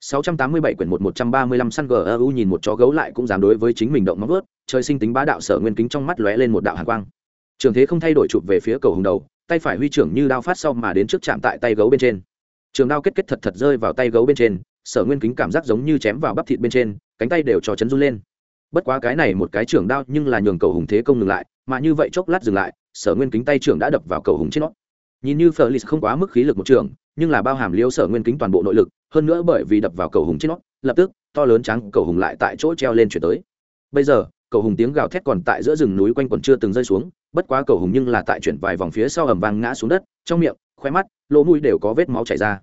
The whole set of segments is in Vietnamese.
687 quyển 1 135 săn GEU nhìn một chó gấu lại cũng dám đối với chính mình động móng vuốt, trời sinh tính bá đạo sở nguyên kính trong mắt lóe lên một đạo hàn quang. Trường thế không thay đổi chụp về phía cầu hùng đầu, tay phải huy trưởng như đao phát sau mà đến trước chạm tại tay gấu bên trên. Trường đao kết kết thật thật rơi vào tay gấu bên trên, sở nguyên kính cảm giác giống như chém vào bắp thịt bên trên, cánh tay đều cho chấn run lên. Bất quá cái này một cái trưởng đao nhưng là nhường cầu hùng thế công ngừng lại, mà như vậy chốc lát dừng lại, sở nguyên kính tay trưởng đã đập vào cầu hùng trên nó. Nhìn như Fleur không quá mức khí lực một trường, nhưng là bao hàm liêu sở nguyên kính toàn bộ nội lực hơn nữa bởi vì đập vào cầu hùng trên nó lập tức to lớn trắng cầu hùng lại tại chỗ treo lên chuyển tới. Bây giờ cầu hùng tiếng gào thét còn tại giữa rừng núi quanh quần chưa từng rơi xuống bất quá cầu hùng nhưng là tại chuyển vài vòng phía sau ẩm vang ngã xuống đất trong miệng khoe mắt lỗ mũi đều có vết máu chảy ra.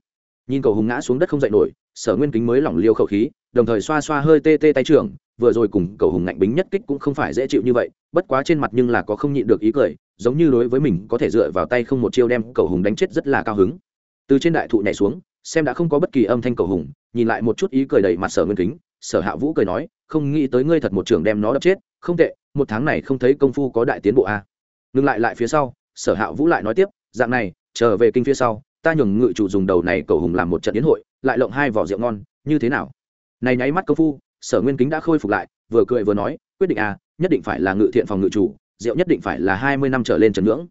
Nhìn cầu hùng ngã xuống đất không dậy nổi sở nguyên kính mới lỏng liêu khẩu khí đồng thời xoa xoa hơi tê tê tay trưởng vừa rồi cùng cầu hùng ngạnh bính nhất kích cũng không phải dễ chịu như vậy bất quá trên mặt nhưng là có không nhịn được ý cười giống như đối với mình có thể dựa vào tay không một chiêu đem cầu hùng đánh chết rất là cao hứng từ trên đại thụ nhảy xuống, xem đã không có bất kỳ âm thanh cầu hùng, nhìn lại một chút ý cười đầy mặt sở nguyên kính, sở hạ vũ cười nói, không nghĩ tới ngươi thật một trường đem nó đập chết, không tệ, một tháng này không thấy công phu có đại tiến bộ a à. ngừng lại lại phía sau, sở hạ vũ lại nói tiếp, dạng này, trở về kinh phía sau, ta nhường ngự chủ dùng đầu này cầu hùng làm một trận yến hội, lại lộng hai vỏ rượu ngon, như thế nào này nháy mắt công phu, sở nguyên kính đã khôi phục lại, vừa cười vừa nói, quyết định a, nhất định phải là ngự thiện phòng ngự chủ rượu nhất định phải là hai mươi năm trở lên trần ngưỡng.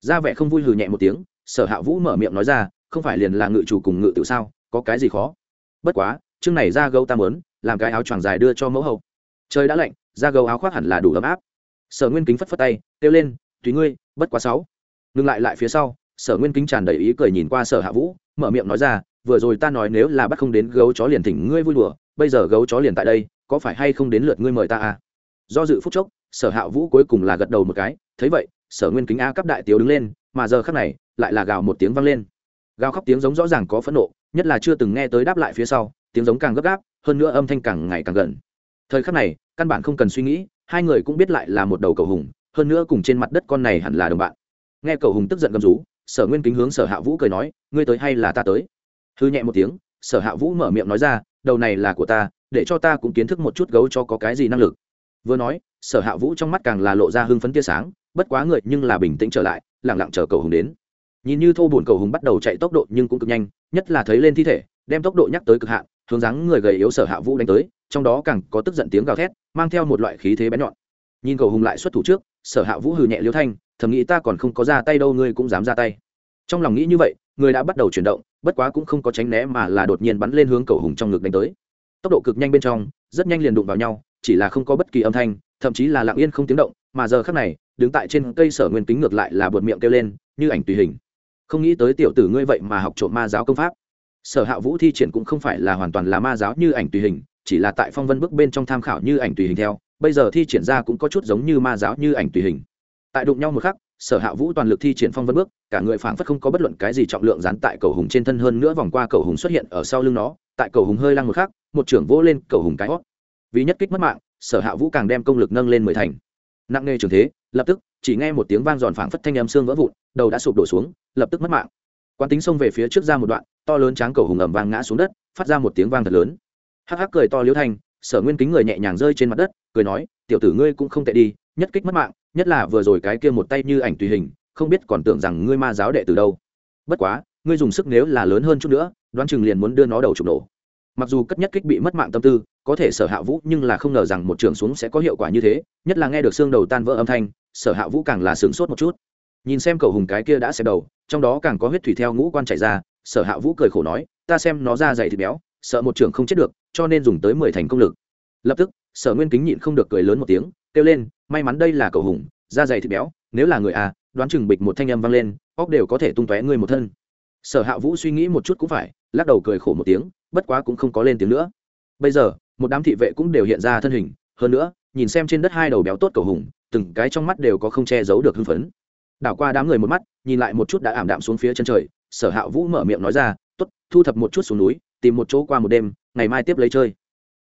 Ra vẻ không vui hừ nhẹ một tiếng, sở hạ vũ mở miệng nói ra, không phải liền là ngự chủ cùng ngự tự sao, có cái gì khó? Bất quá, chương này ra gấu ta mớn làm cái áo choàng dài đưa cho mẫu hậu. Trời đã lạnh, ra gấu áo khoác hẳn là đủ ấm áp. Sở nguyên kính phất phất tay, kêu lên, tùy ngươi, bất quá sáu. Ngừng lại lại phía sau, sở nguyên kính tràn đầy ý cười nhìn qua sở hạ vũ, mở miệng nói ra, vừa rồi ta nói nếu là bắt không đến gấu chó liền thỉnh ngươi vui đùa, bây giờ gấu chó liền tại đây, có phải hay không đến lượt ngươi mời ta à? Do dự phút chốc sở hạ vũ cuối cùng là gật đầu một cái, thấy vậy, sở nguyên kính a cấp đại tiếu đứng lên, mà giờ khắc này, lại là gào một tiếng vang lên. Gào khóc tiếng giống rõ ràng có phẫn nộ, nhất là chưa từng nghe tới đáp lại phía sau, tiếng giống càng gấp gáp, hơn nữa âm thanh càng ngày càng gần. Thời khắc này, căn bản không cần suy nghĩ, hai người cũng biết lại là một đầu cầu hùng, hơn nữa cùng trên mặt đất con này hẳn là đồng bạn. Nghe cầu hùng tức giận gầm rú, sở nguyên kính hướng sở hạ vũ cười nói, ngươi tới hay là ta tới? Hư nhẹ một tiếng, sở hạ vũ mở miệng nói ra, đầu này là của ta, để cho ta cũng kiến thức một chút gấu cho có cái gì năng lực. Vừa nói sở hạ vũ trong mắt càng là lộ ra hưng phấn tia sáng, bất quá người nhưng là bình tĩnh trở lại lẳng lặng chờ cầu hùng đến. Nhìn như thô bùn cầu hùng bắt đầu chạy tốc độ nhưng cũng cực nhanh, nhất là thấy lên thi thể, đem tốc độ nhắc tới cực hạn, hướng dáng người gầy yếu sở hạ vũ đánh tới, trong đó càng có tức giận tiếng gào thét, mang theo một loại khí thế bén nhọn. Nhìn cầu hùng lại xuất thủ trước, sở hạ vũ hừ nhẹ liêu thanh, thầm nghĩ ta còn không có ra tay đâu, ngươi cũng dám ra tay. Trong lòng nghĩ như vậy, người đã bắt đầu chuyển động, bất quá cũng không có tránh né mà là đột nhiên bắn lên hướng cầu hùng trong ngực đánh tới. Tốc độ cực nhanh bên trong, rất nhanh liền đụng vào nhau chỉ là không có bất kỳ âm thanh, thậm chí là lặng yên không tiếng động, mà giờ khác này, đứng tại trên cây sở nguyên kính ngược lại là bột miệng kêu lên, như ảnh tùy hình. Không nghĩ tới tiểu tử ngươi vậy mà học trộm ma giáo công pháp. Sở hạ vũ thi triển cũng không phải là hoàn toàn là ma giáo như ảnh tùy hình, chỉ là tại phong vân bước bên trong tham khảo như ảnh tùy hình theo, bây giờ thi triển ra cũng có chút giống như ma giáo như ảnh tùy hình. Tại đụng nhau một khắc, sở hạ vũ toàn lực thi triển phong vân bước, cả người phảng phất không có bất luận cái gì trọng lượng dán tại cầu hùng trên thân hơn nữa vòng qua cầu hùng xuất hiện ở sau lưng nó, tại cầu hùng hơi lăng một khắc, một trưởng vỗ lên cầu hùng cái hót vì nhất kích mất mạng, sở hạ vũ càng đem công lực nâng lên mười thành. Nặng nề trường thế, lập tức, chỉ nghe một tiếng vang giòn phảng phất thanh âm xương vỡ vụn, đầu đã sụp đổ xuống, lập tức mất mạng. Quán tính xông về phía trước ra một đoạn, to lớn tráng cầu hùng ầm vang ngã xuống đất, phát ra một tiếng vang thật lớn. Hắc hắc cười to liễu thanh sở nguyên kính người nhẹ nhàng rơi trên mặt đất, cười nói, tiểu tử ngươi cũng không tệ đi, nhất kích mất mạng, nhất là vừa rồi cái kia một tay như ảnh tùy hình, không biết còn tưởng rằng ngươi ma giáo đệ từ đâu. Bất quá, ngươi dùng sức nếu là lớn hơn chút nữa, đoán chừng liền muốn đưa nó đầu trục nổ mặc dù cất nhất kích bị mất mạng tâm tư, có thể sở hạ vũ nhưng là không ngờ rằng một trường xuống sẽ có hiệu quả như thế, nhất là nghe được xương đầu tan vỡ âm thanh, sở hạ vũ càng là sướng sốt một chút. Nhìn xem cầu hùng cái kia đã xẹp đầu, trong đó càng có huyết thủy theo ngũ quan chạy ra, sở hạ vũ cười khổ nói, ta xem nó ra dày thịt béo, sợ một trưởng không chết được, cho nên dùng tới mười thành công lực. Lập tức, sở nguyên kính nhịn không được cười lớn một tiếng, kêu lên, may mắn đây là cầu hùng da dày thịt béo, nếu là người à đoán chừng bịch một thanh âm vang lên, óc đều có thể tung tóe ngươi một thân. Sở hạ vũ suy nghĩ một chút cũng phải, lắc đầu cười khổ một tiếng bất quá cũng không có lên tiếng nữa. Bây giờ một đám thị vệ cũng đều hiện ra thân hình hơn nữa nhìn xem trên đất hai đầu béo tốt cầu hùng từng cái trong mắt đều có không che giấu được hưng phấn. Đảo qua đám người một mắt nhìn lại một chút đã ảm đạm xuống phía chân trời sở hạ vũ mở miệng nói ra t ố t thu thập một chút xuống núi tìm một chỗ qua một đêm ngày mai tiếp lấy chơi.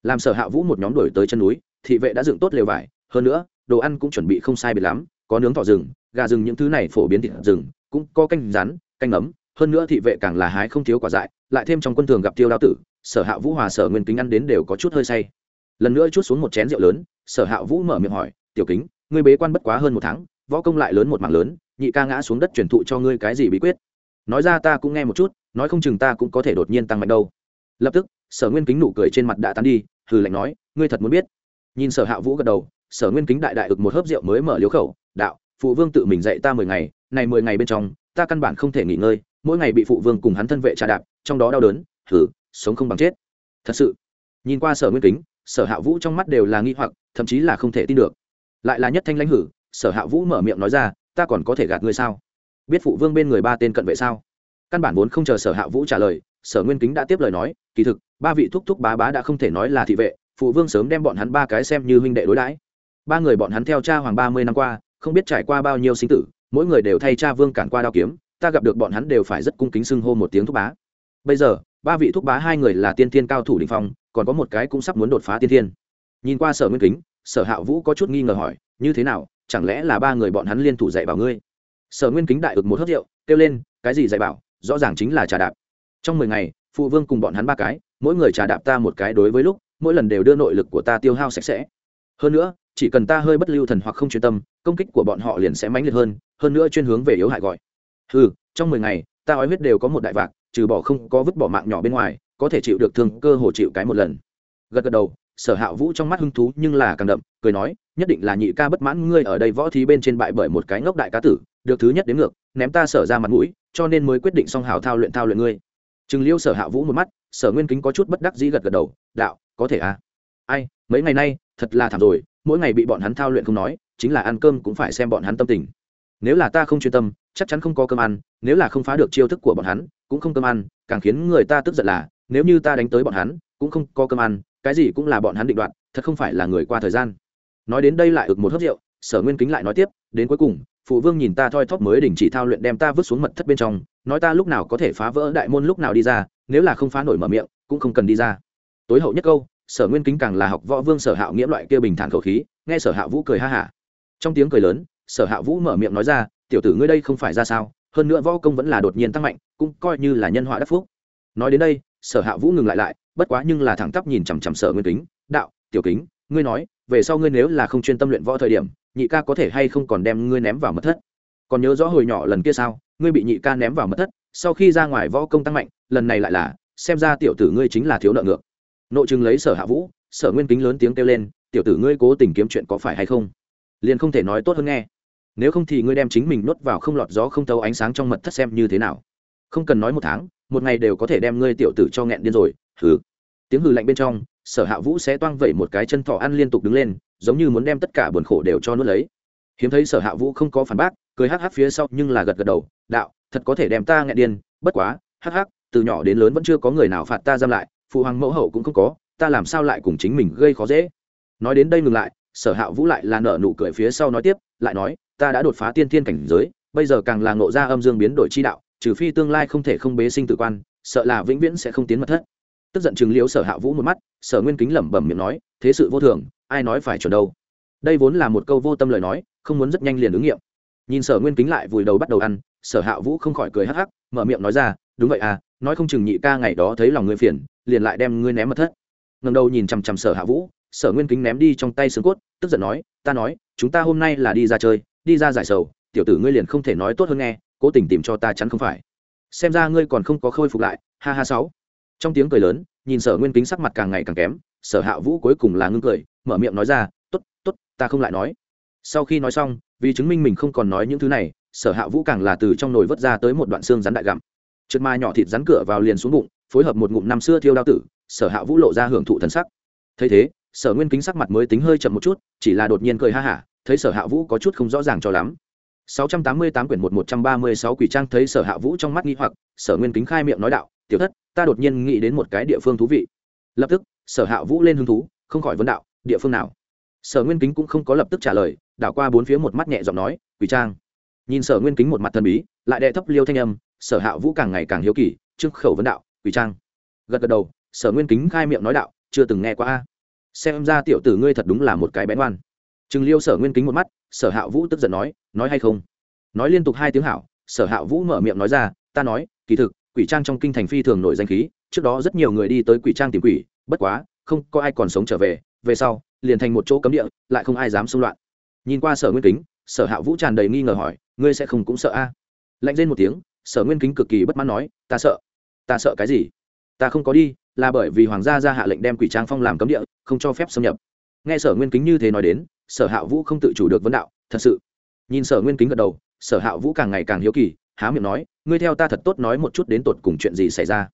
Làm sở hạ vũ một nhóm đổi tới chân núi thị vệ đã dựng tốt lều vải hơn nữa đồ ăn cũng chuẩn bị không sai biệt lắm có nướng thỏ rừng gà rừng những thứ này phổ biến thịt rừng cũng có canh rán, canh ấm hơn nữa thị vệ càng là hái không thiếu quả dại, lại thêm trong quân thường gặp tiêu đao tử, sở hạ vũ hòa, sở nguyên kính ăn đến đều có chút hơi say. Lần nữa chút xuống một chén rượu lớn, sở hạ vũ mở miệng hỏi, tiểu kính, ngươi bế quan bất quá hơn một tháng, võ công lại lớn một mảng lớn, nhị ca ngã xuống đất truyền thụ cho ngươi cái gì bí quyết? Nói ra ta cũng nghe một chút, nói không chừng ta cũng có thể đột nhiên tăng mạnh đâu. Lập tức, sở nguyên kính nụ cười trên mặt đã tán đi, hừ lạnh nói, ngươi thật muốn biết? Nhìn sở hạ vũ gật đầu, sở nguyên kính đại đại ực một hớp rượu mới mở liếu khẩu, đạo, phụ vương tự mình dạy ta mười ngày, này mười ngày bên trong, ta căn bản không thể nghỉ ngơi mỗi ngày bị phụ vương cùng hắn thân vệ trà đạp, trong đó đau đớn thử sống không bằng chết. Thật sự, nhìn qua sở nguyên kính, sở hạ vũ trong mắt đều là nghi hoặc, thậm chí là không thể tin được. Lại là nhất thanh lãnh hử, sở hạ vũ mở miệng nói ra, ta còn có thể gạt ngươi sao? Biết phụ vương bên người ba tên cận vệ sao? Căn bản vốn không chờ sở hạ vũ trả lời, sở nguyên kính đã tiếp lời nói, kỳ thực, ba vị thúc thúc bá bá đã không thể nói là thị vệ, phụ vương sớm đem bọn hắn ba cái xem như huynh đệ đối đãi. Ba người bọn hắn theo cha hoàng ba mươi năm qua, không biết trải qua bao nhiêu sinh tử, mỗi người đều thay cha vương cản qua đao kiếm ta gặp được bọn hắn đều phải rất cung kính xưng hô một tiếng thúc bá. Bây giờ, ba vị thúc bá hai người là tiên thiên cao thủ đỉnh phong, còn có một cái cũng sắp muốn đột phá tiên thiên. Nhìn qua sở nguyên kính, sở hạ vũ có chút nghi ngờ hỏi, như thế nào, chẳng lẽ là ba người bọn hắn liên thủ dạy bảo ngươi? Sở nguyên kính đại ực một hớt rượu, kêu lên, cái gì dạy bảo? Rõ ràng chính là trà đạp. Trong mười ngày, phụ vương cùng bọn hắn ba cái, mỗi người trà đạp ta một cái đối với lúc, mỗi lần đều đưa nội lực của ta tiêu hao sạch sẽ. Hơn nữa, chỉ cần ta hơi bất lưu thần hoặc không chuyên tâm, công kích của bọn họ liền sẽ mãnh liệt hơn hơn nữa chuyên hướng về yếu hại gọi ừ trong mười ngày, ta ói huyết đều có một đại vạc, trừ bỏ không có vứt bỏ mạng nhỏ bên ngoài, có thể chịu được thương, cơ hồ chịu cái một lần. Gật gật đầu, sở hạ vũ trong mắt hứng thú nhưng là càng đậm, cười nói, nhất định là nhị ca bất mãn ngươi ở đây võ thí bên trên bại bởi một cái ngốc đại cá tử, được thứ nhất đến ngược, ném ta sở ra mặt mũi, cho nên mới quyết định song hào thao luyện thao luyện ngươi. Chừng liêu sở hạ vũ một mắt, sở nguyên kính có chút bất đắc dĩ gật gật đầu, đạo, có thể à? Ai, mấy ngày nay, thật là thảm rồi, mỗi ngày bị bọn hắn thao luyện không nói, chính là ăn cơm cũng phải xem bọn hắn tâm tình nếu là ta không chuyên tâm, chắc chắn không có cơm ăn, nếu là không phá được chiêu thức của bọn hắn, cũng không cơm ăn, càng khiến người ta tức giận là, nếu như ta đánh tới bọn hắn, cũng không có cơm ăn, cái gì cũng là bọn hắn định đoạt, thật không phải là người qua thời gian. Nói đến đây lại ực một hớp rượu, sở nguyên kính lại nói tiếp, đến cuối cùng, phụ vương nhìn ta thoi thóp mới đình chỉ thao luyện đem ta vứt xuống mật thất bên trong, nói ta lúc nào có thể phá vỡ đại môn lúc nào đi ra, nếu là không phá nổi mở miệng, cũng không cần đi ra. Tối hậu nhất câu, sở nguyên kính càng là học võ vương sở hạo nghĩa loại kia bình thản khẩu khí, nghe sở hạ vũ cười ha hả. Trong tiếng cười lớn sở hạ vũ mở miệng nói ra, tiểu tử ngươi đây không phải ra sao, hơn nữa võ công vẫn là đột nhiên tăng mạnh, cũng coi như là nhân họa đắc phúc. Nói đến đây, sở hạ vũ ngừng lại lại, bất quá nhưng là thẳng tắp nhìn chằm chằm sở nguyên kính, đạo, tiểu kính, ngươi nói, về sau ngươi nếu là không chuyên tâm luyện võ thời điểm, nhị ca có thể hay không còn đem ngươi ném vào mật thất? Còn nhớ rõ hồi nhỏ lần kia sao, ngươi bị nhị ca ném vào mật thất, sau khi ra ngoài võ công tăng mạnh, lần này lại là, xem ra tiểu tử ngươi chính là thiếu nợ ngược. Nội chừng lấy sở hạ vũ, sở nguyên kính lớn tiếng kêu lên, tiểu tử ngươi cố tình kiếm chuyện có phải hay không? Liền không thể nói tốt hơn nghe nếu không thì ngươi đem chính mình nuốt vào không lọt gió không tấu ánh sáng trong mật thất xem như thế nào. Không cần nói một tháng, một ngày đều có thể đem ngươi tiểu tử cho nghẹn điên rồi, hừ. Tiếng hừ lạnh bên trong, sở hạ vũ sẽ toang vẩy một cái chân thỏ ăn liên tục đứng lên, giống như muốn đem tất cả buồn khổ đều cho nuốt lấy. Hiếm thấy sở hạ vũ không có phản bác, cười hắc hắc phía sau nhưng là gật gật đầu, đạo, thật có thể đem ta nghẹn điên, bất quá, hắc hắc, từ nhỏ đến lớn vẫn chưa có người nào phạt ta giam lại, phụ hoàng mẫu hậu cũng không có, ta làm sao lại cùng chính mình gây khó dễ? Nói đến đây ngừng lại sở hạ vũ lại là nở nụ cười phía sau nói tiếp, lại nói, ta đã đột phá tiên thiên cảnh giới, bây giờ càng là ngộ ra âm dương biến đổi chi đạo, trừ phi tương lai không thể không bế sinh tử quan, sợ là vĩnh viễn sẽ không tiến mật thất. Tức giận chừng liếu sở hạ vũ một mắt, sở nguyên kính lẩm bẩm miệng nói, thế sự vô thường, ai nói phải chuẩn đâu. Đây vốn là một câu vô tâm lời nói, không muốn rất nhanh liền ứng nghiệm. Nhìn sở nguyên kính lại vùi đầu bắt đầu ăn, sở hạ vũ không khỏi cười hắc hắc, mở miệng nói ra, đúng vậy à nói không chừng nhị ca ngày đó thấy lòng ngươi phiền, liền lại đem ngươi ném mật thất. Ngầm đầu nhìn chằm chằm sở hạ vũ sở nguyên kính ném đi trong tay xương cốt, tức giận nói, ta nói, chúng ta hôm nay là đi ra chơi, đi ra giải sầu, tiểu tử ngươi liền không thể nói tốt hơn nghe, cố tình tìm cho ta chắn không phải. Xem ra ngươi còn không có khôi phục lại, ha ha sáu. Trong tiếng cười lớn, nhìn sở nguyên kính sắc mặt càng ngày càng kém, sở hạ vũ cuối cùng là ngưng cười, mở miệng nói ra t ố t t ố t ta không lại nói. Sau khi nói xong, vì chứng minh mình không còn nói những thứ này, sở hạ vũ càng là từ trong nồi vớt ra tới một đoạn xương rắn đại gặm. Trượt ma nhỏ thịt rắn cửa vào liền xuống bụng, phối hợp một ngụm năm xưa thiêu đao tử, sở hạ vũ lộ ra hưởng thụ thần sắc. Thấy thế sở nguyên kính sắc mặt mới tính hơi chậm một chút, chỉ là đột nhiên cười ha hả, thấy sở hạ vũ có chút không rõ ràng cho lắm. 688 quyển 1 136 quỷ trang thấy sở hạ vũ trong mắt nghi hoặc, sở nguyên kính khai miệng nói đạo, tiểu thất, ta đột nhiên nghĩ đến một cái địa phương thú vị. Lập tức, sở hạ vũ lên hứng thú, không khỏi vấn đạo, địa phương nào? Sở nguyên kính cũng không có lập tức trả lời, đảo qua bốn phía một mắt nhẹ giọng nói, quỷ trang. Nhìn sở nguyên kính một mặt thần bí, lại đệ thấp liêu thanh âm, sở hạ vũ càng ngày càng hiếu kỳ, trước khẩu vấn đạo, quỷ trang. Gật gật đầu, sở nguyên kính khai miệng nói đạo, chưa từng nghe qua a xem ra tiểu tử ngươi thật đúng là một cái bén oan. Chừng liêu sở nguyên kính một mắt, sở hạ vũ tức giận nói nói hay không? Nói liên tục hai tiếng hảo, sở hạ vũ mở miệng nói ra, ta nói, kỳ thực, quỷ trang trong kinh thành phi thường nổi danh khí, trước đó rất nhiều người đi tới quỷ trang tìm quỷ, bất quá, không có ai còn sống trở về về sau, liền thành một chỗ cấm địa, lại không ai dám xung loạn. Nhìn qua sở nguyên kính, sở hạ vũ tràn đầy nghi ngờ hỏi, ngươi sẽ không cũng sợ a? Lạnh lên một tiếng, sở nguyên kính cực kỳ bất mãn nói, ta sợ. Ta sợ cái gì? Ta không có đi là bởi vì hoàng gia ra hạ lệnh đem quỷ trang phong làm cấm địa, không cho phép xâm nhập. Nghe sở nguyên kính như thế nói đến, sở hạ vũ không tự chủ được vấn đạo, thật sự? Nhìn sở nguyên kính gật đầu, sở hạ vũ càng ngày càng hiếu kỳ, há miệng nói, ngươi theo ta thật tốt nói một chút đến tột cùng chuyện gì xảy ra?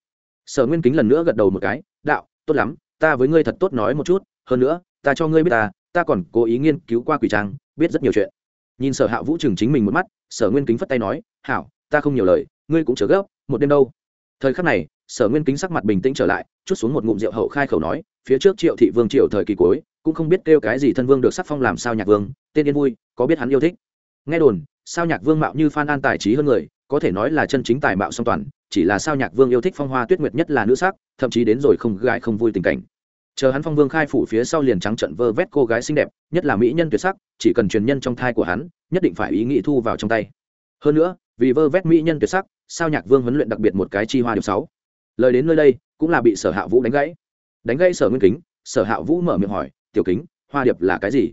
Sở nguyên kính lần nữa gật đầu một cái, đạo, tốt lắm, ta với ngươi thật tốt nói một chút, hơn nữa, ta cho ngươi biết ta ta còn cố ý nghiên cứu qua quỷ trang, biết rất nhiều chuyện. Nhìn sở hạ vũ chừng chính mình một mắt, sở nguyên kính phất tay nói, hảo, ta không nhiều lời, ngươi cũng chớ gấp, một đêm đâu. Thời khắc này, sở nguyên kính sắc mặt bình tĩnh trở lại chút xuống một ngụm rượu hậu khai khẩu nói, phía trước triệu thị vương triều thời kỳ cuối, cũng không biết kêu cái gì thân vương được sắc phong làm sao nhạc vương, tên yên vui, có biết hắn yêu thích. Nghe đồn, sao nhạc vương mạo như phan an tài trí hơn người, có thể nói là chân chính tài mạo song toàn, chỉ là sao nhạc vương yêu thích phong hoa tuyết nguyệt nhất là nữ sắc, thậm chí đến rồi không gai không vui tình cảnh. Chờ hắn phong vương khai phủ phía sau liền trắng trận vơ vét cô gái xinh đẹp, nhất là mỹ nhân tuyệt sắc, chỉ cần truyền nhân trong thai của hắn, nhất định phải ý nghĩ thu vào trong tay. Hơn nữa, vì vơ vét mỹ nhân tuyệt sắc, sao nhạc vương huấn luyện đặc biệt một cái chi hoa điều sáu. Lời đến nơi đây cũng là bị sở hạ vũ đánh gãy. Đánh gãy sở nguyên kính, sở hạ vũ mở miệng hỏi, tiểu kính, hoa điệp là cái gì?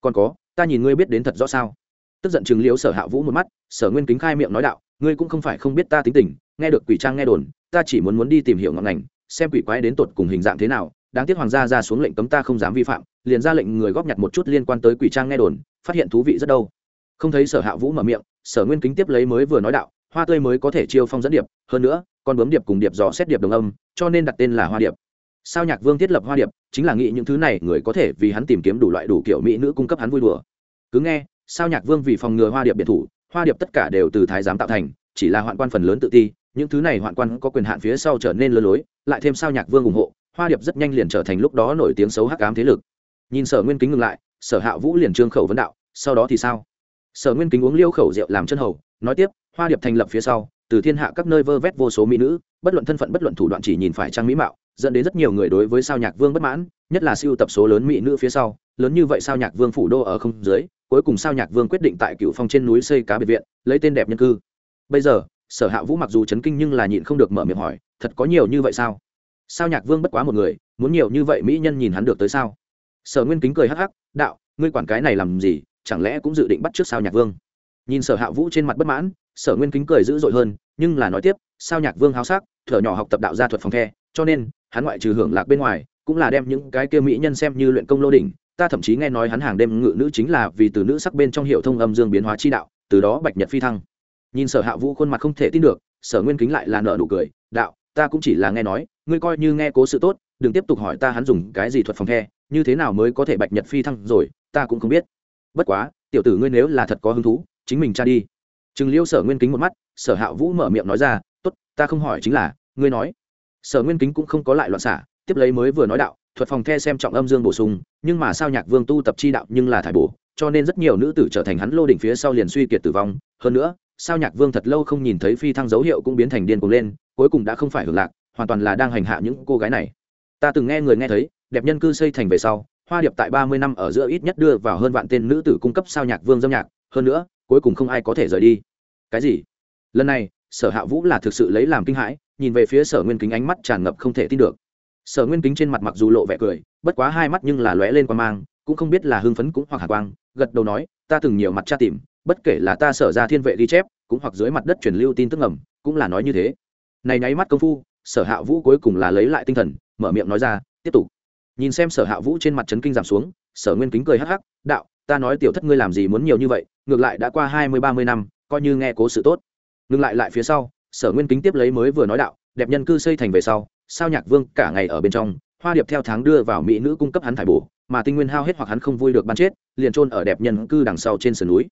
Còn có, ta nhìn ngươi biết đến thật rõ sao? Tức giận chừng liếu sở hạ vũ một mắt, sở nguyên kính khai miệng nói đạo, ngươi cũng không phải không biết ta tính tình, nghe được quỷ trang nghe đồn, ta chỉ muốn muốn đi tìm hiểu ngọn ngành, xem quỷ quái đến tột cùng hình dạng thế nào, đáng tiếc hoàng gia ra xuống lệnh cấm ta không dám vi phạm, liền ra lệnh người góp nhặt một chút liên quan tới quỷ trang nghe đồn, phát hiện thú vị rất đâu. Không thấy sở hạ vũ mở miệng, sở nguyên kính tiếp lấy mới vừa nói đạo, hoa tươi mới có thể chiêu phong dẫn điệp, hơn nữa con bướm điệp cùng điệp dò xét điệp đồng âm, cho nên đặt tên là hoa điệp. Sao nhạc vương thiết lập hoa điệp, chính là nghĩ những thứ này người có thể vì hắn tìm kiếm đủ loại đủ kiểu mỹ nữ cung cấp hắn vui đùa. Cứ nghe, sao nhạc vương vì phòng ngừa hoa điệp biệt thủ, hoa điệp tất cả đều từ thái giám tạo thành, chỉ là hoạn quan phần lớn tự ti, những thứ này hoạn quan có quyền hạn phía sau trở nên lơ lối, lại thêm sao nhạc vương ủng hộ, hoa điệp rất nhanh liền trở thành lúc đó nổi tiếng xấu hắc ám thế lực. Nhìn sở nguyên kính ngừng lại, sở hạ vũ liền trương khẩu vấn đạo, sau đó thì sao? Sở nguyên kính uống liêu khẩu rượu làm chân hầu, nói tiếp, hoa điệp thành lập phía sau từ thiên hạ các nơi vơ vét vô số mỹ nữ, bất luận thân phận bất luận thủ đoạn chỉ nhìn phải trang mỹ mạo, dẫn đến rất nhiều người đối với sao nhạc vương bất mãn, nhất là siêu tập số lớn mỹ nữ phía sau, lớn như vậy sao nhạc vương phủ đô ở không dưới, cuối cùng sao nhạc vương quyết định tại cựu phong trên núi xây cá biệt viện, lấy tên đẹp nhân cư. Bây giờ, sở hạ vũ mặc dù chấn kinh nhưng là nhịn không được mở miệng hỏi, thật có nhiều như vậy sao? Sao nhạc vương bất quá một người, muốn nhiều như vậy mỹ nhân nhìn hắn được tới sao? Sở nguyên kính cười hắc hắc, đạo, ngươi quản cái này làm gì, chẳng lẽ cũng dự định bắt trước sao nhạc vương? Nhìn sở hạ vũ trên mặt bất mãn sở nguyên kính cười dữ dội hơn, nhưng là nói tiếp, sao nhạc vương háo sắc, thở nhỏ học tập đạo gia thuật phòng the, cho nên, hắn ngoại trừ hưởng lạc bên ngoài, cũng là đem những cái kia mỹ nhân xem như luyện công lô đỉnh. Ta thậm chí nghe nói hắn hàng đêm ngự nữ chính là vì từ nữ sắc bên trong hiệu thông âm dương biến hóa chi đạo, từ đó bạch nhật phi thăng. Nhìn sở hạ vũ khuôn mặt không thể tin được, sở nguyên kính lại là nợ nụ cười, đạo, ta cũng chỉ là nghe nói, ngươi coi như nghe cố sự tốt, đừng tiếp tục hỏi ta hắn dùng cái gì thuật phòng the, như thế nào mới có thể bạch nhật phi thăng rồi, ta cũng không biết. Bất quá, tiểu tử ngươi nếu là thật có hứng thú, chính mình tra đi chừng liêu sở nguyên kính một mắt, sở hạ vũ mở miệng nói ra t ố t ta không hỏi chính là, ngươi nói. Sở nguyên kính cũng không có lại loạn xả, tiếp lấy mới vừa nói đạo, thuật phòng the xem trọng âm dương bổ sung, nhưng mà sao nhạc vương tu tập chi đạo nhưng là thải bổ, cho nên rất nhiều nữ tử trở thành hắn lô đỉnh phía sau liền suy kiệt tử vong. Hơn nữa, sao nhạc vương thật lâu không nhìn thấy phi thăng dấu hiệu cũng biến thành điên cuồng lên, cuối cùng đã không phải hưởng lạc, hoàn toàn là đang hành hạ những cô gái này. Ta từng nghe người nghe thấy, đẹp nhân cư xây thành về sau, hoa điệp tại ba mươi năm ở giữa ít nhất đưa vào hơn vạn tên nữ tử cung cấp sao nhạc vương dâm nhạc. Hơn nữa cuối cùng không ai có thể rời đi. Cái gì? Lần này, sở hạ vũ là thực sự lấy làm kinh hãi, nhìn về phía sở nguyên kính ánh mắt tràn ngập không thể tin được. Sở nguyên kính trên mặt mặc dù lộ vẻ cười, bất quá hai mắt nhưng là lóe lên qua mang, cũng không biết là hưng phấn cũng hoặc hạ quang, gật đầu nói, ta từng nhiều mặt tra tìm, bất kể là ta sở ra thiên vệ ghi chép, cũng hoặc dưới mặt đất truyền lưu tin tức ngầm, cũng là nói như thế. Này nháy mắt công phu, sở hạ vũ cuối cùng là lấy lại tinh thần, mở miệng nói ra, tiếp tục. Nhìn xem sở hạ vũ trên mặt trấn kinh giảm xuống, sở nguyên kính cười hắc hắc, đạo ta nói tiểu thất ngươi làm gì muốn nhiều như vậy, ngược lại đã qua hai mươi, ba mươi năm, coi như nghe cố sự tốt. Ngừng lại lại phía sau, sở nguyên kính tiếp lấy mới vừa nói đạo, đẹp nhân cư xây thành về sau, sao nhạc vương cả ngày ở bên trong, hoa điệp theo tháng đưa vào mỹ nữ cung cấp hắn thải bổ, mà tinh nguyên hao hết hoặc hắn không vui được bắn chết, liền trôn ở đẹp nhân cư đằng sau trên sườn núi.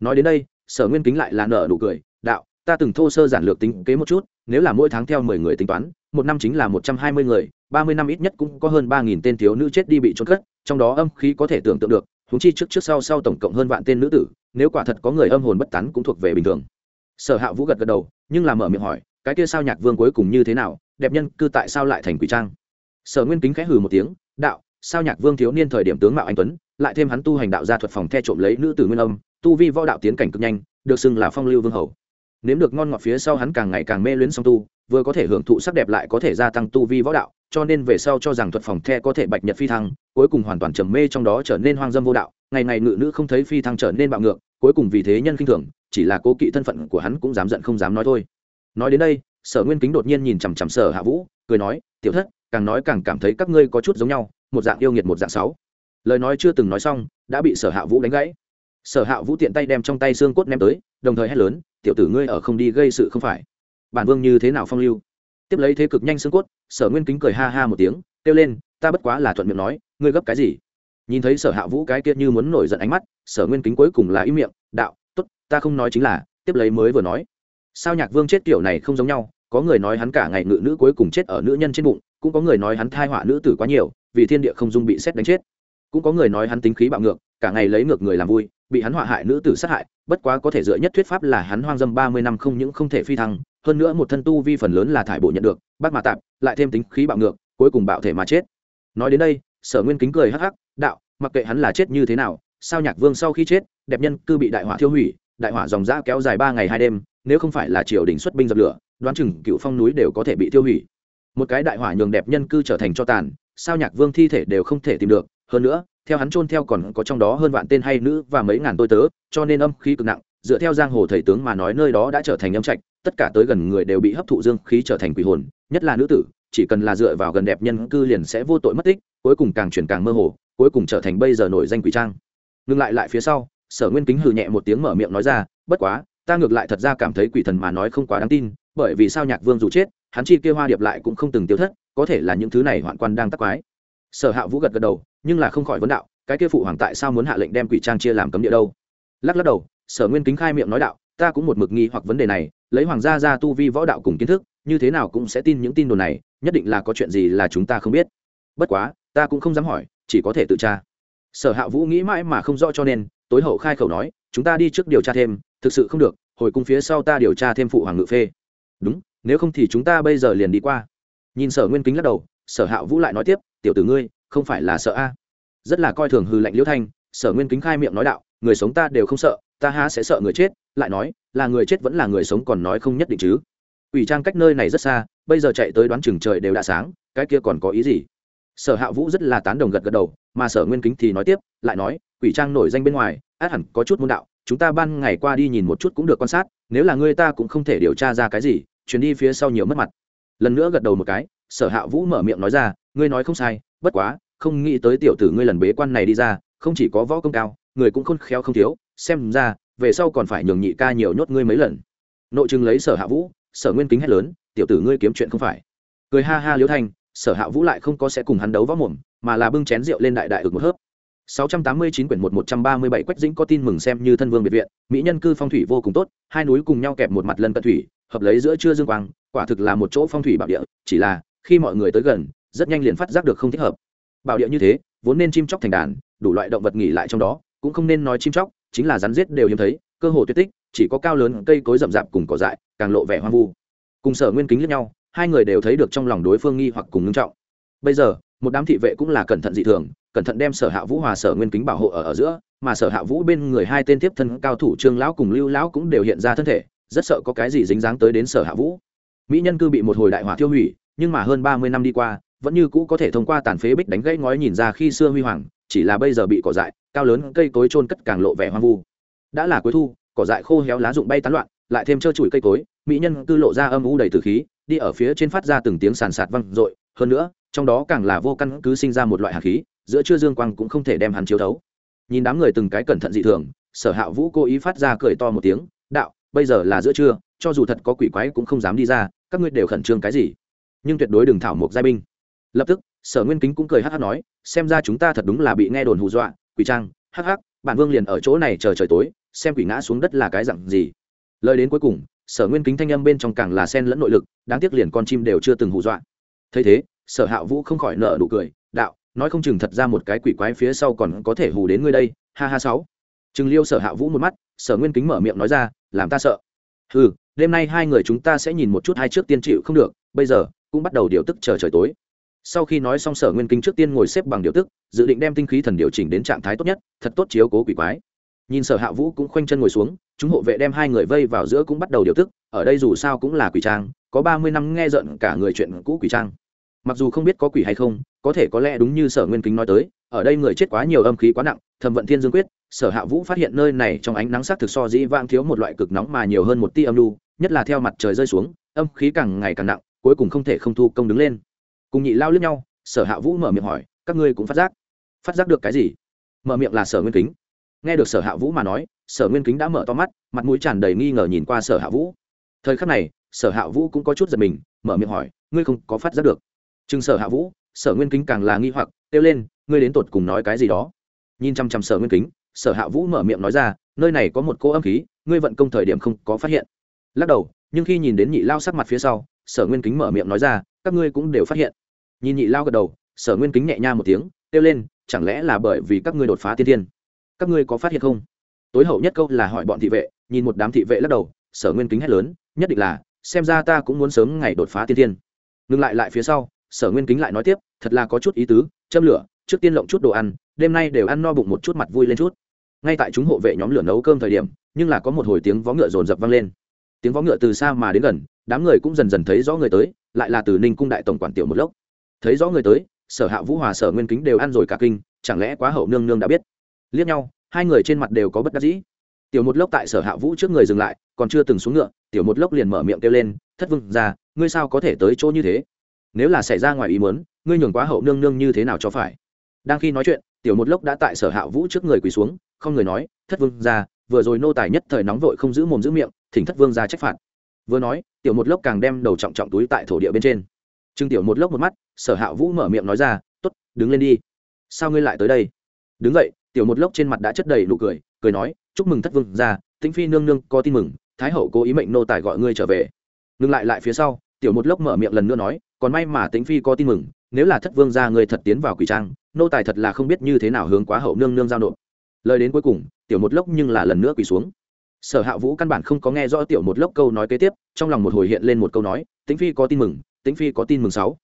Nói đến đây, sở nguyên kính lại là nợ nụ cười, đạo, ta từng thô sơ giản lược tính kế một chút, nếu là mỗi tháng theo mười người tính toán, một năm chính là một trăm hai mươi người, ba mươi năm ít nhất cũng có hơn ba nghìn tên thiếu nữ chết đi bị trôn cất, trong đó âm khí có thể tưởng tượng được huống chi trước trước sau sau tổng cộng hơn vạn tên nữ tử, nếu quả thật có người âm hồn bất tán cũng thuộc về bình thường. Sở hạ vũ gật gật đầu, nhưng làm mở miệng hỏi, cái kia sao nhạc vương cuối cùng như thế nào, đẹp nhân cư tại sao lại thành quỷ trang? Sở nguyên kính khẽ hừ một tiếng, đạo, sao nhạc vương thiếu niên thời điểm tướng mạo anh tuấn, lại thêm hắn tu hành đạo gia thuật phòng the trộm lấy nữ tử nguyên âm, tu vi võ đạo tiến cảnh cực nhanh, được xưng là phong lưu vương hầu. Nếm được ngon ngọt phía sau hắn càng ngày càng mê luyến song tu vừa có thể hưởng thụ sắc đẹp lại có thể gia tăng tu vi võ đạo, cho nên về sau cho rằng thuật phòng the có thể bạch nhật phi thăng, cuối cùng hoàn toàn trầm mê trong đó trở nên hoang dâm vô đạo, ngày ngày ngự nữ không thấy phi thăng trở nên bạo ngược, cuối cùng vì thế nhân khinh thường, chỉ là cố kỵ thân phận của hắn cũng dám giận không dám nói thôi. Nói đến đây, sở nguyên kính đột nhiên nhìn chằm chằm sở hạ vũ, cười nói, tiểu thất, càng nói càng cảm thấy các ngươi có chút giống nhau, một dạng yêu nghiệt một dạng sáu lời nói chưa từng nói xong, đã bị sở hạ vũ đánh gãy. Sở hạ vũ tiện tay đem trong tay xương cốt ném tới, đồng thời hét lớn, tiểu tử ngươi ở không đi gây sự không phải bản vương như thế nào phong lưu? Tiếp lấy thế cực nhanh xương cốt, sở nguyên kính cười ha ha một tiếng, kêu lên, ta bất quá là thuận miệng nói, ngươi gấp cái gì? Nhìn thấy sở hạ vũ cái kia như muốn nổi giận ánh mắt, sở nguyên kính cuối cùng là ý miệng, đạo t ố t ta không nói chính là, tiếp lấy mới vừa nói. Sao nhạc vương chết kiểu này không giống nhau, có người nói hắn cả ngày ngự nữ cuối cùng chết ở nữ nhân trên bụng, cũng có người nói hắn thai họa nữ tử quá nhiều, vì thiên địa không dung bị xét đánh chết. Cũng có người nói hắn tính khí bạo ngược, cả ngày lấy ngược người làm vui, bị hắn họa hại nữ tử sát hại, bất quá có thể dựa nhất thuyết pháp là hắn hoang dâm ba mươi năm không những không thể phi thăng hơn nữa một thân tu vi phần lớn là thải bộ nhận được, bác mà tạp, lại thêm tính khí bạo ngược, cuối cùng bạo thể mà chết. Nói đến đây, sở nguyên kính cười hắc hắc, đạo, mặc kệ hắn là chết như thế nào, sao nhạc vương sau khi chết, đẹp nhân cư bị đại hỏa thiêu hủy, đại hỏa dòng dã kéo dài ba ngày hai đêm, nếu không phải là triều đình xuất binh dập lửa, đoán chừng cựu phong núi đều có thể bị tiêu hủy. Một cái đại hỏa nhường đẹp nhân cư trở thành cho tàn, sao nhạc vương thi thể đều không thể tìm được. Hơn nữa, theo hắn chôn theo còn có trong đó hơn vạn tên hay nữ và mấy ngàn tôi tớ, cho nên âm khí cực nặng dựa theo giang hồ thầy tướng mà nói nơi đó đã trở thành âm trạch, tất cả tới gần người đều bị hấp thụ dương khí trở thành quỷ hồn, nhất là nữ tử, chỉ cần là dựa vào gần đẹp nhân cư liền sẽ vô tội mất tích, cuối cùng càng chuyển càng mơ hồ, cuối cùng trở thành bây giờ nổi danh quỷ trang. Ngừng lại lại phía sau, sở nguyên kính hừ nhẹ một tiếng mở miệng nói ra, bất quá, ta ngược lại thật ra cảm thấy quỷ thần mà nói không quá đáng tin, bởi vì sao nhạc vương dù chết, hắn chi kia hoa điệp lại cũng không từng tiêu thất, có thể là những thứ này hoạn quan đang tắc quái. Sở hạ vũ gật gật đầu, nhưng là không khỏi vấn đạo, cái kia phụ hoàng tại sao muốn hạ lệnh đem quỷ trang chia làm cấm địa đâu? Lắc lắc đầu sở nguyên kính khai miệng nói đạo, ta cũng một mực nghi hoặc vấn đề này, lấy hoàng gia ra tu vi võ đạo cùng kiến thức, như thế nào cũng sẽ tin những tin đồn này, nhất định là có chuyện gì là chúng ta không biết. Bất quá, ta cũng không dám hỏi, chỉ có thể tự tra. Sở hạ vũ nghĩ mãi mà không rõ cho nên, tối hậu khai khẩu nói, chúng ta đi trước điều tra thêm, thực sự không được, hồi cung phía sau ta điều tra thêm phụ hoàng ngự phê. Đúng, nếu không thì chúng ta bây giờ liền đi qua. Nhìn sở nguyên kính lắc đầu, sở hạ vũ lại nói tiếp, tiểu tử ngươi, không phải là sợ a? Rất là coi thường hư lạnh liễu thanh. Sở nguyên kính khai miệng nói đạo, người sống ta đều không sợ ta há sẽ sợ người chết, lại nói, là người chết vẫn là người sống còn nói không nhất định chứ. Ủy trang cách nơi này rất xa, bây giờ chạy tới đoán chừng trời đều đã sáng, cái kia còn có ý gì? Sở hạ vũ rất là tán đồng gật gật đầu, mà sở nguyên kính thì nói tiếp, lại nói, quỷ trang nổi danh bên ngoài, át hẳn có chút môn đạo, chúng ta ban ngày qua đi nhìn một chút cũng được quan sát, nếu là ngươi ta cũng không thể điều tra ra cái gì, chuyến đi phía sau nhiều mất mặt. Lần nữa gật đầu một cái, sở hạ vũ mở miệng nói ra, ngươi nói không sai, bất quá, không nghĩ tới tiểu tử ngươi lần bế quan này đi ra, không chỉ có võ công cao, người cũng khôn khéo không thiếu xem ra về sau còn phải nhường nhị ca nhiều nhốt ngươi mấy lần. Nội chừng lấy sở hạ vũ sở nguyên kính hét lớn tiểu tử ngươi kiếm chuyện không phải. Cười ha ha liễu thanh sở hạ vũ lại không có sẽ cùng hắn đấu võ mồm mà là bưng chén rượu lên đại đại ực một hớp. 689 quyển 1 137 Quách Dĩnh có tin mừng xem như thân vương biệt viện, mỹ nhân cư phong thủy vô cùng tốt, hai núi cùng nhau kẹp một mặt lân cận thủy, hợp lấy giữa trưa dương quang, quả thực là một chỗ phong thủy bảo địa, chỉ là khi mọi người tới gần, rất nhanh liền phát giác được không thích hợp. Bảo địa như thế, vốn nên chim chóc thành đàn, đủ loại động vật nghỉ lại trong đó, cũng không nên nói chim chóc, chính là rắn giết đều hiếm thấy, cơ hồ tuyệt tích, chỉ có cao lớn cây cối rậm rạp cùng cỏ dại, càng lộ vẻ hoang vu. Cùng Sở Nguyên kính liếc nhau, hai người đều thấy được trong lòng đối phương nghi hoặc cùng ngưng trọng. Bây giờ, một đám thị vệ cũng là cẩn thận dị thường, cẩn thận đem sở hạ vũ hòa sở nguyên kính bảo hộ ở ở giữa mà sở hạ vũ bên người hai tên tiếp thân cao thủ trương lão cùng lưu lão cũng đều hiện ra thân thể rất sợ có cái gì dính dáng tới đến sở hạ vũ mỹ nhân cư bị một hồi đại hỏa tiêu hủy nhưng mà hơn ba mươi năm đi qua vẫn như cũ có thể thông qua tàn phế bích đánh gãy ngói nhìn ra khi xưa huy hoàng, chỉ là bây giờ bị cỏ dại, cao lớn cây cối trôn cất càng lộ vẻ hoang vu. Đã là cuối thu, cỏ dại khô héo lá rụng bay tán loạn, lại thêm trơ trụi cây cối, mỹ nhân cư lộ ra âm u đầy từ khí, đi ở phía trên phát ra từng tiếng sàn sạt văng r hơn nữa, trong đó càng là vô căn cứ sinh ra một loại hạt khí, giữa trưa dương quang cũng không thể đem hắn chiếu thấu. Nhìn đám người từng cái cẩn thận dị thường, sở hạ vũ cố ý phát ra cười to một tiếng, đạo, bây giờ là giữa trưa, cho dù thật có quỷ quái cũng không dám đi ra, các ngươi đều khẩn trương cái gì? Nhưng tuyệt đối đừng thảo mộc giai binh lập tức, sở nguyên kính cũng cười hắc hắc nói, xem ra chúng ta thật đúng là bị nghe đồn hù dọa, quỷ trang, hắc hắc, bản vương liền ở chỗ này chờ trời tối, xem quỷ ngã xuống đất là cái dặn gì. Lời đến cuối cùng, sở nguyên kính thanh âm bên trong càng là sen lẫn nội lực, đáng tiếc liền con chim đều chưa từng hù dọa. Thấy thế, sở hạ vũ không khỏi nợ nụ cười, đạo, nói không chừng thật ra một cái quỷ quái phía sau còn có thể hù đến ngươi đây, ha ha sáu. Chừng liêu sở hạ vũ một mắt, sở nguyên kính mở miệng nói ra, làm ta sợ. Ừ đêm nay hai người chúng ta sẽ nhìn một chút hai trước tiên chịu không được, bây giờ cũng bắt đầu điều tức chờ trời tối sau khi nói xong sở nguyên kinh trước tiên ngồi xếp bằng điều tức, dự định đem tinh khí thần điều chỉnh đến trạng thái tốt nhất, thật tốt chiếu cố quỷ quái. Nhìn sở hạ vũ cũng khoanh chân ngồi xuống, chúng hộ vệ đem hai người vây vào giữa cũng bắt đầu điều tức, ở đây dù sao cũng là quỷ trang, có ba mươi năm nghe giận cả người chuyện cũ quỷ trang. Mặc dù không biết có quỷ hay không, có thể có lẽ đúng như sở nguyên kính nói tới, ở đây người chết quá nhiều âm khí quá nặng, thẩm vận thiên dương quyết, sở hạ vũ phát hiện nơi này trong ánh nắng sắc thực so dĩ vang thiếu một loại cực nóng mà nhiều hơn một tia âm lưu nhất là theo mặt trời rơi xuống, âm khí càng ngày càng nặng, cuối cùng không thể không thu công đứng lên cùng nhị lao lướt nhau, sở hạ vũ mở miệng hỏi, các ngươi cũng phát giác? Phát giác được cái gì? Mở miệng là sở nguyên kính. Nghe được sở hạ vũ mà nói, sở nguyên kính đã mở to mắt, mặt mũi tràn đầy nghi ngờ nhìn qua sở hạ vũ. Thời khắc này, sở hạ vũ cũng có chút giật mình, mở miệng hỏi, ngươi không có phát giác được? Chừng sở hạ vũ, sở nguyên kính càng là nghi hoặc, kêu lên, ngươi đến tột cùng nói cái gì đó? Nhìn chăm chăm sở nguyên kính, sở hạ vũ mở miệng nói ra, nơi này có một cô âm khí, ngươi vận công thời điểm không có phát hiện. Lắc đầu, nhưng khi nhìn đến nhị lao sắc mặt phía sau, sở nguyên kính mở miệng nói ra các ngươi cũng đều phát hiện. Nhìn nhị lao gật đầu, sở nguyên kính nhẹ nha một tiếng, kêu lên, chẳng lẽ là bởi vì các ngươi đột phá tiên tiên các ngươi có phát hiện không? Tối hậu nhất câu là hỏi bọn thị vệ, nhìn một đám thị vệ lắc đầu, sở nguyên kính hét lớn, nhất định là, xem ra ta cũng muốn sớm ngày đột phá tiên tiên ngừng lại lại phía sau, sở nguyên kính lại nói tiếp, thật là có chút ý tứ, châm lửa, trước tiên lộng chút đồ ăn, đêm nay đều ăn no bụng một chút mặt vui lên chút. Ngay tại chúng hộ vệ nhóm lửa nấu cơm thời điểm, nhưng là có một hồi tiếng vó ngựa rồn rập vang lên. Tiếng vó ngựa từ xa mà đến gần đám người cũng dần dần thấy rõ người tới, lại là từ ninh cung đại tổng quản tiểu một lốc. Thấy rõ người tới, sở hạ vũ hòa, sở nguyên kính đều ăn rồi cả kinh, chẳng lẽ quá hậu nương nương đã biết? Liếc nhau, hai người trên mặt đều có bất đắc dĩ. Tiểu một lốc tại sở hạ vũ trước người dừng lại, còn chưa từng xuống ngựa, tiểu một lốc liền mở miệng kêu lên, thất vương ra ngươi sao có thể tới chỗ như thế? Nếu là xảy ra ngoài ý muốn, ngươi nhường quá hậu nương nương như thế nào cho phải? Đang khi nói chuyện, tiểu một lốc đã tại sở hạ vũ trước người quỳ xuống, không người nói, thất vương ra vừa rồi nô tài nhất thời nóng vội không giữ mồm giữ miệng, thỉnh thất vương ra trách phạt vừa nói, tiểu một lốc càng đem đầu trọng trọng túi tại thổ địa bên trên. Trưng tiểu một lốc một mắt, sở hạ vũ mở miệng nói ra t ố t đứng lên đi. Sao ngươi lại tới đây? Đứng vậy tiểu một lốc trên mặt đã chất đầy nụ cười cười nói, chúc mừng thất vương ra tĩnh phi nương nương có tin mừng, thái hậu cố ý mệnh nô tài gọi ngươi trở về. Ngừng lại lại phía sau, tiểu một lốc mở miệng lần nữa nói, còn may mà tĩnh phi có tin mừng, nếu là thất vương ra ngươi thật tiến vào quỷ trang, nô tài thật là không biết như thế nào hướng quá hậu nương nương giao nộp. Lời đến cuối cùng, tiểu một lốc nhưng là lần nữa quỳ xuống sở hạ vũ căn bản không có nghe rõ tiểu một lốc câu nói kế tiếp, trong lòng một hồi hiện lên một câu nói, tĩnh phi có tin mừng, tĩnh phi có tin mừng sáu.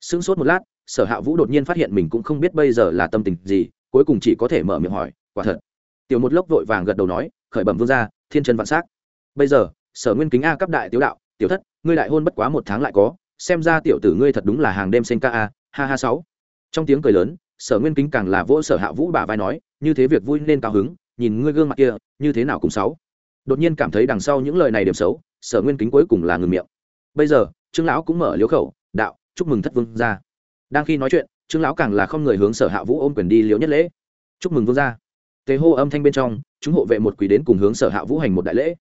Sững sốt một lát, sở hạ vũ đột nhiên phát hiện mình cũng không biết bây giờ là tâm tình gì, cuối cùng chỉ có thể mở miệng hỏi, quả thật? Tiểu một lốc vội vàng gật đầu nói, khởi bẩm vương gia, thiên chân vạn s á c bây giờ, sở nguyên kính a cấp đại tiểu đạo, tiểu thất, ngươi đại hôn bất quá một tháng lại có, xem ra tiểu tử ngươi thật đúng là hàng đêm sinh ca a, ha ha sáu. Trong tiếng cười lớn, sở nguyên kính càng là vỗ sở hạ vũ bả vai nói, như thế việc vui nên cao hứng, nhìn ngươi gương mặt kia, như thế nào cũng sáu đột nhiên cảm thấy đằng sau những lời này điểm xấu, sở nguyên kính cuối cùng là ngừng miệng. Bây giờ, trương lão cũng mở liếu khẩu, đạo, chúc mừng thất vương ra đang khi nói chuyện, trương lão càng là không người hướng sở hạ vũ ôm quyền đi liếu nhất lễ. Chúc mừng vương ra tề hô âm thanh bên trong, chúng hộ vệ một quỷ đến cùng hướng sở hạ vũ hành một đại lễ.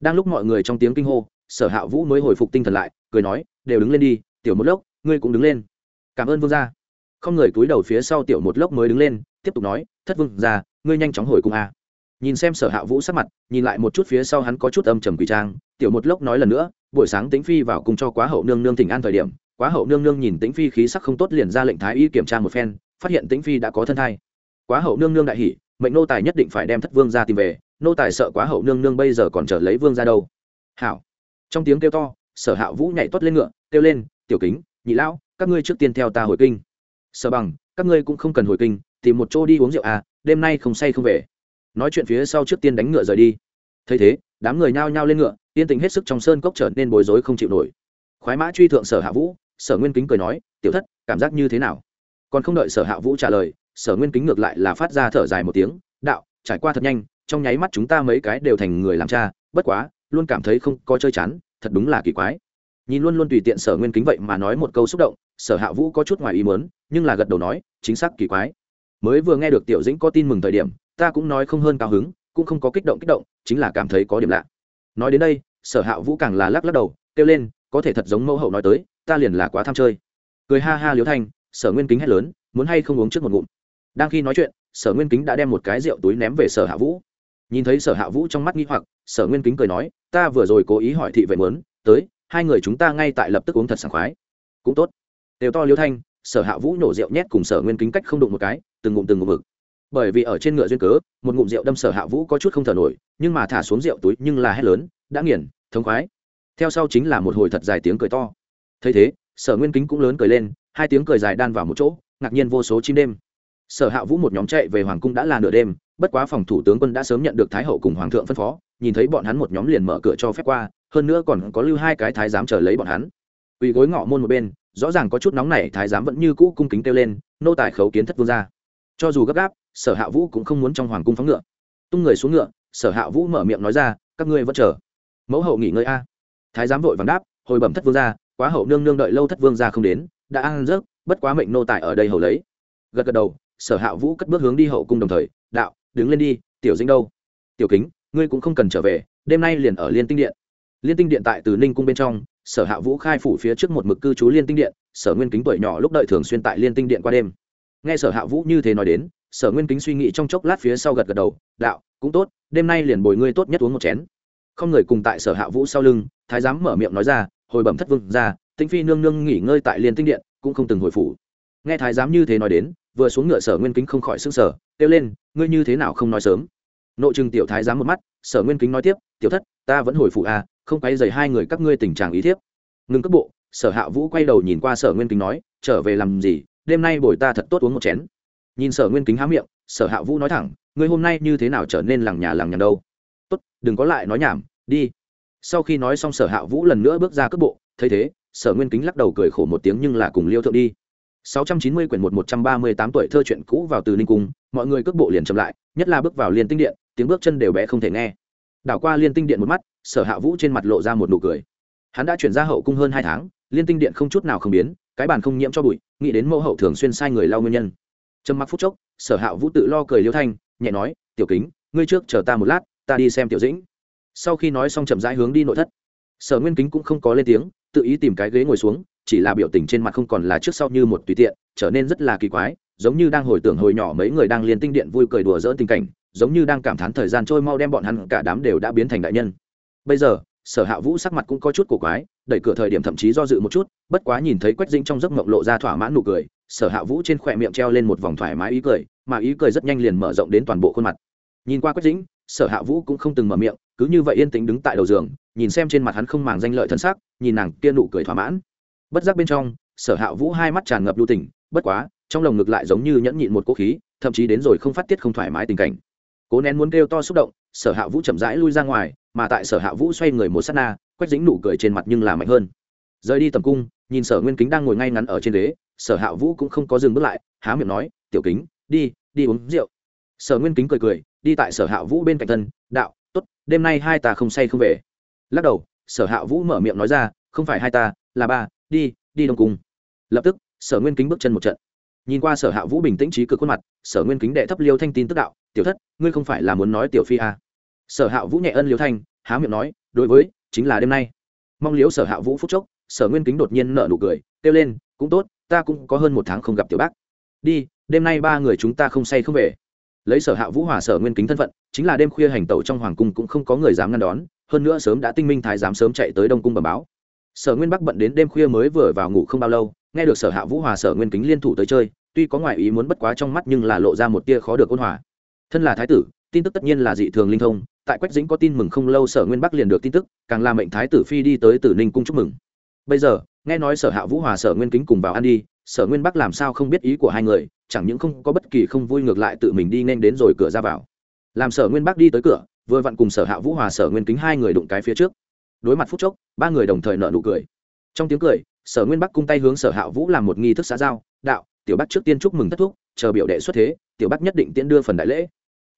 Đang lúc mọi người trong tiếng kinh hô, sở hạ vũ mới hồi phục tinh thần lại, cười nói, đều đứng lên đi, tiểu một lốc, ngươi cũng đứng lên. Cảm ơn vương gia. Không người túi đầu phía sau tiểu một lốc mới đứng lên, tiếp tục nói, thất vương gia, ngươi nhanh chóng hồi cung a nhìn xem sở hạ vũ sắc mặt, nhìn lại một chút phía sau hắn có chút âm trầm quỷ trang, tiểu một lốc nói lần nữa, buổi sáng tĩnh phi vào cùng cho quá hậu nương nương thỉnh an thời điểm, quá hậu nương nương nhìn tĩnh phi khí sắc không tốt liền ra lệnh thái y kiểm tra một phen, phát hiện tĩnh phi đã có thân thai. Quá hậu nương nương đại hỉ, mệnh nô tài nhất định phải đem thất vương ra tìm về, nô tài sợ quá hậu nương nương bây giờ còn chờ lấy vương ra đâu. Hảo. Trong tiếng kêu to, sở hạ vũ nhảy tuất lên ngựa, kêu lên, tiểu kính, nhị lão, các ngươi trước tiên theo ta hồi kinh. Sở bằng, các ngươi cũng không cần hồi kinh, tìm một chỗ đi uống rượu à đêm nay không say không về nói chuyện phía sau trước tiên đánh ngựa rời đi. Thấy thế, đám người nhao nhao lên ngựa, yên tĩnh hết sức trong sơn cốc trở nên bối rối không chịu nổi. Khoái mã truy thượng sở hạ vũ, sở nguyên kính cười nói, tiểu thất, cảm giác như thế nào? Còn không đợi sở hạ vũ trả lời, sở nguyên kính ngược lại là phát ra thở dài một tiếng, đạo, trải qua thật nhanh, trong nháy mắt chúng ta mấy cái đều thành người làm cha, bất quá, luôn cảm thấy không có chơi chán, thật đúng là kỳ quái. Nhìn luôn luôn tùy tiện sở nguyên kính vậy mà nói một câu xúc động, sở hạ vũ có chút ngoài ý mớn nhưng là gật đầu nói, chính xác kỳ quái. Mới vừa nghe được tiểu dĩnh có tin mừng thời điểm ta cũng nói không hơn cao hứng, cũng không có kích động kích động, chính là cảm thấy có điểm lạ. Nói đến đây, sở hạ vũ càng là lắc lắc đầu, kêu lên, có thể thật giống mẫu hậu nói tới, ta liền là quá tham chơi. Cười ha ha liếu thanh, sở nguyên kính hét lớn, muốn hay không uống trước một ngụm. Đang khi nói chuyện, sở nguyên kính đã đem một cái rượu túi ném về sở hạ vũ. Nhìn thấy sở hạ vũ trong mắt nghi hoặc, sở nguyên kính cười nói, ta vừa rồi cố ý hỏi thị vệ mớn tới, hai người chúng ta ngay tại lập tức uống thật sảng khoái. Cũng tốt. Đều to liêu thanh, sở hạ vũ nổ rượu nhét cùng sở nguyên kính cách không đụng một cái, từng ngụm từng ngụm mực bởi vì ở trên ngựa duyên cớ, một ngụm rượu đâm sở hạ vũ có chút không thở nổi, nhưng mà thả xuống rượu túi nhưng là hét lớn, đã nghiền, thống khoái. Theo sau chính là một hồi thật dài tiếng cười to. Thấy thế, sở nguyên kính cũng lớn cười lên, hai tiếng cười dài đan vào một chỗ, ngạc nhiên vô số chim đêm. Sở hạ vũ một nhóm chạy về hoàng cung đã là nửa đêm, bất quá phòng thủ tướng quân đã sớm nhận được thái hậu cùng hoàng thượng phân phó, nhìn thấy bọn hắn một nhóm liền mở cửa cho phép qua, hơn nữa còn có lưu hai cái thái giám chờ lấy bọn hắn. Quỳ gối ngọ môn một bên, rõ ràng có chút nóng này thái giám vẫn như cũ cung kính kêu lên, nô tài khấu kiến thất vương ra cho dù gấp gáp sở hạ vũ cũng không muốn trong hoàng cung phóng ngựa. Tung người xuống ngựa, sở hạ vũ mở miệng nói ra, các ngươi vẫn chờ. Mẫu hậu nghỉ ngơi a. Thái giám vội vàng đáp, hồi bẩm thất vương gia, quá hậu nương nương đợi lâu thất vương gia không đến, đã ăn rớt, bất quá mệnh nô tài ở đây hầu lấy. Gật gật đầu, sở hạ vũ cất bước hướng đi hậu cung đồng thời, đạo, đứng lên đi, tiểu dĩnh đâu? Tiểu kính, ngươi cũng không cần trở về, đêm nay liền ở liên tinh điện. Liên tinh điện tại từ ninh cung bên trong, sở hạ vũ khai phủ phía trước một mực cư trú liên tinh điện, sở nguyên kính tuổi nhỏ lúc đợi thường xuyên tại liên tinh điện qua đêm. Nghe sở hạ vũ như thế nói đến sở nguyên kính suy nghĩ trong chốc lát phía sau gật gật đầu, đạo, cũng tốt, đêm nay liền bồi ngươi tốt nhất uống một chén. Không người cùng tại sở hạ vũ sau lưng, thái giám mở miệng nói ra, hồi bẩm thất vương ra, tĩnh phi nương nương nghỉ ngơi tại liên tinh điện, cũng không từng hồi phủ. Nghe thái giám như thế nói đến, vừa xuống ngựa sở nguyên kính không khỏi s ư n g sở kêu lên, ngươi như thế nào không nói sớm? Nội chừng tiểu thái giám một mắt, sở nguyên kính nói tiếp, tiểu thất, ta vẫn hồi phủ à không quay dày hai người các ngươi tình trạng ý thiếp. Ngừng cấp bộ, sở hạ vũ quay đầu nhìn qua sở nguyên kính nói, trở về làm gì, đêm nay bồi ta thật tốt uống một chén nhìn sở nguyên kính há miệng, sở hạ vũ nói thẳng, ngươi hôm nay như thế nào trở nên làng nhà làng nhằng đâu? Tốt, đừng có lại nói nhảm, đi. Sau khi nói xong sở hạ vũ lần nữa bước ra cước bộ, thấy thế, sở nguyên kính lắc đầu cười khổ một tiếng nhưng là cùng liêu thượng đi. 690 quyển một 138 tuổi thơ chuyện cũ vào từ ninh cung, mọi người cước bộ liền chậm lại, nhất là bước vào liên tinh điện, tiếng bước chân đều bé không thể nghe. Đảo qua liên tinh điện một mắt, sở hạ vũ trên mặt lộ ra một nụ cười. Hắn đã chuyển ra hậu cung hơn hai tháng, liên tinh điện không chút nào không biến, cái bàn không nhiễm cho bụi, nghĩ đến mẫu hậu thường xuyên sai người lau nguyên nhân trầm mặc phút chốc, sở hạ vũ tự lo cười liêu thanh, nhẹ nói, tiểu kính, ngươi trước chờ ta một lát, ta đi xem tiểu dĩnh. Sau khi nói xong chậm rãi hướng đi nội thất. Sở nguyên kính cũng không có lên tiếng, tự ý tìm cái ghế ngồi xuống, chỉ là biểu tình trên mặt không còn là trước sau như một tùy tiện, trở nên rất là kỳ quái, giống như đang hồi tưởng hồi nhỏ mấy người đang liên tinh điện vui cười đùa dỡ tình cảnh, giống như đang cảm thán thời gian trôi mau đem bọn hắn cả đám đều đã biến thành đại nhân. Bây giờ, sở hạ vũ sắc mặt cũng có chút cổ quái, đẩy cửa thời điểm thậm chí do dự một chút, bất quá nhìn thấy quách dinh trong giấc mộng lộ ra thỏa mãn nụ cười sở hạ vũ trên khỏe miệng treo lên một vòng thoải mái ý cười, mà ý cười rất nhanh liền mở rộng đến toàn bộ khuôn mặt. Nhìn qua quách dĩnh, sở hạ vũ cũng không từng mở miệng, cứ như vậy yên tĩnh đứng tại đầu giường, nhìn xem trên mặt hắn không màng danh lợi thân xác nhìn nàng kia nụ cười thỏa mãn. Bất giác bên trong, sở hạ vũ hai mắt tràn ngập lưu tình, bất quá, trong lồng ngực lại giống như nhẫn nhịn một cố khí, thậm chí đến rồi không phát tiết không thoải mái tình cảnh. Cố nén muốn kêu to xúc động, sở hạ vũ chậm rãi lui ra ngoài, mà tại sở hạ vũ xoay người một s á t na, quách dính nụ cười trên mặt nhưng là mạnh hơn. Rời đi tầm cung, nhìn sở nguyên kính đang ngồi ngay ngắn ở trên ghế sở hạ vũ cũng không có dừng bước lại, há miệng nói, tiểu kính, đi đi uống rượu. Sở nguyên kính cười cười, đi tại sở hạ vũ bên cạnh thân, đạo t ố t đêm nay hai ta không say không về. Lắc đầu, sở hạ vũ mở miệng nói ra, không phải hai ta, là ba, đi đi đông cung. Lập tức, sở nguyên kính bước chân một trận. Nhìn qua sở hạ vũ bình tĩnh trí cực khuôn mặt, sở nguyên kính đệ thấp liêu thanh tin tức đạo, tiểu thất, ngươi không phải là muốn nói tiểu phi à. sở hạ vũ nhẹ ân liêu thanh, há miệng nói, đối với, chính là đêm nay. Mong liếu sở hạ vũ phúc chốc, sở nguyên kính đột nhiên nợ nụ cười, kêu lên, cũng tốt ta cũng có hơn một tháng không gặp tiểu bác. Đi, đêm nay ba người chúng ta không say không về. Lấy sở hạ vũ hòa sở nguyên kính thân phận, chính là đêm khuya hành tẩu trong hoàng cung cũng không có người dám ngăn đón, hơn nữa sớm đã tinh minh thái dám sớm chạy tới đông cung bẩm báo. Sở nguyên bắc bận đến đêm khuya mới vừa vào ngủ không bao lâu, nghe được sở hạ vũ hòa sở nguyên kính liên thủ tới chơi, tuy có ngoại ý muốn bất quá trong mắt nhưng là lộ ra một tia khó được ôn hòa. Thân là thái tử, tin tức tất nhiên là dị thường linh thông, tại quách dĩnh có tin mừng không lâu, sở nguyên bắc liền được tin tức, càng làm mệnh thái tử phi đi tới tử ninh cung chúc mừng. Bây giờ nghe nói sở hạ vũ hòa, sở nguyên kính cùng vào ăn đi, sở nguyên bắc làm sao không biết ý của hai người, chẳng những không có bất kỳ không vui ngược lại tự mình đi nên đến rồi cửa ra vào. Làm sở nguyên bắc đi tới cửa, vừa vặn cùng sở hạ vũ hòa, sở nguyên kính hai người đụng cái phía trước. Đối mặt phút chốc, ba người đồng thời nợ nụ cười. Trong tiếng cười, sở nguyên bắc cung tay hướng sở hạ vũ làm một nghi thức xã giao, đạo, tiểu bắc trước tiên chúc mừng thất thúc, chờ biểu đệ xuất thế, tiểu bắc nhất định tiễn đưa phần đại lễ.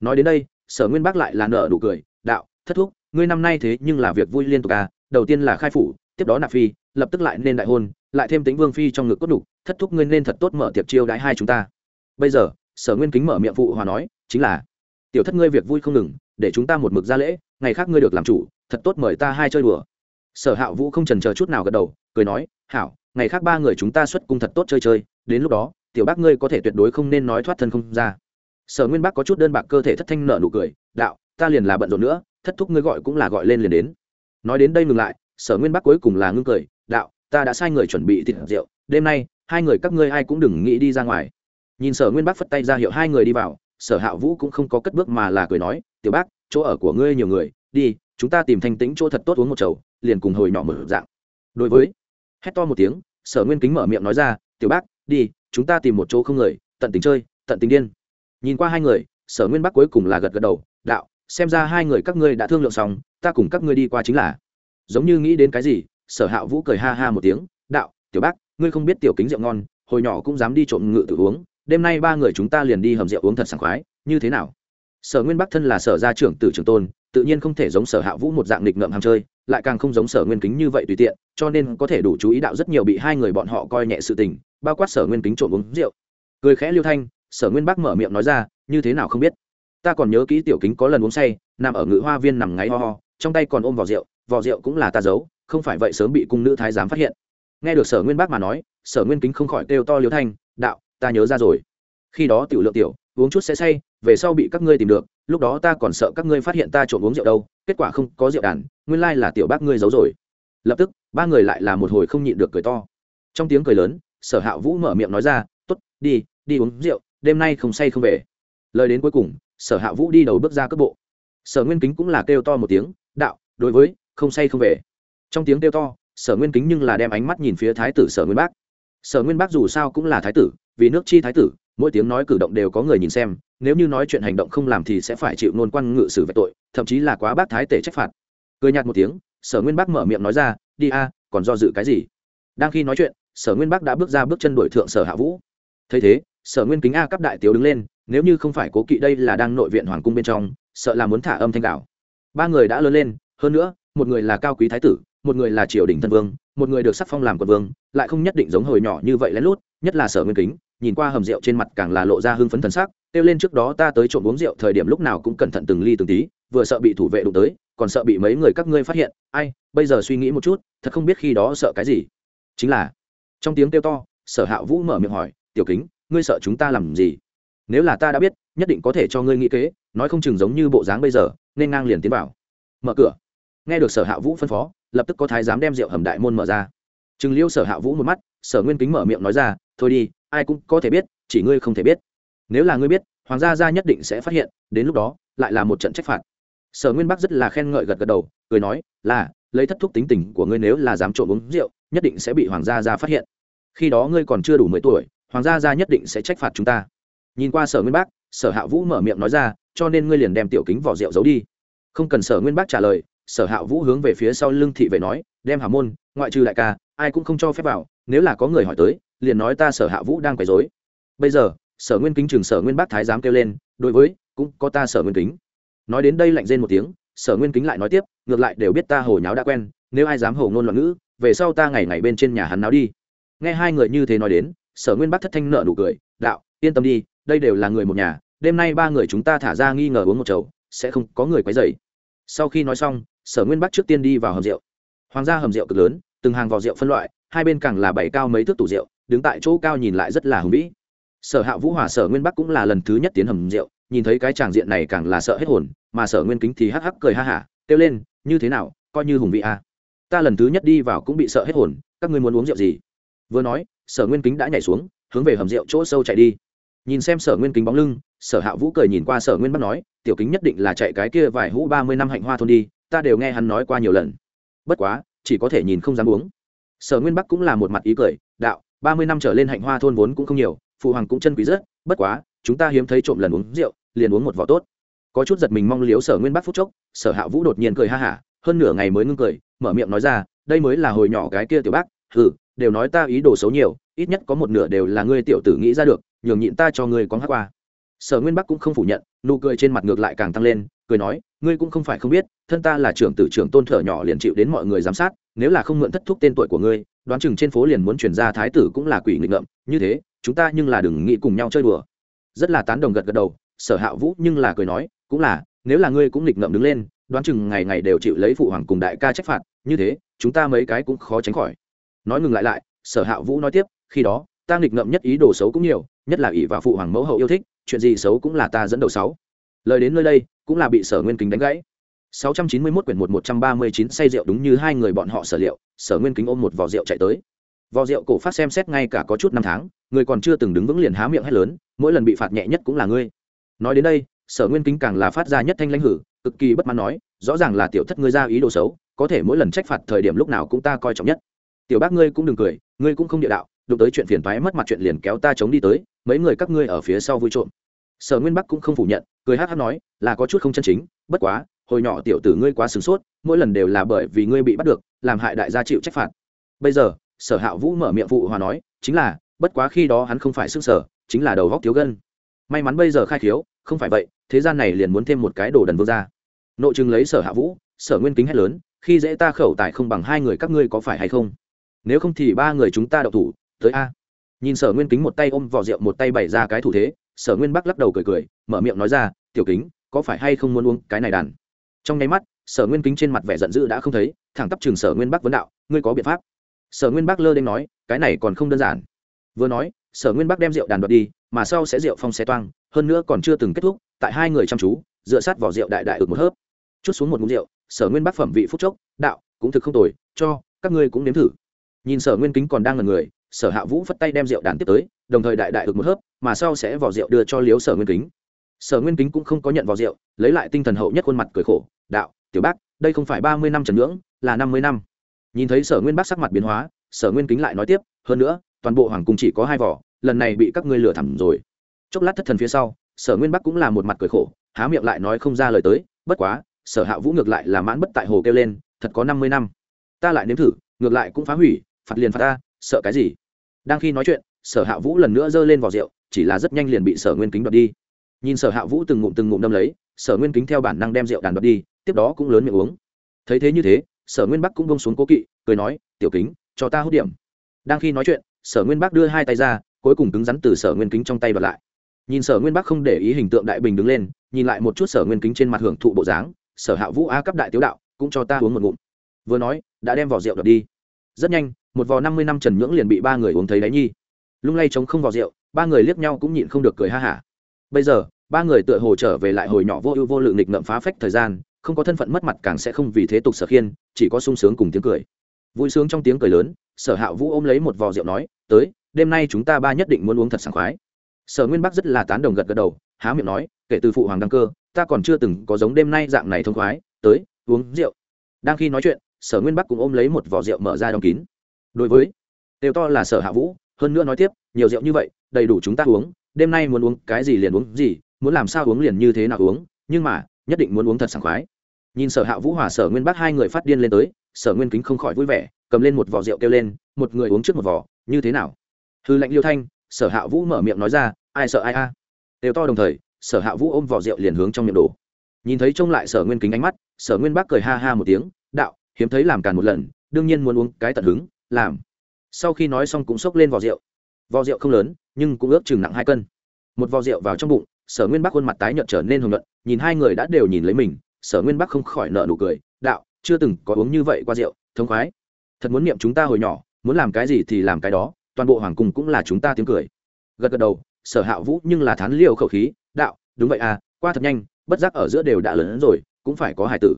Nói đến đây, sở nguyên bắc lại là nợ nụ cười, đạo, thất thúc, ngươi năm nay thế nhưng là việc vui liên tục à đầu tiên là khai phủ, tiếp đó nạp phi lập tức lại nên đại hôn, lại thêm tính vương phi trong ngực cốt đục thất thúc ngươi nên thật tốt mở tiệc chiêu đãi hai chúng ta. Bây giờ, sở nguyên kính mở miệng phụ hòa nói, chính là, tiểu thất ngươi việc vui không ngừng, để chúng ta một mực ra lễ, ngày khác ngươi được làm chủ, thật tốt mời ta hai chơi đùa. Sở hạ vũ không trần chờ chút nào gật đầu, cười nói, hảo, ngày khác ba người chúng ta xuất cung thật tốt chơi chơi, đến lúc đó, tiểu bác ngươi có thể tuyệt đối không nên nói thoát thân không ra. Sở nguyên bác có chút đơn bạc cơ thể thất thanh nở nụ cười, đạo, ta liền là bận rộn nữa, thất thúc ngươi gọi cũng là gọi lên liền đến. Nói đến đây ngừng lại, sở nguyên bác cuối cùng là ngưng cười đạo, ta đã sai người chuẩn bị thịt rượu, đêm nay, hai người các ngươi ai cũng đừng nghĩ đi ra ngoài. Nhìn sở nguyên bác phất tay ra hiệu hai người đi vào, sở hạ vũ cũng không có cất bước mà là cười nói, tiểu bác, chỗ ở của ngươi nhiều người, đi, chúng ta tìm thanh tĩnh chỗ thật tốt uống một chầu, liền cùng hồi nhỏ mở dạng. Đối với, hét to một tiếng, sở nguyên kính mở miệng nói ra, tiểu bác, đi, chúng ta tìm một chỗ không người, tận tình chơi, tận tình điên. Nhìn qua hai người, sở nguyên bắc cuối cùng là gật gật đầu, đạo, xem ra hai người các ngươi đã thương lượng xong, ta cùng các ngươi đi qua chính là. Giống như nghĩ đến cái gì sở hạ vũ cười ha ha một tiếng, đạo, tiểu bác, ngươi không biết tiểu kính rượu ngon, hồi nhỏ cũng dám đi trộm ngự tự uống, đêm nay ba người chúng ta liền đi hầm rượu uống thật sảng khoái, như thế nào? Sở nguyên bắc thân là sở gia trưởng tử trường tôn, tự nhiên không thể giống sở hạ vũ một dạng nghịch ngợm ham chơi, lại càng không giống sở nguyên kính như vậy tùy tiện, cho nên có thể đủ chú ý đạo rất nhiều bị hai người bọn họ coi nhẹ sự tình, bao quát sở nguyên kính trộm uống rượu. Cười khẽ liêu thanh, sở nguyên bắc mở miệng nói ra, như thế nào không biết? Ta còn nhớ kỹ tiểu kính có lần uống say, nằm ở ngự hoa viên nằm ngáy ho ho, trong tay còn ôm vỏ rượu vỏ rượu cũng là ta giấu không phải vậy sớm bị cung nữ thái giám phát hiện. Nghe được sở nguyên bác mà nói, sở nguyên kính không khỏi kêu to liêu thanh, đạo, ta nhớ ra rồi. Khi đó tiểu lượng tiểu, uống chút sẽ say, về sau bị các ngươi tìm được, lúc đó ta còn sợ các ngươi phát hiện ta trộm uống rượu đâu, kết quả không có rượu đàn, nguyên lai là tiểu bác ngươi giấu rồi. Lập tức, ba người lại là một hồi không nhịn được cười to. Trong tiếng cười lớn, sở hạ vũ mở miệng nói ra t ố t đi đi uống rượu, đêm nay không say không về. Lời đến cuối cùng, sở hạ vũ đi đầu bước ra cước bộ. Sở nguyên kính cũng là kêu to một tiếng, đạo, đối với, không say không về trong tiếng kêu to, sở nguyên kính nhưng là đem ánh mắt nhìn phía thái tử sở nguyên bác. Sở nguyên bác dù sao cũng là thái tử, vì nước chi thái tử, mỗi tiếng nói cử động đều có người nhìn xem, nếu như nói chuyện hành động không làm thì sẽ phải chịu nôn quan ngự xử về tội, thậm chí là quá bác thái tể trách phạt. Cười nhạt một tiếng, sở nguyên bác mở miệng nói ra, đi a, còn do dự cái gì? Đang khi nói chuyện, sở nguyên bác đã bước ra bước chân đuổi thượng sở hạ vũ. Thấy thế, sở nguyên kính a cấp đại tiếu đứng lên, nếu như không phải cố kỵ đây là đang nội viện hoàng cung bên trong, sợ là muốn thả âm thanh đạo. Ba người đã lớn lên, hơn nữa, một người là cao quý thái tử một người là triều đình thân vương, một người được sắc phong làm quận vương, lại không nhất định giống hồi nhỏ như vậy lén lút, nhất là sở nguyên kính, nhìn qua hầm rượu trên mặt càng là lộ ra hưng phấn thần sắc, kêu lên trước đó ta tới trộm uống rượu thời điểm lúc nào cũng cẩn thận từng ly từng tí, vừa sợ bị thủ vệ đụng tới, còn sợ bị mấy người các ngươi phát hiện, ai, bây giờ suy nghĩ một chút, thật không biết khi đó sợ cái gì. Chính là, trong tiếng kêu to, sở hạ vũ mở miệng hỏi, tiểu kính, ngươi sợ chúng ta làm gì? Nếu là ta đã biết, nhất định có thể cho ngươi nghĩ kế, nói không chừng giống như bộ dáng bây giờ, nên ngang liền tiến vào. Mở cửa. Nghe được sở hạ vũ phân phó lập tức có thái giám đem rượu hầm đại môn mở ra. Chừng liêu sở hạ vũ một mắt, sở nguyên kính mở miệng nói ra, thôi đi, ai cũng có thể biết, chỉ ngươi không thể biết. Nếu là ngươi biết, hoàng gia gia nhất định sẽ phát hiện, đến lúc đó, lại là một trận trách phạt. Sở nguyên bắc rất là khen ngợi gật gật đầu, cười nói, là, lấy thất thúc tính tình của ngươi nếu là dám trộm uống rượu, nhất định sẽ bị hoàng gia gia phát hiện. Khi đó ngươi còn chưa đủ mười tuổi, hoàng gia gia nhất định sẽ trách phạt chúng ta. Nhìn qua sở nguyên bắc, sở hạ vũ mở miệng nói ra, cho nên ngươi liền đem tiểu kính vỏ rượu giấu đi. Không cần sở nguyên bắc trả lời sở hạ vũ hướng về phía sau lưng thị vệ nói, đem hảo môn, ngoại trừ đại ca, ai cũng không cho phép vào, nếu là có người hỏi tới, liền nói ta sở hạ vũ đang quấy dối bây giờ, sở nguyên kính trường sở nguyên bác thái dám kêu lên, đối với, cũng có ta sở nguyên kính. Nói đến đây lạnh rên một tiếng, sở nguyên kính lại nói tiếp, ngược lại đều biết ta hồ nháo đã quen, nếu ai dám hồ ngôn loạn ngữ, về sau ta ngày ngày bên trên nhà hắn náo đi. Nghe hai người như thế nói đến, sở nguyên bác thất thanh nợ nụ cười, đạo, yên tâm đi, đây đều là người một nhà, đêm nay ba người chúng ta thả ra nghi ngờ uống một chầu, sẽ không có người quấy dày sau khi nói xong sở nguyên bắc trước tiên đi vào hầm rượu. Hoàng gia hầm rượu cực lớn, từng hàng vò rượu phân loại, hai bên càng là bảy cao mấy thước tủ rượu, đứng tại chỗ cao nhìn lại rất là hùng vĩ. Sở hạ vũ hòa, sở nguyên bắc cũng là lần thứ nhất tiến hầm rượu, nhìn thấy cái tràng diện này càng là sợ hết hồn, mà sở nguyên kính thì hắc hắc cười ha hả, kêu lên, như thế nào, coi như hùng vĩ a à. ta lần thứ nhất đi vào cũng bị sợ hết hồn, các ngươi muốn uống rượu gì? Vừa nói, sở nguyên kính đã nhảy xuống, hướng về hầm rượu chỗ sâu chạy đi. Nhìn xem sở nguyên kính bóng lưng, sở hạ vũ cười nhìn qua sở nguyên bắc nói, tiểu kính nhất định là chạy cái kia vài hũ ba mươi năm hạnh hoa thôn đi ta đều nghe hắn nói qua nhiều lần. Bất quá, chỉ có thể nhìn không dám uống. Sở nguyên bắc cũng là một mặt ý cười, đạo, ba mươi năm trở lên hạnh hoa thôn vốn cũng không nhiều, phụ hoàng cũng chân quý rất, bất quá, chúng ta hiếm thấy trộm lần uống rượu, liền uống một vỏ tốt. Có chút giật mình mong liếu sở nguyên bắc phúc chốc, sở hạ vũ đột nhiên cười ha hả, hơn nửa ngày mới ngưng cười, mở miệng nói ra, đây mới là hồi nhỏ cái kia tiểu bác ừ đều nói ta ý đồ xấu nhiều, ít nhất có một nửa đều là ngươi tiểu tử nghĩ ra được, nhường nhịn ta cho ngươi có hát qua. Sở nguyên bắc cũng không phủ nhận nụ cười trên mặt ngược lại càng tăng lên, cười nói, ngươi cũng không phải không biết, thân ta là trưởng tử trưởng tôn thở nhỏ liền chịu đến mọi người giám sát, nếu là không mượn thất thúc tên tuổi của ngươi, đoán chừng trên phố liền muốn chuyển ra thái tử cũng là quỷ nghịch ngợm, như thế, chúng ta nhưng là đừng nghĩ cùng nhau chơi đùa. Rất là tán đồng gật gật đầu, sở hạ vũ nhưng là cười nói, cũng là, nếu là ngươi cũng nghịch ngợm đứng lên, đoán chừng ngày ngày đều chịu lấy phụ hoàng cùng đại ca trách phạt, như thế, chúng ta mấy cái cũng khó tránh khỏi. Nói ngừng lại lại, sở hạ vũ nói tiếp, khi đó ta nghịch ngợm nhất ý đồ xấu cũng nhiều nhất là ỷ và phụ hoàng mẫu hậu yêu thích chuyện gì xấu cũng là ta dẫn đầu sáu lời đến nơi đây cũng là bị sở nguyên kính đánh gãy 691 quyển 1 139 say rượu đúng như hai người bọn họ sở liệu, Sở Nguyên Kính ôm một vò rượu chạy tới. Vò rượu cổ phát xem xét ngay cả có chút năm tháng, người còn chưa từng đứng vững liền há miệng hét lớn, mỗi lần bị phạt nhẹ nhất cũng là ngươi. Nói đến đây, Sở Nguyên Kính càng là phát ra nhất thanh lãnh hử, cực kỳ bất mãn nói, rõ ràng là tiểu thất ngươi ra ý đồ xấu, có thể mỗi lần trách phạt thời điểm lúc nào cũng ta coi trọng nhất. Tiểu bác ngươi cũng đừng cười, ngươi cũng không địa đạo, đụng tới chuyện phiền toái mất mặt chuyện liền kéo ta chống đi tới, mấy người các ngươi ở phía sau vui trộm. Sở Nguyên Bắc cũng không phủ nhận, cười hắc hắc nói, là có chút không chân chính, bất quá, hồi nhỏ tiểu tử ngươi quá sửng sốt mỗi lần đều là bởi vì ngươi bị bắt được làm hại đại gia chịu trách phạt. Bây giờ sở hạ vũ mở miệng phụ hòa nói chính là bất quá khi đó hắn không phải sức sở chính là đầu góc thiếu gân. May mắn bây giờ khai thiếu, không phải vậy thế gian này liền muốn thêm một cái đồ đần vương ra. Nội chừng lấy sở hạ vũ sở nguyên kính hét lớn khi dễ ta khẩu tài không bằng hai người các ngươi có phải hay không? Nếu không thì ba người chúng ta đậu thủ tới a. Nhìn sở nguyên kính một tay ôm vỏ rượu một tay bày ra cái thủ thế, sở nguyên bắc lắc đầu cười cười, mở miệng nói ra, tiểu kính, có phải hay không muốn uống cái này đàn? Trong nháy mắt, sở nguyên kính trên mặt vẻ giận dữ đã không thấy, thẳng tắp trường sở nguyên bắc vấn đạo, ngươi có biện pháp? Sở nguyên bắc lơ đ ê n nói, cái này còn không đơn giản. Vừa nói, sở nguyên bắc đem rượu đàn đoạt đi, mà sau sẽ rượu phong xe toang, hơn nữa còn chưa từng kết thúc, tại hai người chăm chú, dựa sát vỏ rượu đại đại ực một hớp. Chút xuống một mục rượu, sở nguyên bắc phẩm vị phúc chốc, đạo, cũng thực không tồi, cho, các ngươi cũng nếm thử. Nhìn sở nguyên kính còn đang ngần người sở hạ vũ phất tay đem rượu đàn tiếp tới, đồng thời đại đại ực một hớp, mà sau sẽ vỏ rượu đưa cho liếu sở nguyên kính. Sở nguyên kính cũng không có nhận vỏ rượu, lấy lại tinh thần hậu nhất khuôn mặt cười khổ, đạo, tiểu bác, đây không phải ba mươi năm trần ngưỡng, là năm mươi năm. Nhìn thấy sở nguyên bác sắc mặt biến hóa, sở nguyên kính lại nói tiếp, hơn nữa, toàn bộ hoàng cung chỉ có hai vỏ, lần này bị các ngươi lừa thẳm rồi. Chốc lát thất thần phía sau, sở nguyên bắc cũng là một mặt cười khổ, há miệng lại nói không ra lời tới, bất quá, sở hạ vũ ngược lại là mãn bất tại hồ kêu lên, thật có năm mươi năm. Ta lại nếm thử, ngược lại cũng phá hủy, phạt liền phạt ta sợ cái gì? Đang khi nói chuyện, sở hạ vũ lần nữa giơ lên vỏ rượu, chỉ là rất nhanh liền bị sở nguyên kính đoạt đi. Nhìn sở hạ vũ từng ngụm từng ngụm đâm lấy, sở nguyên kính theo bản năng đem rượu đàn đoạt đi, tiếp đó cũng lớn miệng uống. Thấy thế như thế, sở nguyên bắc cũng bông xuống cố kỵ, cười nói, tiểu kính, cho ta hút điểm. Đang khi nói chuyện, sở nguyên bắc đưa hai tay ra, cuối cùng cứng rắn từ sở nguyên kính trong tay đoạt lại. Nhìn sở nguyên bắc không để ý hình tượng đại bình đứng lên, nhìn lại một chút sở nguyên kính trên mặt hưởng thụ bộ dáng, sở hạ vũ a cấp đại tiếu đạo, cũng cho ta uống một ngụm. Vừa nói, đã đem vỏ rượu đập đi. Rất nhanh một vò năm mươi năm trần nhưỡng liền bị ba người uống thấy đáy nhi. Lung lay chống không vò rượu, ba người liếc nhau cũng nhịn không được cười ha hả. Bây giờ, ba người tựa hồ trở về lại hồi nhỏ vô ưu vô lự nghịch ngợm phá phách thời gian, không có thân phận mất mặt càng sẽ không vì thế tục sở khiên, chỉ có sung sướng cùng tiếng cười. Vui sướng trong tiếng cười lớn, sở hạ vũ ôm lấy một vò rượu nói, tới, đêm nay chúng ta ba nhất định muốn uống thật sảng khoái. Sở nguyên bắc rất là tán đồng gật gật đầu, há miệng nói, kể từ phụ hoàng đăng cơ, ta còn chưa từng có giống đêm nay dạng này thông khoái, tới, uống rượu. Đang khi nói chuyện, sở nguyên bắc cũng ôm lấy một vò rượu mở ra đóng kín đối với đều to là sở hạ vũ, hơn nữa nói tiếp, nhiều rượu như vậy, đầy đủ chúng ta uống, đêm nay muốn uống cái gì liền uống gì, muốn làm sao uống liền như thế nào uống, nhưng mà, nhất định muốn uống thật sảng khoái. Nhìn sở hạ vũ hòa sở nguyên bắc hai người phát điên lên tới, sở nguyên kính không khỏi vui vẻ, cầm lên một vỏ rượu kêu lên, một người uống trước một vỏ như thế nào? Hư lệnh liêu thanh, sở hạ vũ mở miệng nói ra, ai sợ ai a? Đều to đồng thời, sở hạ vũ ôm vỏ rượu liền hướng trong miệng đổ. Nhìn thấy trông lại sở nguyên kính ánh mắt, sở nguyên bắc cười ha ha một tiếng, đạo, hiếm thấy làm càn một lần, đương nhiên muốn uống cái tận hứng làm. Sau khi nói xong cũng xốc lên vò rượu. Vò rượu không lớn, nhưng cũng ước chừng nặng hai cân. Một vò rượu vào trong bụng, sở nguyên bắc khuôn mặt tái nhợt trở nên hồng nhuận, nhìn hai người đã đều nhìn lấy mình, sở nguyên bắc không khỏi nợ nụ cười, đạo, chưa từng có uống như vậy qua rượu thống khoái. Thật muốn niệm chúng ta hồi nhỏ, muốn làm cái gì thì làm cái đó, toàn bộ hoàng cung cũng là chúng ta tiếng cười. Gật gật đầu, sở hạ vũ nhưng là thán liều khẩu khí, đạo, đúng vậy à qua thật nhanh, bất giác ở giữa đều đã lớn rồi, cũng phải có hài tử.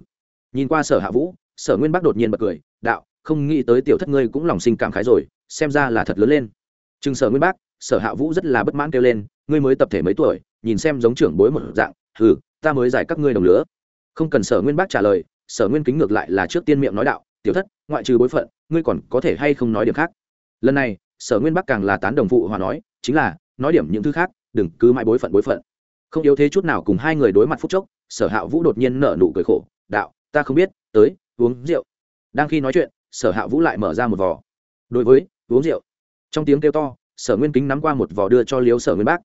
Nhìn qua sở hạ vũ, sở nguyên bắc đột nhiên bật cười, đạo không nghĩ tới tiểu thất ngươi cũng lòng sinh cảm khái rồi, xem ra là thật lớn lên. Chừng sở nguyên bác, sở hạ vũ rất là bất mãn kêu lên, ngươi mới tập thể mấy tuổi, nhìn xem giống trưởng bối một dạng ừ ta mới giải các ngươi đồng lứa. Không cần sở nguyên bác trả lời, sở nguyên kính ngược lại là trước tiên miệng nói đạo, tiểu thất, ngoại trừ bối phận, ngươi còn có thể hay không nói điểm khác? Lần này, sở nguyên bắc càng là tán đồng phụ hòa nói, chính là, nói điểm những thứ khác, đừng cứ mãi bối phận bối phận. Không yếu thế chút nào cùng hai người đối mặt phúc chốc, sở hạ vũ đột nhiên nở nụ cười khổ, đạo, ta không biết, tới, uống rượu. Đang khi nói chuyện sở hạ vũ lại mở ra một vò. Đối với, uống rượu. Trong tiếng kêu to, sở nguyên kính nắm qua một vò đưa cho liếu sở nguyên bác.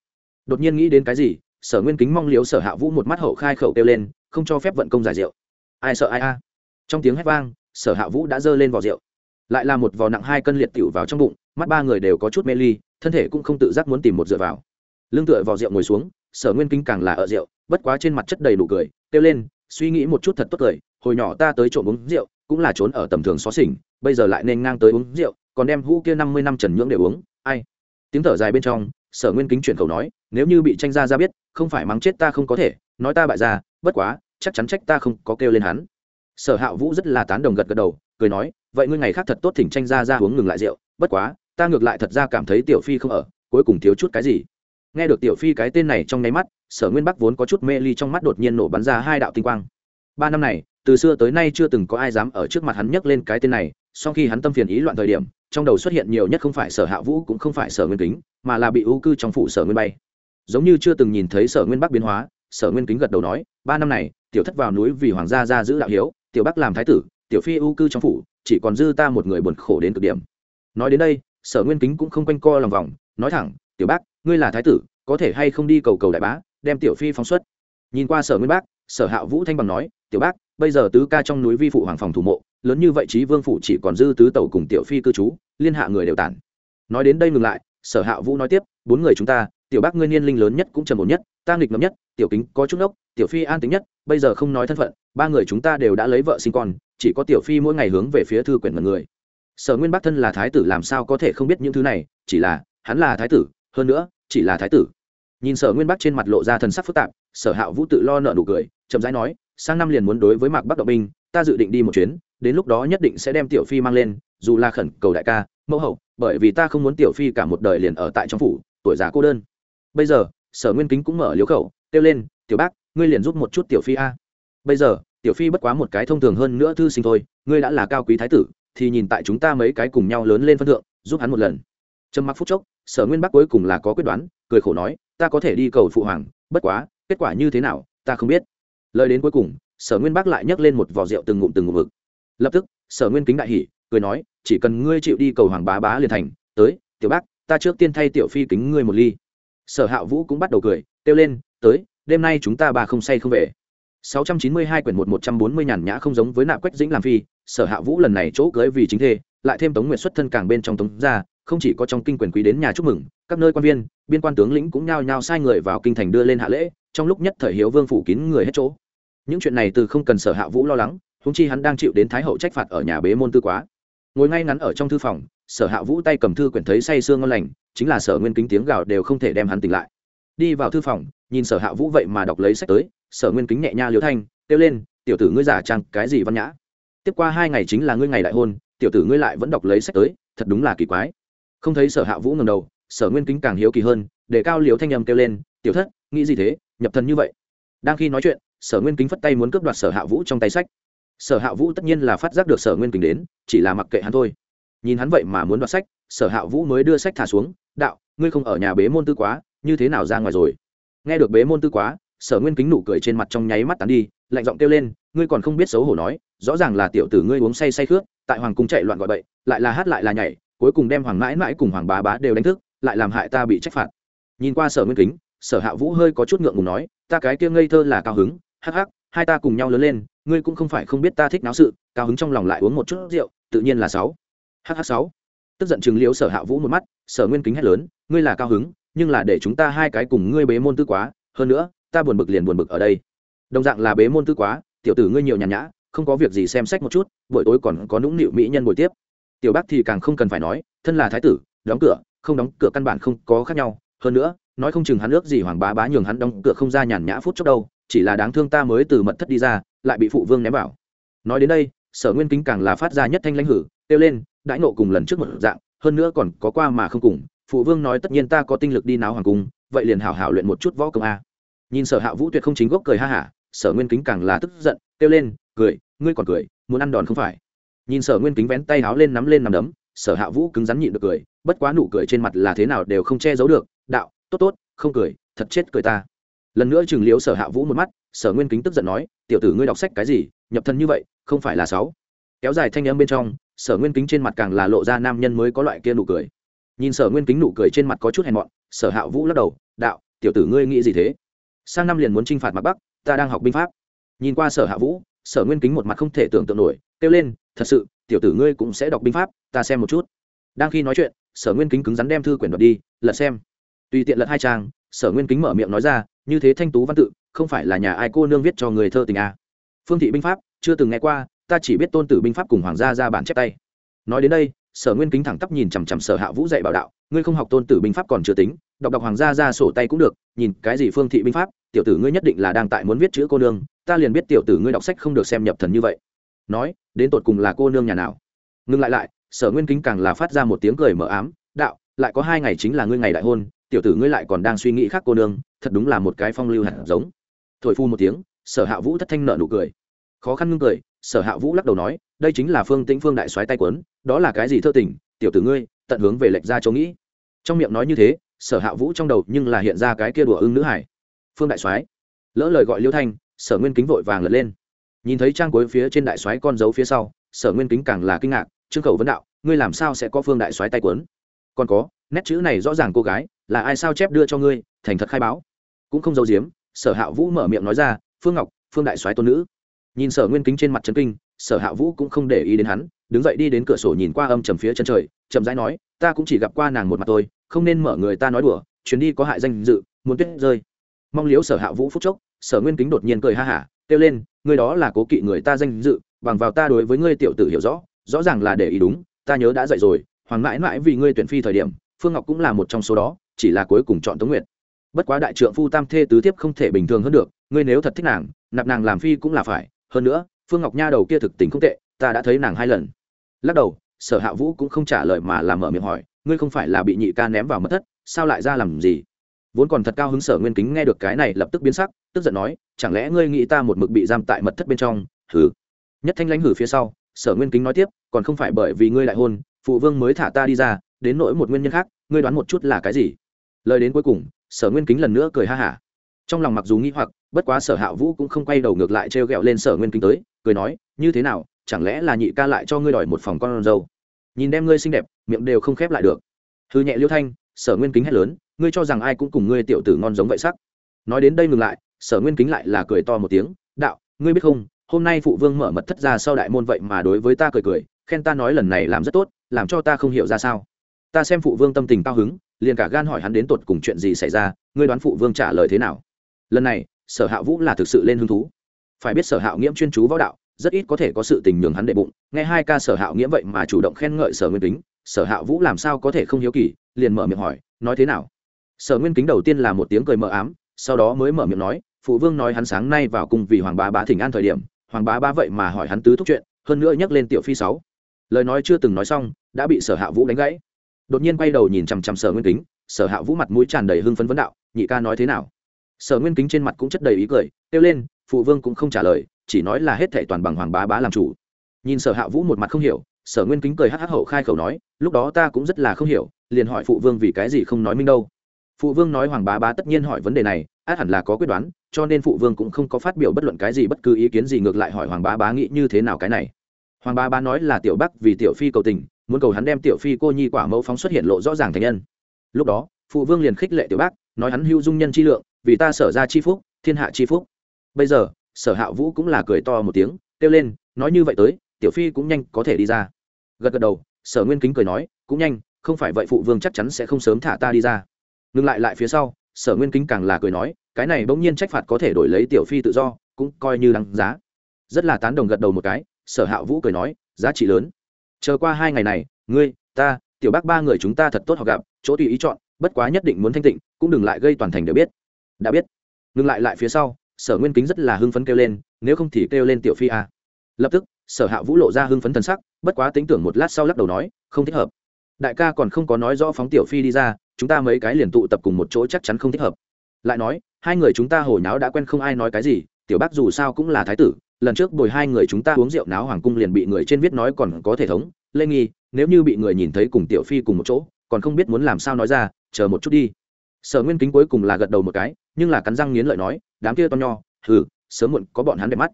Đột nhiên nghĩ đến cái gì, sở nguyên kính mong liếu sở hạ vũ một mắt hậu khai khẩu kêu lên, không cho phép vận công giải rượu. Ai sợ ai a? Trong tiếng hét vang, sở hạ vũ đã giơ lên vò rượu. Lại là một vò nặng hai cân liệt tiểu vào trong bụng, mắt ba người đều có chút mê ly, thân thể cũng không tự giác muốn tìm một dựa vào. Lưng tựa vào rượu ngồi xuống, sở nguyên kính càng là ở rượu, bất quá trên mặt chất đầy đủ cười, kêu lên, suy nghĩ một chút thật tốt cười, hồi nhỏ ta tới trộm uống rượu cũng là trốn ở tầm thường xó xỉnh, bây giờ lại nên ngang tới uống rượu, còn đem hũ kia năm mươi năm trần nhưỡng để uống. Ai? Tiếng thở dài bên trong, sở nguyên kính chuyển khẩu nói, nếu như bị tranh gia ra biết, không phải mắng chết ta không có thể, nói ta bại ra bất quá, chắc chắn trách ta không có kêu lên hắn. Sở hạ vũ rất là tán đồng gật gật đầu, cười nói, vậy ngươi ngày khác thật tốt thỉnh tranh gia ra uống ngừng lại rượu, bất quá, ta ngược lại thật ra cảm thấy tiểu phi không ở, cuối cùng thiếu chút cái gì. Nghe được tiểu phi cái tên này trong nháy mắt, sở nguyên bắc vốn có chút mê ly trong mắt đột nhiên nổ bắn ra hai đạo tinh quang. Ba năm này từ xưa tới nay chưa từng có ai dám ở trước mặt hắn nhắc lên cái tên này sau khi hắn tâm phiền ý loạn thời điểm, trong đầu xuất hiện nhiều nhất không phải sở hạ vũ cũng không phải sở nguyên kính, mà là bị ưu cư trong phủ sở nguyên bay. Giống như chưa từng nhìn thấy sở nguyên bắc biến hóa, sở nguyên kính gật đầu nói, ba năm này, tiểu thất vào núi vì hoàng gia ra giữ đạo hiếu, tiểu bắc làm thái tử, tiểu phi ưu cư trong phủ, chỉ còn dư ta một người buồn khổ đến cực điểm. Nói đến đây, sở nguyên kính cũng không quanh co lòng vòng, nói thẳng, tiểu bác ngươi là thái tử, có thể hay không đi cầu cầu đại bá, đem tiểu phi phóng xuất? Nhìn qua sở nguyên bác sở hạ vũ thanh bằng nói, tiểu bác bây giờ tứ ca trong núi vi phụ hoàng phòng thủ mộ, lớn như vậy trí vương phủ chỉ còn dư tứ tẩu cùng tiểu phi cư trú, liên hạ người đều tản. Nói đến đây ngừng lại, sở hạ vũ nói tiếp, bốn người chúng ta, tiểu bác ngươi niên linh lớn nhất cũng trầm ổn nhất, ta nghịch ngầm nhất, tiểu kính có chút ốc tiểu phi an tính nhất, bây giờ không nói thân phận, ba người chúng ta đều đã lấy vợ sinh con, chỉ có tiểu phi mỗi ngày hướng về phía thư quyển mật người. Sở nguyên bắc thân là thái tử làm sao có thể không biết những thứ này, chỉ là, hắn là thái tử, hơn nữa, chỉ là thái tử. Nhìn sở nguyên bắc trên mặt lộ ra thần sắc phức tạp, sở hạ vũ tự lo nợ nụ cười chậm rãi nói, sang năm liền muốn đối với mạc bắc động binh, ta dự định đi một chuyến, đến lúc đó nhất định sẽ đem tiểu phi mang lên, dù là khẩn cầu đại ca, mẫu hậu, bởi vì ta không muốn tiểu phi cả một đời liền ở tại trong phủ, tuổi già cô đơn. Bây giờ, sở nguyên kính cũng mở liếu khẩu, kêu lên, tiểu bác, ngươi liền giúp một chút tiểu phi a. Bây giờ, tiểu phi bất quá một cái thông thường hơn nữa thư sinh thôi, ngươi đã là cao quý thái tử, thì nhìn tại chúng ta mấy cái cùng nhau lớn lên phân thượng, giúp hắn một lần. Trầm mặc phút chốc, sở nguyên bắc cuối cùng là có quyết đoán, cười khổ nói, ta có thể đi cầu phụ hoàng, bất quá, kết quả như thế nào, ta không biết lời đến cuối cùng, sở nguyên bác lại nhấc lên một vò rượu từng ngụm từng ngụm vực. Lập tức, sở nguyên kính đại hỉ, cười nói, chỉ cần ngươi chịu đi cầu hoàng bá bá liền thành, tới, tiểu bác, ta trước tiên thay tiểu phi kính ngươi một ly. Sở hạ vũ cũng bắt đầu cười, kêu lên, tới, đêm nay chúng ta bà không say không về. 692 quyển 1 140 nhàn nhã không giống với nạp quách dĩnh làm phi, sở hạ vũ lần này chỗ cưới vì chính thê, lại thêm tống nguyện xuất thân càng bên trong tống gia, không chỉ có trong kinh quyền quý đến nhà chúc mừng, các nơi quan viên, biên quan tướng lĩnh cũng nhao nhao sai người vào kinh thành đưa lên hạ lễ, trong lúc nhất thời hiếu vương phủ kín người hết chỗ những chuyện này từ không cần sở hạ vũ lo lắng húng chi hắn đang chịu đến thái hậu trách phạt ở nhà bế môn tư quá. Ngồi ngay ngắn ở trong thư phòng, sở hạ vũ tay cầm thư quyển thấy say sương ngon lành, chính là sở nguyên kính tiếng gào đều không thể đem hắn tỉnh lại. Đi vào thư phòng, nhìn sở hạ vũ vậy mà đọc lấy sách tới, sở nguyên kính nhẹ nha liếu thanh, kêu lên, tiểu tử ngươi giả trang cái gì văn nhã? Tiếp qua hai ngày chính là ngươi ngày đại hôn, tiểu tử ngươi lại vẫn đọc lấy sách tới, thật đúng là kỳ quái. Không thấy sở hạ vũ ngầm đầu, sở nguyên kính càng hiếu kỳ hơn, để cao liếu thanh nhầm kêu lên, tiểu thất, nghĩ gì thế? Nhập thần như vậy? Đang khi nói chuyện sở nguyên kính phất tay muốn cướp đoạt sở hạ vũ trong tay sách. Sở hạ vũ tất nhiên là phát giác được sở nguyên kính đến, chỉ là mặc kệ hắn thôi. Nhìn hắn vậy mà muốn đoạt sách, sở hạ vũ mới đưa sách thả xuống, đạo, ngươi không ở nhà bế môn tư quá, như thế nào ra ngoài rồi? Nghe được bế môn tư quá, sở nguyên kính nụ cười trên mặt trong nháy mắt tán đi, lạnh giọng kêu lên, ngươi còn không biết xấu hổ nói, rõ ràng là tiểu tử ngươi uống say say khước, tại hoàng cung chạy loạn gọi bậy, lại là hát lại là nhảy, cuối cùng đem hoàng mãi mãi cùng hoàng bá bá đều đánh thức, lại làm hại ta bị trách phạt. Nhìn qua sở nguyên kính, sở hạ vũ hơi có chút ngượng ngùng nói, ta cái kia ngây thơ là cao hứng hắc hắc, hai ta cùng nhau lớn lên, ngươi cũng không phải không biết ta thích náo sự, cao hứng trong lòng lại uống một chút rượu, tự nhiên là sáu. Hh sáu. Tức giận chừng liễu sở hạ vũ một mắt, sở nguyên kính hét lớn, ngươi là cao hứng, nhưng là để chúng ta hai cái cùng ngươi bế môn tư quá, hơn nữa, ta buồn bực liền buồn bực ở đây. Đồng dạng là bế môn tư quá, tiểu tử ngươi nhiều nhàn nhã, không có việc gì xem sách một chút, buổi tối còn có nũng nịu mỹ nhân buổi tiếp. Tiểu bác thì càng không cần phải nói, thân là thái tử, đóng cửa, không đóng cửa căn bản không có khác nhau, hơn nữa, nói không chừng hắn ước gì hoàng bá bá nhường hắn đóng cửa không ra nhàn nhã phút chốc đâu chỉ là đáng thương ta mới từ mật thất đi ra, lại bị phụ vương ném vào. Nói đến đây, sở nguyên kính càng là phát ra nhất thanh lãnh hử, kêu lên, đãi nộ cùng lần trước một dạng, hơn nữa còn có qua mà không cùng, phụ vương nói tất nhiên ta có tinh lực đi náo hoàng cung, vậy liền hảo hảo luyện một chút võ công a. Nhìn sở hạ vũ tuyệt không chính gốc cười ha hả, sở nguyên kính càng là tức giận, kêu lên, cười, ngươi còn cười, muốn ăn đòn không phải. Nhìn sở nguyên kính vén tay áo lên nắm lên nằm đấm, sở hạ vũ cứng rắn nhịn được cười, bất quá nụ cười trên mặt là thế nào đều không che giấu được, đạo, tốt tốt, không cười, thật chết cười ta lần nữa chừng liếu sở hạ vũ một mắt, sở nguyên kính tức giận nói, tiểu tử ngươi đọc sách cái gì? Nhập thân như vậy, không phải là sáu. Kéo dài thanh âm bên trong, sở nguyên kính trên mặt càng là lộ ra nam nhân mới có loại kia nụ cười. Nhìn sở nguyên kính nụ cười trên mặt có chút hèn mọn, sở hạ vũ lắc đầu, đạo, tiểu tử ngươi nghĩ gì thế? Sang năm liền muốn t r i n h phạt mặt bắc, ta đang học binh pháp. Nhìn qua sở hạ vũ, sở nguyên kính một mặt không thể tưởng tượng nổi, kêu lên, thật sự, tiểu tử ngươi cũng sẽ đọc binh pháp, ta xem một chút. Đang khi nói chuyện, sở nguyên kính cứng rắn đem thư quyển đoạt đi, lật xem. Tùy tiện lật hai trang sở nguyên kính mở miệng nói ra, như thế thanh tú văn tự, không phải là nhà ai cô nương viết cho người thơ tình à. phương thị binh pháp, chưa từng nghe qua, ta chỉ biết tôn tử binh pháp cùng hoàng gia ra bản chép tay. Nói đến đây, sở nguyên kính thẳng tắp nhìn chằm chằm sở hạ vũ dạy bảo đạo, ngươi không học tôn tử binh pháp còn chưa tính, đọc đọc hoàng gia ra sổ tay cũng được, nhìn cái gì phương thị binh pháp, tiểu tử ngươi nhất định là đang tại muốn viết chữ cô nương, ta liền biết tiểu tử ngươi đọc sách không được xem nhập thần như vậy. Nói, đến tột cùng là cô nương nhà nào? Ngừng lại lại, sở nguyên kính càng là phát ra một tiếng cười mờ ám, đạo, lại có hai ngày chính là ngươi ngày đại hôn tiểu tử ngươi lại còn đang suy nghĩ khác cô nương, thật đúng là một cái phong lưu hạt giống. Thổi phu một tiếng, sở hạ vũ thất thanh nợ nụ cười. Khó khăn ngưng cười, sở hạ vũ lắc đầu nói, đây chính là phương tĩnh phương đại soái tay quấn, đó là cái gì thơ tình, tiểu tử ngươi, tận hướng về lệch ra chỗ nghĩ. Trong miệng nói như thế, sở hạ vũ trong đầu nhưng là hiện ra cái kia đùa ưng nữ hải. Phương đại soái. Lỡ lời gọi liêu thanh, sở nguyên kính vội vàng lật lên. Nhìn thấy trang cuối phía trên đại soái con dấu phía sau, sở nguyên kính càng là kinh ngạc, trương khẩu vấn đạo, ngươi làm sao sẽ có phương đại soái tay quấn? Còn có nét chữ này rõ ràng cô gái, là ai sao chép đưa cho ngươi, thành thật khai báo. Cũng không giấu giếm, sở hạ vũ mở miệng nói ra, phương ngọc, phương đại soái tôn nữ. Nhìn sở nguyên kính trên mặt trấn kinh, sở hạ vũ cũng không để ý đến hắn, đứng dậy đi đến cửa sổ nhìn qua âm trầm phía chân trời, chậm rãi nói, ta cũng chỉ gặp qua nàng một mặt tôi không nên mở người ta nói đùa, chuyến đi có hại danh dự, muốn tuyết rơi. Mong liếu sở hạ vũ phúc chốc, sở nguyên kính đột nhiên cười ha hả, kêu lên người đó là cố kỵ người ta danh dự, bằng vào ta đối với ngươi tiểu tử hiểu rõ rõ ràng là để ý đúng, ta nhớ đã dạy rồi, hoàng mãi mãi vì ngươi tuyển phi thời điểm phương ngọc cũng là một trong số đó, chỉ là cuối cùng chọn tống nguyệt. Bất quá đại trượng phu tam thê tứ tiếp không thể bình thường hơn được, ngươi nếu thật thích nàng, nạp nàng làm phi cũng là phải. Hơn nữa, phương ngọc nha đầu kia thực tình không tệ, ta đã thấy nàng hai lần. Lắc đầu, sở hạ vũ cũng không trả lời mà làm mở miệng hỏi, ngươi không phải là bị nhị ca ném vào mất thất, sao lại ra làm gì? Vốn còn thật cao hứng sở nguyên kính nghe được cái này lập tức biến sắc, tức giận nói, chẳng lẽ ngươi nghĩ ta một mực bị giam tại mật thất bên trong? Hử nhất thanh lãnh hử phía sau, sở nguyên kính nói tiếp, còn không phải bởi vì ngươi lại hôn, phụ vương mới thả ta đi ra đến nỗi một nguyên nhân khác, ngươi đoán một chút là cái gì? Lời đến cuối cùng, sở nguyên kính lần nữa cười ha hả. Trong lòng mặc dù nghĩ hoặc, bất quá sở hạ vũ cũng không quay đầu ngược lại t r e o g ẹ o lên sở nguyên kính tới, cười nói, như thế nào, chẳng lẽ là nhị ca lại cho ngươi đòi một phòng con dâu? Nhìn đem ngươi xinh đẹp, miệng đều không khép lại được. Hư nhẹ liêu thanh, sở nguyên kính hét lớn, ngươi cho rằng ai cũng cùng ngươi tiểu tử ngon giống vậy sắc? Nói đến đây ngừng lại, sở nguyên kính lại là cười to một tiếng, đạo, ngươi biết không, hôm nay phụ vương mở mật thất ra sau đại môn vậy mà đối với ta cười cười, khen ta nói lần này làm rất tốt, làm cho ta không hiểu ra sao ta xem phụ vương tâm tình cao hứng, liền cả gan hỏi hắn đến tột cùng chuyện gì xảy ra, ngươi đoán phụ vương trả lời thế nào? Lần này, sở hạ vũ là thực sự lên hứng thú. Phải biết sở hạ nghiễm chuyên chú võ đạo, rất ít có thể có sự tình nhường hắn đệ bụng, nghe hai ca sở hạ nghiễm vậy mà chủ động khen ngợi sở nguyên kính, sở hạ vũ làm sao có thể không hiếu kỳ, liền mở miệng hỏi, nói thế nào? Sở nguyên kính đầu tiên là một tiếng cười mờ ám, sau đó mới mở miệng nói, phụ vương nói hắn sáng nay vào cùng vì hoàng bá bá thỉnh an thời điểm, hoàng bá bá vậy mà hỏi hắn tứ thúc chuyện, hơn nữa nhắc lên tiểu phi sáu. Lời nói chưa từng nói xong, đã bị sở hạ vũ đánh gãy đột nhiên quay đầu nhìn chằm chằm sở nguyên kính, sở hạ vũ mặt mũi tràn đầy hưng phấn vấn đạo, nhị ca nói thế nào? Sở nguyên kính trên mặt cũng chất đầy ý cười, kêu lên, phụ vương cũng không trả lời, chỉ nói là hết thệ toàn bằng hoàng bá bá làm chủ. Nhìn sở hạ vũ một mặt không hiểu, sở nguyên kính cười hắc hắc hậu khai khẩu nói, lúc đó ta cũng rất là không hiểu, liền hỏi phụ vương vì cái gì không nói minh đâu. Phụ vương nói hoàng bá bá tất nhiên hỏi vấn đề này, át hẳn là có quyết đoán, cho nên phụ vương cũng không có phát biểu bất luận cái gì bất cứ ý kiến gì ngược lại hỏi hoàng bá bá nghĩ như thế nào cái này. Hoàng bá bá nói là tiểu bắc vì tiểu phi cầu tình muốn cầu hắn đem tiểu phi cô nhi quả mẫu phóng xuất hiện lộ rõ ràng thành nhân. Lúc đó, phụ vương liền khích lệ tiểu bác, nói hắn hưu dung nhân chi lượng, vì ta sở ra chi phúc, thiên hạ chi phúc. Bây giờ, sở hạ vũ cũng là cười to một tiếng, kêu lên, nói như vậy tới, tiểu phi cũng nhanh có thể đi ra. Gật gật đầu, sở nguyên kính cười nói, cũng nhanh, không phải vậy phụ vương chắc chắn sẽ không sớm thả ta đi ra. Ngừng lại lại phía sau, sở nguyên kính càng là cười nói, cái này bỗng nhiên trách phạt có thể đổi lấy tiểu phi tự do, cũng coi như đáng giá. Rất là tán đồng gật đầu một cái, sở hạ vũ cười nói, giá trị lớn chờ qua hai ngày này, ngươi, ta, tiểu bác ba người chúng ta thật tốt họ gặp, chỗ tùy ý chọn, bất quá nhất định muốn thanh tịnh, cũng đừng lại gây toàn thành đều biết. Đã biết. Ngừng lại lại phía sau, sở nguyên kính rất là hưng phấn kêu lên, nếu không thì kêu lên tiểu phi a. Lập tức, sở hạ vũ lộ ra hưng phấn thần sắc, bất quá tính tưởng một lát sau lắc đầu nói, không thích hợp. Đại ca còn không có nói rõ phóng tiểu phi đi ra, chúng ta mấy cái liền tụ tập cùng một chỗ chắc chắn không thích hợp. Lại nói, hai người chúng ta hồi nháo đã quen không ai nói cái gì, tiểu bác dù sao cũng là thái tử lần trước bồi hai người chúng ta uống rượu náo hoàng cung liền bị người trên viết nói còn có thể thống. Lê nghi, nếu như bị người nhìn thấy cùng tiểu phi cùng một chỗ, còn không biết muốn làm sao nói ra, chờ một chút đi. Sở nguyên kính cuối cùng là gật đầu một cái, nhưng là cắn răng nghiến lợi nói, đám kia to nho, hừ, sớm muộn có bọn hắn đẹp mắt.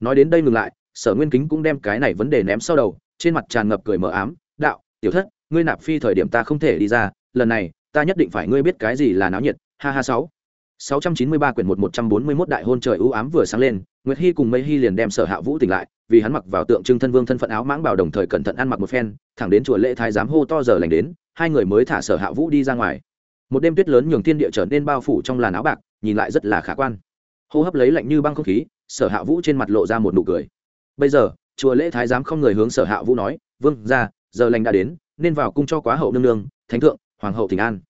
Nói đến đây ngừng lại, sở nguyên kính cũng đem cái này vấn đề ném sau đầu, trên mặt tràn ngập cười mờ ám, đạo, tiểu thất, ngươi nạp phi thời điểm ta không thể đi ra, lần này, ta nhất định phải ngươi biết cái gì là náo nhiệt, ha ha sáu. 693 quyển 1141 đại hôn trời u ám vừa sáng lên, Nguyệt Hi cùng Mây Hi liền đem Sở Hạ Vũ tỉnh lại, vì hắn mặc vào tượng trưng thân vương thân phận áo mãng bảo đồng thời cẩn thận ăn mặc một phen, thẳng đến chùa lễ thái giám hô to giờ lành đến, hai người mới thả Sở Hạ Vũ đi ra ngoài. Một đêm tuyết lớn nhường thiên địa trở nên bao phủ trong làn áo bạc, nhìn lại rất là khả quan. Hô hấp lấy lạnh như băng không khí, Sở Hạ Vũ trên mặt lộ ra một nụ cười. Bây giờ, chùa lễ thái giám không người hướng Sở Hạ Vũ nói, "Vương gia, giờ lành đã đến, nên vào cung cho quá hậu nương nương, thánh thượng, hoàng hậu thỉnh an."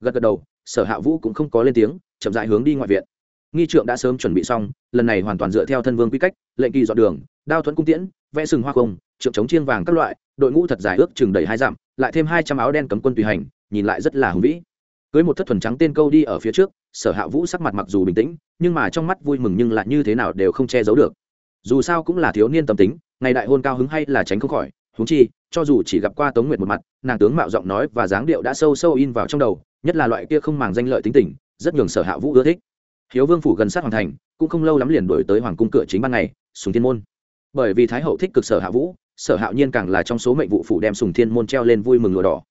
Gật gật đầu, Sở Hạ Vũ cũng không có lên tiếng, chậm rãi hướng đi ngoại viện. Nghi trượng đã sớm chuẩn bị xong, lần này hoàn toàn dựa theo thân vương quy cách, lệnh kỳ dọn đường, đao thuẫn cung tiễn, vẽ sừng hoa không trượng chống chiên vàng các loại, đội ngũ thật dài ước chừng đầy hai dặm, lại thêm hai trăm áo đen cấm quân tùy hành, nhìn lại rất là hùng vĩ. Cưới một thất thuần trắng tên câu đi ở phía trước, sở hạ vũ sắc mặt mặc dù bình tĩnh, nhưng mà trong mắt vui mừng nhưng lại như thế nào đều không che giấu được. Dù sao cũng là thiếu niên tâm tính, ngày đại hôn cao hứng hay là tránh không khỏi, huống chi, cho dù chỉ gặp qua tống nguyệt một mặt, nàng tướng mạo giọng nói và dáng điệu đã sâu sâu in vào trong đầu, nhất là loại kia không màng danh lợi tính tình rất nhường sở hạ vũ ưa thích. Hiếu vương phủ gần sát hoàng thành, cũng không lâu lắm liền đổi tới hoàng cung cửa chính ban ngày, sùng thiên môn. Bởi vì thái hậu thích cực sở hạ vũ, sở hạo nhiên càng là trong số mệnh vụ phủ đem sùng thiên môn treo lên vui mừng lụa đỏ.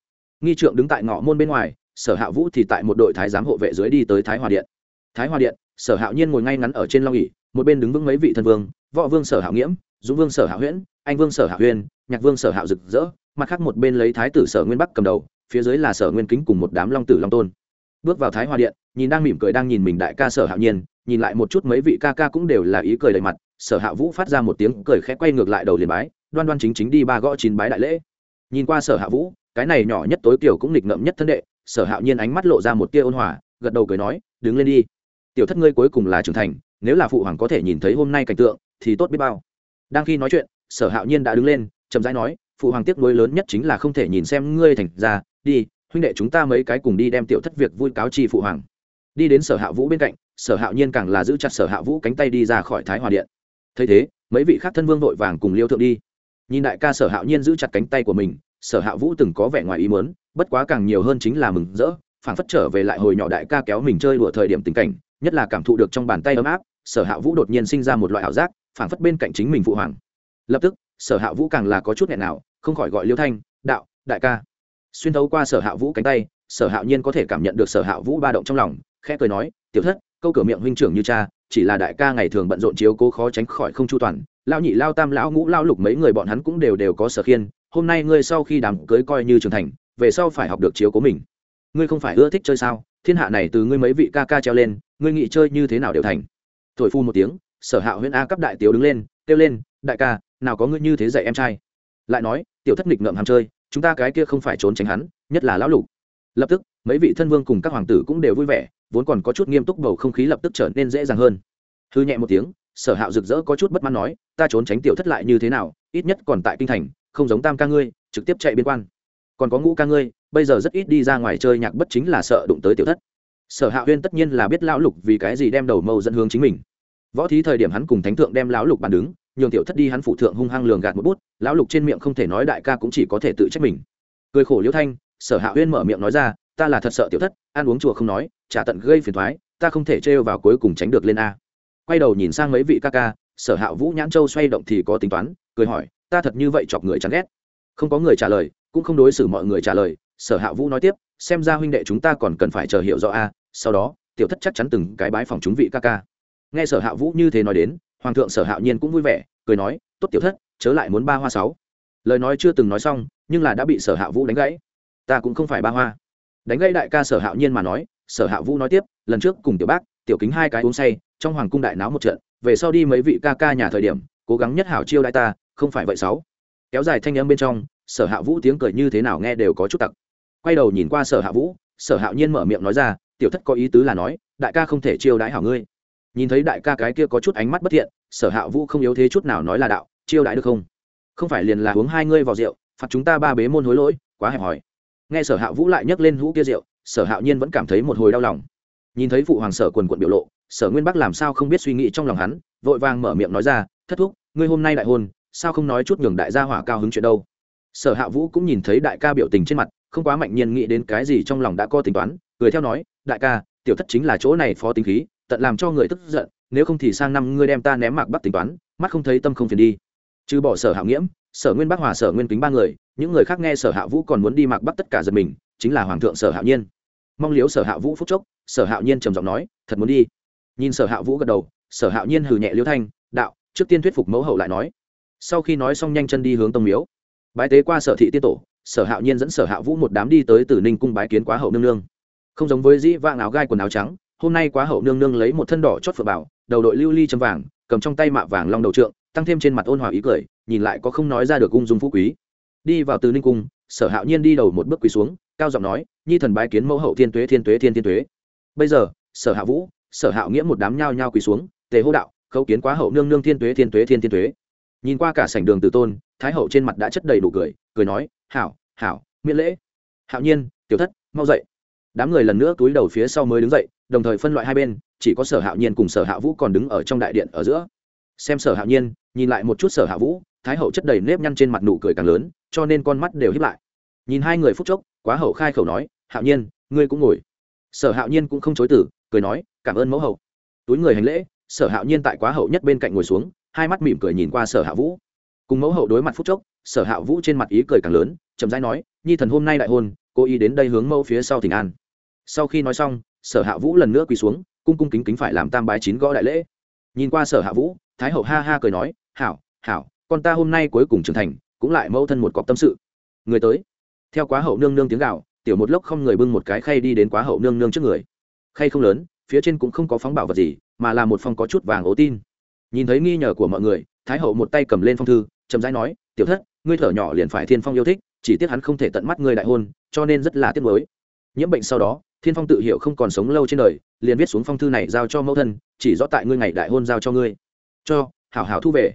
Nghi trượng đứng tại ngõ môn bên ngoài, sở hạ vũ thì tại một đội thái giám hộ vệ dưới đi tới thái hòa điện. Thái hòa điện, sở hạo nhiên ngồi ngay ngắn ở trên long ỉ một bên đứng vững mấy vị thân vương, võ vương sở hạo nghiễm, dũng vương sở hạo huyễn, anh vương sở hạo huyên nhạc vương sở hạo rực rỡ, mặt khác một bên lấy thái tử sở nguyên bắc cầm đầu, phía dưới là sở nguyên kính cùng một đám long tử long tôn bước vào thái hoa điện, nhìn đang mỉm cười đang nhìn mình đại ca sở hạo nhiên, nhìn lại một chút mấy vị ca ca cũng đều là ý cười đầy mặt, sở hạ vũ phát ra một tiếng cười khẽ quay ngược lại đầu liền bái, đoan đoan chính chính đi ba gõ chín bái đại lễ. Nhìn qua sở hạ vũ, cái này nhỏ nhất tối kiểu cũng nghịch ngợm nhất thân đệ, sở hạo nhiên ánh mắt lộ ra một tia ôn hòa, gật đầu cười nói, đứng lên đi. Tiểu thất ngươi cuối cùng là trưởng thành, nếu là phụ hoàng có thể nhìn thấy hôm nay cảnh tượng, thì tốt biết bao. Đang khi nói chuyện, sở hạo nhiên đã đứng lên, chậm rãi nói, phụ hoàng tiếc nuối lớn nhất chính là không thể nhìn xem ngươi thành ra, đi huynh đệ chúng ta mấy cái cùng đi đem tiểu thất việc vui cáo chi phụ hoàng. Đi đến sở hạ vũ bên cạnh, sở hạo nhiên càng là giữ chặt sở hạ vũ cánh tay đi ra khỏi thái hòa điện. Thấy thế, mấy vị khác thân vương vội vàng cùng liêu thượng đi. Nhìn đại ca sở hạo nhiên giữ chặt cánh tay của mình, sở hạ vũ từng có vẻ ngoài ý mớn bất quá càng nhiều hơn chính là mừng rỡ, phảng phất trở về lại hồi nhỏ đại ca kéo mình chơi đùa thời điểm tình cảnh, nhất là cảm thụ được trong bàn tay ấm áp, sở hạ vũ đột nhiên sinh ra một loại ảo giác, phảng phất bên cạnh chính mình phụ hoàng. Lập tức, sở hạ vũ càng là có chút nghẹn nào, không khỏi gọi liêu thanh, đạo, đại ca xuyên thấu qua sở hạ vũ cánh tay, sở hạ nhiên có thể cảm nhận được sở hạ vũ ba động trong lòng, khẽ cười nói, tiểu thất, câu cửa miệng huynh trưởng như cha, chỉ là đại ca ngày thường bận rộn chiếu cố khó tránh khỏi không chu toàn lao nhị lao tam, lão ngũ lao lục mấy người bọn hắn cũng đều đều có sở khiên, hôm nay ngươi sau khi đám cưới coi như trưởng thành, về sau phải học được chiếu cố mình. Ngươi không phải ưa thích chơi sao? Thiên hạ này từ ngươi mấy vị ca ca treo lên, ngươi nghĩ chơi như thế nào đều thành. Thổi phu một tiếng, sở hạ huyễn a cấp đại tiểu đứng lên, kêu lên, đại ca, nào có ngươi như thế dạy em trai? Lại nói, tiểu thất nghịch ngợm ham chơi chúng ta cái kia không phải trốn tránh hắn, nhất là lão lục. Lập tức, mấy vị thân vương cùng các hoàng tử cũng đều vui vẻ, vốn còn có chút nghiêm túc bầu không khí lập tức trở nên dễ dàng hơn. Hư nhẹ một tiếng, sở hạo rực rỡ có chút bất mãn nói, ta trốn tránh tiểu thất lại như thế nào, ít nhất còn tại kinh thành, không giống tam ca ngươi, trực tiếp chạy biên quan. Còn có ngũ ca ngươi, bây giờ rất ít đi ra ngoài chơi nhạc bất chính là sợ đụng tới tiểu thất. Sở hạ huyên tất nhiên là biết lão lục vì cái gì đem đầu mâu dẫn hướng chính mình. Võ thí thời điểm hắn cùng thánh thượng đem lão lục bàn đứng, nhường tiểu thất đi hắn phụ thượng hung hăng lường gạt một bút lão lục trên miệng không thể nói đại ca cũng chỉ có thể tự trách mình. Cười khổ liễu thanh, sở hạ huyên mở miệng nói ra, ta là thật sợ tiểu thất, ăn uống chùa không nói, trả tận gây phiền thoái ta không thể trêu vào cuối cùng tránh được lên a. Quay đầu nhìn sang mấy vị ca ca, sở hạ vũ nhãn châu xoay động thì có tính toán, cười hỏi, ta thật như vậy chọc người chán ghét? Không có người trả lời, cũng không đối xử mọi người trả lời, sở hạ vũ nói tiếp, xem ra huynh đệ chúng ta còn cần phải chờ hiểu rõ a, sau đó, tiểu thất chắc chắn từng cái bái phòng chúng vị ca ca. Nghe sở hạ vũ như thế nói đến, hoàng thượng sở hạo nhiên cũng vui vẻ, cười nói, tốt tiểu thất chớ lại muốn ba hoa sáu. Lời nói chưa từng nói xong, nhưng là đã bị sở hạ vũ đánh gãy. Ta cũng không phải ba hoa. Đánh gãy đại ca sở hạo nhiên mà nói, sở hạ vũ nói tiếp, lần trước cùng tiểu bác, tiểu kính hai cái uống say, trong hoàng cung đại náo một trận, về sau đi mấy vị ca ca nhà thời điểm, cố gắng nhất hảo chiêu đại ta, không phải vậy sáu. Kéo dài thanh âm bên trong, sở hạ vũ tiếng cười như thế nào nghe đều có chút tặc. Quay đầu nhìn qua sở hạ vũ, sở hạo nhiên mở miệng nói ra, tiểu thất có ý tứ là nói, đại ca không thể chiêu đãi hảo ngươi. Nhìn thấy đại ca cái kia có chút ánh mắt bất thiện, sở hạ vũ không yếu thế chút nào nói là đạo chiêu đãi được không? Không phải liền là uống hai ngươi vào rượu, phạt chúng ta ba bế môn hối lỗi, quá hẹp hòi. Nghe sở hạ vũ lại nhấc lên hũ kia rượu, sở hạo nhiên vẫn cảm thấy một hồi đau lòng. Nhìn thấy phụ hoàng sở quần quận biểu lộ, sở nguyên bắc làm sao không biết suy nghĩ trong lòng hắn, vội vàng mở miệng nói ra, thất thúc, ngươi hôm nay đại hôn, sao không nói chút nhường đại gia hỏa cao hứng chuyện đâu? Sở hạ vũ cũng nhìn thấy đại ca biểu tình trên mặt, không quá mạnh nhiên nghĩ đến cái gì trong lòng đã có tính toán, cười theo nói, đại ca, tiểu thất chính là chỗ này phó tính khí, tận làm cho người tức giận, nếu không thì sang năm ngươi đem ta ném mạc bắt tính toán, mắt không thấy tâm không phiền đi trừ bỏ sở hạ nghiễm, sở nguyên bắc hòa, sở nguyên kính ba người, những người khác nghe sở hạ vũ còn muốn đi mạc bắt tất cả giật mình, chính là hoàng thượng sở hạ nhiên. Mong liếu sở hạ vũ phúc chốc, sở hạ nhiên trầm giọng nói, thật muốn đi. Nhìn sở hạ vũ gật đầu, sở hạ nhiên hừ nhẹ liêu thanh, đạo, trước tiên thuyết phục mẫu hậu lại nói. Sau khi nói xong nhanh chân đi hướng tông miếu. Bái tế qua sở thị tiên tổ, sở hạ nhiên dẫn sở hạ vũ một đám đi tới từ ninh cung bái kiến quá hậu nương nương. Không giống với dĩ vang áo gai quần áo trắng, hôm nay quá hậu nương nương lấy một thân đỏ chót phượng bảo, đầu đội lưu ly châm vàng, cầm trong tay mạ vàng long đầu trượng tăng thêm trên mặt ôn hòa ý cười, nhìn lại có không nói ra được ung dung phú quý. Đi vào từ ninh cung, sở hạo nhiên đi đầu một bước quỳ xuống, cao giọng nói, nhi thần bái kiến mẫu hậu thiên tuế thiên tuế, thiên thiên tuế. Bây giờ, sở hạ vũ, sở hạo nghĩa một đám nhao nhao quỳ xuống, tề hô đạo, khấu kiến quá hậu nương nương thiên tuế thiên tuế, thiên thiên tuế. Nhìn qua cả sảnh đường từ tôn, thái hậu trên mặt đã chất đầy đủ cười cười nói, hảo hảo, miễn lễ. Hạo nhiên, tiểu thất, mau dậy. Đám người lần nữa túi đầu phía sau mới đứng dậy, đồng thời phân loại hai bên, chỉ có sở hạo nhiên cùng sở hạ vũ còn đứng ở trong đại điện ở giữa xem sở hạo nhiên, nhìn lại một chút sở hạ vũ, thái hậu chất đầy nếp nhăn trên mặt nụ cười càng lớn, cho nên con mắt đều hiếp lại. Nhìn hai người phút chốc, quá hậu khai khẩu nói, hạo nhiên, ngươi cũng ngồi. Sở hạo nhiên cũng không chối tử cười nói, cảm ơn mẫu hậu. Túi người hành lễ, sở hạo nhiên tại quá hậu nhất bên cạnh ngồi xuống, hai mắt mỉm cười nhìn qua sở hạ vũ. Cùng mẫu hậu đối mặt phút chốc, sở hạ vũ trên mặt ý cười càng lớn, chậm rãi nói, nhi thần hôm nay đại hôn cô ý đến đây hướng mẫu phía sau thỉnh an. Sau khi nói xong, sở hạ vũ lần nữa quỳ xuống, cung cung kính kính phải làm tam bái chín gõ đại lễ. Nhìn qua sở hạ vũ thái hậu ha ha cười nói, hảo hảo, con ta hôm nay cuối cùng trưởng thành, cũng lại mẫu thân một cọc tâm sự. Người tới. Theo quá hậu nương nương tiếng gạo tiểu một lốc không người bưng một cái khay đi đến quá hậu nương nương trước người. Khay không lớn, phía trên cũng không có phóng bảo vật gì, mà là một phong có chút vàng ố tin. Nhìn thấy nghi nhờ của mọi người, thái hậu một tay cầm lên phong thư, chậm rãi nói, tiểu thất, ngươi thở nhỏ liền phải thiên phong yêu thích, chỉ tiếc hắn không thể tận mắt ngươi đại hôn, cho nên rất là tiếc nuối. Nhiễm bệnh sau đó, thiên phong tự hiểu không còn sống lâu trên đời, liền viết xuống phong thư này giao cho mẫu thân, chỉ rõ tại ngươi ngày đại hôn giao cho ngươi cho, hảo hảo thu về.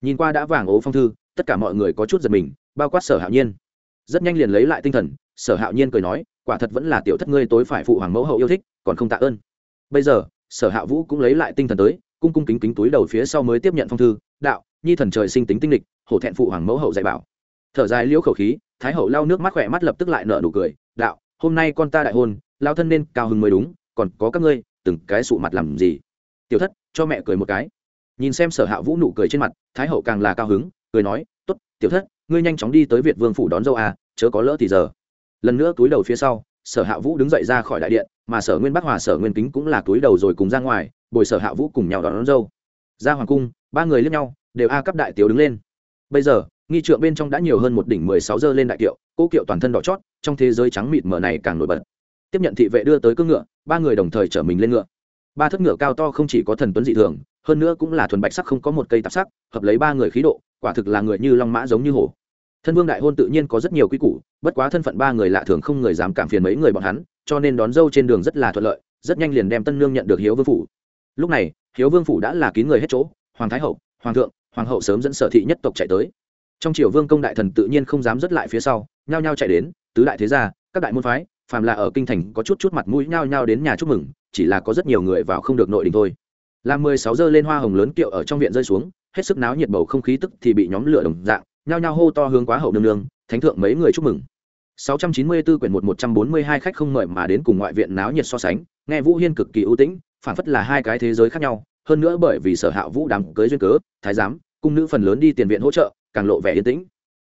Nhìn qua đã vàng ố phong thư, tất cả mọi người có chút giật mình, bao quát sở hạo nhiên. Rất nhanh liền lấy lại tinh thần, sở hạo nhiên cười nói, quả thật vẫn là tiểu thất ngươi tối phải phụ hoàng mẫu hậu yêu thích, còn không tạ ơn. Bây giờ, sở hạ vũ cũng lấy lại tinh thần tới, cung cung kính kính túi đầu phía sau mới tiếp nhận phong thư, đạo, nhi thần trời sinh tính tinh lịch, hổ thẹn phụ hoàng mẫu hậu dạy bảo. Thở dài liễu khẩu khí, thái hậu lau nước mắt khỏe mắt lập tức lại nở nụ cười, đạo, hôm nay con ta đại hôn, lao thân nên cao hứng mới đúng, còn có các ngươi, từng cái sụ mặt làm gì? Tiểu thất, cho mẹ cười một cái nhìn xem sở hạ vũ nụ cười trên mặt thái hậu càng là cao hứng cười nói t ố t tiểu thất ngươi nhanh chóng đi tới việt vương phủ đón dâu à chớ có lỡ thì giờ. Lần nữa túi đầu phía sau sở hạ vũ đứng dậy ra khỏi đại điện mà sở nguyên bắc hòa sở nguyên kính cũng là túi đầu rồi cùng ra ngoài bồi sở hạ vũ cùng nhau đón, đón dâu. Ra hoàng cung ba người lướt nhau đều a cấp đại tiểu đứng lên. Bây giờ nghi trượng bên trong đã nhiều hơn một đỉnh mười sáu giờ lên đại kiệu cô kiệu toàn thân đỏ chót trong thế giới trắng mịt mờ này càng nổi bật. Tiếp nhận thị vệ đưa tới cưỡng ngựa ba người đồng thời chở mình lên ngựa. Ba thất ngựa cao to không chỉ có thần tuấn dị thường hơn nữa cũng là thuần bạch sắc không có một cây tạp sắc, hợp lấy ba người khí độ, quả thực là người như long mã giống như hổ. Thân vương đại hôn tự nhiên có rất nhiều quy củ, bất quá thân phận ba người lạ thường không người dám cảm phiền mấy người bọn hắn, cho nên đón dâu trên đường rất là thuận lợi, rất nhanh liền đem tân nương nhận được hiếu vương phủ. Lúc này, hiếu vương phủ đã là kín người hết chỗ, hoàng thái hậu, hoàng thượng, hoàng hậu sớm dẫn sở thị nhất tộc chạy tới. Trong triều vương công đại thần tự nhiên không dám dứt lại phía sau, nhao nhao chạy đến, tứ đại thế gia, các đại môn phái, phàm là ở kinh thành có chút chút mặt mũi nhao nhao đến nhà chúc mừng, chỉ là có rất nhiều người vào không được nội đình thôi làm mười sáu giờ lên hoa hồng lớn kiệu ở trong viện rơi xuống, hết sức náo nhiệt bầu không khí tức thì bị nhóm lửa đồng dạng, nhao nhao hô to hướng quá hậu nương nương, thánh thượng mấy người chúc mừng. 694 quyển 1142 khách không mời mà đến cùng ngoại viện náo nhiệt so sánh, nghe vũ hiên cực kỳ ưu tĩnh, phản phất là hai cái thế giới khác nhau, hơn nữa bởi vì sở hạ vũ đám cưới duyên cớ, thái giám, cung nữ phần lớn đi tiền viện hỗ trợ, càng lộ vẻ yên tĩnh.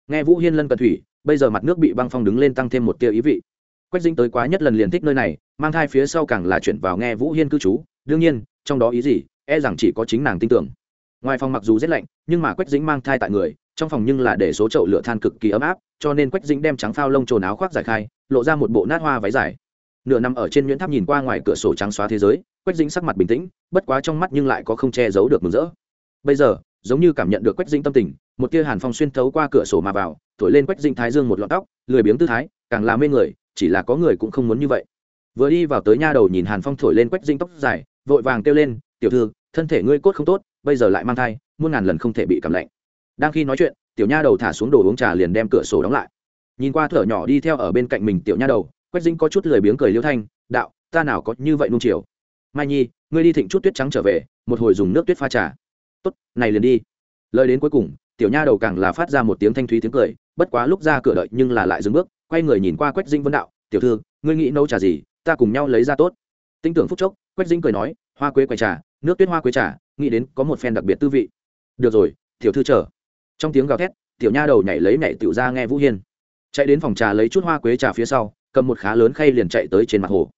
Nghe vũ hiên lân cận thủy, bây giờ mặt nước bị băng phong đứng lên tăng thêm một tia ý vị. Quách dinh tới quá nhất lần liền thích nơi này, mang thai phía sau càng là chuyển vào nghe vũ hiên cư trú. Đương nhiên trong đó ý gì e rằng chỉ có chính nàng tin tưởng. Ngoài phòng mặc dù rét lạnh, nhưng mà quách dĩnh mang thai tại người, trong phòng nhưng là để số chậu lửa than cực kỳ ấm áp, cho nên quách dĩnh đem trắng phao lông trồn áo khoác giải khai, lộ ra một bộ nát hoa váy dài. Nửa nằm ở trên nhuyễn tháp nhìn qua ngoài cửa sổ trắng xóa thế giới, quách dĩnh sắc mặt bình tĩnh, bất quá trong mắt nhưng lại có không che giấu được mừng rỡ. Bây giờ, giống như cảm nhận được quách dĩnh tâm tình, một tia hàn phong xuyên thấu qua cửa sổ mà vào, thổi lên quách dĩnh thái dương một lọn tóc, lười biếng tư thái, càng làm mê người, chỉ là có người cũng không muốn như vậy. Vừa đi vào tới nha đầu nhìn hàn phong thổi lên quách dĩnh tóc dài vội vàng kêu lên, tiểu thư, thân thể ngươi cốt không tốt, bây giờ lại mang thai, muôn ngàn lần không thể bị cảm lạnh. Đang khi nói chuyện, tiểu nha đầu thả xuống đồ uống trà liền đem cửa sổ đóng lại. Nhìn qua thở nhỏ đi theo ở bên cạnh mình tiểu nha đầu, quách dĩnh có chút lười biếng cười liêu thanh, đạo, ta nào có như vậy nung chiều? Mai nhi, ngươi đi thịnh chút tuyết trắng trở về, một hồi dùng nước tuyết pha trà. Tốt, này liền đi. Lời đến cuối cùng, tiểu nha đầu càng là phát ra một tiếng thanh thúy tiếng cười, bất quá lúc ra cửa đợi nhưng là lại dừng bước, quay người nhìn qua quách dinh vân đạo, tiểu thư, ngươi nghĩ nấu trà gì, ta cùng nhau lấy ra tốt. Tinh tưởng phúc chốc quách Dĩnh cười nói, hoa quế quay trà, nước tuyết hoa quế trà, nghĩ đến có một phen đặc biệt tư vị. Được rồi, tiểu thư chờ. Trong tiếng gào thét, tiểu nha đầu nhảy lấy nhảy tiểu ra nghe vũ hiên. Chạy đến phòng trà lấy chút hoa quế trà phía sau, cầm một khá lớn khay liền chạy tới trên mặt hồ.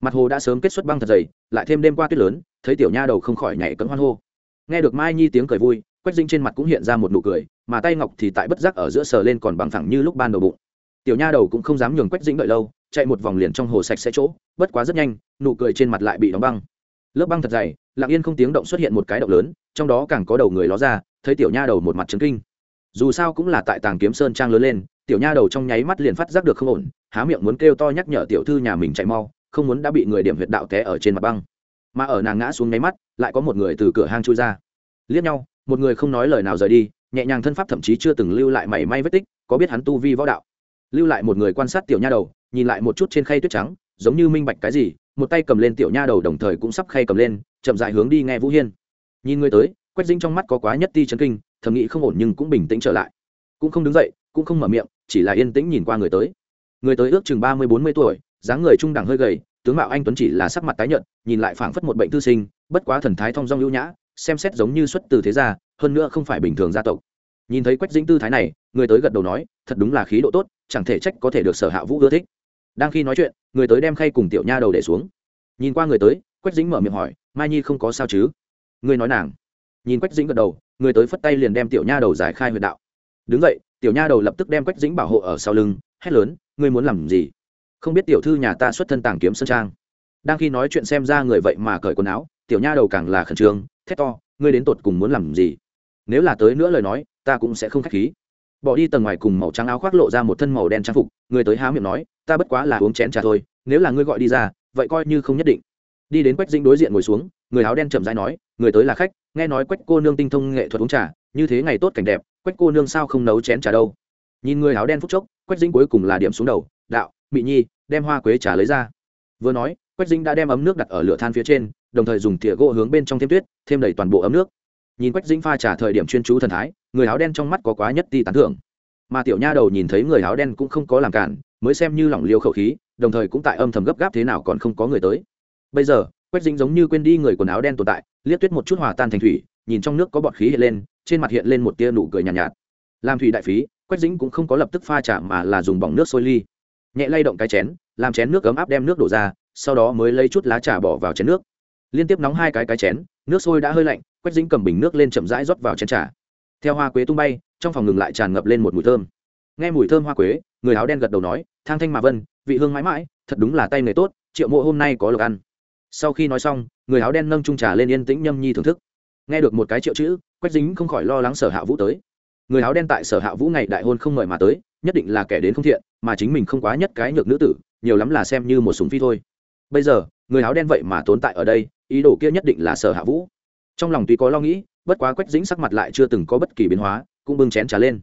Mặt hồ đã sớm kết xuất băng thật dày, lại thêm đêm qua tuyết lớn, thấy tiểu nha đầu không khỏi nhảy cấm hoan hô. Nghe được mai nhi tiếng cười vui, quách dinh trên mặt cũng hiện ra một nụ cười, mà tay ngọc thì tại bất giác ở giữa sờ lên còn bằng thẳng như lúc ban đầu bụng. Tiểu nha đầu cũng không dám nhường quách dĩnh đợi lâu chạy một vòng liền trong hồ sạch sẽ chỗ, bất quá rất nhanh, nụ cười trên mặt lại bị đóng băng. Lớp băng thật dày, lặng yên không tiếng động xuất hiện một cái động lớn, trong đó càng có đầu người ló ra, thấy tiểu nha đầu một mặt trấn kinh. Dù sao cũng là tại tàng kiếm sơn trang lớn lên, tiểu nha đầu trong nháy mắt liền phát giác được không ổn, há miệng muốn kêu to nhắc nhở tiểu thư nhà mình chạy mau, không muốn đã bị người điểm huyệt đạo té ở trên mặt băng. Mà ở nàng ngã xuống nháy mắt, lại có một người từ cửa hang chui ra. Liếc nhau, một người không nói lời nào rời đi, nhẹ nhàng thân pháp thậm chí chưa từng lưu lại mảy may vết tích, có biết hắn tu vi võ đạo. Lưu lại một người quan sát tiểu nha đầu nhìn lại một chút trên khay tuyết trắng, giống như minh bạch cái gì, một tay cầm lên tiểu nha đầu đồng thời cũng sắp khay cầm lên, chậm dại hướng đi nghe vũ hiên. Nhìn người tới, quách dính trong mắt có quá nhất ti chấn kinh, thầm nghĩ không ổn nhưng cũng bình tĩnh trở lại. Cũng không đứng dậy, cũng không mở miệng, chỉ là yên tĩnh nhìn qua người tới. Người tới ước chừng ba mươi bốn mươi tuổi, dáng người trung đẳng hơi gầy, tướng mạo anh tuấn chỉ là sắc mặt tái nhợt, nhìn lại phảng phất một bệnh tư sinh, bất quá thần thái thong dong ưu nhã, xem xét giống như xuất từ thế gia, hơn nữa không phải bình thường gia tộc. Nhìn thấy quách dĩnh tư thái này, người tới gật đầu nói, thật đúng là khí độ tốt, chẳng thể trách có thể được sở hạ vũ ưa thích đang khi nói chuyện, người tới đem khay cùng tiểu nha đầu để xuống. Nhìn qua người tới, quách dĩnh mở miệng hỏi, mai nhi không có sao chứ? Ngươi nói nàng. Nhìn quách dĩnh gật đầu, người tới phất tay liền đem tiểu nha đầu giải khai huyệt đạo. Đứng vậy tiểu nha đầu lập tức đem quách dĩnh bảo hộ ở sau lưng, hét lớn, ngươi muốn làm gì? Không biết tiểu thư nhà ta xuất thân tàng kiếm sơn trang. Đang khi nói chuyện xem ra người vậy mà cởi quần áo, tiểu nha đầu càng là khẩn trương, thét to, ngươi đến tột cùng muốn làm gì? Nếu là tới nữa lời nói, ta cũng sẽ không k h á c h khí bỏ đi tầng ngoài cùng màu trắng áo khoác lộ ra một thân màu đen trang phục, người tới há miệng nói, ta bất quá là uống chén trà thôi, nếu là ngươi gọi đi ra, vậy coi như không nhất định. Đi đến quách dinh đối diện ngồi xuống, người áo đen chậm rãi nói, người tới là khách, nghe nói quách cô nương tinh thông nghệ thuật uống trà, như thế ngày tốt cảnh đẹp, quách cô nương sao không nấu chén trà đâu? Nhìn người áo đen phúc chốc, quách dinh cuối cùng là điểm xuống đầu, đạo, mị nhi, đem hoa quế trà lấy ra. Vừa nói, quách dinh đã đem ấm nước đặt ở lửa than phía trên, đồng thời dùng thìa gỗ hướng bên trong thêm tuyết, thêm đầy toàn bộ ấm nước nhìn quách Dĩnh pha trà thời điểm chuyên chú thần thái người áo đen trong mắt có quá nhất ti tán thưởng. Mà tiểu nha đầu nhìn thấy người áo đen cũng không có làm cản mới xem như lỏng liêu khẩu khí đồng thời cũng tại âm thầm gấp gáp thế nào còn không có người tới. Bây giờ quách dính giống như quên đi người quần áo đen tồn tại liếc tuyết một chút hòa tan thành thủy nhìn trong nước có bọt khí hiện lên trên mặt hiện lên một tia nụ cười nhàn nhạt, nhạt. Làm thủy đại phí quách dính cũng không có lập tức pha chạm mà là dùng bỏng nước sôi ly. Nhẹ lay động cái chén làm chén nước ấm áp đem nước đổ ra sau đó mới lấy chút lá trà bỏ vào chén nước. Liên tiếp nóng hai cái cái chén nước sôi đã hơi lạnh quách dính cầm bình nước lên chậm rãi rót vào chén trà. Theo hoa quế tung bay, trong phòng ngừng lại tràn ngập lên một mùi thơm. Nghe mùi thơm hoa quế, người áo đen gật đầu nói, thang thanh mà vân, vị hương mãi mãi, thật đúng là tay nghề tốt, triệu mộ hôm nay có lộc ăn. Sau khi nói xong, người áo đen nâng trung trà lên yên tĩnh nhâm nhi thưởng thức. Nghe được một cái triệu chữ, quách dính không khỏi lo lắng sở hạ vũ tới. Người áo đen tại sở hạ vũ ngày đại hôn không mời mà tới, nhất định là kẻ đến không thiện, mà chính mình không quá nhất cái nhược nữ tử, nhiều lắm là xem như một súng phi thôi. Bây giờ, người áo đen vậy mà tồn tại ở đây, ý đồ kia nhất định là sở hạ vũ trong lòng tuy có lo nghĩ, bất quá quách dính sắc mặt lại chưa từng có bất kỳ biến hóa, cũng bưng chén trà lên.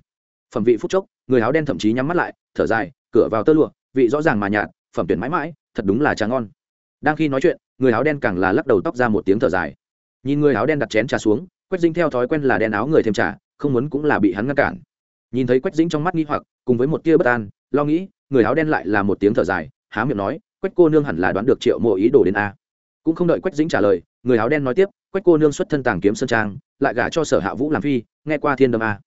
Phẩm vị phút chốc, người áo đen thậm chí nhắm mắt lại, thở dài, cửa vào tơ lụa, vị rõ ràng mà nhạt, phẩm tuyển mãi mãi, thật đúng là trà ngon. Đang khi nói chuyện, người áo đen càng là lắc đầu tóc ra một tiếng thở dài. Nhìn người áo đen đặt chén trà xuống, quách dinh theo thói quen là đen áo người thêm trà, không muốn cũng là bị hắn ngăn cản. Nhìn thấy quách dinh trong mắt nghi hoặc, cùng với một tia bất an, lo nghĩ, người áo đen lại là một tiếng thở dài, há miệng nói, quách cô nương hẳn là đoán được triệu mộ ý đồ đến a cũng không đợi quách dĩnh trả lời, người áo đen nói tiếp, quách cô nương xuất thân tàng kiếm sơn trang, lại gả cho sở hạ vũ làm phi, nghe qua thiên đâm a.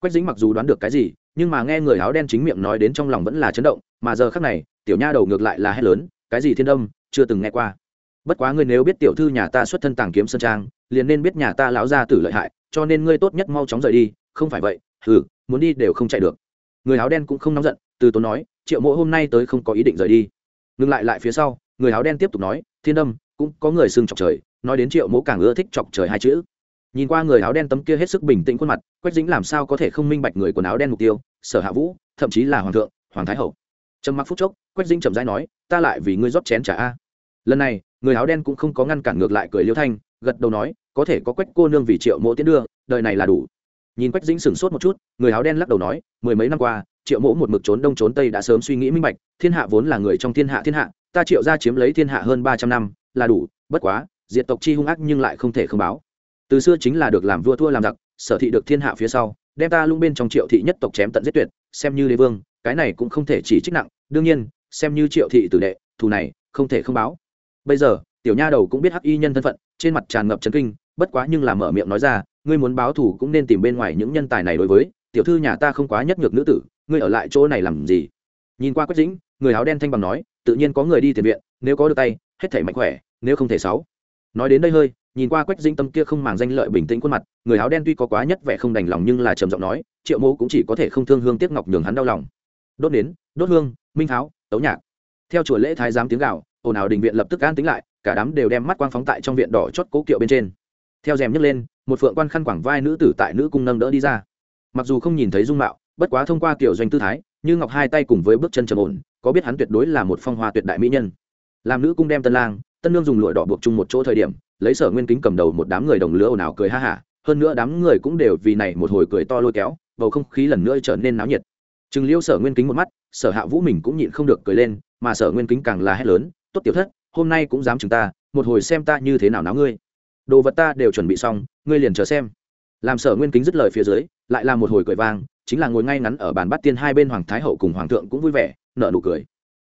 Quách dĩnh mặc dù đoán được cái gì, nhưng mà nghe người áo đen chính miệng nói đến trong lòng vẫn là chấn động, mà giờ khác này, tiểu nha đầu ngược lại là hét lớn, cái gì thiên đâm, chưa từng nghe qua. Bất quá ngươi nếu biết tiểu thư nhà ta xuất thân tàng kiếm sơn trang, liền nên biết nhà ta lão gia tử lợi hại, cho nên ngươi tốt nhất mau chóng rời đi, không phải vậy ừ muốn đi đều không chạy được. Người áo đen cũng không nóng giận, từ tốn nói, triệu mộ hôm nay tới không có ý định rời đi. Ngừng lại lại phía sau, người áo đen tiếp tục nói, thiên đâm cũng có người xưng chọc trời, nói đến triệu mẫu càng ưa thích chọc trời hai chữ. Nhìn qua người áo đen tấm kia hết sức bình tĩnh khuôn mặt, quách dính làm sao có thể không minh bạch người quần áo đen mục tiêu, sở hạ vũ, thậm chí là hoàng thượng, hoàng thái hậu. Trầm mặc phút chốc, quách dính chậm rãi nói, ta lại vì ngươi rót chén trả a. Lần này, người áo đen cũng không có ngăn cản ngược lại cười liêu thanh, gật đầu nói, có thể có quách cô nương vì triệu mẫu tiến đưa, đời này là đủ. Nhìn quách dính sửng sốt một chút, người áo đen lắc đầu nói, mười mấy năm qua, triệu mẫu một mực trốn đông trốn tây đã sớm suy nghĩ minh bạch, thiên hạ vốn là người trong thiên hạ thiên hạ, ta triệu ra chiếm lấy thiên hạ hơn ba trăm năm là đủ, bất quá, diệt tộc chi hung ác nhưng lại không thể không báo. Từ xưa chính là được làm vua thua làm giặc, sở thị được thiên hạ phía sau, đem ta lung bên trong triệu thị nhất tộc chém tận giết tuyệt, xem như đế vương, cái này cũng không thể chỉ trích nặng, đương nhiên, xem như triệu thị tử đệ, thù này, không thể không báo. Bây giờ, tiểu nha đầu cũng biết hắc y nhân thân phận, trên mặt tràn ngập chấn kinh, bất quá nhưng là mở miệng nói ra, ngươi muốn báo thù cũng nên tìm bên ngoài những nhân tài này đối với, tiểu thư nhà ta không quá nhất nhược nữ tử, ngươi ở lại chỗ này làm gì? Nhìn qua quách dĩnh, người áo đen thanh bằng nói, tự nhiên có người đi tiền viện, nếu có được tay, hết thể mạnh khỏe nếu không thể sáu. Nói đến đây hơi, nhìn qua quách dĩnh tâm kia không màng danh lợi bình tĩnh khuôn mặt, người áo đen tuy có quá nhất vẻ không đành lòng nhưng là trầm giọng nói, triệu mô cũng chỉ có thể không thương hương tiếc ngọc nhường hắn đau lòng. Đốt nến, đốt hương, minh tháo tấu nhạc. Theo chùa lễ thái giám tiếng gạo ồn ào đình viện lập tức an tính lại, cả đám đều đem mắt quang phóng tại trong viện đỏ chót cố kiệu bên trên. Theo rèm nhấc lên, một phượng quan khăn quảng vai nữ tử tại nữ cung nâng đỡ đi ra. Mặc dù không nhìn thấy dung mạo, bất quá thông qua kiểu doanh tư thái, như ngọc hai tay cùng với bước chân trầm ổn, có biết hắn tuyệt đối là một phong hoa tuyệt đại mỹ nhân. Làm nữ cung đem tân lang tân nương dùng lụa đỏ buộc chung một chỗ thời điểm, lấy sở nguyên kính cầm đầu một đám người đồng lứa ồn ào cười ha hả, hơn nữa đám người cũng đều vì này một hồi cười to lôi kéo, bầu không khí lần nữa trở nên náo nhiệt. Chừng liêu sở nguyên kính một mắt, sở hạ vũ mình cũng nhịn không được cười lên, mà sở nguyên kính càng là hét lớn, tốt tiểu thất, hôm nay cũng dám chừng ta, một hồi xem ta như thế nào náo ngươi. Đồ vật ta đều chuẩn bị xong, ngươi liền chờ xem. Làm sở nguyên kính dứt lời phía dưới, lại là một hồi cười vang, chính là ngồi ngay ngắn ở bàn bắt tiên hai bên hoàng thái hậu cùng hoàng thượng cũng vui vẻ nợ nụ cười.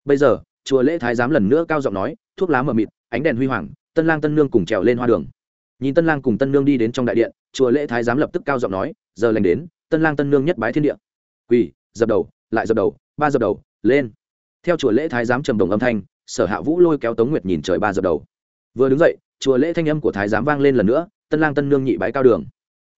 Bây giờ, chùa lễ thái giám lần nữa cao giọng nói, thuốc lá mờ mịt ánh đèn huy hoàng, tân lang tân nương cùng trèo lên hoa đường. Nhìn tân lang cùng tân nương đi đến trong đại điện, chùa lễ thái giám lập tức cao giọng nói, giờ lành đến, tân lang tân nương nhất bái thiên địa. Quỳ, dập đầu, lại dập đầu, ba dập đầu, lên. Theo chùa lễ thái giám trầm đồng âm thanh, sở hạ vũ lôi kéo tống nguyệt nhìn trời ba dập đầu. Vừa đứng dậy, chùa lễ thanh âm của thái giám vang lên lần nữa, tân lang tân nương nhị bái cao đường.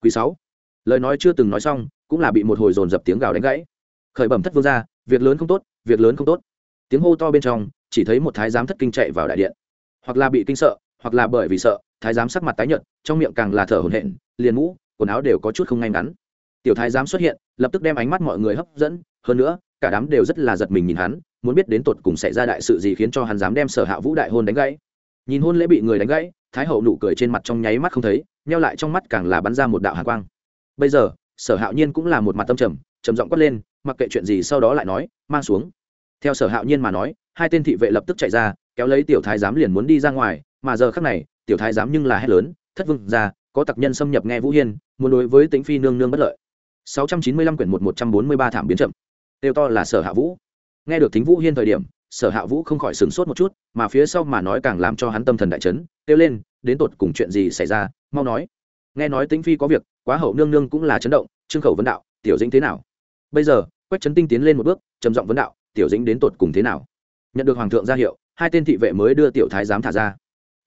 Quỳ sáu. Lời nói chưa từng nói xong, cũng là bị một hồi dồn dập tiếng gào đánh gãy. Khởi bẩm thất vương ra việc lớn không tốt, việc lớn không tốt. Tiếng hô to bên trong, chỉ thấy một thái giám thất kinh chạy vào đại điện hoặc là bị kinh sợ, hoặc là bởi vì sợ, thái giám sắc mặt tái nhợt, trong miệng càng là thở hổn hển, liền mũ, quần áo đều có chút không ngay ngắn. Tiểu thái giám xuất hiện, lập tức đem ánh mắt mọi người hấp dẫn, hơn nữa, cả đám đều rất là giật mình nhìn hắn, muốn biết đến tột cùng xảy ra đại sự gì khiến cho hắn dám đem sở hạ vũ đại hôn đánh gãy. Nhìn hôn lễ bị người đánh gãy, thái hậu nụ cười trên mặt trong nháy mắt không thấy, nheo lại trong mắt càng là bắn ra một đạo hạ quang. Bây giờ, sở hạo nhiên cũng là một mặt tâm trầm trầm giọng quát lên, mặc kệ chuyện gì sau đó lại nói, mang xuống theo sở hạo nhiên mà nói, hai tên thị vệ lập tức chạy ra, kéo lấy tiểu thái giám liền muốn đi ra ngoài, mà giờ khác này, tiểu thái giám nhưng là hét lớn, thất vương ra, có tặc nhân xâm nhập nghe vũ hiên, muốn đối với tính phi nương nương bất lợi. 695 quyển một 143 thảm biến chậm. Đều to là sở hạ vũ. Nghe được thính vũ hiên thời điểm, sở hạ vũ không khỏi sửng sốt một chút, mà phía sau mà nói càng làm cho hắn tâm thần đại chấn, kêu lên, đến tột cùng chuyện gì xảy ra? Mau nói. Nghe nói tính phi có việc, quá hậu nương nương cũng là chấn động, trương khẩu vấn đạo, tiểu dĩnh thế nào? Bây giờ, quách trấn tinh tiến lên một bước, trầm giọng vấn đạo tiểu dĩnh đến tột cùng thế nào? Nhận được hoàng thượng ra hiệu, hai tên thị vệ mới đưa tiểu thái giám thả ra.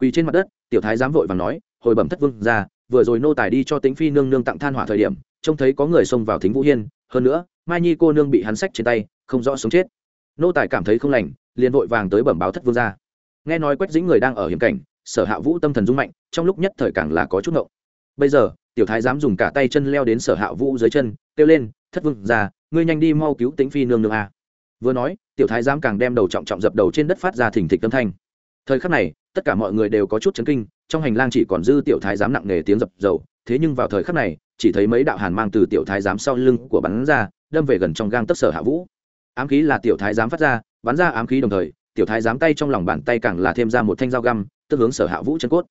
Quỳ trên mặt đất, tiểu thái giám vội và nói, hồi bẩm thất vương ra vừa rồi nô tài đi cho tính phi nương nương tặng than hỏa thời điểm, trông thấy có người xông vào thính vũ hiên, hơn nữa, mai nhi cô nương bị hắn sách trên tay, không rõ sống chết. Nô tài cảm thấy không lành, liền vội vàng tới bẩm báo thất vương ra nghe nói quách dĩnh người đang ở hiểm cảnh, sở hạ vũ tâm thần rung mạnh, trong lúc nhất thời càng là có chút ngậu bây giờ, tiểu thái dám dùng cả tay chân leo đến sở hạ vũ dưới chân, kêu lên, thất vương ra ngươi nhanh đi mau cứu tĩnh phi nương nương a vừa nói, tiểu thái giám càng đem đầu trọng trọng dập đầu trên đất phát ra thỉnh thịch âm thanh. Thời khắc này, tất cả mọi người đều có chút chấn kinh, trong hành lang chỉ còn dư tiểu thái giám nặng nề tiếng dập dầu. Thế nhưng vào thời khắc này, chỉ thấy mấy đạo hàn mang từ tiểu thái giám sau lưng của bắn ra, đâm về gần trong gang tấc sở hạ vũ. Ám khí là tiểu thái giám phát ra, bắn ra ám khí đồng thời, tiểu thái giám tay trong lòng bàn tay càng là thêm ra một thanh dao găm, tức hướng sở hạ vũ chân cốt.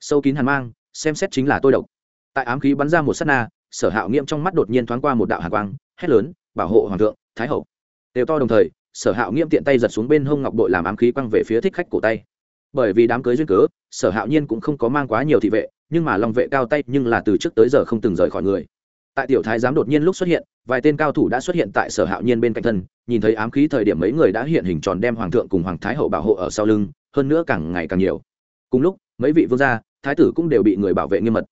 Sâu kín hàn mang, xem xét chính là tôi độc. Tại ám khí bắn ra một s á t na, sở hạ nghiễm trong mắt đột nhiên thoáng qua một đạo hàn quang, hét lớn, bảo hộ hoàng thượng, thái hậu đều to đồng thời, sở hạo nghiễm tiện tay giật xuống bên hông ngọc bội làm ám khí quăng về phía thích khách cổ tay. Bởi vì đám cưới duyên cớ, sở hạo nhiên cũng không có mang quá nhiều thị vệ, nhưng mà lòng vệ cao tay nhưng là từ trước tới giờ không từng rời khỏi người. Tại tiểu thái giám đột nhiên lúc xuất hiện, vài tên cao thủ đã xuất hiện tại sở hạo nhiên bên cạnh thân, nhìn thấy ám khí thời điểm mấy người đã hiện hình tròn đem hoàng thượng cùng hoàng thái hậu bảo hộ ở sau lưng, hơn nữa càng ngày càng nhiều. Cùng lúc, mấy vị vương gia, thái tử cũng đều bị người bảo vệ nghiêm mật.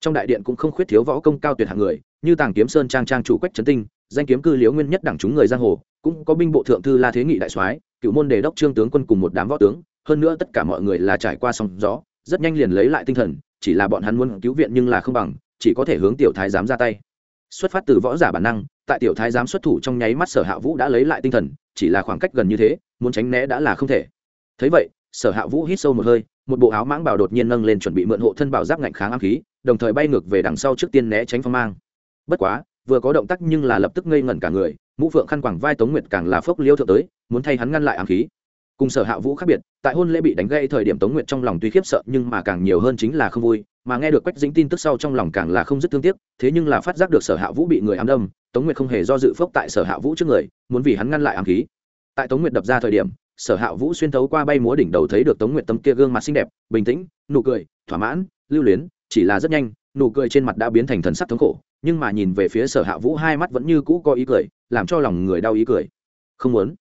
Trong đại điện cũng không khuyết thiếu võ công cao tuyệt hạng người, như tàng kiếm sơn trang trang chủ quách trấn tinh danh kiếm cư liếu nguyên nhất đẳng chúng người giang hồ, cũng có binh bộ thượng thư la thế nghị đại soái, cựu môn đề đốc trương tướng quân cùng một đám võ tướng, hơn nữa tất cả mọi người là trải qua sóng gió, rất nhanh liền lấy lại tinh thần, chỉ là bọn hắn muốn cứu viện nhưng là không bằng, chỉ có thể hướng tiểu thái giám ra tay. Xuất phát từ võ giả bản năng, tại tiểu thái giám xuất thủ trong nháy mắt sở hạ vũ đã lấy lại tinh thần, chỉ là khoảng cách gần như thế, muốn tránh né đã là không thể. Thấy vậy, sở hạ vũ hít sâu một hơi, một bộ áo mãng bảo đột nhiên nâng lên chuẩn bị mượn hộ thân bảo giáp ngạnh kháng ám khí, đồng thời bay ngược về đằng sau trước tiên né tránh phong mang. Bất quá vừa có động tác nhưng là lập tức ngây ngẩn cả người, mũ phượng khăn quàng vai tống nguyệt càng là phốc liêu thượng tới, muốn thay hắn ngăn lại ám khí. Cùng sở hạ vũ khác biệt, tại hôn lễ bị đánh gây thời điểm tống nguyệt trong lòng tuy khiếp sợ nhưng mà càng nhiều hơn chính là không vui, mà nghe được quách dính tin tức sau trong lòng càng là không dứt thương tiếc, thế nhưng là phát giác được sở hạ vũ bị người ám đâm, tống nguyệt không hề do dự phốc tại sở hạ vũ trước người, muốn vì hắn ngăn lại ám khí. Tại tống nguyệt đập ra thời điểm, sở hạ vũ xuyên thấu qua bay múa đỉnh đầu thấy được tống nguyệt tâm kia gương mặt xinh đẹp, bình tĩnh, nụ cười, thỏa mãn, lưu luyến, chỉ là rất nhanh, nụ cười trên mặt đã biến thành thần sắc thống khổ nhưng mà nhìn về phía sở hạ vũ hai mắt vẫn như cũ có ý cười, làm cho lòng người đau ý cười. Không muốn.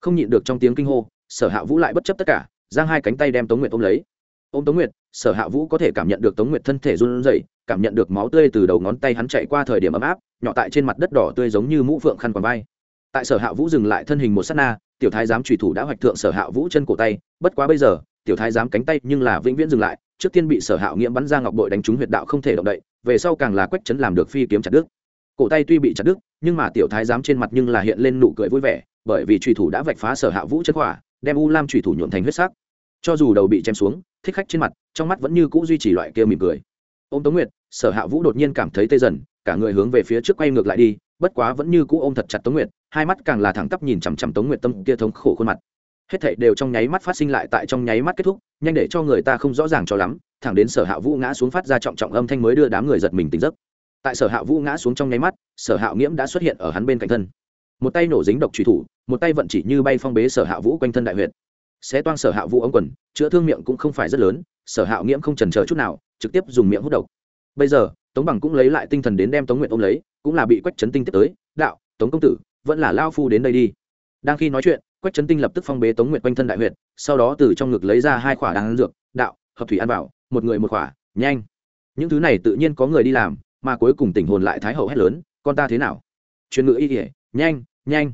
Không nhịn được trong tiếng kinh hô, sở hạ vũ lại bất chấp tất cả, giang hai cánh tay đem tống nguyệt ôm lấy. Ôm tống nguyệt, sở hạ vũ có thể cảm nhận được tống nguyệt thân thể run rẩy, cảm nhận được máu tươi từ đầu ngón tay hắn chạy qua thời điểm ấm áp, nhỏ tại trên mặt đất đỏ tươi giống như mũ phượng khăn quàng vai. Tại sở hạ vũ dừng lại thân hình một s á t na, tiểu thái giám trùy thủ đã hoạch thượng sở hạ vũ chân cổ tay, bất quá bây giờ, tiểu thái giám cánh tay nhưng là vĩnh viễn dừng lại trước tiên bị sở hạo nghiễm bắn ra ngọc bội đánh trúng huyệt đạo không thể động đậy, về sau càng là quách chấn làm được phi kiếm chặt đứt. Cổ tay tuy bị chặt đứt, nhưng mà tiểu thái giám trên mặt nhưng là hiện lên nụ cười vui vẻ, bởi vì trùy thủ đã vạch phá sở hạ vũ chất hỏa, đem u lam trùy thủ nhuộm thành huyết sắc. Cho dù đầu bị chém xuống, thích khách trên mặt, trong mắt vẫn như cũ duy trì loại kia mỉm cười. Ô m tống nguyệt, sở hạ vũ đột nhiên cảm thấy tê dần, cả người hướng về phía trước quay ngược lại đi, bất quá vẫn như cũ ôm thật chặt tống nguyệt, hai mắt càng là thẳng tắp nhìn chằm chằm tống nguyệt tâm kia thống khổ khuôn mặt hết thảy đều trong nháy mắt phát sinh lại tại trong nháy mắt kết thúc, nhanh để cho người ta không rõ ràng cho lắm, thẳng đến sở hạ vũ ngã xuống phát ra trọng trọng âm thanh mới đưa đám người giật mình tỉnh giấc. Tại sở hạ vũ ngã xuống trong nháy mắt, sở hạ nghiễm đã xuất hiện ở hắn bên cạnh thân. Một tay nổ dính độc trùy thủ, một tay vận chỉ như bay phong bế sở hạ vũ quanh thân đại huyệt. Sẽ toang sở hạ vũ ống quần, chữa thương miệng cũng không phải rất lớn, sở hạ nghiễm không trần chờ chút nào, trực tiếp dùng miệng hút độc. Bây giờ, tống bằng cũng lấy lại tinh thần đến đem tống nguyện ôm lấy, cũng là bị quách chấn tinh tiếp tới, đạo, tống công tử, vẫn là lao phu đến đây đi. Đang khi nói chuyện quách trấn tinh lập tức phong bế tống nguyệt quanh thân đại huyệt, sau đó từ trong ngực lấy ra hai khỏa đan dược, đạo, hợp thủy ăn vào, một người một khỏa, nhanh. Những thứ này tự nhiên có người đi làm, mà cuối cùng tình hồn lại thái hậu hét lớn, con ta thế nào? Truyền ngữ y kỉa nhanh nhanh.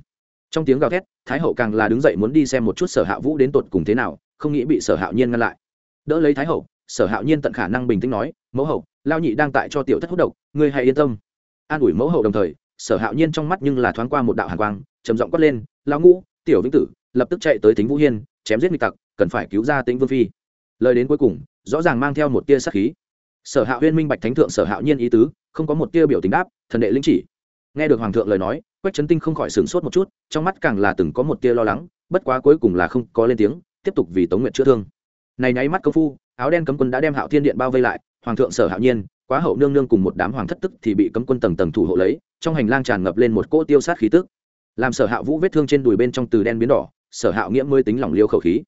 Trong tiếng gào thét, thái hậu càng là đứng dậy muốn đi xem một chút sở hạ vũ đến tột cùng thế nào, không nghĩ bị sở hạo nhiên ngăn lại. Đỡ lấy thái hậu, sở hạo nhiên tận khả năng bình tĩnh nói, mẫu hậu lao nhị đang tại cho tiểu thất hút độc, ngươi hãy yên tâm. An ủi mẫu hậu đồng thời, sở hạo nhiên trong mắt nhưng là thoáng qua một đạo hàn quang, trầm giọng quát lên lao ngũ tiểu vĩnh tử lập tức chạy tới tính vũ hiên, chém giết nghịch tặc, cần phải cứu ra tính vương phi. Lời đến cuối cùng, rõ ràng mang theo một tia sắc khí. Sở hạ huyên minh bạch thánh thượng sở hạo nhiên ý tứ, không có một tia biểu tình đáp, thần đệ linh chỉ. Nghe được hoàng thượng lời nói, quách trấn tinh không khỏi sửng sốt một chút, trong mắt càng là từng có một tia lo lắng, bất quá cuối cùng là không có lên tiếng, tiếp tục vì tống nguyện chữa thương. Này nháy mắt công phu, áo đen cấm quân đã đem hạo thiên điện bao vây lại, hoàng thượng sở hạo nhiên, quá hậu nương nương cùng một đám hoàng thất tức thì bị cấm quân tầng tầng thủ hộ lấy, trong hành lang tràn ngập lên một cỗ tiêu sát khí tức làm sở hạ vũ vết thương trên đùi bên trong từ đen biến đỏ, sở hạo nghĩa mới tính lỏng liêu khẩu khí.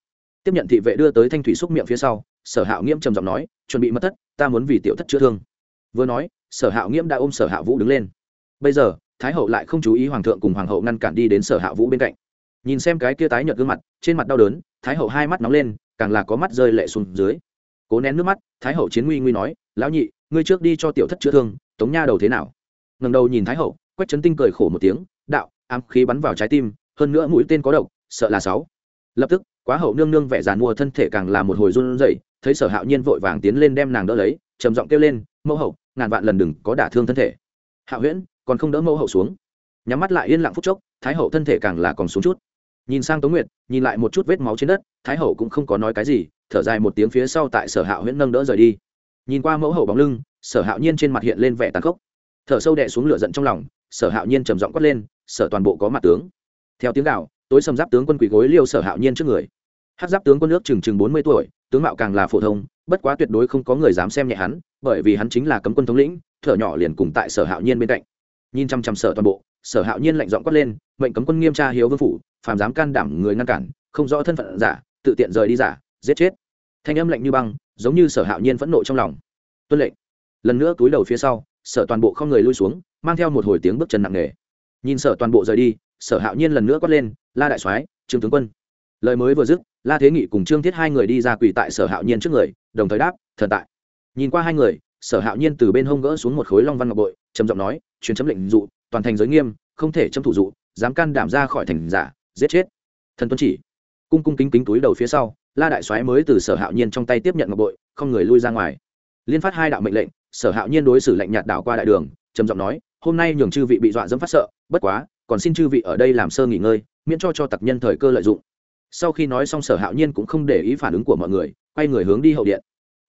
Tiếp nhận thị vệ đưa tới thanh thủy xúc miệng phía sau, sở hạo nghĩa trầm giọng nói, chuẩn bị mất thất, ta muốn vì tiểu thất chữa thương. Vừa nói, sở hạo nghĩa đã ôm sở hạ vũ đứng lên. Bây giờ, thái hậu lại không chú ý hoàng thượng cùng hoàng hậu ngăn cản đi đến sở hạ vũ bên cạnh. Nhìn xem cái kia tái nhợt gương mặt, trên mặt đau đớn, thái hậu hai mắt nóng lên, càng là có mắt rơi lệ xuống dưới. Cố nén nước mắt, thái hậu chiến nguy nguy nói, lão nhị, ngươi trước đi cho tiểu thất chữa thương, tống nha đầu thế nào? Ngầm đầu nhìn thái hậu, quách trấn tinh cười khổ một tiếng, đạo ám khí bắn vào trái tim, hơn nữa mũi tên có độc, sợ là sáu. Lập tức, quá hậu nương nương vẻ giàn mua thân thể càng là một hồi run rẩy, thấy sở hạo nhiên vội vàng tiến lên đem nàng đỡ lấy, trầm giọng kêu lên, mẫu hậu, ngàn vạn lần đừng có đả thương thân thể. Hạo huyễn, còn không đỡ mẫu hậu xuống? Nhắm mắt lại yên lặng phút chốc, thái hậu thân thể càng là còn xuống chút. Nhìn sang tống nguyệt, nhìn lại một chút vết máu trên đất, thái hậu cũng không có nói cái gì, thở dài một tiếng phía sau tại sở hạo huyễn nâng đỡ rời đi. Nhìn qua mẫu hậu bóng lưng, sở hạo nhiên trên mặt hiện lên vẻ tàn khốc. Thở sâu đè xuống lửa giận trong lòng sở hạo nhiên trầm giọng quát lên, sở toàn bộ có mặt tướng. Theo tiếng đạo tối sầm giáp tướng quân quỷ gối liêu sở hạo nhiên trước người. Hát giáp tướng quân nước chừng chừng bốn mươi tuổi, tướng mạo càng là phổ thông, bất quá tuyệt đối không có người dám xem nhẹ hắn, bởi vì hắn chính là cấm quân thống lĩnh, thở nhỏ liền cùng tại sở hạo nhiên bên cạnh. Nhìn chăm chăm sở toàn bộ, sở hạo nhiên lạnh giọng quát lên, mệnh cấm quân nghiêm tra hiếu vương phủ, phàm dám can đảm người ngăn cản, không rõ thân phận giả, tự tiện rời đi giả, giết chết. Thanh âm lạnh như băng, giống như sở hạo nhiên phẫn nộ trong lòng. Tuân lệnh. Lần nữa túi đầu phía sau sở toàn bộ không người lui xuống, mang theo một hồi tiếng bước chân nặng nề. Nhìn sở toàn bộ rời đi, sở hạo nhiên lần nữa quát lên, la đại soái, trương tướng quân. Lời mới vừa dứt, la thế nghị cùng trương thiết hai người đi ra quỳ tại sở hạo nhiên trước người, đồng thời đáp, thần tại. Nhìn qua hai người, sở hạo nhiên từ bên hông gỡ xuống một khối long văn ngọc bội, trầm giọng nói chuyến chấm lệnh dụ, toàn thành giới nghiêm, không thể chấm thủ dụ, dám can đảm ra khỏi thành giả, giết chết. Thần tuân chỉ, cung cung kính kính túi đầu phía sau, la đại soái mới từ sở hạo nhiên trong tay tiếp nhận ngọc bội, không người lui ra ngoài. Liên phát hai đạo mệnh lệnh sở hạo nhiên đối xử lạnh nhạt đảo qua đại đường, trầm giọng nói, hôm nay nhường chư vị bị dọa dẫm phát sợ, bất quá, còn xin chư vị ở đây làm sơ nghỉ ngơi, miễn cho cho tặc nhân thời cơ lợi dụng. Sau khi nói xong, sở hạo nhiên cũng không để ý phản ứng của mọi người, quay người hướng đi hậu điện.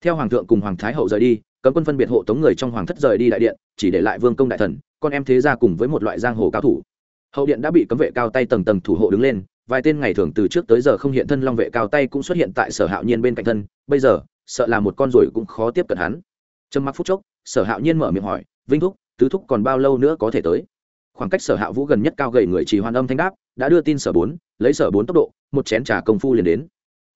Theo hoàng thượng cùng hoàng thái hậu rời đi, cấm quân phân biệt hộ tống người trong hoàng thất rời đi đại điện, chỉ để lại vương công đại thần, con em thế ra cùng với một loại giang hồ cao thủ. Hậu điện đã bị cấm vệ cao tay tầng tầng thủ hộ đứng lên, vài tên ngày thường từ trước tới giờ không hiện thân long vệ cao tay cũng xuất hiện tại sở hạo nhiên bên cạnh thân. Bây giờ, sợ là một con ruồi cũng khó tiếp cận hắn trầm mặc phút chốc, sở hạo nhiên mở miệng hỏi, vinh thúc, tứ thúc còn bao lâu nữa có thể tới? Khoảng cách sở hạ vũ gần nhất cao gầy người chỉ hoàn âm thanh đáp, đã đưa tin sở bốn, lấy sở bốn tốc độ, một chén trà công phu liền đến.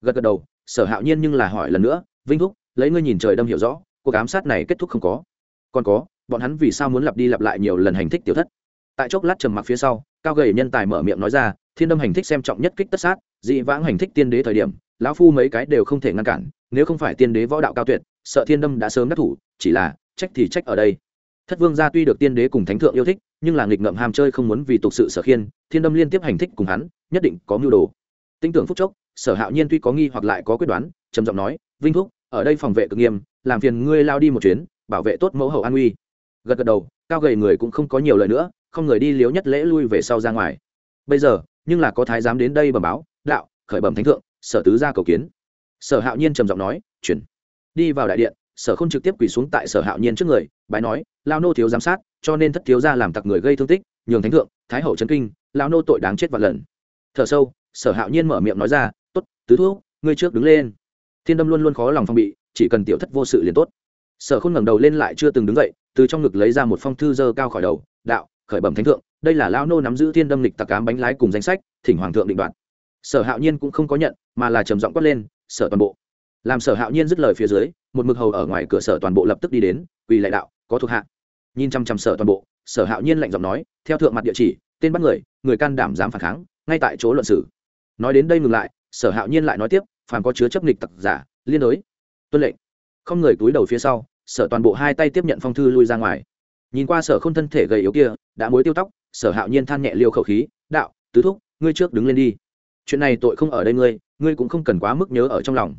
Gật gật đầu, sở hạo nhiên nhưng là hỏi lần nữa, vinh thúc, lấy ngươi nhìn trời đâm hiểu rõ, cuộc ám sát này kết thúc không có? Còn có, bọn hắn vì sao muốn lặp đi lặp lại nhiều lần hành thích tiểu thất? Tại chốc lát trầm mặc phía sau, cao gầy nhân tài mở miệng nói ra, thiên đâm hành thích xem trọng nhất kích tất sát, dị vãng hành thích tiên đế thời điểm lão phu mấy cái đều không thể ngăn cản, nếu không phải tiên đế võ đạo cao tuyệt, sợ thiên đâm đã sớm đắc thủ, chỉ là, trách thì trách ở đây. Thất vương gia tuy được tiên đế cùng thánh thượng yêu thích, nhưng là nghịch ngợm ham chơi không muốn vì tục sự sở khiên, thiên đâm liên tiếp hành thích cùng hắn, nhất định có mưu đồ. Tinh tưởng phúc chốc, sở hạo nhiên tuy có nghi hoặc lại có quyết đoán, trầm giọng nói, vinh thúc, ở đây phòng vệ cực nghiêm, làm phiền ngươi lao đi một chuyến, bảo vệ tốt mẫu hậu an uy. Gật gật đầu, cao gầy người cũng không có nhiều lời nữa, không người đi liếu nhất lễ lui về sau ra ngoài. Bây giờ, nhưng là có thái giám đến đây bẩm báo, đạo, khởi bẩm thánh thượng sở tứ ra cầu kiến. Sở hạo nhiên trầm giọng nói, chuyển. Đi vào đại điện, sở không trực tiếp quỳ xuống tại sở hạo nhiên trước người, bái nói, lao nô thiếu giám sát, cho nên thất thiếu ra làm tặc người gây thương tích, nhường thánh thượng, thái hậu trấn kinh, lao nô tội đáng chết vạn lần. Thở sâu, sở hạo nhiên mở miệng nói ra t ố t tứ thuốc ngươi trước đứng lên. Thiên đâm luôn luôn khó lòng phong bị, chỉ cần tiểu thất vô sự liền tốt. Sở không ngẩng đầu lên lại chưa từng đứng dậy, từ trong ngực lấy ra một phong thư dơ cao khỏi đầu, đạo, khởi bẩm thánh thượng, đây là lao nô nắm giữ thiên đâm lịch tặc cám bánh lái cùng danh sách, thỉnh hoàng thượng định đoạt sở hạo nhiên cũng không có nhận, mà là trầm giọng quát lên, sở toàn bộ. Làm sở hạo nhiên dứt lời phía dưới, một mực hầu ở ngoài cửa sở toàn bộ lập tức đi đến, quỳ lại đạo, có thuộc hạ. Nhìn chăm chăm sở toàn bộ, sở hạo nhiên lạnh giọng nói, theo thượng mặt địa chỉ, tên bắt người người can đảm dám phản kháng, ngay tại chỗ luận xử. Nói đến đây ngừng lại, sở hạo nhiên lại nói tiếp, phàm có chứa chấp nghịch tặc giả, liên đối, tuân lệnh. Không người túi đầu phía sau, sở toàn bộ hai tay tiếp nhận phong thư lui ra ngoài. Nhìn qua sở k h ô n thân thể gầy yếu kia, đã mối tiêu tóc, sở hạo nhiên than nhẹ liêu khẩu khí, đạo, tứ thúc, ngươi trước đứng lên đi chuyện này tội không ở đây ngươi ngươi cũng không cần quá mức nhớ ở trong lòng.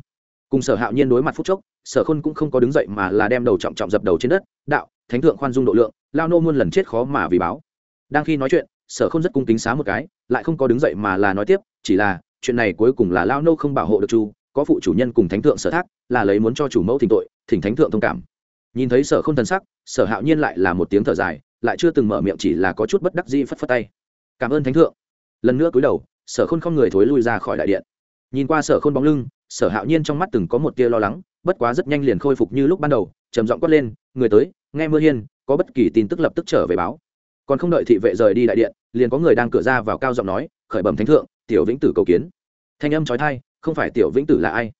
Cùng sở hạo nhiên đối mặt phúc chốc, sở khôn cũng không có đứng dậy mà là đem đầu trọng trọng dập đầu trên đất, đạo, thánh thượng khoan dung độ lượng, lao nô muôn lần chết khó mà vì báo. Đang khi nói chuyện, sở khôn rất cung kính xá một cái, lại không có đứng dậy mà là nói tiếp, chỉ là, chuyện này cuối cùng là lao nô không bảo hộ được chu, có phụ chủ nhân cùng thánh thượng sở thác, là lấy muốn cho chủ mẫu thỉnh tội, thỉnh thánh thượng thông cảm. Nhìn thấy sở khôn thần sắc, sở hạo nhiên lại là một tiếng thở dài, lại chưa từng mở miệng chỉ là có chút bất đắc dĩ phất phất tay. Cảm ơn thánh thượng. Lần nữa cúi đầu sở khôn không người thối lui ra khỏi đại điện. Nhìn qua sở khôn bóng lưng, sở hạo nhiên trong mắt từng có một tia lo lắng, bất quá rất nhanh liền khôi phục như lúc ban đầu, trầm giọng quát lên, người tới, nghe mưa hiên, có bất kỳ tin tức lập tức trở về báo. Còn không đợi thị vệ rời đi đại điện, liền có người đang cửa ra vào cao giọng nói, khởi bẩm thánh thượng, tiểu vĩnh tử cầu kiến. Thanh âm trói thai không phải tiểu vĩnh tử là ai?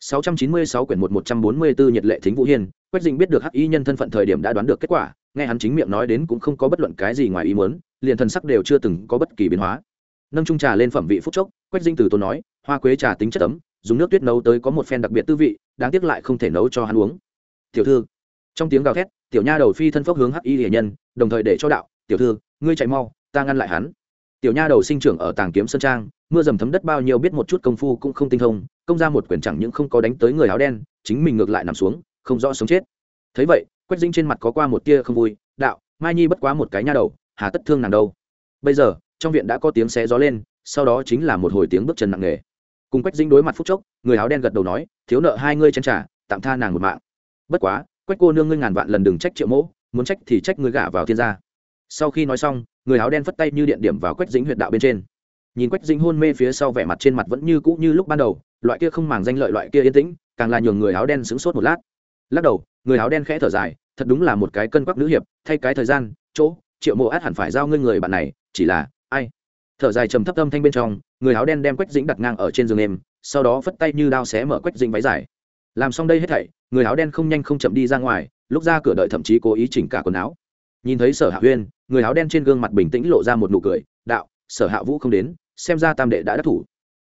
696 quyển 1 144 nhiệt lệ thính vũ hiên, quách dinh biết được hắc y nhân thân phận thời điểm đã đoán được kết quả, nghe hắn chính miệng nói đến cũng không có bất luận cái gì ngoài ý muốn, liền thần sắc đều chưa từng có bất kỳ biến hóa nâng trung trà lên phẩm vị phúc chốc, quách dinh từ tôn nói, hoa quế trà tính chất ấm, dùng nước tuyết nấu tới có một phen đặc biệt tư vị, đáng tiếc lại không thể nấu cho hắn uống. Tiểu thư. Trong tiếng gào thét, tiểu nha đầu phi thân phốc hướng hắc y hiền nhân, đồng thời để cho đạo, tiểu thư, ngươi chạy mau, ta ngăn lại hắn. Tiểu nha đầu sinh trưởng ở tàng kiếm sơn trang, mưa dầm thấm đất bao nhiêu biết một chút công phu cũng không tinh thông, công ra một quyển chẳng những không có đánh tới người áo đen, chính mình ngược lại nằm xuống, không rõ sống chết. Thấy vậy, quách dinh trên mặt có qua một tia không vui, đạo, mai nhi bất quá một cái nha đầu, hà tất thương nàng đâu? Bây giờ trong viện đã có tiếng xé gió lên, sau đó chính là một hồi tiếng bước chân nặng nề. Cùng quách dinh đối mặt phút chốc, người áo đen gật đầu nói, thiếu nợ hai ngươi chân trả tạm tha nàng một mạng. Bất quá, quách cô nương ngươi ngàn vạn lần đừng trách triệu mỗ, muốn trách thì trách ngươi gả vào thiên gia. Sau khi nói xong, người áo đen phất tay như điện điểm vào quách dính huyệt đạo bên trên. Nhìn quách dính hôn mê phía sau vẻ mặt trên mặt vẫn như cũ như lúc ban đầu, loại kia không màng danh lợi loại kia yên tĩnh, càng là nhường người áo đen sững sốt một lát. Lắc đầu, người áo đen khẽ thở dài, thật đúng là một cái cân quắc nữ hiệp, thay cái thời gian, chỗ, triệu mộ át hẳn phải giao ngươi người bạn này, chỉ là ai? Thở dài trầm thấp âm thanh bên trong, người áo đen đem quách dĩnh đặt ngang ở trên giường em sau đó phất tay như đao xé mở quách dĩnh váy dài. Làm xong đây hết thảy, người áo đen không nhanh không chậm đi ra ngoài, lúc ra cửa đợi thậm chí cố ý chỉnh cả quần áo. Nhìn thấy sở hạ huyên, người áo đen trên gương mặt bình tĩnh lộ ra một nụ cười, đạo, sở hạ vũ không đến, xem ra tam đệ đã đắc thủ.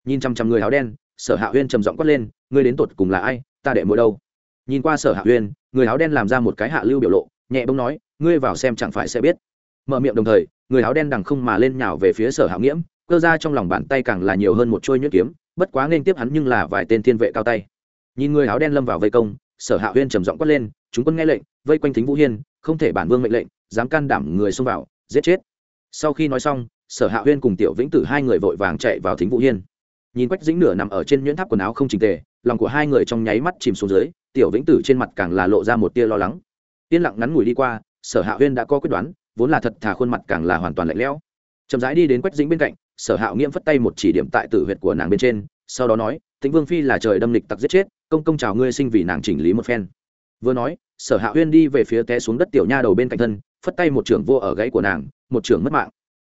Nhìn chăm chăm người áo đen, sở hạ huyên trầm giọng quát lên, ngươi đến tột cùng là ai? Ta đệ mỗi đâu? Nhìn qua sở hạ huyên, người áo đen làm ra một cái hạ lưu biểu lộ, nhẹ bông nói, ngươi vào xem chẳng phải sẽ biết mở miệng đồng thời, người áo đen đằng không mà lên nhào về phía sở hạ nghiễm, cơ ra trong lòng bàn tay càng là nhiều hơn một trôi nhuyễn kiếm, bất quá nên tiếp hắn nhưng là vài tên thiên vệ cao tay. Nhìn người áo đen lâm vào vây công, sở hạ huyên trầm giọng quát lên, chúng quân nghe lệnh, vây quanh thính vũ hiên, không thể bản vương mệnh lệnh, dám can đảm người xông vào, giết chết. Sau khi nói xong, sở hạ huyên cùng tiểu vĩnh tử hai người vội vàng chạy vào thính vũ hiên. Nhìn quách dĩnh nửa nằm ở trên nhuyễn tháp quần áo không trình tề, lòng của hai người trong nháy mắt chìm xuống dưới, tiểu vĩnh tử trên mặt càng là lộ ra một tia lo lắng. Yên lặng ngắn ngủi đi qua, sở hạ huyên đã có quyết đoán vốn là thật thà khuôn mặt càng là hoàn toàn lạnh lẽo. Chậm rãi đi đến quách dĩnh bên cạnh, sở hạo nghiễm phất tay một chỉ điểm tại tử huyệt của nàng bên trên, sau đó nói, tĩnh vương phi là trời đâm lịch tặc giết chết, công công chào ngươi sinh vì nàng chỉnh lý một phen. Vừa nói, sở hạ huyên đi về phía té xuống đất tiểu nha đầu bên cạnh thân, phất tay một trưởng vô ở gãy của nàng, một trưởng mất mạng.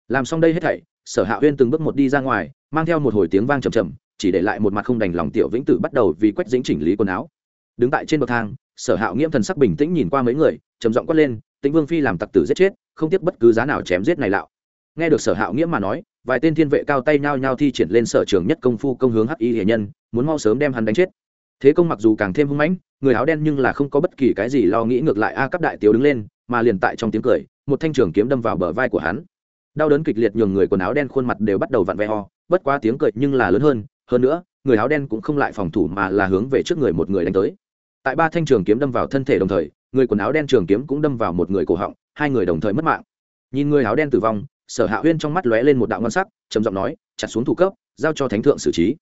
Làm xong đây hết thảy, sở hạ huyên từng bước một đi ra ngoài, mang theo một hồi tiếng vang trầm trầm chỉ để lại một mặt không đành lòng tiểu vĩnh tử bắt đầu vì quách dính chỉnh lý quần áo. Đứng tại trên bậc thang, sở hạ nghiễm thần sắc bình tĩnh nhìn qua mấy người, trầm giọng quát lên, tĩnh vương phi làm tặc tử giết chết không tiếc bất cứ giá nào chém giết này lạo. Nghe được sở hạo nghiễm mà nói, vài tên thiên vệ cao tay nhao nhao thi triển lên sở trường nhất công phu công hướng hắc y hiền nhân, muốn mau sớm đem hắn đánh chết. Thế công mặc dù càng thêm hung mãnh, người áo đen nhưng là không có bất kỳ cái gì lo nghĩ ngược lại a cấp đại tiểu đứng lên, mà liền tại trong tiếng cười, một thanh trường kiếm đâm vào bờ vai của hắn. Đau đớn kịch liệt nhường người quần áo đen khuôn mặt đều bắt đầu vặn ve ho, bất quá tiếng cười nhưng là lớn hơn hơn nữa, người áo đen cũng không lại phòng thủ mà là hướng về trước người một người đánh tới. Tại ba thanh trường kiếm đâm vào thân thể đồng thời người quần áo đen trường kiếm cũng đâm vào một người cổ họng, hai người đồng thời mất mạng. Nhìn người áo đen tử vong, sở hạ huyên trong mắt lóe lên một đạo ngon sắc, trầm giọng nói, chặt xuống thủ cấp, giao cho thánh thượng xử trí.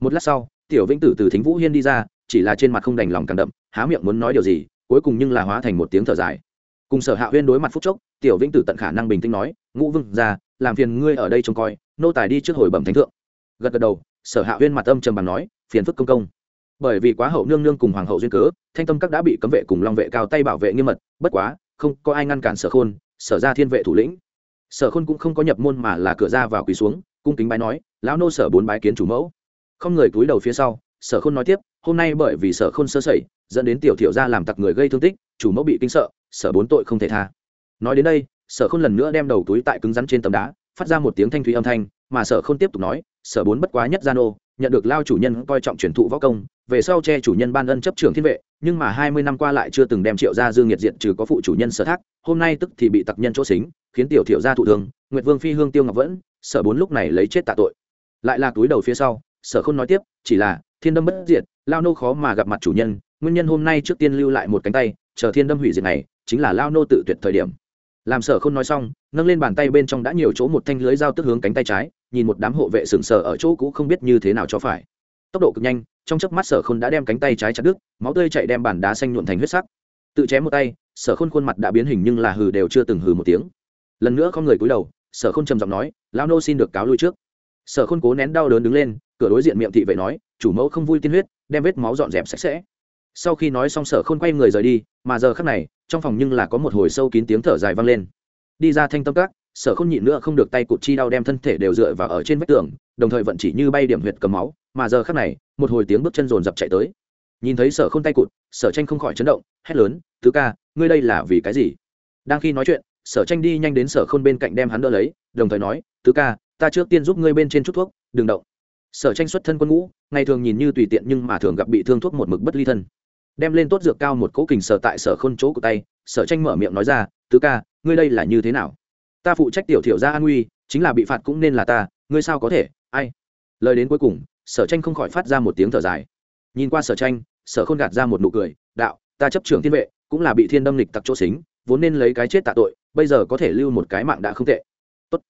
Một lát sau, tiểu vĩnh tử từ thính vũ hiên đi ra, chỉ là trên mặt không đành lòng càng đậm, há miệng muốn nói điều gì, cuối cùng nhưng là hóa thành một tiếng thở dài. Cùng sở hạ huyên đối mặt phúc chốc, tiểu vĩnh tử tận khả năng bình tĩnh nói, ngũ vương ra làm phiền ngươi ở đây trông coi, nô tài đi trước hồi bẩm thánh thượng. Gật gật đầu, sở hạ huyên mặt âm trầm bằng nói, phiền phức công công bởi vì quá hậu nương nương cùng hoàng hậu duyên cớ, thanh tâm các đã bị cấm vệ cùng long vệ cao tay bảo vệ nghiêm mật, bất quá, không có ai ngăn cản sở khôn, sở ra thiên vệ thủ lĩnh. Sở khôn cũng không có nhập môn mà là cửa ra vào quỳ xuống, cung kính bái nói, lão nô sở bốn bái kiến chủ mẫu. Không người cúi đầu phía sau, sở khôn nói tiếp, hôm nay bởi vì sở khôn sơ sẩy, dẫn đến tiểu thiểu gia làm tặc người gây thương tích, chủ mẫu bị kinh sợ, sở bốn tội không thể tha. Nói đến đây, sở khôn lần nữa đem đầu túi tại cứng rắn trên tấm đá, phát ra một tiếng thanh thúy âm thanh, mà sở khôn tiếp tục nói sở bốn bất quá nhất gia nô nhận được lao chủ nhân coi trọng truyền thụ võ công, về sau che chủ nhân ban ân chấp trưởng thiên vệ, nhưng mà hai mươi năm qua lại chưa từng đem triệu gia dương nhiệt diện trừ có phụ chủ nhân sở thác, hôm nay tức thì bị tặc nhân chỗ xính, khiến tiểu thiểu gia thụ thương, nguyệt vương phi hương tiêu ngọc vẫn, sở bốn lúc này lấy chết tạ tội. Lại là túi đầu phía sau, sở không nói tiếp, chỉ là, thiên đâm bất diệt, lao nô khó mà gặp mặt chủ nhân, nguyên nhân hôm nay trước tiên lưu lại một cánh tay, chờ thiên đâm hủy diệt này, chính là lao nô tự tuyệt thời điểm. Làm sở không nói xong, nâng lên bàn tay bên trong đã nhiều chỗ một thanh lưới dao tức hướng cánh tay trái nhìn một đám hộ vệ sừng sờ ở chỗ cũ không biết như thế nào cho phải. Tốc độ cực nhanh, trong chớp mắt sở khôn đã đem cánh tay trái chặt đứt, máu tươi chạy đem bàn đá xanh nhuộn thành huyết sắc. Tự chém một tay, sở khôn khuôn mặt đã biến hình nhưng là hừ đều chưa từng hừ một tiếng. Lần nữa không người cúi đầu, sở khôn trầm giọng nói, lão nô xin được cáo lui trước. Sở khôn cố nén đau đớn đứng lên, cửa đối diện miệng thị vệ nói, chủ mẫu không vui tiên huyết, đem vết máu dọn dẹp sạch sẽ. Sau khi nói xong sở khôn quay người rời đi, mà giờ khắc này, trong phòng nhưng là có một hồi sâu kín tiếng thở dài vang lên. Đi ra thanh tâm các sở không nhịn nữa không được tay cụt chi đau đem thân thể đều dựa vào ở trên vách tường, đồng thời vận chỉ như bay điểm huyệt cầm máu, mà giờ khắc này, một hồi tiếng bước chân rồn dập chạy tới. Nhìn thấy sở không tay cụt, sở tranh không khỏi chấn động, hét lớn Thứ ca, ngươi đây là vì cái gì? Đang khi nói chuyện, sở tranh đi nhanh đến sở khôn bên cạnh đem hắn đỡ lấy, đồng thời nói, tứ ca, ta trước tiên giúp ngươi bên trên chút thuốc, đừng động. Sở tranh xuất thân quân ngũ, ngày thường nhìn như tùy tiện nhưng mà thường gặp bị thương thuốc một mực bất ly thân. Đem lên tốt dược cao một cỗ kình sở tại sở khôn chỗ của tay, sở tranh mở miệng nói ra, tứ ca, ngươi đây là như thế nào? Ta phụ trách tiểu thiểu gia an nguy chính là bị phạt cũng nên là ta, ngươi sao có thể, ai? Lời đến cuối cùng, sở tranh không khỏi phát ra một tiếng thở dài. Nhìn qua sở tranh, sở khôn gạt ra một nụ cười, đạo, ta chấp trưởng thiên vệ, cũng là bị thiên đâm lịch tặc chỗ xính, vốn nên lấy cái chết tạ tội, bây giờ có thể lưu một cái mạng đã không tệ. Tốt.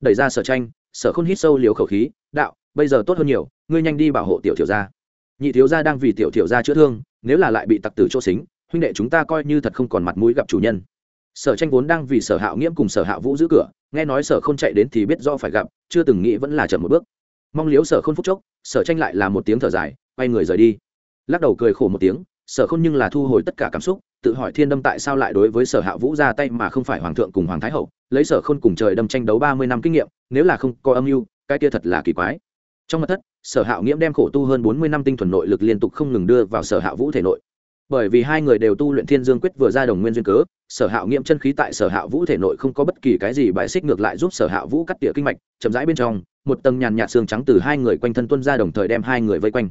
Đẩy ra sở tranh, sở khôn hít sâu liều khẩu khí, đạo, bây giờ tốt hơn nhiều, ngươi nhanh đi bảo hộ tiểu thiểu gia. Nhị thiếu gia đang vì tiểu thiểu gia chữa thương, nếu là lại bị tặc tử chỗ xính, huynh đệ chúng ta coi như thật không còn mặt mũi gặp chủ nhân sở tranh vốn đang vì sở hạo nghiễm cùng sở hạ vũ giữ cửa, nghe nói sở k h ô n chạy đến thì biết do phải gặp, chưa từng nghĩ vẫn là chậm một bước. Mong liếu sở k h ô n phúc chốc, sở tranh lại là một tiếng thở dài, quay người rời đi. Lắc đầu cười khổ một tiếng, sở k h ô n nhưng là thu hồi tất cả cảm xúc, tự hỏi thiên đâm tại sao lại đối với sở hạ vũ ra tay mà không phải hoàng thượng cùng hoàng thái hậu, lấy sở khôn cùng trời đâm tranh đấu ba mươi năm kinh nghiệm, nếu là không có âm mưu, cái kia thật là kỳ quái. Trong mặt thất, sở hạo nghiễm đem khổ tu hơn bốn mươi năm tinh thuần nội lực liên tục không ngừng đưa vào sở hạ vũ thể nội bởi vì hai người đều tu luyện thiên dương quyết vừa ra đồng nguyên duyên cớ, sở hạo nghiệm chân khí tại sở hạ vũ thể nội không có bất kỳ cái gì bài xích ngược lại giúp sở hạ vũ cắt tỉa kinh mạch, chậm rãi bên trong, một tầng nhàn nhạt xương trắng từ hai người quanh thân tuân ra đồng thời đem hai người vây quanh.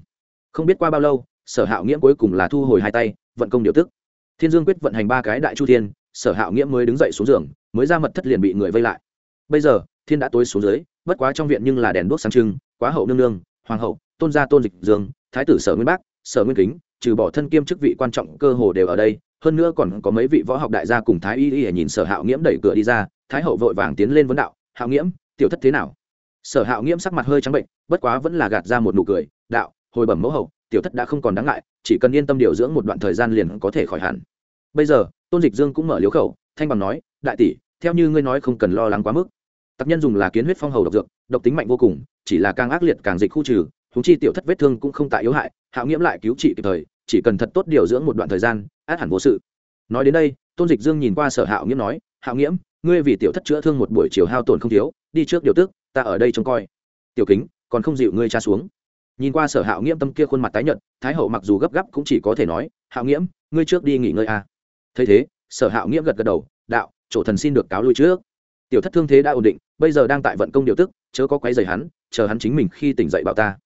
Không biết qua bao lâu, sở hạo nghiễm cuối cùng là thu hồi hai tay, vận công điều tức. Thiên dương quyết vận hành ba cái đại chu thiên, sở hạo nghiễm mới đứng dậy xuống giường, mới ra mật thất liền bị người vây lại. Bây giờ, thiên đã tối xuống dưới, bất quá trong viện nhưng là đèn đuốc sáng trưng, quá hậu nương nương, hoàng hậu, tôn gia tôn dịch dương, thái tử sở nguyên bác, sở nguyên kính trừ bỏ thân kiêm chức vị quan trọng cơ hồ đều ở đây, hơn nữa còn có mấy vị võ học đại gia cùng thái y y nhìn sở hạo nghiễm đẩy cửa đi ra, thái hậu vội vàng tiến lên vấn đạo, hạo nghiễm, tiểu thất thế nào? Sở hạo nghiễm sắc mặt hơi trắng bệnh, bất quá vẫn là gạt ra một nụ cười, đạo, hồi bẩm mẫu hậu, tiểu thất đã không còn đáng ngại, chỉ cần yên tâm điều dưỡng một đoạn thời gian liền có thể khỏi hẳn. Bây giờ, tôn dịch dương cũng mở liếu khẩu, thanh bằng nói, đại tỷ, theo như ngươi nói không cần lo lắng quá mức. Tập nhân dùng là kiến huyết phong hầu độc dược, độc tính mạnh vô cùng, chỉ là càng ác liệt càng dịch khu trừ húng chi tiểu thất vết thương cũng không tại yếu hại, hạo nghiễm lại cứu trị kịp thời chỉ cần thật tốt điều dưỡng một đoạn thời gian, át hẳn vô sự. Nói đến đây, tôn dịch dương nhìn qua sở hạo nghiễm nói, hạo nghiễm, ngươi vì tiểu thất chữa thương một buổi chiều hao tổn không thiếu, đi trước điều tức ta ở đây trông coi. Tiểu kính, còn không dịu ngươi cha xuống. Nhìn qua sở hạo nghiễm tâm kia khuôn mặt tái nhợt, thái hậu mặc dù gấp gáp cũng chỉ có thể nói, hạo nghiễm, ngươi trước đi nghỉ ngơi a à. thấy thế, sở hạo nghiễm gật gật đầu, đạo, chỗ thần xin được cáo lui trước. Tiểu thất thương thế đã ổn định, bây giờ đang tại vận công điều tức chớ có quấy rầy hắn, chờ hắn chính mình khi tỉnh dậy bảo ta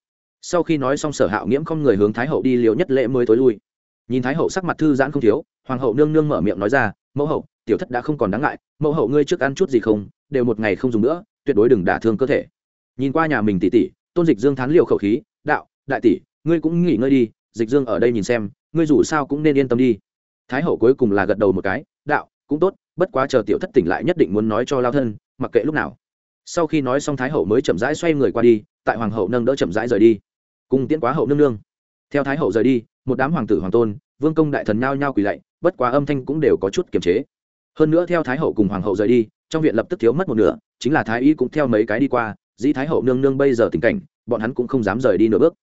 sau khi nói xong sở hạo nghiễm không người hướng thái hậu đi liều nhất lễ mới tối lui. Nhìn thái hậu sắc mặt thư giãn không thiếu, hoàng hậu nương nương mở miệng nói ra, mẫu hậu, tiểu thất đã không còn đáng ngại, mẫu hậu ngươi trước ăn chút gì không, đều một ngày không dùng nữa, tuyệt đối đừng đả thương cơ thể. Nhìn qua nhà mình tỉ tỉ tôn dịch dương thán liều khẩu khí, đạo, đại tỷ, ngươi cũng nghỉ ngơi đi, dịch dương ở đây nhìn xem, ngươi dù sao cũng nên yên tâm đi. Thái hậu cuối cùng là gật đầu một cái, đạo, cũng tốt, bất quá chờ tiểu thất tỉnh lại nhất định muốn nói cho lao thân, mặc kệ lúc nào. Sau khi nói xong thái hậu mới chậm rãi xoay người qua đi, tại hoàng hậu nâng đỡ chậm rãi rời đi cùng tiễn quá hậu nương nương. Theo thái hậu rời đi, một đám hoàng tử hoàng tôn, vương công đại thần nhao nhao quỳ lạy, bất quá âm thanh cũng đều có chút kiềm chế. Hơn nữa theo thái hậu cùng hoàng hậu rời đi, trong viện lập tức thiếu mất một nửa, chính là thái y cũng theo mấy cái đi qua, dĩ thái hậu nương nương bây giờ tình cảnh, bọn hắn cũng không dám rời đi nửa bước.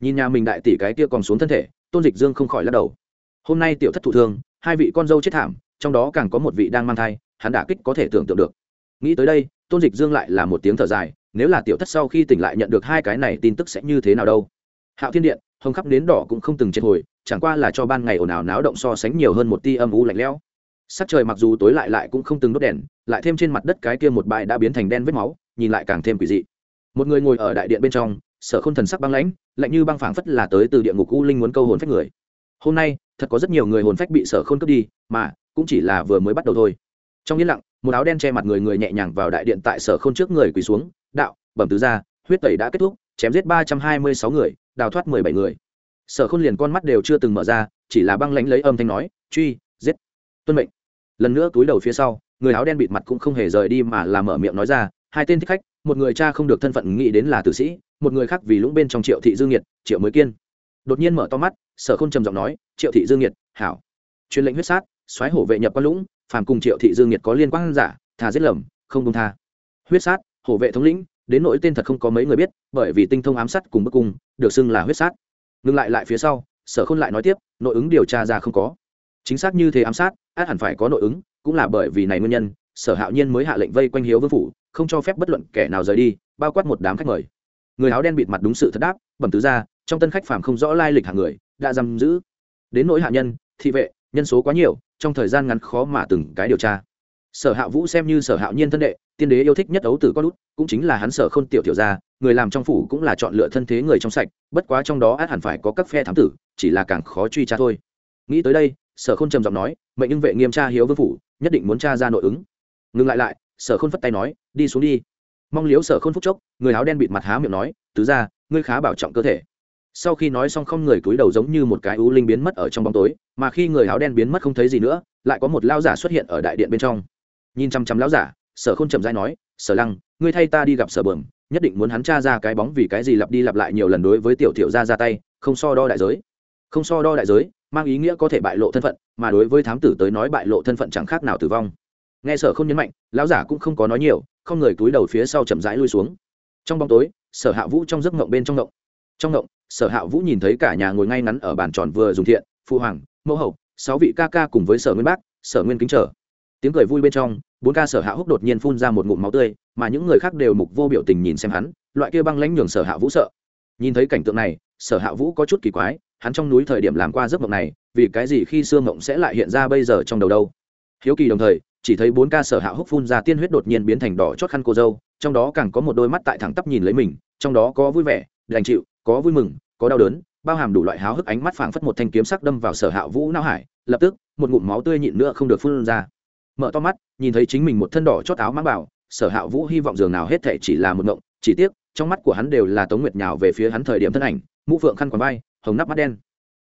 Nhìn nhà mình đại tỷ cái kia còn xuống thân thể, tôn dịch dương không khỏi lắc đầu. Hôm nay tiểu thất thụ thương, hai vị con dâu chết thảm, trong đó càng có một vị đang mang thai, hắn đả kích có thể tưởng tượng được. Nghĩ tới đây, tôn dịch dương lại là một tiếng thở dài, nếu là tiểu thất sau khi tỉnh lại nhận được hai cái này tin tức sẽ như thế nào đâu? Hạo thiên điện, hồng khắp nến đỏ cũng không từng chết hồi, chẳng qua là cho ban ngày ồn ào náo động so sánh nhiều hơn một ti âm u lạnh lẽo. Sắc trời mặc dù tối lại lại cũng không từng đốt đèn, lại thêm trên mặt đất cái kia một bãi đã biến thành đen vết máu, nhìn lại càng thêm quỷ dị. Một người ngồi ở đại điện bên trong, sở khôn thần sắc băng lãnh, lạnh như băng phảng phất là tới từ địa ngục u linh muốn câu hồn phách người. Hôm nay, thật có rất nhiều người hồn phách bị sở khôn cướp đi, mà, cũng chỉ là vừa mới bắt đầu thôi. Trong yên lặng, một áo đen che mặt người người nhẹ nhàng vào đại điện tại sở khôn trước người quỳ xuống, đạo, bẩm tứ gia, huyết tẩy đã kết thúc, chém giết ba trăm hai mươi sáu người đào thoát mười bảy người. Sở khôn liền con mắt đều chưa từng mở ra, chỉ là băng lãnh lấy âm thanh nói, truy, giết. Tuân mệnh. Lần nữa túi đầu phía sau, người áo đen bịt mặt cũng không hề rời đi mà làm mở miệng nói ra, hai tên thích khách, một người cha không được thân phận nghĩ đến là tử sĩ, một người khác vì lũng bên trong triệu thị dương nhiệt, triệu mới kiên. Đột nhiên mở to mắt, sở Khôn trầm giọng nói, triệu thị dương nhiệt, hảo. Truyền lệnh huyết sát xoáy hổ vệ nhập quan lũng, phàm cùng triệu thị dương nhiệt có liên quan giả thà giết lầm, không công tha. Huyết sát, hổ vệ thống lĩnh đến nỗi tên thật không có mấy người biết, bởi vì tinh thông ám sát cùng bức cung, được xưng là huyết sát. Ngừng lại lại phía sau, sở khôn lại nói tiếp, nội ứng điều tra ra không có. Chính xác như thế ám sát, át hẳn phải có nội ứng, cũng là bởi vì này nguyên nhân, sở hạo nhiên mới hạ lệnh vây quanh hiếu vương phủ, không cho phép bất luận kẻ nào rời đi, bao quát một đám khách mời. Người áo đen bịt mặt đúng sự thật đáp, bẩm tứ ra trong tân khách phàm không rõ lai lịch hạng người, đã giam giữ. Đến nỗi hạ nhân, thị vệ, nhân số quá nhiều, trong thời gian ngắn khó mà từng cái điều tra. Sở hạ vũ xem như sở hạo nhiên thân đệ tiên đế yêu thích nhất ấu tử con út, cũng chính là hắn sở khôn tiểu tiểu gia, người làm trong phủ cũng là chọn lựa thân thế người trong sạch, bất quá trong đó át hẳn phải có các phe thám tử, chỉ là càng khó truy tra thôi. Nghĩ tới đây, sở khôn trầm giọng nói, mệnh nhưng vệ nghiêm tra hiếu vương phủ, nhất định muốn tra ra nội ứng. Ngừng lại lại, sở khôn phất tay nói, đi xuống đi. Mong liếu sở khôn phúc chốc, người áo đen bịt mặt há miệng nói, tứ ra ngươi khá bảo trọng cơ thể. Sau khi nói xong không người cúi đầu giống như một cái ưu linh biến mất ở trong bóng tối, mà khi người áo đen biến mất không thấy gì nữa, lại có một lao giả xuất hiện ở đại điện bên trong. Nhìn chăm chăm lão giả sở k h ô n chậm dãi nói, sở lăng, ngươi thay ta đi gặp sở bờm, nhất định muốn hắn t r a ra cái bóng vì cái gì lặp đi lặp lại nhiều lần đối với tiểu thiệu gia ra tay, không so đo đại giới. Không so đo đại giới, mang ý nghĩa có thể bại lộ thân phận, mà đối với thám tử tới nói bại lộ thân phận chẳng khác nào tử vong. Nghe sở không nhấn mạnh, lão giả cũng không có nói nhiều, không người túi đầu phía sau chậm rãi lui xuống. Trong bóng tối, sở hạ vũ trong giấc ngộng bên trong ngộng. Trong ngộng, sở hạ vũ nhìn thấy cả nhà ngồi ngay ngắn ở bàn tròn vừa dùng thiện phụ hoàng, mẫu hậu, sáu vị ca ca cùng với sở nguyên bác, sở nguyên kính trở tiếng cười vui bên trong bốn ca sở hạ húc đột nhiên phun ra một ngụm máu tươi, mà những người khác đều mục vô biểu tình nhìn xem hắn, loại kia băng lãnh nhường sở hạ vũ sợ. Nhìn thấy cảnh tượng này, sở hạ vũ có chút kỳ quái, hắn trong núi thời điểm làm qua giấc mộng này, vì cái gì khi xương mộng sẽ lại hiện ra bây giờ trong đầu đâu? Hiếu kỳ đồng thời, chỉ thấy bốn ca sở hạ húc phun ra tiên huyết đột nhiên biến thành đỏ chót khăn cô dâu, trong đó càng có một đôi mắt tại thẳng tắp nhìn lấy mình, trong đó có vui vẻ, đành chịu, có vui mừng, có đau đớn, bao hàm đủ loại háo hức ánh mắt phảng phất một thanh kiếm sắc đâm vào sở hạ vũ não hải, lập tức, một ngụm máu tươi nhịn nữa không được phun ra mở to mắt, nhìn thấy chính mình một thân đỏ chót áo mang bảo, sở hạ vũ hy vọng dường nào hết thể chỉ là một ngộng, chỉ tiếc, trong mắt của hắn đều là tống nguyệt nhào về phía hắn thời điểm thân ảnh, mũ phượng khăn quàng vai, hồng nắp mắt đen.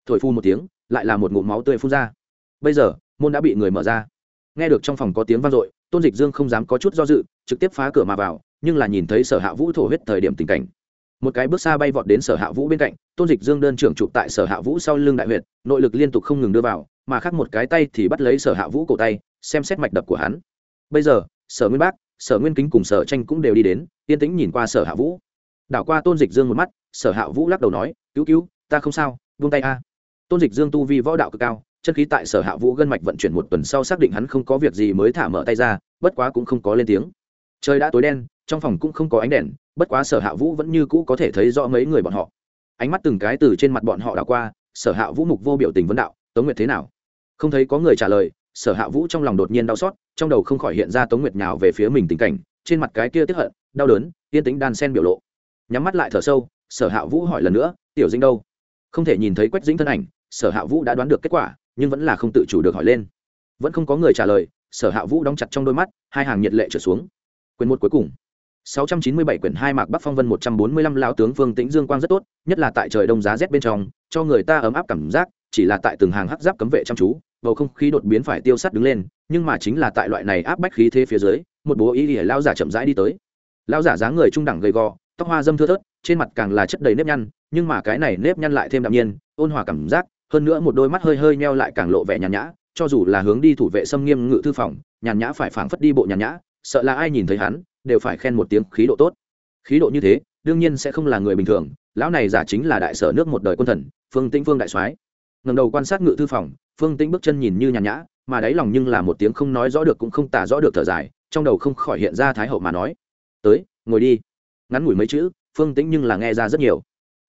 Thổi phu một tiếng, lại là một ngụm máu tươi phun ra. Bây giờ, môn đã bị người mở ra. Nghe được trong phòng có tiếng vang dội, tôn dịch dương không dám có chút do dự, trực tiếp phá cửa mà vào, nhưng là nhìn thấy sở hạ vũ thổ huyết thời điểm tình cảnh. Một cái bước xa bay vọt đến sở hạ vũ bên cạnh, tôn dịch dương đơn trưởng chụp tại sở hạ vũ sau lưng đại huyệt, nội lực liên tục không ngừng đưa vào mà khác một cái tay thì bắt lấy sở hạ vũ cổ tay, xem xét mạch đập của hắn. Bây giờ, sở nguyên bác, sở nguyên kính cùng sở tranh cũng đều đi đến, yên tĩnh nhìn qua sở hạ vũ. Đảo qua tôn dịch dương một mắt, sở hạ vũ lắc đầu nói, cứu cứu, ta không sao vung tay a. Tôn dịch dương tu vi võ đạo cực cao, chân khí tại sở hạ vũ gân mạch vận chuyển một tuần sau xác định hắn không có việc gì mới thả mở tay ra, bất quá cũng không có lên tiếng. Trời đã tối đen, trong phòng cũng không có ánh đèn, bất quá sở hạ vũ vẫn như cũ có thể thấy rõ mấy người bọn họ. Ánh mắt từng cái từ trên mặt bọn họ đảo qua, sở hạ vũ mục vô biểu tình vấn đạo tống nguyệt thế nào? Không thấy có người trả lời sở hạ vũ trong lòng đột nhiên đau xót trong đầu không khỏi hiện ra tống nguyệt nhào về phía mình tình cảnh trên mặt cái kia tiếp hận đau đớn yên tĩnh đan sen biểu lộ. Nhắm mắt lại thở sâu sở hạ vũ hỏi lần nữa tiểu dinh đâu? Không thể nhìn thấy quách dĩnh thân ảnh sở hạ vũ đã đoán được kết quả nhưng vẫn là không tự chủ được hỏi lên. Vẫn không có người trả lời sở hạ vũ đóng chặt trong đôi mắt hai hàng nhiệt lệ trở xuống. Quyền một cuối cùng. 697 quyển hai mạc Bắc Phong Vân 145 lão tướng Vương Tĩnh Dương quang rất tốt, nhất là tại trời đông giá rét bên trong, cho người ta ấm áp cảm giác, chỉ là tại từng hàng hắc giáp cấm vệ chăm chú, bầu không khí đột biến phải tiêu sắt đứng lên nhưng mà chính là tại loại này áp bách khí thế phía dưới một bố ý ỉa lao giả chậm rãi đi tới. Lao giả dáng người trung đẳng gầy gò tóc hoa dâm thưa thớt trên mặt càng là chất đầy nếp nhăn nhưng mà cái này nếp nhăn lại thêm đạm nhiên ôn hòa cảm giác hơn nữa một đôi mắt hơi hơi meo lại càng lộ vẻ nhàn nhã cho dù là hướng đi thủ vệ xâm nghiêm ngự thư phòng nhàn nhã phải phảng phất đi bộ nhàn nhã sợ là ai nhìn thấy hắn đều phải khen một tiếng khí độ tốt. Khí độ như thế đương nhiên sẽ không là người bình thường lão này giả chính là đại sở nước một đời quân thần phương tĩnh phương đại soái ngầm đầu quan sát ngự thư phòng, phương tĩnh bước chân nhìn như nhàn nhã, mà đáy lòng nhưng là một tiếng không nói rõ được cũng không tả rõ được thở dài, trong đầu không khỏi hiện ra thái hậu mà nói. Tới, ngồi đi. Ngắn ngủi mấy chữ, phương tĩnh nhưng là nghe ra rất nhiều.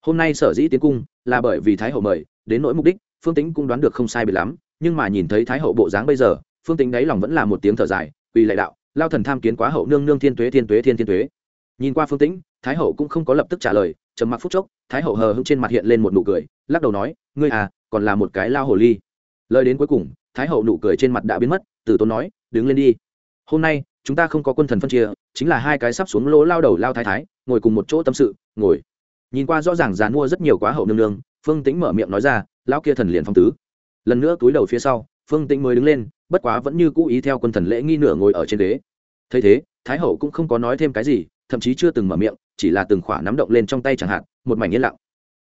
Hôm nay sở dĩ tiến cung là bởi vì thái hậu mời, đến nỗi mục đích, phương tĩnh cũng đoán được không sai bị lắm, nhưng mà nhìn thấy thái hậu bộ dáng bây giờ, phương tĩnh đáy lòng vẫn là một tiếng thở dài vì lại đạo, lao thần tham kiến quá hậu, nương nương thiên tuế thiên tuế, thiên thiên tuế. Nhìn qua phương tĩnh, thái hậu cũng không có lập tức trả lời, trầm mặc phút chốc, thái hậu hờ hững trên mặt hiện lên một nụ cười lắc đầu nói, ngươi à còn là một cái lao hồ ly. Lời đến cuối cùng, thái hậu nụ cười trên mặt đã biến mất từ tốn nói, đứng lên đi. Hôm nay, chúng ta không có quân thần phân chia, chính là hai cái sắp xuống lỗ lao đầu lao thái thái, ngồi cùng một chỗ tâm sự, ngồi. Nhìn qua rõ ràng dàn mua rất nhiều quá hậu nương nương, phương tĩnh mở miệng nói ra, lão kia thần liền phong tứ. Lần nữa túi đầu phía sau, phương tĩnh mới đứng lên, bất quá vẫn như cũ ý theo quân thần lễ nghi nửa ngồi ở trên ghế. Thấy thế, thái hậu cũng không có nói thêm cái gì, thậm chí chưa từng mở miệng, chỉ là từng khỏa nắm động lên trong tay chẳng hạn, một mảnh yên lặng.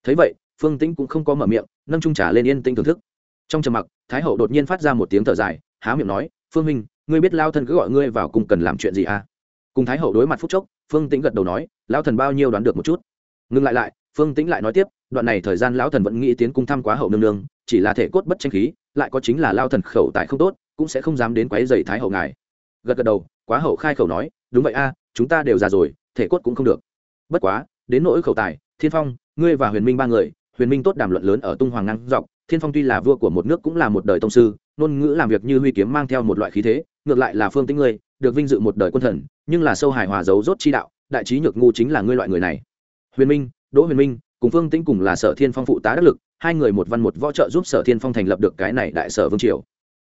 Thấy vậy phương tĩnh cũng không có mở miệng, nâng trung trà lên yên tĩnh thưởng thức. Trong trầm mặc, thái hậu đột nhiên phát ra một tiếng thở dài, há miệng nói, phương minh, ngươi biết lao thần cứ gọi ngươi vào cùng cần làm chuyện gì à? Cùng thái hậu đối mặt phút chốc, phương tĩnh gật đầu nói, lao thần bao nhiêu đoán được một chút. Ngừng lại lại, phương tĩnh lại nói tiếp, đoạn này thời gian lão thần vẫn nghĩ tiến cung thăm quá hậu nương nương, chỉ là thể cốt bất tranh khí, lại có chính là lao thần khẩu tại không tốt, cũng sẽ không dám đến quấy dày thái hậu ngài. Gật gật đầu, quá hậu khai khẩu nói, đúng vậy a, chúng ta đều già rồi, thể cốt cũng không được. Bất quá, đến nỗi khẩu tài, thiên phong, ngươi và huyền minh ba người huyền minh tốt đàm luận lớn ở tung hoàng ngang dọc, thiên phong tuy là vua của một nước cũng là một đời tông sư, ngôn ngữ làm việc như huy kiếm mang theo một loại khí thế, ngược lại là phương tĩnh ngươi, được vinh dự một đời quân thần, nhưng là sâu hài hòa giấu rốt chi đạo, đại trí nhược ngu chính là ngươi loại người này. Huyền minh, đỗ huyền minh, cùng phương tĩnh cùng là sở thiên phong phụ tá đắc lực, hai người một văn một võ trợ giúp sở thiên phong thành lập được cái này đại sở vương triều.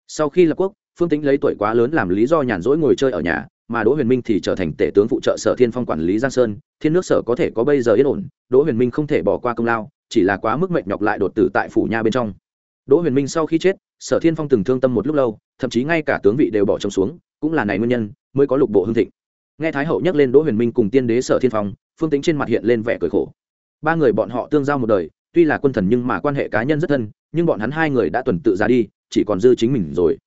Sau khi lập quốc, phương tĩnh lấy tuổi quá lớn làm lý do nhàn rỗi ngồi chơi ở nhà, mà đỗ huyền minh thì trở thành tể tướng phụ trợ sở thiên phong quản lý giang sơn, thiên nước sở có thể có bây giờ yên ổn, đỗ huyền minh không thể bỏ qua công lao chỉ là quá mức mệnh nhọc lại đột tử tại phủ nha bên trong. Đỗ huyền minh sau khi chết, sở thiên phong từng thương tâm một lúc lâu, thậm chí ngay cả tướng vị đều bỏ trống xuống, cũng là này nguyên nhân, mới có lục bộ hương thịnh. Nghe thái hậu nhắc lên đỗ huyền minh cùng tiên đế sở thiên phong, phương tính trên mặt hiện lên vẻ cười khổ. Ba người bọn họ tương giao một đời, tuy là quân thần nhưng mà quan hệ cá nhân rất thân, nhưng bọn hắn hai người đã tuần tự ra đi, chỉ còn dư chính mình rồi.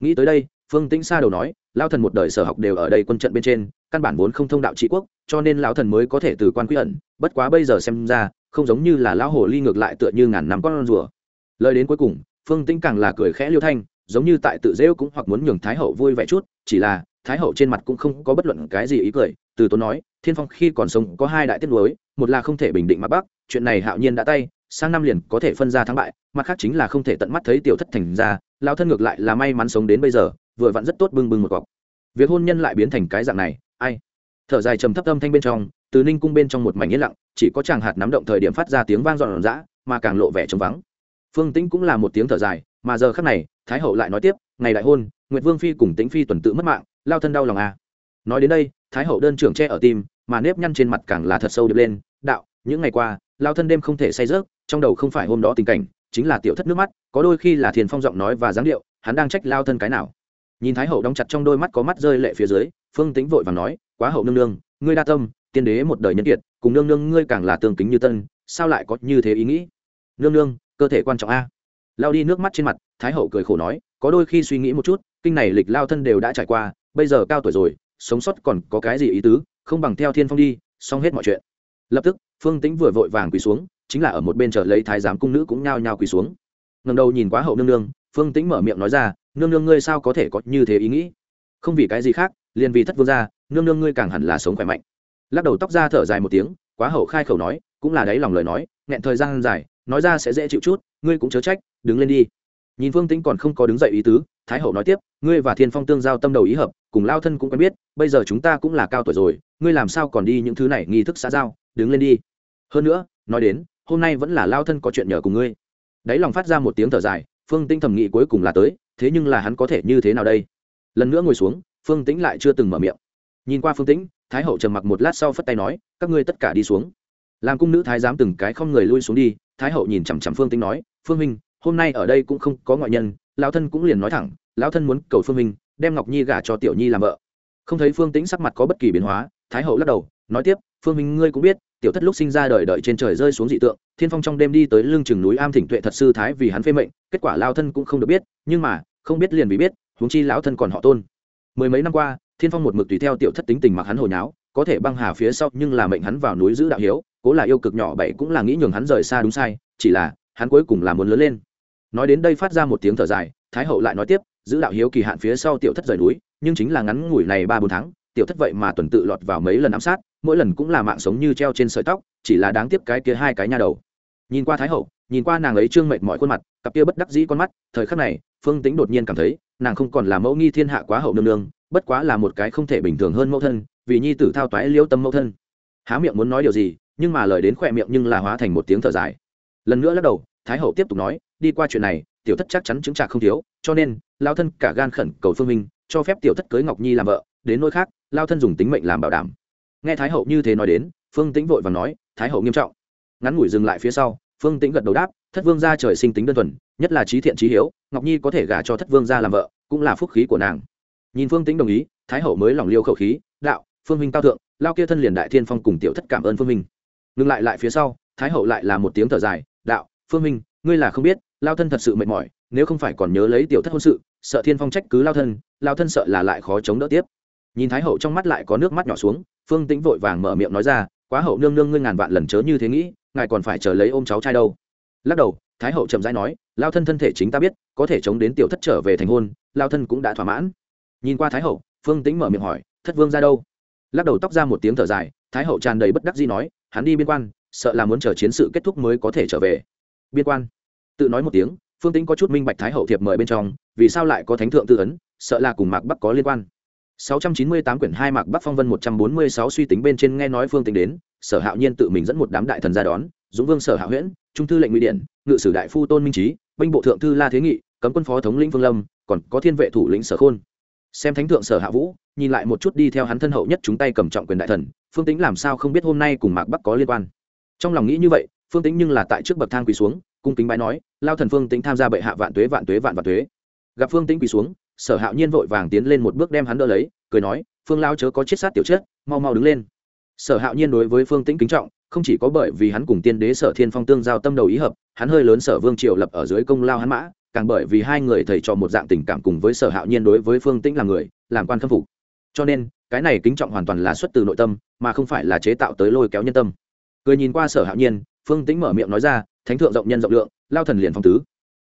Nghĩ tới đây phương tĩnh xa đầu nói lao thần một đời sở học đều ở đây quân trận bên trên, căn bản vốn không thông đạo trị quốc, cho nên lão thần mới có thể từ quan quy ẩn. Bất quá bây giờ xem ra, không giống như là lão hồ ly ngược lại tựa như ngàn năm con rùa. Lời đến cuối cùng, phương tĩnh càng là cười khẽ liêu thanh, giống như tại tự rêu cũng hoặc muốn nhường thái hậu vui vẻ chút, chỉ là thái hậu trên mặt cũng không có bất luận cái gì ý cười. Từ tốn nói, thiên phong khi còn sống có hai đại tiết lối một là không thể bình định mặt bắc, chuyện này hạo nhiên đã tay, sang năm liền có thể phân ra thắng bại, mặt khác chính là không thể tận mắt thấy tiểu thất thành ra lao thân ngược lại là may mắn sống đến bây giờ vừa vặn rất tốt bưng bưng một cọc. Việc hôn nhân lại biến thành cái dạng này, ai? Thở dài trầm thấp âm thanh bên trong, từ ninh cung bên trong một mảnh yên lặng, chỉ có chàng hạt nắm động thời điểm phát ra tiếng vang dọn dã, mà càng lộ vẻ trống vắng. Phương tĩnh cũng là một tiếng thở dài, mà giờ khắc này, thái hậu lại nói tiếp, ngày đại hôn, nguyệt vương phi cùng tĩnh phi tuần tự mất mạng, lao thân đau lòng à. nói đến đây, thái hậu đơn trưởng che ở tim, mà nếp nhăn trên mặt càng là thật sâu điệp lên, đạo, những ngày qua, lao thân đêm không thể say rớt, trong đầu không phải hôm đó tình cảnh, chính là tiểu thất nước mắt, có đôi khi là thiền phong giọng nói và dáng điệu, hắn đang trách lao thân cái nào? Nhìn thái hậu đóng chặt trong đôi mắt có mắt rơi lệ phía dưới, phương tính vội và nói, quá hậu nương nương, ngươi đa tâm, tiên đế một đời nhân kiệt, cùng nương nương ngươi càng là tương kính như tân, sao lại có như thế ý nghĩ? Nương nương, cơ thể quan trọng a. Lao đi nước mắt trên mặt, thái hậu cười khổ nói, có đôi khi suy nghĩ một chút, kinh này lịch lao thân đều đã trải qua, bây giờ cao tuổi rồi, sống sót còn có cái gì ý tứ, không bằng theo thiên phong đi, xong hết mọi chuyện. Lập tức, phương tĩnh vừa vội vàng quỳ xuống, chính là ở một bên chờ lấy thái giám cung nữ cũng nhao nhao quỳ xuống. Ngầm đầu nhìn quá hậu nương nương, phương tĩnh mở miệng nói ra nương nương ngươi sao có thể có như thế ý nghĩ? Không vì cái gì khác, liền vì thất vương gia, nương nương ngươi càng hẳn là sống khỏe mạnh. Lắc đầu tóc ra thở dài một tiếng, quá hậu khai khẩu nói, cũng là đáy lòng lời nói, nghẹn thời gian dài, nói ra sẽ dễ chịu chút, ngươi cũng chớ trách, đứng lên đi. Nhìn phương tĩnh còn không có đứng dậy ý tứ, thái hậu nói tiếp, ngươi và thiên phong tương giao tâm đầu ý hợp, cùng lao thân cũng quen biết, bây giờ chúng ta cũng là cao tuổi rồi, ngươi làm sao còn đi những thứ này nghi thức xã giao, đứng lên đi. Hơn nữa, nói đến, hôm nay vẫn là lao thân có chuyện nhờ cùng ngươi. Đáy lòng phát ra một tiếng thở dài, phương tinh thẩm nghị cuối cùng là tới thế nhưng là hắn có thể như thế nào đây? Lần nữa ngồi xuống, phương tĩnh lại chưa từng mở miệng. Nhìn qua phương tĩnh, thái hậu trầm mặc một lát sau phất tay nói, các ngươi tất cả đi xuống. Làm cung nữ thái giám từng cái không người lui xuống đi, thái hậu nhìn chằm chằm phương tĩnh nói, phương minh, hôm nay ở đây cũng không có ngoại nhân. Lão thân cũng liền nói thẳng, lão thân muốn cầu phương minh, đem ngọc nhi gả cho tiểu nhi làm vợ. Không thấy phương tĩnh sắc mặt có bất kỳ biến hóa, thái hậu lắc đầu, nói tiếp, phương minh ngươi cũng biết, tiểu thất lúc sinh ra đời đợi trên trời rơi xuống dị tượng, thiên phong trong đêm đi tới lưng chừng núi am thỉnh tuệ thật sư thái vì hắn phê mệnh, kết quả lao thân cũng không được biết, nhưng mà không biết liền vì biết, huống chi lão thân còn họ tôn. Mười mấy năm qua, thiên phong một mực tùy theo tiểu thất tính tình mặc hắn hồi nháo, có thể băng hà phía sau nhưng là mệnh hắn vào núi giữ đạo hiếu, cố là yêu cực nhỏ bảy cũng là nghĩ nhường hắn rời xa đúng sai, chỉ là, hắn cuối cùng là muốn lớn lên. Nói đến đây phát ra một tiếng thở dài, thái hậu lại nói tiếp, giữ đạo hiếu kỳ hạn phía sau tiểu thất rời núi, nhưng chính là ngắn ngủi này ba bốn tháng, tiểu thất vậy mà tuần tự lọt vào mấy lần ám sát, mỗi lần cũng là mạng sống như treo trên sợi tóc, chỉ là đáng tiếc cái kia hai cái nha đầu. Nhìn qua thái hậu, nhìn qua nàng ấy trương mệt mọi khuôn mặt cặp kia bất đắc dĩ con mắt, thời khắc này, phương tính đột nhiên cảm thấy, nàng không còn là mẫu nghi thiên hạ quá hậu nương nương, bất quá là một cái không thể bình thường hơn mẫu thân, vì nhi tử thao toái liễu tâm mẫu thân. Há miệng muốn nói điều gì, nhưng mà lời đến khỏe miệng nhưng là hóa thành một tiếng thở dài. Lần nữa lắc đầu, thái hậu tiếp tục nói, đi qua chuyện này, tiểu thất chắc chắn chứng trạc không thiếu, cho nên, lao thân cả gan khẩn cầu phương minh, cho phép tiểu thất cưới ngọc nhi làm vợ, đến nơi khác, lao thân dùng tính mệnh làm bảo đảm. Nghe thái hậu như thế nói đến, phương tĩnh vội và nói, thái hậu nghiêm trọng. Ngắn ngủi dừng lại phía sau, phương tĩnh gật đầu đáp thất vương gia trời sinh tính đơn thuần, nhất là trí thiện trí hiếu, ngọc nhi có thể gả cho thất vương gia làm vợ, cũng là phúc khí của nàng. Nhìn phương tĩnh đồng ý, thái hậu mới lòng liêu khẩu khí, đạo, phương minh cao thượng, lao kia thân liền đại thiên phong cùng tiểu thất cảm ơn phương minh ngừng lại lại phía sau, thái hậu lại là một tiếng thở dài, đạo, phương minh ngươi là không biết, lao thân thật sự mệt mỏi, nếu không phải còn nhớ lấy tiểu thất hôn sự, sợ thiên phong trách cứ lao thân lao thân sợ là lại khó chống đỡ tiếp. Nhìn thái hậu trong mắt lại có nước mắt nhỏ xuống, phương tĩnh vội vàng mở miệng nói ra, quá hậu nương nương ngươi ngàn vạn lần chớ như thế nghĩ, ngài còn phải chờ lấy ôm cháu trai đâu lắc đầu, thái hậu chậm rãi nói, lao thân thân thể chính ta biết, có thể chống đến tiểu thất trở về thành hôn, lao thân cũng đã thỏa mãn. Nhìn qua thái hậu, phương tĩnh mở miệng hỏi, thất vương ra đâu? Lắc đầu tóc ra một tiếng thở dài, thái hậu tràn đầy bất đắc dĩ nói, hắn đi biên quan, sợ là muốn chờ chiến sự kết thúc mới có thể trở về. Biên quan. Tự nói một tiếng, phương tĩnh có chút minh bạch thái hậu thiệp mời bên trong, vì sao lại có thánh thượng tư ấn, sợ là cùng mạc bắc có liên quan. 698 quyển hai mạc bắc phong vân 146 suy tính bên trên nghe nói phương tĩnh đến, sở hạo nhiên tự mình dẫn một đám đại thần ra đón, dũng vương sở hạo huyễn trung thư lệnh ngụy điện ngự sử đại phu tôn minh trí, binh bộ thượng thư la thế nghị, cấm quân phó thống lĩnh vương lâm, còn có thiên vệ thủ lĩnh sở khôn. Xem thánh thượng sở hạ vũ, nhìn lại một chút đi theo hắn thân hậu nhất chúng tay cầm trọng quyền đại thần, phương tính làm sao không biết hôm nay cùng mạc bắc có liên quan. Trong lòng nghĩ như vậy, phương tính nhưng là tại trước bậc thang quỳ xuống, cung kính bái nói, lao thần phương tính tham gia bệ hạ vạn tuế vạn tuế, vạn vạn tuế. Gặp phương tính quỳ xuống, sở hạo nhiên vội vàng tiến lên một bước đem hắn đỡ lấy, cười nói, phương lao chớ có chết sát tiểu chết, mau mau đứng lên. Sở hạo nhiên đối với phương tĩnh kính trọng không chỉ có bởi vì hắn cùng tiên đế sở thiên phong tương giao tâm đầu ý hợp, hắn hơi lớn sở vương triều lập ở dưới công lao hắn mã, càng bởi vì hai người thầy trò một dạng tình cảm cùng với sở hạo nhiên đối với phương tĩnh là người, làm quan khâm phục. Cho nên, cái này kính trọng hoàn toàn là xuất từ nội tâm, mà không phải là chế tạo tới lôi kéo nhân tâm. Cười nhìn qua sở hạo nhiên, phương tĩnh mở miệng nói ra, thánh thượng rộng nhân rộng lượng, lao thần liền phong tứ.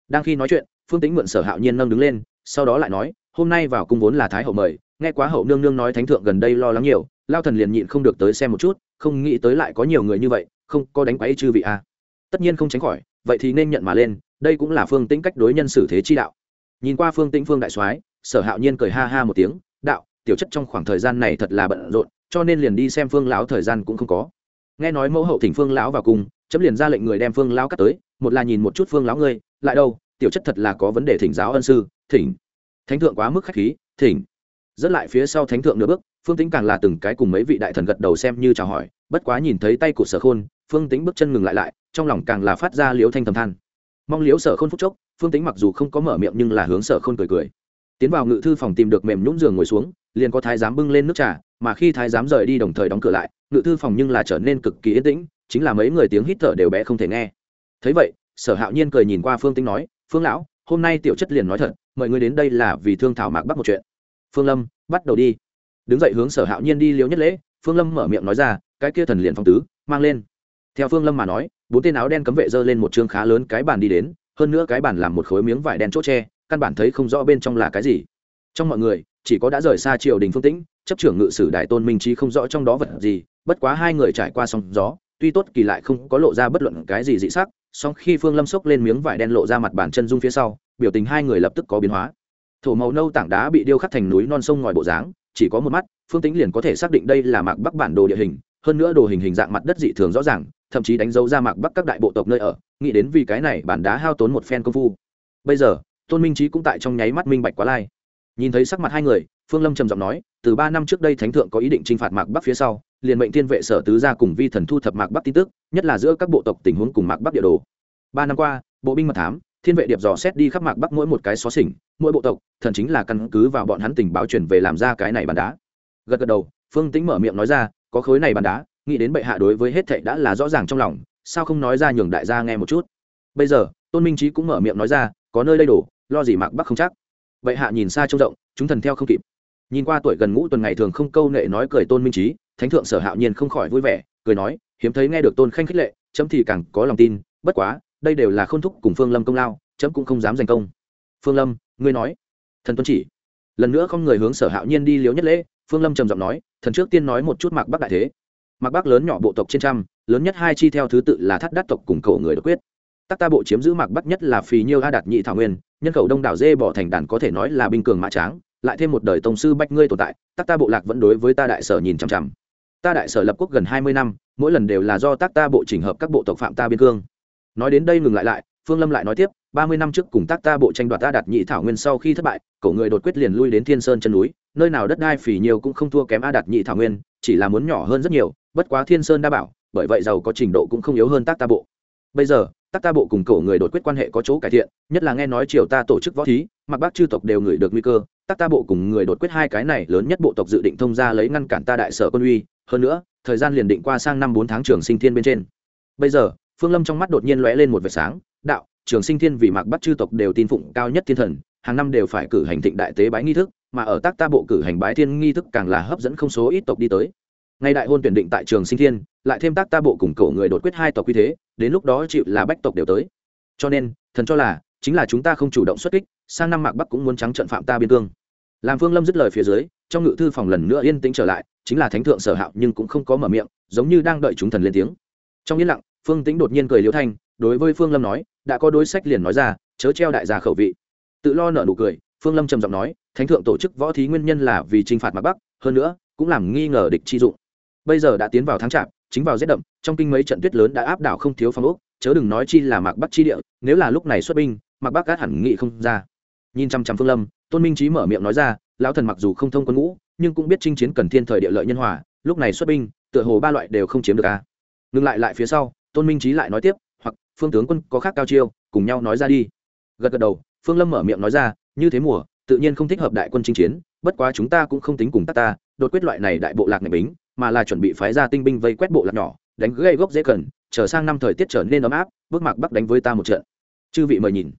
Đang khi nói chuyện, phương tĩnh mượn sở hạo nhiên nâng đứng lên, sau đó lại nói, hôm nay vào cung vốn là thái hậu mời, nghe quá hậu nương nương nói thánh thượng gần đây lo lắng nhiều, lao thần liền nhịn không được tới xem một chút không nghĩ tới lại có nhiều người như vậy, không có đánh quáy chư vị a à. tất nhiên không tránh khỏi, vậy thì nên nhận mà lên, đây cũng là phương tĩnh cách đối nhân xử thế chi đạo. Nhìn qua phương tĩnh phương đại soái, sở hạo nhiên cười ha ha một tiếng, đạo, tiểu chất trong khoảng thời gian này thật là bận rộn, cho nên liền đi xem phương lão thời gian cũng không có. Nghe nói mẫu hậu thỉnh phương lão vào cùng, chấm liền ra lệnh người đem phương lão cắt tới, một là nhìn một chút phương lão ngươi, lại đâu, tiểu chất thật là có vấn đề thỉnh giáo ân sư, thỉnh. Thánh thượng quá mức khách khí, thỉnh. Dẫn lại phía sau thánh thượng nửa bước phương tính càng là từng cái cùng mấy vị đại thần gật đầu xem như chào hỏi, bất quá nhìn thấy tay của sở khôn, phương tính bước chân ngừng lại lại, trong lòng càng là phát ra liễu thanh thầm than. Mong liễu sở khôn phúc chốc, phương tính mặc dù không có mở miệng nhưng là hướng sở khôn cười cười. Tiến vào ngự thư phòng tìm được mềm nhũng giường ngồi xuống, liền có thái giám bưng lên nước trà, mà khi thái giám rời đi đồng thời đóng cửa lại, ngự thư phòng nhưng là trở nên cực kỳ yên tĩnh, chính là mấy người tiếng hít thở đều bé không thể nghe. Thấy vậy, sở hạo nhiên cười nhìn qua phương tính nói, phương lão, hôm nay tiểu chất liền nói thật, mời ngươi đến đây là vì thương thảo mạc bắt một chuyện. Phương lâm, bắt đầu đi đứng dậy hướng sở hạo nhiên đi liễu nhất lễ, phương lâm mở miệng nói ra, cái kia thần liền phong tứ, mang lên. Theo phương lâm mà nói, bốn tên áo đen cấm vệ dơ lên một chương khá lớn cái bàn đi đến, hơn nữa cái bàn làm một khối miếng vải đen chốt tre căn bản thấy không rõ bên trong là cái gì. Trong mọi người, chỉ có đã rời xa triều đình phương tĩnh, chấp trưởng ngự sử đại tôn minh trí không rõ trong đó vật gì, bất quá hai người trải qua sóng gió, tuy tốt kỳ lại không có lộ ra bất luận cái gì dị sắc, song khi phương lâm xốc lên miếng vải đen lộ ra mặt bàn chân dung phía sau, biểu tình hai người lập tức có biến hóa. Thổ màu nâu tảng đá bị điêu khắc thành núi non sông ngòi bộ dáng chỉ có một mắt, phương tính liền có thể xác định đây là mạc bắc bản đồ địa hình, hơn nữa đồ hình hình dạng mặt đất dị thường rõ ràng, thậm chí đánh dấu ra mạc bắc các đại bộ tộc nơi ở, nghĩ đến vì cái này bản đá hao tốn một phen công phu. Bây giờ, tôn minh trí cũng tại trong nháy mắt minh bạch quá lai. Nhìn thấy sắc mặt hai người, phương lâm trầm giọng nói, từ ba năm trước đây thánh thượng có ý định t r i n h phạt mạc bắc phía sau, liền mệnh thiên vệ sở tứ ra cùng vi thần thu thập mạc bắc tin tức, nhất là giữa các bộ tộc tình huống cùng mạc bắc địa đồ. Ba năm qua, bộ binh mật thám thiên vệ điệp dò xét đi khắp mạc bắc mỗi một cái xó xỉnh mỗi bộ tộc thần chính là căn cứ vào bọn hắn tình báo truyền về làm ra cái này bàn đá. Gật gật đầu phương tính mở miệng nói ra có khối này bàn đá nghĩ đến bệ hạ đối với hết thệ đã là rõ ràng trong lòng sao không nói ra nhường đại gia nghe một chút. Bây giờ tôn minh trí cũng mở miệng nói ra có nơi đây đủ, lo gì mạc bắc không chắc. Bệ hạ nhìn xa trông rộng chúng thần theo không kịp. Nhìn qua tuổi gần ngũ tuần ngày thường không câu nệ nói cười tôn minh trí thánh thượng sở hạo nhiên không khỏi vui vẻ cười nói hiếm thấy nghe được tôn khanh khích lệ chấm thì càng có lòng tin bất quá đây đều là k h ô n thúc cùng phương lâm công lao chấm cũng không dám giành công phương lâm ngươi nói thần tuân chỉ lần nữa không người hướng sở hạo nhiên đi liếu nhất lễ phương lâm trầm giọng nói thần trước tiên nói một chút mạc bắc đại thế mạc bắc lớn nhỏ bộ tộc trên trăm lớn nhất hai chi theo thứ tự là thắt đắt tộc cùng cầu người đột quyết tắc ta bộ chiếm giữ mạc bắc nhất là phì nhiêu a đạt nhị thảo nguyên nhân khẩu đông đảo dê bỏ thành đàn có thể nói là binh cường mã tráng lại thêm một đời tông sư bách ngươi tồn tại tắc ta bộ lạc vẫn đối với ta đại sở nhìn chằm chằm ta đại sở lập quốc gần hai mươi năm mỗi lần đều là do tác ta bộ chỉnh hợp các bộ tộc phạm ta biên cương nói đến đây ngừng lại lại, phương lâm lại nói tiếp, ba mươi năm trước cùng tác ta bộ tranh đoạt ta đạt nhị thảo nguyên sau khi thất bại cậu người đột quyết liền lui đến thiên sơn chân núi, nơi nào đất đai phỉ nhiều cũng không thua kém a đạt nhị thảo nguyên, chỉ là muốn nhỏ hơn rất nhiều, bất quá thiên sơn đa bảo, bởi vậy giàu có trình độ cũng không yếu hơn tác ta bộ. Bây giờ, tác ta bộ cùng cậu người đột quyết quan hệ có chỗ cải thiện, nhất là nghe nói triều ta tổ chức võ thí, mặc bác chư tộc đều ngửi được nguy cơ, tác ta bộ cùng người đột quyết hai cái này lớn nhất bộ tộc dự định thông ra lấy ngăn cản ta đại sở quân uy, hơn nữa, thời gian liền định qua sang năm bốn tháng trường sinh thiên bên trên. Bây giờ phương lâm trong mắt đột nhiên lóe lên một vệt sáng, đạo, trường sinh thiên vì mạc bắt chư tộc đều tin phụng cao nhất thiên thần, hàng năm đều phải cử hành thịnh đại tế bái nghi thức, mà ở tác ta bộ cử hành bái thiên nghi thức càng là hấp dẫn không số ít tộc đi tới. Ngay đại hôn tuyển định tại trường sinh thiên, lại thêm tác ta bộ cùng cổ người đột quyết hai tộc quy thế, đến lúc đó chịu là bách tộc đều tới. Cho nên, thần cho là, chính là chúng ta không chủ động xuất kích, sang năm mạc bắc cũng muốn trắng trận phạm ta biên cương. Làm phương lâm dứt lời phía dưới, trong ngự thư phòng lần nữa yên tĩnh trở lại, chính là thánh thượng sở hạo nhưng cũng không có mở miệng, giống như đang đợi chúng thần lên tiếng. Trong yên lặng phương tĩnh đột nhiên cười liễu thanh, đối với phương lâm nói, đã có đối sách liền nói ra, chớ treo đại gia khẩu vị. Tự lo nợ nụ cười, phương lâm trầm giọng nói, thánh thượng tổ chức võ thí nguyên nhân là vì t r i n h phạt mặt bắc, hơn nữa, cũng làm nghi ngờ địch chi dụng. Bây giờ đã tiến vào tháng chạp, chính vào rét đậm, trong kinh mấy trận tuyết lớn đã áp đảo không thiếu phong úc chớ đừng nói chi là mạc bắc chi địa, nếu là lúc này xuất binh, mạc bắc gác hẳn nghị không ra. Nhìn chăm chăm phương lâm, tôn minh trí mở miệng nói ra, lão thần mặc dù không thông quân ngũ, nhưng cũng biết chinh chiến cần thiên thời địa lợi nhân hòa, lúc này xuất binh, tựa hồ ba loại đều không chiếm được a. Ngừng lại lại phía sau tôn minh trí lại nói tiếp, hoặc, phương tướng quân có khác cao chiêu, cùng nhau nói ra đi. Gật gật đầu, phương lâm mở miệng nói ra, như thế mùa, tự nhiên không thích hợp đại quân chinh chiến, bất quá chúng ta cũng không tính cùng tác ta, đột quyết loại này đại bộ lạc ngạch bính, mà là chuẩn bị phái ra tinh binh vây quét bộ lạc nhỏ, đánh gây gốc dễ cần chờ sang năm thời tiết trở nên ấm áp, bước mạc bắc đánh với ta một trận. Chư vị mời nhìn.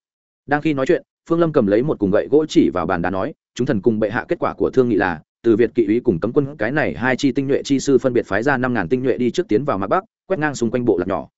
Đang khi nói chuyện, phương lâm cầm lấy một cùng gậy gỗ chỉ vào bàn đá nói, chúng thần cùng bệ hạ kết quả của thương nghị là, từ việt kỵ ý cùng cấm quân cái này hai chi tinh nhuệ chi sư phân biệt phái ra năm ngàn tinh nhuệ đi trước tiến vào mạc bắc quét ngang xung quanh bộ lạc nhỏ.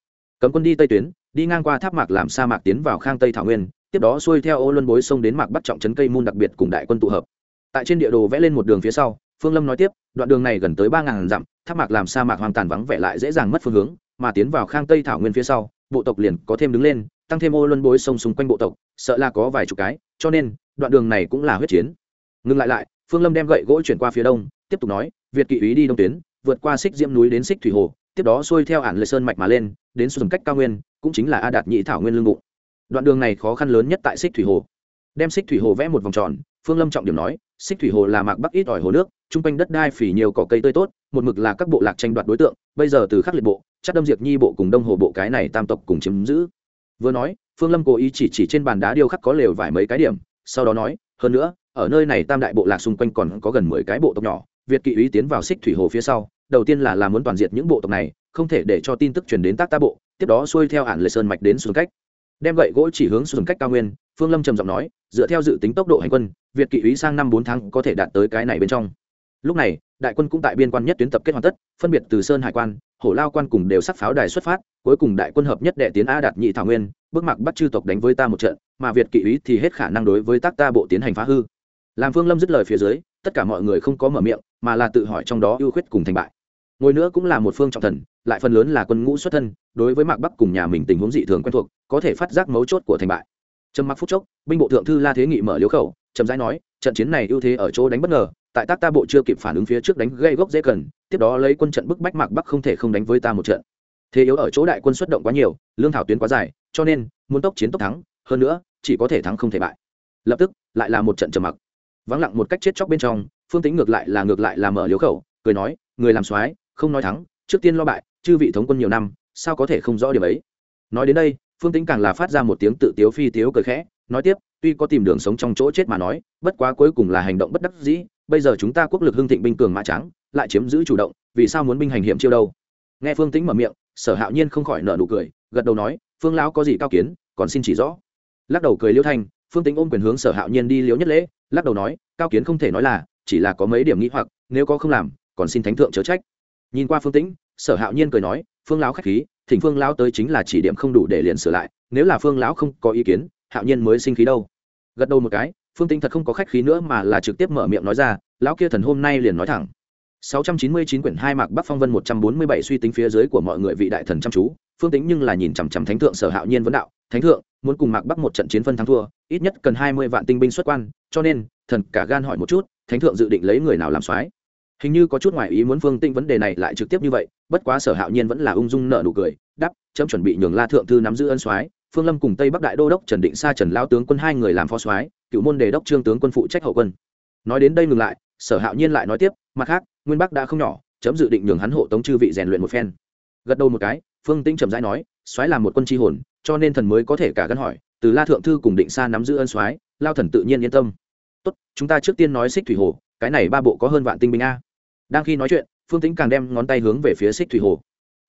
Cấm quân đi tây tuyến, đi ngang qua tháp mạc làm sa mạc tiến vào khang tây thảo nguyên, tiếp đó xuôi theo ô luân bối sông đến mạc bắt trọng trấn cây môn đặc biệt cùng đại quân tụ hợp. Tại trên địa đồ vẽ lên một đường phía sau, phương lâm nói tiếp, đoạn đường này gần tới ba ngàn dặm, tháp mạc làm sa mạc hoang tàn vắng vẻ lại dễ dàng mất phương hướng, mà tiến vào khang tây thảo nguyên phía sau, bộ tộc liền có thêm đứng lên, tăng thêm ô luân bối sông xung quanh bộ tộc, sợ là có vài chục cái, cho nên, đoạn đường này cũng là huyết chiến. Ngừng lại lại, phương lâm đem gậy gỗ chuyển qua phía đông, tiếp tục nói, việt kỵ ý đi đông tuyến, vượt qua xích diễm núi đến xích thủy hồ tiếp đó xuôi theo ản lệ sơn mạch mà lên, đến xuống cách cao nguyên, cũng chính là a đạt nhị thảo nguyên lương bụng. Đoạn đường này khó khăn lớn nhất tại xích thủy hồ. Đem xích thủy hồ vẽ một vòng tròn, phương lâm trọng điểm nói, xích thủy hồ là mạc bắc ít ỏi hồ nước, chung quanh đất đai phỉ nhiều cỏ cây tươi tốt, một mực là các bộ lạc tranh đoạt đối tượng, bây giờ từ khắc liệt bộ, chắc đâm diệt nhi bộ cùng đông hồ bộ cái này tam tộc cùng chiếm giữ. Vừa nói, phương lâm cố ý chỉ chỉ trên bàn đá điêu khắc có lều vài mấy cái điểm, sau đó nói, hơn nữa, ở nơi này tam đại bộ lạc xung quanh còn có gần mười cái bộ tộc nhỏ, việt kỵ ý tiến vào xích thủy hồ phía sau đầu tiên là làm muốn toàn diệt những bộ tộc này, không thể để cho tin tức truyền đến tác ta bộ, tiếp đó xuôi theo ản lệ sơn mạch đến xuân cách. Đem gậy gỗ chỉ hướng xuân cách cao nguyên, phương lâm trầm giọng nói, dựa theo dự tính tốc độ hành quân, việt kỵ ý sang năm bốn tháng có thể đạt tới cái này bên trong. Lúc này, đại quân cũng tại biên quan nhất tuyến tập kết hoàn tất, phân biệt từ sơn hải quan, hổ lao quan cùng đều sắc pháo đài xuất phát, cuối cùng đại quân hợp nhất đệ tiến a đạt nhị thảo nguyên, bước mặc bắt chư tộc đánh với ta một trận, mà việt kỵ ý thì hết khả năng đối với tác ta bộ tiến hành phá hư. Làm phương lâm dứt lời phía dưới, tất cả mọi người không có mở miệng, mà là tự hỏi trong đó ưu khuyết cùng thành bại ngồi nữa cũng là một phương trọng thần, lại phần lớn là quân ngũ xuất thân, đối với mạc bắc cùng nhà mình tình huống dị thường quen thuộc, có thể phát giác mấu chốt của thành bại. Trầm mặc phút chốc, binh bộ thượng thư la thế nghị mở liếu khẩu trầm rãi nói, trận chiến này ưu thế ở chỗ đánh bất ngờ, tại tác ta bộ chưa kịp phản ứng phía trước đánh gây gốc dễ cần, tiếp đó lấy quân trận bức bách mạc bắc không thể không đánh với ta một trận. Thế yếu ở chỗ đại quân xuất động quá nhiều, lương thảo tuyến quá dài, cho nên, muốn tốc chiến tốc thắng, hơn nữa, chỉ có thể thắng không thể bại. Lập tức, lại là một trận trầm mặc. Vắng lặng một cách chết chóc bên trong, phương tính ngược lại là ngược lại là mở liếu khẩu, cười nói, người làm soái không nói thắng, trước tiên lo bại, chư vị thống quân nhiều năm, sao có thể không rõ điểm ấy? Nói đến đây, phương tĩnh càng là phát ra một tiếng tự tiếu phi tiếu cười khẽ, nói tiếp, tuy có tìm đường sống trong chỗ chết mà nói, bất quá cuối cùng là hành động bất đắc dĩ, bây giờ chúng ta quốc lực hưng thịnh binh cường mã trắng, lại chiếm giữ chủ động, vì sao muốn binh hành hiểm chiêu đâu? Nghe phương tĩnh mở miệng, sở hạo nhiên không khỏi nở nụ cười, gật đầu nói, phương lão có gì cao kiến, còn xin chỉ rõ. Lắc đầu cười liêu thanh, phương tĩnh ôm quyền hướng sở hạo nhiên đi liễu nhất lễ, lắc đầu nói, cao kiến không thể nói là, chỉ là có mấy điểm nghĩ hoặc, nếu có không làm, còn xin thánh thượng chớ trách nhìn qua phương tĩnh sở hạo nhiên cười nói phương lão k h á c h khí thỉnh phương lão tới chính là chỉ điểm không đủ để liền sửa lại nếu là phương lão không có ý kiến hạo nhiên mới sinh khí đâu gật đầu một cái phương tĩnh thật không có khách khí nữa mà là trực tiếp mở miệng nói ra lão kia thần hôm nay liền nói thẳng 699 quyển hai mạc Bắc Phong Vân 147 suy tính phía dưới của mọi người vị đại thần chăm chú, Phương Tĩnh nhưng là nhìn chằm chằm Thánh thượng Sở Hạo Nhiên vấn đạo, "Thánh thượng, muốn cùng Mạc Bắc một trận chiến phân thắng thua, ít nhất cần 20 vạn tinh binh xuất quan, cho nên, thần cả gan hỏi một chút, Thánh thượng dự định lấy người nào làm soái?" Hình như có chút ngoại ý muốn phương tĩnh vấn đề này lại trực tiếp như vậy, bất quá sở hạo nhiên vẫn là ung dung nợ nụ cười đắp chấm chuẩn bị nhường la thượng thư nắm giữ ân soái, phương lâm cùng tây bắc đại đô đốc trần định sa trần lao tướng quân hai người làm phó soái, cựu môn đề đốc trương tướng quân phụ trách hậu quân. Nói đến đây ngừng lại, sở hạo nhiên lại nói tiếp, mặt khác, nguyên bắc đã không nhỏ, chấm dự định nhường hắn hộ tống chư vị rèn luyện một phen. Gật đầu một cái, phương tĩnh trầm rãi nói, soái là một quân tri hồn, cho nên thần mới có thể cả gắn hỏi, từ la thượng thư cùng định sa nắm giữ ân soái, lao thần tự nhiên yên tâm. Tốt, chúng ta trước tiên nói xích thủy hồ, cái này ba bộ có hơn vạn tinh binh a đang khi nói chuyện, phương tĩnh càng đem ngón tay hướng về phía xích thủy hồ.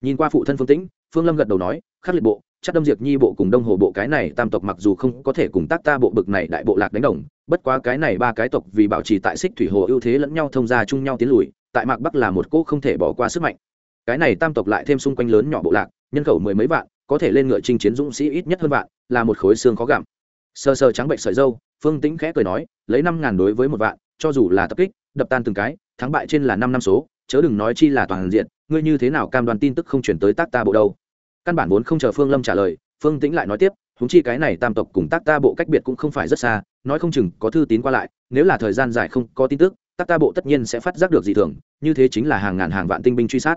Nhìn qua phụ thân phương tĩnh, phương lâm gật đầu nói, khắc liệt bộ, chắc đâm diệt nhi bộ cùng đông hồ bộ cái này tam tộc mặc dù không có thể cùng tác ta bộ bực này đại bộ lạc đánh đồng, bất quá cái này ba cái tộc vì bảo trì tại xích thủy hồ ưu thế lẫn nhau thông ra chung nhau tiến lùi, tại mạc bắc là một cỗ không thể bỏ qua sức mạnh. Cái này tam tộc lại thêm xung quanh lớn nhỏ bộ lạc, nhân khẩu mười mấy vạn, có thể lên ngựa chinh chiến dũng sĩ ít nhất hơn vạn, là một khối xương khó gặm. Sơ sơ trắng bệnh sợi dâu, phương tĩnh khẽ cười nói, lấy năm ngàn đối với một vạn, cho dù là tập kích, đập tan từng cái thắng bại trên là năm năm số, chớ đừng nói chi là toàn diện, ngươi như thế nào cam đoan tin tức không chuyển tới tác ta bộ đâu. Căn bản vốn không chờ phương lâm trả lời, phương tĩnh lại nói tiếp húng chi cái này tam tộc cùng tác ta bộ cách biệt cũng không phải rất xa, nói không chừng có thư tín qua lại, nếu là thời gian dài không có tin tức, tác ta bộ tất nhiên sẽ phát giác được dị thường, như thế chính là hàng ngàn hàng vạn tinh binh truy sát.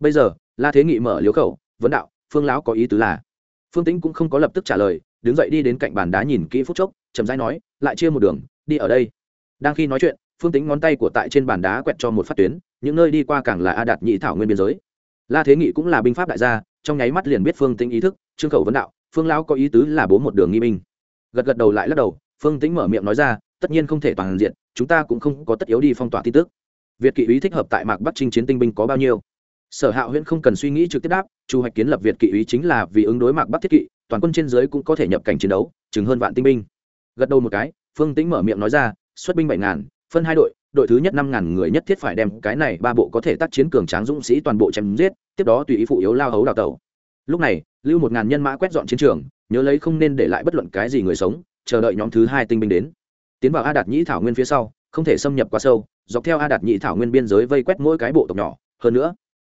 Bây giờ, la thế nghị mở liếu khẩu, vấn đạo, phương lão có ý tứ là? Phương tĩnh cũng không có lập tức trả lời, đứng dậy đi đến cạnh bàn đá nhìn kỹ phút chốc, chậm rãi nói, lại chia một đường, đi ở đây. Đang khi nói chuyện phương tính ngón tay của tại trên bàn đá quẹt cho một phát tuyến, những nơi đi qua càng là a đạt nhị thảo nguyên biên giới. La thế nghị cũng là binh pháp đại gia, trong nháy mắt liền biết phương tính ý thức, trương khẩu vấn đạo, phương lão có ý tứ là bố một đường nghi minh. gật gật đầu lại lắc đầu, phương tính mở miệng nói ra, tất nhiên không thể toàn diện, chúng ta cũng không có tất yếu đi phong tỏa tin tức. Việt kỵ ý thích hợp tại mạc bắc trinh chiến tinh binh có bao nhiêu? Sở hạ huyễn không cần suy nghĩ trực tiếp đáp, chu hoạch kiến lập việt kỵ ý chính là vì ứng đối mạc bắc thiết kỵ, toàn quân trên giới cũng có thể nhập cảnh chiến đấu, chừng hơn vạn tinh binh. Gật đầu một cái, phương tĩnh mở miệng nói ra, xuất binh bảy ngàn phân hai đội đội thứ nhất năm ngàn người nhất thiết phải đem cái này ba bộ có thể tác chiến cường tráng dũng sĩ toàn bộ chém giết, tiếp đó tùy ý phụ yếu lao hấu đào tẩu. Lúc này, lưu một ngàn nhân mã quét dọn chiến trường, nhớ lấy không nên để lại bất luận cái gì người sống, chờ đợi nhóm thứ hai tinh binh đến. Tiến vào a đạt nhĩ thảo nguyên phía sau, không thể xâm nhập quá sâu, dọc theo a đạt nhĩ thảo nguyên biên giới vây quét mỗi cái bộ tộc nhỏ. Hơn nữa,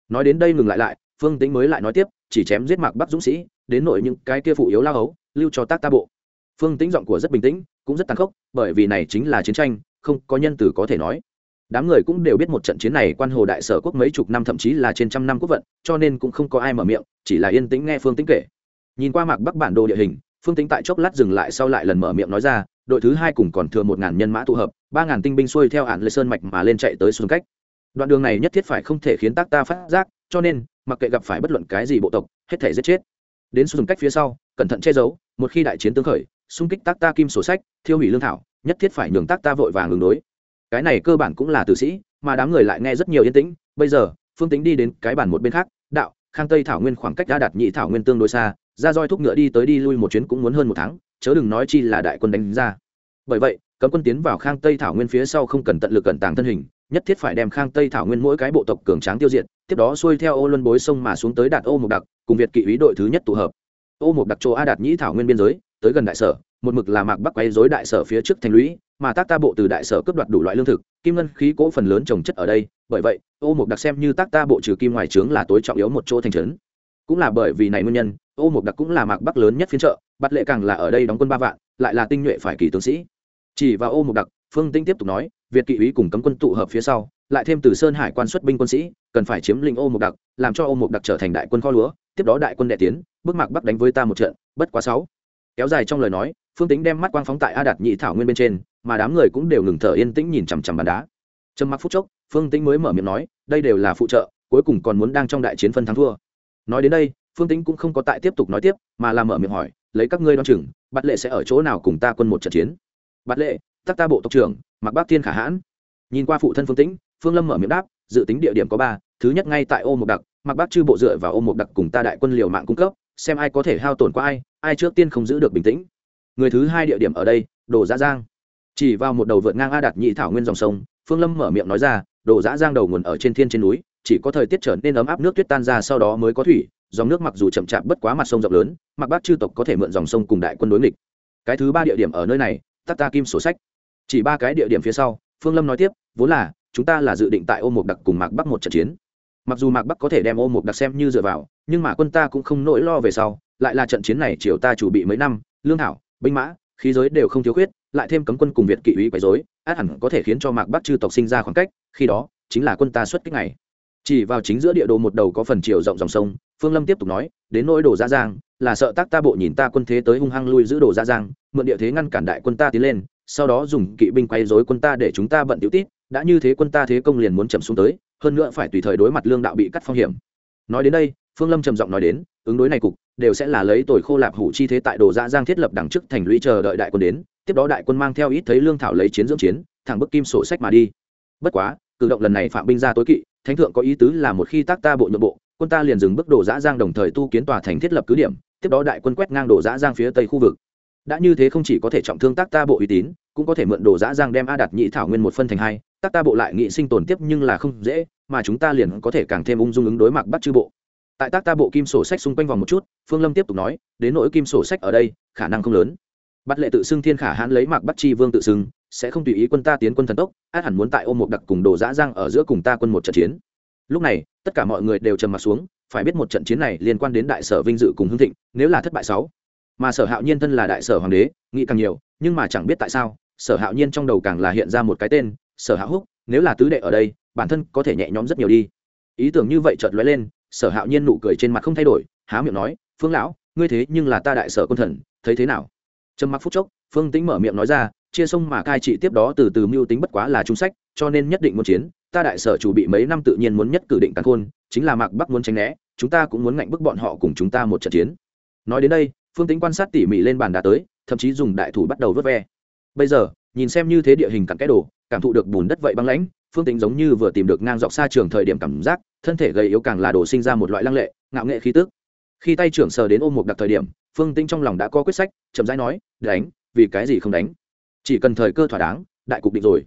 nói đến đây ngừng lại lại, phương tính mới lại nói tiếp, chỉ chém giết mạc bắc dũng sĩ, đến nội những cái kia phụ yếu lao hấu, lưu cho tác ta bộ. Phương tính giọng của rất bình tĩnh, cũng rất tàn khốc, bởi vì này chính là chiến tranh không có nhân từ có thể nói. Đám người cũng đều biết một trận chiến này quan hồ đại sở quốc mấy chục năm thậm chí là trên trăm năm quốc vận, cho nên cũng không có ai mở miệng, chỉ là yên tĩnh nghe phương tính kể. Nhìn qua mạc bắc bản đồ địa hình, phương tính tại chốc lát dừng lại sau lại lần mở miệng nói ra, đội thứ hai cùng còn thừa một ngàn nhân mã tụ hợp, ba ngàn tinh binh xuôi theo hạn lê sơn mạch mà lên chạy tới xuân cách. Đoạn đường này nhất thiết phải không thể khiến tác ta phát giác, cho nên, mặc kệ gặp phải bất luận cái gì bộ tộc, hết thể giết chết. Đến xuân cách phía sau, cẩn thận che giấu, một khi đại chiến tương khởi, xung kích tác ta kim sổ sách, thiêu hủy lương thảo nhất thiết phải nhường tác ta vội vàng ứng đối. Cái này cơ bản cũng là tử sĩ, mà đám người lại nghe rất nhiều yên tĩnh. Bây giờ, phương tính đi đến cái bản một bên khác, đạo, khang tây thảo nguyên khoảng cách đã đạt nhị thảo nguyên tương đối xa, ra roi thúc ngựa đi tới đi lui một chuyến cũng muốn hơn một tháng, chớ đừng nói chi là đại quân đánh ra. Bởi vậy, cấm quân tiến vào khang tây thảo nguyên phía sau không cần tận lực cẩn tàng thân hình, nhất thiết phải đem khang tây thảo nguyên mỗi cái bộ tộc cường tráng tiêu diệt, tiếp đó xuôi theo ô luân bối sông mà xuống tới đạt ô mục đặc, cùng việt kỵ ý đội thứ nhất tụ hợp. Ô mục đặc chỗ a đạt nhĩ thảo nguyên biên giới tới gần đại sở, một mực là mạc bắc quay dối đại sở phía trước thành lũy, mà tác ta bộ từ đại sở cướp đoạt đủ loại lương thực, kim ngân khí cỗ phần lớn trồng chất ở đây, bởi vậy, ô mục đặc xem như tác ta bộ trừ kim ngoài trướng là tối trọng yếu một chỗ thành trấn. Cũng là bởi vì này nguyên nhân, ô mục đặc cũng là mạc bắc lớn nhất phiên trợ bắt lệ càng là ở đây đóng quân ba vạn, lại là tinh nhuệ phải kỳ tướng sĩ. Chỉ vào ô mục đặc, phương tinh tiếp tục nói, việt kỵ úy cùng cấm quân tụ hợp phía sau, lại thêm từ sơn hải quan xuất binh quân sĩ, cần phải chiếm lĩnh ô mục đặc, làm cho ô mục đặc trở thành đại quân kho lúa, tiếp đó đại quân đệ tiến, bước mạc bắc đánh với ta một trận, bất quá sáu kéo dài trong lời nói, phương tính đem mắt quang phóng tại a đạt nhị thảo nguyên bên trên, mà đám người cũng đều ngừng thở yên tĩnh nhìn chằm chằm bàn đá. Trầm mặc phút chốc, phương tính mới mở miệng nói, đây đều là phụ trợ, cuối cùng còn muốn đang trong đại chiến phân thắng thua. Nói đến đây, phương tính cũng không có tại tiếp tục nói tiếp, mà là mở miệng hỏi, lấy các ngươi đoan chừng bắt lệ sẽ ở chỗ nào cùng ta quân một trận chiến? Bắt lệ, tắc ta bộ tộc trưởng mặc bác thiên khả hãn. Nhìn qua phụ thân phương tĩnh, phương lâm mở miệng đáp, dự tính địa điểm có ba, thứ nhất ngay tại ô một đặc mặc bác chư bộ dựa vào ô một đặc cùng ta đại quân liều mạng cung cấp xem ai có thể hao tổn qua ai ai trước tiên không giữ được bình tĩnh. Người thứ hai địa điểm ở đây, đồ dã giang. Chỉ vào một đầu vượt ngang a đạt nhị thảo nguyên dòng sông, phương lâm mở miệng nói ra, đồ giã giang đầu nguồn ở trên thiên trên núi, chỉ có thời tiết trở nên ấm áp nước tuyết tan ra sau đó mới có thủy, dòng nước mặc dù chậm chạp bất quá mặt sông rộng lớn, mặc bác chư tộc có thể mượn dòng sông cùng đại quân đối nghịch. Cái thứ ba địa điểm ở nơi này, tắc ta kim sổ sách. Chỉ ba cái địa điểm phía sau, phương lâm nói tiếp, vốn là, chúng ta là dự định tại ô mục đặc cùng mạc bắc một trận chiến mặc dù mạc bắc có thể đem ô mục đặc xem như dựa vào, nhưng mà quân ta cũng không nỗi lo về sau, lại là trận chiến này triều ta chủ bị mấy năm, lương thảo, binh mã, khí giới đều không thiếu khuyết, lại thêm cấm quân cùng việt kỵ úy quấy dối át hẳn có thể khiến cho mạc bắc chư tộc sinh ra khoảng cách, khi đó, chính là quân ta xuất kích này chỉ vào chính giữa địa đồ một đầu có phần chiều rộng dòng sông, phương lâm tiếp tục nói, đến nỗi đồ gia giang, là sợ tác ta bộ nhìn ta quân thế tới hung hăng lui giữ đồ gia giang, mượn địa thế ngăn cản đại quân ta tiến lên, sau đó dùng kỵ binh quay dối quân ta để chúng ta bận tiểu tít đã như thế quân ta thế công liền muốn chậm xuống tới hơn nữa phải tùy thời đối mặt lương đạo bị cắt phong hiểm. Nói đến đây, phương lâm trầm giọng nói đến, ứng đối này cục, đều sẽ là lấy tồi khô lạp hủ chi thế tại đồ dã giang thiết lập đẳng trước thành lũy chờ đợi đại quân đến, tiếp đó đại quân mang theo ít thấy lương thảo lấy chiến dưỡng chiến, thẳng bức kim sổ sách mà đi. Bất quá, cử động lần này phạm binh ra tối kỵ, thánh thượng có ý tứ là một khi tác ta bộ nhượng bộ, quân ta liền dừng bước đồ dã giang đồng thời tu kiến tòa thành thiết lập cứ điểm, tiếp đó đại quân quét ngang đồ dã giang phía tây khu vực. Đã như thế không chỉ có thể trọng thương tác ta bộ uy tín, cũng có thể mượn đồ dã giang đem a đặt nhị thảo nguyên một phân thành hai, tác ta bộ lại nghị sinh tồn tiếp nhưng là không dễ mà chúng ta liền có thể càng thêm ung dung ứng đối mặt bắt chư bộ. Tại tác ta bộ kim sổ sách xung quanh vòng một chút, phương lâm tiếp tục nói, đến nỗi kim sổ sách ở đây, khả năng không lớn. Bắt lệ tự xưng thiên khả hãn lấy mạc bắt chi vương tự xưng, sẽ không tùy ý quân ta tiến quân thần tốc, át hẳn muốn tại ôm một đặc cùng đồ dã giang ở giữa cùng ta quân một trận chiến. Lúc này, tất cả mọi người đều trầm m ặ t xuống, phải biết một trận chiến này liên quan đến đại sở vinh dự cùng hưng thịnh, nếu là thất bại sáu. Mà sở hạo nhiên thân là đại sở hoàng đế, nghĩ càng nhiều, nhưng mà chẳng biết tại sao, sở hạo nhiên trong đầu càng là hiện ra một cái tên, sở hạo húc, nếu là tứ đệ ở đây bản thân có thể nhẹ nhõm rất nhiều đi. Ý tưởng như vậy chợt lóe lên, sở hạo nhiên nụ cười trên mặt không thay đổi, há miệng nói, phương lão, ngươi thế nhưng là ta đại sở quân thần, thấy thế nào? Trầm mặc phút chốc, phương tĩnh mở miệng nói ra, chia sông mà cai trị tiếp đó từ từ mưu tính bất quá là trung sách, cho nên nhất định muốn chiến, ta đại sở chủ bị mấy năm tự nhiên muốn nhất cử định càn khôn, chính là mạc bắc muốn tránh né, chúng ta cũng muốn ngạnh bức bọn họ cùng chúng ta một trận chiến. Nói đến đây, phương tính quan sát tỉ mỉ lên bàn đá tới, thậm chí dùng đại thủ bắt đầu vớt ve. Bây giờ, nhìn xem như thế địa hình cặn cái đồ, cảm thụ được bùn đất vậy băng lãnh phương tính giống như vừa tìm được ngang dọc xa trường thời điểm cảm giác, thân thể gầy yếu càng là đồ sinh ra một loại lăng lệ, ngạo nghệ khí tức. Khi tay trưởng sờ đến ôm một đặc thời điểm, phương tinh trong lòng đã có quyết sách, chậm rãi nói, đánh, vì cái gì không đánh? Chỉ cần thời cơ thỏa đáng, đại cục định rồi.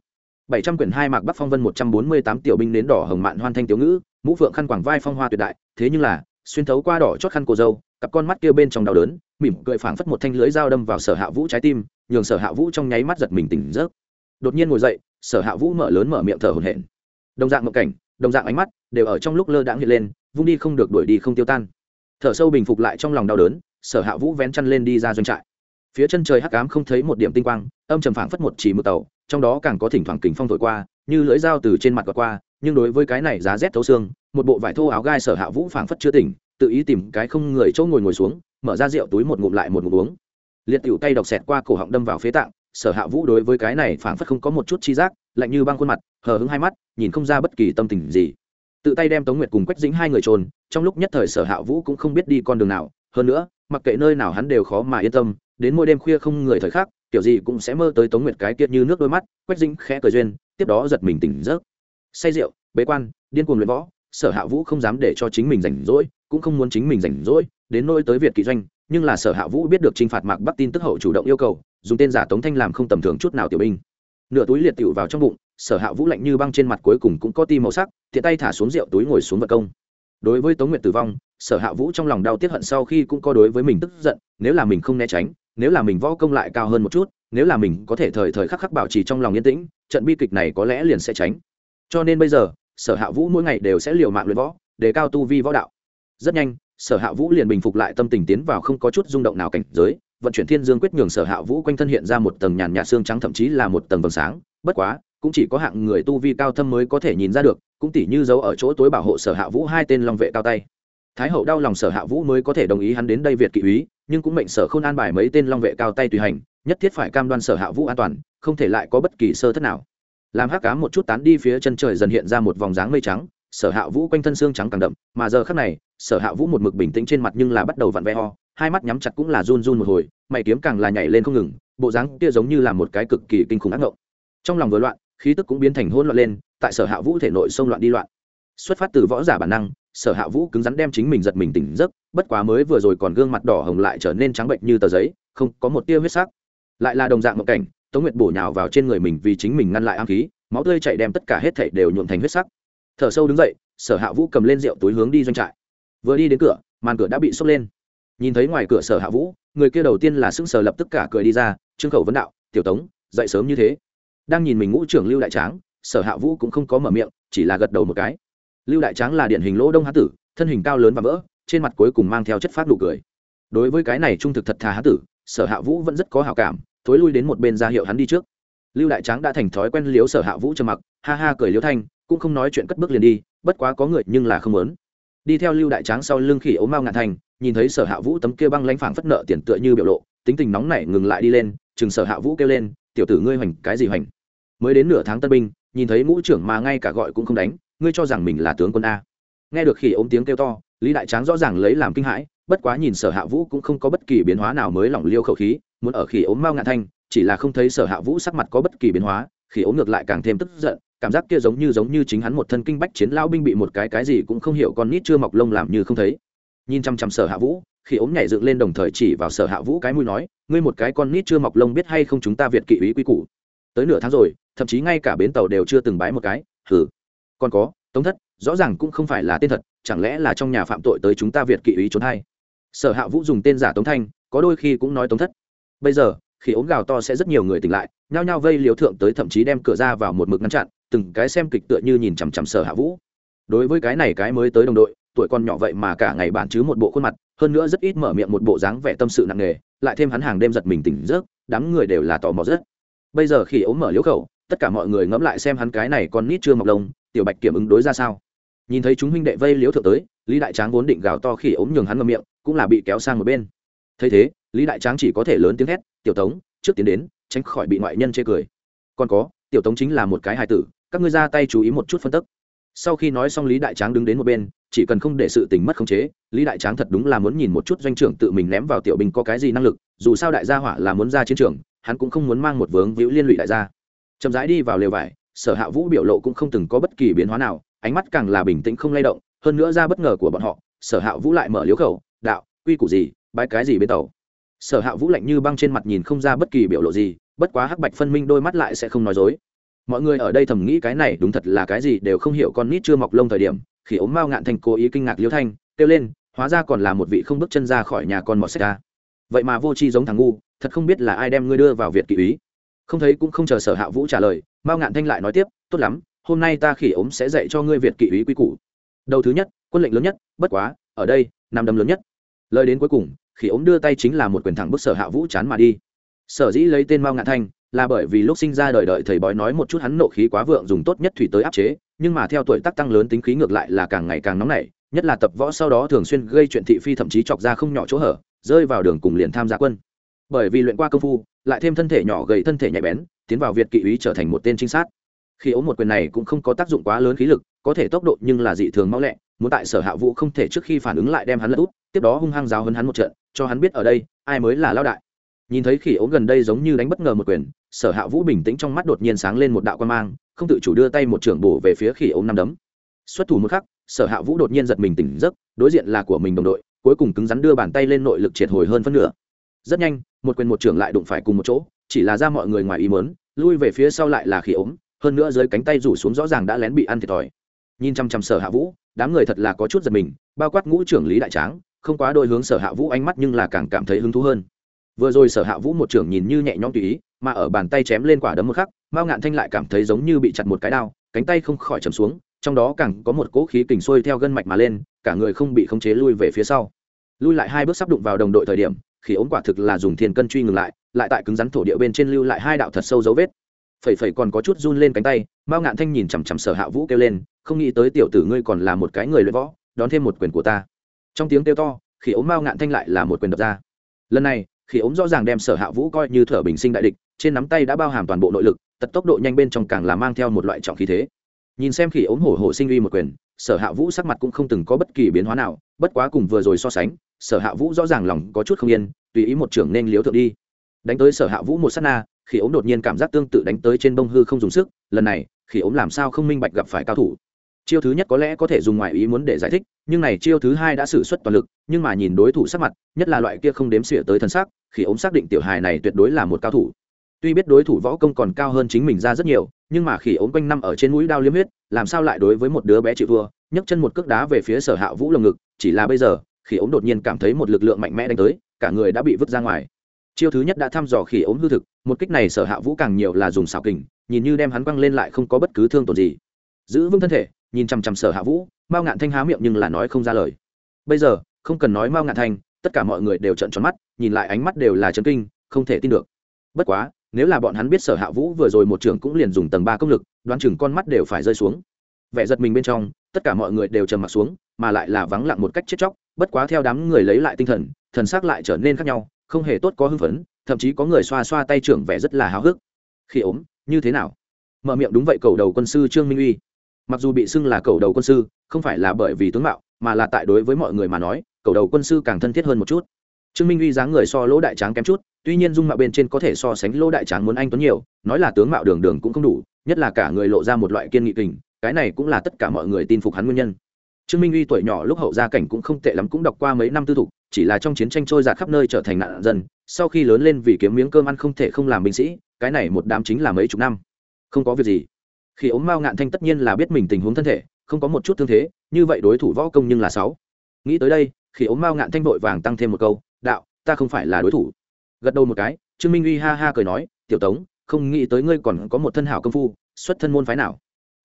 Bảy trăm quyển hai mạc bắc phong vân một trăm bốn mươi tám tiểu binh đến đỏ hồng mạn hoan thanh tiểu ngữ, mũ phượng khăn quảng vai phong hoa tuyệt đại, thế nhưng là, xuyên thấu qua đỏ chót khăn cô dâu cặp con mắt kia bên trong đau đớn, mỉm cười phảng phất một thanh lưới dao đâm vào sở hạ vũ trái tim, nhường sở hạ vũ trong nháy mắt giật mình tỉnh giấc đột nhiên ngồi dậy, sở hạ vũ mở lớn mở miệng thở hổn hển. Đồng dạng ngộ cảnh, đồng dạng ánh mắt đều ở trong lúc lơ đãng hiện lên, vung đi không được đuổi đi không tiêu tan. Thở sâu bình phục lại trong lòng đau đớn, sở hạ vũ vén chăn lên đi ra doanh trại. Phía chân trời hắc ám không thấy một điểm tinh quang, âm trầm phảng phất một chỉ mực tàu, trong đó càng có thỉnh thoảng kính phong thổi qua, như lưỡi dao từ trên mặt qua qua, nhưng đối với cái này giá rét thấu xương, một bộ vải thô áo gai sở hạ vũ phảng phất chưa tỉnh, tự ý tìm cái không người chỗ ngồi ngồi xuống, mở ra rượu túi một ngụm lại một ngụm uống. Liệt tiểu tay độc xẹt qua cổ họng đâm vào phế tạng sở hạ vũ đối với cái này phảng phất không có một chút chi giác, lạnh như băng khuôn mặt, hờ hững hai mắt, nhìn không ra bất kỳ tâm tình gì. Tự tay đem tống nguyệt cùng quách dính hai người trồn trong lúc nhất thời sở hạ vũ cũng không biết đi con đường nào. Hơn nữa, mặc kệ nơi nào hắn đều khó mà yên tâm, đến mỗi đêm khuya không người thời khắc, kiểu gì cũng sẽ mơ tới tống nguyệt cái kiệt như nước đôi mắt, quách dính khẽ cười duyên, tiếp đó giật mình tỉnh giấc. Say rượu, bế quan, điên cuồng luyện võ, sở hạ vũ không dám để cho chính mình rảnh rỗi cũng không muốn chính mình rảnh rỗi, đến nỗi tới việt kỵ doanh, nhưng là sở hạ vũ biết được t r i n h phạt mạc bắc tin tức hậu chủ động yêu cầu, dùng tên giả tống thanh làm không tầm thường chút nào tiểu binh. Nửa túi liệt tựu vào trong bụng, sở hạ vũ lạnh như băng trên mặt cuối cùng cũng có ti màu sắc thiện tay thả xuống rượu túi ngồi xuống vật công. Đối với tống nguyệt tử vong, sở hạ vũ trong lòng đau tiết hận sau khi cũng có đối với mình tức giận, nếu là mình không né tránh, nếu là mình võ công lại cao hơn một chút, nếu là mình có thể thời thời khắc khắc bảo trì trong lòng yên tĩnh, trận bi kịch này có lẽ liền sẽ tránh. Cho nên bây giờ, sở hạ vũ mỗi ngày đều sẽ liều mạng luyện võ, để cao tu vi võ đạo rất nhanh, sở hạ vũ liền bình phục lại tâm tình tiến vào không có chút rung động nào cảnh giới, vận chuyển thiên dương quyết nhường sở hạ vũ quanh thân hiện ra một tầng nhàn nhạt xương trắng thậm chí là một tầng vầng sáng, bất quá, cũng chỉ có hạng người tu vi cao thâm mới có thể nhìn ra được, cũng tỉ như giấu ở chỗ tối bảo hộ sở hạ vũ hai tên long vệ cao tay. Thái hậu đau lòng sở hạ vũ mới có thể đồng ý hắn đến đây việt kỵ úy, nhưng cũng mệnh sở không an bài mấy tên long vệ cao tay tùy hành, nhất thiết phải cam đoan sở hạ vũ an toàn, không thể lại có bất kỳ sơ thất nào. Làm hắc cá một chút tán đi phía chân trời dần hiện ra một vòng dáng mây trắng, sở hạ vũ quanh thân xương trắng càng đậm, mà giờ khắc này sở hạ vũ một mực bình tĩnh trên mặt nhưng là bắt đầu vặn ve ho hai mắt nhắm chặt cũng là run run một hồi, mày kiếm càng là nhảy lên không ngừng, bộ dáng kia giống như là một cái cực kỳ kinh khủng ác ngộng. Trong lòng vừa loạn, khí tức cũng biến thành hỗn loạn lên, tại sở hạ vũ thể nội xông loạn đi loạn. Xuất phát từ võ giả bản năng, sở hạ vũ cứng rắn đem chính mình giật mình tỉnh giấc, bất quá mới vừa rồi còn gương mặt đỏ hồng lại trở nên trắng bệnh như tờ giấy, không có một tia huyết sắc. Lại là đồng dạng một cảnh, tống nguyệt bổ nhào vào trên người mình vì chính mình ngăn lại am khí, máu tươi chạy đem tất cả hết thảy đều nhuộm thành huyết sắc. Thở sâu đứng dậy, sở hạ vũ cầm lên rượu túi hướng đi doanh trại vừa đi đến cửa, màn cửa đã bị sốc lên. Nhìn thấy ngoài cửa sở hạ vũ, người kia đầu tiên là sững sờ lập tức cả cười đi ra, trương khẩu vấn đạo, tiểu tống, dậy sớm như thế. Đang nhìn mình ngũ trưởng lưu đại tráng, sở hạ vũ cũng không có mở miệng, chỉ là gật đầu một cái. Lưu đại tráng là điển hình lỗ đông hán tử, thân hình cao lớn và vỡ, trên mặt cuối cùng mang theo chất phát nụ cười. Đối với cái này trung thực thật thà hán tử, sở hạ vũ vẫn rất có hào cảm, thối lui đến một bên ra hiệu hắn đi trước. Lưu đại tráng đã thành thói quen liếu sở hạ vũ trầm mặc, ha ha cười liếu thanh, cũng không nói chuyện cất bước liền đi, bất quá có người nhưng là không muốn đi theo lưu đại tráng sau lưng khỉ ốm mao ngạn thành, nhìn thấy sở hạ vũ tấm kia băng lãnh phảng phất nợ tiền tựa như biểu lộ, tính tình nóng nảy ngừng lại đi lên, chừng sở hạ vũ kêu lên, tiểu tử ngươi hoành, cái gì hoành? Mới đến nửa tháng tân binh, nhìn thấy ngũ trưởng mà ngay cả gọi cũng không đánh, ngươi cho rằng mình là tướng quân a. Nghe được khỉ ốm tiếng kêu to, lý đại tráng rõ ràng lấy làm kinh hãi, bất quá nhìn sở hạ vũ cũng không có bất kỳ biến hóa nào mới lỏng liêu khẩu khí, muốn ở khỉ ốm mao ngạn thanh chỉ là không thấy sở hạ vũ sắc mặt có bất kỳ biến hóa, khỉ ốm ngược lại càng thêm tức giận cảm giác kia giống như giống như chính hắn một thân kinh bách chiến lao binh bị một cái cái gì cũng không hiểu con nít chưa mọc lông làm như không thấy. Nhìn chăm chăm sở hạ vũ, khi ống nhảy dựng lên đồng thời chỉ vào sở hạ vũ cái mũi nói, ngươi một cái con nít chưa mọc lông biết hay không chúng ta việt kỵ ý quy củ? Tới nửa tháng rồi, thậm chí ngay cả bến tàu đều chưa từng bái một cái, hừ, còn có, tống thất, rõ ràng cũng không phải là tên thật, chẳng lẽ là trong nhà phạm tội tới chúng ta việt kỵ ý trốn hay? Sở hạ vũ dùng tên giả tống thanh, có đôi khi cũng nói tống thất, bây giờ, khi ống gào to sẽ rất nhiều người tỉnh lại, nhao nhao vây liều thượng tới thậm chí đem cửa ra vào một mực ngăn chặn từng cái xem kịch tựa như nhìn chằm chằm sở hạ vũ. Đối với cái này cái mới tới đồng đội, tuổi còn nhỏ vậy mà cả ngày bản chứ một bộ khuôn mặt, hơn nữa rất ít mở miệng một bộ dáng vẻ tâm sự nặng nề, lại thêm hắn hàng đêm giật mình tỉnh giấc, đám người đều là tò mò rất. Bây giờ khi ốm mở liễu khẩu, tất cả mọi người ngẫm lại xem hắn cái này còn nít chưa mọc lông, tiểu bạch kiểm ứng đối ra sao. Nhìn thấy chúng huynh đệ vây liễu thượng tới, lý đại tráng vốn định gào to khi ốm nhường hắn ngậm miệng, cũng là bị kéo sang một bên. Thấy thế, lý đại tráng chỉ có thể lớn tiếng hét, tiểu tống, trước tiến đến, tránh khỏi bị ngoại nhân chê cười. Còn có, tiểu tống chính là một cái hài tử các ngươi ra tay chú ý một chút phân tức. Sau khi nói xong, lý đại tráng đứng đến một bên, chỉ cần không để sự tình mất khống chế, lý đại tráng thật đúng là muốn nhìn một chút doanh trưởng tự mình ném vào tiểu binh có cái gì năng lực, dù sao đại gia hỏa là muốn ra chiến trường, hắn cũng không muốn mang một vướng víu liên lụy đại gia. Chậm rãi đi vào lều vải, sở hạ vũ biểu lộ cũng không từng có bất kỳ biến hóa nào, ánh mắt càng là bình tĩnh không lay động, hơn nữa ra bất ngờ của bọn họ, sở hạ vũ lại mở liếu khẩu, đạo, quy củ gì bãi cái gì bên tàu? Sở hạ vũ lạnh như băng trên mặt nhìn không ra bất kỳ biểu lộ gì, bất quá hắc bạch phân minh đôi mắt lại sẽ không nói dối mọi người ở đây thầm nghĩ cái này đúng thật là cái gì đều không hiểu con nít chưa mọc lông thời điểm, khi ốm mao ngạn thành cố ý kinh ngạc liêu thanh, kêu lên, hóa ra còn là một vị không bước chân ra khỏi nhà con mọt sách ca vậy mà vô tri giống thằng ngu, thật không biết là ai đem ngươi đưa vào việt kỵ ý không thấy cũng không chờ sở hạ vũ trả lời mao ngạn thanh lại nói tiếp, tốt lắm, hôm nay ta khỉ ốm sẽ dạy cho ngươi việt kỵ ý quy củ. Đầu thứ nhất, quân lệnh lớn nhất, bất quá, ở đây, năm đấm lớn nhất. Lời đến cuối cùng, khỉ ốm đưa tay chính là một quyền thẳng bức sở hạ vũ chán mà đi. Sở dĩ lấy tên mao ngạn thanh là bởi vì lúc sinh ra đời đợi thầy bói nói một chút hắn nộ khí quá vượng dùng tốt nhất thủy tới áp chế, nhưng mà theo tuổi tác tăng lớn tính khí ngược lại là càng ngày càng nóng nảy, nhất là tập võ sau đó thường xuyên gây chuyện thị phi thậm chí chọc ra không nhỏ chỗ hở, rơi vào đường cùng liền tham gia quân. Bởi vì luyện qua công phu, lại thêm thân thể nhỏ gầy thân thể nhạy bén, tiến vào việt kỵ úy trở thành một tên trinh sát. Khi ống một quyền này cũng không có tác dụng quá lớn khí lực, có thể tốc độ nhưng là dị thường mau lẹ, muốn tại sở hạ vũ không thể trước khi phản ứng lại đem hắn lật út tiếp đó hung hăng giáo hấn hắn một trận, cho hắn biết ở đây, ai mới là lao đại nhìn thấy khỉ ốm gần đây giống như đánh bất ngờ một quyền, sở hạ vũ bình tĩnh trong mắt đột nhiên sáng lên một đạo quan mang, không tự chủ đưa tay một trưởng bổ về phía khỉ ốm năm đấm. Xuất thủ một khắc, sở hạ vũ đột nhiên giật mình tỉnh giấc, đối diện là của mình đồng đội, cuối cùng cứng rắn đưa bàn tay lên nội lực triệt hồi hơn phân nửa. Rất nhanh, một quyền một trưởng lại đụng phải cùng một chỗ, chỉ là ra mọi người ngoài ý mớn lui về phía sau lại là khỉ ốm, hơn nữa dưới cánh tay rủ xuống rõ ràng đã lén bị ăn thiệt thòi. Nhìn chăm chăm sở hạ vũ, đám người thật là có chút giật mình, bao quát ngũ trưởng lý đại tráng, không quá đôi hướng sở hạ vũ ánh mắt nhưng là càng cảm thấy hứng thú hơn vừa rồi sở hạ vũ một trưởng nhìn như nhẹ nhõm tùy ý, mà ở bàn tay chém lên quả đấm một khắc, mao ngạn thanh lại cảm thấy giống như bị chặt một cái đao, cánh tay không khỏi chầm xuống, trong đó càng có một cỗ khí kình sôi theo gân mạch mà lên, cả người không bị khống chế lui về phía sau. Lui lại hai bước sắp đụng vào đồng đội thời điểm, khi ống quả thực là dùng thiền cân truy ngừng lại lại tại cứng rắn thổ địa bên trên lưu lại hai đạo thật sâu dấu vết. Phẩy phẩy còn có chút run lên cánh tay, mao ngạn thanh nhìn chằm chằm sở hạ vũ kêu lên, không nghĩ tới tiểu tử ngươi còn là một cái người luyện võ, đón thêm một quyền của ta. Trong tiếng kêu to, khi ống mao ngạn thanh lại là một quyền đập ra. Lần này khi ống rõ ràng đem sở hạ vũ coi như thở bình sinh đại địch, trên nắm tay đã bao hàm toàn bộ nội lực, tật tốc độ nhanh bên trong càng là mang theo một loại trọng khí thế. Nhìn xem khi ống hổ hổ sinh uy một quyền, sở hạ vũ sắc mặt cũng không từng có bất kỳ biến hóa nào, bất quá cùng vừa rồi so sánh, sở hạ vũ rõ ràng lòng có chút không yên, tùy ý một trưởng nên liếu thượng đi. Đánh tới sở hạ vũ một s á t na, khi ống đột nhiên cảm giác tương tự đánh tới trên bông hư không dùng sức, lần này, khi ống làm sao không minh bạch gặp phải cao thủ chiêu thứ nhất có lẽ có thể dùng ngoài ý muốn để giải thích, nhưng này chiêu thứ hai đã xử suất toàn lực, nhưng mà nhìn đối thủ sắc mặt, nhất là loại kia không đếm xỉa tới thân xác khi ống xác định tiểu hài này tuyệt đối là một cao thủ. Tuy biết đối thủ võ công còn cao hơn chính mình ra rất nhiều, nhưng mà khi ống quanh năm ở trên mũi đao liếm huyết, làm sao lại đối với một đứa bé chịu thua, nhấc chân một cước đá về phía sở hạ vũ lồng ngực, chỉ là bây giờ, khi ống đột nhiên cảm thấy một lực lượng mạnh mẽ đánh tới, cả người đã bị vứt ra ngoài. Chiêu thứ nhất đã thăm dò khi ống hư thực, một kích này sở hạ vũ càng nhiều là dùng xảo kình, nhìn như đem hắn quăng lên lại không có bất cứ thương tổn gì. Giữ vững thân thể nhìn chằm chằm sở hạ vũ, mao ngạn thanh há miệng nhưng là nói không ra lời. Bây giờ, không cần nói mao ngạn thanh, tất cả mọi người đều trận tròn mắt, nhìn lại ánh mắt đều là chấn kinh, không thể tin được. Bất quá, nếu là bọn hắn biết sở hạ vũ vừa rồi một trường cũng liền dùng tầng ba công lực, đoán chừng con mắt đều phải rơi xuống. Vẻ giật mình bên trong, tất cả mọi người đều trầm mặc xuống, mà lại là vắng lặng một cách chết chóc, bất quá theo đám người lấy lại tinh thần thần sắc lại trở nên khác nhau, không hề tốt có hưng phấn, thậm chí có người xoa xoa tay trưởng vẻ rất là háo hức. Khi ốm, như thế nào? Mở miệng đúng vậy cầu đầu quân sư trương minh uy mặc dù bị xưng là cầu đầu quân sư, không phải là bởi vì tướng mạo, mà là tại đối với mọi người mà nói, cầu đầu quân sư càng thân thiết hơn một chút. Trương minh uy dáng người so lỗ đại tráng kém chút, tuy nhiên dung mạo bên trên có thể so sánh lỗ đại tráng muốn anh tuấn nhiều, nói là tướng mạo đường đường cũng không đủ, nhất là cả người lộ ra một loại kiên nghị kình, cái này cũng là tất cả mọi người tin phục hắn nguyên nhân. Trương minh uy tuổi nhỏ lúc hậu gia cảnh cũng không tệ lắm cũng đọc qua mấy năm tư thục, chỉ là trong chiến tranh trôi giạt khắp nơi trở thành nạn dân, sau khi lớn lên vì kiếm miếng cơm ăn không thể không làm binh sĩ, cái này một đám chính là mấy chục năm. Không có việc gì khi ốm mao ngạn thanh tất nhiên là biết mình tình huống thân thể, không có một chút thương thế, như vậy đối thủ võ công nhưng là sáu. Nghĩ tới đây, khi ốm mao ngạn thanh vội vàng tăng thêm một câu, đạo, ta không phải là đối thủ. Gật đầu một cái, trương minh uy ha ha cười nói, tiểu tống, không nghĩ tới ngươi còn có một thân hảo công phu, xuất thân môn phái nào?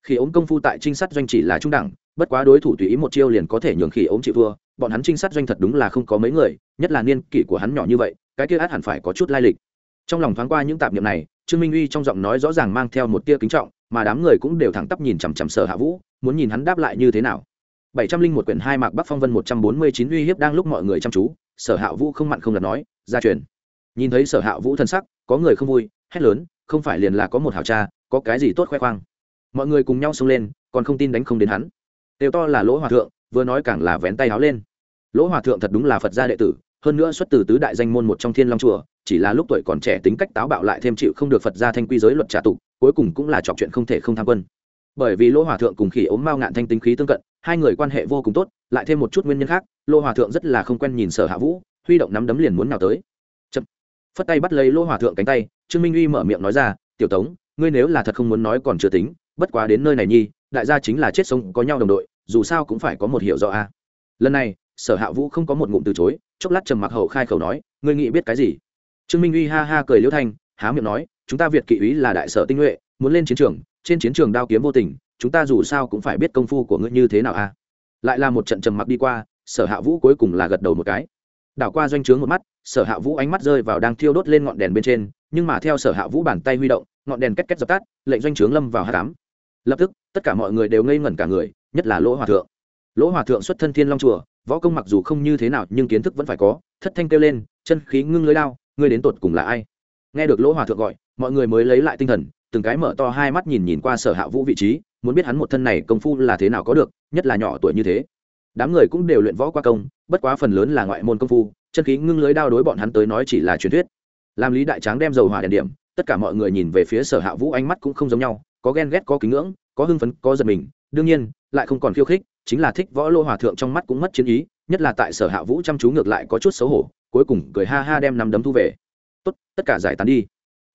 Khi ốm công phu tại trinh sát doanh chỉ là trung đẳng, bất quá đối thủ tùy ý một chiêu liền có thể nhường khi ốm chịu vua bọn hắn trinh sát doanh thật đúng là không có mấy người, nhất là niên kỷ của hắn nhỏ như vậy, cái kia át hẳn phải có chút lai lịch. Trong lòng thoáng qua những tạp niệm này, trương minh uy trong giọng nói rõ ràng mang theo một tia kính trọng mà đám người cũng đều thẳng tắp nhìn chằm chằm sở hạ vũ, muốn nhìn hắn đáp lại như thế nào. Bảy trăm linh một quyển hai mạc bắc phong vân một trăm bốn mươi chín uy hiếp đang lúc mọi người chăm chú, sở hạ vũ không mặn không đặt nói ra truyền. Nhìn thấy sở hạ vũ thân sắc, có người không vui, hét lớn, không phải liền là có một hảo cha, có cái gì tốt khoe khoang? Mọi người cùng nhau xông lên, còn không tin đánh không đến hắn. Đều to là lỗ hòa thượng, vừa nói càng là vén tay háo lên. Lỗ hòa thượng thật đúng là phật gia đệ tử, hơn nữa xuất từ tứ đại danh môn một trong thiên long chùa chỉ là lúc tuổi còn trẻ tính cách táo bạo lại thêm chịu không được phật gia thanh quy giới luật trả tục cuối cùng cũng là trò chuyện không thể không tham quân. Bởi vì lỗ hòa thượng cùng khỉ ốm mao ngạn thanh tính khí tương cận, hai người quan hệ vô cùng tốt, lại thêm một chút nguyên nhân khác lỗ hòa thượng rất là không quen nhìn sở hạ vũ, huy động nắm đấm liền muốn nào tới. Chậm. phất tay bắt lấy lỗ hòa thượng cánh tay, trương minh uy mở miệng nói ra, tiểu tống, ngươi nếu là thật không muốn nói còn chưa tính, bất quá đến nơi này nhi, đại gia chính là chết sống có nhau đồng đội, dù sao cũng phải có một hiểu rõ a. Lần này, sở hạ vũ không có một ngụm từ chối, chốc lát trầm mặc hậu khai khẩu nói, ngươi nghĩ biết cái gì? Trương minh uy ha ha cười liễu thanh, há miệng nói, chúng ta việt kỵ úy là đại sở tinh nhuệ, muốn lên chiến trường, trên chiến trường đao kiếm vô tình, chúng ta dù sao cũng phải biết công phu của ngươi như thế nào a. Lại là một trận trầm mặc đi qua, sở hạ vũ cuối cùng là gật đầu một cái. Đảo qua doanh trướng một mắt, sở hạ vũ ánh mắt rơi vào đang thiêu đốt lên ngọn đèn bên trên, nhưng mà theo sở hạ vũ bàn tay huy động, ngọn đèn két két dập tắt, lệnh doanh trướng lâm vào hạ cám lập tức, tất cả mọi người đều ngây ngẩn cả người, nhất là lỗ hòa thượng. Lỗ hòa thượng xuất thân thiên long chùa, võ công mặc dù không như thế nào, nhưng kiến thức vẫn phải có, thất thanh kêu lên, chân khí ngưng lưới lao ngươi đến tột cùng là ai? Nghe được lỗ hòa thượng gọi, mọi người mới lấy lại tinh thần, từng cái mở to hai mắt nhìn nhìn qua sở hạ vũ vị trí, muốn biết hắn một thân này công phu là thế nào có được, nhất là nhỏ tuổi như thế. Đám người cũng đều luyện võ qua công, bất quá phần lớn là ngoại môn công phu, chân khí ngưng lưới đao đối bọn hắn tới nói chỉ là truyền thuyết. Làm lý đại tráng đem dầu hỏa đèn điểm, tất cả mọi người nhìn về phía sở hạ vũ ánh mắt cũng không giống nhau, có ghen ghét, có kính ngưỡng, có hưng phấn, có giật mình, đương nhiên, lại không còn khiêu khích, chính là thích võ lô hòa thượng trong mắt cũng mất chiến ý, nhất là tại sở hạ vũ chăm chú ngược lại có chút xấu hổ cuối cùng cười ha ha đem nắm đấm thu về. Tốt, tất cả giải tán đi.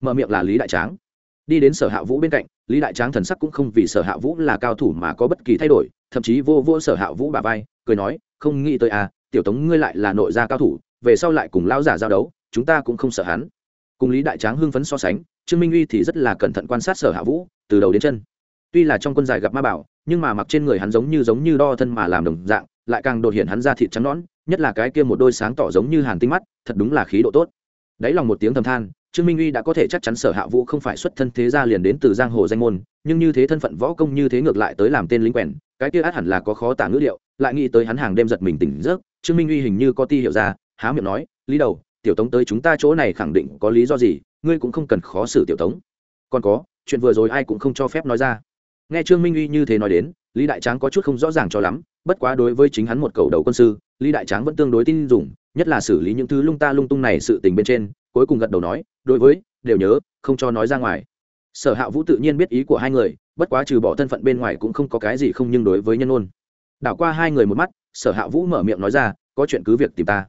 Mở miệng là lý đại tráng. Đi đến sở hạ vũ bên cạnh, lý đại tráng thần sắc cũng không vì sở hạ vũ là cao thủ mà có bất kỳ thay đổi, thậm chí vô vô sở hạ vũ bà vai, cười nói, không nghĩ tới à tiểu tống ngươi lại là nội gia cao thủ, về sau lại cùng lao giả giao đấu, chúng ta cũng không sợ hắn. Cùng lý đại tráng hưng phấn so sánh, trương minh uy thì rất là cẩn thận quan sát sở hạ vũ, từ đầu đến chân. Tuy là trong quân giải gặp ma bảo, nhưng mà mặc trên người hắn giống như giống như đo thân mà làm đồng dạng, lại càng đột hiện hắn ra thịt trắng nõn nhất là cái kia một đôi sáng tỏ giống như hàn tinh mắt, thật đúng là khí độ tốt. Đáy lòng một tiếng thầm than, trương minh uy đã có thể chắc chắn sở hạ vũ không phải xuất thân thế gia liền đến từ giang hồ danh môn, nhưng như thế thân phận võ công như thế ngược lại tới làm tên lính quèn, cái kia át hẳn là có khó tả ngữ điệu, lại nghĩ tới hắn hàng đêm giật mình tỉnh giấc, trương minh uy hình như có ti hiểu ra, há miệng nói, lý đầu, tiểu tống tới chúng ta chỗ này khẳng định có lý do gì, ngươi cũng không cần khó xử tiểu tống. Còn có, chuyện vừa rồi ai cũng không cho phép nói ra. Nghe trương minh uy như thế nói đến, lý đại tráng có chút không rõ ràng cho lắm, bất quá đối với chính hắn một cầu đầu quân sư lý đại tráng vẫn tương đối tin dùng, nhất là xử lý những thứ lung ta lung tung này sự tình bên trên, cuối cùng gật đầu nói, đối với, đều nhớ, không cho nói ra ngoài. Sở hạ vũ tự nhiên biết ý của hai người, bất quá trừ bỏ thân phận bên ngoài cũng không có cái gì không nhưng đối với nhân ôn. Đảo qua hai người một mắt, sở hạ vũ mở miệng nói ra, có chuyện cứ việc tìm ta.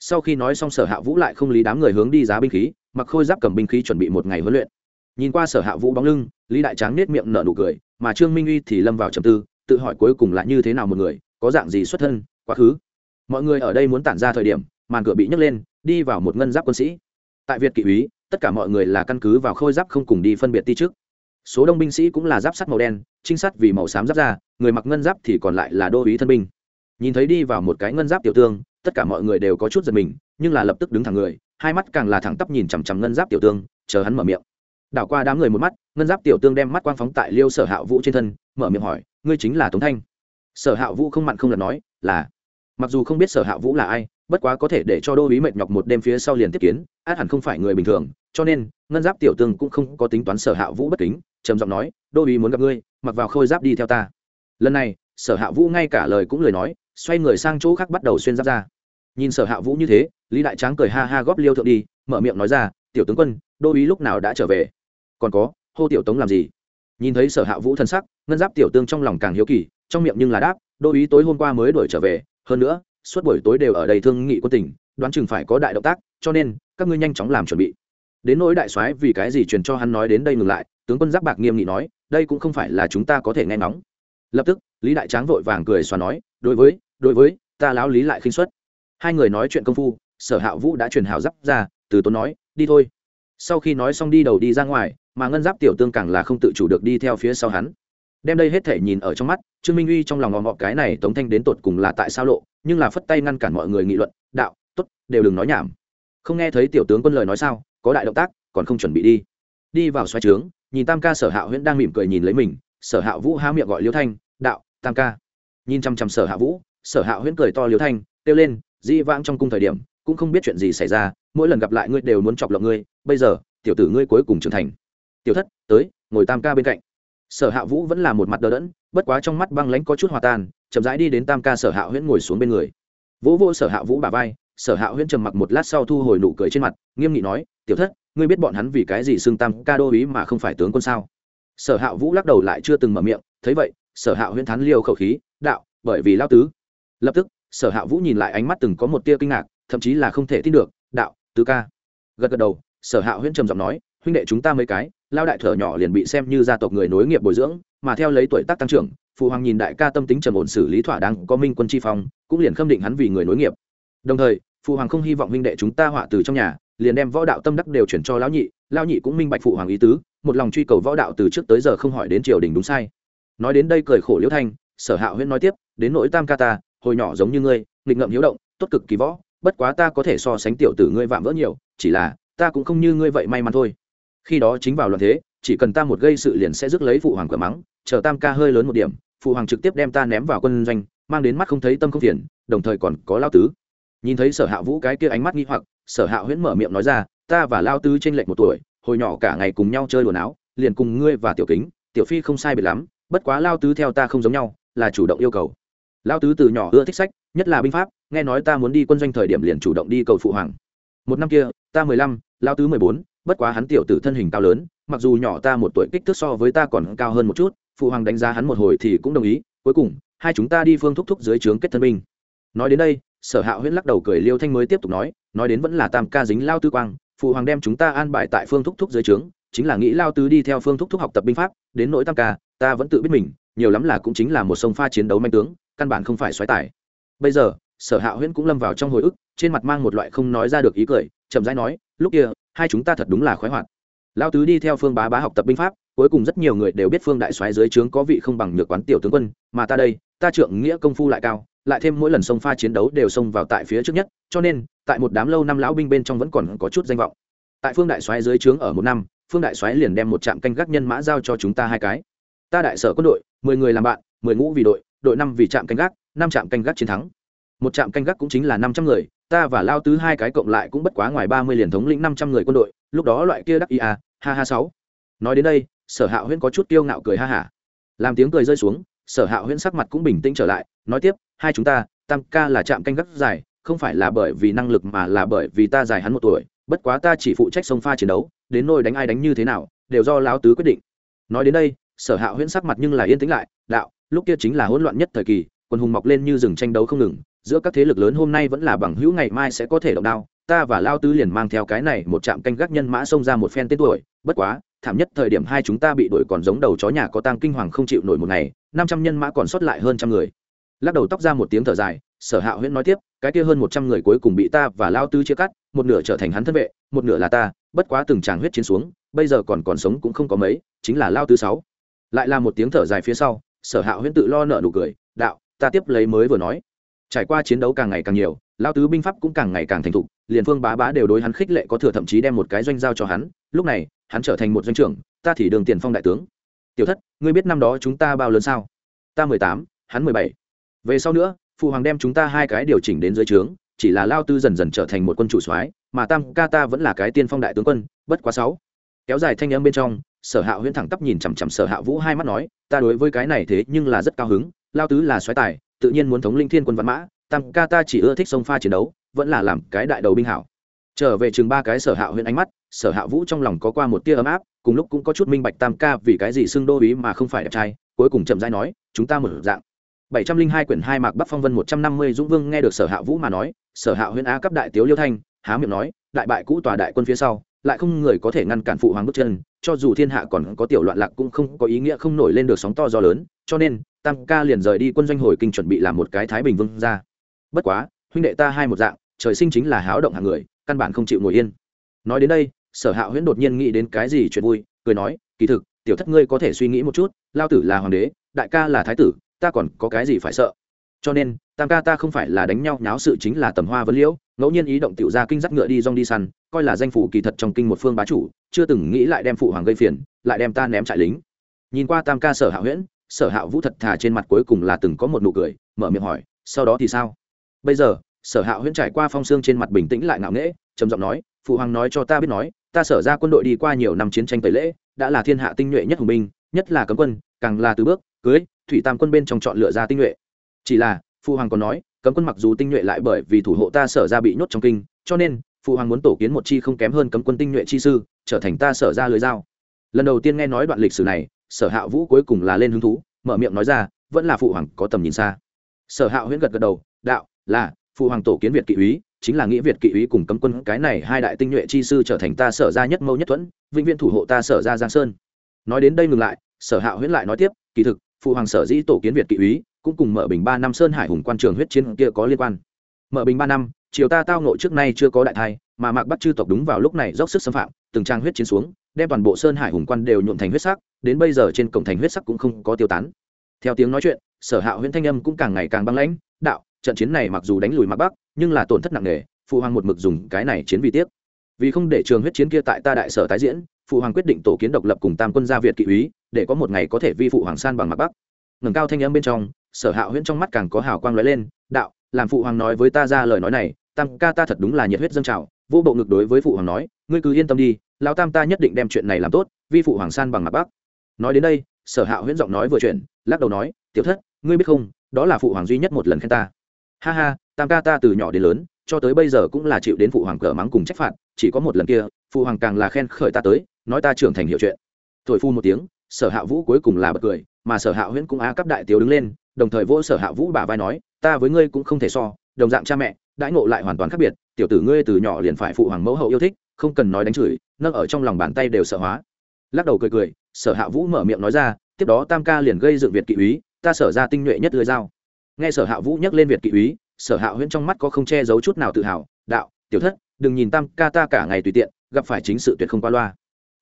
Sau khi nói xong sở hạ vũ lại không lý đám người hướng đi giá binh khí, mặc khôi giáp cầm binh khí chuẩn bị một ngày huấn luyện. Nhìn qua sở hạ vũ bóng lưng, lý đại tráng nết miệng nở nụ cười, mà trương minh uy thì lâm vào trầm tư, tự hỏi cuối cùng là như thế nào một người, có dạng gì xuất thân, quá khứ mọi người ở đây muốn tản ra thời điểm, màn cửa bị nhấc lên, đi vào một ngân giáp quân sĩ. Tại việt kỵ úy, tất cả mọi người là căn cứ vào khôi giáp không cùng đi phân biệt ti trước. Số đông binh sĩ cũng là giáp sắt màu đen, trinh sát vì màu xám giáp ra người mặc ngân giáp thì còn lại là đô úy thân binh. Nhìn thấy đi vào một cái ngân giáp tiểu tương, tất cả mọi người đều có chút giật mình, nhưng là lập tức đứng thẳng người, hai mắt càng là thẳng tắp nhìn chằm chằm ngân giáp tiểu tương, chờ hắn mở miệng. Đảo qua đám người một mắt, ngân giáp tiểu tương đem mắt quang phóng tại liêu sở hạ vũ trên thân, mở miệng hỏi, ngươi chính là tống thanh? Sở hạ vũ không mặn không lần nói, là mặc dù không biết sở hạ vũ là ai, bất quá có thể để cho đô ý mệt nhọc một đêm phía sau liền tiếp kiến, át hẳn không phải người bình thường, cho nên, ngân giáp tiểu tương cũng không có tính toán sở hạ vũ bất kính, trầm giọng nói, đô ý muốn gặp ngươi, mặc vào khôi giáp đi theo ta. Lần này, sở hạ vũ ngay cả lời cũng lời nói, xoay người sang chỗ khác bắt đầu xuyên giáp ra. Nhìn sở hạ vũ như thế, lý đại tráng cười ha ha góp liêu thượng đi, mở miệng nói ra, tiểu tướng quân, đô ý lúc nào đã trở về? Còn có, hô tiểu tống làm gì? Nhìn thấy sở hạ vũ thân sắc, ngân giáp tiểu tương trong lòng càng hiếu kỳ, trong miệng nhưng là đáp, đô ý tối hôm qua mới đuổi trở về hơn nữa, suốt buổi tối đều ở đây thương nghị quân tỉnh đoán chừng phải có đại động tác, cho nên, các ngươi nhanh chóng làm chuẩn bị. Đến nỗi đại soái vì cái gì truyền cho hắn nói đến đây ngừng lại, tướng quân giáp bạc nghiêm nghị nói, đây cũng không phải là chúng ta có thể nghe ngóng. Lập tức, lý đại tráng vội vàng cười xóa nói, đối với đối với, ta lão lý lại khinh suất. Hai người nói chuyện công phu, sở hạ vũ đã truyền hào giáp ra, từ tốn nói, đi thôi. Sau khi nói xong đi đầu đi ra ngoài, mà ngân giáp tiểu tương càng là không tự chủ được đi theo phía sau hắn đem đây hết thể nhìn ở trong mắt, trương minh uy trong lòng ngòm ngọ cái này tống thanh đến tột cùng là tại sao lộ, nhưng là phất tay ngăn cản mọi người nghị luận, đạo t ố t đều đừng nói nhảm. Không nghe thấy tiểu tướng quân lời nói sao, có đại động tác, còn không chuẩn bị đi. Đi vào xoay trướng, nhìn tam ca sở hạ huyễn đang mỉm cười nhìn lấy mình, sở hạ vũ há miệng gọi liêu thanh, đạo, tam ca. Nhìn chăm chăm sở hạ vũ, sở hạ huyễn cười to liêu thanh, kêu lên, di vãng trong cung thời điểm, cũng không biết chuyện gì xảy ra, mỗi lần gặp lại ngươi đều muốn chọc lộng ngươi, bây giờ, tiểu tử ngươi cuối cùng trưởng thành. Tiểu thất, tới, ngồi tam ca bên cạnh sở hạ vũ vẫn là một mặt đờ đẫn, bất quá trong mắt băng lãnh có chút hòa tan, chậm rãi đi đến tam ca sở hạ huyễn ngồi xuống bên người. Vỗ vô sở hạ vũ bà vai, sở hạ huyễn trầm mặc một lát sau thu hồi nụ cười trên mặt, nghiêm nghị nói, tiểu thất, ngươi biết bọn hắn vì cái gì xưng tam ca đô ý mà không phải tướng quân sao? Sở hạ vũ lắc đầu lại chưa từng mở miệng, thấy vậy, sở hạ huyễn thắn liêu khẩu khí, đạo, bởi vì lao tứ. Lập tức, sở hạ vũ nhìn lại ánh mắt từng có một tia kinh ngạc, thậm chí là không thể tin được, đạo, tứ ca. Gật gật đầu, sở hạ huyễn trầm giọng nói, huynh đệ chúng ta mấy cái lao đại thở nhỏ liền bị xem như gia tộc người nối nghiệp bồi dưỡng, mà theo lấy tuổi tác tăng trưởng, phụ hoàng nhìn đại ca tâm tính trầm ổn xử lý thỏa đáng, có minh quân chi phong, cũng liền khâm định hắn vì người nối nghiệp. Đồng thời, phụ hoàng không hy vọng huynh đệ chúng ta họa từ trong nhà, liền đem võ đạo tâm đắc đều chuyển cho lão nhị lão nhị cũng minh bạch phụ hoàng ý tứ, một lòng truy cầu võ đạo từ trước tới giờ không hỏi đến triều đình đúng sai. Nói đến đây cười khổ liễu thanh, sở hạ huyễn nói tiếp, đến nỗi tam ca ta, hồi nhỏ giống như ngươi, nghịch ngợm hiếu động, tốt cực kỳ võ, bất quá ta có thể so sánh tiểu tử ngươi vạm vỡ nhiều, chỉ là, ta cũng không như ngươi vậy may mắn thôi khi đó chính vào loạn thế, chỉ cần ta một gây sự liền sẽ rước lấy phụ hoàng cửa mắng, chờ tam ca hơi lớn một điểm, phụ hoàng trực tiếp đem ta ném vào quân doanh, mang đến mắt không thấy tâm không phiền, đồng thời còn có lao tứ. Nhìn thấy sở hạ vũ cái kia ánh mắt nghi hoặc, sở hạ huyễn mở miệng nói ra, ta và lao tứ t r ê n lệch một tuổi, hồi nhỏ cả ngày cùng nhau chơi đùa áo liền cùng ngươi và tiểu kính, tiểu phi không sai biệt lắm, bất quá lao tứ theo ta không giống nhau, là chủ động yêu cầu. Lao tứ từ nhỏ ưa thích sách, nhất là binh pháp, nghe nói ta muốn đi quân doanh thời điểm liền chủ động đi cầu phụ hoàng. Một năm kia, ta mười lăm lao tứ mười bốn, bất quá hắn tiểu tử thân hình cao lớn, mặc dù nhỏ ta một tuổi kích thước so với ta còn cao hơn một chút, phụ hoàng đánh giá hắn một hồi thì cũng đồng ý, cuối cùng, hai chúng ta đi phương thúc thúc dưới trướng kết thân binh. Nói đến đây, sở hạ huyễn lắc đầu cười liêu thanh mới tiếp tục nói nói đến vẫn là tam ca dính lao tư quang, phụ hoàng đem chúng ta an bài tại phương thúc thúc dưới trướng, chính là nghĩ lao tứ đi theo phương thúc thúc học tập binh pháp, đến nỗi tam ca, ta vẫn tự biết mình, nhiều lắm là cũng chính là một sông pha chiến đấu manh tướng, căn bản không phải xoáy tải bây giờ, sở hạ huyễn cũng lâm vào trong hồi ức, trên mặt mang một loại không nói ra được ý cười chậm rãi nói, lúc kia, hai chúng ta thật đúng là khoái hoạt. Lao tứ đi theo phương bá bá học tập binh pháp, cuối cùng rất nhiều người đều biết phương đại soái dưới trướng có vị không bằng nhược quán tiểu tướng quân, mà ta đây, ta trượng nghĩa công phu lại cao, lại thêm mỗi lần sông pha chiến đấu đều xông vào tại phía trước nhất, cho nên, tại một đám lâu năm lão binh bên trong vẫn còn có chút danh vọng. Tại phương đại soái dưới trướng ở một năm, phương đại soái liền đem một trạm canh gác nhân mã giao cho chúng ta hai cái. Ta đại sở quân đội, mười người làm bạn, mười ngũ vì đội đội năm vì trạm canh gác, năm trạm canh gác chiến thắng. Một trạm canh gác cũng chính là năm trăm người ta và lao tứ hai cái cộng lại cũng bất quá ngoài ba mươi liền thống lĩnh năm trăm người quân đội, lúc đó loại kia đắc ý à ha ha sáu. Nói đến đây, sở hạ huyễn có chút kiêu ngạo cười ha hả. Làm tiếng cười rơi xuống, sở hạ huyễn sắc mặt cũng bình tĩnh trở lại, nói tiếp, hai chúng ta, tam ca là trạm canh gác dài, không phải là bởi vì năng lực mà là bởi vì ta dài hắn một tuổi, bất quá ta chỉ phụ trách sông pha chiến đấu, đến nôi đánh ai đánh như thế nào, đều do lão tứ quyết định. Nói đến đây, sở hạ huyễn sắc mặt nhưng là yên tĩnh lại, đạo, lúc kia chính là hỗn loạn nhất thời kỳ, quân hùng mọc lên như rừng tranh đấu không ngừng giữa các thế lực lớn hôm nay vẫn là bằng hữu ngày mai sẽ có thể động đao. Ta và lao tứ liền mang theo cái này một trạm canh gác nhân mã xông ra một phen tên tuổi. Bất quá, thảm nhất thời điểm hai chúng ta bị đuổi còn giống đầu chó nhà có tang kinh hoàng không chịu nổi một ngày, năm trăm nhân mã còn sót lại hơn trăm người. Lắc đầu tóc ra một tiếng thở dài, sở hạ huyễn nói tiếp, cái kia hơn một trăm người cuối cùng bị ta và lao tứ chia cắt, một nửa trở thành hắn thân vệ, một nửa là ta, bất quá từng tràng huyết chiến xuống, bây giờ còn còn sống cũng không có mấy, chính là lao tứ sáu. Lại là một tiếng thở dài phía sau, sở hạ huyễn tự lo nợ nụ cười, đạo, ta tiếp lấy mới vừa nói trải qua chiến đấu càng ngày càng nhiều lao tứ binh pháp cũng càng ngày càng thành thục, liền phương bá bá đều đối hắn khích lệ có thừa thậm chí đem một cái doanh giao cho hắn, lúc này, hắn trở thành một doanh trưởng, ta thì đường tiền phong đại tướng. Tiểu thất, ngươi biết năm đó chúng ta bao lớn sao? Ta mười tám, hắn mười bảy. Về sau nữa, phụ hoàng đem chúng ta hai cái điều chỉnh đến dưới trướng, chỉ là lao tư dần dần trở thành một quân chủ soái, mà tam ca ta vẫn là cái tiên phong đại tướng quân, bất quá sáu. Kéo dài thanh âm bên trong, sở hạ huyễn thẳng tắp nhìn chằm chằm sở hạ vũ hai mắt nói, ta đối với cái này thế nhưng là rất cao hứng lao tứ là soái tài tự nhiên muốn thống linh thiên quân văn mã, tam ca ta chỉ ưa thích sông pha chiến đấu, vẫn là làm cái đại đầu binh hảo. Trở về chừng ba cái sở hạ huyện ánh mắt, sở hạ vũ trong lòng có qua một tia ấm áp, cùng lúc cũng có chút minh bạch tam ca vì cái gì xưng đô ý mà không phải đẹp trai, cuối cùng chậm rãi nói, chúng ta mở dạng. bảy trăm linh hai quyển hai mạc bắc phong vân một trăm năm mươi dũng vương nghe được sở hạ vũ mà nói, sở hạ huyện á cấp đại tiếu liêu thanh, há miệng nói, đại bại cũ tòa đại quân phía sau, lại không người có thể ngăn cản phụ hoàng bước chân, cho dù thiên hạ còn có tiểu loạn lạc cũng không có ý nghĩa không nổi lên được sóng to gió lớn cho nên, tam ca liền rời đi quân doanh hồi kinh chuẩn bị làm một cái thái bình vương ra bất quá, huynh đệ ta hai một dạng, trời sinh chính là háo động hàng người, căn bản không chịu ngồi yên. Nói đến đây, sở hạ huyễn đột nhiên nghĩ đến cái gì chuyện vui, cười nói, kỳ thực, tiểu thất ngươi có thể suy nghĩ một chút, lao tử là hoàng đế, đại ca là thái tử, ta còn có cái gì phải sợ? Cho nên, tam ca ta không phải là đánh nhau nháo sự chính là tầm hoa vấn liễu, ngẫu nhiên ý động tiểu ra kinh dắt ngựa đi rong đi săn, coi là danh phủ kỳ thật trong kinh một phương bá chủ, chưa từng nghĩ lại đem phụ hoàng gây phiền, lại đem ta ném trại lính. Nhìn qua tam ca sở hạ huyễn sở hạ vũ thật thà trên mặt cuối cùng là từng có một nụ cười, mở miệng hỏi, sau đó thì sao? Bây giờ, sở hạ huyễn trải qua phong xương trên mặt bình tĩnh lại ngạo nghễ, trầm giọng nói, phụ hoàng nói cho ta biết nói, ta sở ra quân đội đi qua nhiều năm chiến tranh tẩy lễ, đã là thiên hạ tinh nhuệ nhất hùng binh, nhất là cấm quân, càng là từ bước, cưới, thủy tam quân bên trong chọn lựa ra tinh nhuệ. Chỉ là, phụ hoàng còn nói, cấm quân mặc dù tinh nhuệ lại bởi vì thủ hộ ta sở ra bị nhốt trong kinh, cho nên, phụ hoàng muốn tổ kiến một chi không kém hơn cấm quân tinh nhuệ chi sư, trở thành ta sở ra lưới dao. Lần đầu tiên nghe nói đoạn lịch sử này sở hạ vũ cuối cùng là lên hứng thú, mở miệng nói ra, vẫn là phụ hoàng có tầm nhìn xa. Sở hạ huyễn gật gật đầu, đạo, là, phụ hoàng tổ kiến việt kỵ úy, chính là nghĩa việt kỵ úy cùng cấm quân cái này hai đại tinh nhuệ chi sư trở thành ta sở ra nhất mâu nhất thuẫn, vĩnh viễn thủ hộ ta sở ra giang sơn. Nói đến đây ngừng lại, sở hạ huyễn lại nói tiếp, kỳ thực, phụ hoàng sở dĩ tổ kiến việt kỵ úy, cũng cùng mở bình ba năm sơn hải hùng quan trường huyết chiến kia có liên quan. Mở bình ba năm chiều ta tao nộ trước nay chưa có đại thai, mà mạc bắt chư tộc đúng vào lúc này dốc sức xâm phạm, từng trang huyết chiến xuống, đem toàn bộ sơn hải hùng quan đều nhuộn thành huyết sắc đến bây giờ trên cổng thành huyết sắc cũng không có tiêu tán. Theo tiếng nói chuyện, sở hạ huyễn thanh âm cũng càng ngày càng băng lãnh, đạo, trận chiến này mặc dù đánh lùi mặt bắc, nhưng là tổn thất nặng nề, phụ hoàng một mực dùng cái này chiến vì tiếc. Vì không để trường huyết chiến kia tại ta đại sở tái diễn, phụ hoàng quyết định tổ kiến độc lập cùng tam quân gia việt kỵ úy, để có một ngày có thể vi phụ hoàng san bằng mặt bắc. Ngẩng cao thanh âm bên trong, sở hạ huyễn trong mắt càng có hào quang lóe lên, đạo, làm phụ hoàng nói với ta ra lời nói này, tam ca ta thật đúng là nhiệt huyết dâng trào, vô bộ ngực đối với phụ hoàng nói, ngươi cứ yên tâm đi, lão tam ta nhất định đem chuyện này làm tốt, vi phụ hoàng san bằng mặt bắc nói đến đây, sở hạ huyễn giọng nói vừa chuyện lắc đầu nói, tiểu thất, ngươi biết không, đó là phụ hoàng duy nhất một lần khen ta. Ha ha, tam ca ta từ nhỏ đến lớn, cho tới bây giờ cũng là chịu đến phụ hoàng cờ mắng cùng trách phạt, chỉ có một lần kia, phụ hoàng càng là khen khởi ta tới, nói ta trưởng thành hiệu chuyện. Thổi phu một tiếng, sở hạ vũ cuối cùng là bật cười, mà sở hạ huyễn cũng á cấp đại tiểu đứng lên, đồng thời vỗ sở hạ vũ bả vai nói, ta với ngươi cũng không thể so, đồng dạng cha mẹ, đãi ngộ lại hoàn toàn khác biệt, tiểu tử ngươi từ nhỏ liền phải phụ hoàng mẫu hậu yêu thích, không cần nói đánh chửi, nâng ở trong lòng bàn tay đều sợ hóa. Lắc đầu cười cười sở hạ vũ mở miệng nói ra, tiếp đó tam ca liền gây dựng việt kỵ úy, ta sở ra tinh nhuệ nhất lưới dao. Nghe sở hạ vũ nhắc lên việt kỵ úy, sở hạ huyễn trong mắt có không che giấu chút nào tự hào, đạo, tiểu thất, đừng nhìn tam ca ta cả ngày tùy tiện, gặp phải chính sự tuyệt không qua loa.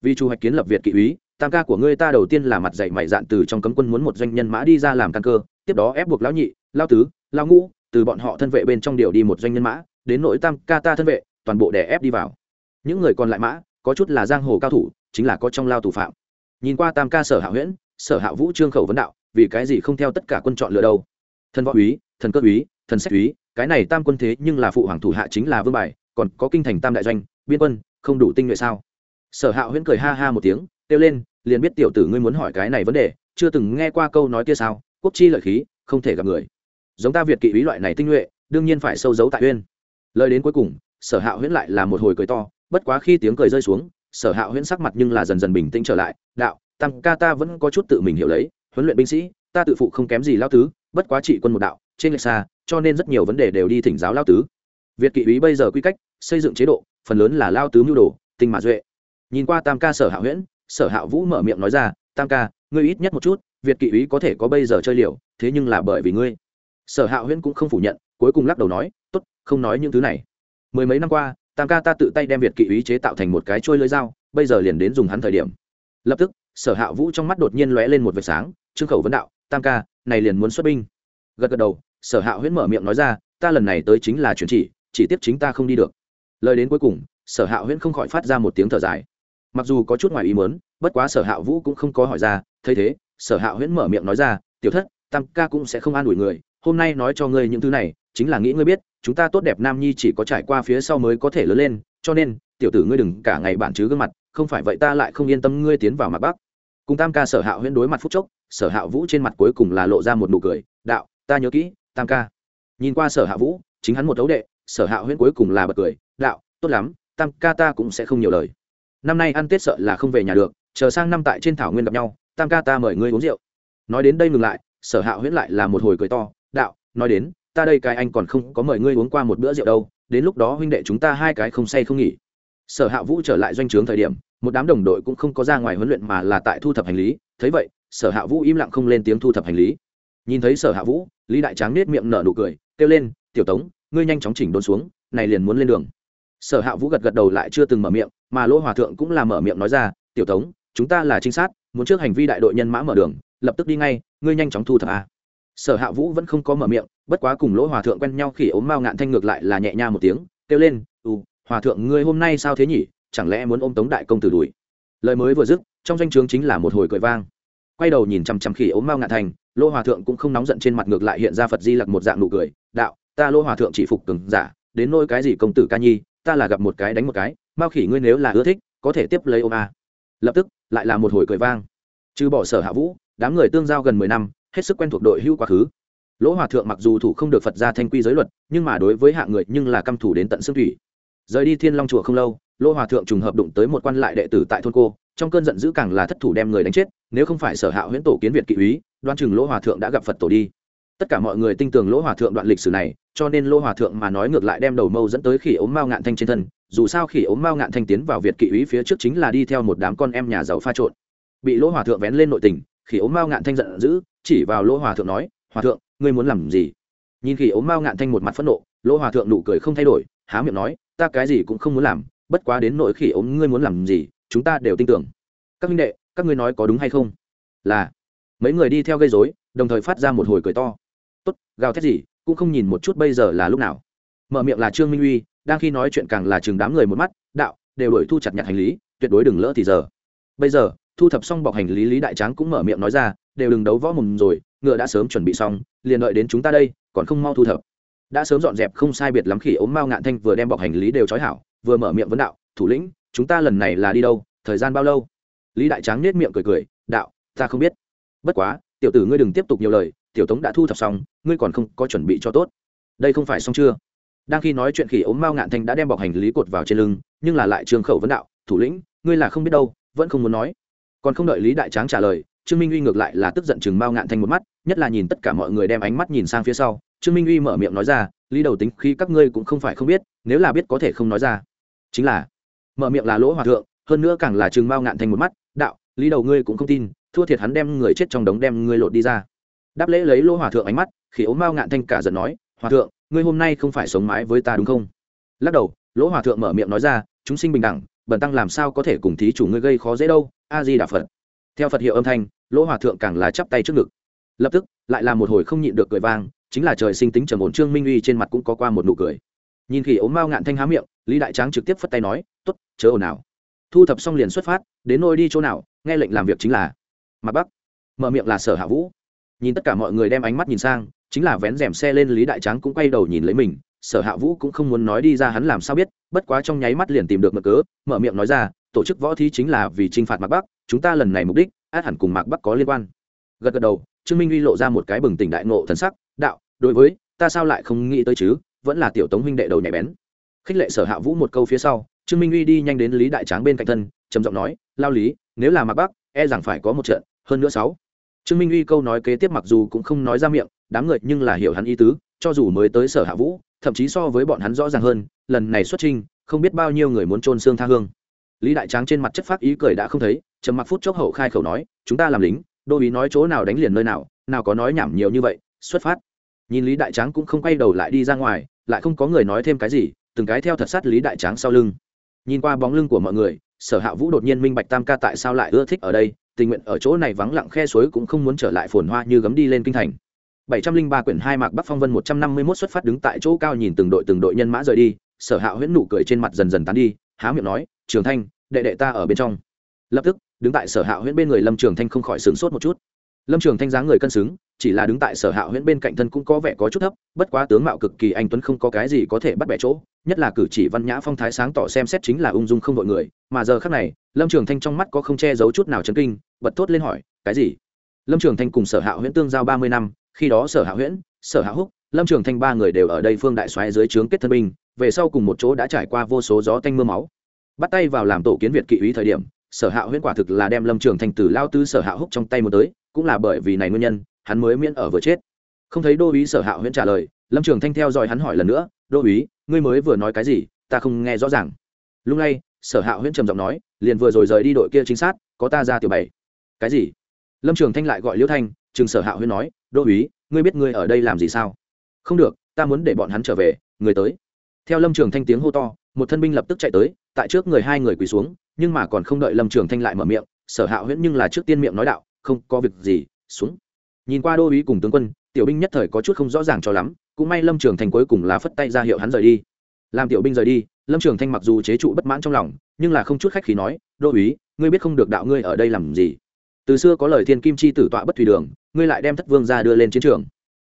Vì chu hoạch kiến lập việt kỵ úy, tam ca của ngươi ta đầu tiên là mặt dạy mày dạn từ trong cấm quân muốn một doanh nhân mã đi ra làm căn cơ, tiếp đó ép buộc lão nhị lao tứ lao ngũ, từ bọn họ thân vệ bên trong điều đi một doanh nhân mã, đến nội tam ca ta thân vệ, toàn bộ đè ép đi vào. Những người còn lại mã, có chút là giang hồ cao thủ, chính là có trong lao thủ phạm nhìn qua tam ca sở hạ huyễn, sở hạ vũ trương khẩu vấn đạo, vì cái gì không theo tất cả quân chọn lựa đâu? Thần võ úy, thần cơ úy, thần sách úy, cái này tam quân thế nhưng là phụ hoàng thủ hạ chính là vương bài, còn có kinh thành tam đại doanh, biên quân, không đủ tinh nhuệ sao? Sở hạ huyễn cười ha ha một tiếng, kêu lên, liền biết tiểu tử ngươi muốn hỏi cái này vấn đề, chưa từng nghe qua câu nói kia sao? Quốc chi lợi khí, không thể gặp người. Giống ta việt kỵ ý loại này tinh nhuệ, đương nhiên phải sâu giấu tại uyên. Lời đến cuối cùng, sở hạ huyễn lại là một hồi cười to, bất quá khi tiếng cười rơi xuống sở hạ huyễn sắc mặt nhưng là dần dần bình tĩnh trở lại, đạo, tam ca ta vẫn có chút tự mình hiểu lấy, huấn luyện binh sĩ, ta tự phụ không kém gì lao tứ, bất quá trị quân một đạo, trên lệch xa, cho nên rất nhiều vấn đề đều đi thỉnh giáo lao tứ. Việt kỵ úy bây giờ quy cách, xây dựng chế độ, phần lớn là lao tứ mưu đồ, tinh mã duệ. Nhìn qua tam ca sở hạ huyễn, sở hạ vũ mở miệng nói ra, tam ca, ngươi ít nhất một chút, việt kỵ úy có thể có bây giờ chơi liều, thế nhưng là bởi vì ngươi. Sở hạ huyễn cũng không phủ nhận, cuối cùng lắc đầu nói, tốt, không nói những thứ này. Mười mấy năm qua tam ca ta tự tay đem việt kỵ ý chế tạo thành một cái trôi lưới dao, bây giờ liền đến dùng hắn thời điểm. Lập tức, sở hạ vũ trong mắt đột nhiên lóe lên một vệt sáng, trương khẩu vấn đạo, tam ca, này liền muốn xuất binh. Gật gật đầu, sở hạ huyễn mở miệng nói ra, ta lần này tới chính là chuyển chỉ chỉ tiếp chính ta không đi được. Lời đến cuối cùng, sở hạ huyễn không khỏi phát ra một tiếng thở dài. Mặc dù có chút ngoài ý mớn bất quá sở hạ vũ cũng không có hỏi ra, thấy thế, sở hạ huyễn mở miệng nói ra, tiểu thất, tam ca cũng sẽ không an ủi người, hôm nay nói cho ngươi những thứ này chính là nghĩ ngươi biết, chúng ta tốt đẹp nam nhi chỉ có trải qua phía sau mới có thể lớn lên, cho nên, tiểu tử ngươi đừng cả ngày bản chứ gương mặt, không phải vậy ta lại không yên tâm ngươi tiến vào mặt bắc. Cùng tam ca sở hạ huyễn đối mặt phúc chốc, sở hạ vũ trên mặt cuối cùng là lộ ra một nụ cười, đạo, ta nhớ kỹ, tam ca. Nhìn qua sở hạ vũ, chính hắn một đấu đệ, sở hạ huyễn cuối cùng là bật cười, đạo, tốt lắm, tam ca ta cũng sẽ không nhiều lời. Năm nay ăn tết sợ là không về nhà được, chờ sang năm tại trên thảo nguyên gặp nhau, tam ca ta mời ngươi uống rượu. Nói đến đây ngừng lại, sở hạ huyễn lại là một hồi cười to, đạo, nói đến ta đây cái anh còn không có mời ngươi uống qua một bữa rượu đâu, đến lúc đó huynh đệ chúng ta hai cái không say không nghỉ. Sở hạ vũ trở lại doanh trướng thời điểm, một đám đồng đội cũng không có ra ngoài huấn luyện mà là tại thu thập hành lý. Thấy vậy, sở hạ vũ im lặng không lên tiếng thu thập hành lý. Nhìn thấy sở hạ vũ, lý đại tráng nết miệng nở nụ cười, kêu lên, tiểu tống, ngươi nhanh chóng chỉnh đốn xuống, này liền muốn lên đường. Sở hạ vũ gật gật đầu lại chưa từng mở miệng, mà lỗ hòa thượng cũng là mở miệng nói ra, tiểu tống, chúng ta là trinh sát, muốn trước hành vi đại đội nhân mã mở đường, lập tức đi ngay, ngươi nhanh chóng thu thập a sở hạ vũ vẫn không có mở miệng, bất quá cùng lỗ hòa thượng quen nhau khi ốm mao ngạn thanh ngược lại là nhẹ nha một tiếng, kêu lên ư hòa thượng ngươi hôm nay sao thế nhỉ? Chẳng lẽ muốn ôm tống đại công tử đuổi? Lời mới vừa dứt, trong danh o chướng chính là một hồi cười vang. Quay đầu nhìn chằm chằm khỉ ốm mao ngạn thành lỗ hòa thượng cũng không nóng giận trên mặt ngược lại hiện ra phật di lặc một dạng nụ cười, đạo, ta lỗ hòa thượng chỉ phục cứng giả, đến nôi cái gì công tử ca nhi, ta là gặp một cái đánh một cái mao khỉ ngươi nếu là ưa thích, có thể tiếp lấy ôm a. Lập tức, lại là một hồi cười vang. Trừ bỏ sở hạ vũ, đám người tương giao gần mười năm hết sức quen thuộc đội hưu quá khứ. Lỗ hòa thượng mặc dù thủ không được phật ra thanh quy giới luật, nhưng mà đối với hạng người nhưng là căm thủ đến tận xương thủy. Rời đi thiên long chùa không lâu, lỗ hòa thượng trùng hợp đụng tới một quan lại đệ tử tại thôn cô, trong cơn giận dữ càng là thất thủ đem người đánh chết, nếu không phải sở hạ huyễn tổ kiến việt kỵ úy đoan chừng lỗ hòa thượng đã gặp phật tổ đi. Tất cả mọi người tin tưởng lỗ hòa thượng đoạn lịch sử này, cho nên lỗ hòa thượng mà nói ngược lại đem đầu mâu dẫn tới khỉ ốm mao ngạn thanh trên thân, dù sao khỉ ốm mao ngạn thanh tiến vào việt kỵ úy phía trước chính là đi theo một đám con em nhà giàu pha trộn. Bị lỗ hòa thượng vén lên nội tình, khỉ ốm mao ngạn thanh giận dữ chỉ vào lỗ hòa thượng nói, hòa thượng, ngươi muốn làm gì? Nhìn khỉ ốm mao ngạn thanh một mặt phẫn nộ, lỗ hòa thượng nụ cười không thay đổi, há miệng nói, ta cái gì cũng không muốn làm, bất quá đến nỗi khỉ ốm ngươi muốn làm gì, chúng ta đều tin tưởng. Các minh đệ, các ngươi nói có đúng hay không? Là. Mấy người đi theo gây dối đồng thời phát ra một hồi cười to. Tốt, gào thét gì, cũng không nhìn một chút bây giờ là lúc nào. Mở miệng là trương minh uy, đang khi nói chuyện càng là chừng đám người một mắt, đạo, đều đổi thu chặt nhặt hành lý, tuyệt đối đừng lỡ thì giờ. Bây giờ, thu thập xong bọc hành lý lý đại tráng cũng mở miệng nói ra đều đừng đấu võ mồm rồi, ngựa đã sớm chuẩn bị xong, liền đợi đến chúng ta đây, còn không mau thu thập. Đã sớm dọn dẹp không sai biệt lắm khi ốm mao ngạn thanh vừa đem bọc hành lý đều trói hảo, vừa mở miệng vấn đạo, thủ lĩnh, chúng ta lần này là đi đâu, thời gian bao lâu? Lý đại tráng nết miệng cười cười, đạo, ta không biết. Bất quá, tiểu tử ngươi đừng tiếp tục nhiều lời, tiểu tống đã thu thập xong, ngươi còn không có chuẩn bị cho tốt. Đây không phải xong chưa? Đang khi nói chuyện khỉ ốm mao ngạn thanh đã đem bọc hành lý cột vào trên lưng, nhưng là lại trường khẩu vấn đạo, thủ lĩnh, ngươi là không biết đâu, vẫn không muốn nói. Còn không đợi lý đại tráng trả lời trương minh uy ngược lại là tức giận chừng mao ngạn thanh một mắt, nhất là nhìn tất cả mọi người đem ánh mắt nhìn sang phía sau, trương minh uy mở miệng nói ra, lý đầu tính khi các ngươi cũng không phải không biết, nếu là biết có thể không nói ra. Chính là, mở miệng là lỗ hòa thượng, hơn nữa càng là chừng mao ngạn thanh một mắt, đạo, lý đầu ngươi cũng không tin, thua thiệt hắn đem người chết trong đống đem ngươi lột đi ra. Đáp lễ lấy lỗ hòa thượng ánh mắt, khi ốm mao ngạn thanh cả giận nói, hòa thượng, ngươi hôm nay không phải sống mái với ta đúng không? Lắc đầu, lỗ hòa thượng mở miệng nói ra, chúng sinh bình đẳng, bần tăng làm sao có thể cùng thí chủ ngươi gây khó dễ đâu, a di đà phật. Theo phật hiệu âm thanh lỗ hòa thượng càng là chắp tay trước ngực. Lập tức, lại là một hồi không nhịn được cười vang, chính là trời sinh tính trầm ổn trương minh uy trên mặt cũng có qua một nụ cười. Nhìn khỉ ốm mao ngạn thanh há miệng, lý đại tráng trực tiếp phất tay nói t ố t chớ ồn nào thu thập xong liền xuất phát, đến nôi đi chỗ nào, nghe lệnh làm việc chính là mặt bắc. Mở miệng là sở hạ vũ. Nhìn tất cả mọi người đem ánh mắt nhìn sang, chính là vén rèm xe lên lý đại tráng cũng quay đầu nhìn lấy mình. Sở hạ vũ cũng không muốn nói đi ra hắn làm sao biết, bất quá trong nháy mắt liền tìm được mở cớ, mở miệng nói ra, tổ chức võ thi chính là vì t r i n h phạt mặt bắc, chúng ta lần này mục đích át hẳn cùng mạc bắc có liên quan. Gật gật đầu, trương minh uy lộ ra một cái bừng tỉnh đại ngộ thần sắc, đạo, đối với, ta sao lại không nghĩ tới chứ? Vẫn là tiểu tống huynh đệ đầu nhạy bén. Khích lệ sở hạ vũ một câu phía sau, trương minh uy đi nhanh đến lý đại tráng bên cạnh thân, trầm giọng nói, lao lý, nếu là mạc bắc e rằng phải có một trận, hơn nữa sáu. Trương minh uy câu nói kế tiếp mặc dù cũng không nói ra miệng, đám người nhưng là hiểu hắn ý tứ, cho dù mới tới sở hạ vũ, thậm chí so với bọn hắn rõ ràng hơn, lần này xuất trình không biết bao nhiêu người muốn trôn xương tha hương lý đại tráng trên mặt chất phát ý cười đã không thấy trầm mặc phút chốc hậu khai khẩu nói chúng ta làm lính đô ý nói chỗ nào đánh liền nơi nào nào có nói nhảm nhiều như vậy xuất phát. Nhìn lý đại tráng cũng không quay đầu lại đi ra ngoài lại không có người nói thêm cái gì từng cái theo thật sát lý đại tráng sau lưng. Nhìn qua bóng lưng của mọi người sở hạ vũ đột nhiên minh bạch tam ca tại sao lại ưa thích ở đây tình nguyện ở chỗ này vắng lặng khe suối cũng không muốn trở lại phồn hoa như gấm đi lên kinh thành. 703 quyển hai mạc Bắc Phong Vân 151 xuất phát đứng tại chỗ cao nhìn từng đội từng đội nhân mã rời đi, Sở Hạo huyễn nụ cười trên mặt dần dần tán đi, há miệng nói, "Trường Thanh, đệ đệ ta ở bên trong." Lập tức, đứng tại Sở hạ huyễn bên người Lâm Trường Thanh không khỏi sửng sốt một chút. Lâm Trường Thanh dáng người cân xứng, chỉ là đứng tại sở hạ huyễn bên cạnh thân cũng có vẻ có chút thấp bất quá tướng mạo cực kỳ anh tuấn không có cái gì có thể bắt bẻ chỗ nhất là cử chỉ văn nhã phong thái sáng tỏ xem xét chính là ung dung không đội người mà giờ khác này lâm trường thanh trong mắt có không che giấu chút nào chấn kinh bật thốt lên hỏi cái gì lâm trường thanh cùng sở hạ huyễn tương giao ba mươi năm khi đó sở hạ huyễn sở hạ húc lâm trường thanh ba người đều ở đây phương đại xoáy dưới trướng kết thân binh về sau cùng một chỗ đã trải qua vô số gió tanh m ư a máu bắt tay vào làm tổ kiến việt kỵ ý thời điểm, sở hạ huyễn quả thực là đem lâm trường thanh từ lao tư sở hạ húc trong tay một tới, cũng là bởi vì này nguyên nhân, hắn mới miễn ở vừa chết. Không thấy đô ý sở hạ huyễn trả lời, lâm trường thanh theo dõi hắn hỏi lần nữa, đô ý ngươi mới vừa nói cái gì? Ta không nghe rõ ràng. Lúc này, sở hạ huyễn trầm giọng nói, liền vừa rồi rời đi đội kia chính xác có ta ra tiểu bảy cái gì? Lâm trường thanh lại gọi liễu thanh, chừng sở hạ huyễn nói, đô ý ngươi biết ngươi ở đây làm gì sao? Không được, ta muốn để bọn hắn trở về, người tới. Theo lâm trường thanh tiếng hô to một thân binh lập tức chạy tới, tại trước người hai người quỳ xuống, nhưng mà còn không đợi lâm trường thanh lại mở miệng, sở hạ huyễn nhưng là trước tiên miệng nói đạo, không, có việc gì, xuống. Nhìn qua đô uý cùng tướng quân, tiểu binh nhất thời có chút không rõ ràng cho lắm, cũng may lâm trường thanh cuối cùng là phất tay ra hiệu hắn rời đi. Làm tiểu binh rời đi, lâm trường thanh mặc dù chế trụ bất mãn trong lòng, nhưng là không chút khách khí nói, đô uý ngươi biết không được đạo ngươi ở đây làm gì? Từ xưa có lời thiên kim chi tử tọa bất thủy đường, ngươi lại đem thất vương ra đưa lên chiến trường.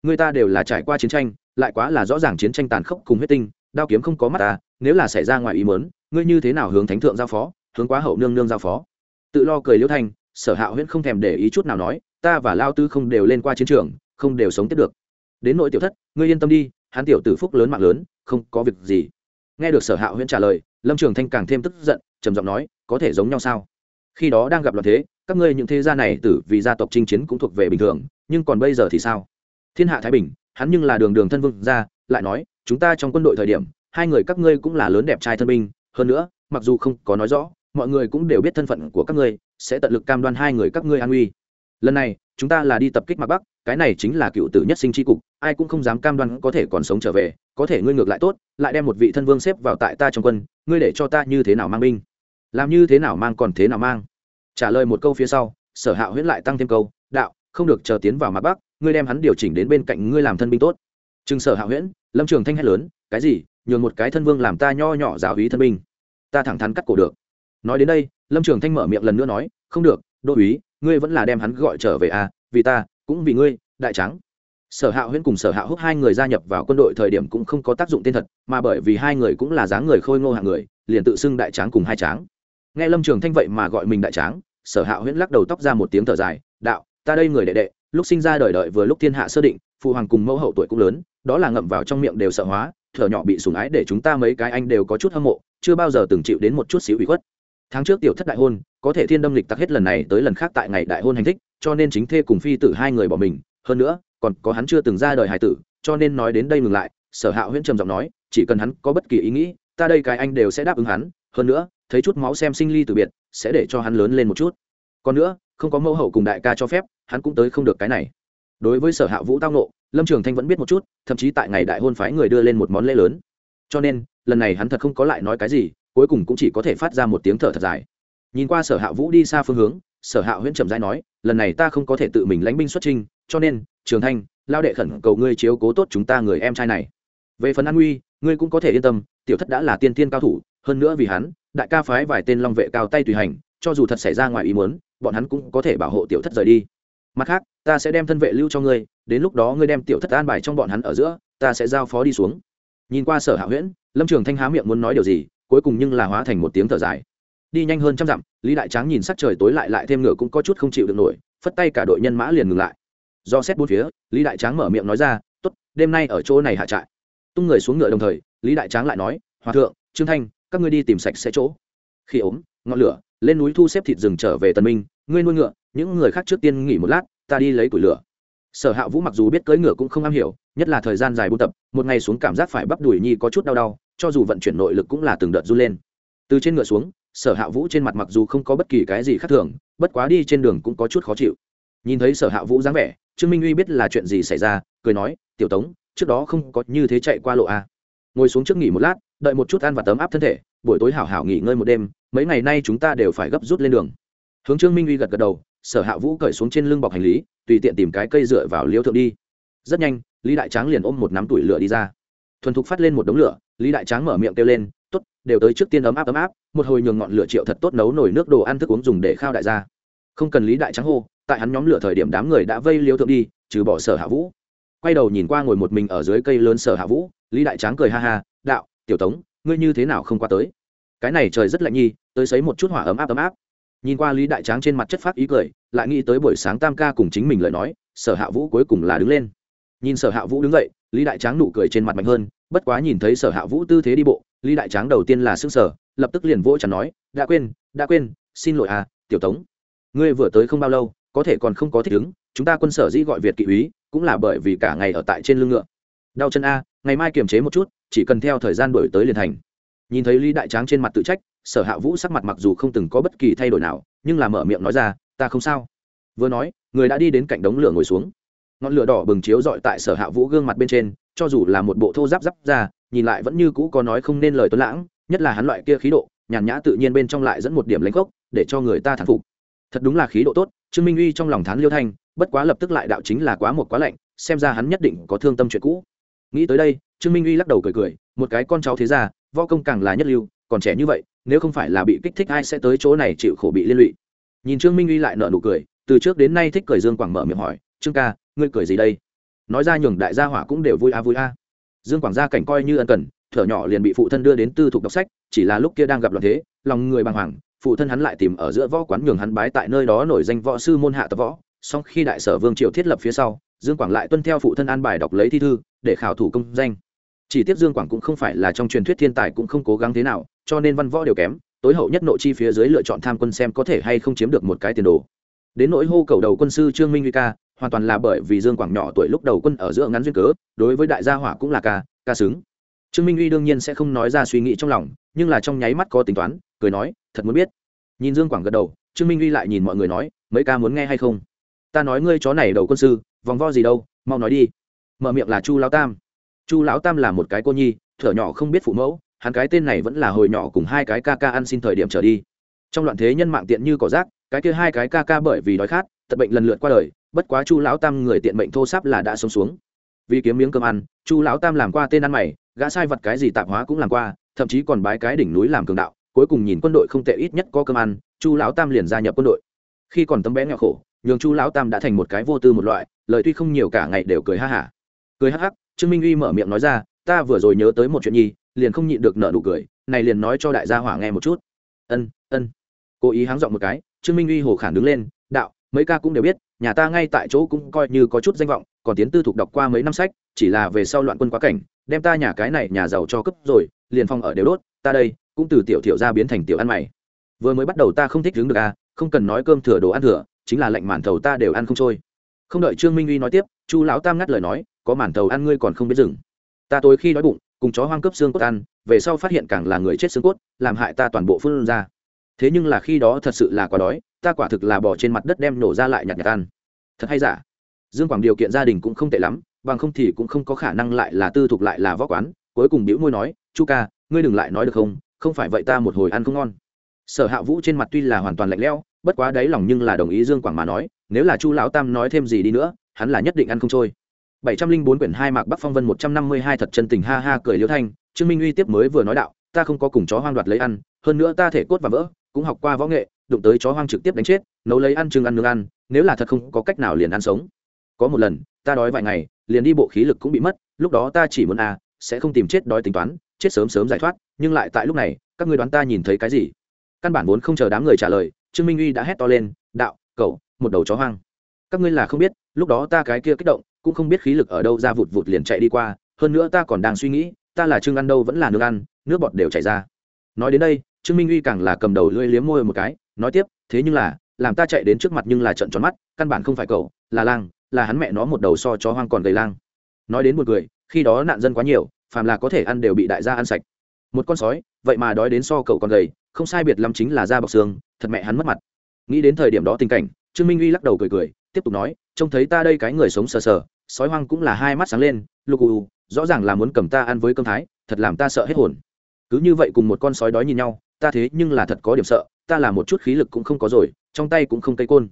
Người ta đều là trải qua chiến tranh, lại quá là rõ ràng chiến tranh tàn khốc cùng huyết tinh, đao kiếm không có mắt ta nếu là xảy ra ngoài ý mớn ngươi như thế nào hướng thánh thượng giao phó, hướng quá hậu nương nương giao phó? Tự lo cười liễu thanh, sở hạ huyễn không thèm để ý chút nào nói, ta và lao tư không đều lên qua chiến trường, không đều sống tiếp được. Đến nội tiểu thất, ngươi yên tâm đi, hắn tiểu tử phúc lớn mạng lớn, không có việc gì. Nghe được sở hạ huyễn trả lời, lâm trường thanh càng thêm tức giận, trầm giọng nói, có thể giống nhau sao? Khi đó đang gặp loạn thế, các ngươi những thế gia này tử vì gia tộc chinh chiến cũng thuộc về bình thường, nhưng còn bây giờ thì sao? Thiên hạ thái bình, hắn nhưng là đường đường thân vương gia, lại nói, chúng ta trong quân đội thời điểm hai người các ngươi cũng là lớn đẹp trai thân binh, hơn nữa, mặc dù không có nói rõ, mọi người cũng đều biết thân phận của các ngươi, sẽ tận lực cam đoan hai người các ngươi an nguy. lần này, chúng ta là đi tập kích mặt bắc, cái này chính là cựu tử nhất sinh tri cục, ai cũng không dám cam đoan có thể còn sống trở về, có thể ngươi ngược lại tốt, lại đem một vị thân vương xếp vào tại ta trong quân, ngươi để cho ta như thế nào mang binh? Làm như thế nào mang còn thế nào mang? Trả lời một câu phía sau, sở hạ huyễn lại tăng thêm câu, đạo, không được chờ tiến vào mặt bắc, ngươi đem hắn điều chỉnh đến bên cạnh ngươi làm thân binh tốt. Chừng sở hạ huyễn, lâm trường thanh hét lớn, cái gì? Nhường một cái thân vương làm ta nho nhỏ giáo hí thân binh. Ta thẳng thắn cắt cổ được. Nói đến đây, lâm trường thanh mở miệng lần nữa nói, không được, đô úy, ngươi vẫn là đem hắn gọi trở về à vì ta, cũng vì ngươi, đại trắng sở hạ huyễn cùng sở hạ húc hai người gia nhập vào quân đội thời điểm cũng không có tác dụng tên thật, mà bởi vì hai người cũng là dáng người khôi ngô hạng người, liền tự xưng đại tráng cùng hai tráng. Nghe lâm trường thanh vậy mà gọi mình đại tráng, sở hạ huyễn lắc đầu tóc ra một tiếng thở dài, đạo, ta đây người đệ đệ, lúc sinh ra đời đợi vừa lúc thiên hạ sơ định, phụ hoàng cùng mẫu hậu tuổi cũng lớn, đó là ngậm vào trong miệng đều sợ hóa thở nhỏ bị sủng ái để chúng ta mấy cái anh đều có chút hâm mộ, chưa bao giờ từng chịu đến một chút xíu ủy khuất. Tháng trước tiểu thất đại hôn, có thể thiên đâm lịch tặc hết lần này tới lần khác tại ngày đại hôn hành thích, cho nên chính thê cùng phi tử hai người bỏ mình, hơn nữa, còn có hắn chưa từng ra đời hài tử, cho nên nói đến đây ngừng lại, sở hạ huyễn trầm giọng nói, chỉ cần hắn có bất kỳ ý nghĩ, ta đây cái anh đều sẽ đáp ứng hắn, hơn nữa, thấy chút máu xem sinh ly từ biệt, sẽ để cho hắn lớn lên một chút. Còn nữa, không có mẫu hậu cùng đại ca cho phép, hắn cũng tới không được cái này. Đối với sở hạ vũ tao nộ lâm trường thanh vẫn biết một chút, thậm chí tại ngày đại hôn phái người đưa lên một món lễ lớn. Cho nên, lần này hắn thật không có lại nói cái gì, cuối cùng cũng chỉ có thể phát ra một tiếng thở thật dài. Nhìn qua sở hạ vũ đi xa phương hướng, sở hạ huyễn trầm dai nói, lần này ta không có thể tự mình lánh binh xuất trinh cho nên, trường thanh, lao đệ khẩn cầu ngươi chiếu cố tốt chúng ta người em trai này. Về phần an nguy ngươi cũng có thể yên tâm, tiểu thất đã là tiên tiên cao thủ, hơn nữa vì hắn, đại ca phái vài tên long vệ cao tay tùy hành, cho dù thật xảy ra ngoài ý muốn, bọn hắn cũng có thể bảo hộ tiểu thất rời đi mặt khác, ta sẽ đem thân vệ lưu cho ngươi, đến lúc đó ngươi đem tiểu thất an bài trong bọn hắn ở giữa, ta sẽ giao phó đi xuống. Nhìn qua sở hạ huyễn, lâm trường thanh há miệng muốn nói điều gì, cuối cùng nhưng là hóa thành một tiếng thở dài. Đi nhanh hơn trăm dặm, lý đại tráng nhìn sắc trời tối lại lại thêm ngựa cũng có chút không chịu được nổi, phất tay cả đội nhân mã liền ngừng lại. Do xét bốn phía, lý đại tráng mở miệng nói ra t ố t đêm nay ở chỗ này hạ trại. Tung người xuống ngựa đồng thời, lý đại tráng lại nói, hòa thượng, trương thanh, các ngươi đi tìm sạch sẽ chỗ. Khi ốm, ngọn lửa, lên núi thu xếp thịt rừng trở về tân minh ngươi nuôi ngựa, những người khác trước tiên nghỉ một lát, ta đi lấy củi lửa. Sở hạ vũ mặc dù biết cưỡi ngựa cũng không am hiểu, nhất là thời gian dài buôn tập, một ngày xuống cảm giác phải bắp đùi nhi có chút đau đau, cho dù vận chuyển nội lực cũng là từng đợt run lên. Từ trên ngựa xuống, sở hạ vũ trên mặt mặc dù không có bất kỳ cái gì khác thường, bất quá đi trên đường cũng có chút khó chịu. Nhìn thấy sở hạ vũ dáng vẻ, trương minh uy biết là chuyện gì xảy ra, cười nói, tiểu tống, trước đó không có như thế chạy qua lộ a à. ngồi xuống trước nghỉ một lát, đợi một chút ăn và tấm áp thân thể, buổi tối hảo hảo nghỉ ngơi một đêm, mấy ngày nay chúng ta đều phải gấp rút lên đường hướng trương minh uy gật gật đầu, sở hạ vũ cởi xuống trên lưng bọc hành lý, tùy tiện tìm cái cây dựa vào liêu thượng đi. Rất nhanh, lý đại tráng liền ôm một nắm tuổi lửa đi ra. Thuần thục phát lên một đống lửa, lý đại tráng mở miệng kêu lên t ố t đều tới trước tiên ấm áp ấm áp, một hồi nhường ngọn lửa triệu thật tốt nấu nổi nước đồ ăn thức uống dùng để khao đại gia. Không cần lý đại tráng hô, tại hắn nhóm lửa thời điểm đám người đã vây liêu thượng đi, trừ bỏ sở hạ vũ. Quay đầu nhìn qua ngồi một mình ở dưới cây lớn sở hạ vũ, lý đại tráng cười ha ha, đạo, tiểu tống, ngươi như thế nào không qua tới? Cái này trời rất lạnh nhi, tới sấy một chút hỏa ấm áp ấm áp nhìn qua lý đại tráng trên mặt chất phát ý cười, lại nghĩ tới buổi sáng tam ca cùng chính mình lời nói, sở hạ vũ cuối cùng là đứng lên. Nhìn sở hạ vũ đứng dậy, lý đại tráng nụ cười trên mặt mạnh hơn, bất quá nhìn thấy sở hạ vũ tư thế đi bộ, lý đại tráng đầu tiên là xương sở lập tức liền vỗ chẳng nói, đã quên đã quên, xin lỗi à tiểu tống. Ngươi vừa tới không bao lâu, có thể còn không có thích ứng, chúng ta quân sở dĩ gọi việt kỵ úy, cũng là bởi vì cả ngày ở tại trên lưng ngựa. Đau chân a, ngày mai kiềm chế một chút, chỉ cần theo thời gian đổi tới liền thành. Nhìn thấy lý đại tráng trên mặt tự trách sở hạ vũ sắc mặt mặc dù không từng có bất kỳ thay đổi nào, nhưng là mở miệng nói ra, ta không sao. Vừa nói, người đã đi đến cạnh đống lửa ngồi xuống. Ngọn lửa đỏ bừng chiếu dọi tại sở hạ vũ gương mặt bên trên, cho dù là một bộ thô giáp giáp ra, nhìn lại vẫn như cũ có nói không nên lời tuấn lãng, nhất là hắn loại kia khí độ, nhàn nhã tự nhiên bên trong lại dẫn một điểm lãnh gốc, để cho người ta thán phục. Thật đúng là khí độ tốt, trương minh uy trong lòng thán liêu thanh, bất quá lập tức lại đạo chính là quá một quá lạnh, xem ra hắn nhất định có thương tâm chuyện cũ. Nghĩ tới đây, trương minh uy lắc đầu cười cười, một cái con cháu thế ra võ công càng là nhất lưu còn trẻ như vậy, nếu không phải là bị kích thích ai sẽ tới chỗ này chịu khổ bị liên lụy. Nhìn trương minh uy lại nợ nụ cười, từ trước đến nay thích cười dương quảng mở miệng hỏi, trương ca, ngươi cười gì đây? Nói ra nhường đại gia hỏa cũng đều vui a vui a. Dương quảng gia cảnh coi như ân cần, thở nhỏ liền bị phụ thân đưa đến tư thục đọc sách, chỉ là lúc kia đang gặp loạn thế, lòng người bàng hoàng, phụ thân hắn lại tìm ở giữa võ quán nhường hắn bái tại nơi đó nổi danh võ sư môn hạ tập võ. Song khi đại sở vương triều thiết lập phía sau, dương quảng lại tuân theo phụ thân an bài đọc lấy thi thư, để khảo thủ công danh chỉ tiếp dương quảng cũng không phải là trong truyền thuyết thiên tài cũng không cố gắng thế nào, cho nên văn võ đều kém, tối hậu nhất nội chi phía dưới lựa chọn tham quân xem có thể hay không chiếm được một cái tiền đồ. Đến nỗi hô cầu đầu quân sư trương minh huy ca, hoàn toàn là bởi vì dương quảng nhỏ tuổi lúc đầu quân ở giữa ngắn duyên cớ, đối với đại gia hỏa cũng là ca ca xứng. Trương minh huy đương nhiên sẽ không nói ra suy nghĩ trong lòng, nhưng là trong nháy mắt có tính toán, cười nói, thật muốn biết. Nhìn dương quảng gật đầu, trương minh huy lại nhìn mọi người nói, mấy ca muốn nghe hay không? Ta nói ngươi chó này đầu quân sư, vòng vo gì đâu, mau nói đi. Mở miệng là chu lão tam chu lão tam là một cái cô nhi, thở nhỏ không biết phụ mẫu, hắn cái tên này vẫn là hồi nhỏ cùng hai cái ca ca ăn xin thời điểm trở đi. Trong loạn thế nhân mạng tiện như cỏ rác, cái kia hai cái ca ca bởi vì đói khát tật bệnh lần lượt qua đời, bất quá chu lão tam người tiện mệnh thô sáp là đã sống xuống. Vì kiếm miếng cơm ăn, chu lão tam làm qua tên ăn mày, gã sai vật cái gì tạp hóa cũng làm qua, thậm chí còn bái cái đỉnh núi làm cường đạo, cuối cùng nhìn quân đội không tệ ít nhất có cơm ăn, chu lão tam liền gia nhập quân đội. Khi còn tấm bé nghèo khổ, nhường chu lão tam đã thành một cái vô tư một loại, lời tuy không nhiều cả ngày đều cười ha hả. Cười hắc hắc trương minh uy mở miệng nói ra, ta vừa rồi nhớ tới một chuyện nhi, liền không nhịn được nợ nụ cười, này liền nói cho đại gia hỏa nghe một chút. Ân ân. Cố ý háng dọn một cái, trương minh uy hồ khản đứng lên, đạo, mấy ca cũng đều biết, nhà ta ngay tại chỗ cũng coi như có chút danh vọng, còn tiến tư thục đọc qua mấy năm sách, chỉ là về sau loạn quân quá cảnh, đem ta nhà cái này nhà giàu cho cấp rồi, liền phong ở đều đốt, ta đây cũng từ tiểu thiểu ra biến thành tiểu ăn mày. Vừa mới bắt đầu ta không thích đứng được à không cần nói cơm thừa đồ ăn thừa, chính là lệnh màn thầu ta đều ăn không trôi không đợi trương minh uy nói tiếp, chu lão tam ngắt lời nói, có màn thầu ăn ngươi còn không biết dừng. Ta tối khi đói bụng, cùng chó hoang cướp xương cốt ăn, về sau phát hiện càng là người chết xương cốt, làm hại ta toàn bộ phương ra. Thế nhưng là khi đó thật sự là quá đói, ta quả thực là bỏ trên mặt đất đem nổ ra lại nhặt nhặt ăn. Thật hay giả? Dương quảng điều kiện gia đình cũng không tệ lắm, bằng không thì cũng không có khả năng lại là tư thục lại là võ quán. Cuối cùng đĩu môi nói, chu ca, ngươi đừng lại nói được không? Không phải vậy ta một hồi ăn không ngon. Sở hạ vũ trên mặt tuy là hoàn toàn lạnh lẽo bất quá đáy lòng nhưng là đồng ý dương quảng mà nói, nếu là chu lão tam nói thêm gì đi nữa, hắn là nhất định ăn không trôi. Bảy trăm linh bốn quyển hai mạc bắc phong vân một trăm năm mươi hai thật chân tình ha ha cười liêu thanh, trương minh uy tiếp mới vừa nói đạo, ta không có cùng chó hoang đoạt lấy ăn, hơn nữa ta thể cốt và vỡ, cũng học qua võ nghệ, đụng tới chó hoang trực tiếp đánh chết, nấu lấy ăn chừng ăn nương ăn, nếu là thật không có cách nào liền ăn sống. Có một lần, ta đói vài ngày, liền đi bộ khí lực cũng bị mất, lúc đó ta chỉ muốn à sẽ không tìm chết đói tính toán, chết sớm sớm giải thoát, nhưng lại tại lúc này, các người đoán ta nhìn thấy cái gì? Căn bản vốn không chờ đám người trả lời trương minh uy đã hét to lên, đạo, cậu, một đầu chó hoang. Các ngươi là không biết, lúc đó ta cái kia kích động, cũng không biết khí lực ở đâu ra vụt vụt liền chạy đi qua, hơn nữa ta còn đang suy nghĩ, ta là trương ăn đâu vẫn là nước ăn nước bọt đều chảy ra. Nói đến đây, trương minh uy càng là cầm đầu lưỡi liếm môi một cái, nói tiếp, thế nhưng là, làm ta chạy đến trước mặt nhưng là trận tròn mắt, căn bản không phải cậu, là lang, là hắn mẹ nó một đầu so chó hoang còn gầy lang. Nói đến một người khi đó nạn dân quá nhiều, phàm là có thể ăn đều bị đại gia ăn sạch. Một con sói, vậy mà đói đến so cậu còn gầy, không sai biệt lắm chính là da bọc xương thật mẹ hắn mất mặt. Nghĩ đến thời điểm đó tình cảnh, trương minh uy lắc đầu cười cười, tiếp tục nói, trông thấy ta đây cái người sống sờ sờ, sói hoang cũng là hai mắt sáng lên, lục ù rõ ràng là muốn cầm ta ăn với cơm thái, thật làm ta sợ hết hồn. Cứ như vậy cùng một con sói đói nhìn nhau, ta thế nhưng là thật có điểm sợ, ta là một chút khí lực cũng không có rồi, trong tay cũng không cây côn.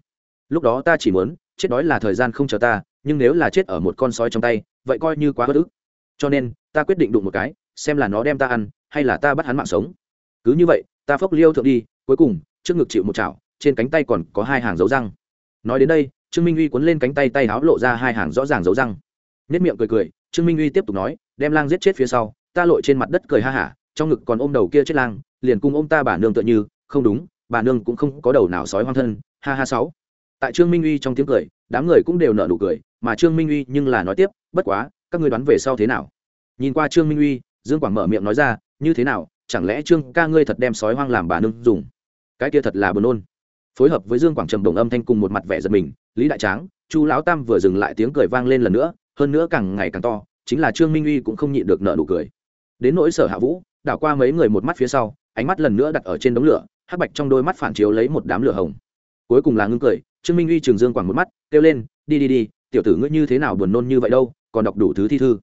Lúc đó ta chỉ muốn, chết đói là thời gian không chờ ta, nhưng nếu là chết ở một con sói trong tay, vậy coi như quá bất ức. Cho nên, ta quyết định đụng một cái, xem là nó đem ta ăn, hay là ta bắt hắn mạng sống. Cứ như vậy, ta phốc liêu thượng đi, cuối cùng trước ngực chịu một chảo, trên cánh tay còn có hai hàng dấu răng. Nói đến đây, trương minh uy cuốn lên cánh tay tay háo lộ ra hai hàng rõ ràng dấu răng. Nếp miệng cười cười, trương minh uy tiếp tục nói, đem lang giết chết phía sau, ta lội trên mặt đất cười ha hả, trong ngực còn ôm đầu kia chết lang, liền cung ôm ta bà nương tựa như, không đúng, bà nương cũng không có đầu nào sói hoang thân, ha ha sáu. Tại trương minh uy trong tiếng cười, đám người cũng đều nở nụ cười, mà trương minh uy nhưng là nói tiếp, bất quá, các ngươi đoán về sau thế nào? Nhìn qua trương minh uy, dương quảng mở miệng nói ra, như thế nào, chẳng lẽ trương ca ngươi thật đem sói hoang làm bà nương dùng? Cái kia thật là buồn nôn. Phối hợp với dương quảng trầm đồng âm thanh cùng một mặt vẻ giật mình, lý đại tráng, chu lão tam vừa dừng lại tiếng cười vang lên lần nữa, hơn nữa càng ngày càng to, chính là trương minh uy cũng không nhịn được nợ nụ cười. Đến nỗi sở hạ vũ, đảo qua mấy người một mắt phía sau, ánh mắt lần nữa đặt ở trên đống lửa, hắc bạch trong đôi mắt phản chiếu lấy một đám lửa hồng. Cuối cùng là ngưng cười, trương minh uy trường dương quảng một mắt, kêu lên, đi đi đi, tiểu tử ngươi như thế nào buồn nôn như vậy đâu, còn đọc đủ thứ thi thư.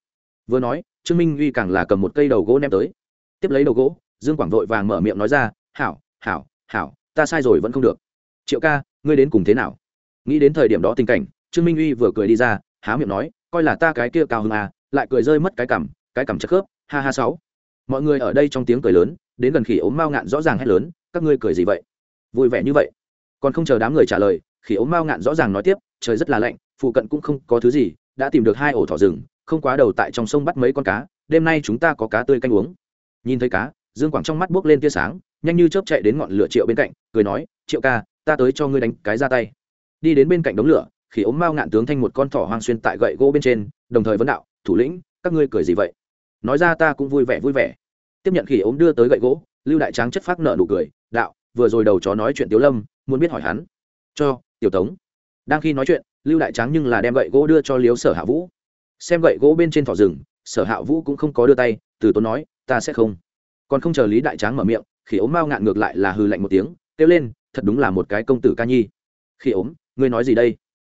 Vừa nói, trương minh uy càng là cầm một cây đầu gỗ ném tới. Tiếp lấy đầu gỗ, dương quảng vội vàng mở miệng nói ra, hảo hảo hảo, ta sai rồi vẫn không được. Triệu ca, ngươi đến cùng thế nào? Nghĩ đến thời điểm đó tình cảnh, trương minh uy vừa cười đi ra, há miệng nói, coi là ta cái kia cao hơn à lại cười rơi mất cái cằm cái cằm chất khớp, ha ha sáu. Mọi người ở đây trong tiếng cười lớn, đến gần khỉ ốm mao ngạn rõ ràng hét lớn, các ngươi cười gì vậy? Vui vẻ như vậy. Còn không chờ đám người trả lời, khỉ ốm mao ngạn rõ ràng nói tiếp, trời rất là lạnh, phụ cận cũng không có thứ gì, đã tìm được hai ổ thỏ rừng, không quá đầu tại trong sông bắt mấy con cá, đêm nay chúng ta có cá tươi canh uống. Nhìn thấy cá, dương quảng trong mắt buốc lên tia sáng nhanh như chớp chạy đến ngọn lửa triệu bên cạnh, cười nói, triệu ca, ta tới cho ngươi đánh cái ra tay. Đi đến bên cạnh đống lửa khi ốm mao ngạn tướng thanh một con thỏ hoang xuyên tại gậy gỗ bên trên, đồng thời vấn đạo, thủ lĩnh, các ngươi cười gì vậy? Nói ra ta cũng vui vẻ vui vẻ. Tiếp nhận khi ốm đưa tới gậy gỗ, lưu đại tráng chất phát nợ nụ cười, đạo, vừa rồi đầu chó nói chuyện tiếu lâm, muốn biết hỏi hắn. Cho, tiểu tống. Đang khi nói chuyện, lưu đại tráng nhưng là đem gậy gỗ đưa cho liếu sở hạ vũ. Xem gậy gỗ bên trên thỏ rừng, sở hạ vũ cũng không có đưa tay, từ tốn nói, ta sẽ không còn không chờ lý đại tráng mở miệng khi ốm mao ngạn ngược lại là hư lạnh một tiếng, kêu lên, thật đúng là một cái công tử ca nhi. Khi ốm, ngươi nói gì đây?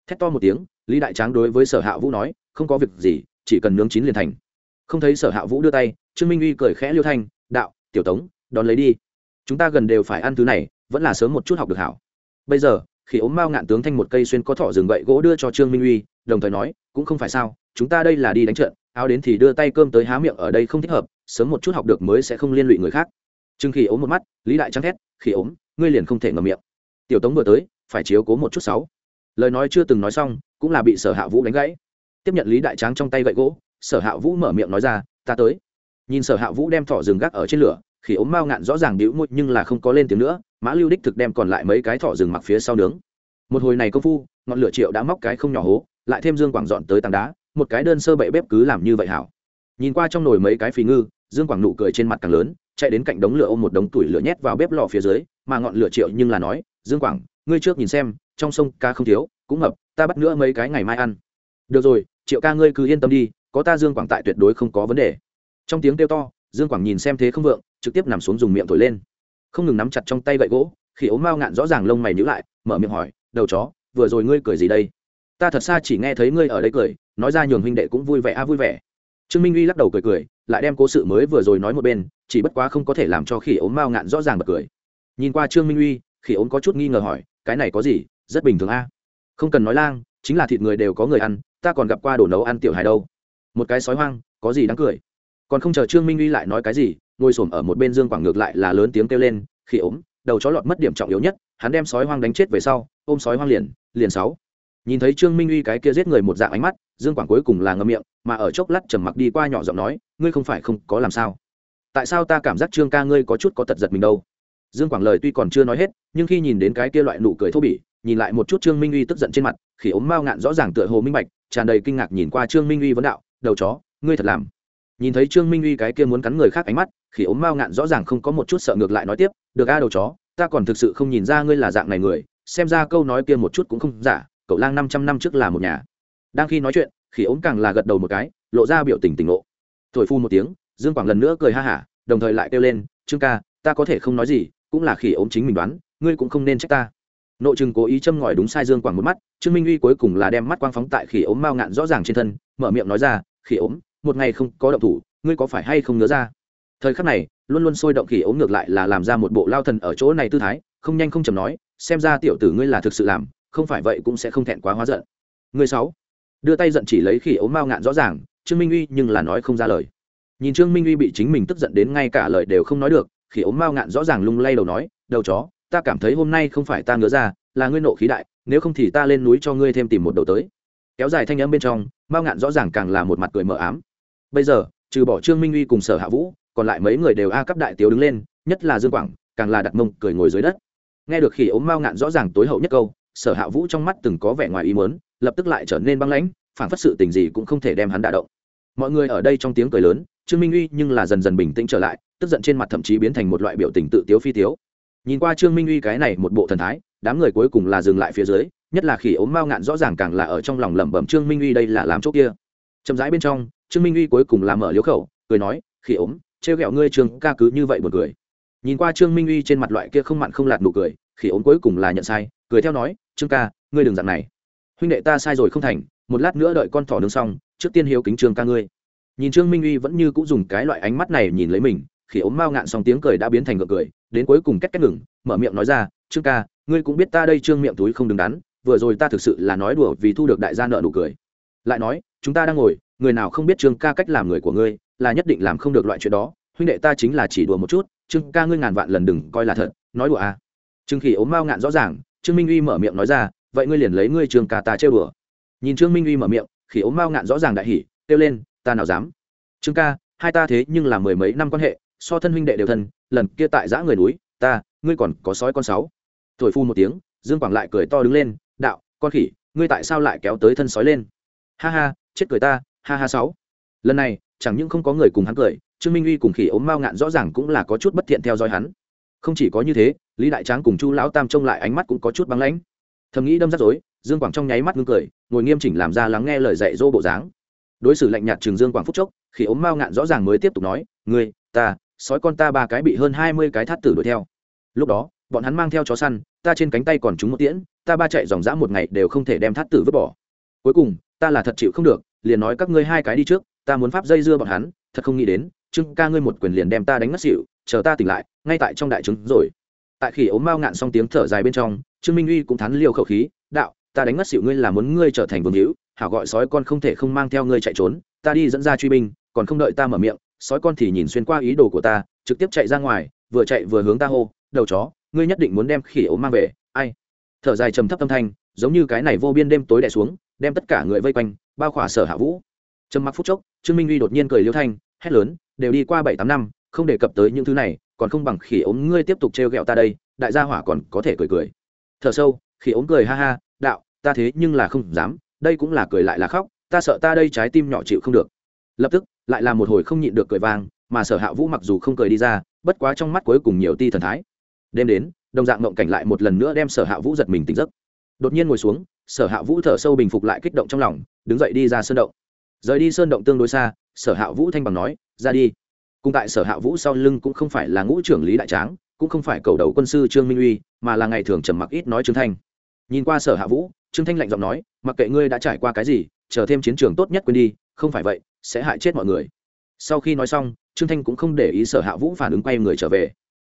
Thét to một tiếng, lý đại tráng đối với sở hạ vũ nói, không có việc gì, chỉ cần nướng chín liền thành. Không thấy sở hạ vũ đưa tay, trương minh uy cười khẽ liêu thanh, đạo, tiểu tống, đón lấy đi. Chúng ta gần đều phải ăn thứ này, vẫn là sớm một chút học được hảo. Bây giờ khi ốm mao ngạn tướng thanh một cây xuyên có thỏ rừng gậy gỗ đưa cho trương minh uy, đồng thời nói, cũng không phải sao, chúng ta đây là đi đánh trận, áo đến thì đưa tay cơm tới há miệng ở đây không thích hợp sớm một chút học được mới sẽ không liên lụy người khác. Chừng khi ốm một mắt, lý đại trắng thét khi ốm, ngươi liền không thể ngậm miệng. Tiểu tống vừa tới, phải chiếu cố một chút sáu. Lời nói chưa từng nói xong, cũng là bị sở hạ vũ đánh gãy. Tiếp nhận lý đại tráng trong tay gậy gỗ, sở hạ vũ mở miệng nói ra, ta tới. Nhìn sở hạ vũ đem thỏ rừng gác ở trên lửa khi ốm mao ngạn rõ ràng đĩu môi nhưng là không có lên tiếng nữa, mã lưu đích thực đem còn lại mấy cái thỏ rừng mặc phía sau nướng. Một hồi này công phu, ngọn lửa triệu đã móc cái không nhỏ hố, lại thêm dương quảng dọn tới tảng đá, một cái đơn sơ bậy bếp cứ làm như vậy hảo. Nhìn qua trong nồi mấy cái phì ngư dương quảng nụ cười trên mặt càng lớn, chạy đến cạnh đống lửa ôm một đống tuổi lửa nhét vào bếp lò phía dưới, mà ngọn lửa triệu nhưng là nói, dương quảng, ngươi trước nhìn xem, trong sông cá không thiếu, cũng ngập, ta bắt nữa mấy cái ngày mai ăn. Được rồi, triệu ca ngươi cứ yên tâm đi, có ta dương quảng tại tuyệt đối không có vấn đề. Trong tiếng kêu to, dương quảng nhìn xem thế không vượng, trực tiếp nằm xuống dùng miệng thổi lên. Không ngừng nắm chặt trong tay gậy gỗ, khi ốm mao ngạn rõ ràng lông mày nhữ lại, mở miệng hỏi, đầu chó, vừa rồi ngươi cười gì đây? Ta thật xa chỉ nghe thấy ngươi ở đây cười, nói ra nhường huynh đệ cũng vui vẻ, a vui vẻ trương minh uy lắc đầu cười cười, lại đem cố sự mới vừa rồi nói một bên, chỉ bất quá không có thể làm cho khỉ ốm mao ngạn rõ ràng bật cười. Nhìn qua trương minh uy, khỉ ốm có chút nghi ngờ hỏi, cái này có gì, rất bình thường a. Không cần nói lang, chính là thịt người đều có người ăn, ta còn gặp qua đồ nấu ăn tiểu hài đâu. Một cái sói hoang, có gì đáng cười. Còn không chờ trương minh uy lại nói cái gì, ngồi s ở một bên dương quảng ngược lại là lớn tiếng kêu lên, khỉ ốm, đầu chó lọt mất điểm trọng yếu nhất, hắn đem sói hoang đánh chết về sau, ôm sói hoang liền liền sáu nhìn thấy trương minh uy cái kia giết người một dạng ánh mắt, dương quảng cuối cùng là ngâm miệng, mà ở chốc lát trầm mặc đi qua nhỏ giọng nói, ngươi không phải không có làm sao? Tại sao ta cảm giác trương ca ngươi có chút có tật giật mình đâu? Dương quảng lời tuy còn chưa nói hết, nhưng khi nhìn đến cái kia loại nụ cười thô bỉ, nhìn lại một chút trương minh uy tức giận trên mặt khi ốm mao ngạn rõ ràng tựa hồ minh bạch, tràn đầy kinh ngạc nhìn qua trương minh uy vấn đạo, đầu chó, ngươi thật làm. Nhìn thấy trương minh uy cái kia muốn cắn người khác ánh mắt khi ốm mao ngạn rõ ràng không có một chút sợ ngược lại nói tiếp, được a, đầu chó, ta còn thực sự không nhìn ra ngươi là dạng này người, xem ra câu nói kia một chút cũng không giả cậu lang năm trăm năm trước là một nhà. Đang khi nói chuyện, Khỉ ốm càng là gật đầu một cái, lộ ra biểu tình tỉnh ngộ. Thổi phu một tiếng, dương quảng lần nữa cười ha hả, đồng thời lại kêu lên, trương ca, ta có thể không nói gì, cũng là Khỉ ốm chính mình đoán, ngươi cũng không nên trách ta. Nội chừng cố ý châm ngòi đúng sai dương quảng một mắt, trương minh uy cuối cùng là đem mắt quang phóng tại khỉ ốm mao ngạn rõ ràng trên thân, mở miệng nói ra, khỉ ốm, một ngày không có động thủ, ngươi có phải hay không nhớ ra thời khắc này, luôn luôn sôi động khỉ ốm ngược lại là làm ra một bộ lao thần ở chỗ này tư thái, không nhanh không chầm nói, xem ra tiểu tử ngươi là thực sự làm không phải vậy cũng sẽ không thẹn quá hóa giận. Ngươi sáu, đưa tay giận chỉ lấy khỉ ốm mao ngạn rõ ràng, trương minh uy nhưng là nói không ra lời. Nhìn trương minh uy bị chính mình tức giận đến ngay cả lời đều không nói được, khỉ ốm mao ngạn rõ ràng lung lay đầu nói, đầu chó, ta cảm thấy hôm nay không phải ta ngứa ra, là ngươi nộ khí đại, nếu không thì ta lên núi cho ngươi thêm tìm một đầu tới. Kéo dài thanh âm bên trong mao ngạn rõ ràng càng là một mặt cười mờ ám. Bây giờ, trừ bỏ trương minh uy cùng sở hạ vũ, còn lại mấy người đều a cấp đại tiếu đứng lên, nhất là dương quảng, càng là đặt mông cười ngồi dưới đất. Nghe được khỉ ốm mao ngạn rõ ràng tối hậu nhất câu sở hạ vũ trong mắt từng có vẻ ngoài ý muốn, lập tức lại trở nên băng lãnh phản phất sự tình gì cũng không thể đem hắn đả động. Mọi người ở đây trong tiếng cười lớn, trương minh uy nhưng là dần dần bình tĩnh trở lại, tức giận trên mặt thậm chí biến thành một loại biểu tình tự tiếu phi tiếu. Nhìn qua trương minh uy cái này một bộ thần thái, đám người cuối cùng là dừng lại phía dưới, nhất là khi ốm mao ngạn rõ ràng càng là ở trong lòng lẩm bẩm trương minh uy đây là làm chỗ kia. Chậm rãi bên trong, trương minh uy cuối cùng là mở liếu khẩu, cười nói khi ốm, trêu ghẹo ngươi trương ca cứ như vậy buồn cười. Nhìn qua trương minh uy trên mặt loại kia không mặn không lạt nụ cười khi ốm cuối cùng là nhận sai, cười theo nói trương ca, ngươi đừng dạng này. Huynh đệ ta sai rồi không thành, một lát nữa đợi con thỏ nướng xong, trước tiên hiếu kính trương ca ngươi. Nhìn trương minh uy vẫn như cũng dùng cái loại ánh mắt này nhìn lấy mình, khi ốm mao ngạn xong tiếng cười đã biến thành ngược cười, đến cuối cùng cách cách ngừng, mở miệng nói ra, trương ca, ngươi cũng biết ta đây trương miệng túi không đứng đắn, vừa rồi ta thực sự là nói đùa vì thu được đại gia nợ nụ cười. Lại nói, chúng ta đang ngồi, người nào không biết trương ca cách làm người của ngươi, là nhất định làm không được loại chuyện đó. Huynh đệ ta chính là chỉ đùa một chút, trương ca ngươi ngàn vạn lần đừng coi là thật, nói đùa à. Trương khỉ ốm mao ngạn rõ ràng trương minh uy mở miệng nói ra, vậy ngươi liền lấy ngươi trương ca ta chơi bừa nhìn trương minh uy mở miệng, khỉ ốm mao ngạn rõ ràng đại hỉ, kêu lên, ta nào dám? Trương ca, hai ta thế nhưng là mười mấy năm quan hệ, so thân huynh đệ đều thân, lần kia tại giã người núi, ta, ngươi còn có sói con sáu. Thổi phu một tiếng, dương quảng lại cười to đứng lên, đạo, con khỉ, ngươi tại sao lại kéo tới thân sói lên? Ha ha, chết cười ta, ha ha sáu. Lần này, chẳng những không có người cùng hắn cười, trương minh uy cùng khỉ ốm mao ngạn rõ ràng cũng là có chút bất thiện theo dõi hắn không chỉ có như thế, lý đại tráng cùng chu lão tam trông lại ánh mắt cũng có chút băng lãnh. Thầm nghĩ đâm rắc rối, dương quảng trong nháy mắt ngưng cười, ngồi nghiêm chỉnh làm ra lắng nghe lời dạy dỗ bộ dáng. Đối xử lạnh nhạt trường dương quảng phúc chốc, khi ốm mao ngạn rõ ràng mới tiếp tục nói người ta, sói con ta ba cái bị hơn hai mươi cái thắt tử đuổi theo. Lúc đó, bọn hắn mang theo chó săn, ta trên cánh tay còn trúng một tiễn, ta ba chạy dòng dã một ngày đều không thể đem thắt tử vứt bỏ. Cuối cùng, ta là thật chịu không được, liền nói các ngươi hai cái đi trước, ta muốn pháp dây dưa bọn hắn, thật không nghĩ đến trưng ca ngươi một quyền liền đem ta đánh ngất xỉu chờ ta tỉnh lại, ngay tại trong đại trứng rồi. Tại khi ốm mao ngạn xong tiếng thở dài bên trong, trương minh uy cũng thắn liều khẩu khí, đạo, ta đánh ngất xỉu ngươi là muốn ngươi trở thành vương hữu, hảo gọi sói con không thể không mang theo ngươi chạy trốn, ta đi dẫn ra truy binh, còn không đợi ta mở miệng, sói con thì nhìn xuyên qua ý đồ của ta, trực tiếp chạy ra ngoài, vừa chạy vừa hướng ta hô, đầu chó, ngươi nhất định muốn đem khỉ ốm mang về, ai? Thở dài trầm thấp âm thanh, giống như cái này vô biên đêm tối đè xuống, đem tất cả người vây quanh, bao khỏa sở hạ vũ. Trầm mặc phút chốc, trương minh uy đột nhiên cười liêu thanh, hét lớn, đều đi qua bảy tám năm không đề cập tới những thứ này, còn không bằng khỉ ốm ngươi tiếp tục trêu ghẹo ta đây, đại gia hỏa còn có thể cười cười. Thở sâu, khỉ ốm cười ha ha, đạo, ta thế nhưng là không dám, đây cũng là cười lại là khóc, ta sợ ta đây trái tim nhỏ chịu không được. Lập tức, lại là một hồi không nhịn được cười vang, mà sở hạ vũ mặc dù không cười đi ra, bất quá trong mắt cuối cùng nhiều ti thần thái. Đêm đến, đồng dạng ngộng cảnh lại một lần nữa đem sở hạ vũ giật mình tỉnh giấc. Đột nhiên ngồi xuống, sở hạ vũ thở sâu bình phục lại kích động trong lòng, đứng dậy đi ra sơn động. Rời đi sơn động tương đối xa, sở hạ vũ thanh bằng nói, ra đi cùng tại sở hạ vũ sau lưng cũng không phải là ngũ trưởng lý đại tráng, cũng không phải cầu đầu quân sư trương minh uy, mà là ngày thường trầm mặc ít nói trương thanh. Nhìn qua sở hạ vũ, trương thanh lạnh giọng nói, mặc kệ ngươi đã trải qua cái gì, chờ thêm chiến trường tốt nhất quên đi, không phải vậy, sẽ hại chết mọi người. Sau khi nói xong, trương thanh cũng không để ý sở hạ vũ phản ứng quay người trở về.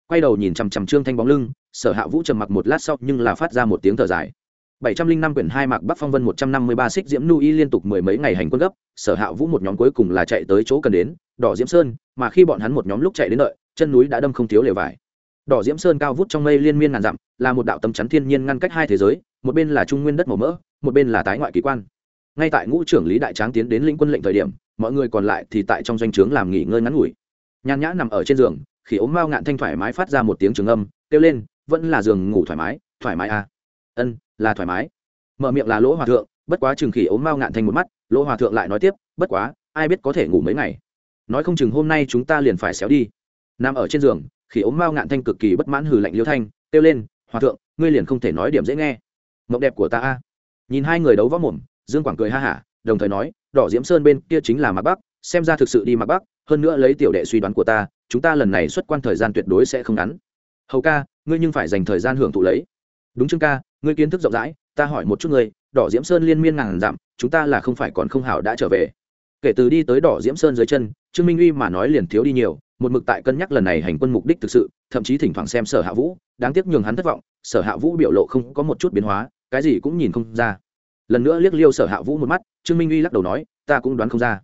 Quay đầu nhìn chằm chằm trương thanh bóng lưng, sở hạ vũ trầm mặc một lát sau nhưng là phát ra một tiếng thở dài. bảy trăm linh năm quyển hai mạc bắc phong vân một trăm năm mươi ba xích diễm nu y liên tục mười mấy ngày hành quân gấp, sở hạ vũ một nhóm cuối cùng là chạy tới chỗ cần đến đỏ diễm sơn, mà khi bọn hắn một nhóm lúc chạy đến đợi, chân núi đã đâm không thiếu lều vải. Đỏ diễm sơn cao vút trong mây liên miên ngàn dặm, là một đạo tấm chắn thiên nhiên ngăn cách hai thế giới, một bên là trung nguyên đất màu mỡ, một bên là tái ngoại kỳ quan. Ngay tại ngũ trưởng lý đại tráng tiến đến lĩnh quân lệnh thời điểm, mọi người còn lại thì tại trong doanh trướng làm nghỉ ngơi ngắn ngủi. Nhàn nhã nằm ở trên giường khi ốm mao ngạn thanh thoải mái phát ra một tiếng trường âm, kêu lên, vẫn là giường ngủ thoải mái thoải mái à? Ân, là thoải mái. Mở miệng là lỗ hòa thượng, bất quá chừng khỉ ốm mao ngạn thanh một mắt, lỗ hòa thượng lại nói tiếp, bất quá, ai biết có thể ngủ mấy ngày? Nói không chừng hôm nay chúng ta liền phải xéo đi. Nằm ở trên giường khi ốm mao ngạn thanh cực kỳ bất mãn hừ lạnh liêu thanh, kêu lên, hòa thượng, ngươi liền không thể nói điểm dễ nghe. Mộng đẹp của ta a. Nhìn hai người đấu võ mồm, dương quảng cười ha hả, đồng thời nói, đỏ diễm sơn bên kia chính là mạc bắc, xem ra thực sự đi mạc bắc, hơn nữa lấy tiểu đệ suy đoán của ta, chúng ta lần này xuất quan thời gian tuyệt đối sẽ không ngắn. Hầu ca, ngươi nhưng phải dành thời gian hưởng thụ lấy. Đúng chương ca, ngươi kiến thức rộng rãi, ta hỏi một chút ngươi, đỏ diễm sơn liên miên ngàn dặm, chúng ta là không phải còn không hảo đã trở về kể từ đi tới đỏ diễm sơn dưới chân, trương minh uy mà nói liền thiếu đi nhiều, một mực tại cân nhắc lần này hành quân mục đích thực sự, thậm chí thỉnh thoảng xem sở hạ vũ, đáng tiếc nhường hắn thất vọng, sở hạ vũ biểu lộ không có một chút biến hóa, cái gì cũng nhìn không ra. Lần nữa liếc liêu sở hạ vũ một mắt, trương minh uy lắc đầu nói, ta cũng đoán không ra.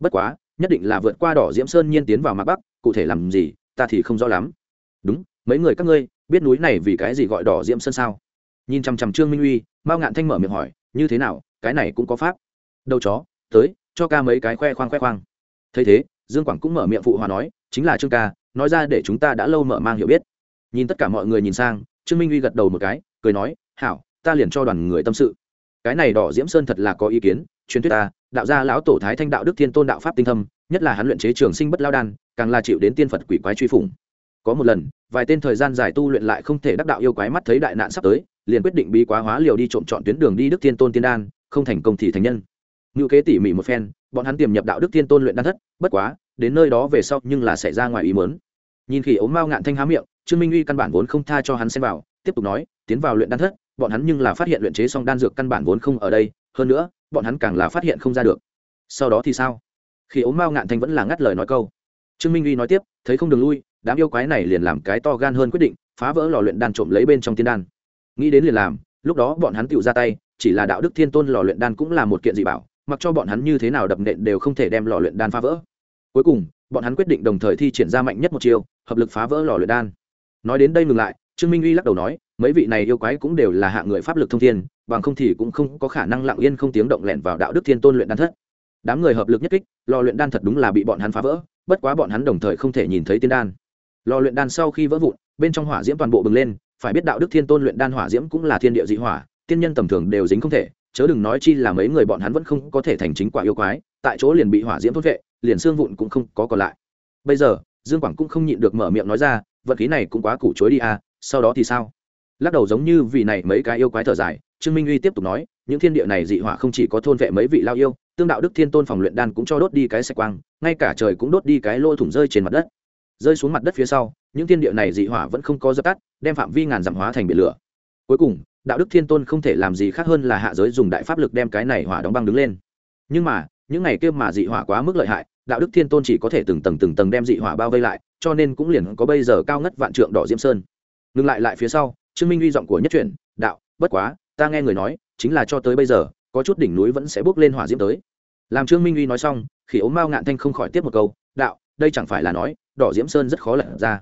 Bất quá, nhất định là vượt qua đỏ diễm sơn nhiên tiến vào mặt bắc, cụ thể làm gì, ta thì không rõ lắm. Đúng, mấy người các ngươi, biết núi này vì cái gì gọi đỏ diễm sơn sao? Nhìn chằm chằm trương minh uy, mao ngạn thanh mở miệng hỏi, như thế nào, cái này cũng có pháp? Đầu chó, tới cho ca mấy cái khoe khoang khoe khoang. Thấy thế, dương quảng cũng mở miệng phụ hòa nói, chính là trương ca, nói ra để chúng ta đã lâu mở mang hiểu biết. Nhìn tất cả mọi người nhìn sang, trương minh uy gật đầu một cái, cười nói, hảo, ta liền cho đoàn người tâm sự. Cái này đỏ diễm sơn thật là có ý kiến, truyền thuyết ta, đạo gia lão tổ thái thanh đạo đức thiên tôn đạo pháp tinh thâm, nhất là hắn luyện chế trường sinh bất lao đan, càng là chịu đến tiên phật quỷ quái truy phủng. Có một lần, vài tên thời gian dài tu luyện lại không thể đắc đạo yêu quái mắt thấy đại nạn sắp tới, liền quyết định bí quá hóa liều đi trộm chọn tuyến đường đi đức thiên tôn tiên đan, không thành công thì thành nhân ngữ kế tỉ mỉ một phen, bọn hắn tiềm nhập đạo đức thiên tôn luyện đan thất, bất quá, đến nơi đó về sau nhưng là xảy ra ngoài ý mớn nhìn khi ốm mao ngạn thanh há miệng, trương minh uy căn bản vốn không tha cho hắn xem vào, tiếp tục nói, tiến vào luyện đan thất, bọn hắn nhưng là phát hiện luyện chế xong đan dược căn bản vốn không ở đây, hơn nữa, bọn hắn càng là phát hiện không ra được. Sau đó thì sao? Khi ốm mao ngạn thanh vẫn là ngắt lời nói câu. Trương minh uy nói tiếp, thấy không đường lui, đám yêu quái này liền làm cái to gan hơn quyết định, phá vỡ lò luyện đan trộm lấy bên trong tiên đan. Nghĩ đến liền làm, lúc đó bọn hắn tựu ra tay, chỉ là đạo đức thiên tôn lò luyện đan cũng là một kiện dị bảo mặc cho bọn hắn như thế nào đập nện đều không thể đem lò luyện đan phá vỡ. Cuối cùng, bọn hắn quyết định đồng thời thi triển ra mạnh nhất một chiều hợp lực phá vỡ lò luyện đan. Nói đến đây ngừng lại, trương minh uy lắc đầu nói, mấy vị này yêu quái cũng đều là hạ người pháp lực thông thiên, bằng không thì cũng không có khả năng lặng yên không tiếng động lẹn vào đạo đức thiên tôn luyện đan thất. Đám người hợp lực nhất kích, lò luyện đan thật đúng là bị bọn hắn phá vỡ, bất quá bọn hắn đồng thời không thể nhìn thấy tiên đan. Lò luyện đan sau khi vỡ vụn, bên trong hỏa diễm toàn bộ bừng lên, phải biết đạo đức thiên tôn luyện đan hỏa diễm cũng là thiên địa dị hỏa, tiên nhân tầm thường đều dính không thể chớ đừng nói chi là mấy người bọn hắn vẫn không có thể thành chính quả yêu quái, tại chỗ liền bị hỏa diễm thốt vệ, liền xương vụn cũng không có còn lại. Bây giờ, dương quảng cũng không nhịn được mở miệng nói ra, vật khí này cũng quá củ chối đi à sau đó thì sao? Lắc đầu giống như vì này mấy cái yêu quái thở dài, trương minh uy tiếp tục nói, những thiên địa này dị hỏa không chỉ có thôn vệ mấy vị lao yêu, tương đạo đức thiên tôn phòng luyện đan cũng cho đốt đi cái sạch quang, ngay cả trời cũng đốt đi cái lô thủng rơi trên mặt đất. Rơi xuống mặt đất phía sau, những thiên địa này dị hỏa vẫn không có dập tắt, đem phạm vi ngàn dặm hóa thành biển lửa. Cuối cùng đạo đức thiên tôn không thể làm gì khác hơn là hạ giới dùng đại pháp lực đem cái này hỏa đóng băng đứng lên. Nhưng mà, những ngày kia mà dị hỏa quá mức lợi hại, đạo đức thiên tôn chỉ có thể từng tầng từng tầng đem dị hỏa bao vây lại, cho nên cũng liền có bây giờ cao ngất vạn trượng đỏ diễm sơn. Ngừng lại lại phía sau trương minh uy giọng của nhất truyền, đạo, bất quá, ta nghe người nói, chính là cho tới bây giờ, có chút đỉnh núi vẫn sẽ bước lên hỏa diễm tới. Làm trương minh uy nói xong khi ốm mao ngạn thanh không khỏi tiếp một câu, đạo, đây chẳng phải là nói, đỏ diễm sơn rất khó lật ra.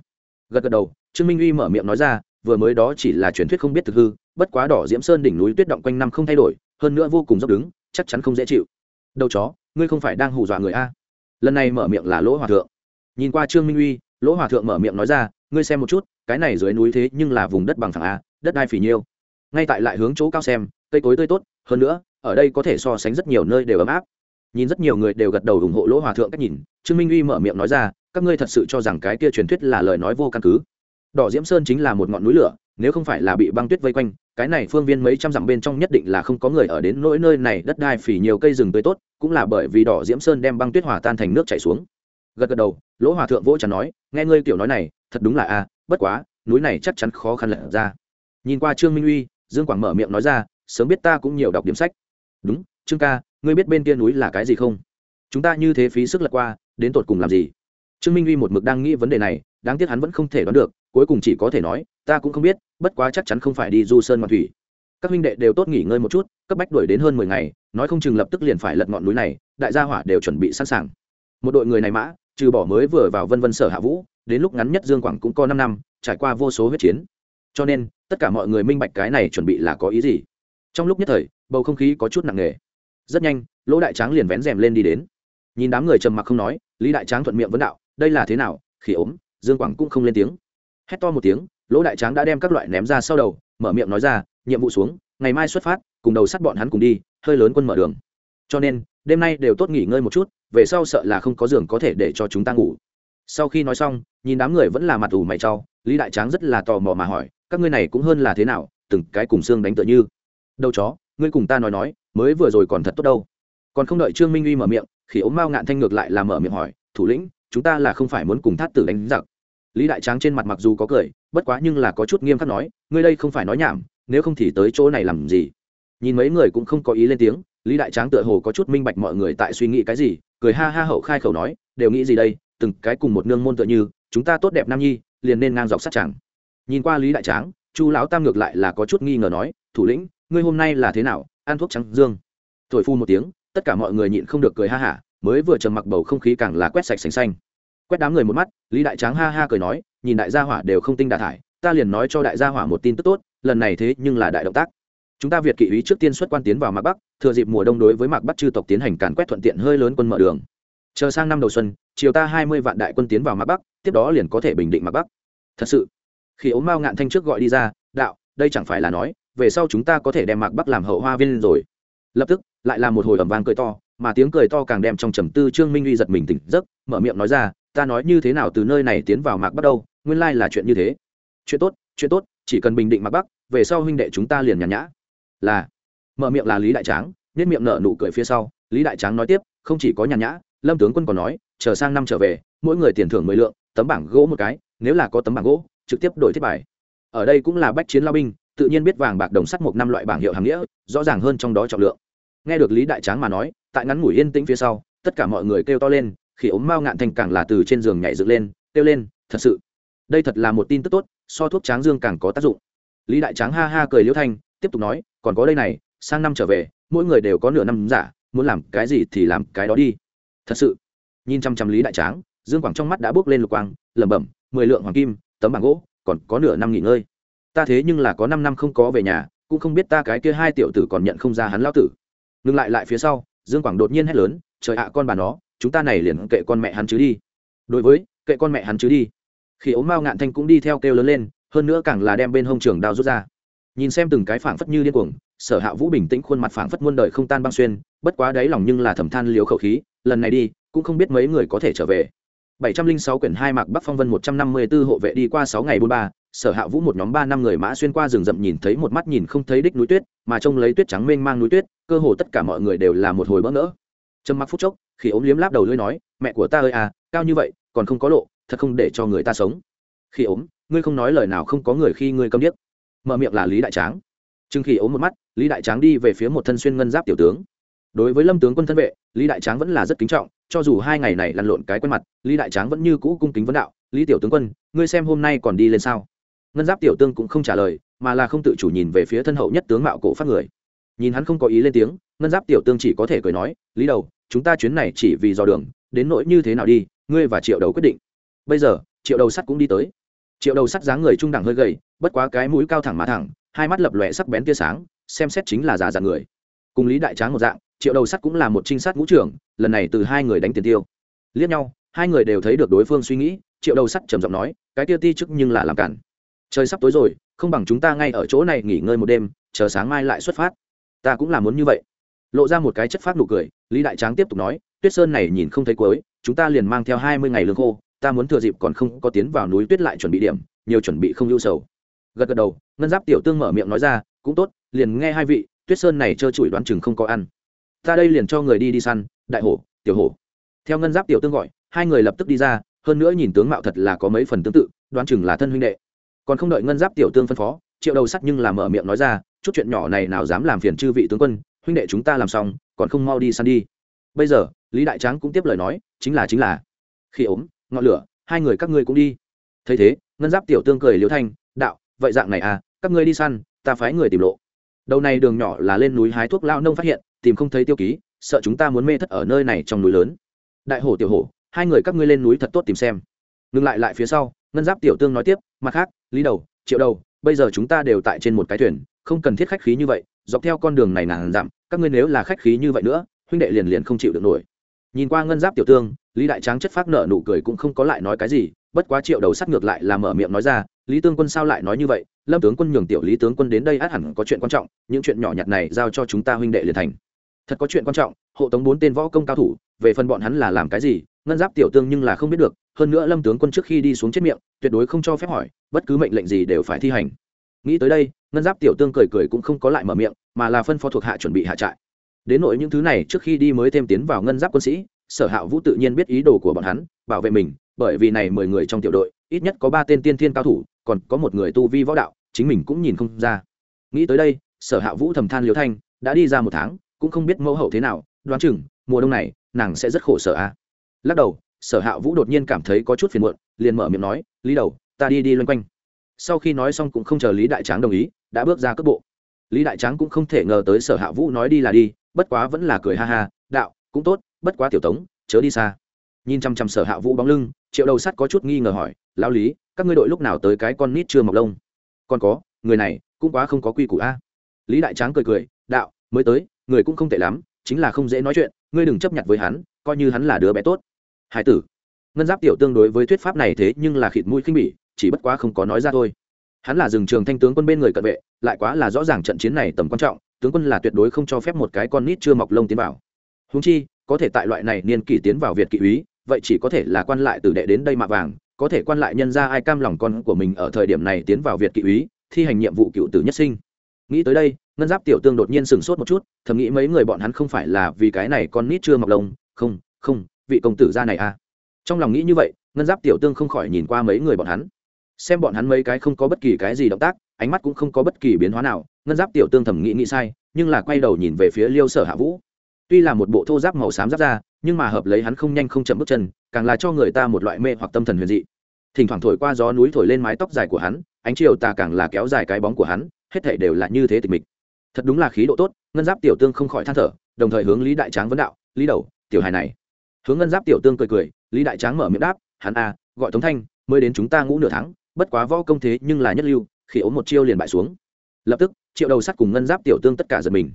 Gật gật đầu, trương minh uy mở miệng nói ra vừa mới đó chỉ là truyền thuyết không biết thực hư, bất quá đỏ diễm sơn đỉnh núi tuyết động quanh năm không thay đổi, hơn nữa vô cùng dốc đứng, chắc chắn không dễ chịu. Đầu chó, ngươi không phải đang hù dọa người a? Lần này mở miệng là lỗ hòa thượng. Nhìn qua trương minh uy, lỗ hòa thượng mở miệng nói ra, ngươi xem một chút, cái này dưới núi thế nhưng là vùng đất bằng phẳng a, đất đai phì nhiêu. Ngay tại lại hướng chỗ cao xem, cây cối tươi tốt, hơn nữa, ở đây có thể so sánh rất nhiều nơi đều ấm áp. Nhìn rất nhiều người đều gật đầu ủng hộ lỗ hòa thượng cách nhìn, trương minh uy mở miệng nói ra, các ngươi thật sự cho rằng cái kia truyền thuyết là lời nói vô căn cứ? Đỏ diễm sơn chính là một ngọn núi lửa, nếu không phải là bị băng tuyết vây quanh, cái này phương viên mấy trăm dặm bên trong nhất định là không có người ở đến nỗi nơi này, đất đai phỉ nhiều cây rừng tươi tốt, cũng là bởi vì đỏ diễm sơn đem băng tuyết hòa tan thành nước chảy xuống. Gật gật đầu, lỗ hòa thượng vỗ trà nói, nghe ngươi kiểu nói này, thật đúng là a, bất quá, núi này chắc chắn khó khăn lật ra. Nhìn qua trương minh uy, dương quảng mở miệng nói ra, sớm biết ta cũng nhiều đọc điểm sách. Đúng, trương ca, ngươi biết bên kia núi là cái gì không? Chúng ta như thế phí sức lật qua, đến tột cùng làm gì? Trương minh uy một mực đang nghĩ vấn đề này, đáng tiếc hắn vẫn không thể đoán được cuối cùng chỉ có thể nói, ta cũng không biết, bất quá chắc chắn không phải đi du sơn ngoạn thủy. Các huynh đệ đều tốt nghỉ ngơi một chút, cấp bách đuổi đến hơn mười ngày, nói không chừng lập tức liền phải lật ngọn núi này, đại gia hỏa đều chuẩn bị sẵn sàng. Một đội người này mã, trừ bỏ mới vừa vào vân vân sở hạ vũ, đến lúc ngắn nhất dương quảng cũng có năm năm, trải qua vô số huyết chiến. Cho nên, tất cả mọi người minh bạch cái này chuẩn bị là có ý gì. Trong lúc nhất thời, bầu không khí có chút nặng nề. Rất nhanh, lỗ đại tráng liền vén rèm lên đi đến. Nhìn đám người trầm mặc không nói, lý đại tráng thuận miệng vấn đạo, đây là thế nào? Khi ốm, dương quảng cũng không lên tiếng hét to một tiếng, lỗ đại tráng đã đem các loại ném ra sau đầu, mở miệng nói ra, nhiệm vụ xuống, ngày mai xuất phát, cùng đầu sắt bọn hắn cùng đi, hơi lớn quân mở đường. Cho nên, đêm nay đều tốt nghỉ ngơi một chút, về sau sợ là không có giường có thể để cho chúng ta ngủ. Sau khi nói xong, nhìn đám người vẫn là mặt ủ mày trau lý đại tráng rất là tò mò mà hỏi, các ngươi này cũng hơn là thế nào, từng cái cùng xương đánh tựa như? Đâu chó, ngươi cùng ta nói nói, mới vừa rồi còn thật tốt đâu. Còn không đợi trương minh uy mở miệng khi ốm mao ngạn thanh ngược lại là mở miệng hỏi, thủ lĩnh, chúng ta là không phải muốn cùng thát tử đánh giặc lý đại tráng trên mặt mặc dù có cười, bất quá nhưng là có chút nghiêm khắc nói, ngươi đây không phải nói nhảm, nếu không thì tới chỗ này làm gì? Nhìn mấy người cũng không có ý lên tiếng, lý đại tráng tựa hồ có chút minh bạch mọi người tại suy nghĩ cái gì, cười ha ha hậu khai khẩu nói, đều nghĩ gì đây, từng cái cùng một nương môn tựa như, chúng ta tốt đẹp nam nhi, liền nên ngang dọc sát chẳng nhìn qua lý đại tráng, chu lão tam ngược lại là có chút nghi ngờ nói, thủ lĩnh, ngươi hôm nay là thế nào, ăn thuốc trắng dương? Thổi phu một tiếng, tất cả mọi người nhịn không được cười ha hả, mới vừa trầm mặc bầu không khí càng là quét sạch sành xanh quét đám người một mắt, lý đại tráng ha ha cười nói, nhìn đại gia hỏa đều không tinh đà thải, ta liền nói cho đại gia hỏa một tin tức tốt, lần này thế nhưng là đại động tác. Chúng ta việt kỵ ý trước tiên xuất quan tiến vào mạc bắc, thừa dịp mùa đông đối với mạc bắc chư tộc tiến hành càn quét thuận tiện hơi lớn quân mở đường. Chờ sang năm đầu xuân, chiều ta hai mươi vạn đại quân tiến vào mạc bắc, tiếp đó liền có thể bình định mạc bắc. Thật sự, khi ống mao ngạn thanh trước gọi đi ra, đạo, đây chẳng phải là nói, về sau chúng ta có thể đem mạc bắc làm hậu hoa viên rồi. Lập tức, lại là một hồi ẩm vang cười to, mà tiếng cười to càng đem trong trầm tư trương minh uy giật mình tỉnh giấc, mở miệng nói ra ta nói như thế nào từ nơi này tiến vào mạc bắc đâu, nguyên lai là chuyện như thế. Chuyện tốt chuyện tốt, chỉ cần bình định mạc bắc, về sau huynh đệ chúng ta liền nhàn nhã. Là, mở miệng là lý đại tráng nhất miệng nở nụ cười phía sau, lý đại tráng nói tiếp, không chỉ có nhàn nhã, lâm tướng quân còn nói, chờ sang năm trở về, mỗi người tiền thưởng mười lượng, tấm bảng gỗ một cái, nếu là có tấm bảng gỗ, trực tiếp đổi thiết bài. Ở đây cũng là bách chiến lao binh, tự nhiên biết vàng bạc đồng sắt một năm loại bảng hiệu hàng nghĩa, rõ ràng hơn trong đó trọng lượng. Nghe được lý đại tráng mà nói, tại ngắn ngủi yên tĩnh phía sau, tất cả mọi người kêu to lên khi ốm mao ngạn thành càng là từ trên giường nhảy dựng lên, kêu lên, thật sự, đây thật là một tin tức tốt, so thuốc tráng dương càng có tác dụng. Lý đại tráng ha ha cười liễu thanh, tiếp tục nói, còn có đây này, sang năm trở về, mỗi người đều có nửa năm giả, muốn làm cái gì thì làm cái đó đi. Thật sự? Nhìn chăm chăm lý đại tráng, dương quảng trong mắt đã bước lên lục quang, lẩm bẩm, mười lượng hoàng kim, tấm bảng gỗ, còn có nửa năm nghỉ ngơi. Ta thế nhưng là có năm năm không có về nhà, cũng không biết ta cái kia hai tiểu tử còn nhận không ra hắn lao tử. Ngừng lại lại phía sau, dương quảng đột nhiên hét lớn, trời ạ, con bà nó chúng ta này liền kệ con mẹ hắn chứ đi. Đối với kệ con mẹ hắn chứ đi. Khi ốm mao ngạn thanh cũng đi theo kêu lớn lên hơn nữa càng là đem bên hông trường đao rút ra. Nhìn xem từng cái phảng phất như điên cuồng sở hạ vũ bình tĩnh khuôn mặt phảng phất muôn đời không tan băng xuyên bất quá đáy lòng nhưng là thầm than liều khẩu khí lần này đi cũng không biết mấy người có thể trở về. 706 quyển hai mạc Bắc Phong Vân 154 hộ vệ đi qua 6 ngày 43, Sở Hạ Vũ một nhóm 3 năm người mã xuyên qua rừng rậm nhìn thấy một mắt nhìn không thấy đích núi tuyết, mà trông lấy tuyết trắng mênh mang núi tuyết, cơ hồ tất cả mọi người đều là một hồi bỡ ngỡ. Trầm mặc phút chốc, khi ốm liếm láp đầu lưỡi nói, mẹ của ta ơi à, cao như vậy, còn không có lộ, thật không để cho người ta sống. Khi ốm, ngươi không nói lời nào không có người khi ngươi câm điếc. Mở miệng là Lý Đại Tráng. Trương Khi ốm một mắt, Lý Đại Tráng đi về phía một thân xuyên ngân giáp tiểu tướng. Đối với Lâm tướng quân thân vệ, Lý Đại Tráng vẫn là rất kính trọng, cho dù hai ngày này lăn lộn cái quen mặt lý đại tráng vẫn như cũ cung kính vấn đạo lý tiểu tướng quân ngươi xem hôm nay còn đi lên sao ngân giáp tiểu tương cũng không trả lời mà là không tự chủ nhìn về phía thân hậu nhất tướng mạo cổ phát người nhìn hắn không có ý lên tiếng ngân giáp tiểu tương chỉ có thể cười nói lý đầu chúng ta chuyến này chỉ vì dò đường, đến nỗi như thế nào đi, ngươi và triệu đầu quyết định. Bây giờ, triệu đầu sắt cũng đi tới. Triệu đầu sắt dáng người trung đẳng hơi gầy, bất quá cái mũi cao thẳng mà thẳng, hai mắt lập lòe sắc bén tia sáng, xem xét chính là già dạng người. Cùng lý đại tráng một dạng, triệu đầu sắt cũng là một trinh sát ngũ trưởng, lần này từ hai người đánh tiền tiêu. Liếc nhau, hai người đều thấy được đối phương suy nghĩ, triệu đầu sắt trầm giọng nói, cái tiêu ti chức nhưng là làm cản. Trời sắp tối rồi, không bằng chúng ta ngay ở chỗ này nghỉ ngơi một đêm, chờ sáng mai lại xuất phát. Ta cũng là muốn như vậy lộ ra một cái chất phát nụ cười, lý đại tráng tiếp tục nói, tuyết sơn này nhìn không thấy cuối, chúng ta liền mang theo hai mươi ngày lương khô, ta muốn thừa dịp còn không có tiến vào núi tuyết lại chuẩn bị điểm, nhiều chuẩn bị không lưu sầu. Gật gật đầu, ngân giáp tiểu tương mở miệng nói ra, cũng tốt, liền nghe hai vị, tuyết sơn này trơ trụi đoán chừng không có ăn. Ta đây liền cho người đi đi săn, đại hổ, tiểu hổ. Theo ngân giáp tiểu tương gọi, hai người lập tức đi ra, hơn nữa nhìn tướng mạo thật là có mấy phần tương tự, đoán chừng là thân huynh đệ. Còn không đợi ngân giáp tiểu tương phân phó, triệu đầu sắt nhưng là mở miệng nói ra, chút chuyện nhỏ này nào dám làm phiền chư vị tướng quân huynh đệ chúng ta làm xong, còn không mau đi săn đi. Bây giờ, lý đại tráng cũng tiếp lời nói, chính là chính là. Khi ốm, ngọn lửa, hai người các ngươi cũng đi. Thấy thế, ngân giáp tiểu tương cười liễu thanh, đạo, vậy dạng này à các ngươi đi săn, ta phái người tìm lộ. Đầu này đường nhỏ là lên núi hái thuốc lao nông phát hiện, tìm không thấy tiêu ký, sợ chúng ta muốn mê thất ở nơi này trong núi lớn. Đại hổ tiểu hổ, hai người các ngươi lên núi thật tốt tìm xem. Ngừng lại lại phía sau, ngân giáp tiểu tương nói tiếp, mặt khác, lý đầu, triệu đầu, bây giờ chúng ta đều tại trên một cái thuyền, không cần thiết khách khí như vậy dọc theo con đường này nàng giảm các ngươi nếu là khách khí như vậy nữa, huynh đệ liền liền không chịu được nổi. Nhìn qua ngân giáp tiểu tương, lý đại tráng chất phát nợ nụ cười cũng không có lại nói cái gì, bất quá triệu đầu sắt ngược lại là mở miệng nói ra, lý tướng quân sao lại nói như vậy? Lâm tướng quân nhường tiểu lý tướng quân đến đây át hẳn có chuyện quan trọng, những chuyện nhỏ nhặt này giao cho chúng ta huynh đệ liền thành. Thật có chuyện quan trọng, hộ tống bốn tên võ công cao thủ, về phần bọn hắn là làm cái gì, ngân giáp tiểu tương nhưng là không biết được, hơn nữa lâm tướng quân trước khi đi xuống chết miệng, tuyệt đối không cho phép hỏi, bất cứ mệnh lệnh gì đều phải thi hành. Nghĩ tới đây ngân giáp tiểu tương cười cười cũng không có lại mở miệng, mà là phân phó thuộc hạ chuẩn bị hạ trại. Đến nội những thứ này, trước khi đi mới thêm tiến vào ngân giáp quân sĩ, sở hạ vũ tự nhiên biết ý đồ của bọn hắn, bảo vệ mình, bởi vì này mười người trong tiểu đội, ít nhất có ba tên tiên thiên cao thủ, còn có một người tu vi võ đạo, chính mình cũng nhìn không ra. Nghĩ tới đây, sở hạ vũ thầm than liêu thanh, đã đi ra một tháng, cũng không biết mẫu hậu thế nào, đoán chừng, mùa đông này, nàng sẽ rất khổ sở a à. lắc đầu, sở hạ vũ đột nhiên cảm thấy có chút phiền muộn, liền mở miệng nói, lý đầu, ta đi đi loanh quanh sau khi nói xong cũng không chờ lý đại tráng đồng ý, đã bước ra cước bộ. Lý đại tráng cũng không thể ngờ tới sở hạ vũ nói đi là đi, bất quá vẫn là cười ha ha, đạo, cũng tốt, bất quá tiểu tống, chớ đi xa. Nhìn chăm chăm sở hạ vũ bóng lưng, triệu đầu sắt có chút nghi ngờ hỏi lao lý, các ngươi đội lúc nào tới cái con nít chưa mọc lông? Còn có, người này cũng quá không có quy củ a. Lý đại tráng cười cười, đạo, mới tới, người cũng không tệ lắm, chính là không dễ nói chuyện, ngươi đừng chấp nhận với hắn, coi như hắn là đứa bé tốt. Hải tử. Ngân giáp tiểu tương đối với thuyết pháp này thế nhưng là khịt mũi khinh bỉ chỉ bất quá không có nói ra thôi. Hắn là rừng trường thanh tướng quân bên người cận vệ, lại quá là rõ ràng trận chiến này tầm quan trọng, tướng quân là tuyệt đối không cho phép một cái con nít chưa mọc lông tiến vào. Húng chi, có thể tại loại này niên kỷ tiến vào việt kỵ úy, vậy chỉ có thể là quan lại tử đệ đến đây mạ vàng, có thể quan lại nhân ra ai cam lòng con của mình ở thời điểm này tiến vào việt kỵ úy, thi hành nhiệm vụ cựu tử nhất sinh. Nghĩ tới đây, ngân giáp tiểu tương đột nhiên sửng sốt một chút, thầm nghĩ mấy người bọn hắn không phải là vì cái này con nít chưa mọc lông, không không, vị công tử gia này à. Trong lòng nghĩ như vậy, ngân giáp tiểu tương không khỏi nhìn qua mấy người bọn hắn xem bọn hắn mấy cái không có bất kỳ cái gì động tác, ánh mắt cũng không có bất kỳ biến hóa nào, ngân giáp tiểu tương thầm nghĩ nghĩ sai, nhưng là quay đầu nhìn về phía liêu sở hạ vũ. Tuy là một bộ thô giáp màu xám giáp ra nhưng mà hợp lấy hắn không nhanh không chậm bước chân, càng là cho người ta một loại mê hoặc tâm thần huyền dị. Thỉnh thoảng thổi qua gió núi thổi lên mái tóc dài của hắn, ánh chiều tà càng là kéo dài cái bóng của hắn, hết thể đều là như thế tịch mịch. Thật đúng là khí độ tốt, ngân giáp tiểu tương không khỏi than thở, đồng thời hướng lý đại tráng vấn đạo, lý đầu, tiểu hài này. Hướng ngân giáp tiểu tương cười cười, lý đại tráng mở miệng đáp, hắn a, gọi tống thanh, mới đến chúng ta ngũ nửa tháng bất quá võ công thế nhưng là nhất lưu, khi ốm một chiêu liền bại xuống. Lập tức, triệu đầu sắt cùng ngân giáp tiểu tương tất cả giật mình.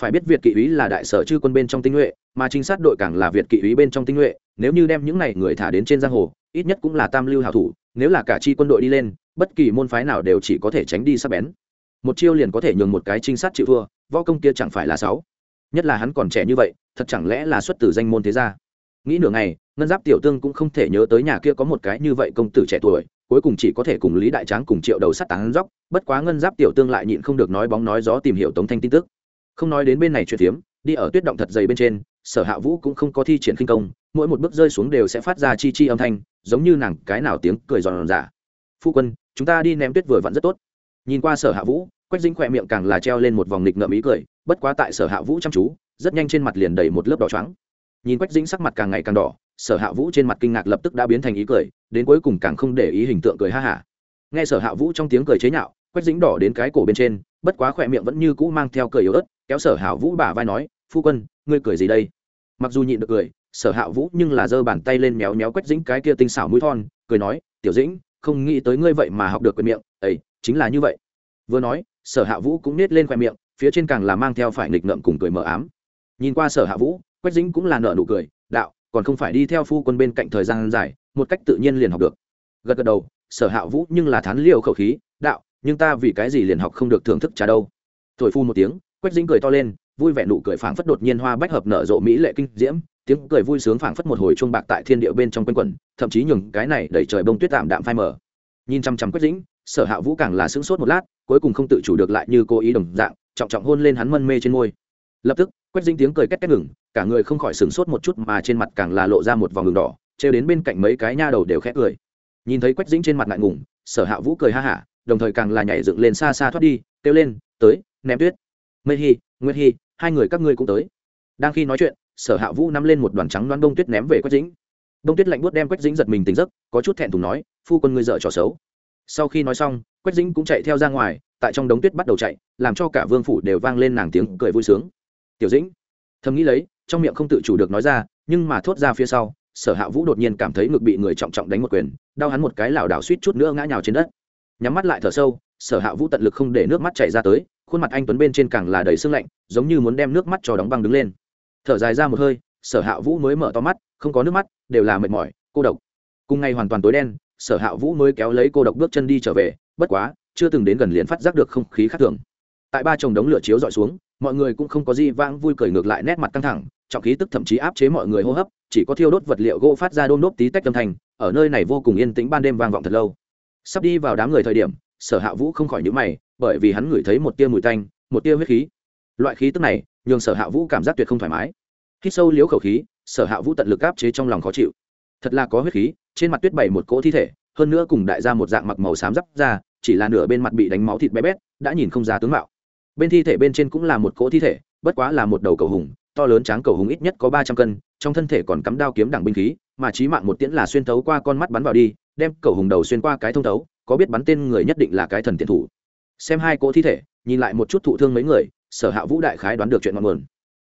Phải biết việt kỵ úy là đại sở chư quân bên trong tinh nhuệ, mà trinh sát đội càng là việt kỵ úy bên trong tinh nhuệ, nếu như đem những này người thả đến trên giang hồ, ít nhất cũng là tam lưu hảo thủ, nếu là cả chi quân đội đi lên, bất kỳ môn phái nào đều chỉ có thể tránh đi sắp bén. Một chiêu liền có thể nhường một cái trinh sát chịu thua, võ công kia chẳng phải là sáu. Nhất là hắn còn trẻ như vậy, thật chẳng lẽ là xuất từ danh môn thế gia? Nghĩ nửa ngày, ngân giáp tiểu tương cũng không thể nhớ tới nhà kia có một cái như vậy công tử trẻ tuổi cuối cùng chỉ có thể cùng lý đại tráng cùng triệu đầu sắt tán dóc, bất quá ngân giáp tiểu tương lại nhịn không được nói bóng nói gió tìm hiểu tống thanh tin tức. Không nói đến bên này chuyện phiếm, đi ở tuyết động thật dày bên trên, sở hạ vũ cũng không có thi triển khinh công, mỗi một bước rơi xuống đều sẽ phát ra chi chi âm thanh, giống như nàng cái nào tiếng cười giòn giả phu quân, chúng ta đi ném tuyết vừa vặn rất tốt. Nhìn qua sở hạ vũ, quách dinh khỏe miệng càng là treo lên một vòng nghịch ngợm ý cười, bất quá tại sở hạ vũ chăm chú, rất nhanh trên mặt liền đầy một lớp đỏ trắng nhìn quách dinh sắc mặt càng ngày càng đỏ, sở hạ vũ trên mặt kinh ngạc lập tức đã biến thành ý cười đến cuối cùng càng không để ý hình tượng cười ha hả. Nghe sở hạ vũ trong tiếng cười chế nhạo, quách dính đỏ đến cái cổ bên trên, bất quá khỏe miệng vẫn như cũ mang theo cười yếu ớt, kéo sở hạ vũ bả vai nói, phu quân, ngươi cười gì đây? Mặc dù nhịn được cười, sở hạ vũ nhưng là giơ bàn tay lên méo méo quách dính cái kia tinh xảo mũi thon, cười nói, tiểu dĩnh, không nghĩ tới ngươi vậy mà học được quyền miệng, ấy, chính là như vậy. Vừa nói, sở hạ vũ cũng nết lên khoe miệng, phía trên càng là mang theo phải nghịch ngợm cùng cười mờ ám. Nhìn qua sở hạ vũ, quách dính cũng là nợ nụ cười, đạo còn không phải đi theo phu quân bên cạnh thời gian dài, một cách tự nhiên liền học được. Gật gật đầu, sở hạ vũ nhưng là thán liều khẩu khí, đạo, nhưng ta vì cái gì liền học không được thưởng thức trà đâu? Thổi phu một tiếng, quách dính cười to lên, vui vẻ nụ cười phảng phất đột nhiên hoa bách hợp nở rộ mỹ lệ kinh diễm, tiếng cười vui sướng phảng phất một hồi chuông bạc tại thiên địa bên trong quanh quẩn, thậm chí nhường cái này đẩy trời bông tuyết tạm đạm phai mờ. Nhìn chăm chăm quách dĩnh, sở hạ vũ càng là sững sốt một lát, cuối cùng không tự chủ được lại như cố ý đồng dạng, trọng trọng hôn lên hắn mân mê trên môi. Lập tức quách dĩnh tiếng cười két két ngừng, cả người không khỏi sửng sốt một chút mà trên mặt càng là lộ ra một vòng ngừng đỏ, trêu đến bên cạnh mấy cái nha đầu đều khẽ cười. Nhìn thấy quách dĩnh trên mặt ngại ngùng, sở hạ vũ cười ha hả, đồng thời càng là nhảy dựng lên xa xa thoát đi, kêu lên, tới, ném tuyết mây hi nguyên hi, hai người các ngươi cũng tới. Đang khi nói chuyện, sở hạ vũ nắm lên một đoàn trắng đoán đông tuyết ném về quách dĩnh. Đông tuyết lạnh buốt đem quách dĩnh giật mình tỉnh giấc, có chút thẹn thùng nói, phu quân ngươi dợ trò xấu. Sau khi nói xong, quách dĩnh cũng chạy theo ra ngoài, tại trong đống tuyết bắt đầu chạy, làm cho cả vương phủ đều vang lên nàng tiếng cười vui sướng tiểu dĩnh. Thầm nghĩ lấy, trong miệng không tự chủ được nói ra, nhưng mà thốt ra phía sau, sở hạ vũ đột nhiên cảm thấy ngực bị người trọng trọng đánh một quyền, đau hắn một cái lảo đảo suýt chút nữa ngã nhào trên đất. Nhắm mắt lại thở sâu, sở hạ vũ tận lực không để nước mắt chảy ra tới, khuôn mặt anh tuấn bên trên càng là đầy sương lạnh, giống như muốn đem nước mắt cho đóng băng đứng lên. Thở dài ra một hơi, sở hạ vũ mới mở to mắt, không có nước mắt, đều là mệt mỏi, cô độc. Cùng ngày hoàn toàn tối đen, sở hạ vũ mới kéo lấy cô độc bước chân đi trở về, bất quá, chưa từng đến gần liền phát giác được không khí khác thường. Tại ba chồng đống lửa chiếu dọi xuống mọi người cũng không có gì vãng vui cười ngược lại nét mặt căng thẳng, trọng khí tức thậm chí áp chế mọi người hô hấp, chỉ có thiêu đốt vật liệu gỗ phát ra đôm đốt tí tách âm thanh, ở nơi này vô cùng yên tĩnh ban đêm vang vọng thật lâu. Sắp đi vào đám người thời điểm, sở hạ vũ không khỏi nhữ mày, bởi vì hắn ngửi thấy một tia mùi tanh, một tia huyết khí. Loại khí tức này, nhường sở hạ vũ cảm giác tuyệt không thoải mái. Khi sâu liếu khẩu khí, sở hạ vũ tận lực áp chế trong lòng khó chịu. Thật là có huyết khí, trên mặt tuyết bày một cỗ thi thể, hơn nữa cùng đại ra một dạng mặc màu xám giáp ra, chỉ là nửa bên mặt bị đánh máu thịt bé bét, đã nhìn không ra tướng mạo bên thi thể bên trên cũng là một cỗ thi thể, bất quá là một đầu cầu hùng, to lớn tráng cầu hùng ít nhất có ba trăm cân, trong thân thể còn cắm đao kiếm đẳng binh khí, mà trí mạng một tiễn là xuyên tấu qua con mắt bắn vào đi, đem cầu hùng đầu xuyên qua cái thông tấu có biết bắn tên người nhất định là cái thần tiện thủ. Xem hai cỗ thi thể, nhìn lại một chút thụ thương mấy người, sở hạ vũ đại khái đoán được chuyện ngọn nguồn.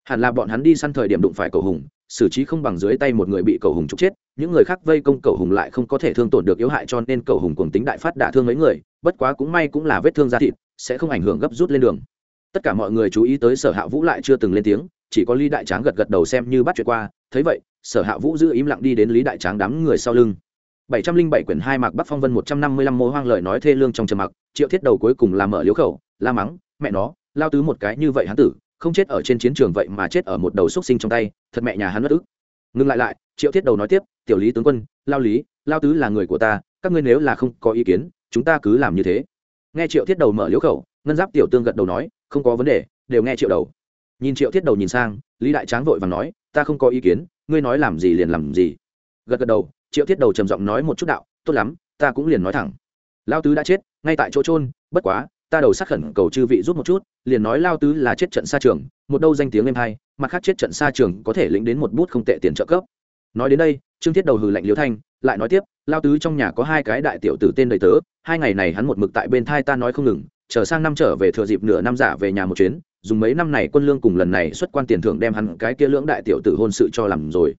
Hẳn là bọn hắn đi săn thời điểm đụng phải cầu hùng, xử trí không bằng dưới tay một người bị cầu hùng trục chết, những người khác vây công cầu hùng lại không có thể thương tổn được yếu hại cho nên cầu hùng cùng tính đại phát đả thương mấy người, bất quá cũng may cũng là vết thương da thịt sẽ không ảnh hưởng gấp rút lên đường. Tất cả mọi người chú ý tới sở hạ vũ lại chưa từng lên tiếng, chỉ có lý đại tráng gật gật đầu xem như bắt chuyện qua, thấy vậy, sở hạ vũ giữ im lặng đi đến lý đại tráng đám người sau lưng. bảy trăm linh bảy quyển hai mạc bắc phong vân một trăm năm mươi lăm mô hoang lời nói thê lương trong trầm mặc, triệu thiết đầu cuối cùng làm mở liếu khẩu, la mắng, mẹ nó, lao tứ một cái như vậy hắn tử, không chết ở trên chiến trường vậy mà chết ở một đầu xúc sinh trong tay, thật mẹ nhà hắn bất ức. Ngừng lại lại, triệu thiết đầu nói tiếp, tiểu lý tướng quân, lao lý, lao tứ là người của ta, các ngươi nếu là không có ý kiến, chúng ta cứ làm như thế nghe triệu thiết đầu mở liếu khẩu, ngân giáp tiểu tương gật đầu nói, không có vấn đề, đều nghe triệu đầu. Nhìn triệu thiết đầu nhìn sang, lý đại tráng vội và nói, ta không có ý kiến, ngươi nói làm gì liền làm gì. Gật gật đầu, triệu thiết đầu trầm giọng nói một chút đạo, tốt lắm, ta cũng liền nói thẳng. Lao tứ đã chết, ngay tại chỗ trôn bất quá, ta đầu sắc khẩn cầu chư vị rút một chút, liền nói lao tứ là chết trận xa trường, một đâu danh tiếng em hai mặt khác chết trận xa trường có thể lĩnh đến một bút không tệ tiền trợ cấp nói đến đây, trương thiết đầu hừ lạnh liễu thanh, lại nói tiếp, lao tứ trong nhà có hai cái đại tiểu tử tên đầy tớ, hai ngày này hắn một mực tại bên thai ta nói không ngừng, chờ sang năm trở về thừa dịp nửa năm giả về nhà một chuyến, dùng mấy năm này quân lương cùng lần này xuất quan tiền thưởng đem hắn cái kia lưỡng đại tiểu tử hôn sự cho làm rồi.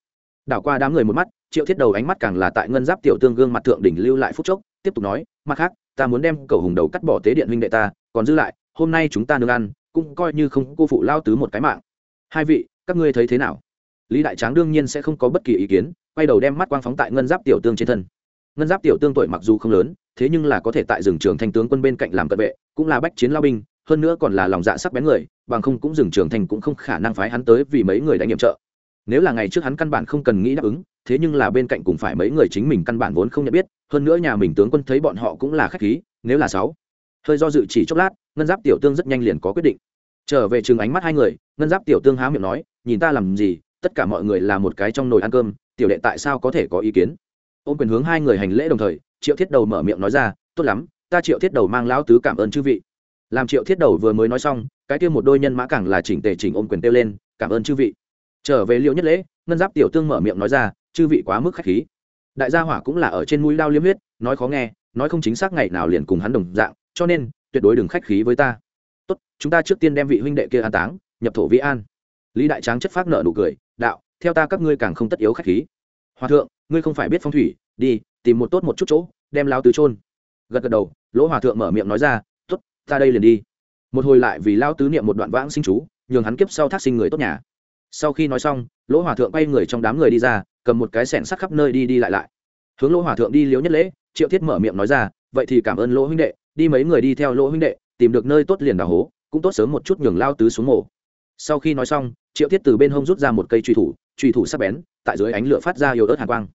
Đảo qua đám người một mắt, triệu thiết đầu ánh mắt càng là tại ngân giáp tiểu tương gương mặt thượng đỉnh lưu lại phúc chốc, tiếp tục nói, mặt khác, ta muốn đem cầu hùng đầu cắt bỏ tế điện huynh đệ ta, còn giữ lại, hôm nay chúng ta nương ăn, cũng coi như không cô phụ lao tứ một cái mạng. Hai vị, các ngươi thấy thế nào? Lý đại tráng đương nhiên sẽ không có bất kỳ ý kiến, quay đầu đem mắt quang phóng tại ngân giáp tiểu tương trên thân. Ngân giáp tiểu tương tuổi mặc dù không lớn, thế nhưng là có thể tại rừng trường thanh tướng quân bên cạnh làm cận vệ, cũng là bách chiến lao binh, hơn nữa còn là lòng dạ sắc bén người, bằng không cũng rừng trường Thanh cũng không khả năng phái hắn tới vì mấy người đã nhiệm trợ. Nếu là ngày trước hắn căn bản không cần nghĩ đáp ứng, thế nhưng là bên cạnh cũng phải mấy người chính mình căn bản vốn không nhận biết, hơn nữa nhà mình tướng quân thấy bọn họ cũng là khách khí, nếu là sáu. Hơi do dự chỉ chốc lát, ngân giáp tiểu tương rất nhanh liền có quyết định. Trở về trường ánh mắt hai người, ngân giáp tiểu tương há miệng nói, nhìn ta làm gì tất cả mọi người là một cái trong nồi ăn cơm, tiểu đệ tại sao có thể có ý kiến? Ôm quyền hướng hai người hành lễ đồng thời, triệu thiết đầu mở miệng nói ra, tốt lắm, ta triệu thiết đầu mang lão tứ cảm ơn chư vị. Làm triệu thiết đầu vừa mới nói xong, cái kia một đôi nhân mã càng là chỉnh tề chỉnh ôm quyền tiêu lên, cảm ơn chư vị. Trở về liệu nhất lễ, ngân giáp tiểu tương mở miệng nói ra, chư vị quá mức khách khí. Đại gia hỏa cũng là ở trên mũi đao liếm huyết, nói khó nghe, nói không chính xác ngày nào liền cùng hắn đồng dạng, cho nên, tuyệt đối đừng khách khí với ta. Tốt, chúng ta trước tiên đem vị huynh đệ kia an táng, nhập thổ vĩ an lý đại tráng chất phác nợ nụ cười, đạo, theo ta các ngươi càng không tất yếu khách khí. Hòa thượng, ngươi không phải biết phong thủy, đi, tìm một tốt một chút chỗ, đem lao tứ trôn gật gật đầu, lỗ hòa thượng mở miệng nói ra, tốt, ta đây liền đi. Một hồi lại vì lao tứ niệm một đoạn vãng sinh chú, nhường hắn kiếp sau thác sinh người tốt nhà. Sau khi nói xong, lỗ hòa thượng quay người trong đám người đi ra, cầm một cái sẻng sắc khắp nơi đi đi lại lại. Hướng lỗ hòa thượng đi liếu nhất lễ, triệu thiết mở miệng nói ra, vậy thì cảm ơn lỗ huynh đệ, đi mấy người đi theo lỗ huynh đệ, tìm được nơi tốt liền đào hố, cũng tốt sớm một chút nhường lao tứ xuống mồ sau khi nói xong, triệu thiết từ bên hông rút ra một cây truy thủ truy thủ sắc bén, tại dưới ánh lửa phát ra yếu ớt hàn quang.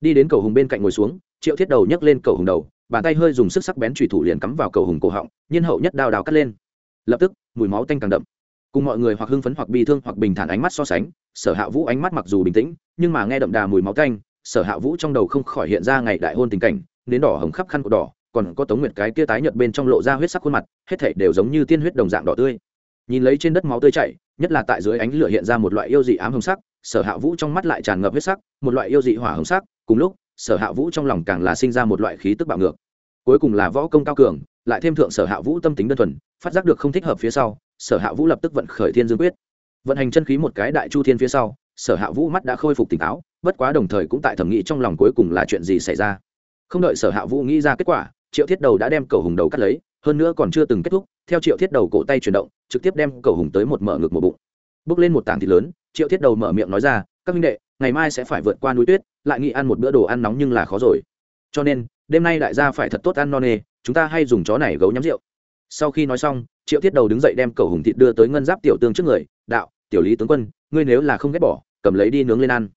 Đi đến cầu hùng bên cạnh ngồi xuống, triệu thiết đầu nhấc lên cầu hùng đầu, bàn tay hơi dùng sức sắc bén truy thủ liền cắm vào cầu hùng cổ họng, nhiên hậu nhất đao đào cắt lên. Lập tức, mùi máu tanh càng đậm. Cùng mọi người hoặc hưng phấn hoặc bi thương hoặc bình thản ánh mắt so sánh, sở hạ vũ ánh mắt mặc dù bình tĩnh, nhưng mà nghe đậm đà mùi máu tanh, sở hạ vũ trong đầu không khỏi hiện ra ngày đại hôn tình cảnh đến đỏ hồng khắp khăn cổ đỏ, còn có tống nguyệt cái kia tái nhợt bên trong lộ ra huyết sắc khuôn mặt, hết thảy đều giống như tiên huyết đồng dạng đỏ tươi nhìn lấy trên đất máu tươi chảy, nhất là tại dưới ánh lửa hiện ra một loại yêu dị ám hồng sắc, sở hạ vũ trong mắt lại tràn ngập huyết sắc, một loại yêu dị hỏa hồng sắc, cùng lúc, sở hạ vũ trong lòng càng là sinh ra một loại khí tức bạo ngược. Cuối cùng là võ công cao cường, lại thêm thượng sở hạ vũ tâm tính đơn thuần, phát giác được không thích hợp phía sau, sở hạ vũ lập tức vận khởi thiên dương quyết. Vận hành chân khí một cái đại chu thiên phía sau, sở hạ vũ mắt đã khôi phục tỉnh táo, bất quá đồng thời cũng tại thẩm nghĩ trong lòng cuối cùng là chuyện gì xảy ra. Không đợi sở hạ vũ nghĩ ra kết quả, triệu thiết đầu đã đem cầu hùng đầu cắt lấy hơn nữa còn chưa từng kết thúc, theo triệu thiết đầu cổ tay chuyển động, trực tiếp đem cầu hùng tới một mở ngực một bụng. Bước lên một tảng thịt lớn, triệu thiết đầu mở miệng nói ra, các minh đệ, ngày mai sẽ phải vượt qua núi tuyết, lại nghĩ ăn một bữa đồ ăn nóng nhưng là khó rồi. Cho nên, đêm nay đại gia phải thật tốt ăn no nê, chúng ta hay dùng chó này gấu nhắm rượu. Sau khi nói xong, triệu thiết đầu đứng dậy đem cầu hùng thịt đưa tới ngân giáp tiểu tương trước người, đạo, tiểu lý tướng quân, ngươi nếu là không ghét bỏ, cầm lấy đi nướng lên ăn.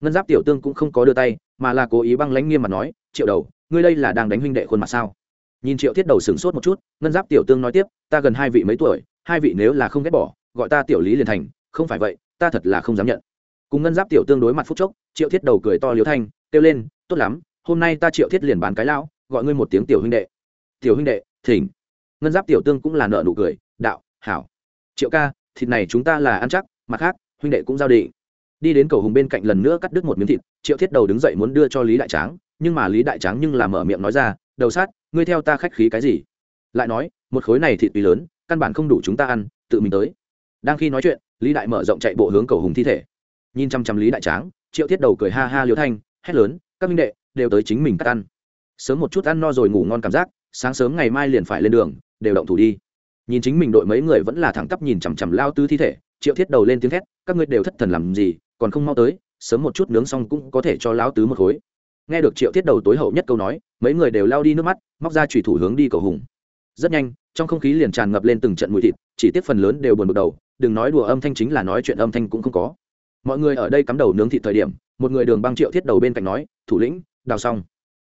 Ngân giáp tiểu tương cũng không có đưa tay, mà là cố ý băng lánh nghiêm mặt nói, triệu đầu, ngươi đây là đang đánh huynh đệ khuôn mặt sao? Nhìn triệu thiết đầu sửng sốt một chút, ngân giáp tiểu tương nói tiếp, ta gần hai vị mấy tuổi, hai vị nếu là không ghét bỏ, gọi ta tiểu lý liền thành, không phải vậy, ta thật là không dám nhận. Cùng ngân giáp tiểu tương đối mặt phút chốc, triệu thiết đầu cười to liếu thanh, kêu lên, tốt lắm, hôm nay ta triệu thiết liền bán cái lão, gọi ngươi một tiếng tiểu huynh đệ. Tiểu huynh đệ, thỉnh. Ngân giáp tiểu tương cũng là nợ nụ cười, đạo, hảo. Triệu ca, thịt này chúng ta là ăn chắc, mặt khác, huynh đệ cũng giao định. Đi đến cầu hùng bên cạnh lần nữa cắt đứt một miếng thịt, triệu thiết đầu đứng dậy muốn đưa cho lý đại tráng, nhưng mà lý đại tráng nhưng là mở miệng nói ra đầu sát, ngươi theo ta khách khí cái gì? Lại nói, một khối này thịt tùy lớn, căn bản không đủ chúng ta ăn, tự mình tới. Đang khi nói chuyện, lý đại mở rộng chạy bộ hướng cầu hùng thi thể. Nhìn chăm chăm lý đại tráng, triệu thiết đầu cười ha ha liêu thanh, hét lớn, các minh đệ, đều tới chính mình cắt ăn. Sớm một chút ăn no rồi ngủ ngon cảm giác, sáng sớm ngày mai liền phải lên đường, đều động thủ đi. Nhìn chính mình đội mấy người vẫn là thẳng tắp nhìn chằm chằm lao tứ thi thể, triệu thiết đầu lên tiếng thét, các ngươi đều thất thần làm gì, còn không mau tới, sớm một chút nướng xong cũng có thể cho lao tứ một khối nghe được triệu thiết đầu tối hậu nhất câu nói, mấy người đều lao đi nước mắt, móc ra trùy thủ hướng đi cầu hùng. Rất nhanh, trong không khí liền tràn ngập lên từng trận mùi thịt, chỉ tiếc phần lớn đều buồn bực đầu, đừng nói đùa âm thanh chính là nói chuyện âm thanh cũng không có. Mọi người ở đây cắm đầu nướng thịt thời điểm, một người đường băng triệu thiết đầu bên cạnh nói, thủ lĩnh, đào xong.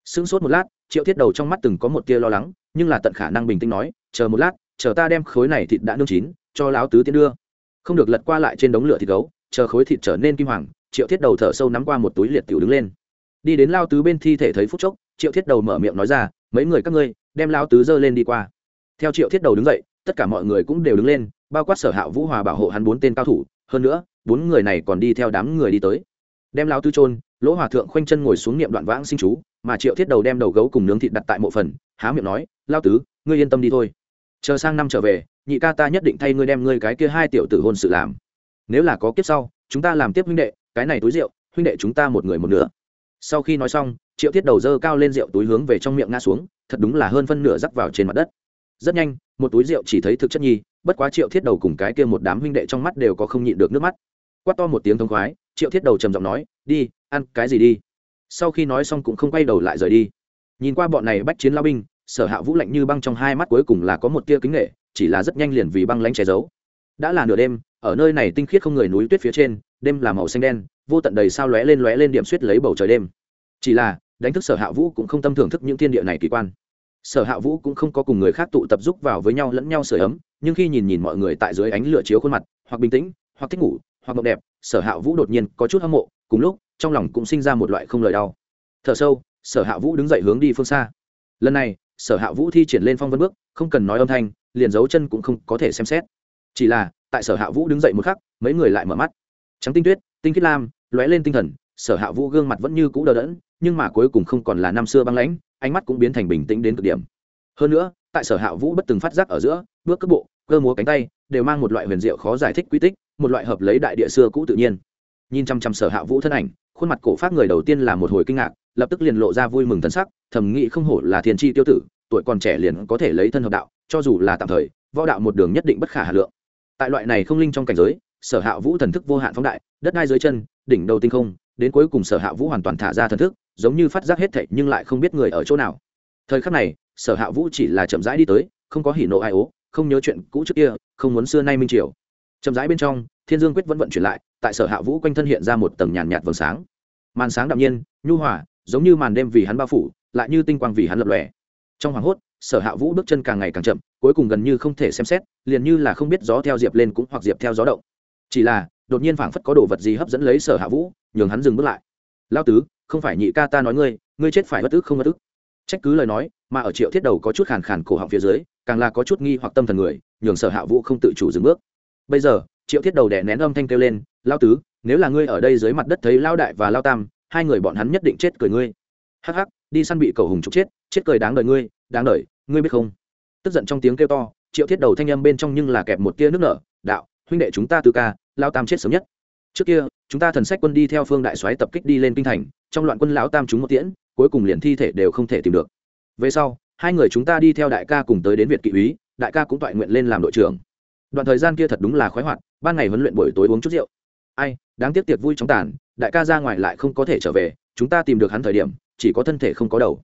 Sững sốt một lát, triệu thiết đầu trong mắt từng có một tia lo lắng, nhưng là tận khả năng bình tĩnh nói, chờ một lát, chờ ta đem khối này thịt đã nương chín, cho láo tứ tiến đưa. Không được lật qua lại trên đống lửa thịt gấu, chờ khối thịt trở nên kim hoàng, triệu thiết đầu thở sâu nắm qua một túi liệt tiểu đứng lên đi đến lao tứ bên thi thể thấy phút chốc, triệu thiết đầu mở miệng nói ra, mấy người các ngươi, đem lao tứ dơ lên đi qua. Theo triệu thiết đầu đứng dậy, tất cả mọi người cũng đều đứng lên, bao quát sở hạ vũ hòa bảo hộ hắn bốn tên cao thủ, hơn nữa, bốn người này còn đi theo đám người đi tới. Đem lao tứ trôn lỗ hòa thượng khoanh chân ngồi xuống niệm đoạn vãng sinh chú, mà triệu thiết đầu đem đầu gấu cùng nướng thịt đặt tại mộ phần, há miệng nói, lao tứ, ngươi yên tâm đi thôi. Chờ sang năm trở về, nhị ca ta nhất định thay ngươi đem ngươi cái kia hai tiểu tử hôn sự làm. Nếu là có kiếp sau, chúng ta làm tiếp huynh đệ, cái này túi rượu, huynh đệ chúng ta một người một nửa sau khi nói xong, triệu thiết đầu dơ cao lên rượu túi hướng về trong miệng ngã xuống, thật đúng là hơn phân nửa rắc vào trên mặt đất. Rất nhanh, một túi rượu chỉ thấy thực chất nhi, bất quá triệu thiết đầu cùng cái kia một đám huynh đệ trong mắt đều có không nhịn được nước mắt. Quát to một tiếng thông khoái, triệu thiết đầu trầm giọng nói, đi, ăn cái gì đi? Sau khi nói xong cũng không quay đầu lại rời đi. Nhìn qua bọn này bách chiến lao binh, sở hạ vũ lạnh như băng trong hai mắt cuối cùng là có một tia kính nghệ chỉ là rất nhanh liền vì băng lánh che giấu. Đã là nửa đêm, ở nơi này tinh khiết không người núi tuyết phía trên, đêm là màu xanh đen vô tận đầy sao lóe lên lóe lên điểm suýt lấy bầu trời đêm. Chỉ là, đánh thức sở hạ vũ cũng không tâm thưởng thức những thiên địa này kỳ quan. Sở hạ vũ cũng không có cùng người khác tụ tập giúp vào với nhau lẫn nhau sửa ấm, nhưng khi nhìn nhìn mọi người tại dưới ánh lửa chiếu khuôn mặt, hoặc bình tĩnh, hoặc thích ngủ, hoặc mộng đẹp, sở hạ vũ đột nhiên có chút hâm mộ, cùng lúc, trong lòng cũng sinh ra một loại không lời đau. Thở sâu, sở hạ vũ đứng dậy hướng đi phương xa. Lần này, sở hạ vũ thi triển lên phong vân bước, không cần nói âm thanh, liền dấu chân cũng không có thể xem xét. Chỉ là, tại sở hạ vũ đứng dậy một khắc, mấy người lại mở mắt. Trắng tinh tuyết, tinh khiết lam lóe lên tinh thần, sở hạ vũ gương mặt vẫn như cũ đờ đẫn, nhưng mà cuối cùng không còn là năm xưa băng lãnh, ánh mắt cũng biến thành bình tĩnh đến cực điểm. Hơn nữa, tại sở hạ vũ bất từng phát giác ở giữa, bước cước bộ, cơ múa cánh tay, đều mang một loại huyền diệu khó giải thích quy tích, một loại hợp lấy đại địa xưa cũ tự nhiên. Nhìn chăm chăm sở hạ vũ thân ảnh, khuôn mặt cổ phát người đầu tiên là một hồi kinh ngạc, lập tức liền lộ ra vui mừng thân sắc, thầm nghĩ không hổ là thiên tri tiêu tử, tuổi còn trẻ liền có thể lấy thân hợp đạo, cho dù là tạm thời, võ đạo một đường nhất định bất khả hà lượng. Tại loại này không linh trong cảnh giới sở hạ vũ thần thức vô hạn phóng đại, đất đai dưới chân, đỉnh đầu tinh không, đến cuối cùng sở hạ vũ hoàn toàn thả ra thần thức, giống như phát giác hết thảy nhưng lại không biết người ở chỗ nào. Thời khắc này, sở hạ vũ chỉ là chậm rãi đi tới, không có hỉ nộ ai ố, không nhớ chuyện cũ trước kia, không muốn xưa nay minh triều. Chậm rãi bên trong, thiên dương quyết vẫn vận chuyển lại, tại sở hạ vũ quanh thân hiện ra một tầng nhàn nhạt vầng sáng. Màn sáng đạm nhiên, nhu hòa, giống như màn đêm vì hắn bao phủ, lại như tinh quang vì hắn lập lòe. Trong hoàng hốt, sở hạ vũ bước chân càng ngày càng chậm, cuối cùng gần như không thể xem xét, liền như là không biết gió theo diệp lên cũng hoặc diệp theo gió động chỉ là, đột nhiên phảng phất có đồ vật gì hấp dẫn lấy sở hạ vũ, nhường hắn dừng bước lại. Lao tứ, không phải nhị ca ta nói ngươi ngươi chết phải bất ức không bất ức. Trách cứ lời nói, mà ở triệu thiết đầu có chút khàn khàn cổ họng phía dưới, càng là có chút nghi hoặc tâm thần người, nhường sở hạ vũ không tự chủ dừng bước. Bây giờ, triệu thiết đầu đẻ nén âm thanh kêu lên lao tứ, nếu là ngươi ở đây dưới mặt đất thấy lao đại và lao tam, hai người bọn hắn nhất định chết cười ngươi. Hắc hắc, đi săn bị cầu hùng trục chết chết cười đáng đời ngươi, đáng đời, ngươi biết không? Tức giận trong tiếng kêu to, triệu thiết đầu thanh âm bên trong nhưng là kẹp một tia nước nở, đạo, huynh đệ chúng ta tư ca lao tam chết sớm nhất. Trước kia, chúng ta thần sách quân đi theo phương đại soái tập kích đi lên kinh thành, trong loạn quân lão tam chúng một tiễn, cuối cùng liền thi thể đều không thể tìm được. Về sau, hai người chúng ta đi theo đại ca cùng tới đến việt kỵ úy, đại ca cũng toại nguyện lên làm đội trưởng. Đoạn thời gian kia thật đúng là khoái hoạt, ban ngày huấn luyện buổi tối uống chút rượu. Ai, đáng tiếc tiệc vui trong tàn, đại ca ra ngoài lại không có thể trở về, chúng ta tìm được hắn thời điểm, chỉ có thân thể không có đầu.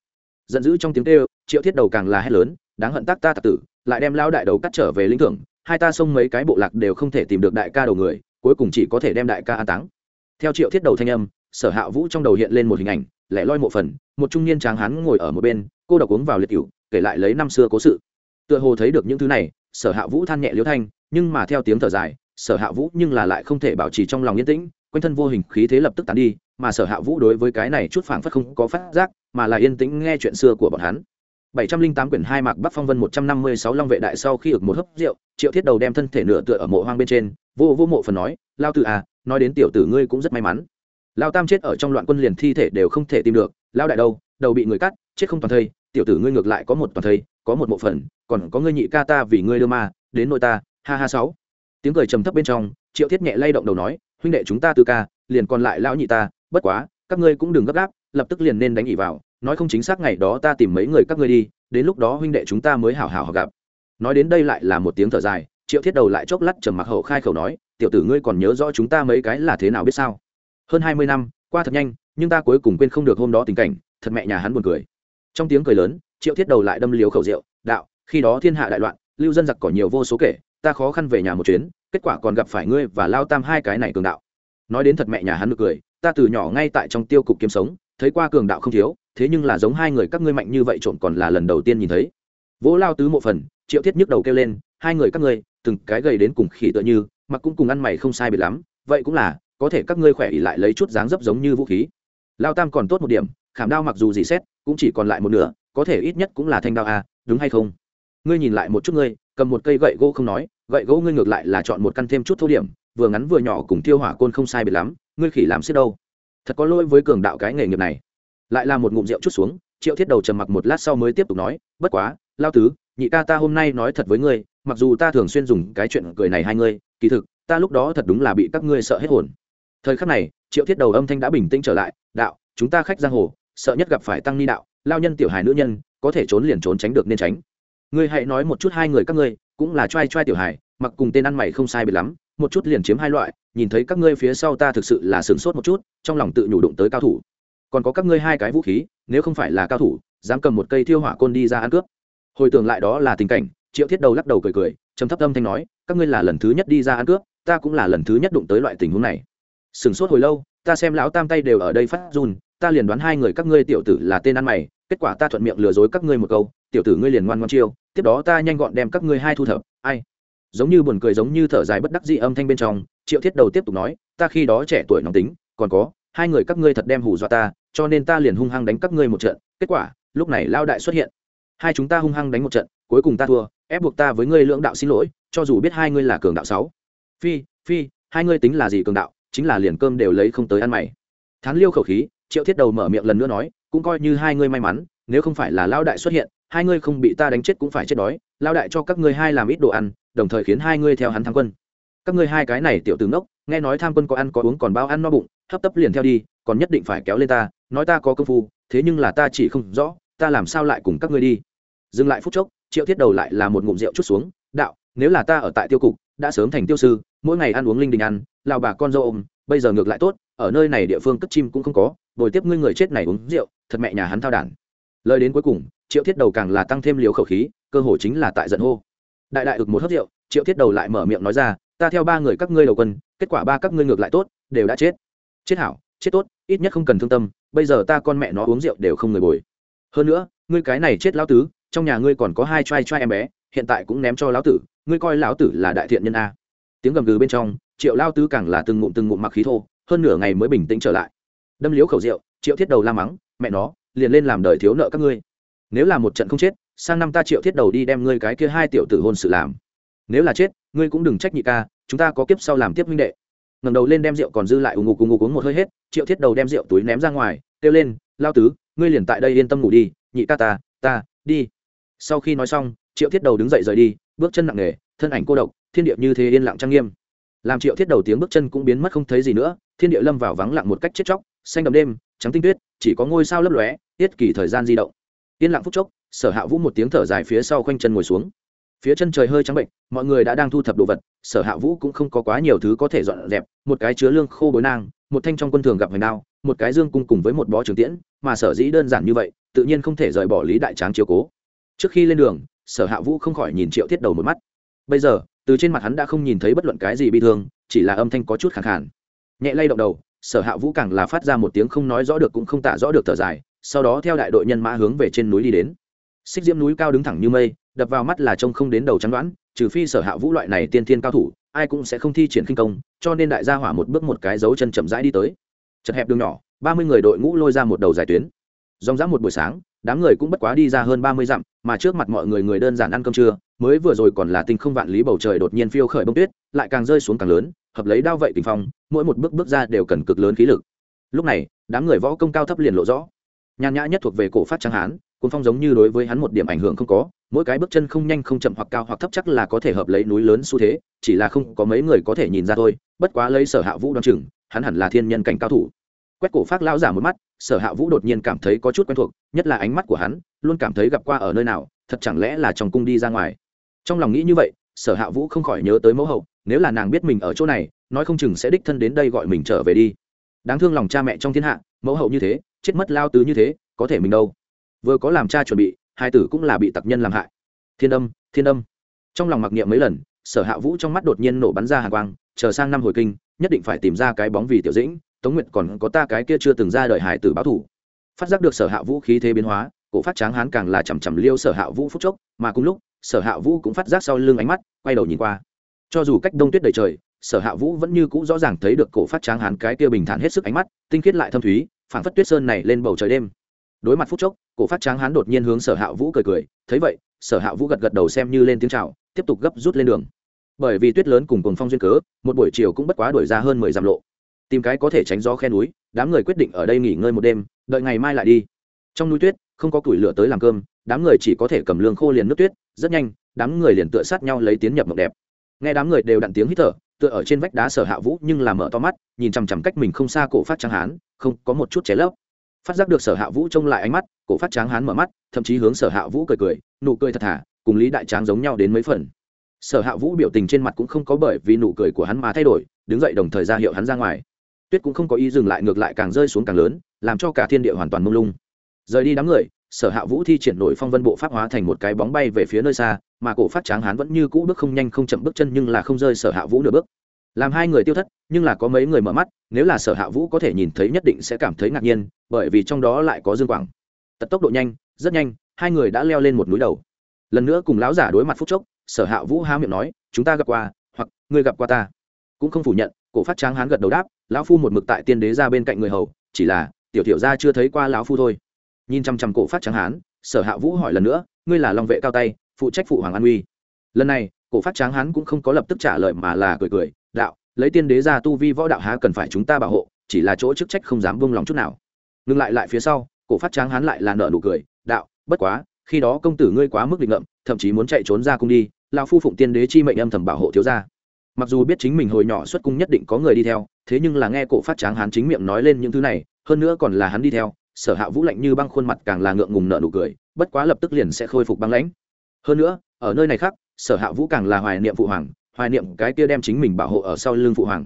Giận dữ trong tiếng kêu, triệu thiết đầu càng là hét lớn, đáng hận tác ta tạc tử, lại đem lao đại đầu cắt trở về lĩnh thưởng hai ta xông mấy cái bộ lạc đều không thể tìm được đại ca đầu người, cuối cùng chỉ có thể đem đại ca an táng. Theo triệu thiết đầu thanh âm, sở hạ vũ trong đầu hiện lên một hình ảnh, lẻ loi mộ phần, một trung niên tráng hán ngồi ở một bên, cô độc uống vào liệt cựu kể lại lấy năm xưa cố sự. Tựa hồ thấy được những thứ này, sở hạ vũ than nhẹ liễu thanh, nhưng mà theo tiếng thở dài, sở hạ vũ nhưng là lại không thể bảo trì trong lòng yên tĩnh, quanh thân vô hình khí thế lập tức tán đi, mà sở hạ vũ đối với cái này chút phảng phất không có phát giác, mà là yên tĩnh nghe chuyện xưa của bọn hắn. 708 quyển hai mạc Bắc Phong Vân 156 Long vệ đại sau khi ực một hớp rượu, Triệu Thiết Đầu đem thân thể nửa tựa ở mộ hoang bên trên, vô vô mộ phần nói, lao tử à, nói đến tiểu tử ngươi cũng rất may mắn. Lao Tam chết ở trong loạn quân liền thi thể đều không thể tìm được, lao đại đâu, đầu bị người cắt, chết không toàn thây, tiểu tử ngươi ngược lại có một toàn thây, có một bộ phần, còn có ngươi nhị ca ta vì ngươi đưa ma, đến nội ta, ha ha sáu. Tiếng cười trầm thấp bên trong, Triệu Thiết nhẹ lay động đầu nói, huynh đệ chúng ta tư ca liền còn lại lão nhị ta bất quá các ngươi cũng đừng gấp gáp lập tức liền nên đánh ỉ vào, nói không chính xác ngày đó ta tìm mấy người các ngươi đi, đến lúc đó huynh đệ chúng ta mới hảo hảo gặp. Nói đến đây lại là một tiếng thở dài, triệu thiết đầu lại chốc lát trầm mặc hậu khai khẩu nói, tiểu tử ngươi còn nhớ rõ chúng ta mấy cái là thế nào biết sao? Hơn hai mươi năm, qua thật nhanh, nhưng ta cuối cùng quên không được hôm đó tình cảnh, thật mẹ nhà hắn buồn cười. Trong tiếng cười lớn, triệu thiết đầu lại đâm liều khẩu rượu, đạo, khi đó thiên hạ đại loạn, lưu dân giặc cỏ nhiều vô số kể, ta khó khăn về nhà một chuyến, kết quả còn gặp phải ngươi và lao tam hai cái này cường đạo. Nói đến thật mẹ nhà hắn được cười, ta từ nhỏ ngay tại trong tiêu cục kiếm sống thấy qua cường đạo không thiếu, thế nhưng là giống hai người các ngươi mạnh như vậy trộm còn là lần đầu tiên nhìn thấy. Vỗ lao tứ mộ phần, triệu thiết nhức đầu kêu lên, hai người các ngươi, từng cái gầy đến cùng khỉ tựa như, mặc cũng cùng ăn mày không sai biệt lắm, vậy cũng là, có thể các ngươi khỏe ỉ lại lấy chút dáng dấp giống như vũ khí. Lao tam còn tốt một điểm, khảm đao mặc dù gì xét, cũng chỉ còn lại một nửa, có thể ít nhất cũng là thanh đao a đúng hay không? Ngươi nhìn lại một chút ngươi, cầm một cây gậy gỗ không nói, gậy gỗ ngươi ngược lại là chọn một căn thêm chút thô điểm, vừa ngắn vừa nhỏ cùng tiêu hỏa côn không sai biệt lắm, ngươi khỉ làm xếp đâu? Thật có lỗi với cường đạo cái nghề nghiệp này. Lại là một ngụm rượu chút xuống, triệu thiết đầu trầm mặc một lát sau mới tiếp tục nói, bất quá, lao tứ, nhị ca ta hôm nay nói thật với ngươi, mặc dù ta thường xuyên dùng cái chuyện cười này hai ngươi, kỳ thực, ta lúc đó thật đúng là bị các ngươi sợ hết hồn. Thời khắc này, triệu thiết đầu âm thanh đã bình tĩnh trở lại, đạo, chúng ta khách giang hồ, sợ nhất gặp phải tăng ni đạo, lao nhân tiểu hài nữ nhân, có thể trốn liền trốn tránh được nên tránh. Ngươi hãy nói một chút hai người các ngươi, cũng là t r a i t r a i tiểu hài, mặc cùng tên ăn mày không sai biệt lắm một chút liền chiếm hai loại, nhìn thấy các ngươi phía sau ta thực sự là sửng sốt một chút, trong lòng tự nhủ đụng tới cao thủ. Còn có các ngươi hai cái vũ khí, nếu không phải là cao thủ, dám cầm một cây thiêu hỏa côn đi ra ăn cướp. Hồi tưởng lại đó là tình cảnh, triệu thiết đầu lắc đầu cười cười, trầm thấp âm thanh nói, các ngươi là lần thứ nhất đi ra ăn cướp, ta cũng là lần thứ nhất đụng tới loại tình huống này. Sửng sốt hồi lâu, ta xem lão tam tay đều ở đây phát run, ta liền đoán hai người các ngươi tiểu tử là tên ăn mày, kết quả ta thuận miệng lừa dối các ngươi một câu, tiểu tử ngươi liền ngoan ngoan chiêu, tiếp đó ta nhanh gọn đem các ngươi hai thu thập, ai? Giống như buồn cười giống như thở dài bất đắc dị âm thanh bên trong, triệu thiết đầu tiếp tục nói, ta khi đó trẻ tuổi nóng tính, còn có, hai người các ngươi thật đem hù dọa ta, cho nên ta liền hung hăng đánh các ngươi một trận, kết quả, lúc này lao đại xuất hiện. Hai chúng ta hung hăng đánh một trận, cuối cùng ta thua, ép buộc ta với ngươi lưỡng đạo xin lỗi, cho dù biết hai ngươi là cường đạo sáu. Phi phi, hai ngươi tính là gì cường đạo, chính là liền cơm đều lấy không tới ăn mày. Thán liêu khẩu khí, triệu thiết đầu mở miệng lần nữa nói, cũng coi như hai ngươi may mắn, nếu không phải là lao đại xuất hiện, hai ngươi không bị ta đánh chết cũng phải chết đói lao đại cho các ngươi hai làm ít đồ ăn, đồng thời khiến hai ngươi theo hắn tham quân. Các ngươi hai cái này tiểu tướng đốc nghe nói tham quân có ăn có uống còn bao ăn no bụng, hấp tấp liền theo đi, còn nhất định phải kéo lên ta, nói ta có công phu, thế nhưng là ta chỉ không rõ, ta làm sao lại cùng các ngươi đi. Dừng lại phút chốc, triệu thiết đầu lại là một ngụm rượu chút xuống, đạo, nếu là ta ở tại tiêu cục, đã sớm thành tiêu sư, mỗi ngày ăn uống linh đình ăn lào bà con dâu ôm, bây giờ ngược lại tốt, ở nơi này địa phương cất chim cũng không có, bồi tiếp ngươi người chết này uống rượu, thật mẹ nhà hắn thao đản. Lời đến cuối cùng, triệu thiết đầu càng là tăng thêm liều khẩu khí cơ hồ chính là tại giận hô. Đại đại ực một hớp rượu, triệu thiết đầu lại mở miệng nói ra, ta theo ba người các ngươi đầu quân, kết quả ba các ngươi ngược lại tốt, đều đã chết. Chết hảo, chết tốt, ít nhất không cần thương tâm, bây giờ ta con mẹ nó uống rượu đều không người bồi. Hơn nữa, ngươi cái này chết lão tứ, trong nhà ngươi còn có hai trai trai em bé, hiện tại cũng ném cho lão tử, ngươi coi lão tử là đại thiện nhân a. Tiếng gầm gừ bên trong, triệu lao tứ càng là từng ngụm từng ngụm mặc khí thô, hơn nửa ngày mới bình tĩnh trở lại. Đâm liếu khẩu rượu, triệu thiết đầu la mắng, mẹ nó, liền lên làm đời thiếu nợ các ngươi. Nếu là một trận không chết sang năm ta triệu thiết đầu đi đem ngươi cái kia hai tiểu tử hôn sự làm. Nếu là chết, ngươi cũng đừng trách nhị ca, chúng ta có kiếp sau làm tiếp huynh đệ. Ngẩng đầu lên đem rượu còn dư lại ù ngục cùng ngục uống một hơi hết, triệu thiết đầu đem rượu túi ném ra ngoài, kêu lên, lao tứ, ngươi liền tại đây yên tâm ngủ đi, nhị ca ta ta, đi. Sau khi nói xong, triệu thiết đầu đứng dậy rời đi, bước chân nặng nề, thân ảnh cô độc, thiên địa như thế yên lặng trang nghiêm. Làm triệu thiết đầu tiếng bước chân cũng biến mất không thấy gì nữa, thiên địa lâm vào vắng lặng một cách chết chóc, xanh đậm đêm, trắng tinh tuyết, chỉ có ngôi sao lấp lóe, tiết kỳ thời gian di động. Yên lặng phút chốc sở hạ vũ một tiếng thở dài phía sau khoanh chân ngồi xuống. Phía chân trời hơi trắng bệnh, mọi người đã đang thu thập đồ vật, sở hạ vũ cũng không có quá nhiều thứ có thể dọn dẹp, một cái chứa lương khô bối nang, một thanh trong quân thường gặp hoành đao, một cái dương cung cùng với một bó trường tiễn, mà sở dĩ đơn giản như vậy, tự nhiên không thể rời bỏ lý đại tráng chiếu cố. Trước khi lên đường, sở hạ vũ không khỏi nhìn triệu thiết đầu một mắt. Bây giờ, từ trên mặt hắn đã không nhìn thấy bất luận cái gì bị thương, chỉ là âm thanh có chút khẳng khản nhẹ lay động đầu, sở hạ vũ càng là phát ra một tiếng không nói rõ được cũng không tả rõ được thở dài, sau đó theo đại đội nhân mã hướng về trên núi đi đến xích diễm núi cao đứng thẳng như mây, đập vào mắt là trông không đến đầu chắn đoán, trừ phi sở hạ vũ loại này tiên thiên cao thủ, ai cũng sẽ không thi triển khinh công, cho nên đại gia hỏa một bước một cái dấu chân chậm rãi đi tới. Chật hẹp đường nhỏ, ba mươi người đội ngũ lôi ra một đầu dài tuyến. Dòng dã một buổi sáng, đám người cũng bất quá đi ra hơn ba mươi dặm, mà trước mặt mọi người người đơn giản ăn cơm trưa, mới vừa rồi còn là tinh không vạn lý bầu trời đột nhiên phiêu khởi bông tuyết, lại càng rơi xuống càng lớn, hợp lấy đao vậy tình phong, mỗi một bước bước ra đều cần cực lớn khí lực. Lúc này, đám người võ công cao thấp liền lộ rõ. Nhàn nhã nhất thuộc về cổ phát trắng hán cuốn phong giống như đối với hắn một điểm ảnh hưởng không có, mỗi cái bước chân không nhanh không chậm hoặc cao hoặc thấp chắc là có thể hợp lấy núi lớn xu thế, chỉ là không có mấy người có thể nhìn ra thôi, bất quá lấy sở hạ vũ đoan chừng, hắn hẳn là thiên nhân cảnh cao thủ. Quét cổ phát lao giả một mắt, sở hạ vũ đột nhiên cảm thấy có chút quen thuộc, nhất là ánh mắt của hắn, luôn cảm thấy gặp qua ở nơi nào, thật chẳng lẽ là trong cung đi ra ngoài. Trong lòng nghĩ như vậy, sở hạ vũ không khỏi nhớ tới mẫu hậu, nếu là nàng biết mình ở chỗ này, nói không chừng sẽ đích thân đến đây gọi mình trở về đi. Đáng thương lòng cha mẹ trong thiên hạ, mẫu hậu như thế, chết mất lao tứ như thế, có thể mình đâu? Vừa có làm cha chuẩn bị, hai tử cũng là bị tặc nhân làm hại. Thiên âm thiên âm. Trong lòng mặc niệm mấy lần, sở hạ vũ trong mắt đột nhiên nổ bắn ra hàng quang, chờ sang năm hồi kinh, nhất định phải tìm ra cái bóng vì tiểu dĩnh, tống nguyệt còn có ta cái kia chưa từng ra đời hải tử báo thủ. Phát giác được sở hạ vũ khí thế biến hóa, cổ phát tráng hán càng là chằm chằm liêu sở hạ vũ phúc chốc, mà cùng lúc, sở hạ vũ cũng phát giác sau lưng ánh mắt, quay đầu nhìn qua. Cho dù cách đông tuyết đầy trời, sở hạ vũ vẫn như cũ rõ ràng thấy được cổ phát tráng hán cái kia bình thản hết sức ánh mắt, tinh khiết lại thâm thúy, phảng phất tuyết sơn này lên bầu trời đêm. Đối mặt phúc chốc cổ phát tráng hán đột nhiên hướng sở hạ vũ cười cười, thấy vậy, sở hạ vũ gật gật đầu xem như lên tiếng chào, tiếp tục gấp rút lên đường. Bởi vì tuyết lớn cùng cồn phong duyên cớ, một buổi chiều cũng bất quá đuổi ra hơn mười dặm lộ. Tìm cái có thể tránh gió khe núi, đám người quyết định ở đây nghỉ ngơi một đêm, đợi ngày mai lại đi. Trong núi tuyết, không có củi lửa tới làm cơm, đám người chỉ có thể cầm lương khô liền nước tuyết, rất nhanh, đám người liền tựa sát nhau lấy tiến nhập mộng đẹp. Nghe đám người đều đặn tiếng hít thở, tựa ở trên vách đá sở hạ vũ nhưng làm mở to mắt, nhìn chằm chằm cách mình không xa cổ phát tráng hán, không có một chút cháy lấp phát giác được sở hạ vũ trông lại ánh mắt, cổ phát tráng hán mở mắt, thậm chí hướng sở hạ vũ cười cười, nụ cười thật thà, cùng lý đại tráng giống nhau đến mấy phần. Sở hạ vũ biểu tình trên mặt cũng không có bởi vì nụ cười của hắn mà thay đổi, đứng dậy đồng thời ra hiệu hắn ra ngoài. Tuyết cũng không có ý dừng lại, ngược lại càng rơi xuống càng lớn, làm cho cả thiên địa hoàn toàn mông lung. Rời đi đám người, sở hạ vũ thi triển nổi phong vân bộ pháp hóa thành một cái bóng bay về phía nơi xa, mà cổ phát tráng hán vẫn như cũ bước không nhanh không chậm bước chân nhưng là không rơi sở hạ vũ nửa bước làm hai người tiêu thất, nhưng là có mấy người mở mắt, nếu là sở hạ vũ có thể nhìn thấy nhất định sẽ cảm thấy ngạc nhiên, bởi vì trong đó lại có dương quảng. Tật tốc độ nhanh, rất nhanh, hai người đã leo lên một núi đầu. Lần nữa cùng lão giả đối mặt phúc chốc, sở hạ vũ há miệng nói, chúng ta gặp qua, hoặc ngươi gặp qua ta. Cũng không phủ nhận, cổ phát tráng hán gật đầu đáp, lão phu một mực tại tiên đế ra bên cạnh người hầu, chỉ là, tiểu tiểu gia chưa thấy qua lão phu thôi. Nhìn chăm chăm cổ phát tráng hán, sở hạ vũ hỏi lần nữa, ngươi là long vệ cao tay, phụ trách phụ hoàng an uy? Lần này, cổ phát tráng hán cũng không có lập tức trả lời mà là cười cười đạo, lấy tiên đế ra tu vi võ đạo há cần phải chúng ta bảo hộ, chỉ là chỗ chức trách không dám vung lòng chút nào. Ngừng lại lại phía sau, cổ phát tráng hán lại là nợ nụ cười, đạo, bất quá, khi đó công tử ngươi quá mức định ngậm thậm chí muốn chạy trốn ra cung đi, lão phu phụng tiên đế chi mệnh âm thầm bảo hộ thiếu gia. Mặc dù biết chính mình hồi nhỏ xuất cung nhất định có người đi theo, thế nhưng là nghe cổ phát tráng hán chính miệng nói lên những thứ này, hơn nữa còn là hắn đi theo, sở hạ vũ lạnh như băng khuôn mặt càng là ngượng ngùng nợ nụ cười, bất quá lập tức liền sẽ khôi phục băng lãnh. Hơn nữa, ở nơi này khác, sở hạ vũ càng là hoài niệm phụ hoàng hoài niệm cái kia đem chính mình bảo hộ ở sau lưng phụ hoàng.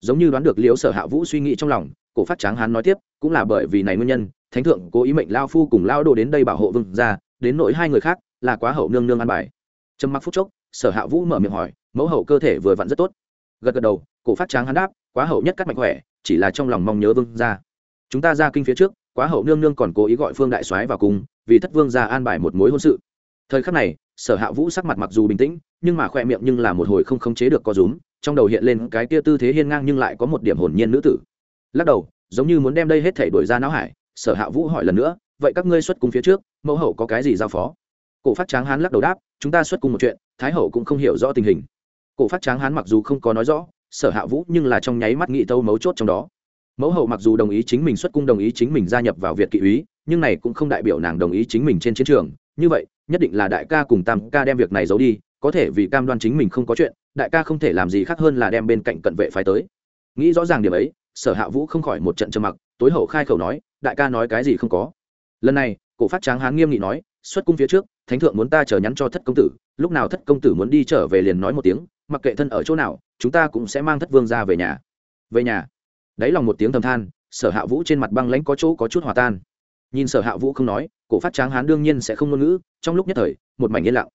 Giống như đoán được liếu sở hạ vũ suy nghĩ trong lòng, cổ phát tráng hán nói tiếp, cũng là bởi vì này nguyên nhân, thánh thượng cố ý mệnh lao phu cùng lao đồ đến đây bảo hộ vương ra đến nỗi hai người khác, là quá hậu nương nương an bài. Trầm mặc phút chốc, sở hạ vũ mở miệng hỏi, mẫu hậu cơ thể vừa vặn rất tốt. Gật gật đầu, cổ phát tráng hắn đáp, quá hậu nhất cắt mạnh khỏe, chỉ là trong lòng mong nhớ vương ra chúng ta ra kinh phía trước, quá hậu nương nương còn cố ý gọi phương đại soái vào cùng, vì thất vương ra an bài một mối hôn sự. Thời khắc này sở hạ vũ sắc mặt mặc dù bình tĩnh, nhưng mà khoe miệng nhưng là một hồi không khống chế được co rúm, trong đầu hiện lên cái kia tư thế hiên ngang nhưng lại có một điểm hồn nhiên nữ tử. Lắc đầu, giống như muốn đem đây hết thể đổi ra não hải, sở hạ vũ hỏi lần nữa, vậy các ngươi xuất cung phía trước, mẫu hậu có cái gì giao phó? Cổ phát tráng hán lắc đầu đáp, chúng ta xuất cung một chuyện, thái hậu cũng không hiểu rõ tình hình. Cổ phát tráng hán mặc dù không có nói rõ, sở hạ vũ nhưng là trong nháy mắt nghị tâu mấu chốt trong đó. Mẫu hậu mặc dù đồng ý chính mình xuất cung, đồng ý chính mình gia nhập vào việt kỵ úy, nhưng này cũng không đại biểu nàng đồng ý chính mình trên chiến trường như vậy, nhất định là đại ca cùng tam ca đem việc này giấu đi, có thể vì cam đoan chính mình không có chuyện, đại ca không thể làm gì khác hơn là đem bên cạnh cận vệ phái tới. Nghĩ rõ ràng điểm ấy, sở hạ vũ không khỏi một trận trầm mặc, tối hậu khai khẩu nói, đại ca nói cái gì không có. Lần này, cổ phát tráng hán nghiêm nghị nói, xuất cung phía trước, thánh thượng muốn ta chờ nhắn cho thất công tử, lúc nào thất công tử muốn đi trở về liền nói một tiếng, mặc kệ thân ở chỗ nào, chúng ta cũng sẽ mang thất vương ra về nhà. Về nhà. Đáy lòng một tiếng thầm than, sở hạ vũ trên mặt băng lãnh có chỗ có chút hòa tan nhìn sở hạ vũ không nói, cổ phát tráng hán đương nhiên sẽ không ngôn ngữ, trong lúc nhất thời, một mảnh yên lặng.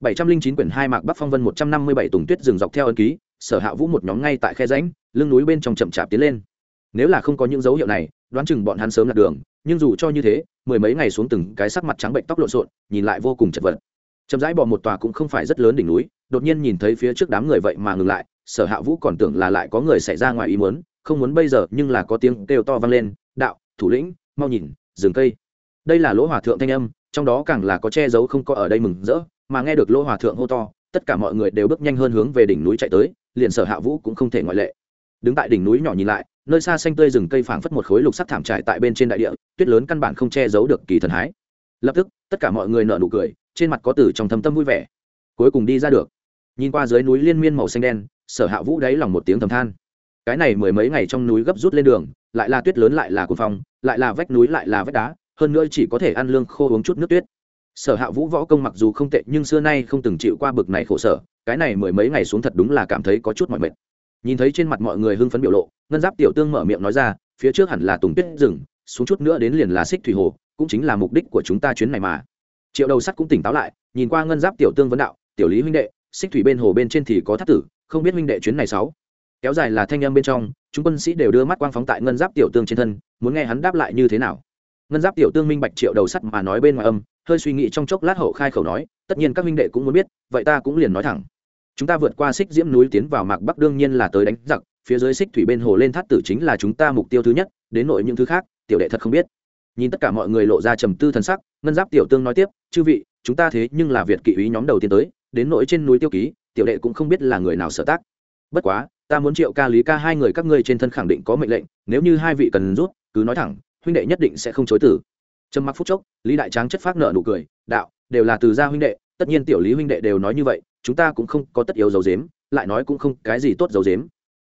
bảy trăm linh chín quyển hai mạc bắc phong vân một trăm năm mươi bảy tùng tuyết rừng dọc theo ân ký, sở hạ vũ một nhóm ngay tại khe ránh lưng núi bên trong chậm chạp tiến lên. Nếu là không có những dấu hiệu này, đoán chừng bọn hắn sớm lạc đường, nhưng dù cho như thế, mười mấy ngày xuống từng cái sắc mặt trắng bệnh tóc lộn xộn, nhìn lại vô cùng chật vật. Chậm rãi bỏ một tòa cũng không phải rất lớn đỉnh núi, đột nhiên nhìn thấy phía trước đám người vậy mà ngừng lại, sở hạ vũ còn tưởng là lại có người xảy ra ngoài ý muốn, không muốn bây giờ nhưng là có tiếng kêu to vang lên, đạo, thủ lĩnh, mau nhìn rừng cây. Đây là lỗ hòa thượng thanh âm, trong đó càng là có che giấu không có ở đây mừng rỡ, mà nghe được lỗ hòa thượng hô to, tất cả mọi người đều bước nhanh hơn hướng về đỉnh núi chạy tới, liền sở hạ vũ cũng không thể ngoại lệ. Đứng tại đỉnh núi nhỏ nhìn lại, nơi xa xanh tươi rừng cây phảng phất một khối lục sắc thảm trải tại bên trên đại địa, tuyết lớn căn bản không che giấu được kỳ thần hái lập tức, tất cả mọi người nở nụ cười, trên mặt có từ trong thâm tâm vui vẻ. Cuối cùng đi ra được. Nhìn qua dưới núi liên miên màu xanh đen, sở hạ vũ đáy lòng một tiếng thầm than. Cái này mười mấy ngày trong núi gấp rút lên đường, lại là tuyết lớn lại là cuồng phong lại là vách núi lại là vách đá, hơn nữa chỉ có thể ăn lương khô uống chút nước tuyết. Sở hạ vũ võ công mặc dù không tệ nhưng xưa nay không từng chịu qua bực này khổ sở, cái này mười mấy ngày xuống thật đúng là cảm thấy có chút mỏi mệt. Nhìn thấy trên mặt mọi người hưng phấn biểu lộ, ngân giáp tiểu tương mở miệng nói ra, phía trước hẳn là tùng tuyết rừng xuống chút nữa đến liền là xích thủy hồ, cũng chính là mục đích của chúng ta chuyến này mà. Triệu đầu sắt cũng tỉnh táo lại, nhìn qua ngân giáp tiểu tương vấn đạo, tiểu lý huynh đệ xích thủy bên hồ bên trên thì có thác tử, không biết huynh đệ chuyến này sáu? Kéo dài là thanh âm bên trong, chúng quân sĩ đều đưa mắt quang phóng tại ngân giáp tiểu tương trên thân, muốn nghe hắn đáp lại như thế nào. Ngân giáp tiểu tương minh bạch triệu đầu sắt mà nói bên ngoài âm, hơi suy nghĩ trong chốc lát hậu khai khẩu nói, tất nhiên các minh đệ cũng muốn biết, vậy ta cũng liền nói thẳng. Chúng ta vượt qua xích diễm núi tiến vào mạc bắc đương nhiên là tới đánh giặc, phía dưới xích thủy bên hồ lên thắt tử chính là chúng ta mục tiêu thứ nhất, đến nội những thứ khác, tiểu đệ thật không biết. Nhìn tất cả mọi người lộ ra trầm tư thần sắc, ngân giáp tiểu tương nói tiếp, chư vị, chúng ta thế nhưng là việt kỵ ý nhóm đầu tiên tới, đến nội trên núi tiêu ký, tiểu đệ cũng không biết là người nào sở tác. Bất quá ta muốn triệu ca lý ca hai người các ngươi trên thân khẳng định có mệnh lệnh, nếu như hai vị cần rút, cứ nói thẳng, huynh đệ nhất định sẽ không chối từ. Trầm mặc phút chốc, lý đại tráng chất phát nợ nụ cười, đạo, đều là từ gia huynh đệ, tất nhiên tiểu lý huynh đệ đều nói như vậy, chúng ta cũng không có tất yếu dấu dếm, lại nói cũng không cái gì tốt dấu dếm.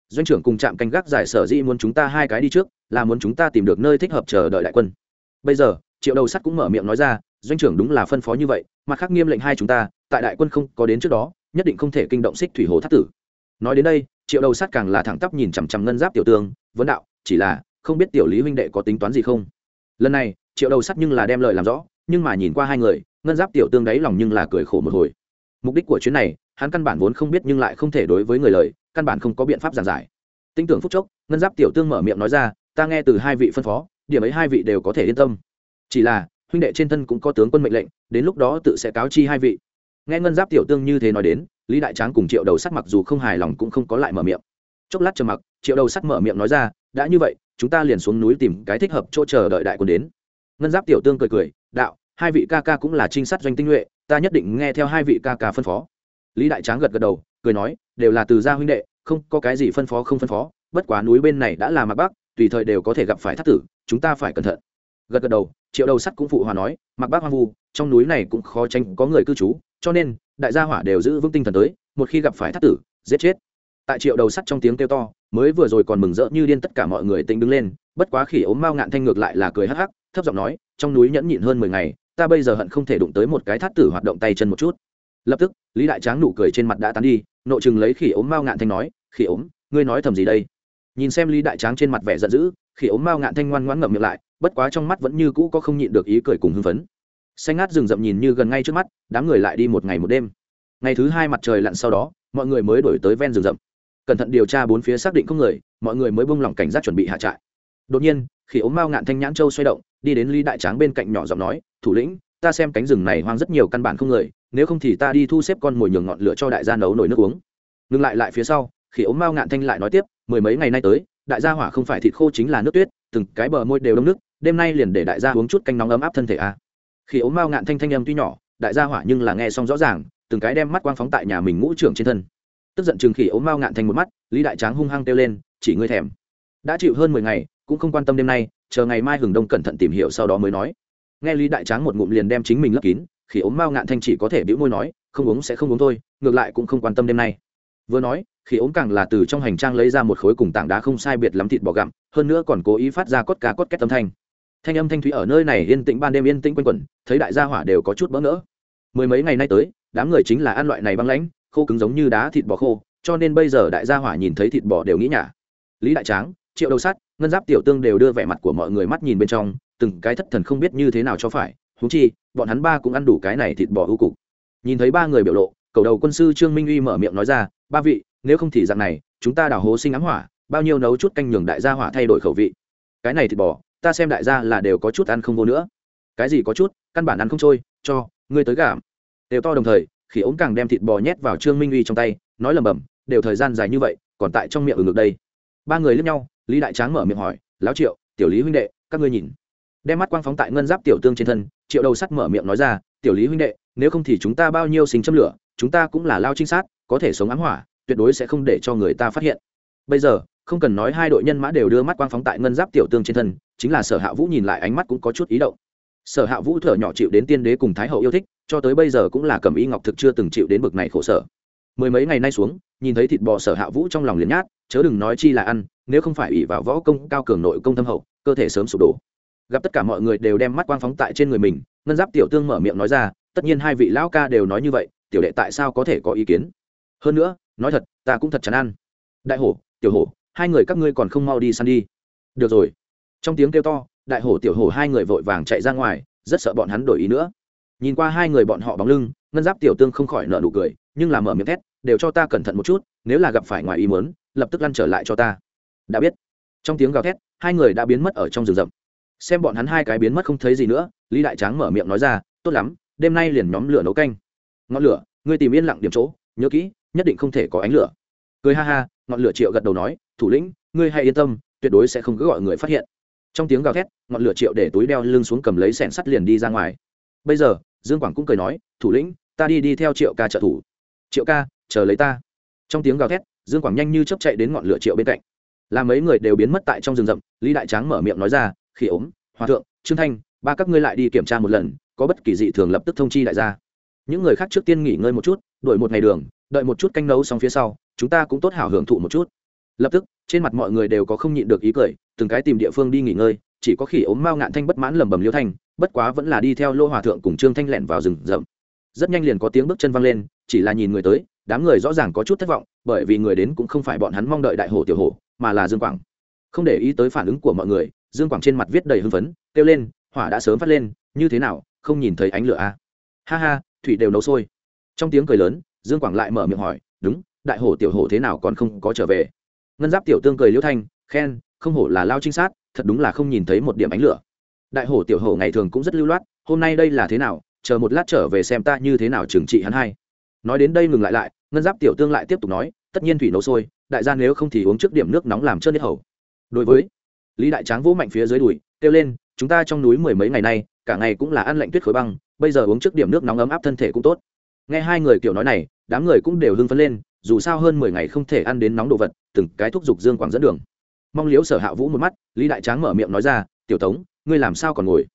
Doanh trưởng cùng trạm canh gác giải sở dĩ muốn chúng ta hai cái đi trước, là muốn chúng ta tìm được nơi thích hợp chờ đợi đại quân. Bây giờ, triệu đầu sắt cũng mở miệng nói ra, doanh trưởng đúng là phân phó như vậy, mặt khác nghiêm lệnh hai chúng ta, tại đại quân không có đến trước đó, nhất định không thể kinh động xích thủy hồ thác tử. Nói đến đây triệu đầu sắt càng là thẳng tắp nhìn chằm chằm ngân giáp tiểu tương, vấn đạo, chỉ là, không biết tiểu lý huynh đệ có tính toán gì không? Lần này, triệu đầu sắt nhưng là đem lời làm rõ, nhưng mà nhìn qua hai người, ngân giáp tiểu tương đáy lòng nhưng là cười khổ một hồi. Mục đích của chuyến này, hắn căn bản vốn không biết nhưng lại không thể đối với người lời, căn bản không có biện pháp giảng giải. Tinh tưởng phúc chốc, ngân giáp tiểu tương mở miệng nói ra, ta nghe từ hai vị phân phó, điểm ấy hai vị đều có thể yên tâm. Chỉ là, huynh đệ trên thân cũng có tướng quân mệnh lệnh, đến lúc đó tự sẽ cáo chi hai vị nghe ngân giáp tiểu tương như thế nói đến, lý đại tráng cùng triệu đầu sắt mặc dù không hài lòng cũng không có lại mở miệng. Chốc lát trầm mặc, triệu đầu sắt mở miệng nói ra, đã như vậy, chúng ta liền xuống núi tìm cái thích hợp chỗ chờ đợi đại quân đến. Ngân giáp tiểu tương cười cười, đạo, hai vị ca ca cũng là trinh sát doanh tinh nhuệ, ta nhất định nghe theo hai vị ca ca phân phó. Lý đại tráng gật gật đầu, cười nói, đều là từ gia huynh đệ, không có cái gì phân phó không phân phó, bất quá núi bên này đã là mặt bắc, tùy thời đều có thể gặp phải thác tử, chúng ta phải cẩn thận. Gật gật đầu, triệu đầu sắt cũng phụ hòa nói mặc bác hoang vu, trong núi này cũng khó tránh có người cư trú cho nên, đại gia hỏa đều giữ vững tinh thần tới, một khi gặp phải thắt tử, giết chết. Tại triệu đầu sắt trong tiếng kêu to, mới vừa rồi còn mừng rỡ như điên tất cả mọi người tính đứng lên, bất quá khỉ ốm mao ngạn thanh ngược lại là cười hắc hắc, thấp giọng nói, trong núi nhẫn nhịn hơn mười ngày, ta bây giờ hận không thể đụng tới một cái thắt tử hoạt động tay chân một chút. Lập tức, lý đại tráng nụ cười trên mặt đã tán đi, nộ chừng lấy khỉ ốm mao ngạn thanh nói, khỉ ốm, ngươi nói thầm gì đây? Nhìn xem lý đại tráng trên mặt vẻ giận dữ, khỉ ốm mao ngạn thanh ngoan ngoãn ngậm miệng lại, bất quá trong mắt vẫn như cũ có không nhịn được ý cười cùng hưng phấn xanh ngát rừng rậm nhìn như gần ngay trước mắt, đám người lại đi một ngày một đêm. Ngày thứ hai mặt trời lặn sau đó, mọi người mới đổi tới ven rừng rậm. Cẩn thận điều tra bốn phía xác định không người, mọi người mới buông lỏng cảnh giác chuẩn bị hạ trại. Đột nhiên, khi ốm mao ngạn thanh nhãn châu xoay động, đi đến lý đại tráng bên cạnh nhỏ giọng nói, thủ lĩnh, ta xem cánh rừng này hoang rất nhiều căn bản không người, nếu không thì ta đi thu xếp con mồi nhường ngọn lửa cho đại gia nấu nồi nước uống. Ngừng lại lại phía sau, khi ốm mao ngạn thanh lại nói tiếp, mười mấy ngày nay tới, đại gia hỏa không phải thịt khô chính là nước tuyết, từng cái bờ môi đều đông nước, đêm nay liền để đại gia uống chút canh nóng ấm áp thân thể a à khi ốm mao ngạn thanh thanh âm tuy nhỏ, đại gia hỏa nhưng là nghe xong rõ ràng, từng cái đem mắt quang phóng tại nhà mình ngũ trưởng trên thân. Tức giận chừng khỉ ốm mao ngạn thành một mắt, lý đại tráng hung hăng kêu lên, chỉ ngươi thèm. Đã chịu hơn mười ngày, cũng không quan tâm đêm nay, chờ ngày mai hừng đông cẩn thận tìm hiểu sau đó mới nói. Nghe lý đại tráng một ngụm liền đem chính mình lấp kín khỉ ốm mao ngạn thanh chỉ có thể bĩu môi nói, không uống sẽ không uống thôi, ngược lại cũng không quan tâm đêm nay. Vừa nói khỉ ốm càng là từ trong hành trang lấy ra một khối cùng tảng đá không sai biệt lắm thịt bò gặm, hơn nữa còn cố ý phát ra cốt cá cốt két âm thanh thanh âm thanh thúy ở nơi này yên tĩnh ban đêm yên tĩnh quanh quẩn, thấy đại gia hỏa đều có chút bỡ ngỡ. Mười mấy ngày nay tới, đám người chính là ăn loại này băng lãnh, khô cứng giống như đá thịt bò khô, cho nên bây giờ đại gia hỏa nhìn thấy thịt bò đều nghĩ nhả. Lý đại tráng, triệu đầu sắt, ngân giáp tiểu tương đều đưa vẻ mặt của mọi người mắt nhìn bên trong, từng cái thất thần không biết như thế nào cho phải húng chi, bọn hắn ba cũng ăn đủ cái này thịt bò ưu cục. Nhìn thấy ba người biểu lộ, cầu đầu quân sư trương minh uy mở miệng nói ra, ba vị, nếu không thì dạng này, chúng ta đào hố sinh ám hỏa, bao nhiêu nấu chút canh nhường đại gia hỏa thay đổi khẩu vị. Cái này thịt bò ta xem đại gia là đều có chút ăn không vô nữa. Cái gì có chút, căn bản ăn không trôi, cho, ngươi tới gảm đều to đồng thời, khi ống càng đem thịt bò nhét vào trương minh uy trong tay, nói lầm bầm đều thời gian dài như vậy, còn tại trong miệng ở ngược đây. Ba người lướt nhau, lý đại tráng mở miệng hỏi, lão triệu, tiểu lý huynh đệ, các ngươi nhìn. Đem mắt quang phóng tại ngân giáp tiểu tương trên thân, triệu đầu sắt mở miệng nói ra, tiểu lý huynh đệ, nếu không thì chúng ta bao nhiêu sinh châm lửa, chúng ta cũng là lao trinh sát, có thể sống ám hỏa, tuyệt đối sẽ không để cho người ta phát hiện. Bây giờ, không cần nói hai đội nhân mã đều đưa mắt quang phóng tại ngân giáp tiểu tương trên thân chính là sở hạ vũ nhìn lại ánh mắt cũng có chút ý động. Sở hạ vũ thở nhỏ chịu đến tiên đế cùng thái hậu yêu thích, cho tới bây giờ cũng là cầm y ngọc thực chưa từng chịu đến bực này khổ sở. Mười mấy ngày nay xuống, nhìn thấy thịt bò sở hạ vũ trong lòng liền nhát, chớ đừng nói chi là ăn, nếu không phải ủy vào võ công cao cường nội công thâm hậu, cơ thể sớm sụp đổ. Gặp tất cả mọi người đều đem mắt quang phóng tại trên người mình, ngân giáp tiểu tương mở miệng nói ra, tất nhiên hai vị lão ca đều nói như vậy, tiểu đệ tại sao có thể có ý kiến? Hơn nữa, nói thật, ta cũng thật chán ăn. Đại hổ, tiểu hổ, hai người các ngươi còn không mau đi săn đi. Được rồi trong tiếng kêu to, đại hổ tiểu hổ hai người vội vàng chạy ra ngoài, rất sợ bọn hắn đổi ý nữa. Nhìn qua hai người bọn họ bóng lưng, ngân giáp tiểu tương không khỏi nợ nụ cười, nhưng làm mở miệng thét, đều cho ta cẩn thận một chút, nếu là gặp phải ngoài ý mớn lập tức lăn trở lại cho ta. Đã biết. Trong tiếng gào thét, hai người đã biến mất ở trong rừng rậm. Xem bọn hắn hai cái biến mất không thấy gì nữa, lý đại tráng mở miệng nói ra, tốt lắm, đêm nay liền nhóm lửa nấu canh. Ngọn lửa, ngươi tìm yên lặng điểm chỗ, nhớ kỹ, nhất định không thể có ánh lửa. Cười ha ha, ngọn lửa triệu gật đầu nói, thủ lĩnh, ngươi hãy yên tâm, tuyệt đối sẽ không cứ gọi người phát hiện trong tiếng gào thét, ngọn lửa triệu để túi đeo lưng xuống cầm lấy sẻn sắt liền đi ra ngoài. Bây giờ, dương quảng cũng cười nói, thủ lĩnh, ta đi đi theo triệu ca trợ thủ. Triệu ca, chờ lấy ta. Trong tiếng gào thét, dương quảng nhanh như chấp chạy đến ngọn lửa triệu bên cạnh. Làm mấy người đều biến mất tại trong rừng rậm, lý đại tráng mở miệng nói ra khi ốm, hòa thượng, trương thanh, ba các ngươi lại đi kiểm tra một lần, có bất kỳ dị thường lập tức thông chi đại gia. Những người khác trước tiên nghỉ ngơi một chút đổi một ngày đường, đợi một chút canh nấu xong phía sau, chúng ta cũng tốt hảo hưởng thụ một chút. Lập tức, trên mặt mọi người đều có không nhịn được ý cười từng cái tìm địa phương đi nghỉ ngơi, chỉ có khỉ ốm mao ngạn thanh bất mãn lầm bầm liêu thanh, bất quá vẫn là đi theo lô hòa thượng cùng trương thanh lẹn vào rừng rậm. Rất nhanh liền có tiếng bước chân văng lên, chỉ là nhìn người tới, đám người rõ ràng có chút thất vọng, bởi vì người đến cũng không phải bọn hắn mong đợi đại hồ tiểu hồ mà là dương quảng. Không để ý tới phản ứng của mọi người, dương quảng trên mặt viết đầy hưng phấn, kêu lên, hỏa đã sớm phát lên, như thế nào, không nhìn thấy ánh lửa à? ha ha, thủy đều nấu sôi. Trong tiếng cười lớn, dương quảng lại mở miệng hỏi, đúng, đại hổ tiểu hổ thế nào còn không có trở về? Ngân giáp tiểu tương cười liễu thanh, khen không hổ là lao trinh sát, thật đúng là không nhìn thấy một điểm ánh lửa. Đại hổ tiểu hổ ngày thường cũng rất lưu loát, hôm nay đây là thế nào, chờ một lát trở về xem ta như thế nào trừng trị hắn hay. nói đến đây ngừng lại lại, ngân giáp tiểu tương lại tiếp tục nói, tất nhiên thủy nấu sôi, đại gia nếu không thì uống trước điểm nước nóng làm trơn hết hầu. Đối với lý đại tráng vỗ mạnh phía dưới đùi, kêu lên, chúng ta trong núi mười mấy ngày nay, cả ngày cũng là ăn lạnh tuyết khối băng, bây giờ uống trước điểm nước nóng ấm áp thân thể cũng tốt. Nghe hai người kiểu nói này, đám người cũng đều hưng phấn lên, dù sao hơn mười ngày không thể ăn đến nóng đồ vật, từng cái thúc giục dương quảng dẫn đường mong liếu sở hạ vũ một mắt, lý đại tráng mở miệng nói ra, tiểu tống, ngươi làm sao còn ngồi?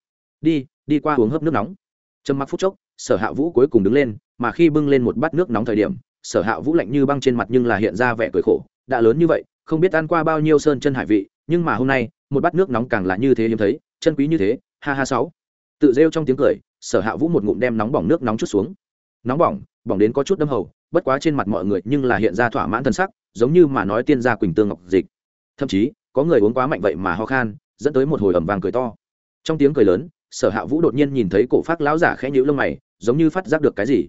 Đi đi qua uống hớp nước nóng. Trầm mặc phút chốc, sở hạ vũ cuối cùng đứng lên, mà khi bưng lên một bát nước nóng thời điểm, sở hạ vũ lạnh như băng trên mặt nhưng là hiện ra vẻ cười khổ, đã lớn như vậy, không biết ăn qua bao nhiêu sơn chân hải vị, nhưng mà hôm nay, một bát nước nóng càng là như thế hiếm thấy, chân quý như thế, ha ha sáu. Tự rêu trong tiếng cười, sở hạ vũ một ngụm đem nóng bỏng nước nóng chút xuống. Nóng bỏng bỏng đến có chút đâm hầu, bất quá trên mặt mọi người nhưng là hiện ra thỏa mãn thân sắc, giống như mà nói tiên gia quỳnh tương ngọc dịch thậm chí, có người uống quá mạnh vậy mà ho khan, dẫn tới một hồi ẩm vàng cười to. Trong tiếng cười lớn, sở hạ vũ đột nhiên nhìn thấy cổ phát lão giả khẽ nhíu lông mày, giống như phát giác được cái gì.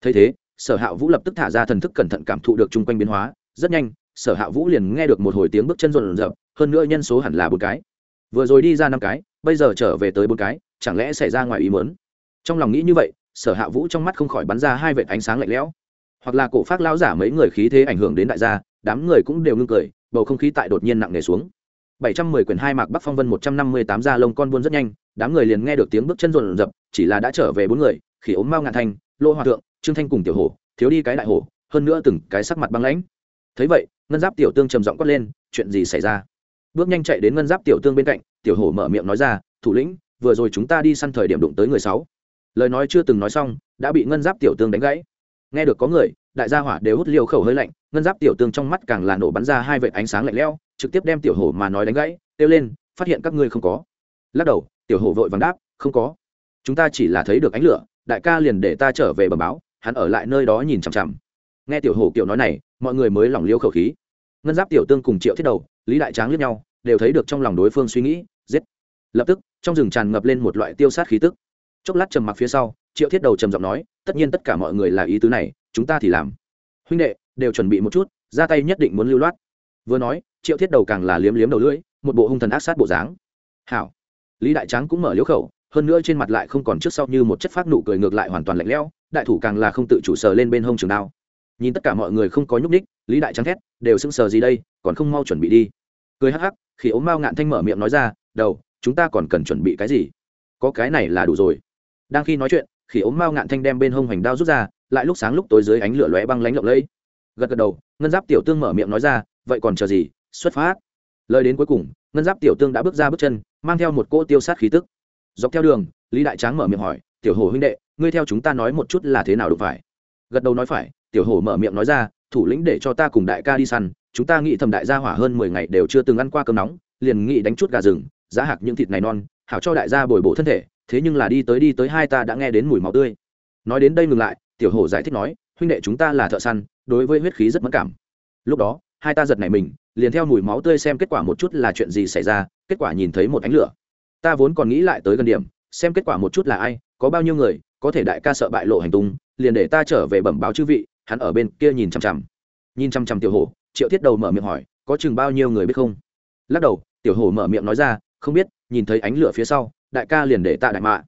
Thấy thế, sở hạ vũ lập tức thả ra thần thức cẩn thận cảm thụ được chung quanh biến hóa. Rất nhanh, sở hạ vũ liền nghe được một hồi tiếng bước chân rộn rộn hơn nữa nhân số hẳn là bốn cái. Vừa rồi đi ra năm cái, bây giờ trở về tới bốn cái, chẳng lẽ xảy ra ngoài ý mớn trong lòng nghĩ như vậy, sở hạ vũ trong mắt không khỏi bắn ra hai vệt ánh sáng lạnh lẽo. Hoặc là cổ phát lão giả mấy người khí thế ảnh hưởng đến đại gia, đám người cũng đều ngưng cười bầu không khí tại đột nhiên nặng nề xuống 710 quyển hai mạc Bắc Phong Vân 158 gia lông con buôn rất nhanh, đám người liền nghe được tiếng bước chân rộn rập, chỉ là đã trở về bốn người, khi ốm mau ngạn thành, Lô Hòa thượng, Trương Thanh cùng tiểu hổ, thiếu đi cái đại hổ, hơn nữa từng cái sắc mặt băng lãnh. Thấy vậy, ngân giáp tiểu tương trầm giọng quát lên, chuyện gì xảy ra? Bước nhanh chạy đến ngân giáp tiểu tương bên cạnh, tiểu hổ mở miệng nói ra, thủ lĩnh, vừa rồi chúng ta đi săn thời điểm đụng tới người sáu. Lời nói chưa từng nói xong, đã bị ngân giáp tiểu tương đánh gãy. Nghe được có người, đại gia hỏa đều hút liều khẩu hơi lạnh, ngân giáp tiểu tương trong mắt càng là nổ bắn ra hai vệt ánh sáng lạnh lẽo, trực tiếp đem tiểu hổ mà nói đánh gãy kêu lên phát hiện các ngươi không có. Lắc đầu tiểu hổ vội vàng đáp không có. Chúng ta chỉ là thấy được ánh lửa đại ca liền để ta trở về bờ báo hắn ở lại nơi đó nhìn chằm chằm. Nghe tiểu hổ kiểu nói này mọi người mới lỏng liêu khẩu khí. Ngân giáp tiểu tương cùng triệu thiết đầu lý đại tráng liếc nhau đều thấy được trong lòng đối phương suy nghĩ giết. Lập tức trong rừng tràn ngập lên một loại tiêu sát khí tức. Chốc lát trầm mặc phía sau triệu thiết đầu trầm giọng nói tất nhiên tất cả mọi người là ý tứ này, chúng ta thì làm. Huynh đệ, đều chuẩn bị một chút, ra tay nhất định muốn lưu loát. Vừa nói, triệu thiết đầu càng là liếm liếm đầu lưỡi, một bộ hung thần ác sát bộ dáng. Hảo. Lý đại trắng cũng mở liếu khẩu, hơn nữa trên mặt lại không còn trước sau như một chất phát nụ cười ngược lại hoàn toàn lạnh lẽo, đại thủ càng là không tự chủ sờ lên bên hông trường đao. Nhìn tất cả mọi người không có nhúc ních lý đại trắng thét, đều sững sờ gì đây, còn không mau chuẩn bị đi. Cười hắc hắc, khi ốm mao ngạn thanh mở miệng nói ra, đầu, chúng ta còn cần chuẩn bị cái gì? Có cái này là đủ rồi. Đang khi nói chuyện khi ốm mao ngạn thanh đem bên hông hoành đao rút ra, lại lúc sáng lúc tối dưới ánh lửa lóe băng lánh lộng lẫy. Gật gật đầu, ngân giáp tiểu tương mở miệng nói ra, vậy còn chờ gì? Xuất phát. Lời đến cuối cùng, ngân giáp tiểu tương đã bước ra bước chân, mang theo một cỗ tiêu sát khí tức. Dọc theo đường, lý đại tráng mở miệng hỏi, tiểu hồ huynh đệ, ngươi theo chúng ta nói một chút là thế nào được phải? Gật đầu nói phải, tiểu hồ mở miệng nói ra, thủ lĩnh để cho ta cùng đại ca đi săn, chúng ta nghĩ thầm đại gia hỏa hơn mười ngày đều chưa từng ăn qua cơm nóng, liền nghĩ đánh chút gà rừng, giá hạc những thịt này non, hảo cho đại gia bồi bổ thân thể thế nhưng là đi tới đi tới hai ta đã nghe đến mùi máu tươi. Nói đến đây ngừng lại, tiểu hổ giải thích nói, huynh đệ chúng ta là thợ săn, đối với huyết khí rất mất cảm. Lúc đó, hai ta giật nảy mình, liền theo mùi máu tươi xem kết quả một chút là chuyện gì xảy ra, kết quả nhìn thấy một ánh lửa. Ta vốn còn nghĩ lại tới gần điểm, xem kết quả một chút là ai, có bao nhiêu người, có thể đại ca sợ bại lộ hành tung, liền để ta trở về bẩm báo chư vị, hắn ở bên kia nhìn chằm chằm. Nhìn chằm chằm tiểu hổ, triệu thiết đầu mở miệng hỏi, có chừng bao nhiêu người biết không? Lắc đầu, tiểu hổ mở miệng nói ra, không biết, nhìn thấy ánh lửa phía sau đại ca liền để tạ đại mạ.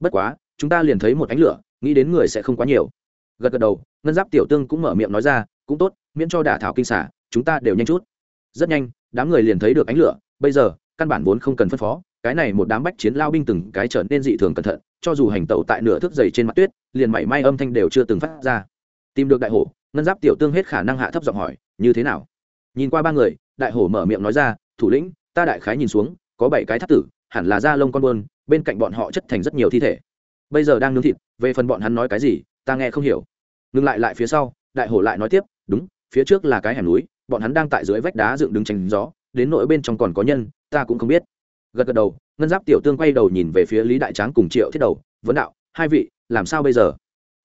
Bất quá, chúng ta liền thấy một ánh lửa, nghĩ đến người sẽ không quá nhiều. Gật gật đầu, ngân giáp tiểu tương cũng mở miệng nói ra, cũng tốt, miễn cho đả thảo kinh xả, chúng ta đều nhanh chút. Rất nhanh, đám người liền thấy được ánh lửa, bây giờ, căn bản vốn không cần phân phó, cái này một đám bách chiến lao binh từng cái trở nên dị thường cẩn thận, cho dù hành tẩu tại nửa thước dày trên mặt tuyết, liền mảy may âm thanh đều chưa từng phát ra. Tìm được đại hổ, ngân giáp tiểu tương hết khả năng hạ thấp giọng hỏi, như thế nào? Nhìn qua ba người, đại hổ mở miệng nói ra, thủ lĩnh, ta đại khái nhìn xuống, có bảy cái thắt tử hẳn là da lông con buôn, bên cạnh bọn họ chất thành rất nhiều thi thể. Bây giờ đang nướng thịt, về phần bọn hắn nói cái gì, ta nghe không hiểu. Ngừng lại lại phía sau, đại hổ lại nói tiếp, đúng, phía trước là cái hẻm núi, bọn hắn đang tại dưới vách đá dựng đứng tránh gió, đến nỗi bên trong còn có nhân, ta cũng không biết. Gật gật đầu, ngân giáp tiểu tương quay đầu nhìn về phía lý đại tráng cùng triệu thiết đầu, vấn đạo, hai vị, làm sao bây giờ?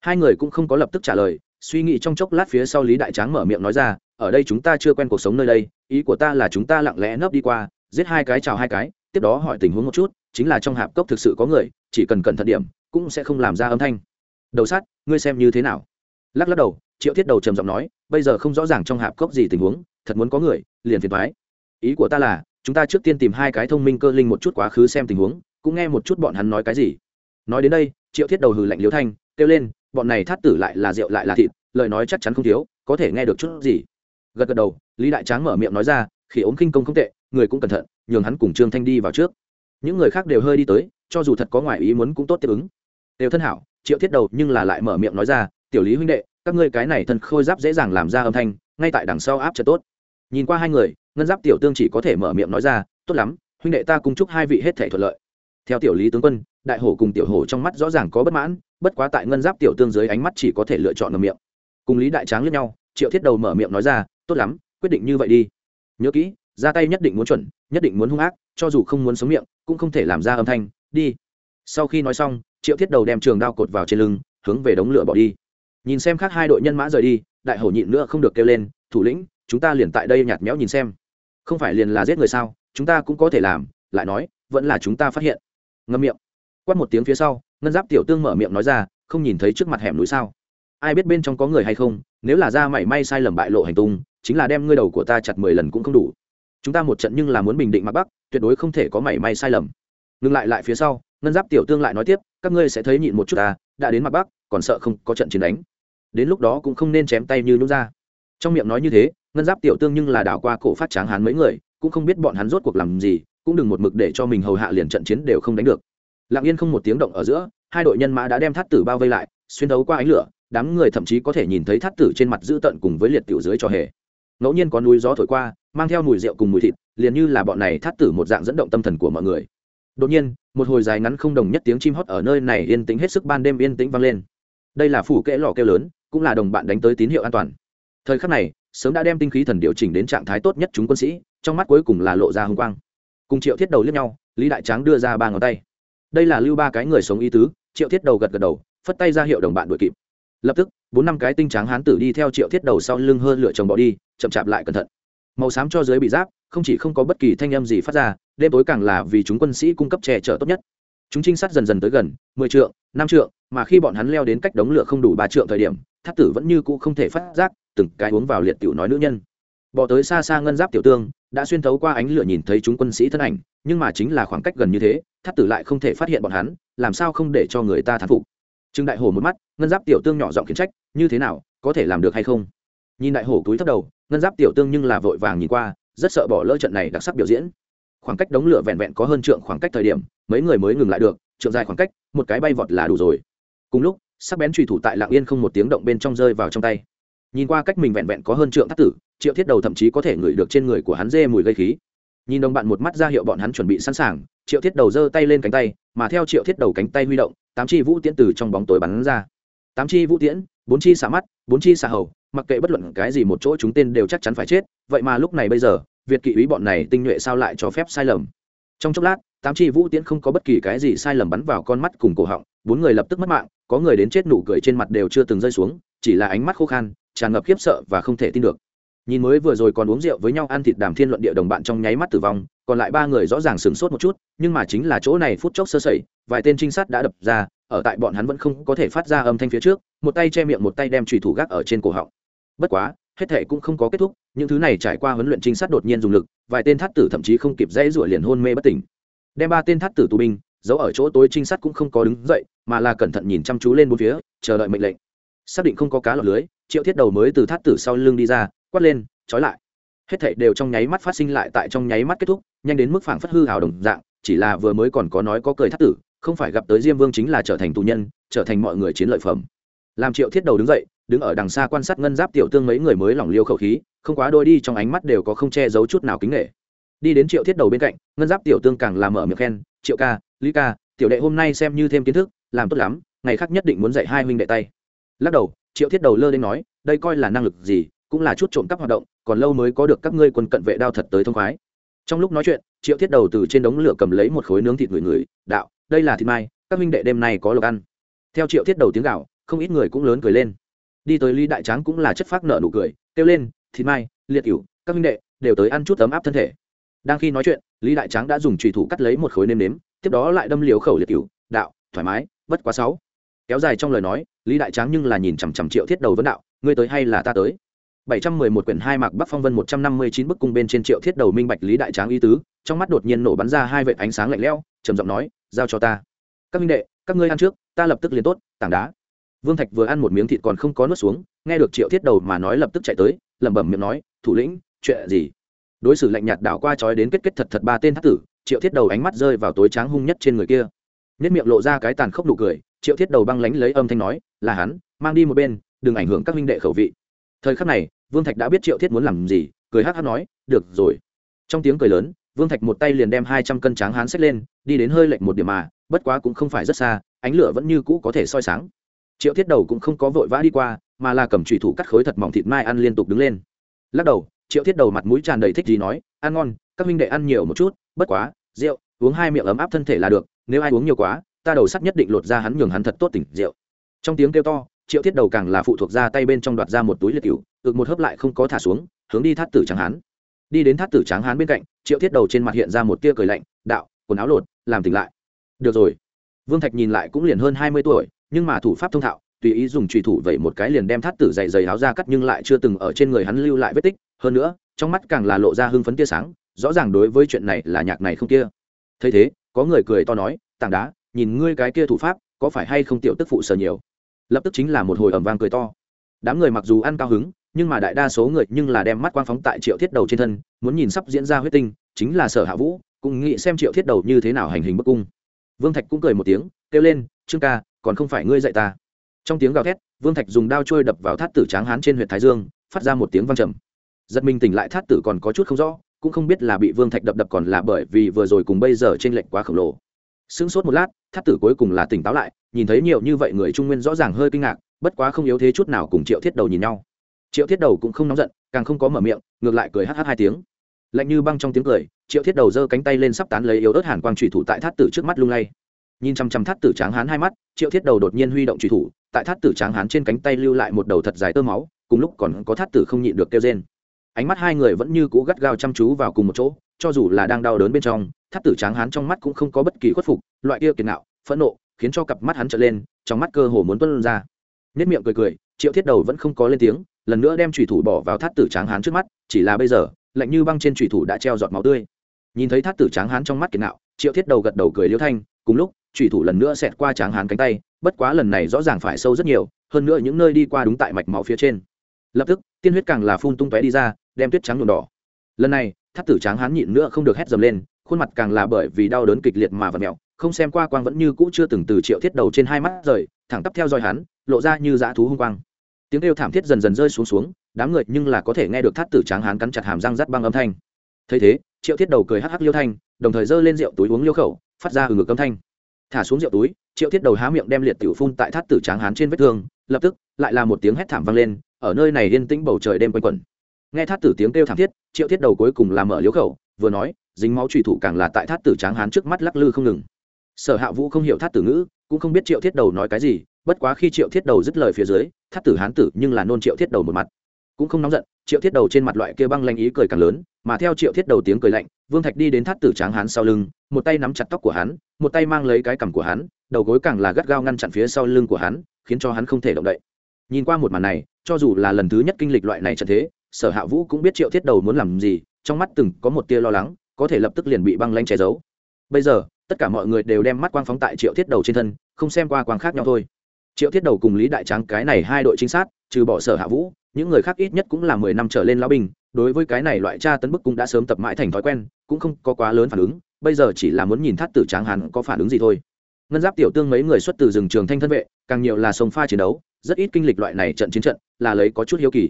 Hai người cũng không có lập tức trả lời, suy nghĩ trong chốc lát phía sau lý đại tráng mở miệng nói ra, ở đây chúng ta chưa quen cuộc sống nơi đây, ý của ta là chúng ta lặng lẽ nấp đi qua, giết hai cái chào hai cái tiếp đó hỏi tình huống một chút, chính là trong hạp cốc thực sự có người, chỉ cần cẩn thận điểm, cũng sẽ không làm ra âm thanh. Đầu sát ngươi xem như thế nào? Lắc lắc đầu, triệu thiết đầu trầm giọng nói, bây giờ không rõ ràng trong hạp cốc gì tình huống, thật muốn có người, liền phiền thoái ý của ta là, chúng ta trước tiên tìm hai cái thông minh cơ linh một chút quá khứ xem tình huống, cũng nghe một chút bọn hắn nói cái gì. Nói đến đây, triệu thiết đầu hừ lạnh liếu thanh, kêu lên, bọn này thát tử lại là rượu lại là thịt, lời nói chắc chắn không thiếu, có thể nghe được chút gì. Gật gật đầu, lý đại tráng mở miệng nói ra khi ốm khinh công không tệ người cũng cẩn thận, nhường hắn cùng trương thanh đi vào trước. Những người khác đều hơi đi tới, cho dù thật có ngoài ý muốn cũng tốt tiếp ứng. Đều thân hảo, triệu thiết đầu nhưng là lại mở miệng nói ra, tiểu lý huynh đệ, các ngươi cái này thân khôi giáp dễ dàng làm ra âm thanh, ngay tại đằng sau áp trợ tốt. Nhìn qua hai người, ngân giáp tiểu tương chỉ có thể mở miệng nói ra, tốt lắm, huynh đệ ta cung chúc hai vị hết thể thuận lợi. Theo tiểu lý tướng quân, đại hổ cùng tiểu hổ trong mắt rõ ràng có bất mãn, bất quá tại ngân giáp tiểu tương dưới ánh mắt chỉ có thể lựa chọn ngầm miệng. Cùng lý đại tráng lẫn nhau, triệu thiết đầu mở miệng nói ra, tốt lắm, quyết định như vậy đi. Nhớ kỹ ra tay nhất định muốn chuẩn, nhất định muốn hung ác, cho dù không muốn sống miệng, cũng không thể làm ra âm thanh, đi. Sau khi nói xong, triệu thiết đầu đem trường đao cột vào trên lưng, hướng về đống lửa bỏ đi. Nhìn xem khác hai đội nhân mã rời đi, đại hổ nhịn nữa không được kêu lên, thủ lĩnh, chúng ta liền tại đây nhạt nhẽo nhìn xem. Không phải liền là giết người sao, chúng ta cũng có thể làm. Lại nói, vẫn là chúng ta phát hiện. Ngâm miệng. Quát một tiếng phía sau, ngân giáp tiểu tương mở miệng nói ra, không nhìn thấy trước mặt hẻm núi sao? Ai biết bên trong có người hay không, nếu là ra mảy may sai lầm bại lộ hành tung, chính là đem ngươi đầu của ta chặt mười lần cũng không đủ chúng ta một trận nhưng là muốn bình định mặt bắc, tuyệt đối không thể có mảy may sai lầm. Ngừng lại lại phía sau, ngân giáp tiểu tương lại nói tiếp, các ngươi sẽ thấy nhịn một chút ta đã đến mặt bắc, còn sợ không có trận chiến đánh. Đến lúc đó cũng không nên chém tay như nhút ra. Trong miệng nói như thế, ngân giáp tiểu tương nhưng là đảo qua cổ phát tráng hán mấy người, cũng không biết bọn hắn rốt cuộc làm gì, cũng đừng một mực để cho mình hầu hạ liền trận chiến đều không đánh được. Lặng yên không một tiếng động ở giữa, hai đội nhân mã đã đem thắt tử bao vây lại, xuyên đấu qua ánh lửa, đám người thậm chí có thể nhìn thấy thắt tử trên mặt dữ tận cùng với liệt tiểu dưới trò hề. Ngẫu nhiên có núi gió thổi qua mang theo mùi rượu cùng mùi thịt, liền như là bọn này thắt tử một dạng dẫn động tâm thần của mọi người. Đột nhiên, một hồi dài ngắn không đồng nhất tiếng chim hót ở nơi này yên tĩnh hết sức ban đêm yên tĩnh vang lên. Đây là phủ kẽ lò kêu lớn, cũng là đồng bạn đánh tới tín hiệu an toàn. Thời khắc này, sớm đã đem tinh khí thần điều chỉnh đến trạng thái tốt nhất chúng quân sĩ, trong mắt cuối cùng là lộ ra hung quang. Cùng triệu thiết đầu liếc nhau, lý đại tráng đưa ra ba ngón tay. Đây là lưu ba cái người sống ý tứ, triệu thiết đầu gật gật đầu, phất tay ra hiệu đồng bạn đuổi kịp. Lập tức, bốn năm cái tinh tráng hán tử đi theo triệu thiết đầu sau lưng hơn lựa chồng bỏ đi, chậm chạp lại cẩn thận màu xám cho dưới bị giáp, không chỉ không có bất kỳ thanh âm gì phát ra, đêm tối càng là vì chúng quân sĩ cung cấp che chở tốt nhất. Chúng trinh sát dần dần tới gần, mười trượng, năm trượng, mà khi bọn hắn leo đến cách đống lửa không đủ ba trượng thời điểm thác tử vẫn như cũ không thể phát giác, từng cái uống vào liệt tiểu nói nữ nhân. Bỏ tới xa xa ngân giáp tiểu tương, đã xuyên thấu qua ánh lửa nhìn thấy chúng quân sĩ thân ảnh, nhưng mà chính là khoảng cách gần như thế thác tử lại không thể phát hiện bọn hắn, làm sao không để cho người ta thán phục. Trương đại hổ một mắt, ngân giáp tiểu tương nhỏ giọng khiển trách, như thế nào, có thể làm được hay không? Nhìn đại hổ túi thấp đầu, ngân giáp tiểu tương nhưng là vội vàng nhìn qua, rất sợ bỏ lỡ trận này đặc sắc biểu diễn. Khoảng cách đống lửa vẹn vẹn có hơn trượng khoảng cách thời điểm, mấy người mới ngừng lại được, trượng dài khoảng cách, một cái bay vọt là đủ rồi. Cùng lúc, sắc bén trùy thủ tại lạng yên không một tiếng động bên trong rơi vào trong tay. Nhìn qua cách mình vẹn vẹn có hơn trượng thắt tử, triệu thiết đầu thậm chí có thể ngửi được trên người của hắn dê mùi gây khí. Nhìn đồng bạn một mắt ra hiệu bọn hắn chuẩn bị sẵn sàng, triệu thiết đầu giơ tay lên cánh tay, mà theo triệu thiết đầu cánh tay huy động, tám chi vũ tiễn từ trong bóng tối bắn ra. Tám chi vũ tiễn bốn chi xả mắt, bốn chi xả hầu, mặc kệ bất luận cái gì một chỗ chúng tên đều chắc chắn phải chết, vậy mà lúc này bây giờ, việt kỵ ý bọn này tinh nhuệ sao lại cho phép sai lầm? Trong chốc lát, tám chi vũ tiễn không có bất kỳ cái gì sai lầm bắn vào con mắt cùng cổ họng, bốn người lập tức mất mạng, có người đến chết nụ cười trên mặt đều chưa từng rơi xuống, chỉ là ánh mắt khô khan, tràn ngập khiếp sợ và không thể tin được nhìn mới vừa rồi còn uống rượu với nhau ăn thịt đàm thiên luận địa đồng bạn trong nháy mắt tử vong, còn lại ba người rõ ràng sửng sốt một chút, nhưng mà chính là chỗ này phút chốc sơ sẩy, vài tên trinh sát đã đập ra, ở tại bọn hắn vẫn không có thể phát ra âm thanh phía trước, một tay che miệng một tay đem trùy thủ gác ở trên cổ họng. Bất quá, hết thệ cũng không có kết thúc, những thứ này trải qua huấn luyện trinh sát đột nhiên dùng lực, vài tên thắt tử thậm chí không kịp dãy rủa liền hôn mê bất tỉnh. Đem ba tên thắt tử tù binh, giấu ở chỗ tối trinh sát cũng không có đứng dậy, mà là cẩn thận nhìn chăm chú lên bốn phía, chờ đợi mệnh lệnh. Xác định không có cá lọt lưới, triệu thiết đầu mới từ thắt tử sau lưng đi ra quát lên, trói lại. Hết thảy đều trong nháy mắt phát sinh lại tại trong nháy mắt kết thúc, nhanh đến mức phảng phất hư hào đồng dạng, chỉ là vừa mới còn có nói có cười thắt tử, không phải gặp tới diêm vương chính là trở thành tù nhân, trở thành mọi người chiến lợi phẩm. Làm triệu thiết đầu đứng dậy, đứng ở đằng xa quan sát ngân giáp tiểu tương mấy người mới lỏng liêu khẩu khí, không quá đôi đi trong ánh mắt đều có không che giấu chút nào kính nghệ đi đến triệu thiết đầu bên cạnh, ngân giáp tiểu tương càng làm mở miệng khen, triệu ca, lý ca, tiểu đệ hôm nay xem như thêm kiến thức, làm tốt lắm, ngày khác nhất định muốn dạy hai huynh đệ tay. Lắc đầu, triệu thiết đầu lơ lên nói, đây coi là năng lực gì cũng là chút trộm cắp hoạt động, còn lâu mới có được các ngươi quân cận vệ đao thật tới thông khoái. Trong lúc nói chuyện, triệu thiết đầu từ trên đống lửa cầm lấy một khối nướng thịt người người, đạo, đây là thịt mai, các huynh đệ đêm nay có lộc ăn. Theo triệu thiết đầu tiếng gạo không ít người cũng lớn cười lên. Đi tới ly đại tráng cũng là chất phác nợ nụ cười, kêu lên, thịt mai, liệt cửu các huynh đệ đều tới ăn chút ấm áp thân thể. Đang khi nói chuyện, lý đại tráng đã dùng trùy thủ cắt lấy một khối nêm nếm, tiếp đó lại đâm liều khẩu liệt cửu đạo, thoải mái, bất quá sáu. Kéo dài trong lời nói, lý đại tráng nhưng là nhìn chằm chằm triệu thiết đầu vấn đạo, ngươi tới hay là ta tới? 711 quyển hai mạc Bắc Phong Vân 159 bức cung bên trên Triệu Thiết Đầu minh bạch Lý Đại Tráng ý tứ, trong mắt đột nhiên nổ bắn ra hai vệt ánh sáng lạnh lẽo, trầm giọng nói, "Giao cho ta." "Các huynh đệ, các ngươi ăn trước, ta lập tức liền tốt." Tảng đá. Vương Thạch vừa ăn một miếng thịt còn không có nuốt xuống, nghe được Triệu Thiết Đầu mà nói lập tức chạy tới, lẩm bẩm miệng nói, "Thủ lĩnh, chuyện gì?" Đối xử lạnh nhạt đảo qua chói đến kết kết thật thật ba tên thất tử, Triệu Thiết Đầu ánh mắt rơi vào tối tráng hung nhất trên người kia. Nét miệng lộ ra cái tàn khốc nụ cười, Triệu Thiết Đầu băng lãnh lấy âm thanh nói, "Là hắn, mang đi một bên, đừng ảnh hưởng các huynh đệ khẩu vị." Thời khắc này, vương thạch đã biết triệu thiết muốn làm gì, cười hát hát nói, được rồi. Trong tiếng cười lớn, vương thạch một tay liền đem hai trăm cân tráng hán xách lên, đi đến hơi lệnh một điểm mà, bất quá cũng không phải rất xa, ánh lửa vẫn như cũ có thể soi sáng. Triệu thiết đầu cũng không có vội vã đi qua, mà là cầm trùy thủ cắt khối thật mỏng thịt mai ăn liên tục đứng lên. Lắc đầu, triệu thiết đầu mặt mũi tràn đầy thích gì nói, ăn ngon, các minh đệ ăn nhiều một chút, bất quá, rượu, uống hai miệng ấm áp thân thể là được, nếu ai uống nhiều quá, ta đầu sắt nhất định lột ra hắn nhường hắn thật tốt tỉnh rượu. Trong tiếng kêu to triệu thiết đầu càng là phụ thuộc ra tay bên trong đoạt ra một túi liệt cựu ực một hớp lại không có thả xuống, hướng đi thát tử tráng hán. Đi đến thát tử tráng hán bên cạnh, triệu thiết đầu trên mặt hiện ra một tia cười lạnh, đạo, quần áo lột, làm tỉnh lại. Được rồi. Vương thạch nhìn lại cũng liền hơn hai mươi tuổi, nhưng mà thủ pháp thông thạo, tùy ý dùng trùy thủ vẩy một cái liền đem thát tử dày dày áo ra cắt nhưng lại chưa từng ở trên người hắn lưu lại vết tích. Hơn nữa, trong mắt càng là lộ ra hưng phấn tia sáng, rõ ràng đối với chuyện này là nhạc này không kia. Thấy thế, có người cười to nói, tảng đá, nhìn ngươi cái kia thủ pháp, có phải hay không tiểu tức phụ sờ nhiều? Lập tức chính là một hồi ẩm vang cười to. Đám người mặc dù ăn cao hứng, nhưng mà đại đa số người nhưng là đem mắt quang phóng tại triệu thiết đầu trên thân, muốn nhìn sắp diễn ra huyết tinh, chính là sở hạ vũ, cũng nghĩ xem triệu thiết đầu như thế nào hành hình bức cung. Vương thạch cũng cười một tiếng, kêu lên, trương ca, còn không phải ngươi dạy ta. Trong tiếng gào thét, vương thạch dùng đao trôi đập vào thát tử tráng hán trên huyện thái dương, phát ra một tiếng vang trầm. Giật mình tỉnh lại thát tử còn có chút không rõ, cũng không biết là bị vương thạch đập đập còn là bởi vì vừa rồi cùng bây giờ trên lệnh quá khổng lồ. Sững sốt một lát, thát tử cuối cùng là tỉnh táo lại nhìn thấy nhiều như vậy người trung nguyên rõ ràng hơi kinh ngạc, bất quá không yếu thế chút nào cùng triệu thiết đầu nhìn nhau. Triệu thiết đầu cũng không nóng giận, càng không có mở miệng, ngược lại cười hh hai tiếng. Lạnh như băng trong tiếng cười, triệu thiết đầu giơ cánh tay lên sắp tán lấy yếu ớt hàn quang trùy thủ tại thát tử trước mắt lung lay. Nhìn chăm chăm thát tử tráng hán hai mắt, triệu thiết đầu đột nhiên huy động trùy thủ, tại thát tử tráng hán trên cánh tay lưu lại một đầu thật dài tơ máu, cùng lúc còn có thát tử không nhịn được kêu trên ánh mắt hai người vẫn như cũ gắt gao chăm chú vào cùng một chỗ, cho dù là đang đau đớn bên trong thát tử tráng hán trong mắt cũng không có bất kỳ khuất phục, loại kia kiệt nạo, phẫn nộ khiến cho cặp mắt hắn trở lên, trong mắt cơ hồ muốn tuân ra. Nết miệng cười cười, triệu thiết đầu vẫn không có lên tiếng, lần nữa đem thủy thủ bỏ vào thắt tử tráng hán trước mắt, chỉ là bây giờ, lạnh như băng trên thủy thủ đã treo giọt máu tươi. Nhìn thấy thắt tử tráng hán trong mắt kiệt nạo, triệu thiết đầu gật đầu cười liêu thanh, cùng lúc thủy thủ lần nữa xẹt qua tráng hán cánh tay, bất quá lần này rõ ràng phải sâu rất nhiều, hơn nữa những nơi đi qua đúng tại mạch máu phía trên. Lập tức, tiên huyết càng là phun tung tóe đi ra, đem tuyết trắng nhuộm đỏ. Lần này, thắt tử tráng hán nhịn nữa không được hét dầm lên, khuôn mặt càng là bởi vì đau đớn kịch liệt mà vật mẹo không xem qua quang vẫn như cũ chưa từng từ triệu thiết đầu trên hai mắt rời, thẳng tắp theo dõi hắn, lộ ra như dã thú hung quang. Tiếng kêu thảm thiết dần dần rơi xuống xuống, đám người nhưng là có thể nghe được thát tử tráng hán cắn chặt hàm răng rắt băng âm thanh. Thấy thế, triệu thiết đầu cười hắc hắc liêu thanh, đồng thời giơ lên rượu túi uống liêu khẩu, phát ra ừ ngực âm thanh. Thả xuống rượu túi, triệu thiết đầu há miệng đem liệt tiểu phun tại thắt tử tráng hán trên vết thương, lập tức, lại là một tiếng hét thảm vang lên, ở nơi này yên tĩnh bầu trời đêm quanh quẩn. Nghe thắt tử tiếng kêu thảm thiết, triệu thiết đầu cuối cùng làm mở liêu khẩu, vừa nói, dính máu trùy thủ càng là tại thắt tử tráng hán trước mắt lắc lư không ngừng sở hạ vũ không hiểu Thát tử ngữ, cũng không biết triệu thiết đầu nói cái gì, bất quá khi triệu thiết đầu dứt lời phía dưới, Thát tử hán tử nhưng là nôn triệu thiết đầu một mặt. Cũng không nóng giận, triệu thiết đầu trên mặt loại kia băng lanh ý cười càng lớn, mà theo triệu thiết đầu tiếng cười lạnh, vương thạch đi đến Thát tử tráng hán sau lưng, một tay nắm chặt tóc của hắn, một tay mang lấy cái cằm của hắn, đầu gối càng là gắt gao ngăn chặn phía sau lưng của hắn, khiến cho hắn không thể động đậy. Nhìn qua một màn này, cho dù là lần thứ nhất kinh lịch loại này trận thế, sở hạ vũ cũng biết triệu thiết đầu muốn làm gì, trong mắt từng có một tia lo lắng, có thể lập tức liền bị băng lanh che giấu. Bây giờ tất cả mọi người đều đem mắt quang phóng tại triệu thiết đầu trên thân, không xem qua quang khác nhau thôi. Triệu thiết đầu cùng lý đại tráng cái này hai đội chính sát, trừ bỏ sở hạ vũ, những người khác ít nhất cũng là mười năm trở lên lão binh, đối với cái này loại tra tấn bức cũng đã sớm tập mãi thành thói quen, cũng không có quá lớn phản ứng, bây giờ chỉ là muốn nhìn thắt tử tráng hàn có phản ứng gì thôi. Ngân giáp tiểu tương mấy người xuất từ rừng trường thanh thân vệ, càng nhiều là sông pha chiến đấu, rất ít kinh lịch loại này trận chiến trận, là lấy có chút hiếu kỳ.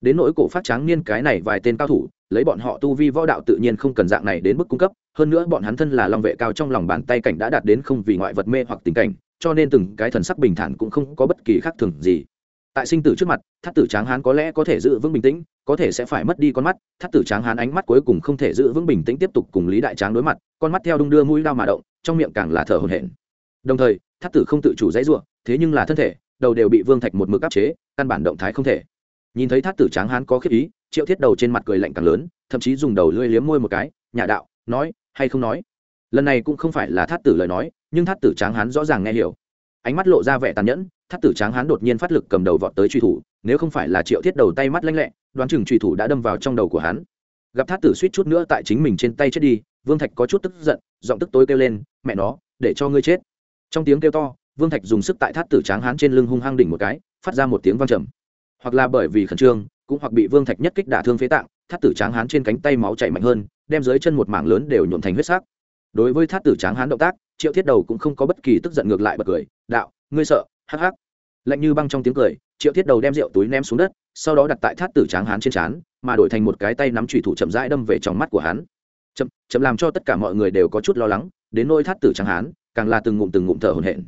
Đến nỗi cổ phát tráng niên cái này vài tên cao thủ, lấy bọn họ tu vi võ đạo tự nhiên không cần dạng này đến mức cung cấp hơn nữa bọn hắn thân là long vệ cao trong lòng bàn tay cảnh đã đạt đến không vì ngoại vật mê hoặc tình cảnh, cho nên từng cái thần sắc bình thản cũng không có bất kỳ khác thường gì. Tại sinh tử trước mặt thắt tử tráng hán có lẽ có thể giữ vững bình tĩnh, có thể sẽ phải mất đi con mắt. Thắt tử tráng hán ánh mắt cuối cùng không thể giữ vững bình tĩnh tiếp tục cùng lý đại tráng đối mặt, con mắt theo đung đưa mũi đao mà động, trong miệng càng là thở hổn hển. Đồng thời thắt tử không tự chủ dãy ruộng thế nhưng là thân thể, đầu đều bị vương thạch một mực áp chế, căn bản động thái không thể. Nhìn thấy thắt tử tráng hán có khiếp ý, triệu thiết đầu trên mặt cười lạnh càng lớn, thậm chí dùng đầu lưỡi liếm môi một cái nhà đạo, nói hay không nói. Lần này cũng không phải là thắt tử lời nói, nhưng thắt tử tráng hán rõ ràng nghe hiểu. Ánh mắt lộ ra vẻ tàn nhẫn thắt tử tráng hán đột nhiên phát lực cầm đầu vọt tới truy thủ, nếu không phải là triệu thiết đầu tay mắt lanh lẹ, đoán chừng truy thủ đã đâm vào trong đầu của hắn. Gặp thắt tử suýt chút nữa tại chính mình trên tay chết đi, vương thạch có chút tức giận, giọng tức tối kêu lên, mẹ nó, để cho ngươi chết. Trong tiếng kêu to, vương thạch dùng sức tại thắt tử tráng hán trên lưng hung hăng đỉnh một cái, phát ra một tiếng vang trầm. Hoặc là bởi vì khẩn trương, cũng hoặc bị vương thạch nhất kích đả thương phế tạng thắt tử tráng hán trên cánh tay máu chảy mạnh hơn đem dưới chân một mảng lớn đều nhuộm thành huyết sắc. Đối với Thát tử tráng hán động tác, triệu thiết đầu cũng không có bất kỳ tức giận ngược lại bật cười, đạo, ngươi sợ, hắc hắc. Lạnh như băng trong tiếng cười, triệu thiết đầu đem rượu túi ném xuống đất, sau đó đặt tại thát tử tráng hán trên trán, mà đổi thành một cái tay nắm trùy thủ chậm rãi đâm về trong mắt của hắn. Chậm chậm làm cho tất cả mọi người đều có chút lo lắng, đến nôi thát tử tráng hán, càng là từng ngụm từng ngụm thở hổn hển.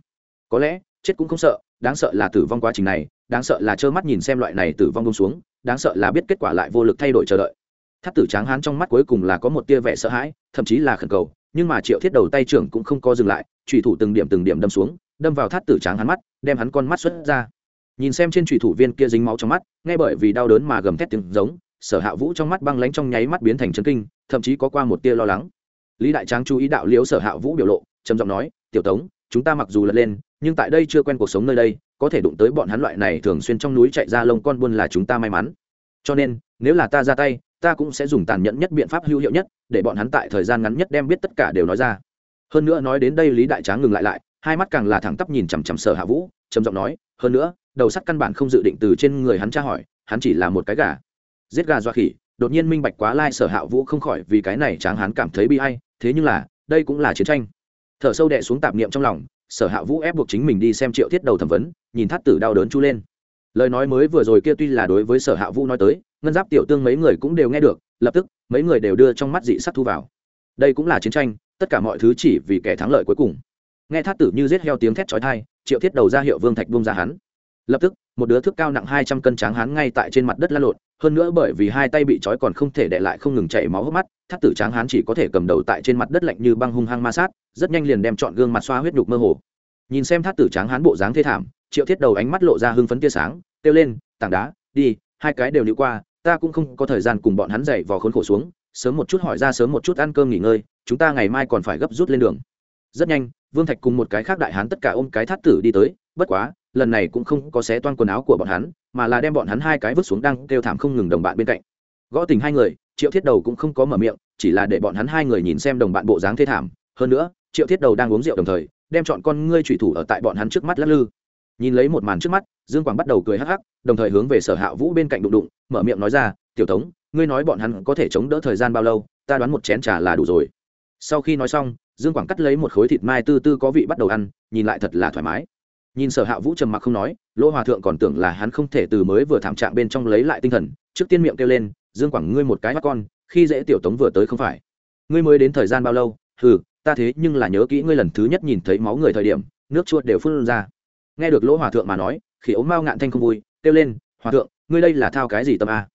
Có lẽ, chết cũng không sợ, đáng sợ là tử vong quá trình này, đáng sợ là trơ mắt nhìn xem loại này tử vong bông xuống, đáng sợ là biết kết quả lại vô lực thay đổi chờ đợi thát tử tráng hán trong mắt cuối cùng là có một tia vẻ sợ hãi, thậm chí là khẩn cầu, nhưng mà triệu thiết đầu tay trưởng cũng không có dừng lại trùy thủ từng điểm từng điểm đâm xuống, đâm vào thát tử tráng hắn mắt, đem hắn con mắt xuất ra. Nhìn xem trên trùy thủ viên kia dính máu trong mắt, nghe bởi vì đau đớn mà gầm thét tiếng giống, sở hạ vũ trong mắt băng lánh trong nháy mắt biến thành chân kinh, thậm chí có qua một tia lo lắng. Lý đại tráng chú ý đạo liễu sở hạ vũ biểu lộ, trầm giọng nói, tiểu tống, chúng ta mặc dù lật lên, nhưng tại đây chưa quen cuộc sống nơi đây, có thể đụng tới bọn hắn loại này thường xuyên trong núi chạy ra lông con buôn là chúng ta may mắn. Cho nên, nếu là ta ra tay ta cũng sẽ dùng tàn nhẫn nhất biện pháp hữu hiệu nhất, để bọn hắn tại thời gian ngắn nhất đem biết tất cả đều nói ra. Hơn nữa nói đến đây lý đại tráng ngừng lại lại, hai mắt càng là thẳng tắp nhìn chằm chằm sở hạ vũ, trầm giọng nói, hơn nữa, đầu sắt căn bản không dự định từ trên người hắn tra hỏi, hắn chỉ là một cái gà. Giết gà doa khỉ, đột nhiên minh bạch quá lai sở hạ vũ không khỏi vì cái này tráng hắn cảm thấy bi hay thế nhưng là, đây cũng là chiến tranh. Thở sâu đệ xuống tạp niệm trong lòng, sở hạ vũ ép buộc chính mình đi xem triệu thiết đầu thẩm vấn, nhìn thắt tử đau đớn chu lên lời nói mới vừa rồi kia tuy là đối với sở hạ vũ nói tới, ngân giáp tiểu tương mấy người cũng đều nghe được, lập tức, mấy người đều đưa trong mắt dị sắc thu vào. Đây cũng là chiến tranh, tất cả mọi thứ chỉ vì kẻ thắng lợi cuối cùng. Nghe thát tử như giết heo tiếng thét chói tai, triệu thiết đầu ra hiệu vương thạch bung ra hắn. Lập tức, một đứa thước cao nặng hai trăm cân tráng hắn ngay tại trên mặt đất la lộn, hơn nữa bởi vì hai tay bị trói còn không thể đệ lại không ngừng chảy máu hốc mắt thắt tử tráng hắn chỉ có thể cầm đầu tại trên mặt đất lạnh như băng hung hăng ma sát, rất nhanh liền đem chọn gương mặt xoa huyết nhục mơ hồ. Nhìn xem thắt tử tráng hắn bộ dáng thê thảm triệu thiết đầu ánh mắt lộ ra hưng phấn tia sáng, kêu lên, tảng đá, đi, hai cái đều đi qua, ta cũng không có thời gian cùng bọn hắn dậy vò khốn khổ xuống, sớm một chút hỏi ra sớm một chút ăn cơm nghỉ ngơi, chúng ta ngày mai còn phải gấp rút lên đường. Rất nhanh, vương thạch cùng một cái khác đại hán tất cả ôm cái thắt tử đi tới, bất quá, lần này cũng không có xé toan quần áo của bọn hắn, mà là đem bọn hắn hai cái vứt xuống đang kêu thảm không ngừng đồng bạn bên cạnh. Gõ tình hai người, triệu thiết đầu cũng không có mở miệng, chỉ là để bọn hắn hai người nhìn xem đồng bạn bộ dáng thê thảm. Hơn nữa, triệu thiết đầu đang uống rượu đồng thời, đem chọn con ngươi thủy thủ ở tại bọn hắn trước mắt lắc lư nhìn lấy một màn trước mắt, dương quảng bắt đầu cười hắc hắc, đồng thời hướng về sở hạ vũ bên cạnh đụng đụng, mở miệng nói ra, tiểu tống, ngươi nói bọn hắn có thể chống đỡ thời gian bao lâu, ta đoán một chén trà là đủ rồi. Sau khi nói xong, dương quảng cắt lấy một khối thịt mai tư tư có vị bắt đầu ăn, nhìn lại thật là thoải mái. Nhìn sở hạ vũ trầm mặc không nói, lỗ hòa thượng còn tưởng là hắn không thể từ mới vừa thảm trạng bên trong lấy lại tinh thần, trước tiên miệng kêu lên, dương quảng, ngươi một cái mắt con, khi dễ tiểu tống vừa tới không phải. Ngươi mới đến thời gian bao lâu? Ừ ta thế nhưng là nhớ kỹ ngươi lần thứ nhất nhìn thấy máu người thời điểm, nước chuột đều phun ra nghe được lỗ hòa thượng mà nói khi ốm mao ngạn thanh không vui, kêu lên, hòa thượng, ngươi đây là thao cái gì tâm a?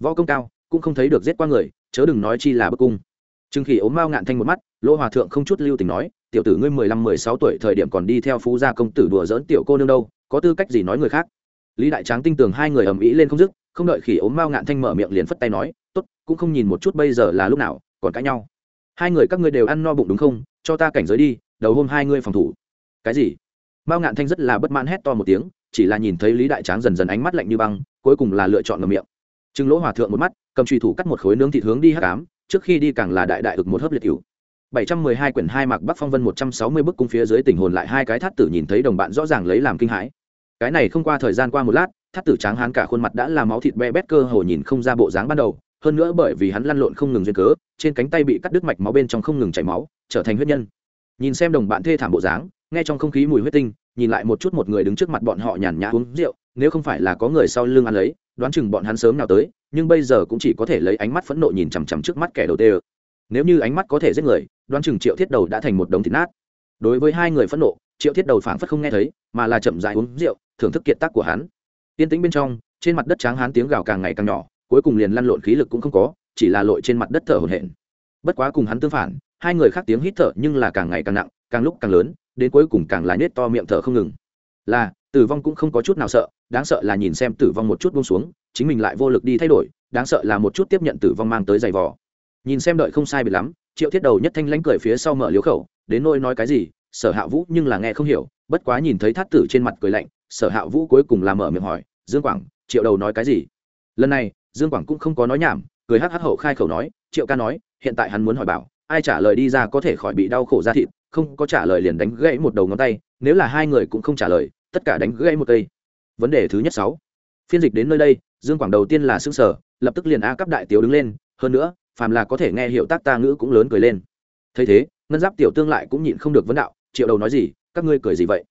Võ công cao, cũng không thấy được giết qua người, chớ đừng nói chi là bức cung. Chừng khi ốm mao ngạn thanh một mắt, lỗ hòa thượng không chút lưu tình nói, tiểu tử ngươi mười lăm, mười sáu tuổi thời điểm còn đi theo phú gia công tử đùa dỡn tiểu cô nương đâu, có tư cách gì nói người khác? Lý đại tráng tinh tường hai người ầm ĩ lên không dứt, không đợi khỉ ốm mao ngạn thanh mở miệng liền phất tay nói, tốt, cũng không nhìn một chút bây giờ là lúc nào, còn cãi nhau. Hai người các ngươi đều ăn no bụng đúng không? Cho ta cảnh giới đi, đầu hôm hai ngươi phòng thủ. Cái gì? Mao ngạn thanh rất là bất mãn hét to một tiếng chỉ là nhìn thấy lý đại tráng dần dần ánh mắt lạnh như băng cuối cùng là lựa chọn ngầm miệng chừng lỗ hòa thượng một mắt cầm trùy thủ cắt một khối nướng thịt hướng đi hắc cám trước khi đi càng là đại đại ực một hớp liệt cựu 712 quyển hai mạc Bắc Phong Vân 160 bức cung phía dưới tình hồn lại hai cái thát tử nhìn thấy đồng bạn rõ ràng lấy làm kinh hãi. Cái này không qua thời gian qua một lát, thát tử trắng hán cả khuôn mặt đã là máu thịt be bét cơ hồ nhìn không ra bộ dáng ban đầu, hơn nữa bởi vì hắn lăn lộn không ngừng duyên cớ, trên cánh tay bị cắt đứt mạch máu bên trong không ngừng chảy máu, trở thành huyết nhân. Nhìn xem đồng bạn thê thảm bộ dáng, nghe trong không khí mùi huyết tinh, nhìn lại một chút một người đứng trước mặt bọn họ nhàn nhã uống rượu, nếu không phải là có người sau lưng ăn lấy, đoán chừng bọn hắn sớm nào tới, nhưng bây giờ cũng chỉ có thể lấy ánh mắt phẫn nộ nhìn chằm chằm trước mắt kẻ đầu tiên. Nếu như ánh mắt có thể giết người đoán chừng triệu thiết đầu đã thành một đống thịt nát. Đối với hai người phẫn nộ triệu thiết đầu phảng phất không nghe thấy mà là chậm dại uống rượu thưởng thức kiệt tác của hắn. Tiên tĩnh bên trong trên mặt đất tráng hán tiếng gào càng ngày càng nhỏ cuối cùng liền lăn lộn khí lực cũng không có chỉ là lội trên mặt đất thở hổn hển. Bất quá cùng hắn tương phản hai người khác tiếng hít thở nhưng là càng ngày càng nặng càng lúc càng lớn đến cuối cùng càng là nết to miệng thở không ngừng. Là, tử vong cũng không có chút nào sợ, đáng sợ là nhìn xem tử vong một chút buông xuống, chính mình lại vô lực đi thay đổi, đáng sợ là một chút tiếp nhận tử vong mang tới giày vò. Nhìn xem đợi không sai bị lắm, triệu thiết đầu nhất thanh lãnh cười phía sau mở liếu khẩu, đến nôi nói cái gì, sở hạ vũ nhưng là nghe không hiểu, bất quá nhìn thấy thát tử trên mặt cười lạnh, sở hạ vũ cuối cùng là mở miệng hỏi, dương quảng, triệu đầu nói cái gì? Lần này, dương quảng cũng không có nói nhảm, cười hắc hắc hậu khai khẩu nói, triệu ca nói, hiện tại hắn muốn hỏi bảo, ai trả lời đi ra có thể khỏi bị đau khổ ra thịt không có trả lời liền đánh gãy một đầu ngón tay, nếu là hai người cũng không trả lời, tất cả đánh gãy một cây. Vấn đề thứ nhất sáu. Phiên dịch đến nơi đây, dương quảng đầu tiên là xương sở lập tức liền a cấp đại tiểu đứng lên, hơn nữa, phàm là có thể nghe hiệu tác ta ngữ cũng lớn cười lên. Thấy thế, ngân giáp tiểu tương lại cũng nhịn không được vấn đạo, triệu đầu nói gì, các ngươi cười gì vậy?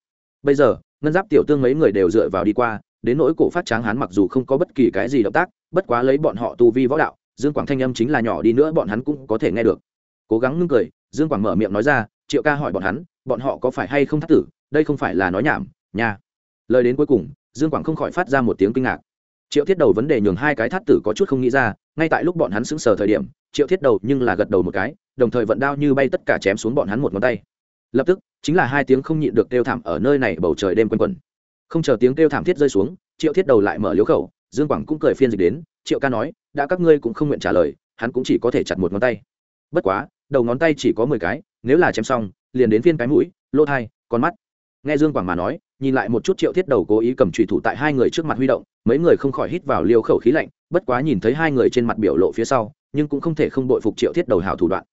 Bây giờ, ngân giáp tiểu tương mấy người đều dựa vào đi qua, đến nỗi cổ phát tráng hán mặc dù không có bất kỳ cái gì động tác, bất quá lấy bọn họ tu vi võ đạo, dương quảng thanh âm chính là nhỏ đi nữa bọn hắn cũng có thể nghe được. Cố gắng ngưng cười, dương quảng mở miệng nói ra triệu ca hỏi bọn hắn, bọn họ có phải hay không thắt tử, đây không phải là nói nhảm, nha. Lời đến cuối cùng, dương quảng không khỏi phát ra một tiếng kinh ngạc. Triệu thiết đầu vấn đề nhường hai cái thắt tử có chút không nghĩ ra, ngay tại lúc bọn hắn sững sờ thời điểm, triệu thiết đầu nhưng là gật đầu một cái, đồng thời vận đao như bay tất cả chém xuống bọn hắn một ngón tay. Lập tức, chính là hai tiếng không nhịn được kêu thảm ở nơi này bầu trời đêm quanh quẩn. Không chờ tiếng kêu thảm thiết rơi xuống, triệu thiết đầu lại mở liếu khẩu, dương quảng cũng cười phiên dịch đến, triệu ca nói, đã các ngươi cũng không nguyện trả lời, hắn cũng chỉ có thể chặt một ngón tay. Bất quá, đầu ngón tay chỉ có mười cái nếu là chém xong, liền đến phiên cái mũi, lỗ thai, con mắt. Nghe dương quảng mà nói, nhìn lại một chút triệu thiết đầu cố ý cầm trùy thủ tại hai người trước mặt huy động, mấy người không khỏi hít vào liều khẩu khí lạnh, bất quá nhìn thấy hai người trên mặt biểu lộ phía sau, nhưng cũng không thể không đội phục triệu thiết đầu hào thủ đoạn.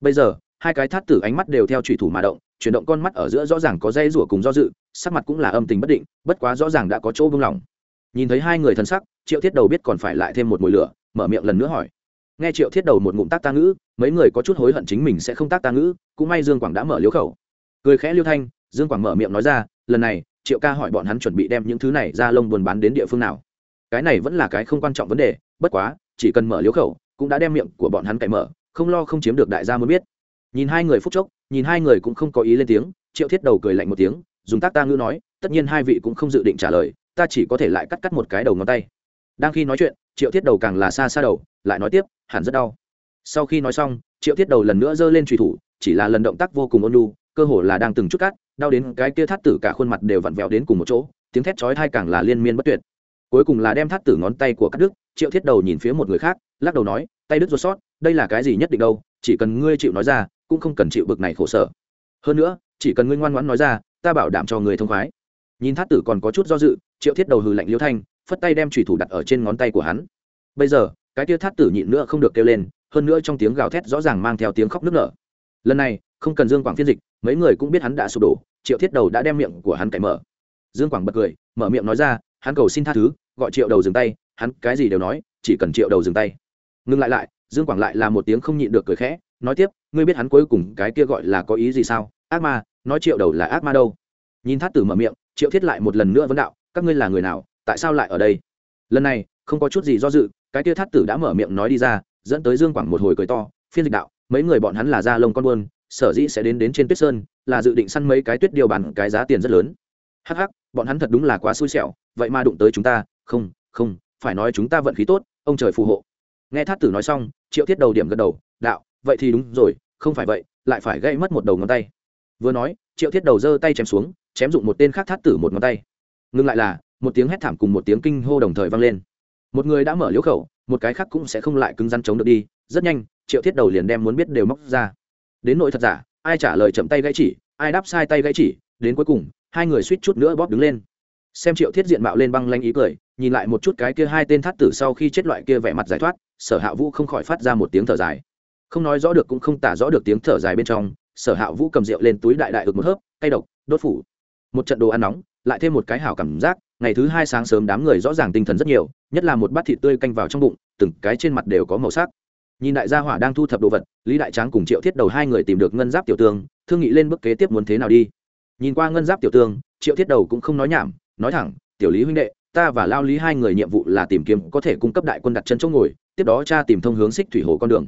Bây giờ, hai cái thắt tử ánh mắt đều theo trùy thủ mà động, chuyển động con mắt ở giữa rõ ràng có dây rủa cùng do dự, sắc mặt cũng là âm tình bất định, bất quá rõ ràng đã có chỗ buông lỏng. Nhìn thấy hai người thân sắc, triệu thiết đầu biết còn phải lại thêm một mùi lửa, mở miệng lần nữa hỏi nghe triệu thiết đầu một ngụm tác ta ngữ, mấy người có chút hối hận chính mình sẽ không tác ta ngữ, cũng may dương quảng đã mở liếu khẩu. Cười khẽ liêu thanh, dương quảng mở miệng nói ra, lần này, triệu ca hỏi bọn hắn chuẩn bị đem những thứ này ra lông buồn bán đến địa phương nào. Cái này vẫn là cái không quan trọng vấn đề, bất quá, chỉ cần mở liếu khẩu, cũng đã đem miệng của bọn hắn cậy mở, không lo không chiếm được đại gia muốn biết. Nhìn hai người phút chốc, nhìn hai người cũng không có ý lên tiếng, triệu thiết đầu cười lạnh một tiếng, dùng tác ta ngữ nói, tất nhiên hai vị cũng không dự định trả lời, ta chỉ có thể lại cắt cắt một cái đầu ngón tay. Đang khi nói chuyện, triệu thiết đầu càng là xa xa đầu lại nói tiếp, hẳn rất đau. Sau khi nói xong, triệu thiết đầu lần nữa giơ lên trùy thủ, chỉ là lần động tác vô cùng ôn lu cơ hồ là đang từng chút cắt, đau đến cái kia thắt tử cả khuôn mặt đều vặn vẹo đến cùng một chỗ, tiếng thét chói thai càng là liên miên bất tuyệt. Cuối cùng là đem thắt tử ngón tay của các đức triệu thiết đầu nhìn phía một người khác, lắc đầu nói, tay đứt ruột sót, đây là cái gì nhất định đâu, chỉ cần ngươi chịu nói ra, cũng không cần chịu bực này khổ sở. Hơn nữa, chỉ cần ngươi ngoan ngoãn nói ra, ta bảo đảm cho người thông khoái. Nhìn thát tử còn có chút do dự, triệu thiết đầu hừ lạnh liêu thanh, phất tay đem trùy thủ đặt ở trên ngón tay của hắn. Bây giờ cái tia thát tử nhịn nữa không được kêu lên, hơn nữa trong tiếng gào thét rõ ràng mang theo tiếng khóc nức nở. Lần này, không cần dương quảng phiên dịch, mấy người cũng biết hắn đã sụp đổ, triệu thiết đầu đã đem miệng của hắn cậy mở. Dương quảng bật cười, mở miệng nói ra, hắn cầu xin tha thứ, gọi triệu đầu dừng tay, hắn cái gì đều nói, chỉ cần triệu đầu dừng tay. Ngừng lại lại, dương quảng lại là một tiếng không nhịn được cười khẽ, nói tiếp, ngươi biết hắn cuối cùng cái kia gọi là có ý gì sao? Ác ma, nói triệu đầu là ác ma đâu? Nhìn thát tử mở miệng, triệu thiết lại một lần nữa vấn đạo, các ngươi là người nào, tại sao lại ở đây? Lần này, không có chút gì do dự cái kia thát tử đã mở miệng nói đi ra, dẫn tới dương quảng một hồi cười to, phiên dịch đạo, mấy người bọn hắn là gia lông con buôn, sở dĩ sẽ đến đến trên tuyết sơn, là dự định săn mấy cái tuyết điều bàn cái giá tiền rất lớn. Hắc hắc, bọn hắn thật đúng là quá xui xẻo, vậy mà đụng tới chúng ta, không không, phải nói chúng ta vận khí tốt, ông trời phù hộ. Nghe thát tử nói xong, triệu thiết đầu điểm gật đầu, đạo, vậy thì đúng rồi, không phải vậy, lại phải gây mất một đầu ngón tay. Vừa nói, triệu thiết đầu giơ tay chém xuống, chém dụng một tên khác thát tử một ngón tay. Ngừng lại là, một tiếng hét thảm cùng một tiếng kinh hô đồng thời vang lên một người đã mở liễu khẩu, một cái khác cũng sẽ không lại cứng rắn chống được đi, rất nhanh, triệu thiết đầu liền đem muốn biết đều móc ra. Đến nội thật giả, ai trả lời chậm tay gãy chỉ, ai đáp sai tay gãy chỉ, đến cuối cùng, hai người suýt chút nữa bóp đứng lên. Xem triệu thiết diện mạo lên băng lanh ý cười, nhìn lại một chút cái kia hai tên thắt tử sau khi chết loại kia vẻ mặt giải thoát, sở hạ vũ không khỏi phát ra một tiếng thở dài. Không nói rõ được cũng không tả rõ được tiếng thở dài bên trong, sở hạ vũ cầm rượu lên túi đại đại ực một hớp, cay độc, đốt phủ. Một trận đồ ăn nóng, lại thêm một cái hảo cảm giác ngày thứ hai sáng sớm đám người rõ ràng tinh thần rất nhiều, nhất là một bát thịt tươi canh vào trong bụng, từng cái trên mặt đều có màu sắc. Nhìn đại gia hỏa đang thu thập đồ vật, lý đại tráng cùng triệu thiết đầu hai người tìm được ngân giáp tiểu tương thương nghị lên bước kế tiếp muốn thế nào đi. Nhìn qua ngân giáp tiểu tương triệu thiết đầu cũng không nói nhảm, nói thẳng, tiểu lý huynh đệ, ta và lao lý hai người nhiệm vụ là tìm kiếm có thể cung cấp đại quân đặt chân chỗ ngồi, tiếp đó cha tìm thông hướng xích thủy hồ con đường.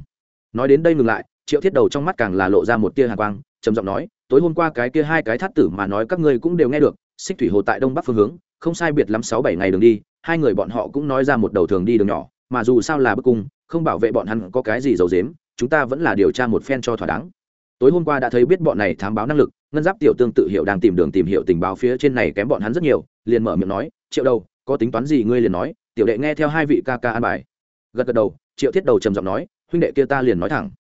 Nói đến đây ngừng lại, triệu thiết đầu trong mắt càng là lộ ra một tia hàng quang, trầm giọng nói, tối hôm qua cái kia hai cái thắt tử mà nói các ngươi cũng đều nghe được, xích thủy hồ tại đông bắc phương hướng không sai biệt lắm sáu bảy ngày đường đi, hai người bọn họ cũng nói ra một đầu thường đi đường nhỏ, mà dù sao là bức cung, không bảo vệ bọn hắn có cái gì giấu dếm chúng ta vẫn là điều tra một phen cho thỏa đáng. Tối hôm qua đã thấy biết bọn này thám báo năng lực, ngân giáp tiểu tương tự hiệu đang tìm đường tìm hiểu tình báo phía trên này kém bọn hắn rất nhiều, liền mở miệng nói, triệu đầu, có tính toán gì ngươi liền nói, tiểu đệ nghe theo hai vị ca ca an bài. Gật gật đầu, triệu thiết đầu trầm giọng nói, huynh đệ kia ta liền nói thẳng,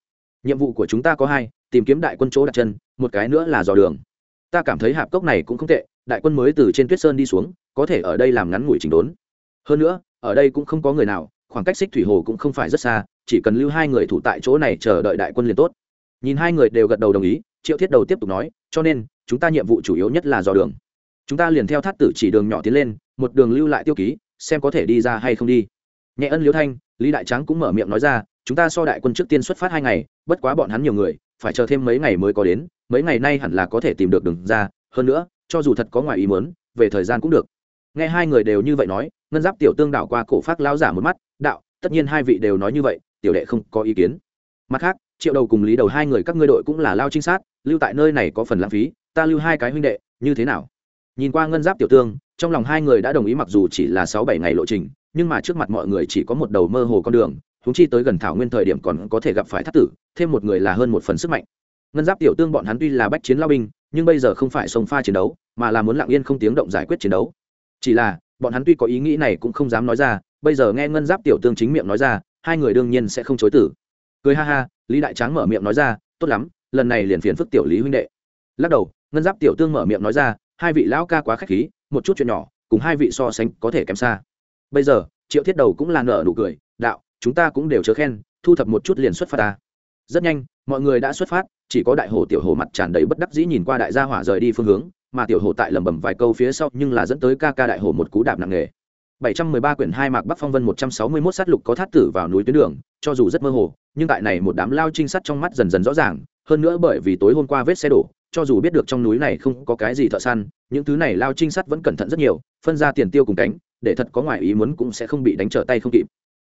nhiệm vụ của chúng ta có hai, tìm kiếm đại quân chỗ đặt chân, một cái nữa là dò đường ta cảm thấy hạp cốc này cũng không tệ, đại quân mới từ trên tuyết sơn đi xuống, có thể ở đây làm ngắn ngủi chỉnh đốn. Hơn nữa, ở đây cũng không có người nào, khoảng cách xích thủy hồ cũng không phải rất xa, chỉ cần lưu hai người thủ tại chỗ này chờ đợi đại quân liền tốt. Nhìn hai người đều gật đầu đồng ý, triệu thiết đầu tiếp tục nói, cho nên, chúng ta nhiệm vụ chủ yếu nhất là dò đường. Chúng ta liền theo thắt tử chỉ đường nhỏ tiến lên, một đường lưu lại tiêu ký, xem có thể đi ra hay không đi. Nhẹ ân liễu thanh, lý đại tráng cũng mở miệng nói ra, chúng ta so đại quân trước tiên xuất phát hai ngày, bất quá bọn hắn nhiều người, phải chờ thêm mấy ngày mới có đến mấy ngày nay hẳn là có thể tìm được đường ra, hơn nữa, cho dù thật có ngoài ý muốn, về thời gian cũng được. Nghe hai người đều như vậy nói, ngân giáp tiểu tương đảo qua cổ phát lao giả một mắt, đạo, tất nhiên hai vị đều nói như vậy, tiểu đệ không có ý kiến. Mặt khác, triệu đầu cùng lý đầu hai người các ngươi đội cũng là lao trinh sát, lưu tại nơi này có phần lãng phí, ta lưu hai cái huynh đệ, như thế nào? Nhìn qua ngân giáp tiểu tương, trong lòng hai người đã đồng ý mặc dù chỉ là sáu bảy ngày lộ trình, nhưng mà trước mặt mọi người chỉ có một đầu mơ hồ con đường húng chi tới gần thảo nguyên thời điểm còn có thể gặp phải thác tử, thêm một người là hơn một phần sức mạnh ngân giáp tiểu tương bọn hắn tuy là bách chiến lao binh, nhưng bây giờ không phải sông pha chiến đấu, mà là muốn lặng yên không tiếng động giải quyết chiến đấu. Chỉ là, bọn hắn tuy có ý nghĩ này cũng không dám nói ra, bây giờ nghe ngân giáp tiểu tương chính miệng nói ra, hai người đương nhiên sẽ không chối tử cười ha ha, lý đại tráng mở miệng nói ra, tốt lắm, lần này liền phiền phức tiểu lý huynh đệ. Lắc đầu, ngân giáp tiểu tương mở miệng nói ra, hai vị lão ca quá k h á c h khí, một chút chuyện nhỏ, cùng hai vị so sánh có thể kém xa. Bây giờ, triệu thiết đầu cũng là nợ nụ cười, đạo, chúng ta cũng đều chớ khen, thu thập một chút liền xuất phát ta rất nhanh mọi người đã xuất phát chỉ có đại hồ tiểu hồ mặt tràn đầy bất đắc dĩ nhìn qua đại gia hỏa rời đi phương hướng mà tiểu hồ tại lẩm bẩm vài câu phía sau nhưng là dẫn tới ca ca đại hồ một cú đạp nặng nề 713 quyển hai mạc Bắc Phong Vân 161 sát lục có thát tử vào núi tuyến đường, cho dù rất mơ hồ, nhưng tại này một đám lao trinh sát trong mắt dần dần rõ ràng, hơn nữa bởi vì tối hôm qua vết xe đổ, cho dù biết được trong núi này không có cái gì thợ săn, những thứ này lao trinh sát vẫn cẩn thận rất nhiều, phân ra tiền tiêu cùng cánh, để thật có ngoại ý muốn cũng sẽ không bị đánh trở tay không kịp.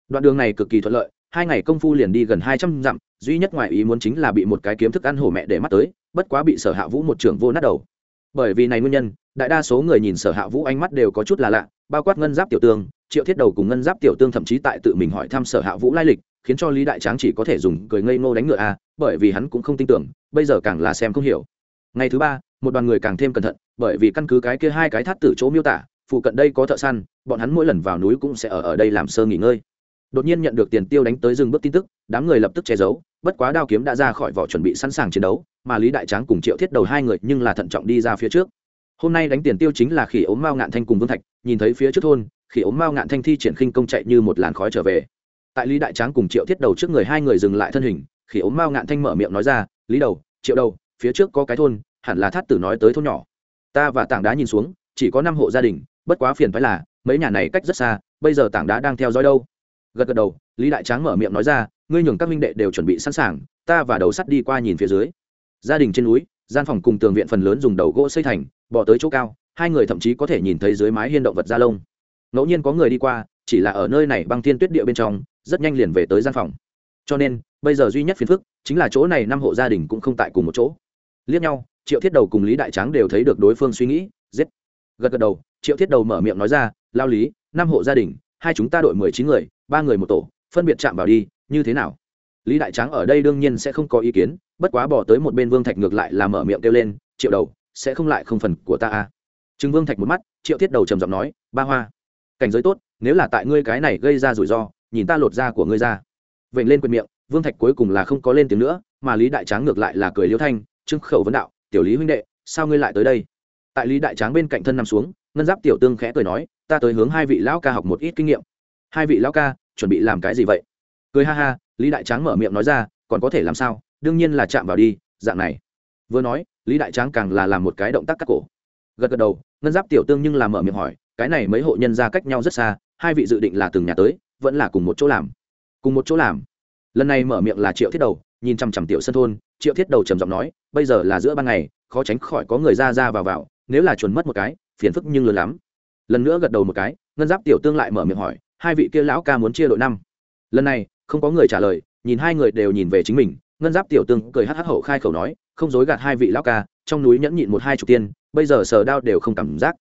Đoạn đường này cực kỳ thuận lợi, hai ngày công phu liền đi gần 200 dặm, duy nhất ngoại ý muốn chính là bị một cái kiếm thức ăn hổ mẹ để mắt tới, bất quá bị Sở Hạ Vũ một trưởng vô nát đầu. Bởi vì này nguyên nhân, đại đa số người nhìn Sở Hạ Vũ ánh mắt đều có chút là lạ, bao quát ngân giáp tiểu tương triệu thiết đầu cùng ngân giáp tiểu tương thậm chí tại tự mình hỏi thăm sở hạ vũ lai lịch khiến cho lý đại tráng chỉ có thể dùng cười ngây ngô đánh ngựa a bởi vì hắn cũng không tin tưởng bây giờ càng là xem không hiểu ngày thứ ba một đoàn người càng thêm cẩn thận bởi vì căn cứ cái kia hai cái thắt tử chỗ miêu tả phụ cận đây có thợ săn bọn hắn mỗi lần vào núi cũng sẽ ở ở đây làm sơ nghỉ ngơi đột nhiên nhận được tiền tiêu đánh tới dừng bước tin tức, đám người lập tức che giấu, bất quá đao kiếm đã ra khỏi vỏ chuẩn bị sẵn sàng chiến đấu, mà lý đại tráng cùng triệu thiết đầu hai người nhưng là thận trọng đi ra phía trước. Hôm nay đánh tiền tiêu chính là khỉ ốm mao ngạn thanh cùng vương thạch, nhìn thấy phía trước thôn, khỉ ốm mao ngạn thanh thi triển khinh công chạy như một làn khói trở về. Tại lý đại tráng cùng triệu thiết đầu trước người hai người dừng lại thân hình, khỉ ốm mao ngạn thanh mở miệng nói ra, lý đầu, triệu đầu, phía trước có cái thôn, hẳn là thát tử nói tới thôn nhỏ. Ta và tảng đá nhìn xuống, chỉ có năm hộ gia đình, bất quá phiền phải là, mấy nhà này cách rất xa, bây giờ tảng đá đang theo dõi đâu? Gật gật đầu, lý đại tráng mở miệng nói ra, ngươi nhường các minh đệ đều chuẩn bị sẵn sàng, ta và đầu sắt đi qua nhìn phía dưới. Gia đình trên núi, gian phòng cùng tường viện phần lớn dùng đầu gỗ xây thành, bỏ tới chỗ cao, hai người thậm chí có thể nhìn thấy dưới mái hiên động vật da lông. Ngẫu nhiên có người đi qua, chỉ là ở nơi này băng thiên tuyết địa bên trong, rất nhanh liền về tới gian phòng. Cho nên, bây giờ duy nhất phiền phức chính là chỗ này năm hộ gia đình cũng không tại cùng một chỗ. Liếc nhau, triệu thiết đầu cùng lý đại tráng đều thấy được đối phương suy nghĩ, giết. Gật gật đầu, triệu thiết đầu mở miệng nói ra, lao lý, năm hộ gia đình, hai chúng ta đội mười chín người ba người một tổ, phân biệt chạm vào đi, như thế nào? Lý đại tráng ở đây đương nhiên sẽ không có ý kiến, bất quá bỏ tới một bên vương thạch ngược lại là mở miệng kêu lên, triệu đầu, sẽ không lại không phần của ta à? Chừng vương thạch một mắt, triệu thiết đầu trầm giọng nói, ba hoa, cảnh giới tốt, nếu là tại ngươi cái này gây ra rủi ro, nhìn ta lột da của ngươi ra. Vậy lên quyền miệng, vương thạch cuối cùng là không có lên tiếng nữa, mà lý đại tráng ngược lại là cười liêu thanh trưng khẩu vấn đạo, tiểu lý huynh đệ, sao ngươi lại tới đây? Tại lý đại tráng bên cạnh thân nằm xuống, ngân giáp tiểu tương khẽ cười nói, ta tới hướng hai vị lão ca học một ít kinh nghiệm. Hai vị lão ca chuẩn bị làm cái gì vậy? Cười ha ha, lý đại tráng mở miệng nói ra, còn có thể làm sao? Đương nhiên là chạm vào đi, dạng này. Vừa nói, lý đại tráng càng là làm một cái động tác cắt cổ. Gật gật đầu, ngân giáp tiểu tương nhưng là mở miệng hỏi, cái này mấy hộ nhân ra cách nhau rất xa, hai vị dự định là từng nhà tới, vẫn là cùng một chỗ làm. Cùng một chỗ làm. Lần này mở miệng là triệu thiết đầu, nhìn chằm chằm tiểu sân thôn, triệu thiết đầu trầm giọng nói, bây giờ là giữa ban ngày, khó tránh khỏi có người ra ra vào vào, nếu là chuẩn mất một cái, phiền phức nhưng lớn lắm. Lần nữa gật đầu một cái, ngân giáp tiểu tương lại mở miệng hỏi hai vị kia lão ca muốn chia đội năm. Lần này, không có người trả lời, nhìn hai người đều nhìn về chính mình, ngân giáp tiểu tương cười hắc hắc hậu khai khẩu nói, không dối gạt hai vị lão ca, trong núi nhẫn nhịn một hai chục tiên, bây giờ sờ đao đều không cảm giác.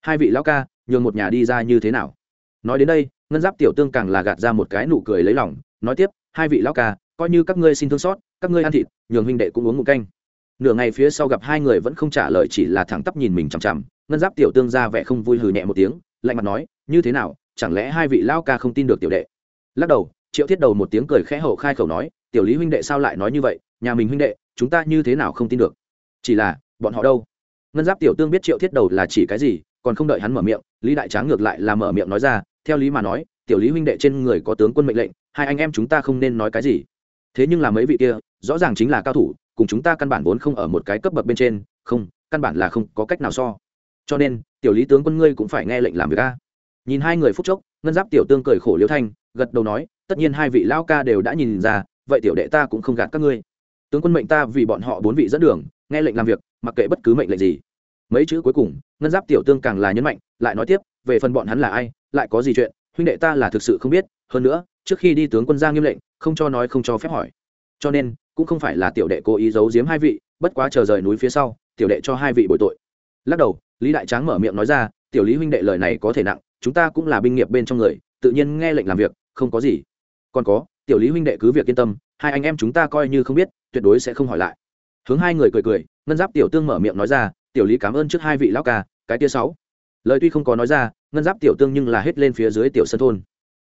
Hai vị lão ca, nhường một nhà đi ra như thế nào? Nói đến đây, ngân giáp tiểu tương càng là gạt ra một cái nụ cười lấy lòng, nói tiếp, hai vị lão ca, coi như các ngươi xin thương xót, các ngươi ăn thịt, nhường huynh đệ cũng uống ngụ canh. Nửa ngày phía sau gặp hai người vẫn không trả lời, chỉ là thẳng tắp nhìn mình chằm chằm, ngân giáp tiểu tương ra vẻ không vui hừ nhẹ một tiếng, lạnh mặt nói, như thế nào chẳng lẽ hai vị lao ca không tin được tiểu đệ? Lắc đầu, triệu thiết đầu một tiếng cười khẽ hậu khai khẩu nói, tiểu lý huynh đệ sao lại nói như vậy? Nhà mình huynh đệ, chúng ta như thế nào không tin được? Chỉ là, bọn họ đâu? Ngân giáp tiểu tương biết triệu thiết đầu là chỉ cái gì, còn không đợi hắn mở miệng, lý đại tráng ngược lại là mở miệng nói ra, theo lý mà nói, tiểu lý huynh đệ trên người có tướng quân mệnh lệnh, hai anh em chúng ta không nên nói cái gì. Thế nhưng là mấy vị kia, rõ ràng chính là cao thủ, cùng chúng ta căn bản vốn không ở một cái cấp bậc bên trên, không, căn bản là không có cách nào so. Cho nên, tiểu lý tướng quân ngươi cũng phải nghe lệnh làm việc a nhìn hai người phút chốc, ngân giáp tiểu tương cười khổ liễu thanh, gật đầu nói, tất nhiên hai vị lão ca đều đã nhìn ra, vậy tiểu đệ ta cũng không gạt các ngươi. Tướng quân mệnh ta vì bọn họ bốn vị dẫn đường, nghe lệnh làm việc, mặc kệ bất cứ mệnh lệnh gì. Mấy chữ cuối cùng, ngân giáp tiểu tương càng là nhấn mạnh, lại nói tiếp, về phần bọn hắn là ai, lại có gì chuyện, huynh đệ ta là thực sự không biết, hơn nữa, trước khi đi tướng quân ra nghiêm lệnh, không cho nói không cho phép hỏi. Cho nên, cũng không phải là tiểu đệ cố ý giấu giếm hai vị, bất quá chờ rời núi phía sau, tiểu đệ cho hai vị bội tội. Lắc đầu, lý đại tráng mở miệng nói ra, tiểu lý huynh đệ lời này có thể nặng chúng ta cũng là binh nghiệp bên trong người, tự nhiên nghe lệnh làm việc, không có gì. Còn có, tiểu lý huynh đệ cứ việc yên tâm, hai anh em chúng ta coi như không biết, tuyệt đối sẽ không hỏi lại. Hướng hai người cười cười, ngân giáp tiểu tương mở miệng nói ra, tiểu lý cảm ơn trước hai vị lão ca, cái tia sáu. Lời tuy không có nói ra, ngân giáp tiểu tương nhưng là hết lên phía dưới tiểu sân thôn.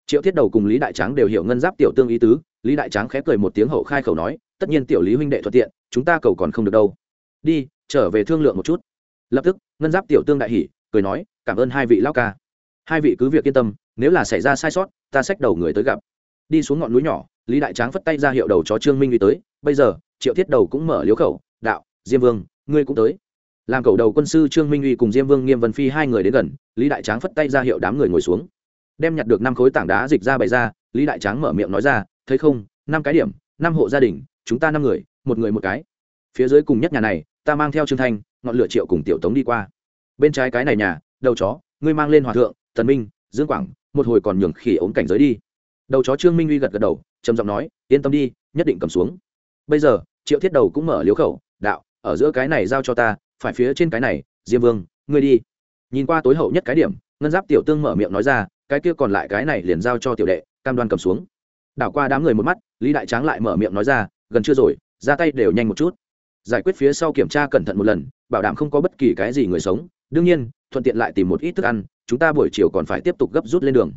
Triệu thiết đầu cùng lý đại tráng đều hiểu ngân giáp tiểu tương ý tứ, lý đại tráng khẽ cười một tiếng hậu khai khẩu nói, tất nhiên tiểu lý huynh đệ thuận tiện, chúng ta cầu còn không được đâu. Đi, trở về thương lượng một chút. Lập tức, ngân giáp tiểu tương đại hỉ, cười nói, cảm ơn hai vị lão ca hai vị cứ việc yên tâm, nếu là xảy ra sai sót, ta xách đầu người tới gặp. Đi xuống ngọn núi nhỏ, lý đại tráng phất tay ra hiệu đầu chó trương minh uy tới, bây giờ, triệu thiết đầu cũng mở liếu khẩu, đạo, diêm vương, ngươi cũng tới. Làm cầu đầu quân sư trương minh uy cùng diêm vương nghiêm vân phi hai người đến gần, lý đại tráng phất tay ra hiệu đám người ngồi xuống. Đem nhặt được năm khối tảng đá dịch ra bày ra, lý đại tráng mở miệng nói ra, thấy không, năm cái điểm, năm hộ gia đình, chúng ta năm người, một người một cái. Phía dưới cùng nhất nhà này, ta mang theo trương thanh, ngọn lửa triệu cùng tiểu tống đi qua. Bên trái cái này nhà, đầu chó, ngươi mang lên hòa thượng tần minh, dương quảng, một hồi còn nhường khỉ ống cảnh giới đi. Đầu chó trương minh uy gật gật đầu, trầm giọng nói, yên tâm đi, nhất định cầm xuống. Bây giờ, triệu thiết đầu cũng mở liếu khẩu, đạo, ở giữa cái này giao cho ta, phải phía trên cái này, diêm vương, ngươi đi. Nhìn qua tối hậu nhất cái điểm, ngân giáp tiểu tương mở miệng nói ra, cái kia còn lại cái này liền giao cho tiểu đệ, cam đoan cầm xuống. Đảo qua đám người một mắt, lý đại tráng lại mở miệng nói ra, gần chưa rồi, ra tay đều nhanh một chút. Giải quyết phía sau kiểm tra cẩn thận một lần, bảo đảm không có bất kỳ cái gì người sống. Đương nhiên, thuận tiện lại tìm một ít thức ăn chúng ta buổi chiều còn phải tiếp tục gấp rút lên đường.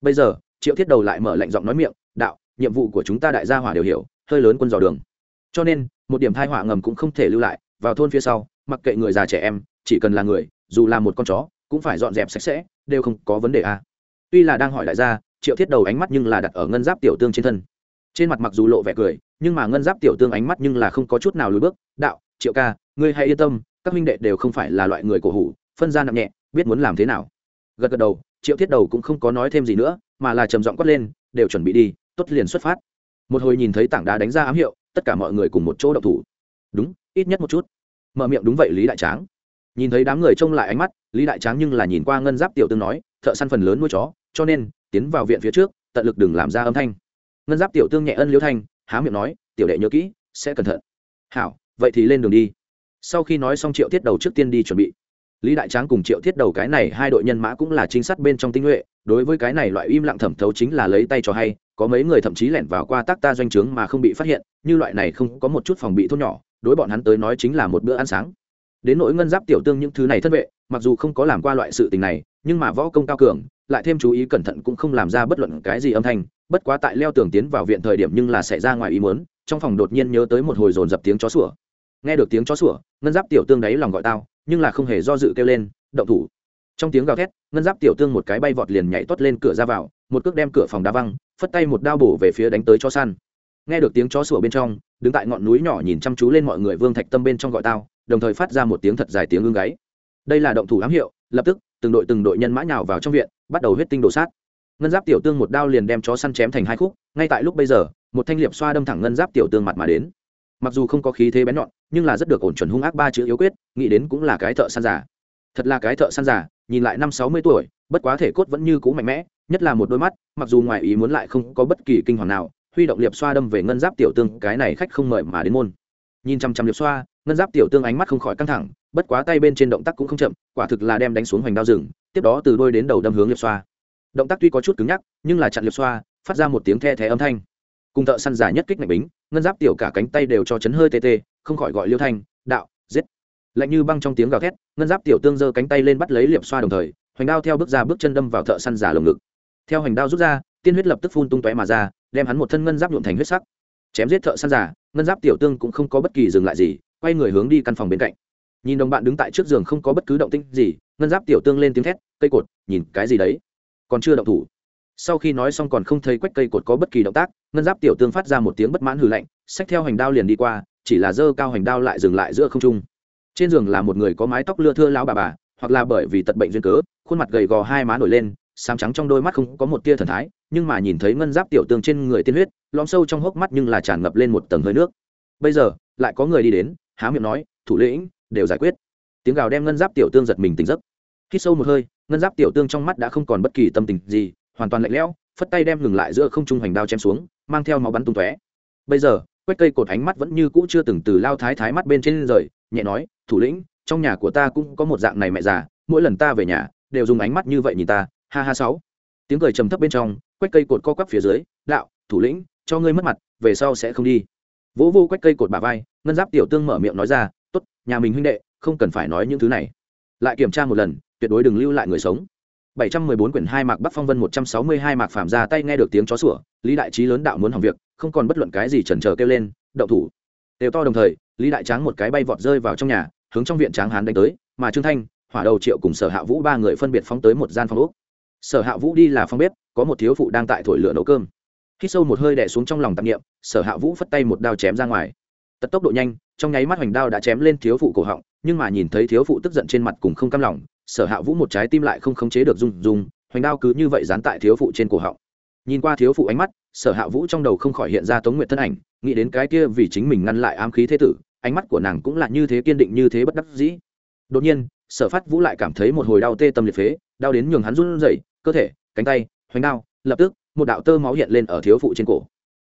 Bây giờ, triệu thiết đầu lại mở lệnh giọng nói miệng, đạo, nhiệm vụ của chúng ta đại gia hỏa đều hiểu, hơi lớn quân dò đường. Cho nên, một điểm thai hỏa ngầm cũng không thể lưu lại, vào thôn phía sau, mặc kệ người già trẻ em, chỉ cần là người, dù là một con chó, cũng phải dọn dẹp sạch sẽ, đều không có vấn đề a à. tuy là đang hỏi đại gia, triệu thiết đầu ánh mắt nhưng là đặt ở ngân giáp tiểu tương trên thân. Trên mặt mặc dù lộ vẻ cười, nhưng mà ngân giáp tiểu tương ánh mắt nhưng là không có chút nào lùi bước, đạo, triệu ca, ngươi hãy yên tâm, các minh đệ đều không phải là loại người cổ hủ, phân ra nặng nhẹ, biết muốn làm thế nào gật gật đầu, triệu thiết đầu cũng không có nói thêm gì nữa, mà là trầm giọng quát lên, đều chuẩn bị đi, tốt liền xuất phát. Một hồi nhìn thấy tảng đá đánh ra ám hiệu, tất cả mọi người cùng một chỗ đậu thủ. Đúng, ít nhất một chút. Mở miệng đúng vậy lý đại tráng. Nhìn thấy đám người trông lại ánh mắt, lý đại tráng nhưng là nhìn qua ngân giáp tiểu tương nói, thợ săn phần lớn nuôi chó, cho nên, tiến vào viện phía trước, tận lực đừng làm ra âm thanh. Ngân giáp tiểu tương nhẹ ân liễu thanh, há miệng nói, tiểu đệ nhớ kỹ, sẽ cẩn thận. Hảo, vậy thì lên đường đi. Sau khi nói xong triệu thiết đầu trước tiên đi chuẩn bị lý đại tráng cùng triệu thiết đầu cái này hai đội nhân mã cũng là chính sát bên trong tinh nhuệ, đối với cái này loại im lặng thẩm thấu chính là lấy tay cho hay, có mấy người thậm chí lẻn vào qua tác ta doanh trướng mà không bị phát hiện, như loại này không có một chút phòng bị thốt nhỏ, đối bọn hắn tới nói chính là một bữa ăn sáng. Đến nỗi ngân giáp tiểu tương những thứ này thân vệ, mặc dù không có làm qua loại sự tình này, nhưng mà võ công cao cường, lại thêm chú ý cẩn thận cũng không làm ra bất luận cái gì âm thanh, bất quá tại leo tường tiến vào viện thời điểm nhưng là xảy ra ngoài ý muốn, trong phòng đột nhiên nhớ tới một hồi dồn dập tiếng chó sủa. Nghe được tiếng chó sủa, ngân giáp tiểu tương đáy lòng gọi tao nhưng là không hề do dự kêu lên, động thủ. Trong tiếng gào thét, ngân giáp tiểu tương một cái bay vọt liền nhảy tuất lên cửa ra vào, một cước đem cửa phòng đá văng, phất tay một đao bổ về phía đánh tới chó săn. Nghe được tiếng chó sủa bên trong, đứng tại ngọn núi nhỏ nhìn chăm chú lên mọi người vương thạch tâm bên trong gọi tao, đồng thời phát ra một tiếng thật dài tiếng ưng gáy. Đây là động thủ ám hiệu, lập tức, từng đội từng đội nhân mã nhào vào trong viện, bắt đầu huyết tinh đổ sát. Ngân giáp tiểu tương một đao liền đem chó săn chém thành hai khúc, ngay tại lúc bây giờ, một thanh liệp xoa đâm thẳng ngân giáp tiểu tương mặt mà đến mặc dù không có khí thế bén nhọn, nhưng là rất được ổn chuẩn hung ác ba chữ yếu quyết, nghĩ đến cũng là cái thợ săn giả thật là cái thợ săn giả nhìn lại năm sáu mươi tuổi, bất quá thể cốt vẫn như cũ mạnh mẽ, nhất là một đôi mắt, mặc dù ngoài ý muốn lại không có bất kỳ kinh hoàng nào, huy động liệp xoa đâm về ngân giáp tiểu tương, cái này khách không mời mà đến môn. Nhìn chăm chăm liệp xoa, ngân giáp tiểu tương ánh mắt không khỏi căng thẳng, bất quá tay bên trên động tác cũng không chậm, quả thực là đem đánh xuống hoành đao rừng, tiếp đó từ đôi đến đầu đâm hướng liệp xoa. Động tác tuy có chút cứng nhắc, nhưng là chặn liệp xoa, phát ra một tiếng the thé âm thanh. Cùng thợ săn giả nhất kích mạnh bính ngân giáp tiểu cả cánh tay đều cho chấn hơi tê tê, không khỏi gọi liêu thanh, đạo, giết. Lạnh như băng trong tiếng gào thét, ngân giáp tiểu tương giơ cánh tay lên bắt lấy liệp xoa đồng thời, hoành đao theo bước ra bước chân đâm vào thợ săn giả lồng ngực. Theo hoành đao rút ra, tiên huyết lập tức phun tung tóe mà ra, đem hắn một thân ngân giáp nhuộm thành huyết sắc. Chém giết thợ săn giả, ngân giáp tiểu tương cũng không có bất kỳ dừng lại gì, quay người hướng đi căn phòng bên cạnh. Nhìn đồng bạn đứng tại trước giường không có bất cứ động tĩnh gì, ngân giáp tiểu tương lên tiếng thét, cây cột, nhìn cái gì đấy? Còn chưa động thủ sau khi nói xong còn không thấy quách cây cột có bất kỳ động tác, ngân giáp tiểu tương phát ra một tiếng bất mãn hừ lạnh, xách theo hành đao liền đi qua, chỉ là dơ cao hành đao lại dừng lại giữa không trung. Trên giường là một người có mái tóc lưa thưa lão bà bà, hoặc là bởi vì tật bệnh duyên cớ, khuôn mặt gầy gò hai má nổi lên sáng trắng trong đôi mắt không có một tia thần thái, nhưng mà nhìn thấy ngân giáp tiểu tương trên người tiên huyết, lõm sâu trong hốc mắt nhưng là tràn ngập lên một tầng hơi nước. Bây giờ, lại có người đi đến, há miệng nói, thủ lĩnh, đều giải quyết. Tiếng gào đem ngân giáp tiểu tương giật mình tỉnh giấc. Khi sâu một hơi, ngân giáp tiểu tương trong mắt đã không còn bất kỳ tâm tình gì hoàn toàn lạnh lẽo, phất tay đem ngừng lại giữa không trung hoành đao chém xuống, mang theo máu bắn tung tóe. Bây giờ, quách cây cột ánh mắt vẫn như cũ chưa từng từ lao thái thái mắt bên trên rời, nhẹ nói, thủ lĩnh, trong nhà của ta cũng có một dạng này mẹ già, mỗi lần ta về nhà, đều dùng ánh mắt như vậy nhìn ta, ha ha sáu. Tiếng cười trầm thấp bên trong, quách cây cột co quắp phía dưới, đạo, thủ lĩnh, cho ngươi mất mặt, về sau sẽ không đi. Vỗ vô quách cây cột bà vai, ngân giáp tiểu tương mở miệng nói ra, tốt, nhà mình huynh đệ, không cần phải nói những thứ này. Lại kiểm tra một lần, tuyệt đối đừng lưu lại người sống. 714 quyển hai mạc Bắc Phong Vân 162 mạc phạm ra tay nghe được tiếng chó sủa, Lý Đại Trí lớn đạo muốn hỏng việc, không còn bất luận cái gì chần chờ kêu lên, động thủ. Đều to đồng thời, Lý Đại Tráng một cái bay vọt rơi vào trong nhà, hướng trong viện Tráng Hán đánh tới, mà Trương Thanh, Hỏa Đầu Triệu cùng Sở Hạ Vũ ba người phân biệt phóng tới một gian phòng ốc. Sở Hạ Vũ đi là phòng bếp, có một thiếu phụ đang tại thổi lửa nấu cơm. Hít sâu một hơi đè xuống trong lòng tạp niệm, Sở Hạ Vũ phất tay một đao chém ra ngoài. Tật tốc độ nhanh, trong nháy mắt hoành đao đã chém lên thiếu phụ cổ họng, nhưng mà nhìn thấy thiếu phụ tức giận trên mặt cùng không cam lòng, sở hạ vũ một trái tim lại không khống chế được rung rung, hoành đao cứ như vậy dán tại thiếu phụ trên cổ họng. Nhìn qua thiếu phụ ánh mắt, sở hạ vũ trong đầu không khỏi hiện ra tống nguyện thân ảnh, nghĩ đến cái kia vì chính mình ngăn lại ám khí thế tử, ánh mắt của nàng cũng là như thế kiên định như thế bất đắc dĩ. Đột nhiên, sở phát vũ lại cảm thấy một hồi đau tê tâm liệt phế, đau đến nhường hắn run rẩy, cơ thể, cánh tay, hoành đao, lập tức, một đạo tơ máu hiện lên ở thiếu phụ trên cổ.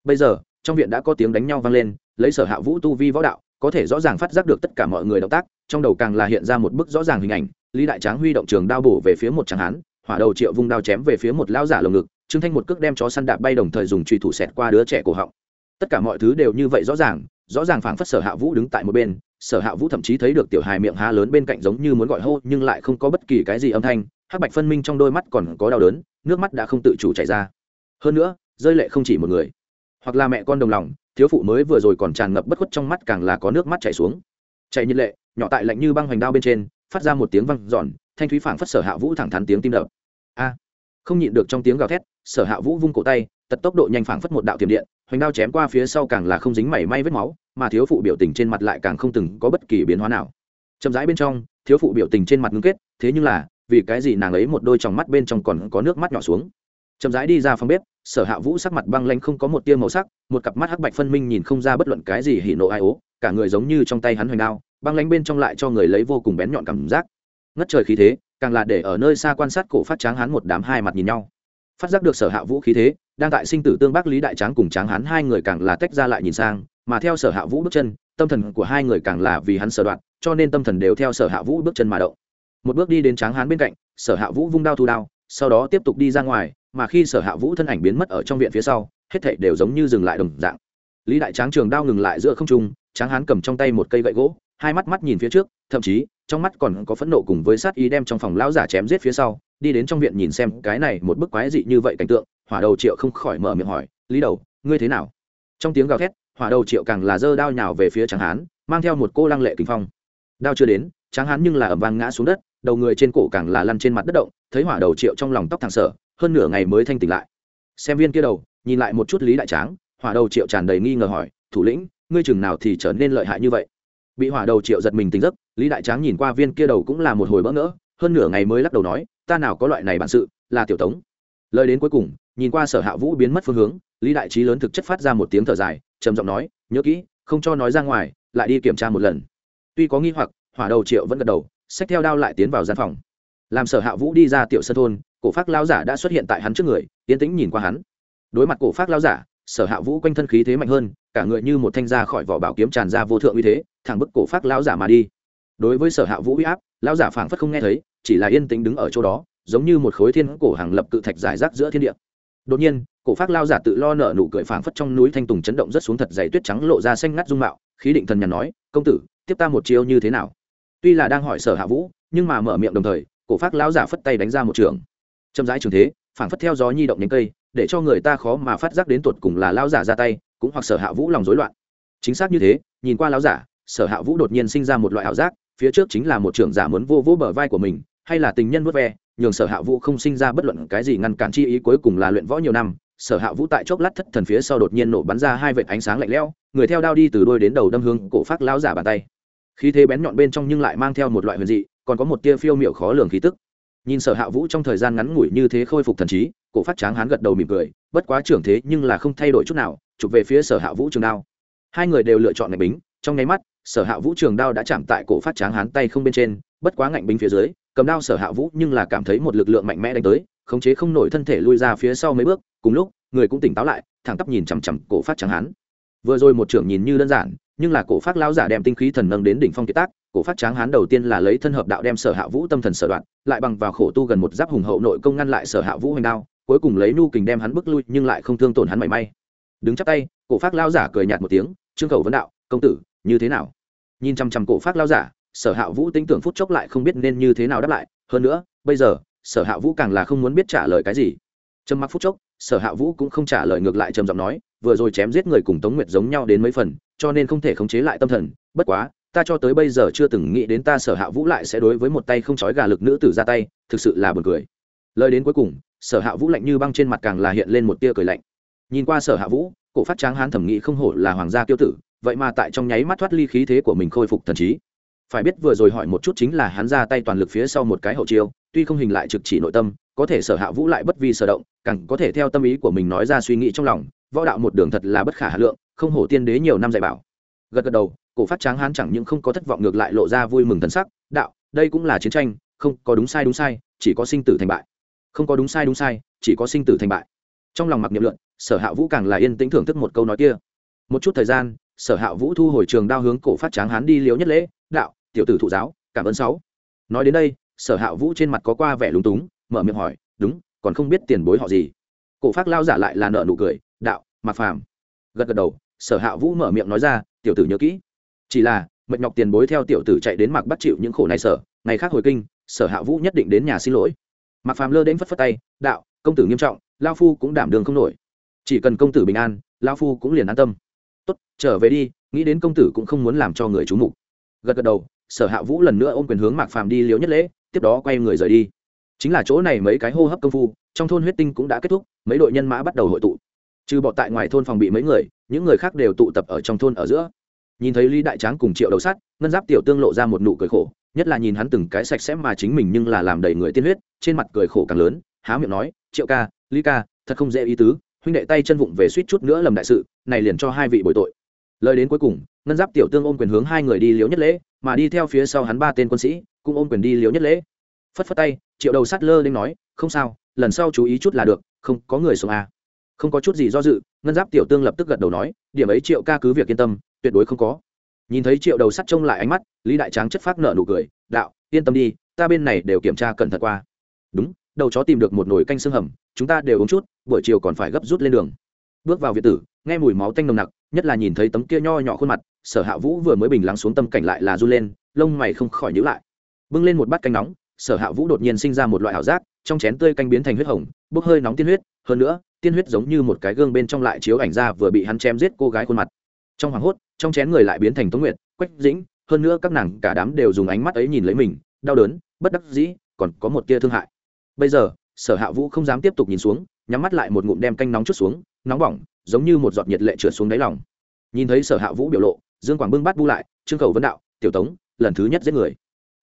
Bây giờ, trong viện đã có tiếng đánh nhau vang lên, lấy sở hạ vũ tu vi võ đạo, có thể rõ ràng phát giác được tất cả mọi người động tác, trong đầu càng là hiện ra một bức rõ ràng hình ảnh lý đại tráng huy động trường đao bổ về phía một tráng hán, hỏa đầu triệu vung đao chém về phía một lão giả lồng ngực, trương thanh một cước đem chó săn đạp bay đồng thời dùng truy thủ xẹt qua đứa trẻ cổ họng. Tất cả mọi thứ đều như vậy rõ ràng rõ ràng phảng phất sở hạ vũ đứng tại một bên, sở hạ vũ thậm chí thấy được tiểu hài miệng há lớn bên cạnh giống như muốn gọi hô, nhưng lại không có bất kỳ cái gì âm thanh, hắc bạch phân minh trong đôi mắt còn có đau đớn, nước mắt đã không tự chủ chảy ra. Hơn nữa, rơi lệ không chỉ một người. Hoặc là mẹ con đồng lòng, thiếu phụ mới vừa rồi còn tràn ngập bất khuất trong mắt càng là có nước mắt chảy xuống. Chảy như lệ, nhỏ tại lạnh như băng hoành đao bên trên phát ra một tiếng văng giòn thanh thúy phảng phất sở hạ vũ thẳng thắn tiếng tim đập. A! Không nhịn được trong tiếng gào thét, sở hạ vũ vung cổ tay, tật tốc độ nhanh phảng phất một đạo tiềm điện, hoành đao chém qua phía sau càng là không dính mảy may vết máu, mà thiếu phụ biểu tình trên mặt lại càng không từng có bất kỳ biến hóa nào. Chậm rãi bên trong, thiếu phụ biểu tình trên mặt ngưng kết, thế nhưng là, vì cái gì nàng ấy một đôi tròng mắt bên trong còn có nước mắt nhỏ xuống? Chậm rãi đi ra phòng bếp, sở hạ vũ sắc mặt băng lanh không có một tia màu sắc, một cặp mắt hắc bạch phân minh nhìn không ra bất luận cái gì hỉ nộ ai ố cả người giống như trong tay hắn hoành đao, băng lánh bên trong lại cho người lấy vô cùng bén nhọn cảm giác. Ngất trời khí thế, càng là để ở nơi xa quan sát cổ phát tráng hắn một đám hai mặt nhìn nhau. Phát giác được sở hạ vũ khí thế, đang tại sinh tử tương bắc lý đại tráng cùng tráng hắn hai người càng là tách ra lại nhìn sang, mà theo sở hạ vũ bước chân, tâm thần của hai người càng là vì hắn sở đoạn, cho nên tâm thần đều theo sở hạ vũ bước chân mà động. Một bước đi đến tráng hán bên cạnh, sở hạ vũ vung đao thu đao, sau đó tiếp tục đi ra ngoài, mà khi sở hạ vũ thân ảnh biến mất ở trong viện phía sau, hết thảy đều giống như dừng lại đồng dạng. Lý đại tráng trường đao ngừng lại giữa không trung tráng hán cầm trong tay một cây gậy gỗ, hai mắt mắt nhìn phía trước, thậm chí, trong mắt còn có phẫn nộ cùng với sát ý đem trong phòng lão giả chém giết phía sau, đi đến trong viện nhìn xem cái này một bức quái dị như vậy cảnh tượng, hỏa đầu triệu không khỏi mở miệng hỏi, lý đầu, ngươi thế nào? Trong tiếng gào thét, hỏa đầu triệu càng là dơ đao nhào về phía tráng hán, mang theo một cô lăng lệ kinh phong. Đao chưa đến, tráng hán nhưng là ẩm vang ngã xuống đất, đầu người trên cổ càng là lăn trên mặt đất động, thấy hỏa đầu triệu trong lòng tóc thẳng sở hơn nửa ngày mới thanh tỉnh lại. Xem viên kia đầu, nhìn lại một chút lý đại tráng, hỏa đầu triệu tràn đầy nghi ngờ hỏi, thủ lĩnh ngươi chừng nào thì trở nên lợi hại như vậy? Bị hỏa đầu triệu giật mình tỉnh giấc, lý đại tráng nhìn qua viên kia đầu cũng là một hồi bỡ ngỡ, hơn nửa ngày mới lắc đầu nói, ta nào có loại này bản sự, là tiểu tống. Lời đến cuối cùng, nhìn qua sở hạ vũ biến mất phương hướng, lý đại trí lớn thực chất phát ra một tiếng thở dài, trầm giọng nói, nhớ kỹ, không cho nói ra ngoài, lại đi kiểm tra một lần. Tuy có nghi hoặc, hỏa đầu triệu vẫn gật đầu, xách theo đao lại tiến vào gian phòng. Làm sở hạ vũ đi ra tiểu sân thôn, cổ phát lao giả đã xuất hiện tại hắn trước người tiến tĩnh nhìn qua hắn. Đối mặt cổ phát lao giả, sở hạ vũ quanh thân khí thế mạnh hơn cả người như một thanh ra khỏi vỏ bảo kiếm tràn ra vô thượng uy thế, thẳng bức cổ phát lão giả mà đi. Đối với sở hạ vũ uy áp, lão giả phảng phất không nghe thấy, chỉ là yên tĩnh đứng ở chỗ đó, giống như một khối thiên cổ hàng lập cự thạch giải rác giữa thiên địa. Đột nhiên, cổ phát lao giả tự lo nợ nụ cười phảng phất trong núi thanh tùng chấn động rất xuống thật dày tuyết trắng lộ ra xanh ngắt dung mạo, khí định thần nhàn nói, công tử, tiếp ta một chiêu như thế nào? Tuy là đang hỏi sở hạ vũ, nhưng mà mở miệng đồng thời, cổ phát lão giả phất tay đánh ra một trường. Chậm rãi trường thế, phảng phất theo gió nhi động nhánh cây, để cho người ta khó mà phát giác đến tuột cùng là lão giả ra tay cũng hoặc sở hạ vũ lòng rối loạn. Chính xác như thế, nhìn qua lão giả, sở hạ vũ đột nhiên sinh ra một loại ảo giác, phía trước chính là một trưởng giả muốn vô vỗ bờ vai của mình, hay là tình nhân vớt ve, nhường sở hạ vũ không sinh ra bất luận cái gì ngăn cản chi ý cuối cùng là luyện võ nhiều năm, sở hạ vũ tại chốc lát thất thần phía sau đột nhiên nổ bắn ra hai vệt ánh sáng lạnh lẽo, người theo đao đi từ đôi đến đầu đâm hương cổ phát lão giả bàn tay. Khí thế bén nhọn bên trong nhưng lại mang theo một loại huyền dị, còn có một tia phiêu miệu khó lường khí tức. Nhìn sở hạ vũ trong thời gian ngắn ngủi như thế khôi phục thần trí, cổ phát tráng hán gật đầu mỉm cười, bất quá trưởng thế nhưng là không thay đổi chút nào chụp về phía sở hạ vũ trường đao. Hai người đều lựa chọn ngạnh bính, trong nháy mắt, sở hạ vũ trường đao đã chạm tại cổ phát tráng hán tay không bên trên, bất quá ngạnh bính phía dưới, cầm đao sở hạ vũ nhưng là cảm thấy một lực lượng mạnh mẽ đánh tới, khống chế không nổi thân thể lui ra phía sau mấy bước, cùng lúc, người cũng tỉnh táo lại, thẳng tắp nhìn chằm chằm cổ phát tráng hán. Vừa rồi một trưởng nhìn như đơn giản, nhưng là cổ phát lao giả đem tinh khí thần nâng đến đỉnh phong kiệt tác, cổ phát tráng hán đầu tiên là lấy thân hợp đạo đem sở hạ vũ tâm thần sở đoạn, lại bằng vào khổ tu gần một giáp hùng hậu nội công ngăn lại sở hạ vũ hoành đao, cuối cùng lấy nu kình đem hắn bước lui, nhưng lại không thương tổn hắn mảy may đứng chắp tay, cổ phát lao giả cười nhạt một tiếng, trương khẩu vấn đạo, công tử, như thế nào? Nhìn chăm chăm cổ phát lao giả, sở hạ vũ tính tưởng phút chốc lại không biết nên như thế nào đáp lại, hơn nữa, bây giờ, sở hạ vũ càng là không muốn biết trả lời cái gì. Trầm mặc phút chốc, sở hạ vũ cũng không trả lời ngược lại trầm giọng nói, vừa rồi chém giết người cùng tống nguyệt giống nhau đến mấy phần, cho nên không thể khống chế lại tâm thần, bất quá, ta cho tới bây giờ chưa từng nghĩ đến ta sở hạ vũ lại sẽ đối với một tay không trói gà lực nữ tử ra tay, thực sự là buồn cười. Lời đến cuối cùng, sở hạ vũ lạnh như băng trên mặt càng là hiện lên một tia cười lạnh nhìn qua sở hạ vũ, cổ phát tráng hán thẩm nghĩ không hổ là hoàng gia tiêu tử, vậy mà tại trong nháy mắt thoát ly khí thế của mình khôi phục thần trí. Phải biết vừa rồi hỏi một chút chính là hắn ra tay toàn lực phía sau một cái hậu chiêu, tuy không hình lại trực chỉ nội tâm, có thể sở hạ vũ lại bất vi sở động, càng có thể theo tâm ý của mình nói ra suy nghĩ trong lòng, võ đạo một đường thật là bất khả hà lượng, không hổ tiên đế nhiều năm dạy bảo. Gật gật đầu, cổ phát tráng hán chẳng những không có thất vọng ngược lại lộ ra vui mừng thần sắc, đạo, đây cũng là chiến tranh, không có đúng sai đúng sai, chỉ có sinh tử thành bại. Không có đúng sai đúng sai, chỉ có sinh tử thành bại. Trong lòng mặc niệm luận sở hạ vũ càng là yên tĩnh thưởng thức một câu nói kia. Một chút thời gian, sở hạ vũ thu hồi trường đao hướng cổ phát tráng hán đi liếu nhất lễ, đạo, tiểu tử thụ giáo, cảm ơn sáu. Nói đến đây, sở hạ vũ trên mặt có qua vẻ lúng túng, mở miệng hỏi, đúng, còn không biết tiền bối họ gì? Cổ phát lao giả lại là nợ nụ cười, đạo mặc phàm. Gật gật đầu, sở hạ vũ mở miệng nói ra, tiểu tử nhớ kỹ, chỉ là mệt nhọc tiền bối theo tiểu tử chạy đến mặc bắt chịu những khổ này sở, ngày khác hồi kinh, sở hạ vũ nhất định đến nhà xin lỗi. Mặc phàm lơ đến phất phất tay, đạo, công tử nghiêm trọng, lao phu cũng đảm đường không nổi chỉ cần công tử bình an, lão phu cũng liền an tâm. Tốt, trở về đi, nghĩ đến công tử cũng không muốn làm cho người chú mục. Gật gật đầu, sở hạ vũ lần nữa ôm quyền hướng mạc phàm đi liếu nhất lễ, tiếp đó quay người rời đi. Chính là chỗ này mấy cái hô hấp công phu, trong thôn huyết tinh cũng đã kết thúc, mấy đội nhân mã bắt đầu hội tụ. Trừ bọn tại ngoài thôn phòng bị mấy người, những người khác đều tụ tập ở trong thôn ở giữa. Nhìn thấy lý đại tráng cùng triệu đầu sắt, ngân giáp tiểu tương lộ ra một nụ cười khổ, nhất là nhìn hắn từng cái sạch sẽ mà chính mình nhưng là làm đầy người tiên huyết, trên mặt cười khổ càng lớn, há miệng nói, triệu ca, lý ca, thật không dễ ý tứ huynh đệ tay chân vụng về suýt chút nữa lầm đại sự, này liền cho hai vị bồi tội. Lời đến cuối cùng, ngân giáp tiểu tương ôm quyền hướng hai người đi liếu nhất lễ, mà đi theo phía sau hắn ba tên quân sĩ cũng ôm quyền đi liếu nhất lễ. Phất phất tay, triệu đầu sát lơ lên nói, không sao, lần sau chú ý chút là được, không, có người sống à. không có chút gì do dự, ngân giáp tiểu tương lập tức gật đầu nói, điểm ấy triệu ca cứ việc yên tâm, tuyệt đối không có. Nhìn thấy triệu đầu sắt trông lại ánh mắt, lý đại tráng chất phát nợ nụ cười, đạo, yên tâm đi, ta bên này đều kiểm tra cẩn thận qua. Đúng đầu chó tìm được một nồi canh xương hầm, chúng ta đều uống chút, buổi chiều còn phải gấp rút lên đường. Bước vào viện tử, nghe mùi máu tanh nồng nặc, nhất là nhìn thấy tấm kia nho nhỏ khuôn mặt, sở hạ vũ vừa mới bình lắng xuống tâm cảnh lại là run lên, lông mày không khỏi nhữ lại. Bưng lên một bát canh nóng, sở hạ vũ đột nhiên sinh ra một loại ảo giác, trong chén tươi canh biến thành huyết hồng, bốc hơi nóng tiên huyết, hơn nữa, tiên huyết giống như một cái gương bên trong lại chiếu ảnh ra vừa bị hắn chém giết cô gái khuôn mặt. Trong hoảng hốt, trong chén người lại biến thành tống nguyệt, quách dĩnh, hơn nữa các nàng cả đám đều dùng ánh mắt ấy nhìn lấy mình, đau đớn, bất đắc dĩ, còn có một tia thương hại bây giờ, sở hạ vũ không dám tiếp tục nhìn xuống, nhắm mắt lại một ngụm đem canh nóng chút xuống, nóng bỏng, giống như một giọt nhiệt lệ trượt xuống đáy lòng. Nhìn thấy sở hạ vũ biểu lộ, dương quảng bưng bắt bu lại, trương cầu vấn đạo, tiểu tống, lần thứ nhất giết người.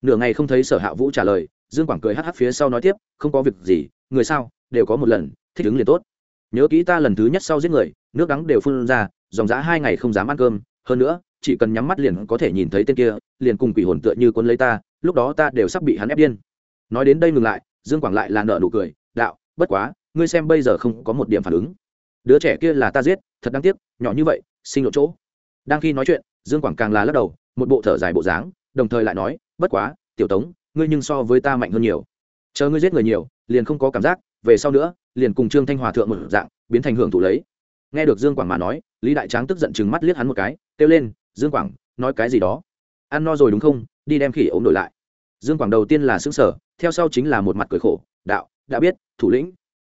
Nửa ngày không thấy sở hạ vũ trả lời, dương quảng cười hắc hắc phía sau nói tiếp, không có việc gì, người sao, đều có một lần, thích ứng liền tốt. Nhớ kỹ ta lần thứ nhất sau giết người, nước đắng đều phun ra, dòng dã hai ngày không dám ăn cơm. Hơn nữa, chỉ cần nhắm mắt liền có thể nhìn thấy tên kia, liền cùng quỷ hồn tựa như quân lấy ta, lúc đó ta đều sắp bị hắn ép điên. Nói đến đây ngừng lại dương quảng lại là nợ nụ cười, đạo, bất quá, ngươi xem bây giờ không có một điểm phản ứng. Đứa trẻ kia là ta giết, thật đáng tiếc, nhỏ như vậy, sinh lộ chỗ. Đang khi nói chuyện, dương quảng càng là lắc đầu, một bộ thở dài bộ dáng, đồng thời lại nói, bất quá, tiểu tống, ngươi nhưng so với ta mạnh hơn nhiều. Chờ ngươi giết người nhiều, liền không có cảm giác, về sau nữa, liền cùng trương thanh hòa thượng một dạng, biến thành hưởng thụ lấy. Nghe được dương quảng mà nói, lý đại tráng tức giận chừng mắt liếc hắn một cái, kêu lên, dương quảng, nói cái gì đó? Ăn no rồi đúng không? Đi đem khỉ ống đổi lại dương quảng đầu tiên là xứng sở theo sau chính là một mặt cười khổ, đạo, đã biết, thủ lĩnh.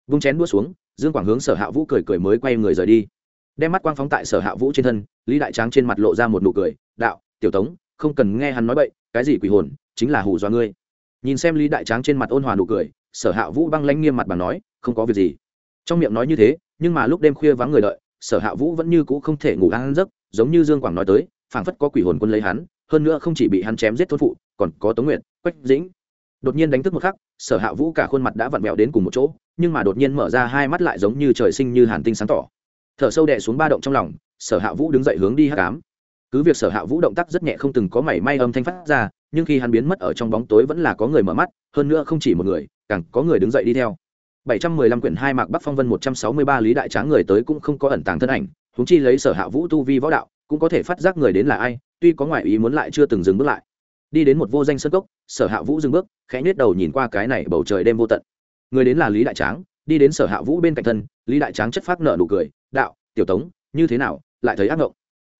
Vung chén đua xuống, dương quảng hướng sở hạ vũ cười cười mới quay người rời đi. Đem mắt quang phóng tại sở hạ vũ trên thân, lý đại tráng trên mặt lộ ra một nụ cười, đạo, tiểu tống, không cần nghe hắn nói bậy, cái gì quỷ hồn, chính là hù do ngươi. Nhìn xem lý đại tráng trên mặt ôn hòa nụ cười, sở hạ vũ băng lanh nghiêm mặt bằng nói, không có việc gì. Trong miệng nói như thế, nhưng mà lúc đêm khuya vắng người đợi, sở hạ vũ vẫn như cũ không thể ngủ ăn giấc, giống như dương quảng nói tới, phảng phất có quỷ hồn quân lấy hắn hơn nữa không chỉ bị hắn chém giết thôn phụ còn có tống nguyệt quách dĩnh. Đột nhiên đánh thức một khắc sở hạ vũ cả khuôn mặt đã vặn vẹo đến cùng một chỗ nhưng mà đột nhiên mở ra hai mắt lại giống như trời sinh như hàn tinh sáng tỏ. Thở sâu đè xuống ba động trong lòng sở hạ vũ đứng dậy hướng đi hát cám cứ việc sở hạ vũ động tác rất nhẹ không từng có mảy may âm thanh phát ra nhưng khi hắn biến mất ở trong bóng tối vẫn là có người mở mắt hơn nữa không chỉ một người càng có người đứng dậy đi theo. 715 quyển hai mạc Bắc Phong Vân 163 lý đại tráng người tới cũng không có ẩn tàng thân ảnh, huống chi lấy Sở Hạ Vũ tu vi võ đạo, cũng có thể phát giác người đến là ai, tuy có ngoại ý muốn lại chưa từng dừng bước lại. Đi đến một vô danh sơn cốc, Sở Hạ Vũ dừng bước, khẽ nhếch đầu nhìn qua cái này bầu trời đêm vô tận. Người đến là Lý Đại Tráng, đi đến Sở Hạ Vũ bên cạnh thân, Lý Đại Tráng chất phát nợ nụ cười, "Đạo, tiểu Tống, như thế nào, lại thấy ác ngộng?"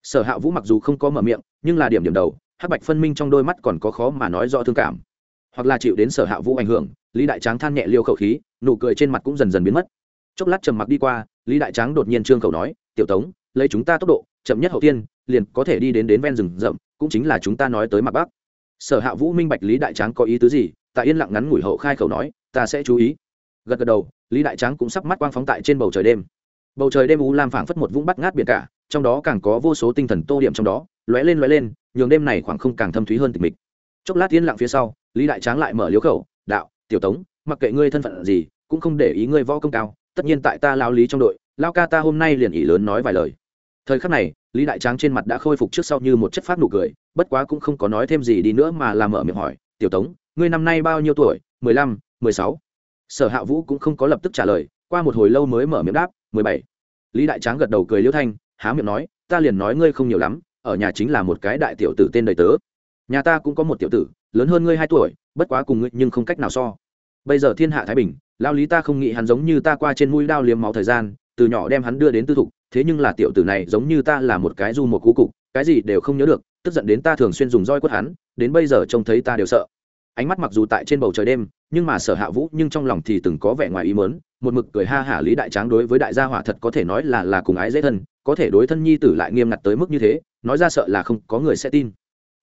Sở Hạ Vũ mặc dù không có mở miệng, nhưng là điểm điểm đầu, hắc bạch phân minh trong đôi mắt còn có khó mà nói rõ thương cảm. Hoặc là chịu đến Sở Hạ Vũ ảnh hưởng, Lý Đại Tráng than nhẹ liêu khẩu khí, nụ cười trên mặt cũng dần dần biến mất chốc lát trầm mặc đi qua lý đại tráng đột nhiên trương khẩu nói tiểu tống lấy chúng ta tốc độ chậm nhất hậu tiên liền có thể đi đến đến ven rừng rậm, cũng chính là chúng ta nói tới mặt bắc. Sở hạ vũ minh bạch lý đại tráng có ý tứ gì tại yên lặng ngắn ngủi hậu khai khẩu nói, ta sẽ chú ý. Gật gật đầu, lý đại tráng cũng sắp mắt quang phóng tại trên bầu trời đêm. Bầu trời đêm u lam phảng phất một vũng bắt ngát biển cả, trong đó càng có vô số tinh thần tô điểm trong đó, lóe lên lóe lên, nhường đêm này khoảng không càng thâm thúy hơn tịch mịch. Chốc lát yên lặng phía sau, lý đại tráng lại mở liếu khẩu, đạo, tiểu tống, mặc kệ ngươi thân phận gì, cũng không để ý ngươi võ công cao, tất nhiên tại ta lao lý trong đội, lao ca ta hôm nay liền ỉ lớn nói vài lời thời khắc này, lý đại tráng trên mặt đã khôi phục trước sau như một chất phát nụ cười, bất quá cũng không có nói thêm gì đi nữa mà làm mở miệng hỏi, tiểu tống, ngươi năm nay bao nhiêu tuổi? Mười lăm, mười sáu? Sở hạ vũ cũng không có lập tức trả lời, qua một hồi lâu mới mở miệng đáp, mười bảy. Lý đại tráng gật đầu cười liêu thanh, há miệng nói, ta liền nói ngươi không nhiều lắm, ở nhà chính là một cái đại tiểu tử tên đầy tớ. Nhà ta cũng có một tiểu tử, lớn hơn ngươi hai tuổi, bất quá cùng ngươi nhưng không cách nào so. Bây giờ thiên hạ thái bình, lao lý ta không nghĩ hắn giống như ta qua trên mũi đao liếm máu thời gian, từ nhỏ đem hắn đưa đến tư thục thế nhưng là tiểu tử này giống như ta là một cái du một cú cục, cái gì đều không nhớ được, tức giận đến ta thường xuyên dùng roi quất hắn, đến bây giờ trông thấy ta đều sợ. Ánh mắt mặc dù tại trên bầu trời đêm, nhưng mà sở hạ vũ nhưng trong lòng thì từng có vẻ ngoài ý mớn một mực cười ha hả lý đại tráng đối với đại gia hỏa thật có thể nói là là cùng ái dễ thân, có thể đối thân nhi tử lại nghiêm ngặt tới mức như thế, nói ra sợ là không có người sẽ tin.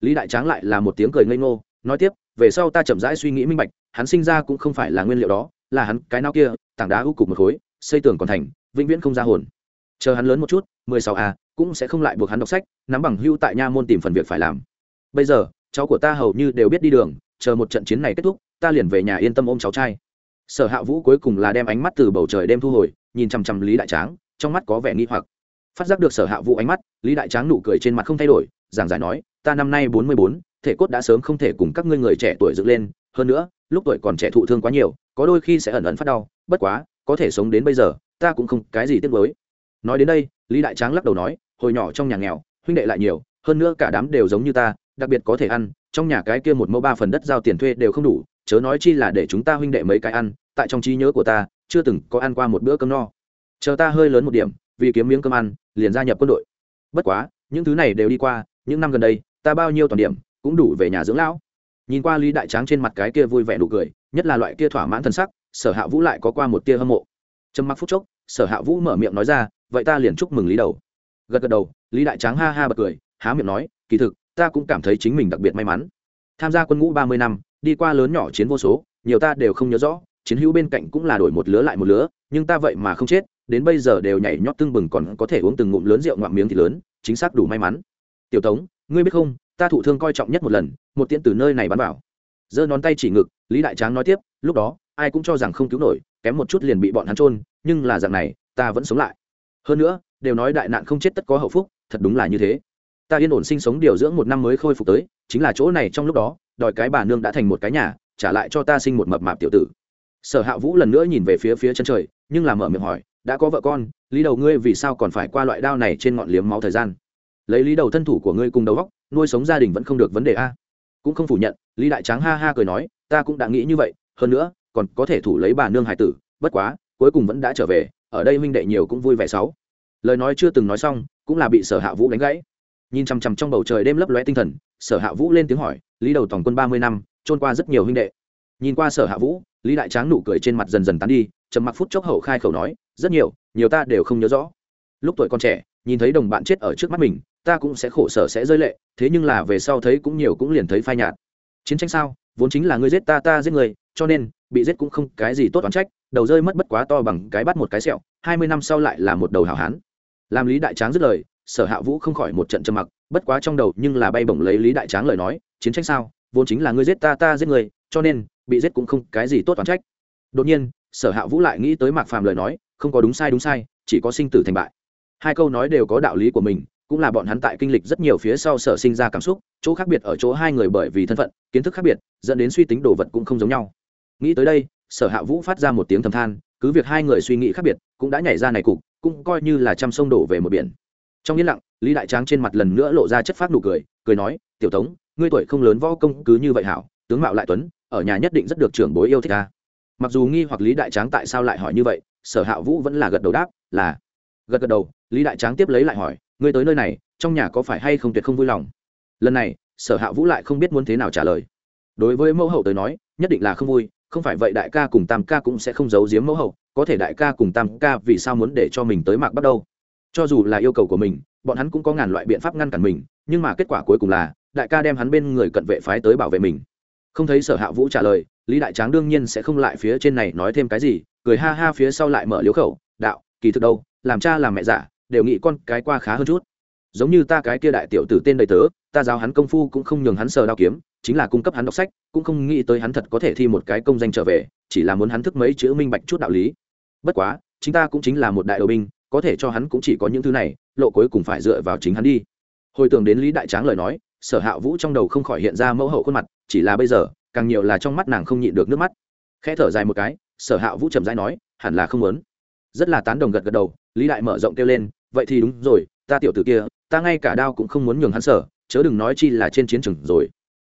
Lý đại tráng lại là một tiếng cười ngây ngô, nói tiếp, về sau ta chậm rãi suy nghĩ minh bạch, hắn sinh ra cũng không phải là nguyên liệu đó, là hắn cái nào kia, tảng đá ưu cục một khối, xây tường còn thành, vĩnh viễn không ra hồn chờ hắn lớn một chút, mười sáu a, cũng sẽ không lại buộc hắn đọc sách, nắm bằng hưu tại nha môn tìm phần việc phải làm. Bây giờ, cháu của ta hầu như đều biết đi đường, chờ một trận chiến này kết thúc, ta liền về nhà yên tâm ôm cháu trai. Sở hạ vũ cuối cùng là đem ánh mắt từ bầu trời đem thu hồi, nhìn chằm chằm lý đại tráng, trong mắt có vẻ nghi hoặc. Phát giác được sở hạ vũ ánh mắt, lý đại tráng nụ cười trên mặt không thay đổi, giảng giải nói, ta năm nay bốn mươi bốn, thể cốt đã sớm không thể cùng các ngươi người trẻ tuổi dựng lên, hơn nữa, lúc tuổi còn trẻ thụ thương quá nhiều, có đôi khi sẽ ẩn ẩn phát đau, bất quá, có thể sống đến bây giờ, ta cũng không cái gì tiếc mới nói đến đây, lý đại tráng lắc đầu nói, hồi nhỏ trong nhà nghèo, huynh đệ lại nhiều, hơn nữa cả đám đều giống như ta, đặc biệt có thể ăn, trong nhà cái kia một mẫu ba phần đất giao tiền thuê đều không đủ, chớ nói chi là để chúng ta huynh đệ mấy cái ăn, tại trong trí nhớ của ta, chưa từng có ăn qua một bữa cơm no. Chờ ta hơi lớn một điểm, vì kiếm miếng cơm ăn, liền gia nhập quân đội. Bất quá, những thứ này đều đi qua, những năm gần đây, ta bao nhiêu toàn điểm, cũng đủ về nhà dưỡng lão. Nhìn qua lý đại tráng trên mặt cái kia vui vẻ đủ cười, nhất là loại kia thỏa mãn thân sắc, sở hạ vũ lại có qua một tia hâm mộ. Trầm mặc phút chốc, sở hạ vũ mở miệng nói ra vậy ta liền chúc mừng lý đầu. Gật gật đầu, lý đại tráng ha ha bật cười, há miệng nói, kỳ thực, ta cũng cảm thấy chính mình đặc biệt may mắn. Tham gia quân ngũ ba mươi năm, đi qua lớn nhỏ chiến vô số, nhiều ta đều không nhớ rõ, chiến hữu bên cạnh cũng là đổi một lứa lại một lứa, nhưng ta vậy mà không chết, đến bây giờ đều nhảy nhót tưng bừng còn có thể uống từng ngụm lớn rượu ngoạm miếng thì lớn, chính xác đủ may mắn. Tiểu tống, ngươi biết không, ta thụ thương coi trọng nhất một lần, một tiễn từ nơi này bắn vào. Giơ nón tay chỉ ngực, lý đại tráng nói tiếp, lúc đó, ai cũng cho rằng không cứu nổi, kém một chút liền bị bọn hắn trôn nhưng là dạng này, ta vẫn sống lại hơn nữa, đều nói đại nạn không chết tất có hậu phúc, thật đúng là như thế. Ta yên ổn sinh sống điều dưỡng một năm mới khôi phục tới, chính là chỗ này trong lúc đó, đòi cái bà nương đã thành một cái nhà, trả lại cho ta sinh một mập mạp tiểu tử. Sở hạ vũ lần nữa nhìn về phía phía chân trời, nhưng là mở miệng hỏi, đã có vợ con, lý đầu ngươi vì sao còn phải qua loại đao này trên ngọn liếm máu thời gian? Lấy lý đầu thân thủ của ngươi cùng đầu góc nuôi sống gia đình vẫn không được vấn đề a. Cũng không phủ nhận, lý đại tráng ha ha cười nói, ta cũng đã nghĩ như vậy, hơn nữa, còn có thể thủ lấy bà nương hải tử, bất quá cuối cùng vẫn đã trở về, ở đây huynh đệ nhiều cũng vui vẻ sáu. Lời nói chưa từng nói xong, cũng là bị sở hạ vũ đánh gãy. Nhìn chằm chằm trong bầu trời đêm lấp lóe tinh thần, sở hạ vũ lên tiếng hỏi, lý đầu tổng quân ba mươi năm trôn qua rất nhiều huynh đệ. Nhìn qua sở hạ vũ, lý đại tráng nụ cười trên mặt dần dần tán đi, trầm mặc phút chốc hậu khai khẩu nói, rất nhiều nhiều ta đều không nhớ rõ. Lúc tuổi còn trẻ, nhìn thấy đồng bạn chết ở trước mắt mình, ta cũng sẽ khổ sở sẽ rơi lệ, thế nhưng là về sau thấy cũng nhiều cũng liền thấy phai nhạt. Chiến tranh sao? Vốn chính là ngươi giết ta ta giết người cho nên, bị giết cũng không cái gì tốt oán trách đầu rơi mất bất quá to bằng cái bắt một cái sẹo, hai mươi năm sau lại là một đầu hảo hán. Làm lý đại tráng dứt lời, sở hạ vũ không khỏi một trận trầm mặc, bất quá trong đầu nhưng là bay bổng lấy lý đại tráng lời nói, chiến tranh sao? Vốn chính là ngươi giết ta ta giết người cho nên, bị giết cũng không cái gì tốt toán trách. Đột nhiên, sở hạ vũ lại nghĩ tới mạc phàm lời nói, không có đúng sai đúng sai, chỉ có sinh tử thành bại. Hai câu nói đều có đạo lý của mình, cũng là bọn hắn tại kinh lịch rất nhiều phía sau sở sinh ra cảm xúc, chỗ khác biệt ở chỗ hai người bởi vì thân phận, kiến thức khác biệt, dẫn đến suy tính đồ vật cũng không giống nhau. Nghĩ tới đây sở hạ vũ phát ra một tiếng thầm than, cứ việc hai người suy nghĩ khác biệt, cũng đã nhảy ra này cục, cũng coi như là trăm sông đổ về một biển. Trong yên lặng, lý đại tráng trên mặt lần nữa lộ ra chất phát nụ cười cười nói, tiểu tống, ngươi tuổi không lớn võ công cứ như vậy hảo, tướng mạo lại tuấn, ở nhà nhất định rất được trưởng bối yêu thích ta. Mặc dù nghi hoặc lý đại tráng tại sao lại hỏi như vậy, sở hạ vũ vẫn là gật đầu đáp, là. Gật gật đầu, lý đại tráng tiếp lấy lại hỏi, ngươi tới nơi này, trong nhà có phải hay không tuyệt không vui lòng? Lần này, sở hạ vũ lại không biết muốn thế nào trả lời. Đối với mẫu hậu tới nói, nhất định là không vui không phải vậy đại ca cùng tam ca cũng sẽ không giấu giếm mẫu hậu, có thể đại ca cùng tam ca vì sao muốn để cho mình tới mạc bắt đâu? Cho dù là yêu cầu của mình, bọn hắn cũng có ngàn loại biện pháp ngăn cản mình, nhưng mà kết quả cuối cùng là, đại ca đem hắn bên người cận vệ phái tới bảo vệ mình. Không thấy sở hạ vũ trả lời, lý đại tráng đương nhiên sẽ không lại phía trên này nói thêm cái gì, cười ha ha phía sau lại mở liếu khẩu, đạo, kỳ thực đâu, làm cha làm mẹ giả đều nghĩ con cái qua khá hơn chút. Giống như ta cái kia đại tiểu tử tên đầy tớ ta giáo hắn công phu cũng không nhường hắn sờ đao kiếm, chính là cung cấp hắn đọc sách, cũng không nghĩ tới hắn thật có thể thi một cái công danh trở về, chỉ là muốn hắn thức mấy chữ minh bạch chút đạo lý. Bất quá, chính ta cũng chính là một đại đội binh, có thể cho hắn cũng chỉ có những thứ này, lộ cuối cùng phải dựa vào chính hắn đi. Hồi tưởng đến lý đại tráng lời nói, sở hạ vũ trong đầu không khỏi hiện ra mẫu hậu khuôn mặt, chỉ là bây giờ, càng nhiều là trong mắt nàng không nhịn được nước mắt. Khẽ thở dài một cái, sở hạ vũ trầm dai nói, hẳn là không muốn. Rất là tán đồng gật gật đầu, lý đại mở rộng kêu lên, vậy thì đúng rồi, ta tiểu tử kia, ta ngay cả đao cũng không muốn nhường hắn sở chớ đừng nói chi là trên chiến trường rồi.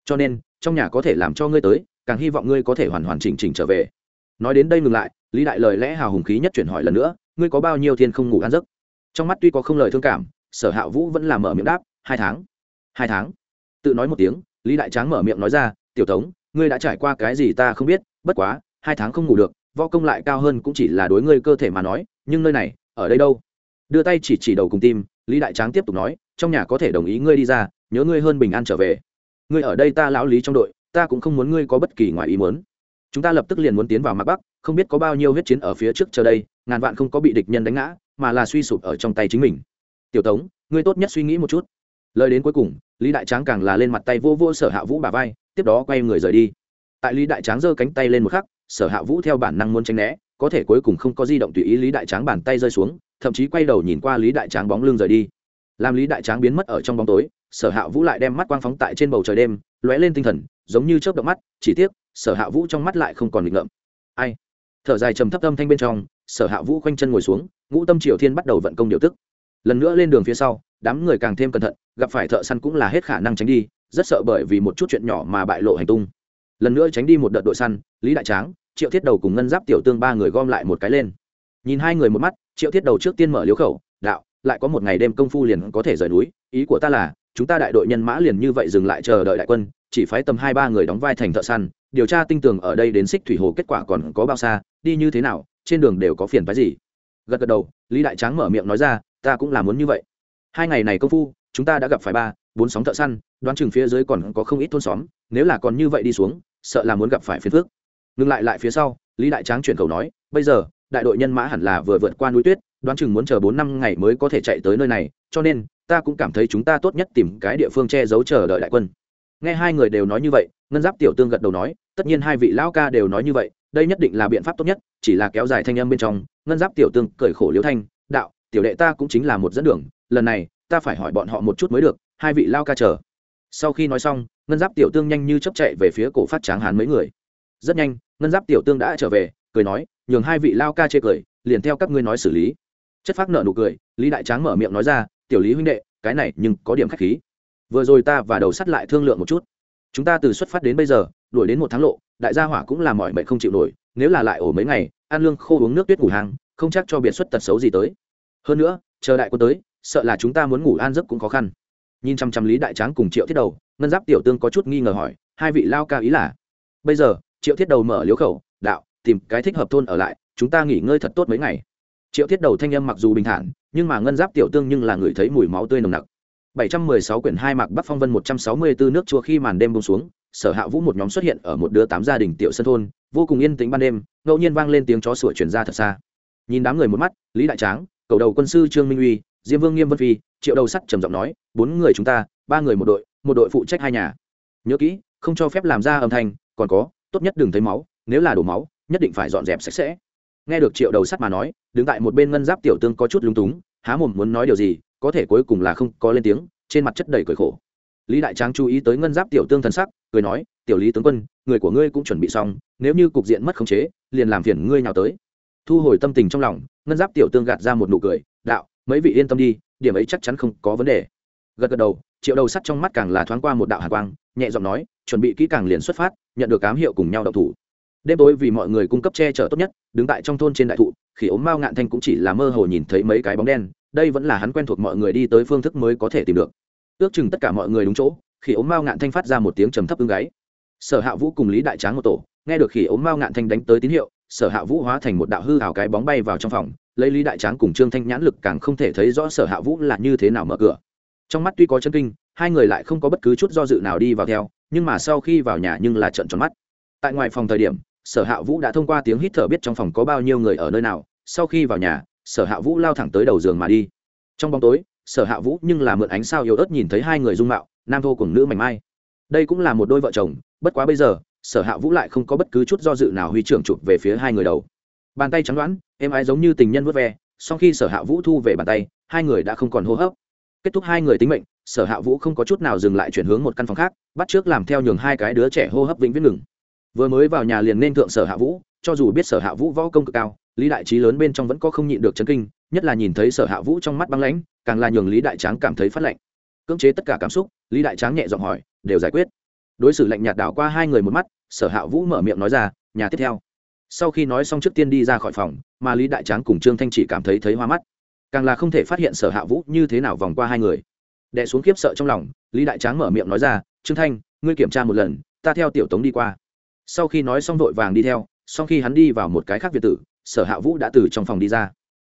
Cho nên, trong nhà có thể làm cho ngươi tới, càng hy vọng ngươi có thể hoàn hoàn chỉnh chỉnh trở về. Nói đến đây ngừng lại, lý đại lời lẽ hào hùng khí nhất chuyển hỏi lần nữa, ngươi có bao nhiêu thiên không ngủ ăn giấc? Trong mắt tuy có không lời thương cảm, sở hạ vũ vẫn làm mở miệng đáp, hai tháng. Hai tháng? Tự nói một tiếng, lý đại tráng mở miệng nói ra, tiểu tống, ngươi đã trải qua cái gì ta không biết, bất quá, hai tháng không ngủ được, võ công lại cao hơn cũng chỉ là đối ngươi cơ thể mà nói, nhưng nơi này, ở đây đâu? Đưa tay chỉ chỉ đầu cùng tim, lý đại tráng tiếp tục nói, trong nhà có thể đồng ý ngươi đi ra nhớ ngươi hơn bình an trở về. Ngươi ở đây ta lão lý trong đội, ta cũng không muốn ngươi có bất kỳ ngoài ý muốn. Chúng ta lập tức liền muốn tiến vào mặt bắc, không biết có bao nhiêu huyết chiến ở phía trước chờ đây, ngàn vạn không có bị địch nhân đánh ngã, mà là suy sụp ở trong tay chính mình. Tiểu tống, ngươi tốt nhất suy nghĩ một chút. Lời đến cuối cùng, lý đại tráng càng là lên mặt tay vô vô sở hạ vũ bà vai, tiếp đó quay người rời đi. Tại lý đại tráng giơ cánh tay lên một khắc, sở hạ vũ theo bản năng muốn tránh né, có thể cuối cùng không có di động tùy ý lý đại tráng bàn tay rơi xuống, thậm chí quay đầu nhìn qua lý đại tráng bóng lưng rời đi làm lý đại tráng biến mất ở trong bóng tối, sở hạ vũ lại đem mắt quang phóng tại trên bầu trời đêm, lóe lên tinh thần, giống như chớp động mắt, chỉ tiếc, sở hạ vũ trong mắt lại không còn nghịch ngợm. Ai? Thở dài trầm thấp âm thanh bên trong, sở hạ vũ khoanh chân ngồi xuống, ngũ tâm triều thiên bắt đầu vận công điều tức. Lần nữa lên đường phía sau, đám người càng thêm cẩn thận, gặp phải thợ săn cũng là hết khả năng tránh đi, rất sợ bởi vì một chút chuyện nhỏ mà bại lộ hành tung. Lần nữa tránh đi một đợt đội săn, lý đại tráng, triệu thiết đầu cùng ngân giáp tiểu tương ba người gom lại một cái lên. Nhìn hai người một mắt, triệu thiết đầu trước tiên mở liếu khẩu, đạo lại có một ngày đêm công phu liền có thể rời núi. Ý của ta là, chúng ta đại đội nhân mã liền như vậy dừng lại chờ đợi đại quân, chỉ phái tầm hai ba người đóng vai thành thợ săn, điều tra tinh tường ở đây đến xích thủy hồ kết quả còn có bao xa, đi như thế nào, trên đường đều có phiền phái gì. Gật gật đầu, lý đại tráng mở miệng nói ra, ta cũng là muốn như vậy. Hai ngày này công phu, chúng ta đã gặp phải ba, bốn sóng thợ săn, đoán chừng phía dưới còn có không ít thôn xóm, nếu là còn như vậy đi xuống, sợ là muốn gặp phải phiền phước ngừng lại lại phía sau, lý đại tráng chuyển cầu nói, bây giờ, đại đội nhân mã hẳn là vừa vượt qua núi tuyết đoán chừng muốn chờ bốn năm ngày mới có thể chạy tới nơi này, cho nên, ta cũng cảm thấy chúng ta tốt nhất tìm cái địa phương che giấu chờ đợi đại quân. Nghe hai người đều nói như vậy, ngân giáp tiểu tương gật đầu nói, tất nhiên hai vị lão ca đều nói như vậy, đây nhất định là biện pháp tốt nhất, chỉ là kéo dài thanh âm bên trong. Ngân giáp tiểu tương cởi khổ liễu thanh, đạo, tiểu đệ ta cũng chính là một dẫn đường, lần này, ta phải hỏi bọn họ một chút mới được, hai vị lao ca chờ. Sau khi nói xong, ngân giáp tiểu tương nhanh như chấp chạy về phía cổ phát tráng hán mấy người. Rất nhanh, ngân giáp tiểu tương đã trở về, cười nói, nhường hai vị lao ca chê cười, liền theo các ngươi nói xử lý chất phác nợ nụ cười, lý đại tráng mở miệng nói ra, tiểu lý huynh đệ, cái này nhưng có điểm khách khí. Vừa rồi ta và đầu sắt lại thương lượng một chút. Chúng ta từ xuất phát đến bây giờ, đuổi đến một tháng lộ, đại gia hỏa cũng là mọi mệnh không chịu nổi, nếu là lại ổ mấy ngày, ăn lương khô uống nước tuyết ngủ hàng, không chắc cho biệt xuất tật xấu gì tới. Hơn nữa, chờ đại quân tới, sợ là chúng ta muốn ngủ an giấc cũng khó khăn. Nhìn chăm chăm lý đại tráng cùng triệu thiết đầu, ngân giáp tiểu tương có chút nghi ngờ hỏi, hai vị lao ca ý là? Bây giờ, triệu thiết đầu mở liếu khẩu, đạo, tìm cái thích hợp thôn ở lại, chúng ta nghỉ ngơi thật tốt mấy ngày triệu thiết đầu thanh âm mặc dù bình thản nhưng mà ngân giáp tiểu tương nhưng là người thấy mùi máu tươi nồng nặc 716 quyển hai mạc Bắc Phong Vân 164 nước chua khi màn đêm buông xuống, Sở Hạ Vũ một nhóm xuất hiện ở một đứa tám gia đình tiểu sân thôn, vô cùng yên tĩnh ban đêm, ngẫu nhiên vang lên tiếng chó sủa truyền ra thật xa. Nhìn đám người một mắt, Lý Đại Tráng, cầu đầu quân sư Trương Minh Uy, Diêm Vương Nghiêm Vân Phi, Triệu Đầu Sắt trầm giọng nói, bốn người chúng ta, ba người một đội, một đội phụ trách hai nhà. Nhớ kỹ, không cho phép làm ra âm thanh, còn có, tốt nhất đừng thấy máu, nếu là đổ máu, nhất định phải dọn dẹp sạch sẽ. Nghe được Triệu Đầu Sắt mà nói, đứng tại một bên ngân giáp tiểu tương có chút lúng túng, há mồm muốn nói điều gì, có thể cuối cùng là không có lên tiếng trên mặt chất đầy cười khổ. Lý đại tráng chú ý tới ngân giáp tiểu tương thần sắc cười nói tiểu lý tướng quân người của ngươi cũng chuẩn bị xong nếu như cục diện mất khống chế liền làm phiền ngươi nhào tới. Thu hồi tâm tình trong lòng ngân giáp tiểu tương gạt ra một nụ cười đạo mấy vị yên tâm đi điểm ấy chắc chắn không có vấn đề. Gật gật đầu triệu đầu sắt trong mắt càng là thoáng qua một đạo hàn quang nhẹ giọng nói chuẩn bị kỹ càng liền xuất phát nhận được cám hiệu cùng nhau đậu thủ đêm tối vì mọi người cung cấp che chở tốt nhất, đứng tại trong thôn trên đại thụ khi ốm mao ngạn thanh cũng chỉ là mơ hồ nhìn thấy mấy cái bóng đen, đây vẫn là hắn quen thuộc mọi người đi tới phương thức mới có thể tìm được. Ước chừng tất cả mọi người đúng chỗ khi ốm mao ngạn thanh phát ra một tiếng trầm thấp ưng gáy. Sở hạ vũ cùng lý đại tráng một tổ, nghe được khi ốm mao ngạn thanh đánh tới tín hiệu, sở hạ vũ hóa thành một đạo hư hào cái bóng bay vào trong phòng, lấy lý đại tráng cùng trương thanh nhãn lực càng không thể thấy rõ sở hạ vũ là như thế nào mở cửa. Trong mắt tuy có chân kinh, hai người lại không có bất cứ chút do dự nào đi vào theo, nhưng mà sau khi vào nhà nhưng là trận tròn mắt. Tại ngoài phòng thời điểm sở hạ vũ đã thông qua tiếng hít thở biết trong phòng có bao nhiêu người ở nơi nào, sau khi vào nhà, sở hạ vũ lao thẳng tới đầu giường mà đi. Trong bóng tối, sở hạ vũ nhưng là mượn ánh sao yếu ớt nhìn thấy hai người dung mạo, nam thô cùng nữ mảnh mai. Đây cũng là một đôi vợ chồng, bất quá bây giờ, sở hạ vũ lại không có bất cứ chút do dự nào huy trưởng chụp về phía hai người đầu. Bàn tay trắng đoán, êm ái giống như tình nhân vớt ve sau khi sở hạ vũ thu về bàn tay, hai người đã không còn hô hấp. Kết thúc hai người tính mệnh, sở hạ vũ không có chút nào dừng lại chuyển hướng một căn phòng khác, bắt trước làm theo nhường hai cái đứa trẻ hô hấp vĩnh viễn ngừng vừa mới vào nhà liền nên thượng sở hạ vũ, cho dù biết sở hạ vũ võ công cực cao, lý đại trí lớn bên trong vẫn có không nhịn được chấn kinh, nhất là nhìn thấy sở hạ vũ trong mắt băng lãnh, càng là nhường lý đại tráng cảm thấy phát lạnh cưỡng chế tất cả cảm xúc, lý đại tráng nhẹ giọng hỏi, đều giải quyết. Đối xử lạnh nhạt đảo qua hai người một mắt, sở hạ vũ mở miệng nói ra, nhà tiếp theo. Sau khi nói xong trước tiên đi ra khỏi phòng, mà lý đại tráng cùng trương thanh chỉ cảm thấy thấy hoa mắt. Càng là không thể phát hiện sở hạ vũ như thế nào vòng qua hai người. Đẻ xuống khiếp sợ trong lòng, lý đại tráng mở miệng nói ra, trương thanh, ngươi kiểm tra một lần, ta theo tiểu tống đi qua sau khi nói xong vội vàng đi theo, sau khi hắn đi vào một cái khác việt tử, sở hạ vũ đã từ trong phòng đi ra.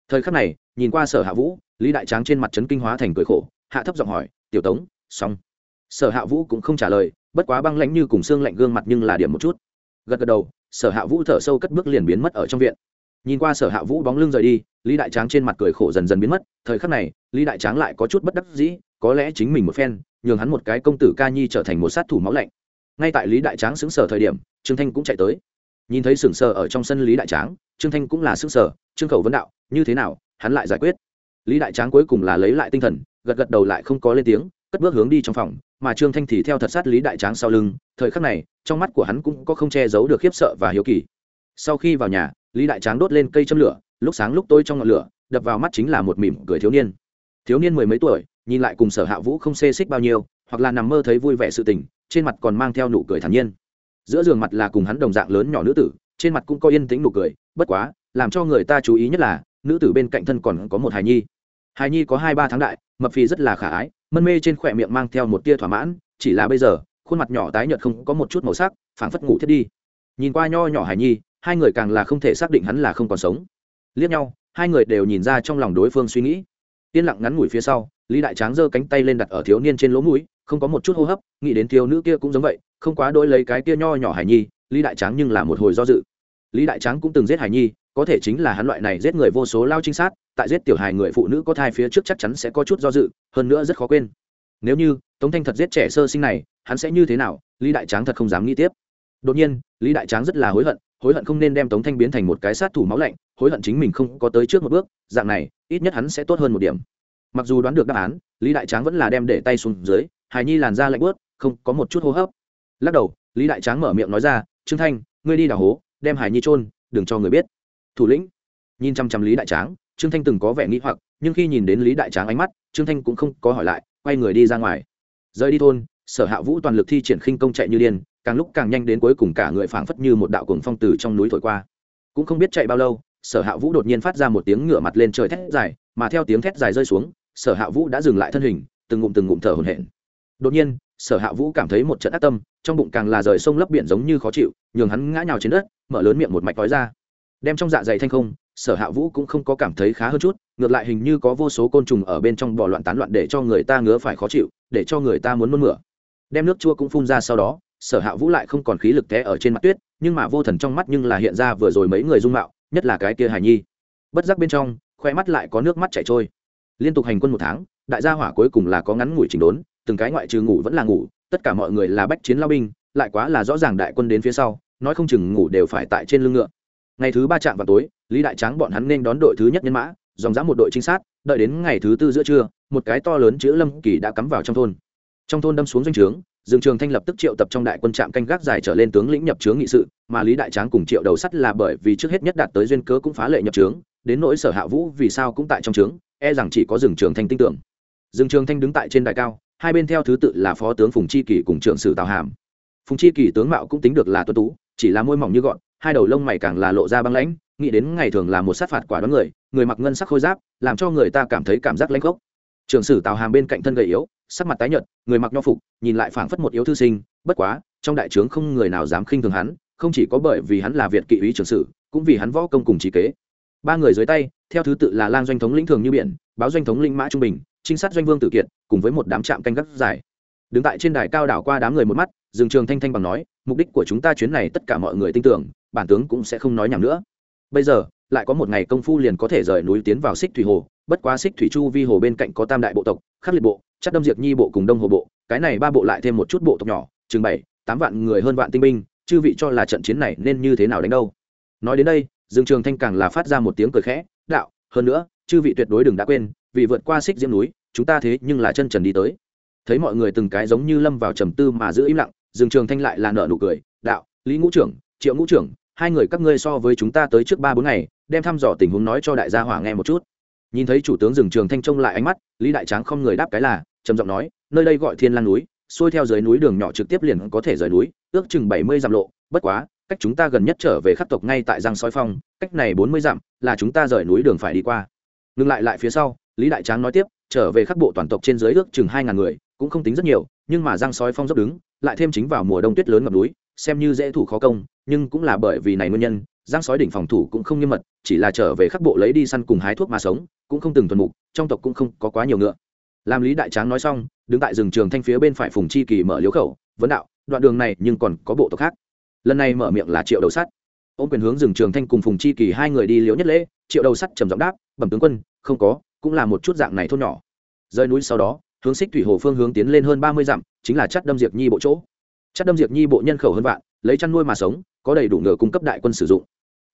Thời khắc này, nhìn qua sở hạ vũ, lý đại tráng trên mặt trấn kinh hóa thành cười khổ, hạ thấp giọng hỏi, tiểu tống, xong. Sở hạ vũ cũng không trả lời, bất quá băng lãnh như cùng xương lạnh gương mặt nhưng là điểm một chút. Gật gật đầu, sở hạ vũ thở sâu cất bước liền biến mất ở trong viện. Nhìn qua sở hạ vũ bóng lưng rời đi, lý đại tráng trên mặt cười khổ dần dần biến mất, thời khắc này, lý đại tráng lại có chút bất đắc dĩ, có lẽ chính mình một phen, nhường hắn một cái công tử ca nhi trở thành một sát thủ máu lạnh ngay tại lý đại tráng xứng sở thời điểm, trương thanh cũng chạy tới. Nhìn thấy sừng sờ ở trong sân lý đại tráng, trương thanh cũng là xứng sở trương khẩu vấn đạo, như thế nào, hắn lại giải quyết? Lý đại tráng cuối cùng là lấy lại tinh thần, gật gật đầu lại không có lên tiếng, cất bước hướng đi trong phòng, mà trương thanh thì theo thật sát lý đại tráng sau lưng. Thời khắc này, trong mắt của hắn cũng có không che giấu được khiếp sợ và hiếu kỳ. Sau khi vào nhà, lý đại tráng đốt lên cây châm lửa, lúc sáng lúc tôi trong ngọn lửa, đập vào mắt chính là một mỉm cười thiếu niên. Thiếu niên mười mấy tuổi, nhìn lại cùng sở hạ vũ không xê xích bao nhiêu, hoặc là nằm mơ thấy vui vẻ sự tình trên mặt còn mang theo nụ cười thản nhiên. Giữa giường mặt là cùng hắn đồng dạng lớn nhỏ nữ tử, trên mặt cũng có yên tĩnh nụ cười, bất quá, làm cho người ta chú ý nhất là, nữ tử bên cạnh thân còn có một hài nhi. Hài nhi có hai ba tháng đại, mập phì rất là khả ái, mân mê trên khỏe miệng mang theo một tia thỏa mãn, chỉ là bây giờ, khuôn mặt nhỏ tái nhợt không có một chút màu sắc, phảng phất ngủ thiết đi. Nhìn qua nho nhỏ hài nhi, hai người càng là không thể xác định hắn là không còn sống. Liếc nhau, hai người đều nhìn ra trong lòng đối phương suy nghĩ. Yên lặng ngắn ngủi phía sau, lý đại tráng giơ cánh tay lên đặt ở thiếu niên trên lỗ mũi không có một chút hô hấp, nghĩ đến thiếu nữ kia cũng giống vậy, không quá đôi lấy cái kia nho nhỏ hải nhi, lý đại tráng nhưng là một hồi do dự. Lý đại tráng cũng từng giết hải nhi, có thể chính là hắn loại này giết người vô số lao trinh sát, tại giết tiểu hài người phụ nữ có thai phía trước chắc chắn sẽ có chút do dự, hơn nữa rất khó quên. Nếu như tống thanh thật giết trẻ sơ sinh này, hắn sẽ như thế nào, lý đại tráng thật không dám nghĩ tiếp. Đột nhiên, lý đại tráng rất là hối hận hối hận không nên đem tống thanh biến thành một cái sát thủ máu lạnh, hối hận chính mình không có tới trước một bước, dạng này, ít nhất hắn sẽ tốt hơn một điểm. Mặc dù đoán được đáp án, lý đại tráng vẫn là đem để tay xuống dưới hài nhi làn da lạnh bớt không có một chút hô hấp. Lắc đầu, lý đại tráng mở miệng nói ra, trương thanh, ngươi đi đào hố, đem hải nhi trôn đừng cho người biết. Thủ lĩnh nhìn chăm chăm lý đại tráng, trương thanh từng có vẻ nghĩ hoặc, nhưng khi nhìn đến lý đại tráng ánh mắt, trương thanh cũng không có hỏi lại, quay người đi ra ngoài. Rời đi thôn, sở hạ vũ toàn lực thi triển khinh công chạy như điên, càng lúc càng nhanh đến cuối cùng cả người phảng phất như một đạo cuồng phong từ trong núi thổi qua. Cũng không biết chạy bao lâu, sở hạ vũ đột nhiên phát ra một tiếng ngửa mặt lên trời thét dài, mà theo tiếng thét dài rơi xuống, sở hạ vũ đã dừng lại thân hình, từng ngụm từng ngụm thở hổn hển đột nhiên, sở hạ vũ cảm thấy một trận ác tâm, trong bụng càng là rời sông lấp biển giống như khó chịu, nhường hắn ngã nhào trên đất, mở lớn miệng một mạch nói ra. Đem trong dạ dày thanh không, sở hạ vũ cũng không có cảm thấy khá hơn chút, ngược lại hình như có vô số côn trùng ở bên trong bò loạn tán loạn để cho người ta ngứa phải khó chịu, để cho người ta muốn nôn mửa. Đem nước chua cũng phun ra sau đó, sở hạ vũ lại không còn khí lực té ở trên mặt tuyết, nhưng mà vô thần trong mắt nhưng là hiện ra vừa rồi mấy người dung mạo, nhất là cái kia hải nhi. Bất giác bên trong, khoe mắt lại có nước mắt chảy trôi. Liên tục hành quân một tháng, đại gia hỏa cuối cùng là có ngắn ngủi chỉnh đốn từng cái ngoại trừ ngủ vẫn là ngủ, tất cả mọi người là bách chiến lao binh, lại quá là rõ ràng đại quân đến phía sau, nói không chừng ngủ đều phải tại trên lưng ngựa. Ngày thứ ba chạm vào tối, lý đại tráng bọn hắn nên đón đội thứ nhất nhân mã, dòng dã một đội trinh sát, đợi đến ngày thứ tư giữa trưa, một cái to lớn chữ lâm kỳ đã cắm vào trong thôn. Trong thôn đâm xuống doanh trướng, dương trường thanh lập tức triệu tập trong đại quân trạm canh gác dài trở lên tướng lĩnh nhập trướng nghị sự, mà lý đại tráng cùng triệu đầu sắt là bởi vì trước hết nhất đạt tới duyên cớ cũng phá lệ nhập trướng, đến nỗi sở hạ vũ vì sao cũng tại trong trướng e rằng chỉ có dương trường thanh tin tưởng. Dương trường thanh đứng tại trên đại cao hai bên theo thứ tự là phó tướng phùng chi kỳ cùng trưởng sử tào hàm. Phùng chi kỳ tướng mạo cũng tính được là tuân tú, chỉ là môi mỏng như gọn, hai đầu lông mày càng là lộ ra băng lãnh, nghĩ đến ngày thường là một sát phạt quả đoán người người mặc ngân sắc khôi giáp, làm cho người ta cảm thấy cảm giác lãnh gốc. Trưởng sử tào hàm bên cạnh thân gầy yếu, sắc mặt tái nhợt, người mặc nho phục, nhìn lại phảng phất một yếu thư sinh, bất quá, trong đại trướng không người nào dám khinh thường hắn, không chỉ có bởi vì hắn là việt kỵ úy trưởng sử, cũng vì hắn võ công cùng trí kế. Ba người dưới tay, theo thứ tự là lang doanh thống lĩnh thường như biển, báo doanh thống lĩnh mã trung bình trinh sát doanh vương tử kiệt cùng với một đám trạm canh gác dài. Đứng tại trên đài cao đảo qua đám người một mắt, Dương trường thanh thanh bằng nói, mục đích của chúng ta chuyến này tất cả mọi người tin tưởng, bản tướng cũng sẽ không nói nhảm nữa. Bây giờ, lại có một ngày công phu liền có thể rời núi tiến vào xích thủy hồ, bất quá xích thủy chu vi hồ bên cạnh có tam đại bộ tộc, khắc liệt bộ chắc đâm diệt nhi bộ cùng đông hồ bộ. Cái này ba bộ lại thêm một chút bộ tộc nhỏ, chừng bảy, tám vạn người hơn vạn tinh binh, chư vị cho là trận chiến này nên như thế nào đánh đâu? Nói đến đây, dương trường thanh càng là phát ra một tiếng cười khẽ, đạo, hơn nữa, chư vị tuyệt đối đừng đã quên vì vượt qua xích diễm núi, chúng ta thế nhưng là chân trần đi tới. Thấy mọi người từng cái giống như lâm vào trầm tư mà giữ im lặng, dương trường thanh lại là nợ nụ cười, đạo, lý ngũ trưởng, triệu ngũ trưởng, hai người các ngươi so với chúng ta tới trước ba bốn ngày, đem thăm dò tình huống nói cho đại gia hỏa nghe một chút. Nhìn thấy chủ tướng rừng trường thanh trông lại ánh mắt, lý đại tráng không người đáp cái là, trầm giọng nói, nơi đây gọi thiên lan núi, xuôi theo dưới núi đường nhỏ trực tiếp liền có thể rời núi, ước chừng bảy mươi dặm lộ, bất quá, cách chúng ta gần nhất trở về khắc tộc ngay tại giang sói phong, cách này bốn mươi dặm là chúng ta rời núi đường phải đi qua. Ngừng lại lại phía sau lý đại tráng nói tiếp, trở về khắc bộ toàn tộc trên dưới ước chừng hai ngàn người, cũng không tính rất nhiều, nhưng mà giang sói phong dốc đứng, lại thêm chính vào mùa đông tuyết lớn ngập núi, xem như dễ thủ khó công, nhưng cũng là bởi vì này nguyên nhân, giang sói đỉnh phòng thủ cũng không nghiêm mật, chỉ là trở về khắc bộ lấy đi săn cùng hái thuốc mà sống, cũng không từng thuần mục, trong tộc cũng không có quá nhiều ngựa. Làm lý đại tráng nói xong, đứng tại rừng trường thanh phía bên phải phùng chi kỳ mở liếu khẩu, vấn đạo, đoạn đường này nhưng còn có bộ tộc khác. Lần này mở miệng là triệu đầu sắt. Ô quyền hướng rừng trường thanh cùng phùng chi kỳ hai người đi liễu nhất lễ, triệu đầu sắt trầm giọng đáp, bẩm tướng quân, không có cũng là một chút dạng này thôn nhỏ. Rơi núi sau đó, hướng xích thủy hồ phương hướng tiến lên hơn ba mươi dặm, chính là chất đâm diệt nhi bộ chỗ. Chất đâm diệt nhi bộ nhân khẩu hơn vạn, lấy chăn nuôi mà sống, có đầy đủ ngựa cung cấp đại quân sử dụng.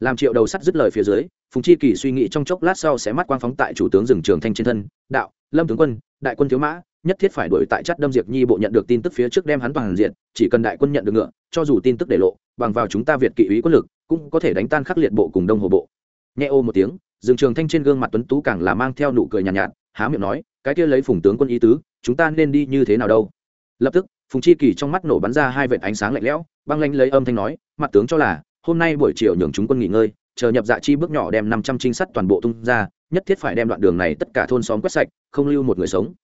Làm triệu đầu sắt dứt lời phía dưới, phùng chi kỳ suy nghĩ trong chốc lát sau sẽ mắt quang phóng tại chủ tướng rừng trường thanh trên thân, đạo, lâm tướng quân, đại quân thiếu mã, nhất thiết phải đuổi tại chất đâm diệt nhi bộ nhận được tin tức phía trước đem hắn toàn diện, chỉ cần đại quân nhận được ngựa, cho dù tin tức để lộ, bằng vào chúng ta việt kỵ ý quân lực, cũng có thể đánh tan khắc liệt bộ cùng đông hồ bộ. Nhẹ ô một tiếng dương trường thanh trên gương mặt tuấn tú càng là mang theo nụ cười nhàn nhạt, nhạt há miệng nói cái kia lấy phùng tướng quân ý tứ chúng ta nên đi như thế nào đâu? Lập tức phùng chi kỳ trong mắt nổ bắn ra hai vệt ánh sáng lạnh lẽo băng lanh lấy âm thanh nói mặt tướng cho là hôm nay buổi chiều nhường chúng quân nghỉ ngơi chờ nhập dạ chi bước nhỏ đem năm trăm trinh sát toàn bộ tung ra nhất thiết phải đem đoạn đường này tất cả thôn xóm quét sạch không lưu một người sống.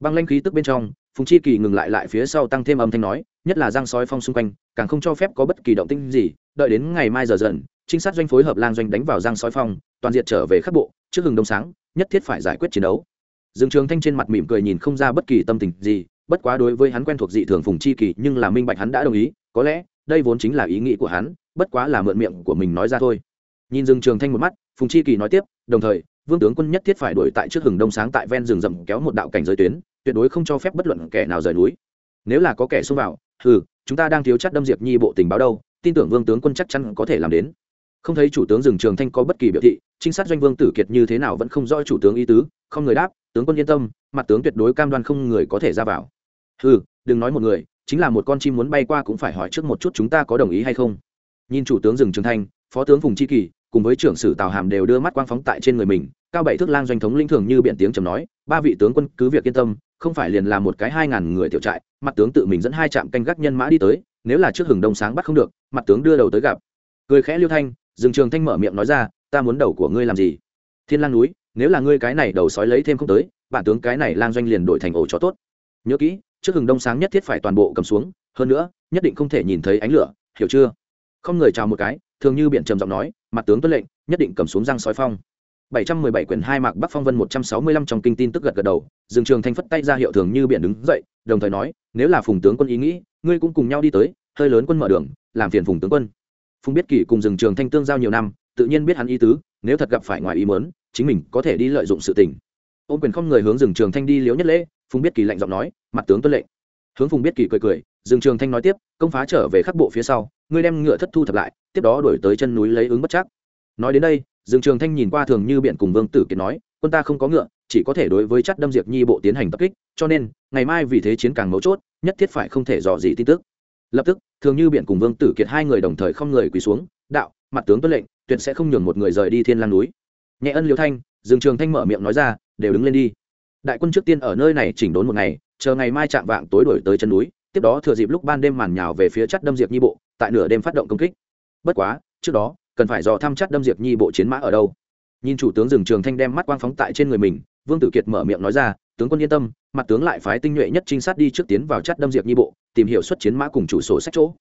Băng lanh khí tức bên trong phùng chi kỳ ngừng lại lại phía sau tăng thêm âm thanh nói nhất là giang sói phong xung quanh càng không cho phép có bất kỳ động tinh gì đợi đến ngày mai giờ dần trinh sát doanh phối hợp lang doanh đánh vào giang sói phong toàn diện trở về khắc bộ, trước hừng đông sáng, nhất thiết phải giải quyết chiến đấu. Dương trường thanh trên mặt mỉm cười nhìn không ra bất kỳ tâm tình gì, bất quá đối với hắn quen thuộc dị thường phùng chi kỳ, nhưng là minh bạch hắn đã đồng ý, có lẽ, đây vốn chính là ý nghĩ của hắn, bất quá là mượn miệng của mình nói ra thôi. Nhìn dương trường thanh một mắt, phùng chi kỳ nói tiếp, đồng thời, vương tướng quân nhất thiết phải đuổi tại trước hừng đông sáng tại ven rừng rậm kéo một đạo cảnh giới tuyến, tuyệt đối không cho phép bất luận kẻ nào rời núi. Nếu là có kẻ xông vào ừ chúng ta đang thiếu chắc đâm diệp nhi bộ tình báo đâu, tin tưởng vương tướng quân chắc chắn có thể làm đến. Không thấy chủ tướng rừng trường thanh có bất kỳ biểu thị trinh sát doanh vương tử kiệt như thế nào vẫn không rõ chủ tướng ý tứ, không người đáp, tướng quân yên tâm, mặt tướng tuyệt đối cam đoan không người có thể ra vào. Ừ đừng nói một người, chính là một con chim muốn bay qua cũng phải hỏi trước một chút chúng ta có đồng ý hay không. Nhìn chủ tướng rừng trường thanh phó tướng phùng chi kỳ, cùng với trưởng sử tào hàm đều đưa mắt quang phóng tại trên người mình, cao bảy thước lang doanh thống linh thường như biện tiếng trầm nói, ba vị tướng quân cứ việc yên tâm, không phải liền là một cái hai ngàn người tiểu trại, mặt tướng tự mình dẫn hai trạm canh gác nhân mã đi tới, nếu là trước hừng đông sáng bắt không được, mặt tướng đưa đầu tới gặp. Cười khẽ liêu thanh dừng trường thanh mở miệng nói ra ta muốn đầu của ngươi làm gì? Thiên lang núi nếu là ngươi cái này đầu sói lấy thêm không tới bản tướng cái này lang doanh liền đổi thành ổ chó tốt. Nhớ kỹ trước hừng đông sáng nhất thiết phải toàn bộ cầm xuống hơn nữa nhất định không thể nhìn thấy ánh lửa hiểu chưa? Không người chào một cái thường như biện trầm giọng nói mặt tướng tuân lệnh nhất định cầm xuống răng sói phong. 717 quyển hai mạc Bắc Phong Vân 165 trong kinh tin tức gật gật đầu, Dương Trường Thanh phất tay ra hiệu thường như biển đứng dậy, đồng thời nói, nếu là Phùng tướng quân ý nghĩ, ngươi cũng cùng nhau đi tới, hơi lớn quân mở đường, làm phiền Phùng tướng quân. Phùng biết kỳ cùng Dương Trường Thanh tương giao nhiều năm, tự nhiên biết hắn ý tứ, nếu thật gặp phải ngoài ý muốn, chính mình có thể đi lợi dụng sự tình. Ôn quyền không người hướng rừng Trường Thanh đi liếu nhất lễ, Phùng biết kỳ lạnh giọng nói, mặt tướng tuân lệnh. Hướng Phùng biết kỳ cười cười, rừng Trường Thanh nói tiếp, công phá trở về khắc bộ phía sau, ngươi đem ngựa thất thu thập lại, tiếp đó đuổi tới chân núi lấy ứng bất chắc. Nói đến đây, rừng trường thanh nhìn qua thường như biện cùng vương tử kiệt nói quân ta không có ngựa chỉ có thể đối với chắt đâm diệt nhi bộ tiến hành tập kích cho nên ngày mai vì thế chiến càng mấu chốt nhất thiết phải không thể dò gì tin tức lập tức thường như biện cùng vương tử kiệt hai người đồng thời không người quỳ xuống đạo mặt tướng tuân lệnh, tuyệt sẽ không nhường một người rời đi thiên lang núi. Nhẹ ân liêu thanh, dương trường thanh mở miệng nói ra, đều đứng lên đi. Đại quân trước tiên ở nơi này chỉnh đốn một ngày, chờ ngày mai chạm vạng tối đổi tới chân núi, tiếp đó thừa dịp lúc ban đêm màn nhào về phía chát đâm diệp nhi bộ, tại nửa đêm phát động công kích. Bất quá, trước đó, cần phải dò thăm chát đâm diệp nhi bộ chiến mã ở đâu. Nhìn chủ tướng rừng trường thanh đem mắt quang phóng tại trên người mình, vương tử kiệt mở miệng nói ra, tướng quân yên tâm, mặt tướng lại phái tinh nhuệ nhất trinh sát đi trước tiến vào chát đâm diệp nhi bộ, tìm hiểu xuất chiến mã cùng chủ sổ sách chỗ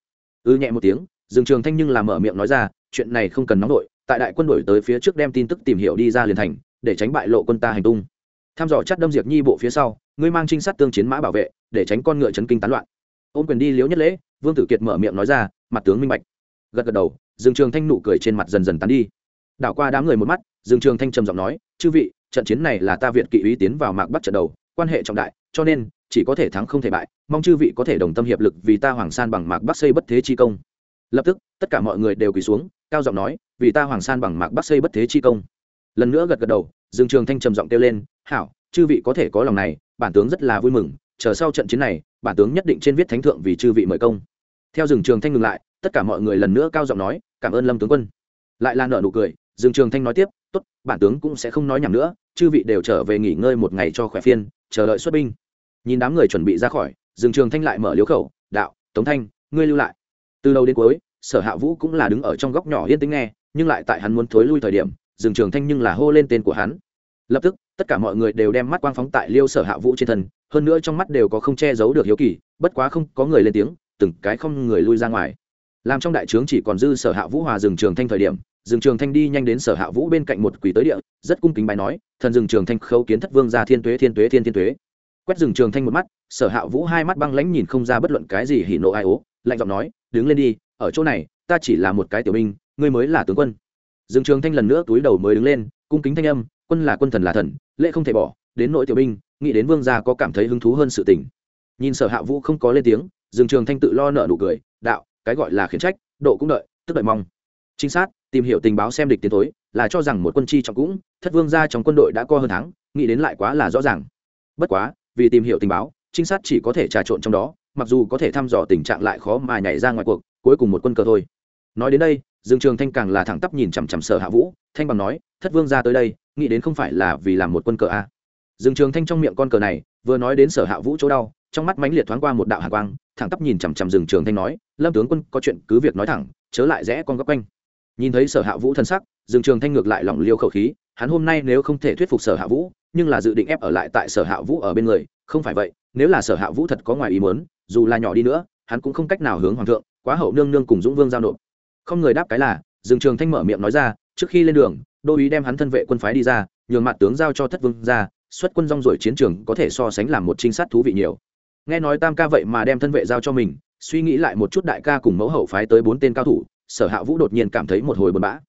ư ừ nhẹ một tiếng, Dương trường thanh nhưng làm mở miệng nói ra, chuyện này không cần nóng đội, tại đại quân đổi tới phía trước đem tin tức tìm hiểu đi ra liền thành, để tránh bại lộ quân ta hành tung. Tham dò chắt đâm diệp nhi bộ phía sau, ngươi mang trinh sát tương chiến mã bảo vệ, để tránh con ngựa chấn kinh tán loạn. Ôm quyền đi liếu nhất lễ, vương tử kiệt mở miệng nói ra, mặt tướng minh bạch. Gật gật đầu, dương trường thanh nụ cười trên mặt dần dần tán đi. Đảo qua đám người một mắt, dương trường thanh trầm giọng nói, chư vị, trận chiến này là ta viện kỵ ý tiến vào mạc bắc trận đầu, quan hệ trọng đại, cho nên chỉ có thể thắng không thể bại, mong chư vị có thể đồng tâm hiệp lực vì ta hoàng san bằng mạc bắc xây bất thế chi công. Lập tức, tất cả mọi người đều quỳ xuống, cao giọng nói, vì ta hoàng san bằng mạc bắc xây bất thế chi công. Lần nữa gật gật đầu, dương trường thanh trầm giọng kêu lên, hảo, chư vị có thể có lòng này, bản tướng rất là vui mừng, chờ sau trận chiến này, bản tướng nhất định trên viết thánh thượng vì chư vị mời công. Theo dương trường thanh ngừng lại, tất cả mọi người lần nữa cao giọng nói, cảm ơn lâm tướng quân. Lại là nợ nụ cười, dương trường thanh nói tiếp, tốt, bản tướng cũng sẽ không nói nhầm nữa, chư vị đều trở về nghỉ ngơi một ngày cho khỏe phiên chờ đợi xuất binh nhìn đám người chuẩn bị ra khỏi, dương trường thanh lại mở liếu khẩu, đạo, tống thanh, ngươi lưu lại. Từ đầu đến cuối, sở hạ vũ cũng là đứng ở trong góc nhỏ yên tĩnh nghe, nhưng lại tại hắn muốn thối lui thời điểm, dương trường thanh nhưng là hô lên tên của hắn. Lập tức, tất cả mọi người đều đem mắt quang phóng tại liêu sở hạ vũ trên thân, hơn nữa trong mắt đều có không che giấu được hiếu kỳ, bất quá không có người lên tiếng, từng cái không người lui ra ngoài. Làm trong đại trướng chỉ còn dư sở hạ vũ hòa rừng trường thanh thời điểm rừng trường thanh đi nhanh đến sở hạ vũ bên cạnh một quỷ tới địa, rất cung kính bài nói, thần rừng trường thanh khâu kiến thất vương ra thiên tuế thiên tuế thiên thiên tuế quét rừng trường thanh một mắt, sở hạ vũ hai mắt băng lãnh nhìn không ra bất luận cái gì hỉ nộ ai ố, lạnh giọng nói, đứng lên đi, ở chỗ này, ta chỉ là một cái tiểu binh, ngươi mới là tướng quân. Rừng trường thanh lần nữa túi đầu mới đứng lên, cung kính thanh âm, quân là quân thần là thần, lễ không thể bỏ, đến nội tiểu binh, nghĩ đến vương gia có cảm thấy hứng thú hơn sự tình. Nhìn sở hạ vũ không có lên tiếng, rừng trường thanh tự lo nợ nụ cười, đạo, cái gọi là khiển trách, độ cũng đợi, tức đợi mong. Trinh sát, tìm hiểu tình báo xem địch tiến tối là cho rằng một quân chi trọng cũng, thất vương gia trong quân đội đã co hơn tháng nghĩ đến lại quá là rõ ràng. Bất quá vì tìm hiểu tình báo, trinh sát chỉ có thể trà trộn trong đó, mặc dù có thể thăm dò tình trạng lại khó mà nhảy ra ngoài cuộc, cuối cùng một quân cờ thôi nói đến đây, dương trường thanh càng là thẳng tắp nhìn chằm chằm sở hạ vũ, thanh bằng nói, thất vương ra tới đây, nghĩ đến không phải là vì làm một quân cờ a à. dương trường thanh trong miệng con cờ này, vừa nói đến sở hạ vũ chỗ đau, trong mắt mãnh liệt thoáng qua một đạo hạ quang, thẳng tắp nhìn chằm chằm dương trường thanh nói, lâm tướng quân, có chuyện cứ việc nói thẳng, chớ lại rẽ con góc quanh nhìn thấy sở hạ vũ thân sắc, dương trường thanh ngược lại lỏng liêu khẩu khí, hắn hôm nay nếu không thể thuyết phục sở hạ vũ nhưng là dự định ép ở lại tại sở hạ vũ ở bên người, không phải vậy, nếu là sở hạ vũ thật có ngoài ý muốn, dù là nhỏ đi nữa, hắn cũng không cách nào hướng hoàng thượng, quá hậu nương nương cùng dũng vương giao nộp. Không người đáp cái là, dương trường thanh mở miệng nói ra, trước khi lên đường, đô ý đem hắn thân vệ quân phái đi ra, nhường mặt tướng giao cho thất vương ra, xuất quân rong rồi chiến trường có thể so sánh làm một trinh sát thú vị nhiều. Nghe nói tam ca vậy mà đem thân vệ giao cho mình, suy nghĩ lại một chút đại ca cùng mẫu hậu phái tới bốn tên cao thủ, sở hạ vũ đột nhiên cảm thấy một hồi buồn bã.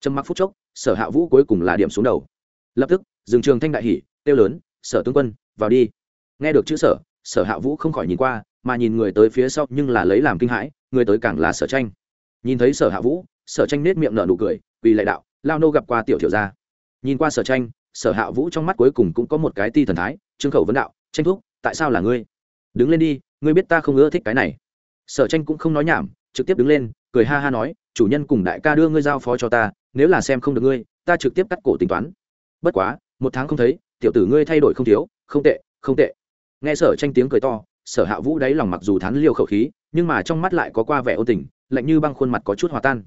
Trầm mặc phút chốc, sở hạ vũ cuối cùng là điểm xuống đầu lập tức dừng trường thanh đại hỷ tiêu lớn, sở tướng quân, vào đi. Nghe được chữ sở sở hạ vũ không khỏi nhìn qua, mà nhìn người tới phía sau nhưng là lấy làm kinh hãi, người tới càng là sở tranh. Nhìn thấy sở hạ vũ, sở tranh nết miệng nở nụ cười vì lệ đạo, lao nô gặp qua tiểu thiểu gia. Nhìn qua sở tranh, sở hạ vũ trong mắt cuối cùng cũng có một cái ti thần thái, trương khẩu vấn đạo, tranh thúc, tại sao là ngươi? Đứng lên đi, ngươi biết ta không ưa thích cái này. Sở tranh cũng không nói nhảm, trực tiếp đứng lên, cười ha ha nói, chủ nhân cùng đại ca đưa ngươi giao phó cho ta, nếu là xem không được ngươi, ta trực tiếp cắt cổ tính toán bất quá, một tháng không thấy, tiểu tử ngươi thay đổi không thiếu, không tệ không tệ. Nghe sở tranh tiếng cười to, sở hạ vũ đáy lòng mặc dù thán liêu khẩu khí, nhưng mà trong mắt lại có qua vẻ ôn tình, lạnh như băng khuôn mặt có chút hòa tan.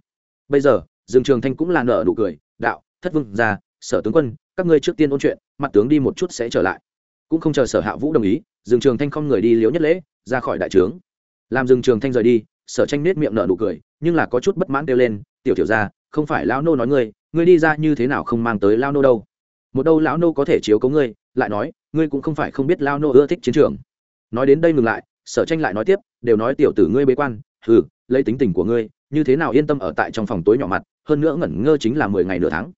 Bây giờ, dương trường thanh cũng là nợ nụ cười, đạo, thất vương ra sở tướng quân, các ngươi trước tiên ôn chuyện, mặt tướng đi một chút sẽ trở lại. Cũng không chờ sở hạ vũ đồng ý, dương trường thanh không người đi liếu nhất lễ, ra khỏi đại trướng. Làm dương trường thanh rời đi, sở tranh nết miệng nợ nụ cười, nhưng là có chút bất mãn kêu lên, tiểu tiểu ra không phải lao nô nói ngươi ngươi đi ra như thế nào không mang tới lao nô đâu? Một đâu lão nô có thể chiếu cố ngươi, lại nói, ngươi cũng không phải không biết lao nô ưa thích chiến trường. Nói đến đây ngừng lại, sở tranh lại nói tiếp, đều nói tiểu tử ngươi bế quan ừ lấy tính tình của ngươi, như thế nào yên tâm ở tại trong phòng tối nhỏ mặt, hơn nữa ngẩn ngơ chính là mười ngày nửa tháng.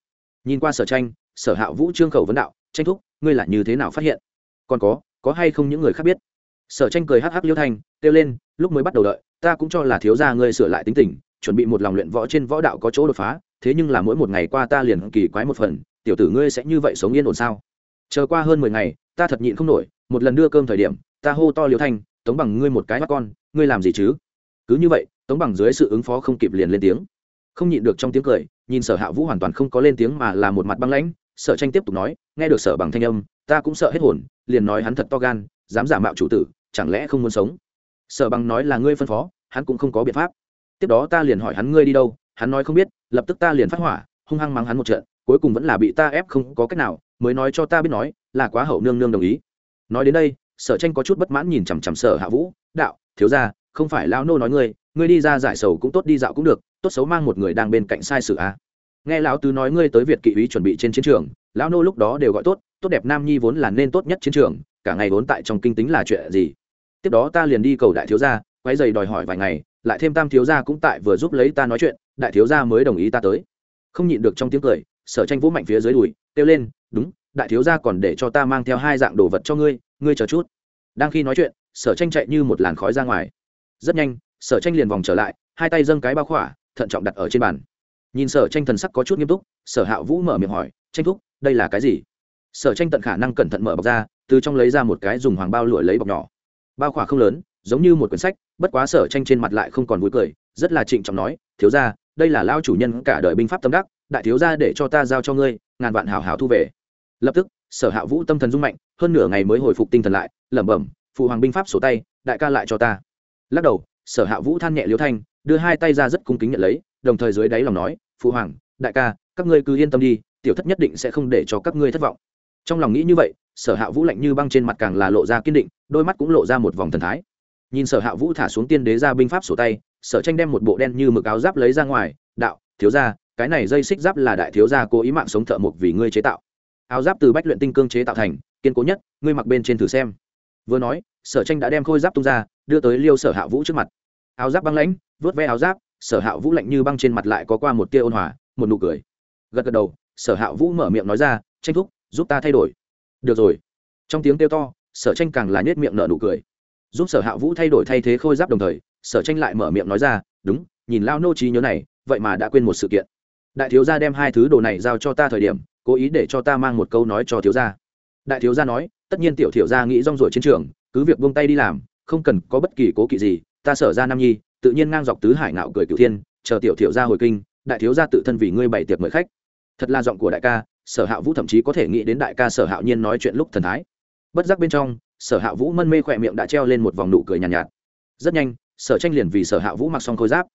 Nhìn qua sở tranh, sở hạ vũ trương khẩu vấn đạo, tranh thúc, ngươi là như thế nào phát hiện? Còn có có hay không những người khác biết? Sở tranh cười hắc hắc liêu thanh, kêu lên, lúc mới bắt đầu đợi, ta cũng cho là thiếu gia ngươi sửa lại tính tình, chuẩn bị một lòng luyện võ trên võ đạo có chỗ đột phá, thế nhưng là mỗi một ngày qua ta liền kỳ quái một phần tiểu tử ngươi sẽ như vậy sống yên ổn sao? Chờ qua hơn mười ngày, ta thật nhịn không nổi, một lần đưa cơm thời điểm, ta hô to liêu thanh, tống bằng ngươi một cái mắt con, ngươi làm gì chứ? Cứ như vậy, tống bằng dưới sự ứng phó không kịp liền lên tiếng. Không nhịn được trong tiếng cười, nhìn sở hạ vũ hoàn toàn không có lên tiếng mà là một mặt băng lãnh, sở tranh tiếp tục nói, nghe được sở bằng thanh âm, ta cũng sợ hết hồn, liền nói hắn thật to gan, dám giả mạo chủ tử, chẳng lẽ không muốn sống? Sở bằng nói là ngươi phân phó, hắn cũng không có biện pháp. Tiếp đó ta liền hỏi hắn ngươi đi đâu, hắn nói không biết, lập tức ta liền phát hỏa hung hăng mắng hắn một trận, cuối cùng vẫn là bị ta ép không có cách nào, mới nói cho ta biết nói, là quá hậu nương nương đồng ý. Nói đến đây, sở tranh có chút bất mãn nhìn chằm chằm sở hạ vũ, đạo, thiếu ra không phải lão nô nói ngươi ngươi đi ra giải sầu cũng tốt, đi dạo cũng được, tốt xấu mang một người đang bên cạnh sai sự à. nghe lão tứ nói ngươi tới việt kỵ úy chuẩn bị trên chiến trường, lão nô lúc đó đều gọi tốt tốt đẹp nam nhi vốn là nên tốt nhất chiến trường, cả ngày vốn tại trong kinh tính là chuyện gì. Tiếp đó ta liền đi cầu đại thiếu gia quay giày đòi hỏi vài ngày, lại thêm tam thiếu gia cũng tại vừa giúp lấy ta nói chuyện, đại thiếu gia mới đồng ý ta tới không nhịn được trong tiếng cười, sở tranh vũ mạnh phía dưới đùi, kêu lên, đúng, đại thiếu gia còn để cho ta mang theo hai dạng đồ vật cho ngươi ngươi chờ chút. Đang khi nói chuyện, sở tranh chạy như một làn khói ra ngoài. Rất nhanh, sở tranh liền vòng trở lại, hai tay dâng cái bao khỏa, thận trọng đặt ở trên bàn. Nhìn sở tranh thần sắc có chút nghiêm túc, sở hạ vũ mở miệng hỏi, tranh thúc, đây là cái gì? Sở tranh tận khả năng cẩn thận mở bọc ra, từ trong lấy ra một cái dùng hoàng bao lụa lấy bọc nhỏ. Bao khỏa không lớn, giống như một quyển sách, bất quá sở tranh trên mặt lại không còn vui cười, rất là trịnh trọng nói, thiếu ra đây là lao chủ nhân cả đời binh pháp tâm đắc, đại thiếu ra để cho ta giao cho ngươi, ngàn vạn hảo hảo thu về. Lập tức, sở hạ vũ tâm thần rung mạnh, hơn nửa ngày mới hồi phục tinh thần lại, lẩm bẩm, phụ hoàng binh pháp sổ tay, đại ca lại cho ta. Lắc đầu, sở hạ vũ than nhẹ liêu thanh, đưa hai tay ra rất cung kính nhận lấy, đồng thời dưới đáy lòng nói, phụ hoàng, đại ca, các ngươi cứ yên tâm đi, tiểu thất nhất định sẽ không để cho các ngươi thất vọng. Trong lòng nghĩ như vậy, sở hạ vũ lạnh như băng trên mặt càng là lộ ra kiên định, đôi mắt cũng lộ ra một vòng thần thái. Nhìn sở hạ vũ thả xuống tiên đế ra binh pháp sổ tay sở tranh đem một bộ đen như mực áo giáp lấy ra ngoài, đạo, thiếu ra cái này dây xích giáp là đại thiếu gia cố ý mạng sống thợ mộc vì ngươi chế tạo. Áo giáp từ bách luyện tinh cương chế tạo thành, kiên cố nhất, ngươi mặc bên trên thử xem. Vừa nói, sở tranh đã đem khôi giáp tung ra, đưa tới liêu sở hạ vũ trước mặt. Áo giáp băng lãnh, vớt ve áo giáp, sở hạ vũ lạnh như băng trên mặt lại có qua một tia ôn hòa, một nụ cười. Gật gật đầu, sở hạ vũ mở miệng nói ra, tranh thúc, giúp ta thay đổi. Được rồi. Trong tiếng kêu to, sở tranh càng là nhét miệng nở nụ cười. Giúp sở hạ vũ thay đổi thay thế khôi giáp đồng thời sở tranh lại mở miệng nói ra đúng nhìn lao nô trí nhớ này vậy mà đã quên một sự kiện. Đại thiếu gia đem hai thứ đồ này giao cho ta thời điểm cố ý để cho ta mang một câu nói cho thiếu gia. Đại thiếu gia nói tất nhiên tiểu thiếu gia nghĩ rong ruổi chiến trường cứ việc buông tay đi làm không cần có bất kỳ cố kỵ gì ta sở ra nam nhi tự nhiên ngang dọc tứ hải ngạo cười cửu thiên chờ tiểu thiếu gia hồi kinh đại thiếu gia tự thân vì ngươi bày tiệc mời khách. Thật là giọng của đại ca sở hạ vũ thậm chí có thể nghĩ đến đại ca sở hạo nhiên nói chuyện lúc thần thái. Bất giác bên trong sở hạ vũ mân mê khỏe miệng đã treo lên một vòng nụ cười nhàn nhạt, nhạt. Rất nhanh sở tranh liền vì sở hạ vũ mặc xong khôi giáp.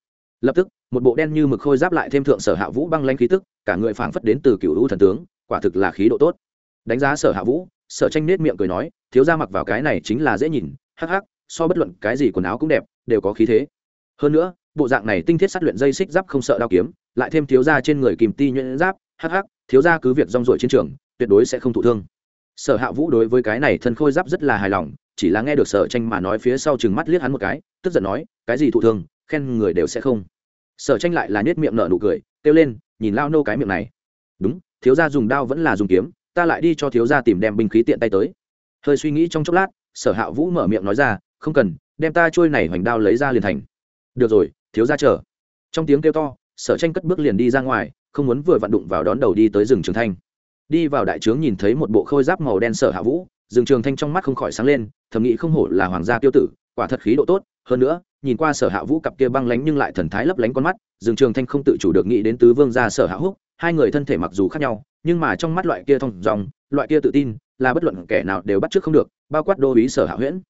Lập tức, một bộ đen như mực khôi giáp lại thêm thượng sở hạ vũ băng lanh khí tức, cả người phảng phất đến từ cựu hữu thần tướng, quả thực là khí độ tốt. Đánh giá sở hạ vũ, sở tranh nết miệng cười nói, thiếu ra mặc vào cái này chính là dễ nhìn, hắc hắc, so bất luận cái gì quần áo cũng đẹp, đều có khí thế. Hơn nữa, bộ dạng này tinh thiết sát luyện dây xích giáp không sợ đao kiếm, lại thêm thiếu ra trên người kìm ti nhuyễn giáp, hắc hắc, thiếu ra cứ việc rong rổi chiến trường, tuyệt đối sẽ không thụ thương. Sở hạ vũ đối với cái này thân khôi giáp rất là hài lòng chỉ là nghe được sở tranh mà nói phía sau chừng mắt liếc hắn một cái, tức giận nói, cái gì thụ thương, khen người đều sẽ không. Sở tranh lại là nhét miệng nở nụ cười, kêu lên, nhìn lao nô cái miệng này. Đúng, thiếu gia dùng đao vẫn là dùng kiếm, ta lại đi cho thiếu gia tìm đem binh khí tiện tay tới. Hơi suy nghĩ trong chốc lát, sở hạ vũ mở miệng nói ra, không cần, đem ta trôi này hoành đao lấy ra liền thành. Được rồi, thiếu gia chờ. Trong tiếng kêu to, sở tranh cất bước liền đi ra ngoài, không muốn vừa vặn đụng vào đón đầu đi tới rừng trường thanh. Đi vào đại trướng nhìn thấy một bộ khôi giáp màu đen sở hạ vũ, rừng trường thanh trong mắt không khỏi sáng lên thầm nghĩ không hổ là hoàng gia tiêu tử, quả thật khí độ tốt, hơn nữa, nhìn qua sở hạ vũ cặp kia băng lánh nhưng lại thần thái lấp lánh con mắt, dương trường thanh không tự chủ được nghĩ đến tứ vương gia sở hạ húc, hai người thân thể mặc dù khác nhau, nhưng mà trong mắt loại kia thông dòng, loại kia tự tin, là bất luận kẻ nào đều bắt trước không được, bao quát đô ý sở hạ huyễn.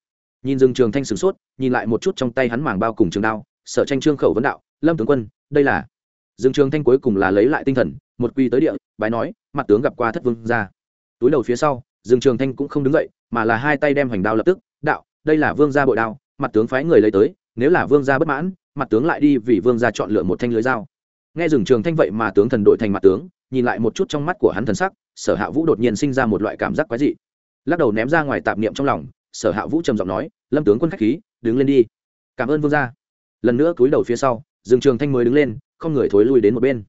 Nhìn dương trường thanh sửng sốt, nhìn lại một chút trong tay hắn màng bao cùng trường đao, sở tranh trương khẩu vấn đạo, lâm tướng quân, đây là dương trường thanh cuối cùng là lấy lại tinh thần, một quy tới địa, bái nói, mặt tướng gặp qua thất vương gia. Túi đầu phía sau Dương trường thanh cũng không đứng dậy, mà là hai tay đem hoành đao lập tức, đạo, đây là vương gia bội đao, mặt tướng phái người lấy tới, nếu là vương gia bất mãn, mặt tướng lại đi vì vương gia chọn lựa một thanh lưới dao. Nghe rừng trường thanh vậy mà tướng thần đội thành mặt tướng, nhìn lại một chút trong mắt của hắn thần sắc, sở hạ vũ đột nhiên sinh ra một loại cảm giác quái dị. Lắc đầu ném ra ngoài tạp niệm trong lòng, sở hạ vũ trầm giọng nói, lâm tướng quân khách khí, đứng lên đi. Cảm ơn vương gia. Lần nữa cúi đầu phía sau rừng trường thanh mới đứng lên, không người thối lui đến một bên.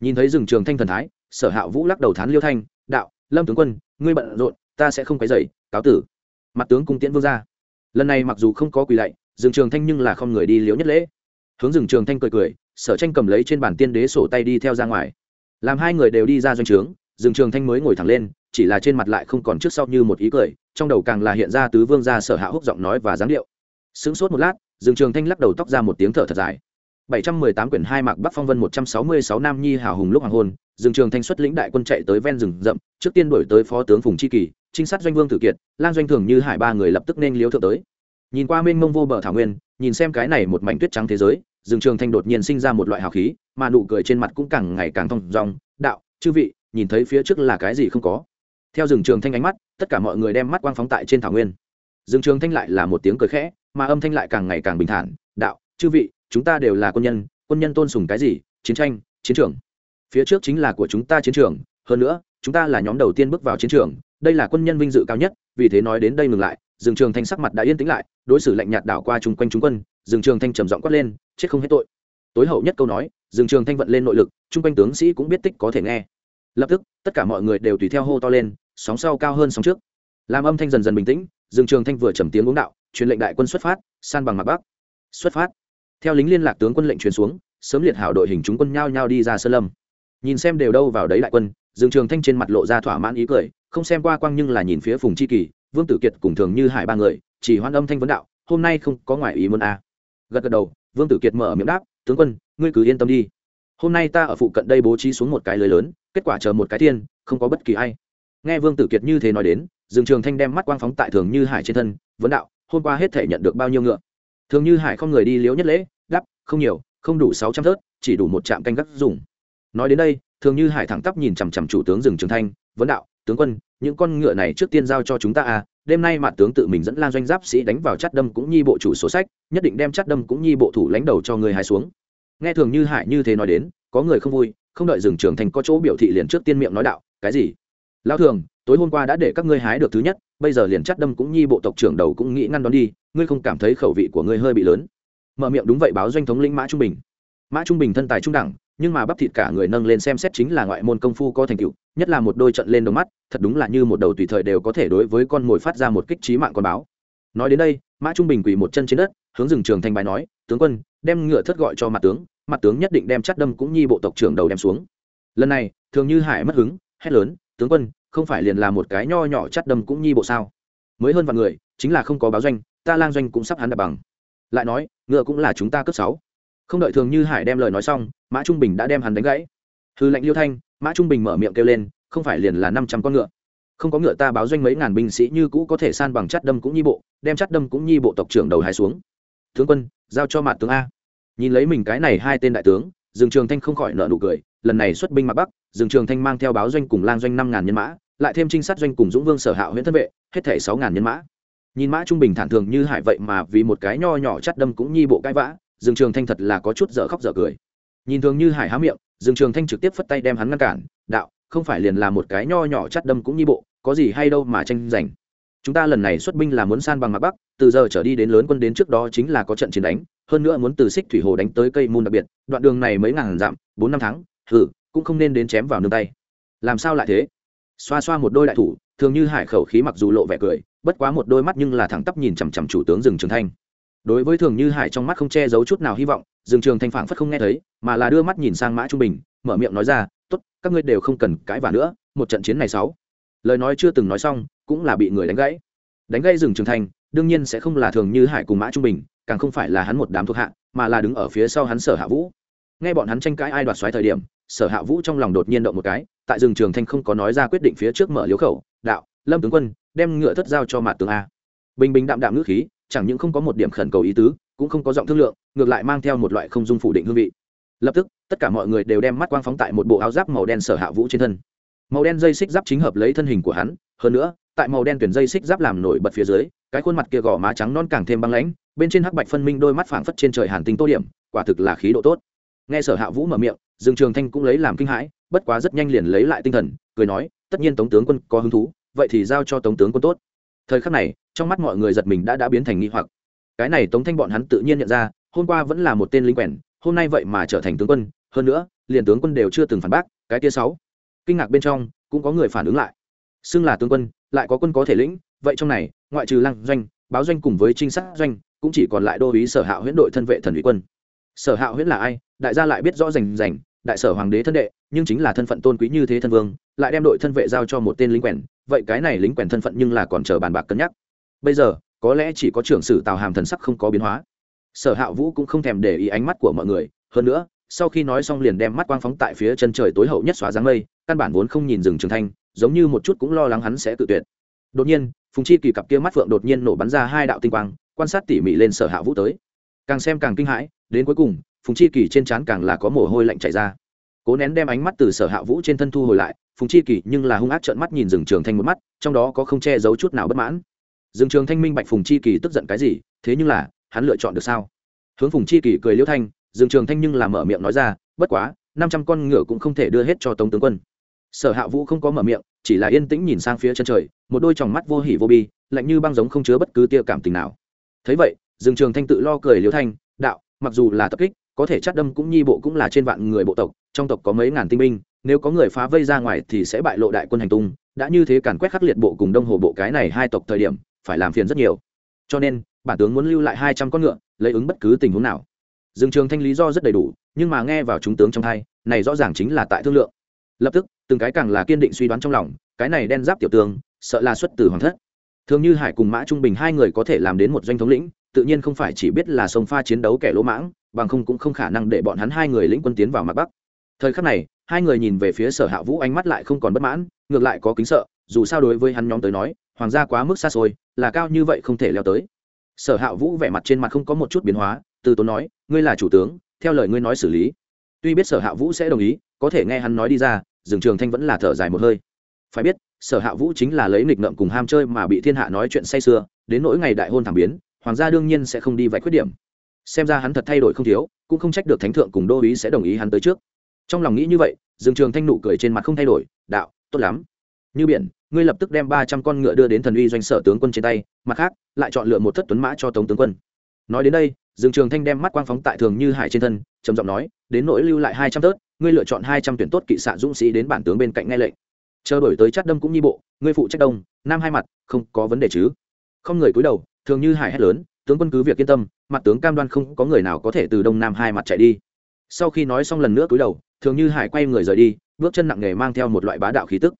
Nhìn thấy rừng trường thanh thần thái, sở hạ vũ lắc đầu thán liêu thanh, đạo, lâm tướng quân, ngươi bận rộn ta sẽ không quấy dậy cáo tử. Mặt tướng cung tiễn vương gia lần này mặc dù không có quỳ lạy Dương trường thanh nhưng là không người đi liễu nhất lễ. Hướng Dương trường thanh cười cười sở tranh cầm lấy trên bản tiên đế sổ tay đi theo ra ngoài. Làm hai người đều đi ra doanh trướng Dương trường thanh mới ngồi thẳng lên chỉ là trên mặt lại không còn trước sau như một ý cười trong đầu càng là hiện ra tứ vương gia sở hạ húc giọng nói và dáng điệu. Sững sốt một lát Dương trường thanh lắc đầu tóc ra một tiếng thở thật dài. 718 quyển hai mạc Bắc Phong Vân 166 Nam Nhi hào hùng lúc hoàng hôn, Dương trường thanh xuất lĩnh đại quân chạy tới ven rừng rậm, trước tiên đuổi tới phó tướng Phùng Chi Kỳ, trinh sát doanh vương tử kiệt, lang doanh thường như hải ba người lập tức nên liếu thượng tới. Nhìn qua mênh mông vô bờ thảo nguyên, nhìn xem cái này một mảnh tuyết trắng thế giới, rừng trường thanh đột nhiên sinh ra một loại hào khí, mà nụ cười trên mặt cũng càng ngày càng thông dong, đạo, chư vị, nhìn thấy phía trước là cái gì không có. Theo rừng trường thanh ánh mắt, tất cả mọi người đem mắt quang phóng tại trên thảo nguyên. Rừng trường thanh lại là một tiếng cười khẽ, mà âm thanh lại càng ngày càng bình thản, đạo, chư vị, chúng ta đều là quân nhân quân nhân tôn sùng cái gì chiến tranh chiến trường phía trước chính là của chúng ta chiến trường hơn nữa chúng ta là nhóm đầu tiên bước vào chiến trường đây là quân nhân vinh dự cao nhất, vì thế nói đến đây ngừng lại, dương trường thanh sắc mặt đã yên tĩnh lại, đối xử lạnh nhạt đảo qua chung quanh chúng quân, dương trường thanh trầm giọng quát lên, chết không hết tội. Tối hậu nhất câu nói, dương trường thanh vận lên nội lực, chung quanh tướng sĩ cũng biết tích có thể nghe. Lập tức, tất cả mọi người đều tùy theo hô to lên, sóng sau cao hơn sóng trước. Làm âm thanh dần dần bình tĩnh, dương trường thanh vừa trầm tiếng uống đạo, truyền lệnh đại quân xuất phát, san bằng mặt bắc. Xuất phát. Theo lính liên lạc tướng quân lệnh truyền xuống, sớm liệt hảo đội hình chúng quân nhao nhao đi ra sơn lâm. Nhìn xem đều đâu vào đấy đại quân dương trường thanh trên mặt lộ ra thỏa mãn ý cười, không xem qua quang nhưng là nhìn phía phùng chi kỳ, vương tử kiệt cùng thường như hải ba người, chỉ hoan âm thanh vấn đạo, hôm nay không có ngoại ý muốn a à. gật gật đầu, vương tử kiệt mở miệng đáp, tướng quân, ngươi cứ yên tâm đi. Hôm nay ta ở phụ cận đây bố trí xuống một cái lưới lớn, kết quả chờ một cái tiên không có bất kỳ ai. Nghe vương tử kiệt như thế nói đến, dương trường thanh đem mắt quang phóng tại thường như hải trên thân, vấn đạo, hôm qua hết thể nhận được bao nhiêu ngựa? Thường như hải không người đi liếu nhất lễ đắp không nhiều, không đủ sáu trăm thớt, chỉ đủ một trạm canh gác dùng. Nói đến đây thường như hải thẳng tắp nhìn chằm chằm chủ tướng rừng trường thanh, vấn đạo, tướng quân, những con ngựa này trước tiên giao cho chúng ta à đêm nay mặt tướng tự mình dẫn lan doanh giáp sĩ đánh vào chát đâm cũng nhi bộ chủ số sách, nhất định đem chát đâm cũng nhi bộ thủ lãnh đầu cho người hai xuống. Nghe thường như hải như thế nói đến, có người không vui, không đợi rừng trường thành có chỗ biểu thị liền trước tiên miệng nói đạo, cái gì? Lao thường, tối hôm qua đã để các ngươi hái được thứ nhất, bây giờ liền chát đâm cũng nhi bộ tộc trưởng đầu cũng nghĩ ngăn đón đi, ngươi không cảm thấy khẩu vị của ngươi hơi bị lớn. Mở miệng đúng vậy báo doanh thống lĩnh mã trung bình. Mã trung bình thân tài trung đẳng nhưng mà bắp thịt cả người nâng lên xem xét chính là ngoại môn công phu có thành tựu, nhất là một đôi trận lên đôi mắt, thật đúng là như một đầu tùy thời đều có thể đối với con mồi phát ra một kích trí mạng con báo. Nói đến đây, mã trung bình quỳ một chân trên đất, hướng rừng trường thanh bài nói, tướng quân, đem ngựa thất gọi cho mặt tướng mặt tướng nhất định đem chắt đâm cũng nhi bộ tộc trưởng đầu đem xuống. Lần này, thường như hải mất hứng, hét lớn, tướng quân, không phải liền là một cái nho nhỏ chắt đâm cũng nhi bộ sao? Mới hơn vạn người, chính là không có báo doanh, ta lang doanh cũng sắp hắn đặt bằng. Lại nói, ngựa cũng là chúng ta cướp sáu không đợi thường như hải đem lời nói xong, mã trung bình đã đem hắn đánh gãy. Hư lệnh liêu thanh, mã trung bình mở miệng kêu lên, không phải liền là năm trăm con ngựa. Không có ngựa ta báo doanh mấy ngàn binh sĩ như cũ có thể san bằng chắt đâm cũng nhi bộ, đem chắt đâm cũng nhi bộ tộc trưởng đầu hai xuống. Tướng quân, giao cho mặt tướng a. Nhìn lấy mình cái này hai tên đại tướng, dương trường thanh không khỏi nợ nụ cười, lần này xuất binh mặt bắc, dương trường thanh mang theo báo doanh cùng lang doanh năm ngàn nhân mã, lại thêm trinh sát doanh cùng dũng vương sở hạo huyện thân vệ, hết thể sáu ngàn nhân mã. Nhìn mã trung bình thản thường như hải vậy mà vì một cái nho nhỏ chắt đâm cũng nhi bộ cãi vã dương trường thanh thật là có chút dở khóc dở cười. Nhìn thường như hải há miệng, dương trường thanh trực tiếp phất tay đem hắn ngăn cản, đạo, không phải liền là một cái nho nhỏ chắt đâm cũng nhi bộ, có gì hay đâu mà tranh giành. Chúng ta lần này xuất binh là muốn san bằng mặt bắc, từ giờ trở đi đến lớn quân đến trước đó chính là có trận chiến đánh, hơn nữa muốn từ xích thủy hồ đánh tới cây môn đặc biệt, đoạn đường này mấy ngàn dặm, bốn năm tháng thử cũng không nên đến chém vào nương tay. Làm sao lại thế? Xoa xoa một đôi đại thủ, thường như hải khẩu khí mặc dù lộ vẻ cười, bất quá một đôi mắt nhưng là thẳng tắp nhìn chằm chằm chủ tướng rừng trường thanh đối với thường như hải trong mắt không che giấu chút nào hy vọng, dương trường thanh phảng phất không nghe thấy, mà là đưa mắt nhìn sang mã trung bình, mở miệng nói ra, tốt, các ngươi đều không cần cãi vả nữa, một trận chiến này sáu. Lời nói chưa từng nói xong, cũng là bị người đánh gãy. Đánh gãy dương trường thanh, đương nhiên sẽ không là thường như hải cùng mã trung bình, càng không phải là hắn một đám thuộc hạ, mà là đứng ở phía sau hắn sở hạ vũ. Nghe bọn hắn tranh cãi ai đoạt xoáy thời điểm, sở hạ vũ trong lòng đột nhiên động một cái, tại rừng trường thanh không có nói ra quyết định phía trước mở liếu khẩu, đạo, lâm tướng quân, đem ngựa thất giao cho mặt tướng a. Bình bình đạm đạm ngữ khí chẳng những không có một điểm khẩn cầu ý tứ, cũng không có giọng thương lượng, ngược lại mang theo một loại không dung phủ định hương vị. Lập tức, tất cả mọi người đều đem mắt quang phóng tại một bộ áo giáp màu đen sở hạ vũ trên thân. Màu đen dây xích giáp chính hợp lấy thân hình của hắn, hơn nữa, tại màu đen tuyển dây xích giáp làm nổi bật phía dưới, cái khuôn mặt kia gò má trắng non càng thêm băng lãnh, bên trên hắc bạch phân minh đôi mắt phảng phất trên trời hàn tinh tô điểm, quả thực là khí độ tốt. Nghe sở hạ vũ mở miệng, dương trường thanh cũng lấy làm kinh hãi, bất quá rất nhanh liền lấy lại tinh thần, cười nói, tất nhiên tống tướng quân có hứng thú, vậy thì giao cho tống tướng quân tốt thời khắc này, trong mắt mọi người giật mình đã đã biến thành nghi hoặc. Cái này tống thanh bọn hắn tự nhiên nhận ra, hôm qua vẫn là một tên lính quèn, hôm nay vậy mà trở thành tướng quân, hơn nữa, liền tướng quân đều chưa từng phản bác, cái kia sáu. Kinh ngạc bên trong, cũng có người phản ứng lại. Xưng là tướng quân, lại có quân có thể lĩnh, vậy trong này, ngoại trừ lăng doanh, báo doanh cùng với trinh sát doanh, cũng chỉ còn lại đô ý sở hạo huyễn đội thân vệ thần ủy quân. Sở hạo huyễn là ai? Đại gia lại biết rõ rành rành, đại sở hoàng đế thân đệ, nhưng chính là thân phận tôn quý như thế thân vương, lại đem đội thân vệ giao cho một tên lính quèn vậy cái này lính quèn thân phận nhưng là còn chờ bàn bạc cân nhắc. Bây giờ, có lẽ chỉ có trưởng sử tào hàm thần sắc không có biến hóa. Sở hạ vũ cũng không thèm để ý ánh mắt của mọi người, hơn nữa, sau khi nói xong liền đem mắt quang phóng tại phía chân trời tối hậu nhất xóa dáng mây, căn bản vốn không nhìn rừng trường thanh giống như một chút cũng lo lắng hắn sẽ tự tuyệt. Đột nhiên, phùng chi kỳ cặp kia mắt phượng đột nhiên nổ bắn ra hai đạo tinh quang, quan sát tỉ mỉ lên sở hạ vũ tới. Càng xem càng kinh hãi, đến cuối cùng, phùng chi kỳ trên trán càng là có mồ hôi lạnh chảy ra. Cố nén đem ánh mắt từ sở hạ vũ trên thân thu hồi lại phùng chi kỳ nhưng là hung ác trợn mắt nhìn rừng trường thanh một mắt, trong đó có không che giấu chút nào bất mãn. Rừng trường thanh minh bạch phùng chi kỳ tức giận cái gì, thế nhưng là, hắn lựa chọn được sao? Hướng phùng chi kỳ cười liễu thanh rừng trường thanh nhưng là mở miệng nói ra, bất quá, năm trăm con ngựa cũng không thể đưa hết cho tống tướng quân. Sở hạ vũ không có mở miệng, chỉ là yên tĩnh nhìn sang phía chân trời, một đôi tròng mắt vô hỉ vô bi, lạnh như băng giống không chứa bất cứ tia cảm tình nào. Thấy vậy rừng trường thanh tự lo cười liễu thanh, đạo, mặc dù là tập kích, có thể chát đâm cũng nhi bộ cũng là trên vạn người bộ tộc, trong tộc có mấy ngàn tinh binh nếu có người phá vây ra ngoài thì sẽ bại lộ đại quân hành tung, đã như thế càn quét khắc liệt bộ cùng đông hồ bộ cái này hai tộc thời điểm, phải làm phiền rất nhiều. Cho nên, bản tướng muốn lưu lại hai trăm con ngựa, lấy ứng bất cứ tình huống nào. Dương trường thanh lý do rất đầy đủ, nhưng mà nghe vào chúng tướng trong hai, này rõ ràng chính là tại thương lượng. Lập tức, từng cái càng là kiên định suy đoán trong lòng, cái này đen giáp tiểu tướng, sợ là xuất từ hoàng thất. Thường như hải cùng mã trung bình hai người có thể làm đến một doanh thống lĩnh, tự nhiên không phải chỉ biết là sông pha chiến đấu kẻ lỗ mãng, bằng không cũng không khả năng để bọn hắn hai người lĩnh quân tiến vào mặt bắc. Thời khắc này hai người nhìn về phía sở hạ vũ ánh mắt lại không còn bất mãn, ngược lại có kính sợ, dù sao đối với hắn nhóm tới nói, hoàng gia quá mức xa xôi, là cao như vậy không thể leo tới. Sở hạ vũ vẻ mặt trên mặt không có một chút biến hóa, từ tốn nói, ngươi là chủ tướng, theo lời ngươi nói xử lý. Tuy biết sở hạ vũ sẽ đồng ý, có thể nghe hắn nói đi ra rừng trường thanh vẫn là thở dài một hơi. Phải biết, sở hạ vũ chính là lấy nghịch ngợm cùng ham chơi mà bị thiên hạ nói chuyện say sưa, đến nỗi ngày đại hôn thảm biến, hoàng gia đương nhiên sẽ không đi vạch khuyết điểm. Xem ra hắn thật thay đổi không thiếu, cũng không trách được thánh thượng cùng đô ý sẽ đồng ý hắn tới trước trong lòng nghĩ như vậy, dương trường thanh nụ cười trên mặt không thay đổi, đạo, tốt lắm. Như biển, ngươi lập tức đem ba trăm con ngựa đưa đến thần uy doanh sở tướng quân trên tay, mặt khác, lại chọn lựa một thất tuấn mã cho tống tướng quân. Nói đến đây, dương trường thanh đem mắt quang phóng tại thường như hải trên thân, trầm giọng nói, đến nỗi lưu lại hai trăm tớt ngươi lựa chọn hai trăm tuyển tốt kỵ xạ dũng sĩ đến bản tướng bên cạnh nghe lệnh. Chờ đổi tới chát đâm cũng nhi bộ, ngươi phụ trách đông, nam hai mặt, không có vấn đề chứ? Không người cúi đầu, thường như hải hét lớn, tướng quân cứ việc yên tâm, mặt tướng cam đoan không có người nào có thể từ đông nam hai mặt chạy đi. Sau khi nói xong lần nữa cúi đầu thường như hải quay người rời đi, bước chân nặng nề mang theo một loại bá đạo khí tức.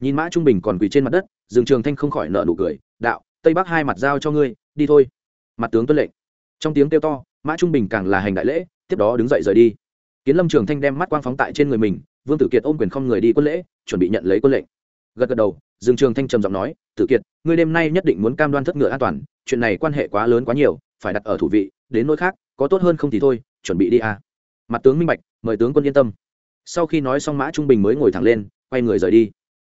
Nhìn mã trung bình còn quỳ trên mặt đất, dương trường thanh không khỏi nợ nụ cười, đạo, tây bắc hai mặt giao cho ngươi, đi thôi. Mặt tướng tuân lệnh. Trong tiếng kêu to, mã trung bình càng là hành đại lễ, tiếp đó đứng dậy rời đi. Kiến lâm trường thanh đem mắt quang phóng tại trên người mình, vương tử kiệt ôm quyền không người đi quân lễ, chuẩn bị nhận lấy quân lệnh. Gật gật đầu, dương trường thanh trầm giọng nói, tử kiệt, ngươi đêm nay nhất định muốn cam đoan thất ngựa an toàn, chuyện này quan hệ quá lớn quá nhiều, phải đặt ở thủ vị, đến nỗi khác, có tốt hơn không thì thôi, chuẩn bị đi à. mặt tướng minh bạch, mời tướng quân yên tâm sau khi nói xong mã trung bình mới ngồi thẳng lên, quay người rời đi.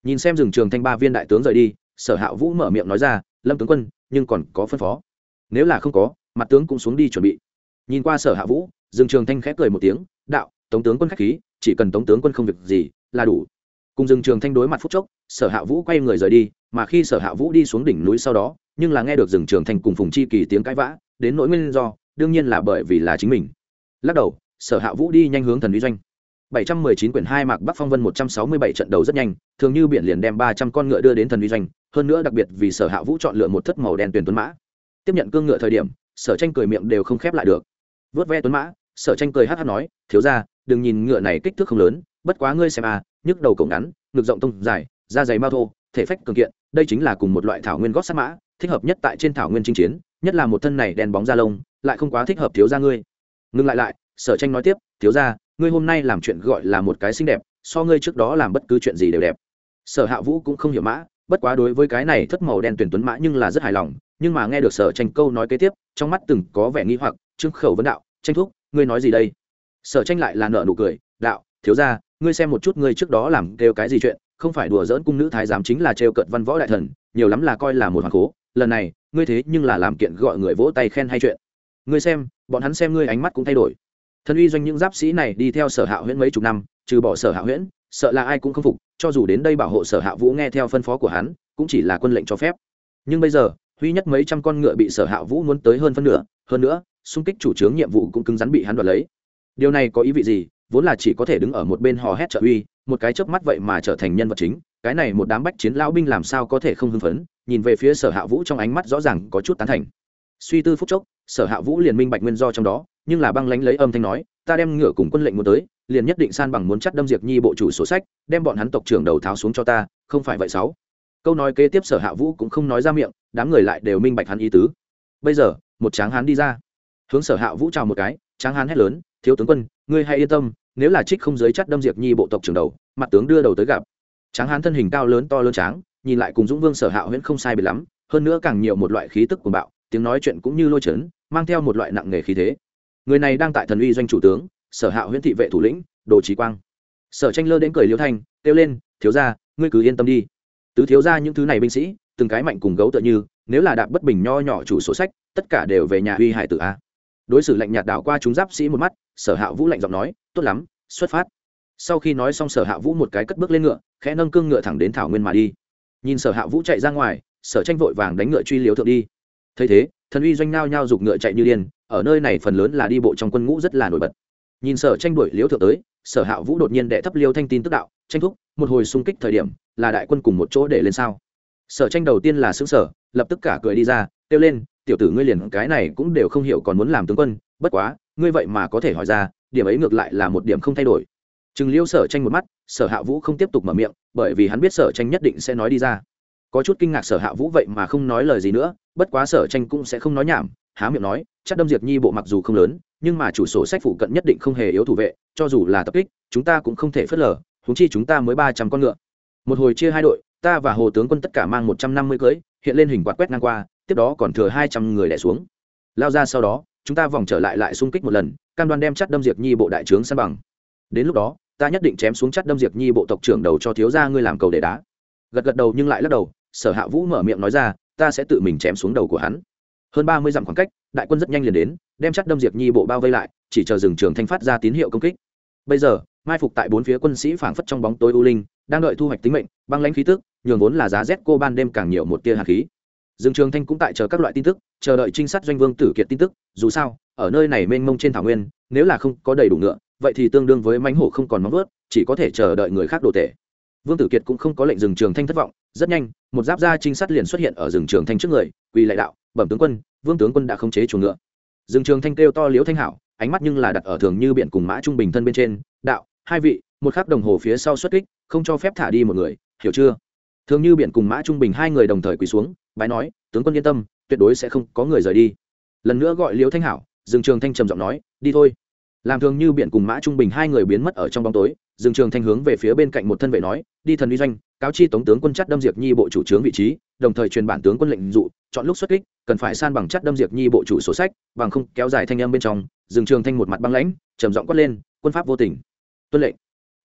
Nhìn xem rừng trường thanh ba viên đại tướng rời đi, sở hạ vũ mở miệng nói ra, lâm tướng quân, nhưng còn có phân phó. Nếu là không có, mặt tướng cũng xuống đi chuẩn bị. Nhìn qua sở hạ vũ, rừng trường thanh khép cười một tiếng, đạo, tống tướng quân khách khí, chỉ cần tống tướng quân không việc gì là đủ. Cùng rừng trường thanh đối mặt phúc chốc, sở hạ vũ quay người rời đi, mà khi sở hạ vũ đi xuống đỉnh núi sau đó, nhưng là nghe được rừng trường thanh cùng phùng chi kỳ tiếng cãi vã, đến nỗi nguyên do, đương nhiên là bởi vì là chính mình. Lắc đầu, sở hạ vũ đi nhanh hướng thần uy doanh. 719 quyển 2 mạc Bắc Phong Vân 167 trận đầu rất nhanh, thường như biển liền đem 300 con ngựa đưa đến thần uy doanh, hơn nữa đặc biệt vì Sở Hạ Vũ chọn lựa một thất màu đen tuyển tuấn mã. Tiếp nhận cương ngựa thời điểm, Sở Tranh cười miệng đều không khép lại được. Vớt ve tuấn mã, Sở Tranh cười hắc hắc nói, "Thiếu gia, đừng nhìn ngựa này kích thước không lớn, bất quá ngươi xem à, nhức đầu cổ ngắn, ngực rộng tung dài, da dày mao thô, thể phách cường kiện, đây chính là cùng một loại thảo nguyên gót sát mã, thích hợp nhất tại trên thảo nguyên chinh chiến, nhất là một thân này đen bóng da lông, lại không quá thích hợp thiếu gia ngươi." Ngưng lại lại, Sở Tranh nói tiếp, "Thiếu gia, ngươi hôm nay làm chuyện gọi là một cái xinh đẹp, so ngươi trước đó làm bất cứ chuyện gì đều đẹp. Sở hạ vũ cũng không hiểu mã, bất quá đối với cái này thất màu đen tuyển tuấn mã nhưng là rất hài lòng, nhưng mà nghe được sở tranh câu nói kế tiếp, trong mắt từng có vẻ nghi hoặc, trương khẩu vấn đạo, tranh thúc, ngươi nói gì đây? Sở tranh lại là nợ nụ cười, đạo, thiếu ra ngươi xem một chút ngươi trước đó làm kêu cái gì chuyện, không phải đùa dỡn cung nữ thái giám chính là trêu cận văn võ đại thần, nhiều lắm là coi là một hoàng cố, lần này, ngươi thế nhưng là làm kiện gọi người vỗ tay khen hay chuyện. Ngươi xem, bọn hắn xem ngươi ánh mắt cũng thay đổi thần uy doanh những giáp sĩ này đi theo sở hạ huyễn mấy chục năm, trừ bỏ sở hạ huyễn, sợ là ai cũng không phục, cho dù đến đây bảo hộ sở hạ vũ nghe theo phân phó của hắn, cũng chỉ là quân lệnh cho phép. Nhưng bây giờ huy nhất mấy trăm con ngựa bị sở hạ vũ muốn tới hơn phân nửa, hơn nữa, xung kích chủ trướng nhiệm vụ cũng cứng rắn bị hắn đoạt lấy. Điều này có ý vị gì? Vốn là chỉ có thể đứng ở một bên hò hét trợ uy, một cái chớp mắt vậy mà trở thành nhân vật chính, cái này một đám bách chiến lão binh làm sao có thể không hưng phấn, nhìn về phía sở hạ vũ trong ánh mắt rõ ràng có chút tán thành. Suy tư phút chốc sở hạ vũ liền minh bạch nguyên do trong đó, nhưng là băng lánh lấy âm thanh nói, ta đem ngựa cùng quân lệnh muốn tới, liền nhất định san bằng muốn chắt đâm diệt nhi bộ chủ sổ sách, đem bọn hắn tộc trưởng đầu tháo xuống cho ta, không phải vậy sáu. Câu nói kế tiếp sở hạ vũ cũng không nói ra miệng, đám người lại đều minh bạch hắn ý tứ. Bây giờ, một tráng hán đi ra. Hướng sở hạ vũ chào một cái, tráng hán hét lớn, thiếu tướng quân, ngươi hãy yên tâm, nếu là trích không giới chắt đâm diệt nhi bộ tộc trưởng đầu, mặt tướng đưa đầu tới gặp. Tráng hán thân hình cao lớn to lớn tráng, nhìn lại cùng dũng vương sở hạ huyễn không sai biệt lắm, hơn nữa càng nhiều một loại khí tức của bạo tiếng nói chuyện cũng như lôi chấn, mang theo một loại nặng nghề khí thế. Người này đang tại thần uy doanh chủ tướng, sở hạ huyễn thị vệ thủ lĩnh, đồ trí quang. Sở tranh lơ đến cười liêu thanh, kêu lên, thiếu ra ngươi cứ yên tâm đi. Tứ thiếu ra những thứ này binh sĩ, từng cái mạnh cùng gấu tựa như, nếu là đạp bất bình nho nhỏ chủ sổ sách, tất cả đều về nhà uy hải tử a. Đối xử lạnh nhạt đảo qua chúng giáp sĩ một mắt, sở hạ vũ lạnh giọng nói, tốt lắm, xuất phát. Sau khi nói xong sở hạ vũ một cái cất bước lên ngựa, khẽ nâng cương ngựa thẳng đến thảo nguyên mà đi. Nhìn sở hạ vũ chạy ra ngoài, sở tranh vội vàng đánh ngựa truy liếu thượng đi thấy thế, thần uy doanh nao nhao giục ngựa chạy như điên, ở nơi này phần lớn là đi bộ trong quân ngũ rất là nổi bật. Nhìn sở tranh đuổi liễu thượng tới, sở hạ vũ đột nhiên đệ thấp liêu thanh tin tức đạo, tranh thúc, một hồi xung kích thời điểm, là đại quân cùng một chỗ để lên sao? Sở tranh đầu tiên là xứng sở lập tức cả cười đi ra, kêu lên, tiểu tử ngươi liền cái này cũng đều không hiểu còn muốn làm tướng quân, bất quá, ngươi vậy mà có thể hỏi ra, điểm ấy ngược lại là một điểm không thay đổi. Chừng liêu sở tranh một mắt, sở hạ vũ không tiếp tục mở miệng, bởi vì hắn biết sở tranh nhất định sẽ nói đi ra có chút kinh ngạc sở hạ vũ vậy mà không nói lời gì nữa, bất quá sở tranh cũng sẽ không nói nhảm, há miệng nói, chắc đâm diệt nhi bộ mặc dù không lớn, nhưng mà chủ sổ sách phụ cận nhất định không hề yếu thủ vệ, cho dù là tập kích, chúng ta cũng không thể phớt lờ húng chi chúng ta mới ba trăm con ngựa. Một hồi chia hai đội, ta và hồ tướng quân tất cả mang một trăm năm mươi cưới, hiện lên hình quạt quét ngang qua, tiếp đó còn thừa hai trăm người đẻ xuống. Lao ra sau đó, chúng ta vòng trở lại lại xung kích một lần, cam đoan đem chắc đâm diệt nhi bộ đại trướng san bằng. Đến lúc đó, ta nhất định chém xuống chắc đâm diệt nhi bộ tộc trưởng đầu cho thiếu gia ngươi làm cầu để đá. Gật gật đầu nhưng lại lắc đầu sở hạ vũ mở miệng nói ra, ta sẽ tự mình chém xuống đầu của hắn. Hơn ba mươi dặm khoảng cách, đại quân rất nhanh liền đến, đem chắc đâm diệp nhi bộ bao vây lại, chỉ chờ rừng trường thanh phát ra tín hiệu công kích. Bây giờ, mai phục tại bốn phía quân sĩ phảng phất trong bóng tối u linh, đang đợi thu hoạch tính mệnh, băng lãnh khí tức, nhường vốn là giá rét cô ban đêm càng nhiều một tia hạt khí. Rừng trường thanh cũng tại chờ các loại tin tức, chờ đợi trinh sát doanh vương tử kiệt tin tức, dù sao, ở nơi này mênh mông trên thảo nguyên, nếu là không có đầy đủ ngựa, vậy thì tương đương với mánh hổ không còn móng vớt chỉ có thể chờ đợi người khác đồ tể. Vương tử kiệt cũng không có lệnh rừng trường thanh thất vọng rất nhanh, một giáp gia trinh sát liền xuất hiện ở rừng trường thanh trước người, quỳ lại đạo, bẩm tướng quân, vương tướng quân đã khống chế chuồng ngựa. Rừng trường thanh kêu to liễu thanh hảo, ánh mắt nhưng là đặt ở thường như biển cùng mã trung bình thân bên trên, đạo, hai vị, một khắc đồng hồ phía sau xuất kích, không cho phép thả đi một người, hiểu chưa? Thường như biển cùng mã trung bình hai người đồng thời quỳ xuống, bái nói, tướng quân yên tâm, tuyệt đối sẽ không có người rời đi. Lần nữa gọi liễu thanh hảo, rừng trường thanh trầm giọng nói, đi thôi. Làm thường như biển cùng mã trung bình hai người biến mất ở trong bóng tối dương trường thanh hướng về phía bên cạnh một thân vệ nói, đi thần uy doanh, cáo chi tống tướng quân chắc đâm diệt nhi bộ chủ trướng vị trí, đồng thời truyền bản tướng quân lệnh dụ, chọn lúc xuất kích, cần phải san bằng chắc đâm diệt nhi bộ chủ sổ sách, bằng không kéo dài thanh âm bên trong, dương trường thanh một mặt băng lãnh, trầm giọng quát lên, quân pháp vô tình. Tuân lệnh.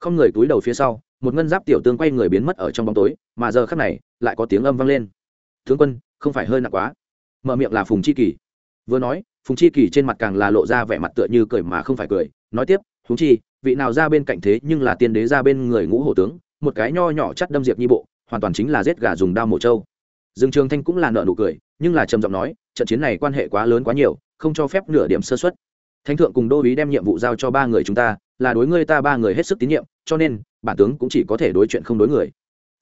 Không người túi đầu phía sau, một ngân giáp tiểu tướng quay người biến mất ở trong bóng tối, mà giờ khắc này, lại có tiếng âm vang lên. Tướng quân, không phải hơi nặng quá. Mở miệng là phùng chi kỳ. Vừa nói, phùng chi kỳ trên mặt càng là lộ ra vẻ mặt tựa như cười mà không phải cười, nói tiếp phùng chi vị nào ra bên cạnh thế nhưng là tiên đế ra bên người ngũ hổ tướng, một cái nho nhỏ chắt đâm diệp nhi bộ, hoàn toàn chính là giết gà dùng đao mổ trâu. Dương trường thanh cũng là nợ nụ cười, nhưng là trầm giọng nói, trận chiến này quan hệ quá lớn quá nhiều, không cho phép nửa điểm sơ xuất thánh thượng cùng đô ý đem nhiệm vụ giao cho ba người chúng ta, là đối ngươi ta ba người hết sức tín nhiệm, cho nên, bản tướng cũng chỉ có thể đối chuyện không đối người.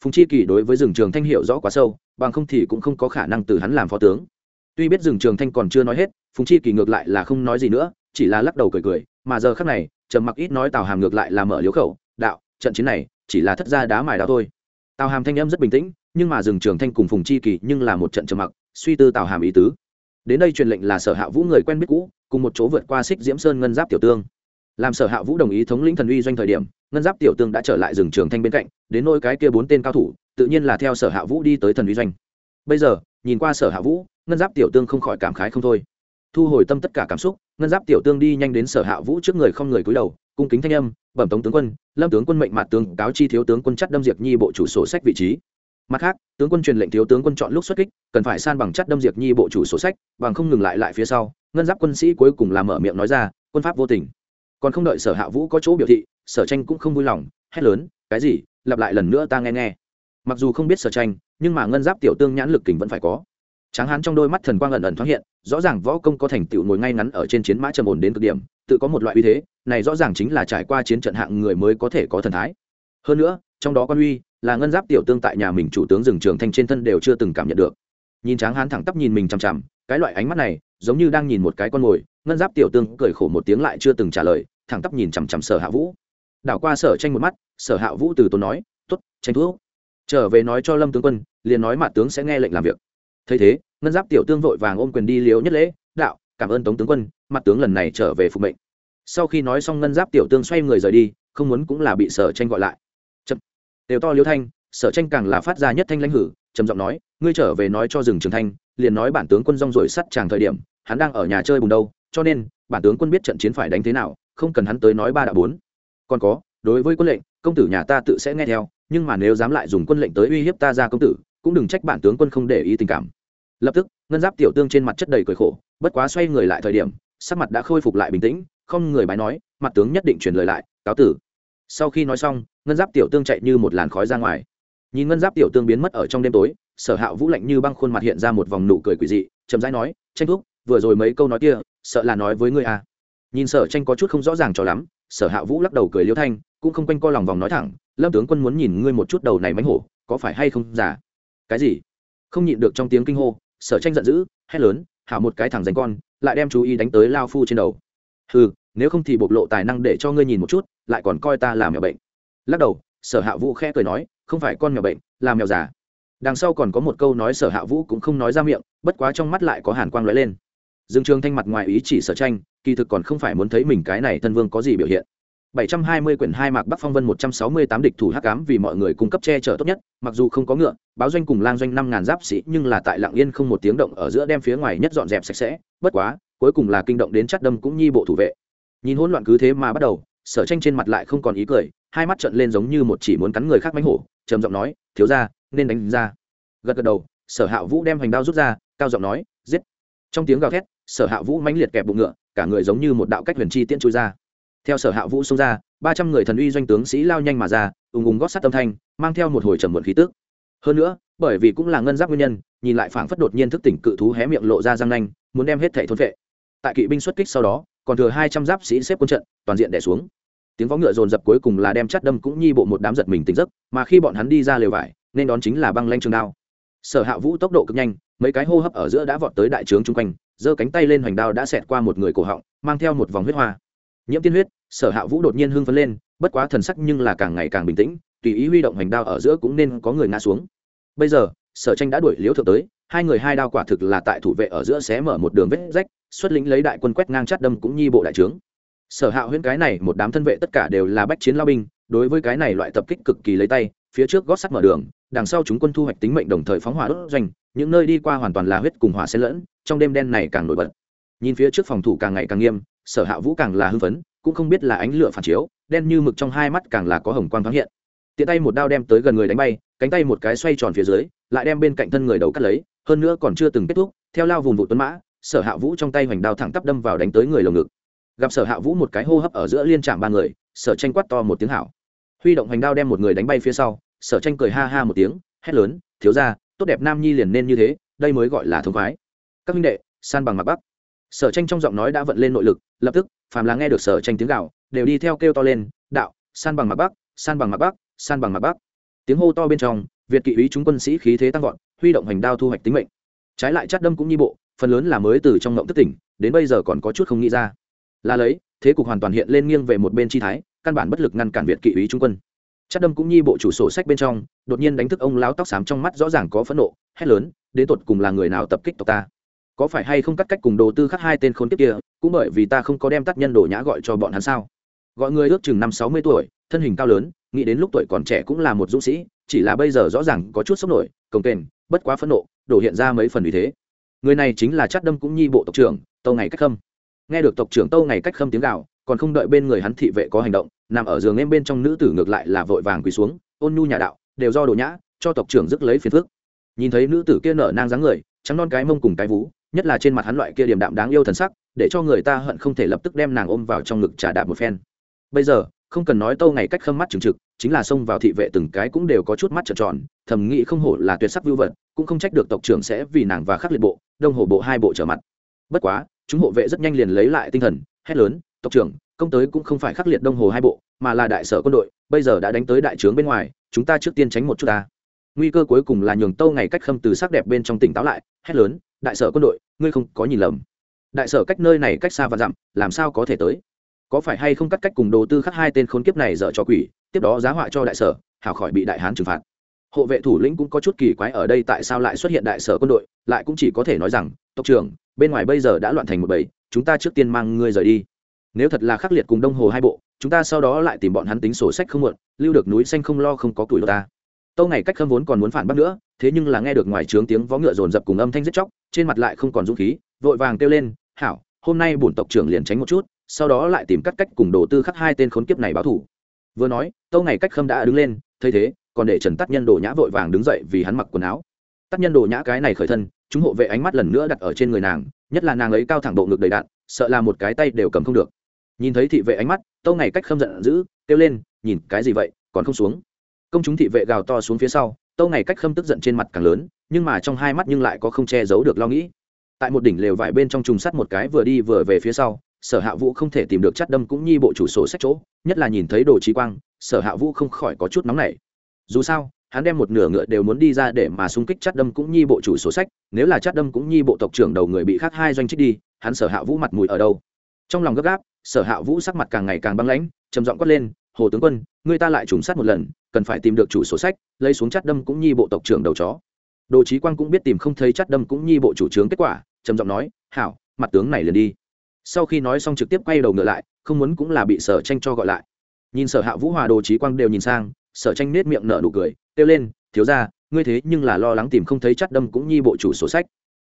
Phùng chi kỳ đối với rừng trường thanh hiểu rõ quá sâu, bằng không thì cũng không có khả năng từ hắn làm phó tướng. Tuy biết rừng trường thanh còn chưa nói hết, phùng chi kỳ ngược lại là không nói gì nữa, chỉ là lắc đầu cười cười, mà giờ khác này trầm mặc ít nói tào hàm ngược lại là mở liếu khẩu, đạo, trận chiến này chỉ là thất gia đá mài đao thôi. Tào hàm thanh âm rất bình tĩnh, nhưng mà rừng trường thanh cùng phùng chi kỳ nhưng là một trận trầm mặc, suy tư tào hàm ý tứ. Đến đây truyền lệnh là sở hạ vũ người quen biết cũ, cùng một chỗ vượt qua xích diễm sơn ngân giáp tiểu tương. Làm sở hạ vũ đồng ý thống lĩnh thần uy doanh thời điểm, ngân giáp tiểu tương đã trở lại rừng trường thanh bên cạnh, đến nôi cái kia bốn tên cao thủ, tự nhiên là theo sở hạ vũ đi tới thần uy doanh. Bây giờ, nhìn qua sở hạ vũ, ngân giáp tiểu tương không khỏi cảm khái không thôi. Thu hồi tâm tất cả cảm xúc ngân giáp tiểu tương đi nhanh đến sở hạ vũ trước người không người cúi đầu, cung kính thanh âm, bẩm tống tướng quân, lâm tướng quân mệnh mặt tướng cáo chi thiếu tướng quân chất đâm diệt nhi bộ chủ sổ sách vị trí. Mặt khác, tướng quân truyền lệnh thiếu tướng quân chọn lúc xuất kích, cần phải san bằng chất đâm diệt nhi bộ chủ sổ sách, bằng không ngừng lại lại phía sau, ngân giáp quân sĩ cuối cùng làm mở miệng nói ra, quân pháp vô tình. Còn không đợi sở hạ vũ có chỗ biểu thị, sở tranh cũng không vui lòng, hét lớn, cái gì? Lặp lại lần nữa ta nghe nghe. Mặc dù không biết sở tranh, nhưng mà ngân giáp tiểu tương nhãn lực kình vẫn phải có tráng hán trong đôi mắt thần quang ẩn ẩn thoáng hiện, rõ ràng võ công có thành tựu ngồi ngay ngắn ở trên chiến mã trầm ổn đến cực điểm, tự có một loại uy thế, này rõ ràng chính là trải qua chiến trận hạng người mới có thể có thần thái. Hơn nữa, trong đó quan uy, là ngân giáp tiểu tương tại nhà mình chủ tướng rừng trường thanh trên thân đều chưa từng cảm nhận được. Nhìn tráng hán thẳng tắp nhìn mình chằm chằm, cái loại ánh mắt này, giống như đang nhìn một cái con mồi, ngân giáp tiểu tương cười khổ một tiếng lại chưa từng trả lời, thẳng tắp nhìn chằm chằm sở hạ vũ. Đảo qua sở tranh một mắt, sở hạ vũ từ tốn nói t ố t tranh thuốc trở về nói cho lâm tướng quân, liền nói mà tướng sẽ nghe lệnh làm việc thấy thế, ngân giáp tiểu tương vội vàng ôm quyền đi liếu nhất lễ, đạo, cảm ơn tống tướng quân, mặt tướng lần này trở về phục mệnh. Sau khi nói xong ngân giáp tiểu tương xoay người rời đi, không muốn cũng là bị sở tranh gọi lại. Chậm. Đều to liếu thanh, sở tranh càng là phát ra nhất thanh lãnh hử, trầm giọng nói, ngươi trở về nói cho rừng trường thanh, liền nói bản tướng quân rong rồi sắt chàng thời điểm, hắn đang ở nhà chơi bùn đâu, cho nên, bản tướng quân biết trận chiến phải đánh thế nào, không cần hắn tới nói ba đã bốn. Còn có, đối với quân lệnh, công tử nhà ta tự sẽ nghe theo, nhưng mà nếu dám lại dùng quân lệnh tới uy hiếp ta ra công tử cũng đừng trách bản tướng quân không để ý tình cảm. Lập tức, ngân giáp tiểu tương trên mặt chất đầy cười khổ, bất quá xoay người lại thời điểm, sắc mặt đã khôi phục lại bình tĩnh, không người bái nói, mặt tướng nhất định truyền lời lại, cáo tử. Sau khi nói xong, ngân giáp tiểu tương chạy như một làn khói ra ngoài. Nhìn ngân giáp tiểu tương biến mất ở trong đêm tối, sở hạ vũ lạnh như băng khuôn mặt hiện ra một vòng nụ cười quỷ dị, chậm rãi nói, tranh thúc, vừa rồi mấy câu nói kia, sợ là nói với ngươi à. Nhìn sở tranh có chút không rõ ràng cho lắm, sở hạ vũ lắc đầu cười liêu thanh, cũng không quanh co lòng vòng nói thẳng, lâm tướng quân muốn nhìn ngươi một chút đầu này mánh hổ, có phải hay không giả cái gì? Không nhịn được trong tiếng kinh hô, sở tranh giận dữ, hét lớn, hảo một cái thằng dành con, lại đem chú ý đánh tới lao phu trên đầu. Ừ nếu không thì bộc lộ tài năng để cho ngươi nhìn một chút, lại còn coi ta là mèo bệnh. Lắc đầu, sở hạ vũ khẽ cười nói, không phải con mèo bệnh, là mèo già. Đằng sau còn có một câu nói sở hạ vũ cũng không nói ra miệng, bất quá trong mắt lại có hàn quang lóe lên. Dương trường thanh mặt ngoài ý chỉ sở tranh, kỳ thực còn không phải muốn thấy mình cái này thân vương có gì biểu hiện. 720 quyển hai mạc Bắc Phong Vân 168 địch thủ hắc ám vì mọi người cung cấp che chở tốt nhất, mặc dù không có ngựa, báo doanh cùng lang doanh 5000 giáp sĩ, nhưng là tại Lặng Yên không một tiếng động ở giữa đem phía ngoài nhất dọn dẹp sạch sẽ, bất quá, cuối cùng là kinh động đến chắt đâm cũng nhi bộ thủ vệ. Nhìn hỗn loạn cứ thế mà bắt đầu, Sở Tranh trên mặt lại không còn ý cười, hai mắt trợn lên giống như một chỉ muốn cắn người khác mãnh hổ, trầm giọng nói, "Thiếu gia, nên đánh ra." Gật gật đầu, Sở Hạ Vũ đem hành đao rút ra, cao giọng nói, "Giết." Trong tiếng gào thét, Sở Hạ Vũ mãnh liệt kẹp bụng ngựa, cả người giống như một đạo cách huyền chi tiễn chui ra theo sở hạ vũ xông ra, ba trăm người thần uy doanh tướng sĩ lao nhanh mà ra, ùng ùng gót sắt âm thanh, mang theo một hồi trầm muộn khí tức. Hơn nữa, bởi vì cũng là ngân giáp nguyên nhân, nhìn lại phảng phất đột nhiên thức tỉnh cự thú hé miệng lộ ra răng nanh, muốn đem hết thảy thôn vệ. Tại kỵ binh xuất kích sau đó, còn thừa hai trăm giáp sĩ xếp quân trận, toàn diện đẻ xuống. Tiếng võ ngựa dồn dập cuối cùng là đem chắt đâm cũng nhi bộ một đám giật mình tỉnh giấc, mà khi bọn hắn đi ra lều vải, nên đón chính là băng lanh trường đao. Sở hạ vũ tốc độ cực nhanh, mấy cái hô hấp ở giữa đã vọt tới đại trướng chung quanh, giơ cánh tay lên hoành đao đã xẹt qua một người cổ họng, mang theo một vòng huyết hoa nhiễm tiên huyết, sở hạ vũ đột nhiên hưng phấn lên, bất quá thần sắc nhưng là càng ngày càng bình tĩnh, tùy ý huy động hành đao ở giữa cũng nên có người ngã xuống. Bây giờ, sở tranh đã đuổi liễu thượng tới, hai người hai đao quả thực là tại thủ vệ ở giữa xé mở một đường vết rách, xuất lĩnh lấy đại quân quét ngang chát đâm cũng nhi bộ đại trướng. Sở hạ huyễn cái này một đám thân vệ tất cả đều là bách chiến lao binh, đối với cái này loại tập kích cực kỳ lấy tay, phía trước gót sắt mở đường, đằng sau chúng quân thu hoạch tính mệnh đồng thời phóng hỏa đốt doanh, những nơi đi qua hoàn toàn là huyết cùng hỏa xen lẫn, trong đêm đen này càng nổi bật. Nhìn phía trước phòng thủ càng ngày càng nghiêm sở hạ vũ càng là hưng phấn, cũng không biết là ánh lửa phản chiếu, đen như mực trong hai mắt càng là có hồng quang thoáng hiện. Tiện tay một đao đem tới gần người đánh bay, cánh tay một cái xoay tròn phía dưới, lại đem bên cạnh thân người đầu cắt lấy, hơn nữa còn chưa từng kết thúc, theo lao vùng vụ tuấn mã, sở hạ vũ trong tay hoành đao thẳng tắp đâm vào đánh tới người lồng ngực. Gặp sở hạ vũ một cái hô hấp ở giữa liên trạm ba người, sở tranh quát to một tiếng hảo. Huy động hoành đao đem một người đánh bay phía sau, sở tranh cười ha ha một tiếng, hét lớn, thiếu ra tốt đẹp nam nhi liền nên như thế, đây mới gọi là thống khoái. Các huynh đệ, san bằng mặt bắc sở tranh trong giọng nói đã vận lên nội lực, lập tức, phàm là nghe được sở tranh tiếng gạo đều đi theo kêu to lên, đạo, san bằng mặt bắc, san bằng mặt bắc, san bằng mặt bắc. Tiếng hô to bên trong, việt kỵ ý chúng quân sĩ khí thế tăng vọt, huy động hành đao thu hoạch tính mệnh. Trái lại chát đâm cũng nhi bộ, phần lớn là mới từ trong ngộng thất tỉnh, đến bây giờ còn có chút không nghĩ ra. Là lấy, thế cục hoàn toàn hiện lên nghiêng về một bên chi thái, căn bản bất lực ngăn cản việt kỵ ý trung quân. Chắc đâm cũng nhi bộ chủ sổ sách bên trong, đột nhiên đánh thức ông láo tóc xám trong mắt rõ ràng có phẫn nộ, hét lớn, đến tột cùng là người nào tập kích tộc ta? Có phải hay không cắt cách cùng đồ tư khắc hai tên khốn kiếp kia, cũng bởi vì ta không có đem tác nhân đồ nhã gọi cho bọn hắn sao? Gọi người ước chừng năm sáu mươi tuổi, thân hình cao lớn, nghĩ đến lúc tuổi còn trẻ cũng là một dũng sĩ, chỉ là bây giờ rõ ràng có chút sốc nổi, cồng kềnh, bất quá phẫn nộ, đổ hiện ra mấy phần vì thế. Người này chính là chát đâm cũng nhi bộ tộc trưởng, tâu ngày cách khâm. Nghe được tộc trưởng tâu ngày cách khâm tiếng gạo còn không đợi bên người hắn thị vệ có hành động, nằm ở giường em bên trong nữ tử ngược lại là vội vàng quỳ xuống, ôn nhu nhà đạo, đều do đồ nhã, cho tộc trưởng dứt lấy phiền phước nhìn thấy nữ tử kia nở nang dáng người, trắng non cái mông cùng cái vú nhất là trên mặt hắn loại kia điềm đạm đáng yêu thần sắc, để cho người ta hận không thể lập tức đem nàng ôm vào trong ngực trả đạp một phen. Bây giờ, không cần nói tâu ngày cách khâm mắt trừng trực, chính là xông vào thị vệ từng cái cũng đều có chút mắt trợn tròn, thầm nghĩ không hổ là tuyệt sắc vưu vật, cũng không trách được tộc trưởng sẽ vì nàng và khắc liệt bộ, đông hổ bộ hai bộ trở mặt. Bất quá, chúng hộ vệ rất nhanh liền lấy lại tinh thần, hét lớn, tộc trưởng, công tới cũng không phải khắc liệt đông hồ hai bộ, mà là đại sở quân đội, bây giờ đã đánh tới đại trướng bên ngoài, chúng ta trước tiên tránh một chút ta. Nguy cơ cuối cùng là nhường tâu ngày cách khâm từ sắc đẹp bên trong tỉnh táo lại, hét lớn đại sở quân đội, ngươi không có nhìn lầm. Đại sở cách nơi này cách xa và dặm, làm sao có thể tới? Có phải hay không cắt cách cùng đồ tư khắc hai tên khốn kiếp này dở cho quỷ, tiếp đó giá họa cho đại sở, hảo khỏi bị đại hán trừng phạt. Hộ vệ thủ lĩnh cũng có chút kỳ quái ở đây tại sao lại xuất hiện đại sở quân đội, lại cũng chỉ có thể nói rằng, tộc trưởng, bên ngoài bây giờ đã loạn thành một bầy, chúng ta trước tiên mang ngươi rời đi. Nếu thật là khắc liệt cùng đông hồ hai bộ, chúng ta sau đó lại tìm bọn hắn tính sổ sách không muộn, lưu được núi xanh không lo không có tuổi ta. Tâu này cách khâm vốn còn muốn phản bác nữa thế nhưng là nghe được ngoài trướng tiếng vó ngựa rồn rập cùng âm thanh giết chóc, trên mặt lại không còn dũng khí, vội vàng kêu lên, hảo, hôm nay bổn tộc trưởng liền tránh một chút, sau đó lại tìm cắt cách cùng đồ tư khắc hai tên khốn kiếp này báo thủ vừa nói, tâu ngày cách khâm đã đứng lên, thấy thế, còn để trần tắc nhân đồ nhã vội vàng đứng dậy vì hắn mặc quần áo. Tắc nhân đồ nhã cái này khởi thân, chúng hộ vệ ánh mắt lần nữa đặt ở trên người nàng, nhất là nàng ấy cao thẳng bộ ngực đầy đạn, sợ là một cái tay đều cầm không được. Nhìn thấy thị vệ ánh mắt, tâu ngày cách khâm giận dữ, kêu lên, nhìn, cái gì vậy, còn không xuống? Công chúng thị vệ gào to xuống phía sau tâu ngày cách khâm tức giận trên mặt càng lớn, nhưng mà trong hai mắt nhưng lại có không che giấu được lo nghĩ. Tại một đỉnh lều vải bên trong trùng sắt một cái vừa đi vừa về phía sau, sở hạ vũ không thể tìm được chắt đâm cũng nhi bộ chủ sổ sách chỗ, nhất là nhìn thấy đồ trí quang, sở hạ vũ không khỏi có chút nóng nảy. Dù sao, hắn đem một nửa ngựa đều muốn đi ra để mà xung kích chắt đâm cũng nhi bộ chủ sổ sách, nếu là chắt đâm cũng nhi bộ tộc trưởng đầu người bị khác hai doanh trích đi, hắn sở hạ vũ mặt mùi ở đâu? Trong lòng gấp gáp, sở hạ vũ sắc mặt càng ngày càng băng lãnh, trầm giọng quát lên hồ tướng quân, người ta lại trùng sát một lần, cần phải tìm được chủ sổ sách, lấy xuống chát đâm cũng nhi bộ tộc trưởng đầu chó. Đồ trí quang cũng biết tìm không thấy chát đâm cũng nhi bộ chủ trướng kết quả, trầm giọng nói, hảo, mặt tướng này liền đi. Sau khi nói xong trực tiếp quay đầu ngựa lại, không muốn cũng là bị sở tranh cho gọi lại. Nhìn sở hạ vũ hòa, đồ trí quang đều nhìn sang, sở tranh nết miệng nở nụ cười, kêu lên, thiếu ra ngươi thế nhưng là lo lắng tìm không thấy chát đâm cũng nhi bộ chủ sổ sách.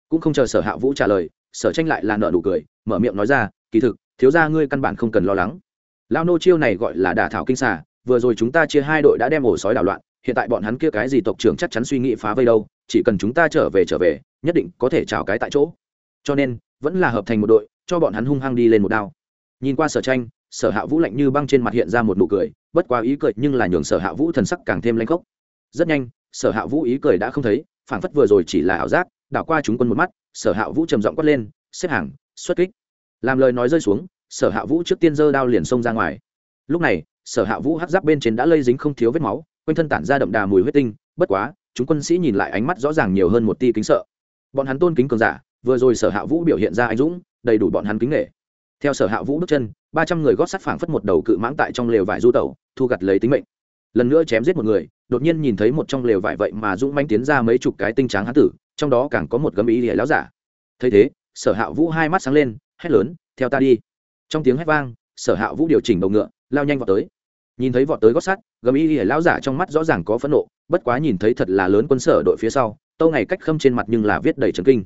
Cũng không chờ sở hạ vũ trả lời, sở tranh lại là nợ nụ cười, mở miệng nói ra, kỳ thực, thiếu ra ngươi căn bản không cần lo lắng lao nô chiêu này gọi là đả thảo kinh xà, vừa rồi chúng ta chia hai đội đã đem ổ sói đảo loạn, hiện tại bọn hắn kia cái gì tộc trưởng chắc chắn suy nghĩ phá vây đâu, chỉ cần chúng ta trở về trở về, nhất định có thể trào cái tại chỗ. Cho nên, vẫn là hợp thành một đội, cho bọn hắn hung hăng đi lên một đao. Nhìn qua sở tranh, sở hạ vũ lạnh như băng trên mặt hiện ra một nụ cười, bất quá ý cười nhưng là nhường sở hạ vũ thần sắc càng thêm lanh khốc. Rất nhanh, sở hạ vũ ý cười đã không thấy, phảng phất vừa rồi chỉ là ảo giác, đảo qua chúng quân một mắt, sở hạ vũ trầm giọng quát lên, xếp hàng, xuất kích. Làm lời nói rơi xuống sở hạ vũ trước tiên giơ đao liền xông ra ngoài. Lúc này, sở hạ vũ hắc giáp bên trên đã lây dính không thiếu vết máu, quanh thân tản ra đậm đà mùi huyết tinh, bất quá, chúng quân sĩ nhìn lại ánh mắt rõ ràng nhiều hơn một ti kính sợ. Bọn hắn tôn kính cường giả, vừa rồi sở hạ vũ biểu hiện ra anh dũng, đầy đủ bọn hắn kính nghệ theo sở hạ vũ bước chân, ba trăm người gót sắt phảng phất một đầu cự mãng tại trong lều vải du tẩu, thu gặt lấy tính mệnh. Lần nữa chém giết một người, đột nhiên nhìn thấy một trong lều vải vậy mà dũng manh tiến ra mấy chục cái tinh tráng hán tử, trong đó càng có một gấm ý lìa láo giả. Thấy thế, sở hạ vũ hai mắt sáng lên, hét lớn, theo ta đi trong tiếng hét vang, sở hạ vũ điều chỉnh đầu ngựa, lao nhanh vào tới. Nhìn thấy vọt tới gót sắt, gầm y lão giả trong mắt rõ ràng có phẫn nộ, bất quá nhìn thấy thật là lớn quân sở đội phía sau, tâu ngày cách khâm trên mặt nhưng là viết đầy trấn kinh.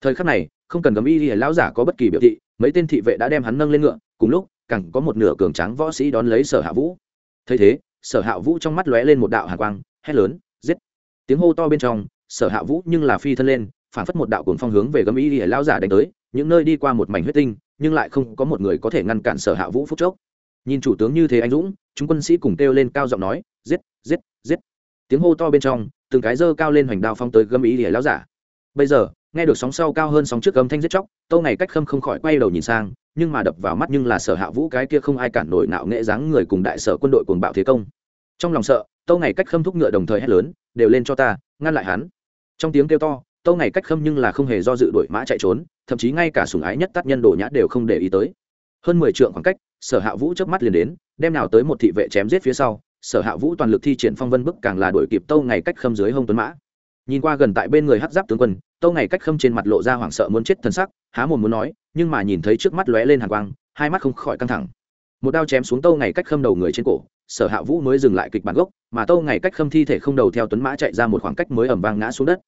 Thời khắc này, không cần gầm y lão giả có bất kỳ biểu thị, mấy tên thị vệ đã đem hắn nâng lên ngựa, cùng lúc, càng có một nửa cường tráng võ sĩ đón lấy sở hạ vũ. Thấy thế, sở hạ vũ trong mắt lóe lên một đạo hạ quang, hét lớn, giết. Tiếng hô to bên trong, sở hạ vũ nhưng là phi thân lên, phản phất một đạo cuồng phong hướng về gấm y lão giả đánh tới, những nơi đi qua một mảnh huyết tinh nhưng lại không có một người có thể ngăn cản sở hạ vũ phút chốc. Nhìn chủ tướng như thế anh dũng, chúng quân sĩ cùng kêu lên cao giọng nói, giết giết giết. Tiếng hô to bên trong, từng cái dơ cao lên hoành đao phong tới gâm ý lìa lão giả. Bây giờ, nghe được sóng sau cao hơn sóng trước gấm thanh giết chóc tâu ngày cách khâm không khỏi quay đầu nhìn sang, nhưng mà đập vào mắt nhưng là sở hạ vũ cái kia không ai cản nổi nạo nghệ dáng người cùng đại sở quân đội cuồng bạo thế công. Trong lòng sợ tâu ngày cách khâm thúc ngựa đồng thời hét lớn, đều lên cho ta, ngăn lại hắn. Trong tiếng kêu to tâu ngày cách khâm nhưng là không hề do dự đuổi mã chạy trốn, thậm chí ngay cả sùng ái nhất tác nhân đồ nhã đều không để ý tới. Hơn mười trượng khoảng cách, sở hạ vũ chớp mắt liền đến, đem nào tới một thị vệ chém giết phía sau, sở hạ vũ toàn lực thi triển phong vân bức càng là đuổi kịp tâu ngày cách khâm dưới hông tuấn mã. Nhìn qua gần tại bên người hát giáp tướng quân, tâu ngày cách khâm trên mặt lộ ra hoảng sợ muốn chết thân sắc, há mồm muốn nói, nhưng mà nhìn thấy trước mắt lóe lên hàng quang, hai mắt không khỏi căng thẳng. Một đao chém xuống tâu ngày cách khâm đầu người trên cổ, sở hạ vũ mới dừng lại kịch bản gốc, mà tâu ngày cách khâm thi thể không đầu theo tuấn mã chạy ra một khoảng cách mới ẩm vang ngã xuống đất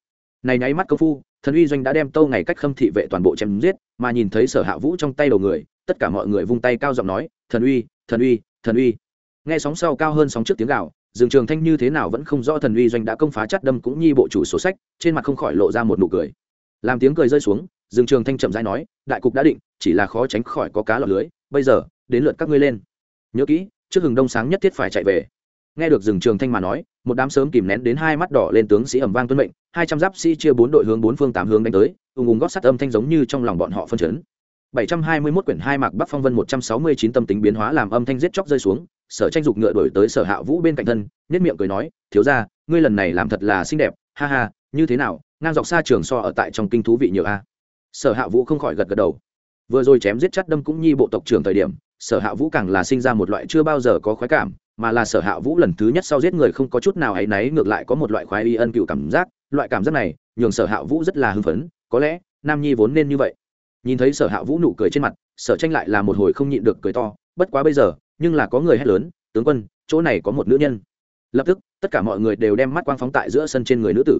này nháy mắt công phu, thần uy doanh đã đem tâu ngày cách khâm thị vệ toàn bộ chém giết, mà nhìn thấy sở hạ vũ trong tay đầu người, tất cả mọi người vung tay cao giọng nói, thần uy thần uy thần uy. Nghe sóng sau cao hơn sóng trước tiếng gạo Dương trường thanh như thế nào vẫn không rõ thần uy doanh đã công phá chắt đâm cũng nhi bộ chủ sổ sách, trên mặt không khỏi lộ ra một nụ cười. Làm tiếng cười rơi xuống, Dương trường thanh chậm rãi nói, đại cục đã định, chỉ là khó tránh khỏi có cá lọt lưới, bây giờ, đến lượt các ngươi lên. Nhớ kỹ, trước hừng đông sáng nhất thiết phải chạy về nghe được dừng trường thanh mà nói một đám sớm kìm nén đến hai mắt đỏ lên tướng sĩ ẩm vang tuân mệnh hai trăm giáp sĩ chia bốn đội hướng bốn phương tám hướng đánh tới ùng ùng gót sắt âm thanh giống như trong lòng bọn họ phân chấn 721 quyển hai mạc Bắc Phong Vân 169 tâm tính biến hóa làm âm thanh giết chóc rơi xuống, Sở Tranh dục ngựa đuổi tới Sở Hạ Vũ bên cạnh thân, nhếch miệng cười nói, "Thiếu gia, ngươi lần này làm thật là xinh đẹp, ha ha, như thế nào, ngang dọc xa trường so ở tại trong kinh thú vị nhiều a." Sở Hạ Vũ không khỏi gật gật đầu. Vừa rồi chém giết chắt đâm cũng nhi bộ tộc trưởng thời điểm, Sở Hạ Vũ càng là sinh ra một loại chưa bao giờ có khoái cảm, mà là Sở Hạ Vũ lần thứ nhất sau giết người không có chút nào ấy náy ngược lại có một loại khoái y ân cựu cảm giác, loại cảm giác này, nhường Sở Hạ Vũ rất là hưng phấn, có lẽ, nam nhi vốn nên như vậy. Nhìn thấy sở hạ vũ nụ cười trên mặt sở tranh lại là một hồi không nhịn được cười to. Bất quá bây giờ nhưng là có người hét lớn tướng quân chỗ này có một nữ nhân. Lập tức tất cả mọi người đều đem mắt quang phóng tại giữa sân trên người nữ tử.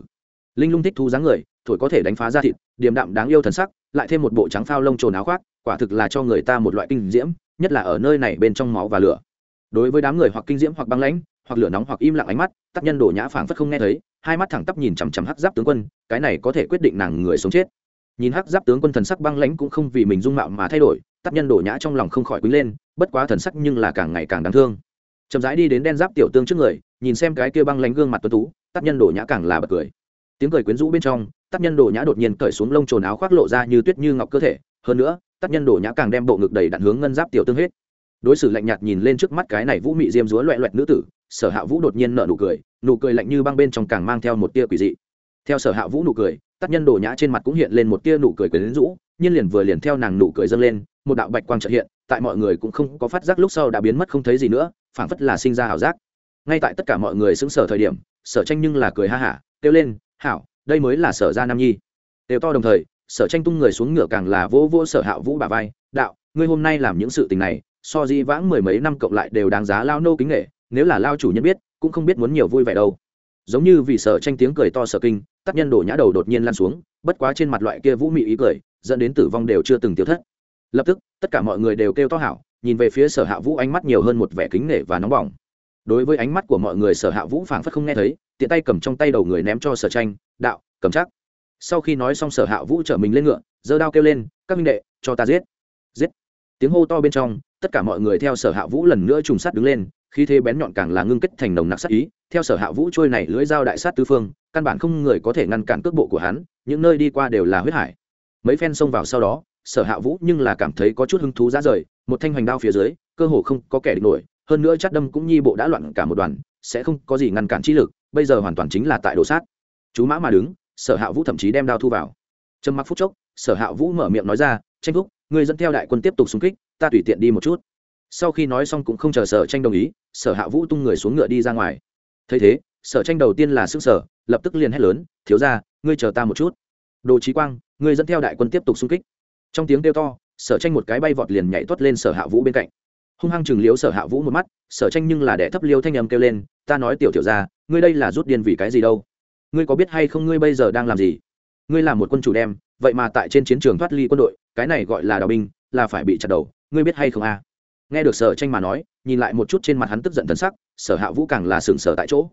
Linh lung thích thú dáng người thổi có thể đánh phá ra thịt điềm đạm đáng yêu thần sắc lại thêm một bộ trắng phao lông trồn áo khoác quả thực là cho người ta một loại kinh diễm nhất là ở nơi này bên trong máu và lửa đối với đám người hoặc kinh diễm hoặc băng lãnh, hoặc lửa nóng hoặc im lặng ánh mắt, tác nhân đổ nhã phảng phất không nghe thấy, hai mắt thẳng tắp nhìn chằm chằm hắc giáp tướng quân, cái này có thể quyết định nàng người sống chết. Nhìn hắc giáp tướng quân thần sắc băng lãnh cũng không vì mình dung mạo mà thay đổi, tác nhân đổ nhã trong lòng không khỏi quý lên, bất quá thần sắc nhưng là càng ngày càng đáng thương. Chậm rãi đi đến đen giáp tiểu tương trước người, nhìn xem cái kia băng lãnh gương mặt tuấn tú, tác nhân đổ nhã càng là bật cười. Tiếng cười quyến rũ bên trong, tác nhân đổ nhã đột nhiên cởi xuống lông trồn áo khoác lộ ra như tuyết như ngọc cơ thể, hơn nữa, tác nhân đổ nhã càng đem bộ ngực đầy đặn hướng ngân giáp tiểu tương hết đối xử lạnh nhạt nhìn lên trước mắt cái này vũ mị diêm dúa loẹ loẹt nữ tử, sở hạ vũ đột nhiên nở nụ cười nụ cười lạnh như băng bên trong càng mang theo một tia quỷ dị. Theo sở hạ vũ nụ cười tác nhân đồ nhã trên mặt cũng hiện lên một tia nụ cười quyến rũ nhiên liền vừa liền theo nàng nụ cười dâng lên, một đạo bạch quang trợ hiện, tại mọi người cũng không có phát giác lúc sau đã biến mất không thấy gì nữa, phảng phất là sinh ra ảo giác. Ngay tại tất cả mọi người xứng sở thời điểm, sở tranh nhưng là cười ha hả, kêu lên, hảo, đây mới là sở gia nam nhi. Đều to đồng thời, sở tranh tung người xuống ngựa càng là vỗ vỗ sở hạ vũ bà vai, đạo, ngươi hôm nay làm những sự tình này so di vãng mười mấy năm cộng lại đều đáng giá lao nô kính nghệ, nếu là lao chủ nhân biết, cũng không biết muốn nhiều vui vẻ đâu. Giống như vì sở tranh tiếng cười to sở kinh, tác nhân đổ nhã đầu đột nhiên lan xuống, bất quá trên mặt loại kia vũ mị ý cười, dẫn đến tử vong đều chưa từng tiêu thất. Lập tức, tất cả mọi người đều kêu to hảo, nhìn về phía sở hạ vũ ánh mắt nhiều hơn một vẻ kính nể và nóng bỏng. Đối với ánh mắt của mọi người sở hạ vũ phảng phất không nghe thấy, tiện tay cầm trong tay đầu người ném cho sở tranh, đạo, cầm chắc. Sau khi nói xong sở hạ vũ trở mình lên ngựa, giơ đao kêu lên, các minh đệ, cho ta giết. Giết. Tiếng hô to bên trong tất cả mọi người theo sở hạ vũ lần nữa trùng sát đứng lên khi thế bén nhọn càng là ngưng kết thành nồng nặc sát ý. Theo sở hạ vũ trôi này lưỡi dao đại sát tứ phương, căn bản không người có thể ngăn cản cước bộ của hắn, những nơi đi qua đều là huyết hải. Mấy phen xông vào sau đó, sở hạ vũ nhưng là cảm thấy có chút hứng thú ra rời, một thanh hoành đao phía dưới, cơ hồ không có kẻ địch nổi, hơn nữa chắc đâm cũng nhi bộ đã loạn cả một đoàn, sẽ không có gì ngăn cản trí lực, bây giờ hoàn toàn chính là tại đồ sát. Chú mã mà đứng, sở hạ vũ thậm chí đem đao thu vào. Trầm mặc phút chốc, sở hạ vũ mở miệng nói ra, tranh thúc người dẫn theo đại quân tiếp tục xung kích ta tùy tiện đi một chút. Sau khi nói xong cũng không chờ sở tranh đồng ý, sở hạ vũ tung người xuống ngựa đi ra ngoài. Thấy thế, sở tranh đầu tiên là xương sở lập tức liền hét lớn, thiếu ra ngươi chờ ta một chút. Đồ trí quang, ngươi dẫn theo đại quân tiếp tục xung kích. Trong tiếng kêu to, sở tranh một cái bay vọt liền nhảy tuất lên sở hạ vũ bên cạnh. Hung hăng chừng liếu sở hạ vũ một mắt, sở tranh nhưng là đẻ thấp liêu thanh âm kêu lên, ta nói tiểu tiểu ra ngươi đây là rút điên vì cái gì đâu? Ngươi có biết hay không ngươi bây giờ đang làm gì? Ngươi là một quân chủ đem, vậy mà tại trên chiến trường thoát ly quân đội, cái này gọi là đào binh, là phải bị chặt đầu ngươi biết hay không a à? nghe được sở tranh mà nói nhìn lại một chút trên mặt hắn tức giận thân sắc sở hạ vũ càng là sừng sở tại chỗ.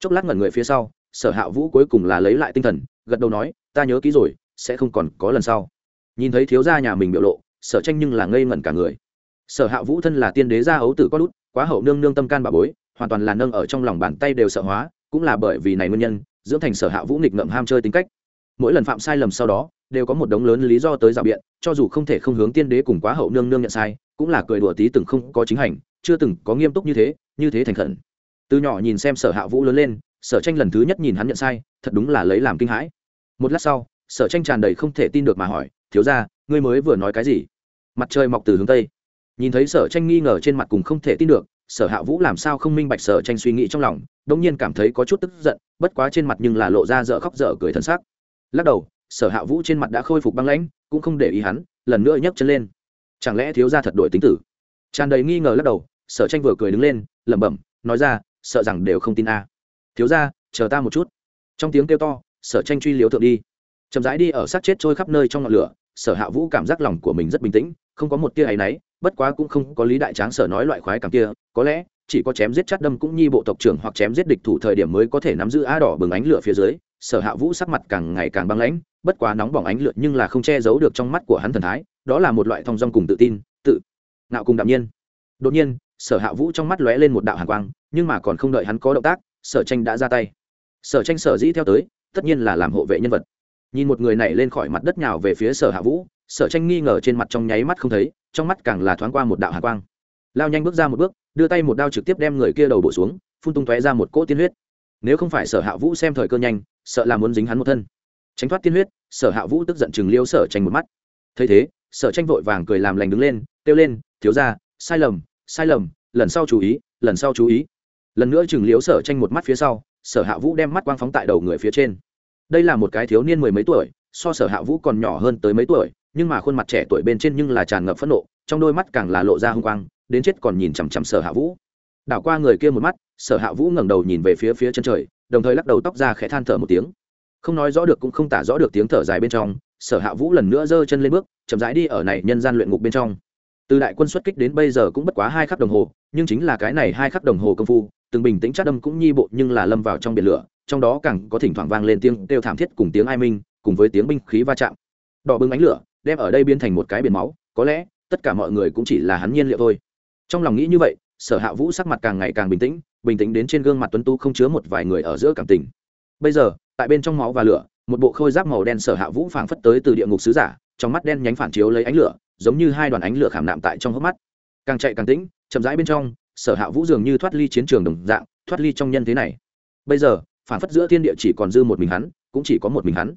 Chốc lát ngẩn người phía sau sở hạ vũ cuối cùng là lấy lại tinh thần gật đầu nói ta nhớ kỹ rồi sẽ không còn có lần sau. Nhìn thấy thiếu gia nhà mình biểu lộ sở tranh nhưng là ngây ngẩn cả người. Sở hạ vũ thân là tiên đế gia ấu tử có lút, quá hậu nương nương tâm can bà bối hoàn toàn là nâng ở trong lòng bàn tay đều sợ hóa cũng là bởi vì này nguyên nhân dưỡng thành sở hạ vũ nghịch ngợm ham chơi tính cách. Mỗi lần phạm sai lầm sau đó đều có một đống lớn lý do tới dạo biện, cho dù không thể không hướng tiên đế cùng quá hậu nương nương nhận sai, cũng là cười đùa tí từng không có chính hành, chưa từng có nghiêm túc như thế như thế thành khẩn. Từ nhỏ nhìn xem sở hạ vũ lớn lên, sở tranh lần thứ nhất nhìn hắn nhận sai, thật đúng là lấy làm kinh hãi. Một lát sau, sở tranh tràn đầy không thể tin được mà hỏi, thiếu ra ngươi mới vừa nói cái gì? Mặt trời mọc từ hướng tây. Nhìn thấy sở tranh nghi ngờ trên mặt cùng không thể tin được, sở hạ vũ làm sao không minh bạch sở tranh suy nghĩ trong lòng đông nhiên cảm thấy có chút tức giận, bất quá trên mặt nhưng là lộ ra dở khóc dở cười thân xác lắc đầu sở hạ vũ trên mặt đã khôi phục băng lãnh, cũng không để ý hắn, lần nữa nhấc chân lên. Chẳng lẽ thiếu ra thật đổi tính tử? Tràn đầy nghi ngờ lắc đầu, sở tranh vừa cười đứng lên, lẩm bẩm, nói ra, sợ rằng đều không tin a. Thiếu ra chờ ta một chút. Trong tiếng kêu to, sở tranh truy liếu thượng đi. Chậm rãi đi ở sát chết trôi khắp nơi trong ngọn lửa, sở hạ vũ cảm giác lòng của mình rất bình tĩnh, không có một tia áy náy, bất quá cũng không có lý đại tráng sở nói loại khoái cảm kia, có lẽ chỉ có chém giết chát đâm cũng nhi bộ tộc trưởng hoặc chém giết địch thủ thời điểm mới có thể nắm giữ á đỏ bừng ánh lửa phía dưới, sở hạ vũ sắc mặt càng ngày càng băng lãnh, bất quá nóng bỏng ánh lửa nhưng là không che giấu được trong mắt của hắn thần thái, đó là một loại thong dong cùng tự tin, tự ngạo cùng đạm nhiên. Đột nhiên, sở hạ vũ trong mắt lóe lên một đạo hàn quang, nhưng mà còn không đợi hắn có động tác, sở tranh đã ra tay. Sở tranh sở dĩ theo tới, tất nhiên là làm hộ vệ nhân vật. Nhìn một người này lên khỏi mặt đất nhào về phía sở hạ vũ, sở tranh nghi ngờ trên mặt trong nháy mắt không thấy, trong mắt càng là thoáng qua một đạo hàn quang. Lao nhanh bước ra một bước đưa tay một đao trực tiếp đem người kia đầu bổ xuống, phun tung tóe ra một cỗ tiên huyết. Nếu không phải sở hạ vũ xem thời cơ nhanh, sợ là muốn dính hắn một thân. Tránh thoát tiên huyết, sở hạ vũ tức giận chừng liêu sở tranh một mắt. Thấy thế, sở tranh vội vàng cười làm lành đứng lên, kêu lên, thiếu ra sai lầm sai lầm, lần sau chú ý, lần sau chú ý. Lần nữa chừng liếu sở tranh một mắt phía sau, sở hạ vũ đem mắt quang phóng tại đầu người phía trên. Đây là một cái thiếu niên mười mấy tuổi, so sở hạ vũ còn nhỏ hơn tới mấy tuổi, nhưng mà khuôn mặt trẻ tuổi bên trên nhưng là tràn ngập phẫn nộ, trong đôi mắt càng là lộ ra hung quang đến chết còn nhìn chằm chằm sở hạ vũ. Đảo qua người kia một mắt, sở hạ vũ ngẩng đầu nhìn về phía phía chân trời, đồng thời lắc đầu tóc ra khẽ than thở một tiếng. Không nói rõ được cũng không tả rõ được tiếng thở dài bên trong, sở hạ vũ lần nữa giơ chân lên bước, chậm rãi đi ở này nhân gian luyện ngục bên trong. Từ đại quân xuất kích đến bây giờ cũng bất quá hai khắc đồng hồ, nhưng chính là cái này hai khắc đồng hồ công phu, từng bình tĩnh chát đâm cũng nhi bộ nhưng là lâm vào trong biển lửa, trong đó càng có thỉnh thoảng vang lên tiếng kêu thảm thiết cùng tiếng ai minh, cùng với tiếng binh khí va chạm. Đỏ bưng ánh lửa, đem ở đây biến thành một cái biển máu, có lẽ, tất cả mọi người cũng chỉ là hắn nhiên liệu thôi trong lòng nghĩ như vậy, sở hạ vũ sắc mặt càng ngày càng bình tĩnh bình tĩnh đến trên gương mặt tuấn tu không chứa một vài người ở giữa cảm tình. Bây giờ, tại bên trong máu và lửa, một bộ khôi giáp màu đen sở hạ vũ phảng phất tới từ địa ngục sứ giả, trong mắt đen nhánh phản chiếu lấy ánh lửa, giống như hai đoàn ánh lửa khảm nạm tại trong hốc mắt. Càng chạy càng tĩnh, chậm rãi bên trong, sở hạ vũ dường như thoát ly chiến trường đồng dạng, thoát ly trong nhân thế này. Bây giờ, phảng phất giữa thiên địa chỉ còn dư một mình hắn, cũng chỉ có một mình hắn.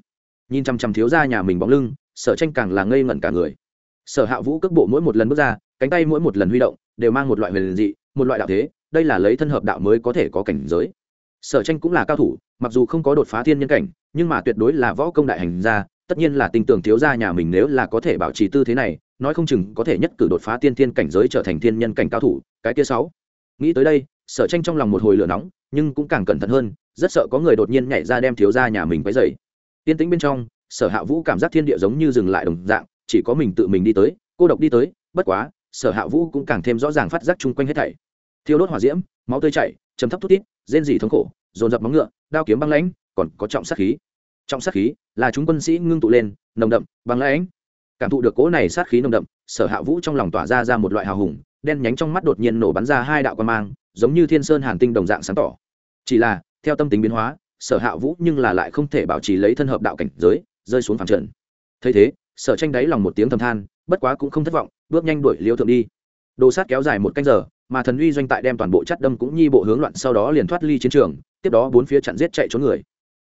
Nhìn chằm chằm thiếu ra nhà mình bóng lưng, sở tranh càng là ngây ngẩn cả người sở hạ vũ cước bộ mỗi một lần bước ra, cánh tay mỗi một lần huy động, đều mang một loại huyền dị, một loại đạo thế, đây là lấy thân hợp đạo mới có thể có cảnh giới. Sở tranh cũng là cao thủ, mặc dù không có đột phá thiên nhân cảnh, nhưng mà tuyệt đối là võ công đại hành gia, tất nhiên là tình tưởng thiếu gia nhà mình nếu là có thể bảo trì tư thế này, nói không chừng có thể nhất cử đột phá tiên thiên cảnh giới trở thành thiên nhân cảnh cao thủ, cái kia sáu. Nghĩ tới đây, sở tranh trong lòng một hồi lửa nóng, nhưng cũng càng cẩn thận hơn, rất sợ có người đột nhiên nhảy ra đem thiếu gia nhà mình quấy dày tiên tĩnh bên trong, sở hạ vũ cảm giác thiên địa giống như dừng lại đồng dạng chỉ có mình tự mình đi tới, cô độc đi tới, bất quá, sở hạ vũ cũng càng thêm rõ ràng phát giác chung quanh hết thảy. Thiêu đốt hỏa diễm, máu tươi chảy chấm thấp thút tít rên rỉ thống khổ, dồn dập móng ngựa, đao kiếm băng lãnh, còn có trọng sát khí. Trọng sát khí là chúng quân sĩ ngưng tụ lên, nồng đậm, băng lãnh. Cảm thụ được cỗ này sát khí nồng đậm, sở hạ vũ trong lòng tỏa ra ra một loại hào hùng, đen nhánh trong mắt đột nhiên nổ bắn ra hai đạo quan mang, giống như thiên sơn hàn tinh đồng dạng sáng tỏ. Chỉ là, theo tâm tính biến hóa, sở hạ vũ nhưng là lại không thể bảo trì lấy thân hợp đạo cảnh giới, rơi xuống phẳng trần. Thấy thế sở tranh đáy lòng một tiếng thầm than, bất quá cũng không thất vọng, bước nhanh đuổi liêu thượng đi. Đồ sát kéo dài một canh giờ, mà thần uy doanh tại đem toàn bộ chất đâm cũng nhi bộ hướng loạn sau đó liền thoát ly chiến trường, tiếp đó bốn phía chặn giết chạy trốn người.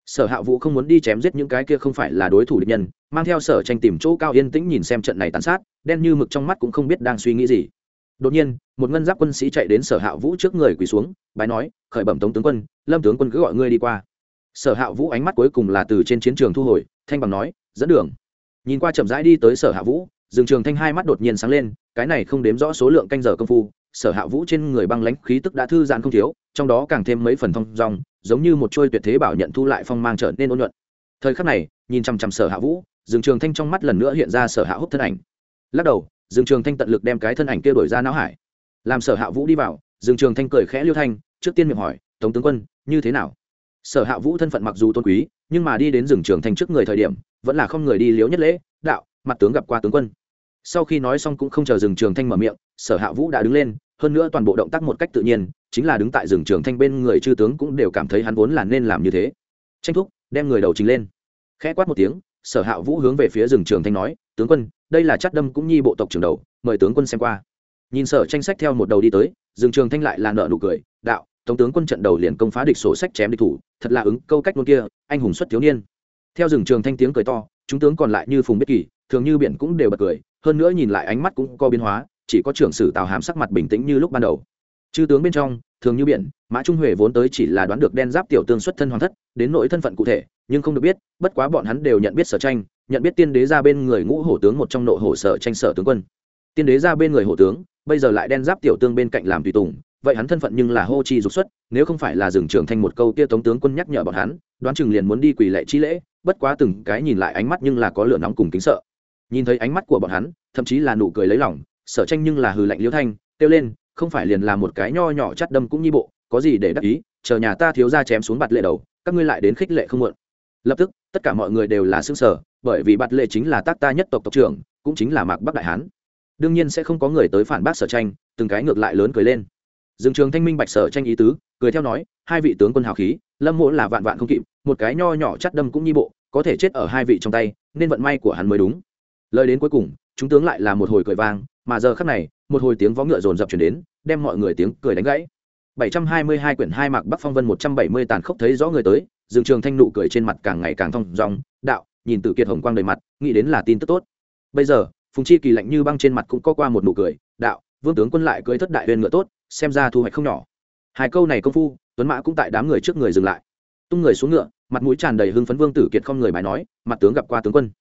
Sở hạ vũ không muốn đi chém giết những cái kia không phải là đối thủ địch nhân, mang theo sở tranh tìm chỗ cao yên tĩnh nhìn xem trận này tàn sát, đen như mực trong mắt cũng không biết đang suy nghĩ gì. Đột nhiên, một ngân giáp quân sĩ chạy đến sở hạ vũ trước người quỳ xuống, bái nói, khởi bẩm tống tướng quân, lâm tướng quân cứ gọi ngươi đi qua. Sở hạ vũ ánh mắt cuối cùng là từ trên chiến trường thu hồi, thanh bằng nói, dẫn đường nhìn qua chậm rãi đi tới sở hạ vũ, Dương trường thanh hai mắt đột nhiên sáng lên, cái này không đếm rõ số lượng canh giờ công phu, sở hạ vũ trên người băng lãnh khí tức đã thư giãn không thiếu, trong đó càng thêm mấy phần thông dong, giống như một trôi tuyệt thế bảo nhận thu lại phong mang trở nên ôn nhuận. Thời khắc này, nhìn chằm chằm sở hạ vũ, dương trường thanh trong mắt lần nữa hiện ra sở hạ húc thân ảnh. Lắc đầu, dương trường thanh tận lực đem cái thân ảnh kia đổi ra não hải. Làm sở hạ vũ đi vào, dương trường thanh cười khẽ liêu thanh, trước tiên miệng hỏi, tống tướng quân, như thế nào? Sở hạ vũ thân phận mặc dù tôn quý, nhưng mà đi đến rừng trường thanh trước người thời điểm, vẫn là không người đi liếu nhất lễ, đạo, mặt tướng gặp qua tướng quân. Sau khi nói xong cũng không chờ rừng trường thanh mở miệng, sở hạ vũ đã đứng lên, hơn nữa toàn bộ động tác một cách tự nhiên, chính là đứng tại rừng trường thanh bên người chư tướng cũng đều cảm thấy hắn vốn là nên làm như thế. Tranh thúc, đem người đầu trình lên. Khẽ quát một tiếng, sở hạ vũ hướng về phía rừng trường thanh nói, tướng quân, đây là chắc đâm cũng nhi bộ tộc trường đầu, mời tướng quân xem qua. Nhìn sở tranh sách theo một đầu đi tới, rừng trường thanh lại là nợ nụ cười, đạo tổng tướng quân trận đầu liền công phá địch sổ sách chém địch thủ, thật là ứng câu cách luôn kia, anh hùng xuất thiếu niên. Theo rừng trường thanh tiếng cười to, chúng tướng còn lại như phùng biết kỳ, thường như biển cũng đều bật cười, hơn nữa nhìn lại ánh mắt cũng có biến hóa, chỉ có trưởng sử tào hàm sắc mặt bình tĩnh như lúc ban đầu. Chư tướng bên trong, thường như biển, mã trung huệ vốn tới chỉ là đoán được đen giáp tiểu tương xuất thân hoàng thất, đến nỗi thân phận cụ thể, nhưng không được biết, bất quá bọn hắn đều nhận biết sở tranh, nhận biết tiên đế ra bên người ngũ hổ tướng một trong nội hổ sở tranh sở tướng quân. Tiên đế ra bên người hổ tướng, bây giờ lại đen giáp tiểu tương bên cạnh làm tùy tùng vậy hắn thân phận nhưng là hô chi dục xuất, nếu không phải là dừng trưởng thành một câu kia tống tướng quân nhắc nhở bọn hắn, đoán chừng liền muốn đi quỳ lệ chi lễ, bất quá từng cái nhìn lại ánh mắt nhưng là có lửa nóng cùng kính sợ. Nhìn thấy ánh mắt của bọn hắn, thậm chí là nụ cười lấy lòng, sở tranh nhưng là hừ lạnh liêu thanh, kêu lên, không phải liền là một cái nho nhỏ chắt đâm cũng nhi bộ, có gì để đắc ý, chờ nhà ta thiếu ra chém xuống bạt lệ đầu, các ngươi lại đến khích lệ không muộn. Lập tức, tất cả mọi người đều là xương sở bởi vì bạt lệ chính là tác ta nhất tộc tộc trưởng, cũng chính là mạc bắc đại hán. Đương nhiên sẽ không có người tới phản bác sở tranh, từng cái ngược lại lớn cười lên dương trường thanh minh bạch sở tranh ý tứ cười theo nói hai vị tướng quân hào khí lâm mỗ là vạn vạn không kịp một cái nho nhỏ chắt đâm cũng nhi bộ có thể chết ở hai vị trong tay nên vận may của hắn mới đúng lời đến cuối cùng chúng tướng lại là một hồi cười vang mà giờ khắc này một hồi tiếng vó ngựa rồn rập chuyển đến đem mọi người tiếng cười đánh gãy 722 quyển hai mạc Bắc Phong Vân 170 tàn khốc thấy rõ người tới, Dương Trường Thanh nụ cười trên mặt càng ngày càng thông dong, đạo, nhìn Tử Kiệt hồng quang đầy mặt, nghĩ đến là tin tức tốt. Bây giờ, Phùng Chi Kỳ lạnh như băng trên mặt cũng có qua một nụ cười, đạo, Vương tướng quân lại cưỡi thất đại huyền ngựa tốt, xem ra thu hoạch không nhỏ. Hai câu này công phu, Tuấn Mã cũng tại đám người trước người dừng lại. Tung người xuống ngựa, mặt mũi tràn đầy hưng phấn Vương Tử Kiệt không người bài nói, mặt tướng gặp qua tướng quân.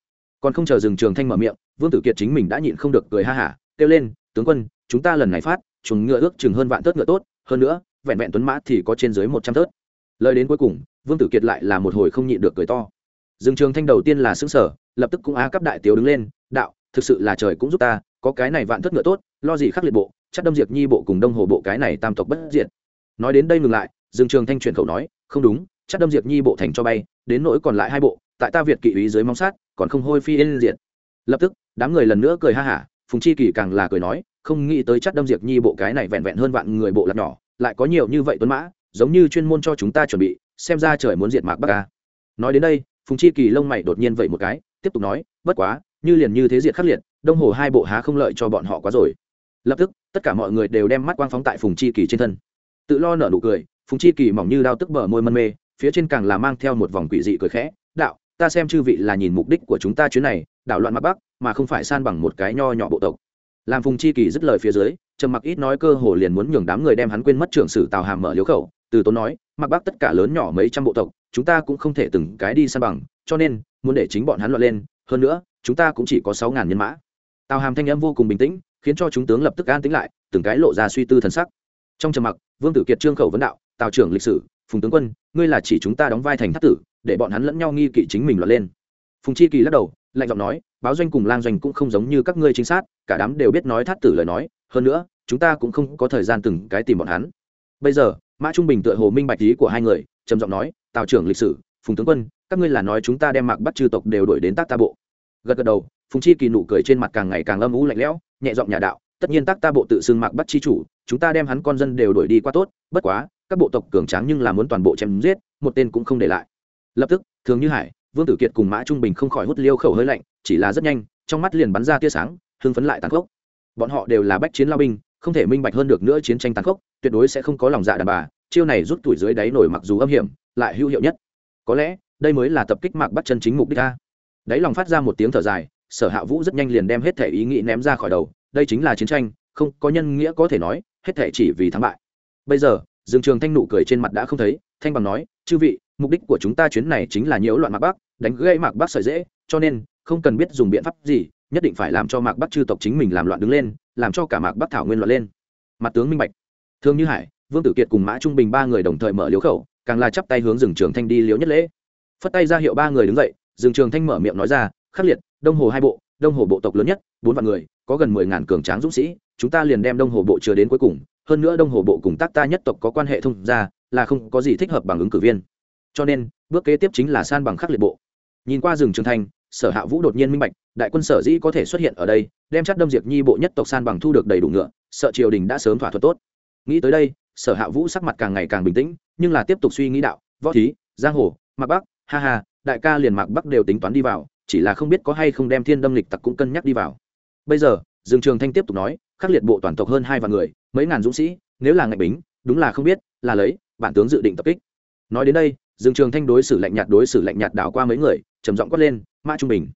Còn không chờ dừng Trường Thanh mở miệng, Vương Tử Kiệt chính mình đã nhịn không được cười ha hả, kêu lên, tướng quân, chúng ta lần này phát, chuồng ngựa ước chừng hơn vạn tớt ngựa tốt, hơn nữa, vẹn vẹn tuấn mã thì có trên dưới một trăm tớt lời đến cuối cùng vương tử kiệt lại là một hồi không nhịn được cười to dừng trường thanh đầu tiên là xứng sở lập tức cũng á cấp đại tiểu đứng lên đạo thực sự là trời cũng giúp ta có cái này vạn thất ngựa tốt lo gì khắc liệt bộ chắc đâm diệt nhi bộ cùng đông hồ bộ cái này tam tộc bất diệt. Nói đến đây ngừng lại, dương trường thanh chuyển khẩu nói, không đúng, chắc đâm diệt nhi bộ thành cho bay, đến nỗi còn lại hai bộ, tại ta việt kỵ ý dưới mong sát, còn không hôi phi yên diệt. Lập tức, đám người lần nữa cười ha hả, phùng chi kỳ càng là cười nói, không nghĩ tới chắc đâm diệt nhi bộ cái này vẹn vẹn hơn vạn người bộ lạc nhỏ, lại có nhiều như vậy tuấn mã, giống như chuyên môn cho chúng ta chuẩn bị, xem ra trời muốn diệt mạc bắc ca nói đến đây, phùng chi kỳ lông mày đột nhiên vậy một cái, tiếp tục nói, bất quá, như liền như thế diệt khắc liệt, đông hồ hai bộ há không lợi cho bọn họ quá rồi. Lập tức tất cả mọi người đều đem mắt quang phóng tại phùng chi kỳ trên thân. Tự lo nở nụ cười, phùng chi kỳ mỏng như đao tức bờ môi mân mê, phía trên càng là mang theo một vòng quỷ dị cười khẽ, đạo, ta xem chư vị là nhìn mục đích của chúng ta chuyến này đảo loạn mặc bắc, mà không phải san bằng một cái nho nhỏ bộ tộc. Làm phùng chi kỳ dứt lời phía dưới, trầm mặc ít nói cơ hồ liền muốn nhường đám người đem hắn quên mất trưởng sử tào hàm mở liếu khẩu, từ tốn nói mặc Bắc tất cả lớn nhỏ mấy trăm bộ tộc, chúng ta cũng không thể từng cái đi san bằng, cho nên, muốn để chính bọn hắn loạn lên, hơn nữa, chúng ta cũng chỉ có sáu ngàn nhân mã. Tào hàm thanh âm vô cùng bình tĩnh khiến cho chúng tướng lập tức an tĩnh lại, từng cái lộ ra suy tư thần sắc. Trong trầm mặc, vương tử kiệt trương khẩu vấn đạo, tào trưởng lịch sử, phùng tướng quân, ngươi là chỉ chúng ta đóng vai thành thất tử, để bọn hắn lẫn nhau nghi kỵ chính mình loạn lên. Phùng chi kỳ lắc đầu, lạnh giọng nói, báo doanh cùng lang doanh cũng không giống như các ngươi chính xác cả đám đều biết nói thát tử lời nói, hơn nữa, chúng ta cũng không có thời gian từng cái tìm bọn hắn. Bây giờ, mã trung bình tựa hồ minh bạch ý của hai người, trầm giọng nói, tào trưởng lịch sử, phùng tướng quân, các ngươi là nói chúng ta đem mạc bắt chư tộc đều đổi đến tác ta bộ. Gật gật đầu, phùng chi kỳ nụ cười trên mặt càng ngày càng âm u lạnh lẽo nhẹ giọng nhà đạo, tất nhiên tác ta bộ tự xưng mạc bắt chi chủ, chúng ta đem hắn con dân đều đổi đi qua tốt, bất quá, các bộ tộc cường tráng nhưng là muốn toàn bộ chém giết, một tên cũng không để lại. Lập tức, thường như hải, vương tử kiệt cùng mã trung bình không khỏi hút liêu khẩu hơi lạnh, chỉ là rất nhanh, trong mắt liền bắn ra tia sáng, hưng phấn lại tàn khốc. Bọn họ đều là bách chiến lao binh, không thể minh bạch hơn được nữa chiến tranh tàn khốc, tuyệt đối sẽ không có lòng dạ đàn bà, chiêu này rút tuổi dưới đáy nổi mặc dù âm hiểm, lại hữu hiệu nhất. Có lẽ, đây mới là tập kích mạc bắt chân chính mục đích ta đáy lòng phát ra một tiếng thở dài sở hạ vũ rất nhanh liền đem hết thể ý nghĩ ném ra khỏi đầu, đây chính là chiến tranh, không có nhân nghĩa có thể nói, hết thể chỉ vì thắng bại. Bây giờ, dương trường thanh nụ cười trên mặt đã không thấy, thanh bằng nói, chư vị, mục đích của chúng ta chuyến này chính là nhiễu loạn mạc bắc, đánh gây mạc bắc sợi dễ cho nên không cần biết dùng biện pháp gì, nhất định phải làm cho mạc bắc chư tộc chính mình làm loạn đứng lên, làm cho cả mạc bắc thảo nguyên loạn lên. Mặt tướng minh bạch. Thương như hải, vương tử kiệt cùng mã trung bình ba người đồng thời mở liếu khẩu, càng là chắp tay hướng rừng trường thanh đi liếu nhất lễ. Phất tay ra hiệu ba người đứng dậy rừng trường thanh mở miệng nói ra khắc liệt, đông hồ hai bộ, đông hồ bộ tộc lớn nhất, bốn vạn người, có gần mười ngàn cường tráng dũng sĩ, chúng ta liền đem đông hồ bộ chưa đến cuối cùng, hơn nữa đông hồ bộ cùng tác ta nhất tộc có quan hệ thông ra là không có gì thích hợp bằng ứng cử viên. Cho nên, bước kế tiếp chính là san bằng khắc liệt bộ. Nhìn qua rừng trường thanh sở hạ vũ đột nhiên minh bạch, đại quân sở dĩ có thể xuất hiện ở đây, đem chắc đâm diệt nhi bộ nhất tộc san bằng thu được đầy đủ ngựa, sợ triều đình đã sớm thỏa thuận tốt. Nghĩ tới đây, sở hạ vũ sắc mặt càng ngày càng bình tĩnh, nhưng là tiếp tục suy nghĩ đạo, võ thí, giang hồ, mạc bắc, ha ha, đại ca liền mạc bắc đều tính toán đi vào chỉ là không biết có hay không đem thiên đâm lịch tặc cũng cân nhắc đi vào. Bây giờ, dương trường thanh tiếp tục nói, khắc liệt bộ toàn tộc hơn hai vạn người, mấy ngàn dũng sĩ, nếu là ngạch bính, đúng là không biết, là lấy, bản tướng dự định tập kích. Nói đến đây, dương trường thanh đối xử lạnh nhạt đối xử lạnh nhạt đảo qua mấy người, trầm giọng quát lên, mã trung bình.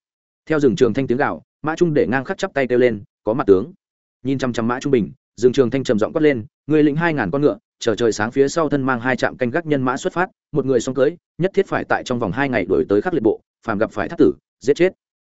Theo dương trường thanh tiếng gạo mã trung để ngang khắc chắp tay kêu lên, có mặt tướng. Nhìn chăm chăm mã trung bình, dương trường thanh trầm giọng quát lên, người lĩnh hai ngàn con ngựa, chờ trời sáng phía sau thân mang hai trạm canh gác nhân mã xuất phát, một người xong cưới, nhất thiết phải tại trong vòng hai ngày đổi tới khắc liệt bộ, phàm gặp phải thác tử giết chết.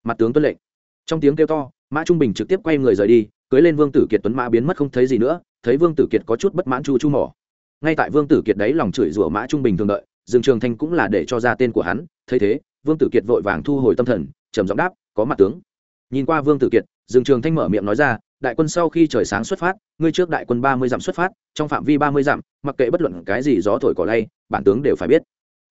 Mặt tướng tuân lệnh. Trong tiếng kêu to, mã trung bình trực tiếp quay người rời đi, cưới lên vương tử kiệt tuấn mã biến mất không thấy gì nữa, thấy vương tử kiệt có chút bất mãn chu chu mỏ. Ngay tại vương tử kiệt đấy lòng chửi rủa mã trung bình thường đợi, dương trường thanh cũng là để cho ra tên của hắn, thấy thế, vương tử kiệt vội vàng thu hồi tâm thần, trầm giọng đáp, có mặt tướng. Nhìn qua vương tử kiệt, dương trường thanh mở miệng nói ra, đại quân sau khi trời sáng xuất phát, ngươi trước đại quân ba mươi dặm xuất phát, trong phạm vi ba mươi dặm, mặc kệ bất luận cái gì gió thổi cỏ lay, bản tướng đều phải biết.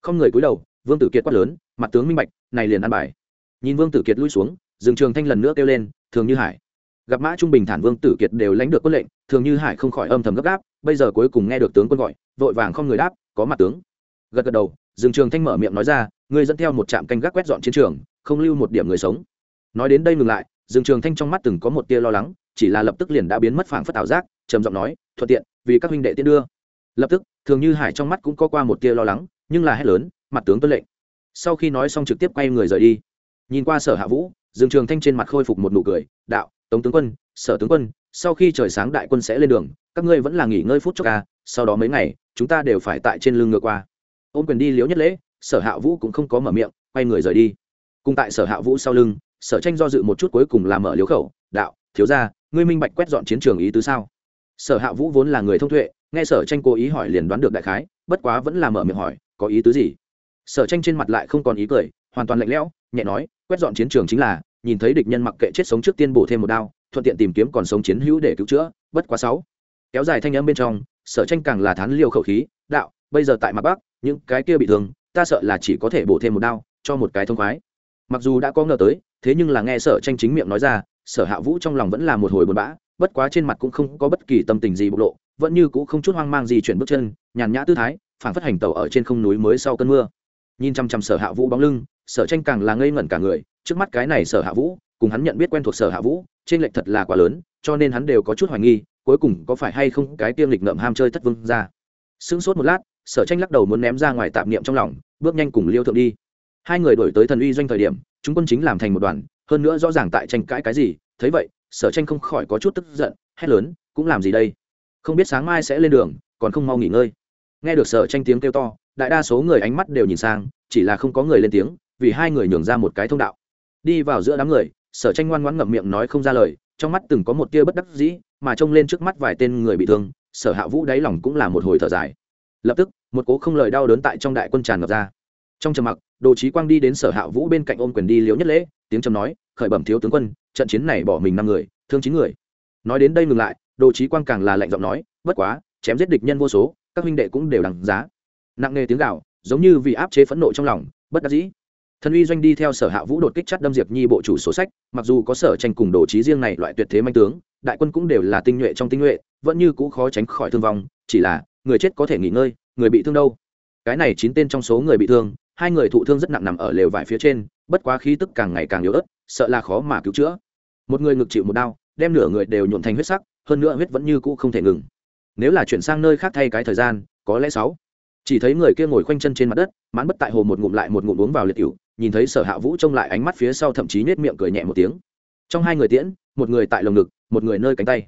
Không người cúi đầu, vương tử kiệt quát lớn, mặt tướng minh bạch, này liền ăn bài nhìn vương tử kiệt lui xuống, dương trường thanh lần nữa kêu lên, thường như hải. Gặp mã trung bình thản vương tử kiệt đều lãnh được quân lệnh, thường như hải không khỏi âm thầm gấp gáp, bây giờ cuối cùng nghe được tướng quân gọi, vội vàng không người đáp, có mặt tướng. Gật gật đầu, dương trường thanh mở miệng nói ra, ngươi dẫn theo một trạm canh gác quét dọn chiến trường, không lưu một điểm người sống. Nói đến đây ngừng lại, dương trường thanh trong mắt từng có một tia lo lắng, chỉ là lập tức liền đã biến mất phảng phất ảo giác, trầm giọng nói, thuận tiện, vì các huynh đệ tiễn đưa. Lập tức, thường như hải trong mắt cũng có qua một tia lo lắng, nhưng là hét lớn, mặt tướng tuân lệnh. Sau khi nói xong trực tiếp quay người rời đi nhìn qua sở hạ vũ, dương trường thanh trên mặt khôi phục một nụ cười, đạo, tống tướng quân, sở tướng quân, sau khi trời sáng đại quân sẽ lên đường, các ngươi vẫn là nghỉ ngơi phút chốc ca sau đó mấy ngày, chúng ta đều phải tại trên lưng ngựa qua. Ôm quyền đi liếu nhất lễ, sở hạ vũ cũng không có mở miệng, quay người rời đi. Cùng tại sở hạ vũ sau lưng, sở tranh do dự một chút cuối cùng là mở liếu khẩu, đạo, thiếu ra ngươi minh bạch quét dọn chiến trường ý tứ sao? Sở hạ vũ vốn là người thông thuệ nghe sở tranh cố ý hỏi liền đoán được đại khái, bất quá vẫn là mở miệng hỏi, có ý tứ gì? Sở tranh trên mặt lại không còn ý cười, hoàn toàn lạnh lẽo nhẹ nói, quét dọn chiến trường chính là, nhìn thấy địch nhân mặc kệ chết sống trước tiên bổ thêm một đao, thuận tiện tìm kiếm còn sống chiến hữu để cứu chữa, bất quá sáu. Kéo dài thanh âm bên trong, sở tranh càng là thán liêu khẩu khí, đạo, bây giờ tại mặt bắc, những cái kia bị thương, ta sợ là chỉ có thể bổ thêm một đao, cho một cái thông khoái. Mặc dù đã có ngờ tới, thế nhưng là nghe sở tranh chính miệng nói ra, sở hạ vũ trong lòng vẫn là một hồi buồn bã, bất quá trên mặt cũng không có bất kỳ tâm tình gì bộc lộ, vẫn như cũng không chút hoang mang gì chuyển bước chân, nhàn nhã tư thái, phảng phất hành tàu ở trên không núi mới sau cơn mưa. Nhìn chăm chăm sở hạ vũ bóng lưng sở tranh càng là ngây ngẩn cả người, trước mắt cái này sở hạ vũ, cùng hắn nhận biết quen thuộc sở hạ vũ, trên lệch thật là quá lớn, cho nên hắn đều có chút hoài nghi, cuối cùng có phải hay không cái tiêm lịch ngậm ham chơi thất vương ra. Sững sốt một lát, sở tranh lắc đầu muốn ném ra ngoài tạp niệm trong lòng, bước nhanh cùng liêu thượng đi. Hai người đổi tới thần uy doanh thời điểm, chúng quân chính làm thành một đoàn, hơn nữa rõ ràng tại tranh cãi cái gì, thấy vậy, sở tranh không khỏi có chút tức giận, hét lớn, cũng làm gì đây? Không biết sáng mai sẽ lên đường, còn không mau nghỉ ngơi. Nghe được sở tranh tiếng kêu to, đại đa số người ánh mắt đều nhìn sang, chỉ là không có người lên tiếng vì hai người nhường ra một cái thông đạo. Đi vào giữa đám người, sở tranh ngoan ngoãn ngậm miệng nói không ra lời, trong mắt từng có một tia bất đắc dĩ, mà trông lên trước mắt vài tên người bị thương, sở hạ vũ đáy lòng cũng là một hồi thở dài. Lập tức, một cố không lời đau đớn tại trong đại quân tràn ngập ra. Trong trầm mặc, đồ chí quang đi đến sở hạ vũ bên cạnh ôm quyền đi liễu nhất lễ, tiếng trầm nói, khởi bẩm thiếu tướng quân, trận chiến này bỏ mình năm người, thương chín người. Nói đến đây ngừng lại, đồ chí quang càng là lạnh giọng nói, bất quá, chém giết địch nhân vô số, các huynh đệ cũng đều đằng giá. Nặng nề tiếng gạo giống như vì áp chế phẫn nộ trong lòng, bất đắc dĩ thần uy doanh đi theo sở hạ vũ đột kích chắt đâm diệp nhi bộ chủ số sách, mặc dù có sở tranh cùng đồ trí riêng này loại tuyệt thế manh tướng, đại quân cũng đều là tinh nhuệ trong tinh nhuệ, vẫn như cũ khó tránh khỏi thương vong, chỉ là, người chết có thể nghỉ ngơi, người bị thương đâu? Cái này chín tên trong số người bị thương, hai người thụ thương rất nặng nằm ở lều vải phía trên, bất quá khí tức càng ngày càng yếu ớt, sợ là khó mà cứu chữa. Một người ngực chịu một đau, đem nửa người đều nhuộn thành huyết sắc, hơn nữa huyết vẫn như cũ không thể ngừng. Nếu là chuyển sang nơi khác thay cái thời gian, có lẽ sáu. Chỉ thấy người kia ngồi khoanh chân trên mặt đất, mãn bất tại hồ một ngụm lại một ngụm uống vào liệt cựu nhìn thấy sở hạ vũ trông lại ánh mắt phía sau thậm chí nết miệng cười nhẹ một tiếng. Trong hai người tiễn, một người tại lồng ngực, một người nơi cánh tay.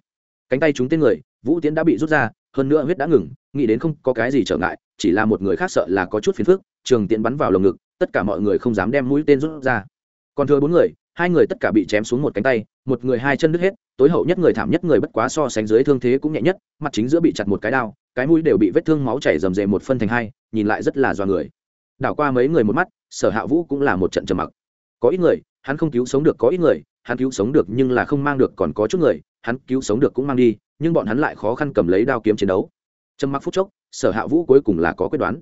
Cánh tay chúng tên người, vũ tiễn đã bị rút ra, hơn nữa huyết đã ngừng, nghĩ đến không có cái gì trở ngại, chỉ là một người khác sợ là có chút phiền phức, trường tiễn bắn vào lồng ngực, tất cả mọi người không dám đem mũi tên rút ra. Còn thừa bốn người, hai người tất cả bị chém xuống một cánh tay, một người hai chân đứt hết, tối hậu nhất người thảm nhất người bất quá so sánh dưới thương thế cũng nhẹ nhất, mặt chính giữa bị chặt một cái đao, cái mũi đều bị vết thương máu chảy rầm rề một phân thành hai, nhìn lại rất là do người đảo qua mấy người một mắt, sở hạ vũ cũng là một trận trầm mặc. Có ít người, hắn không cứu sống được có ít người, hắn cứu sống được nhưng là không mang được còn có chút người, hắn cứu sống được cũng mang đi, nhưng bọn hắn lại khó khăn cầm lấy đao kiếm chiến đấu. Trầm mặc phút chốc, sở hạ vũ cuối cùng là có quyết đoán.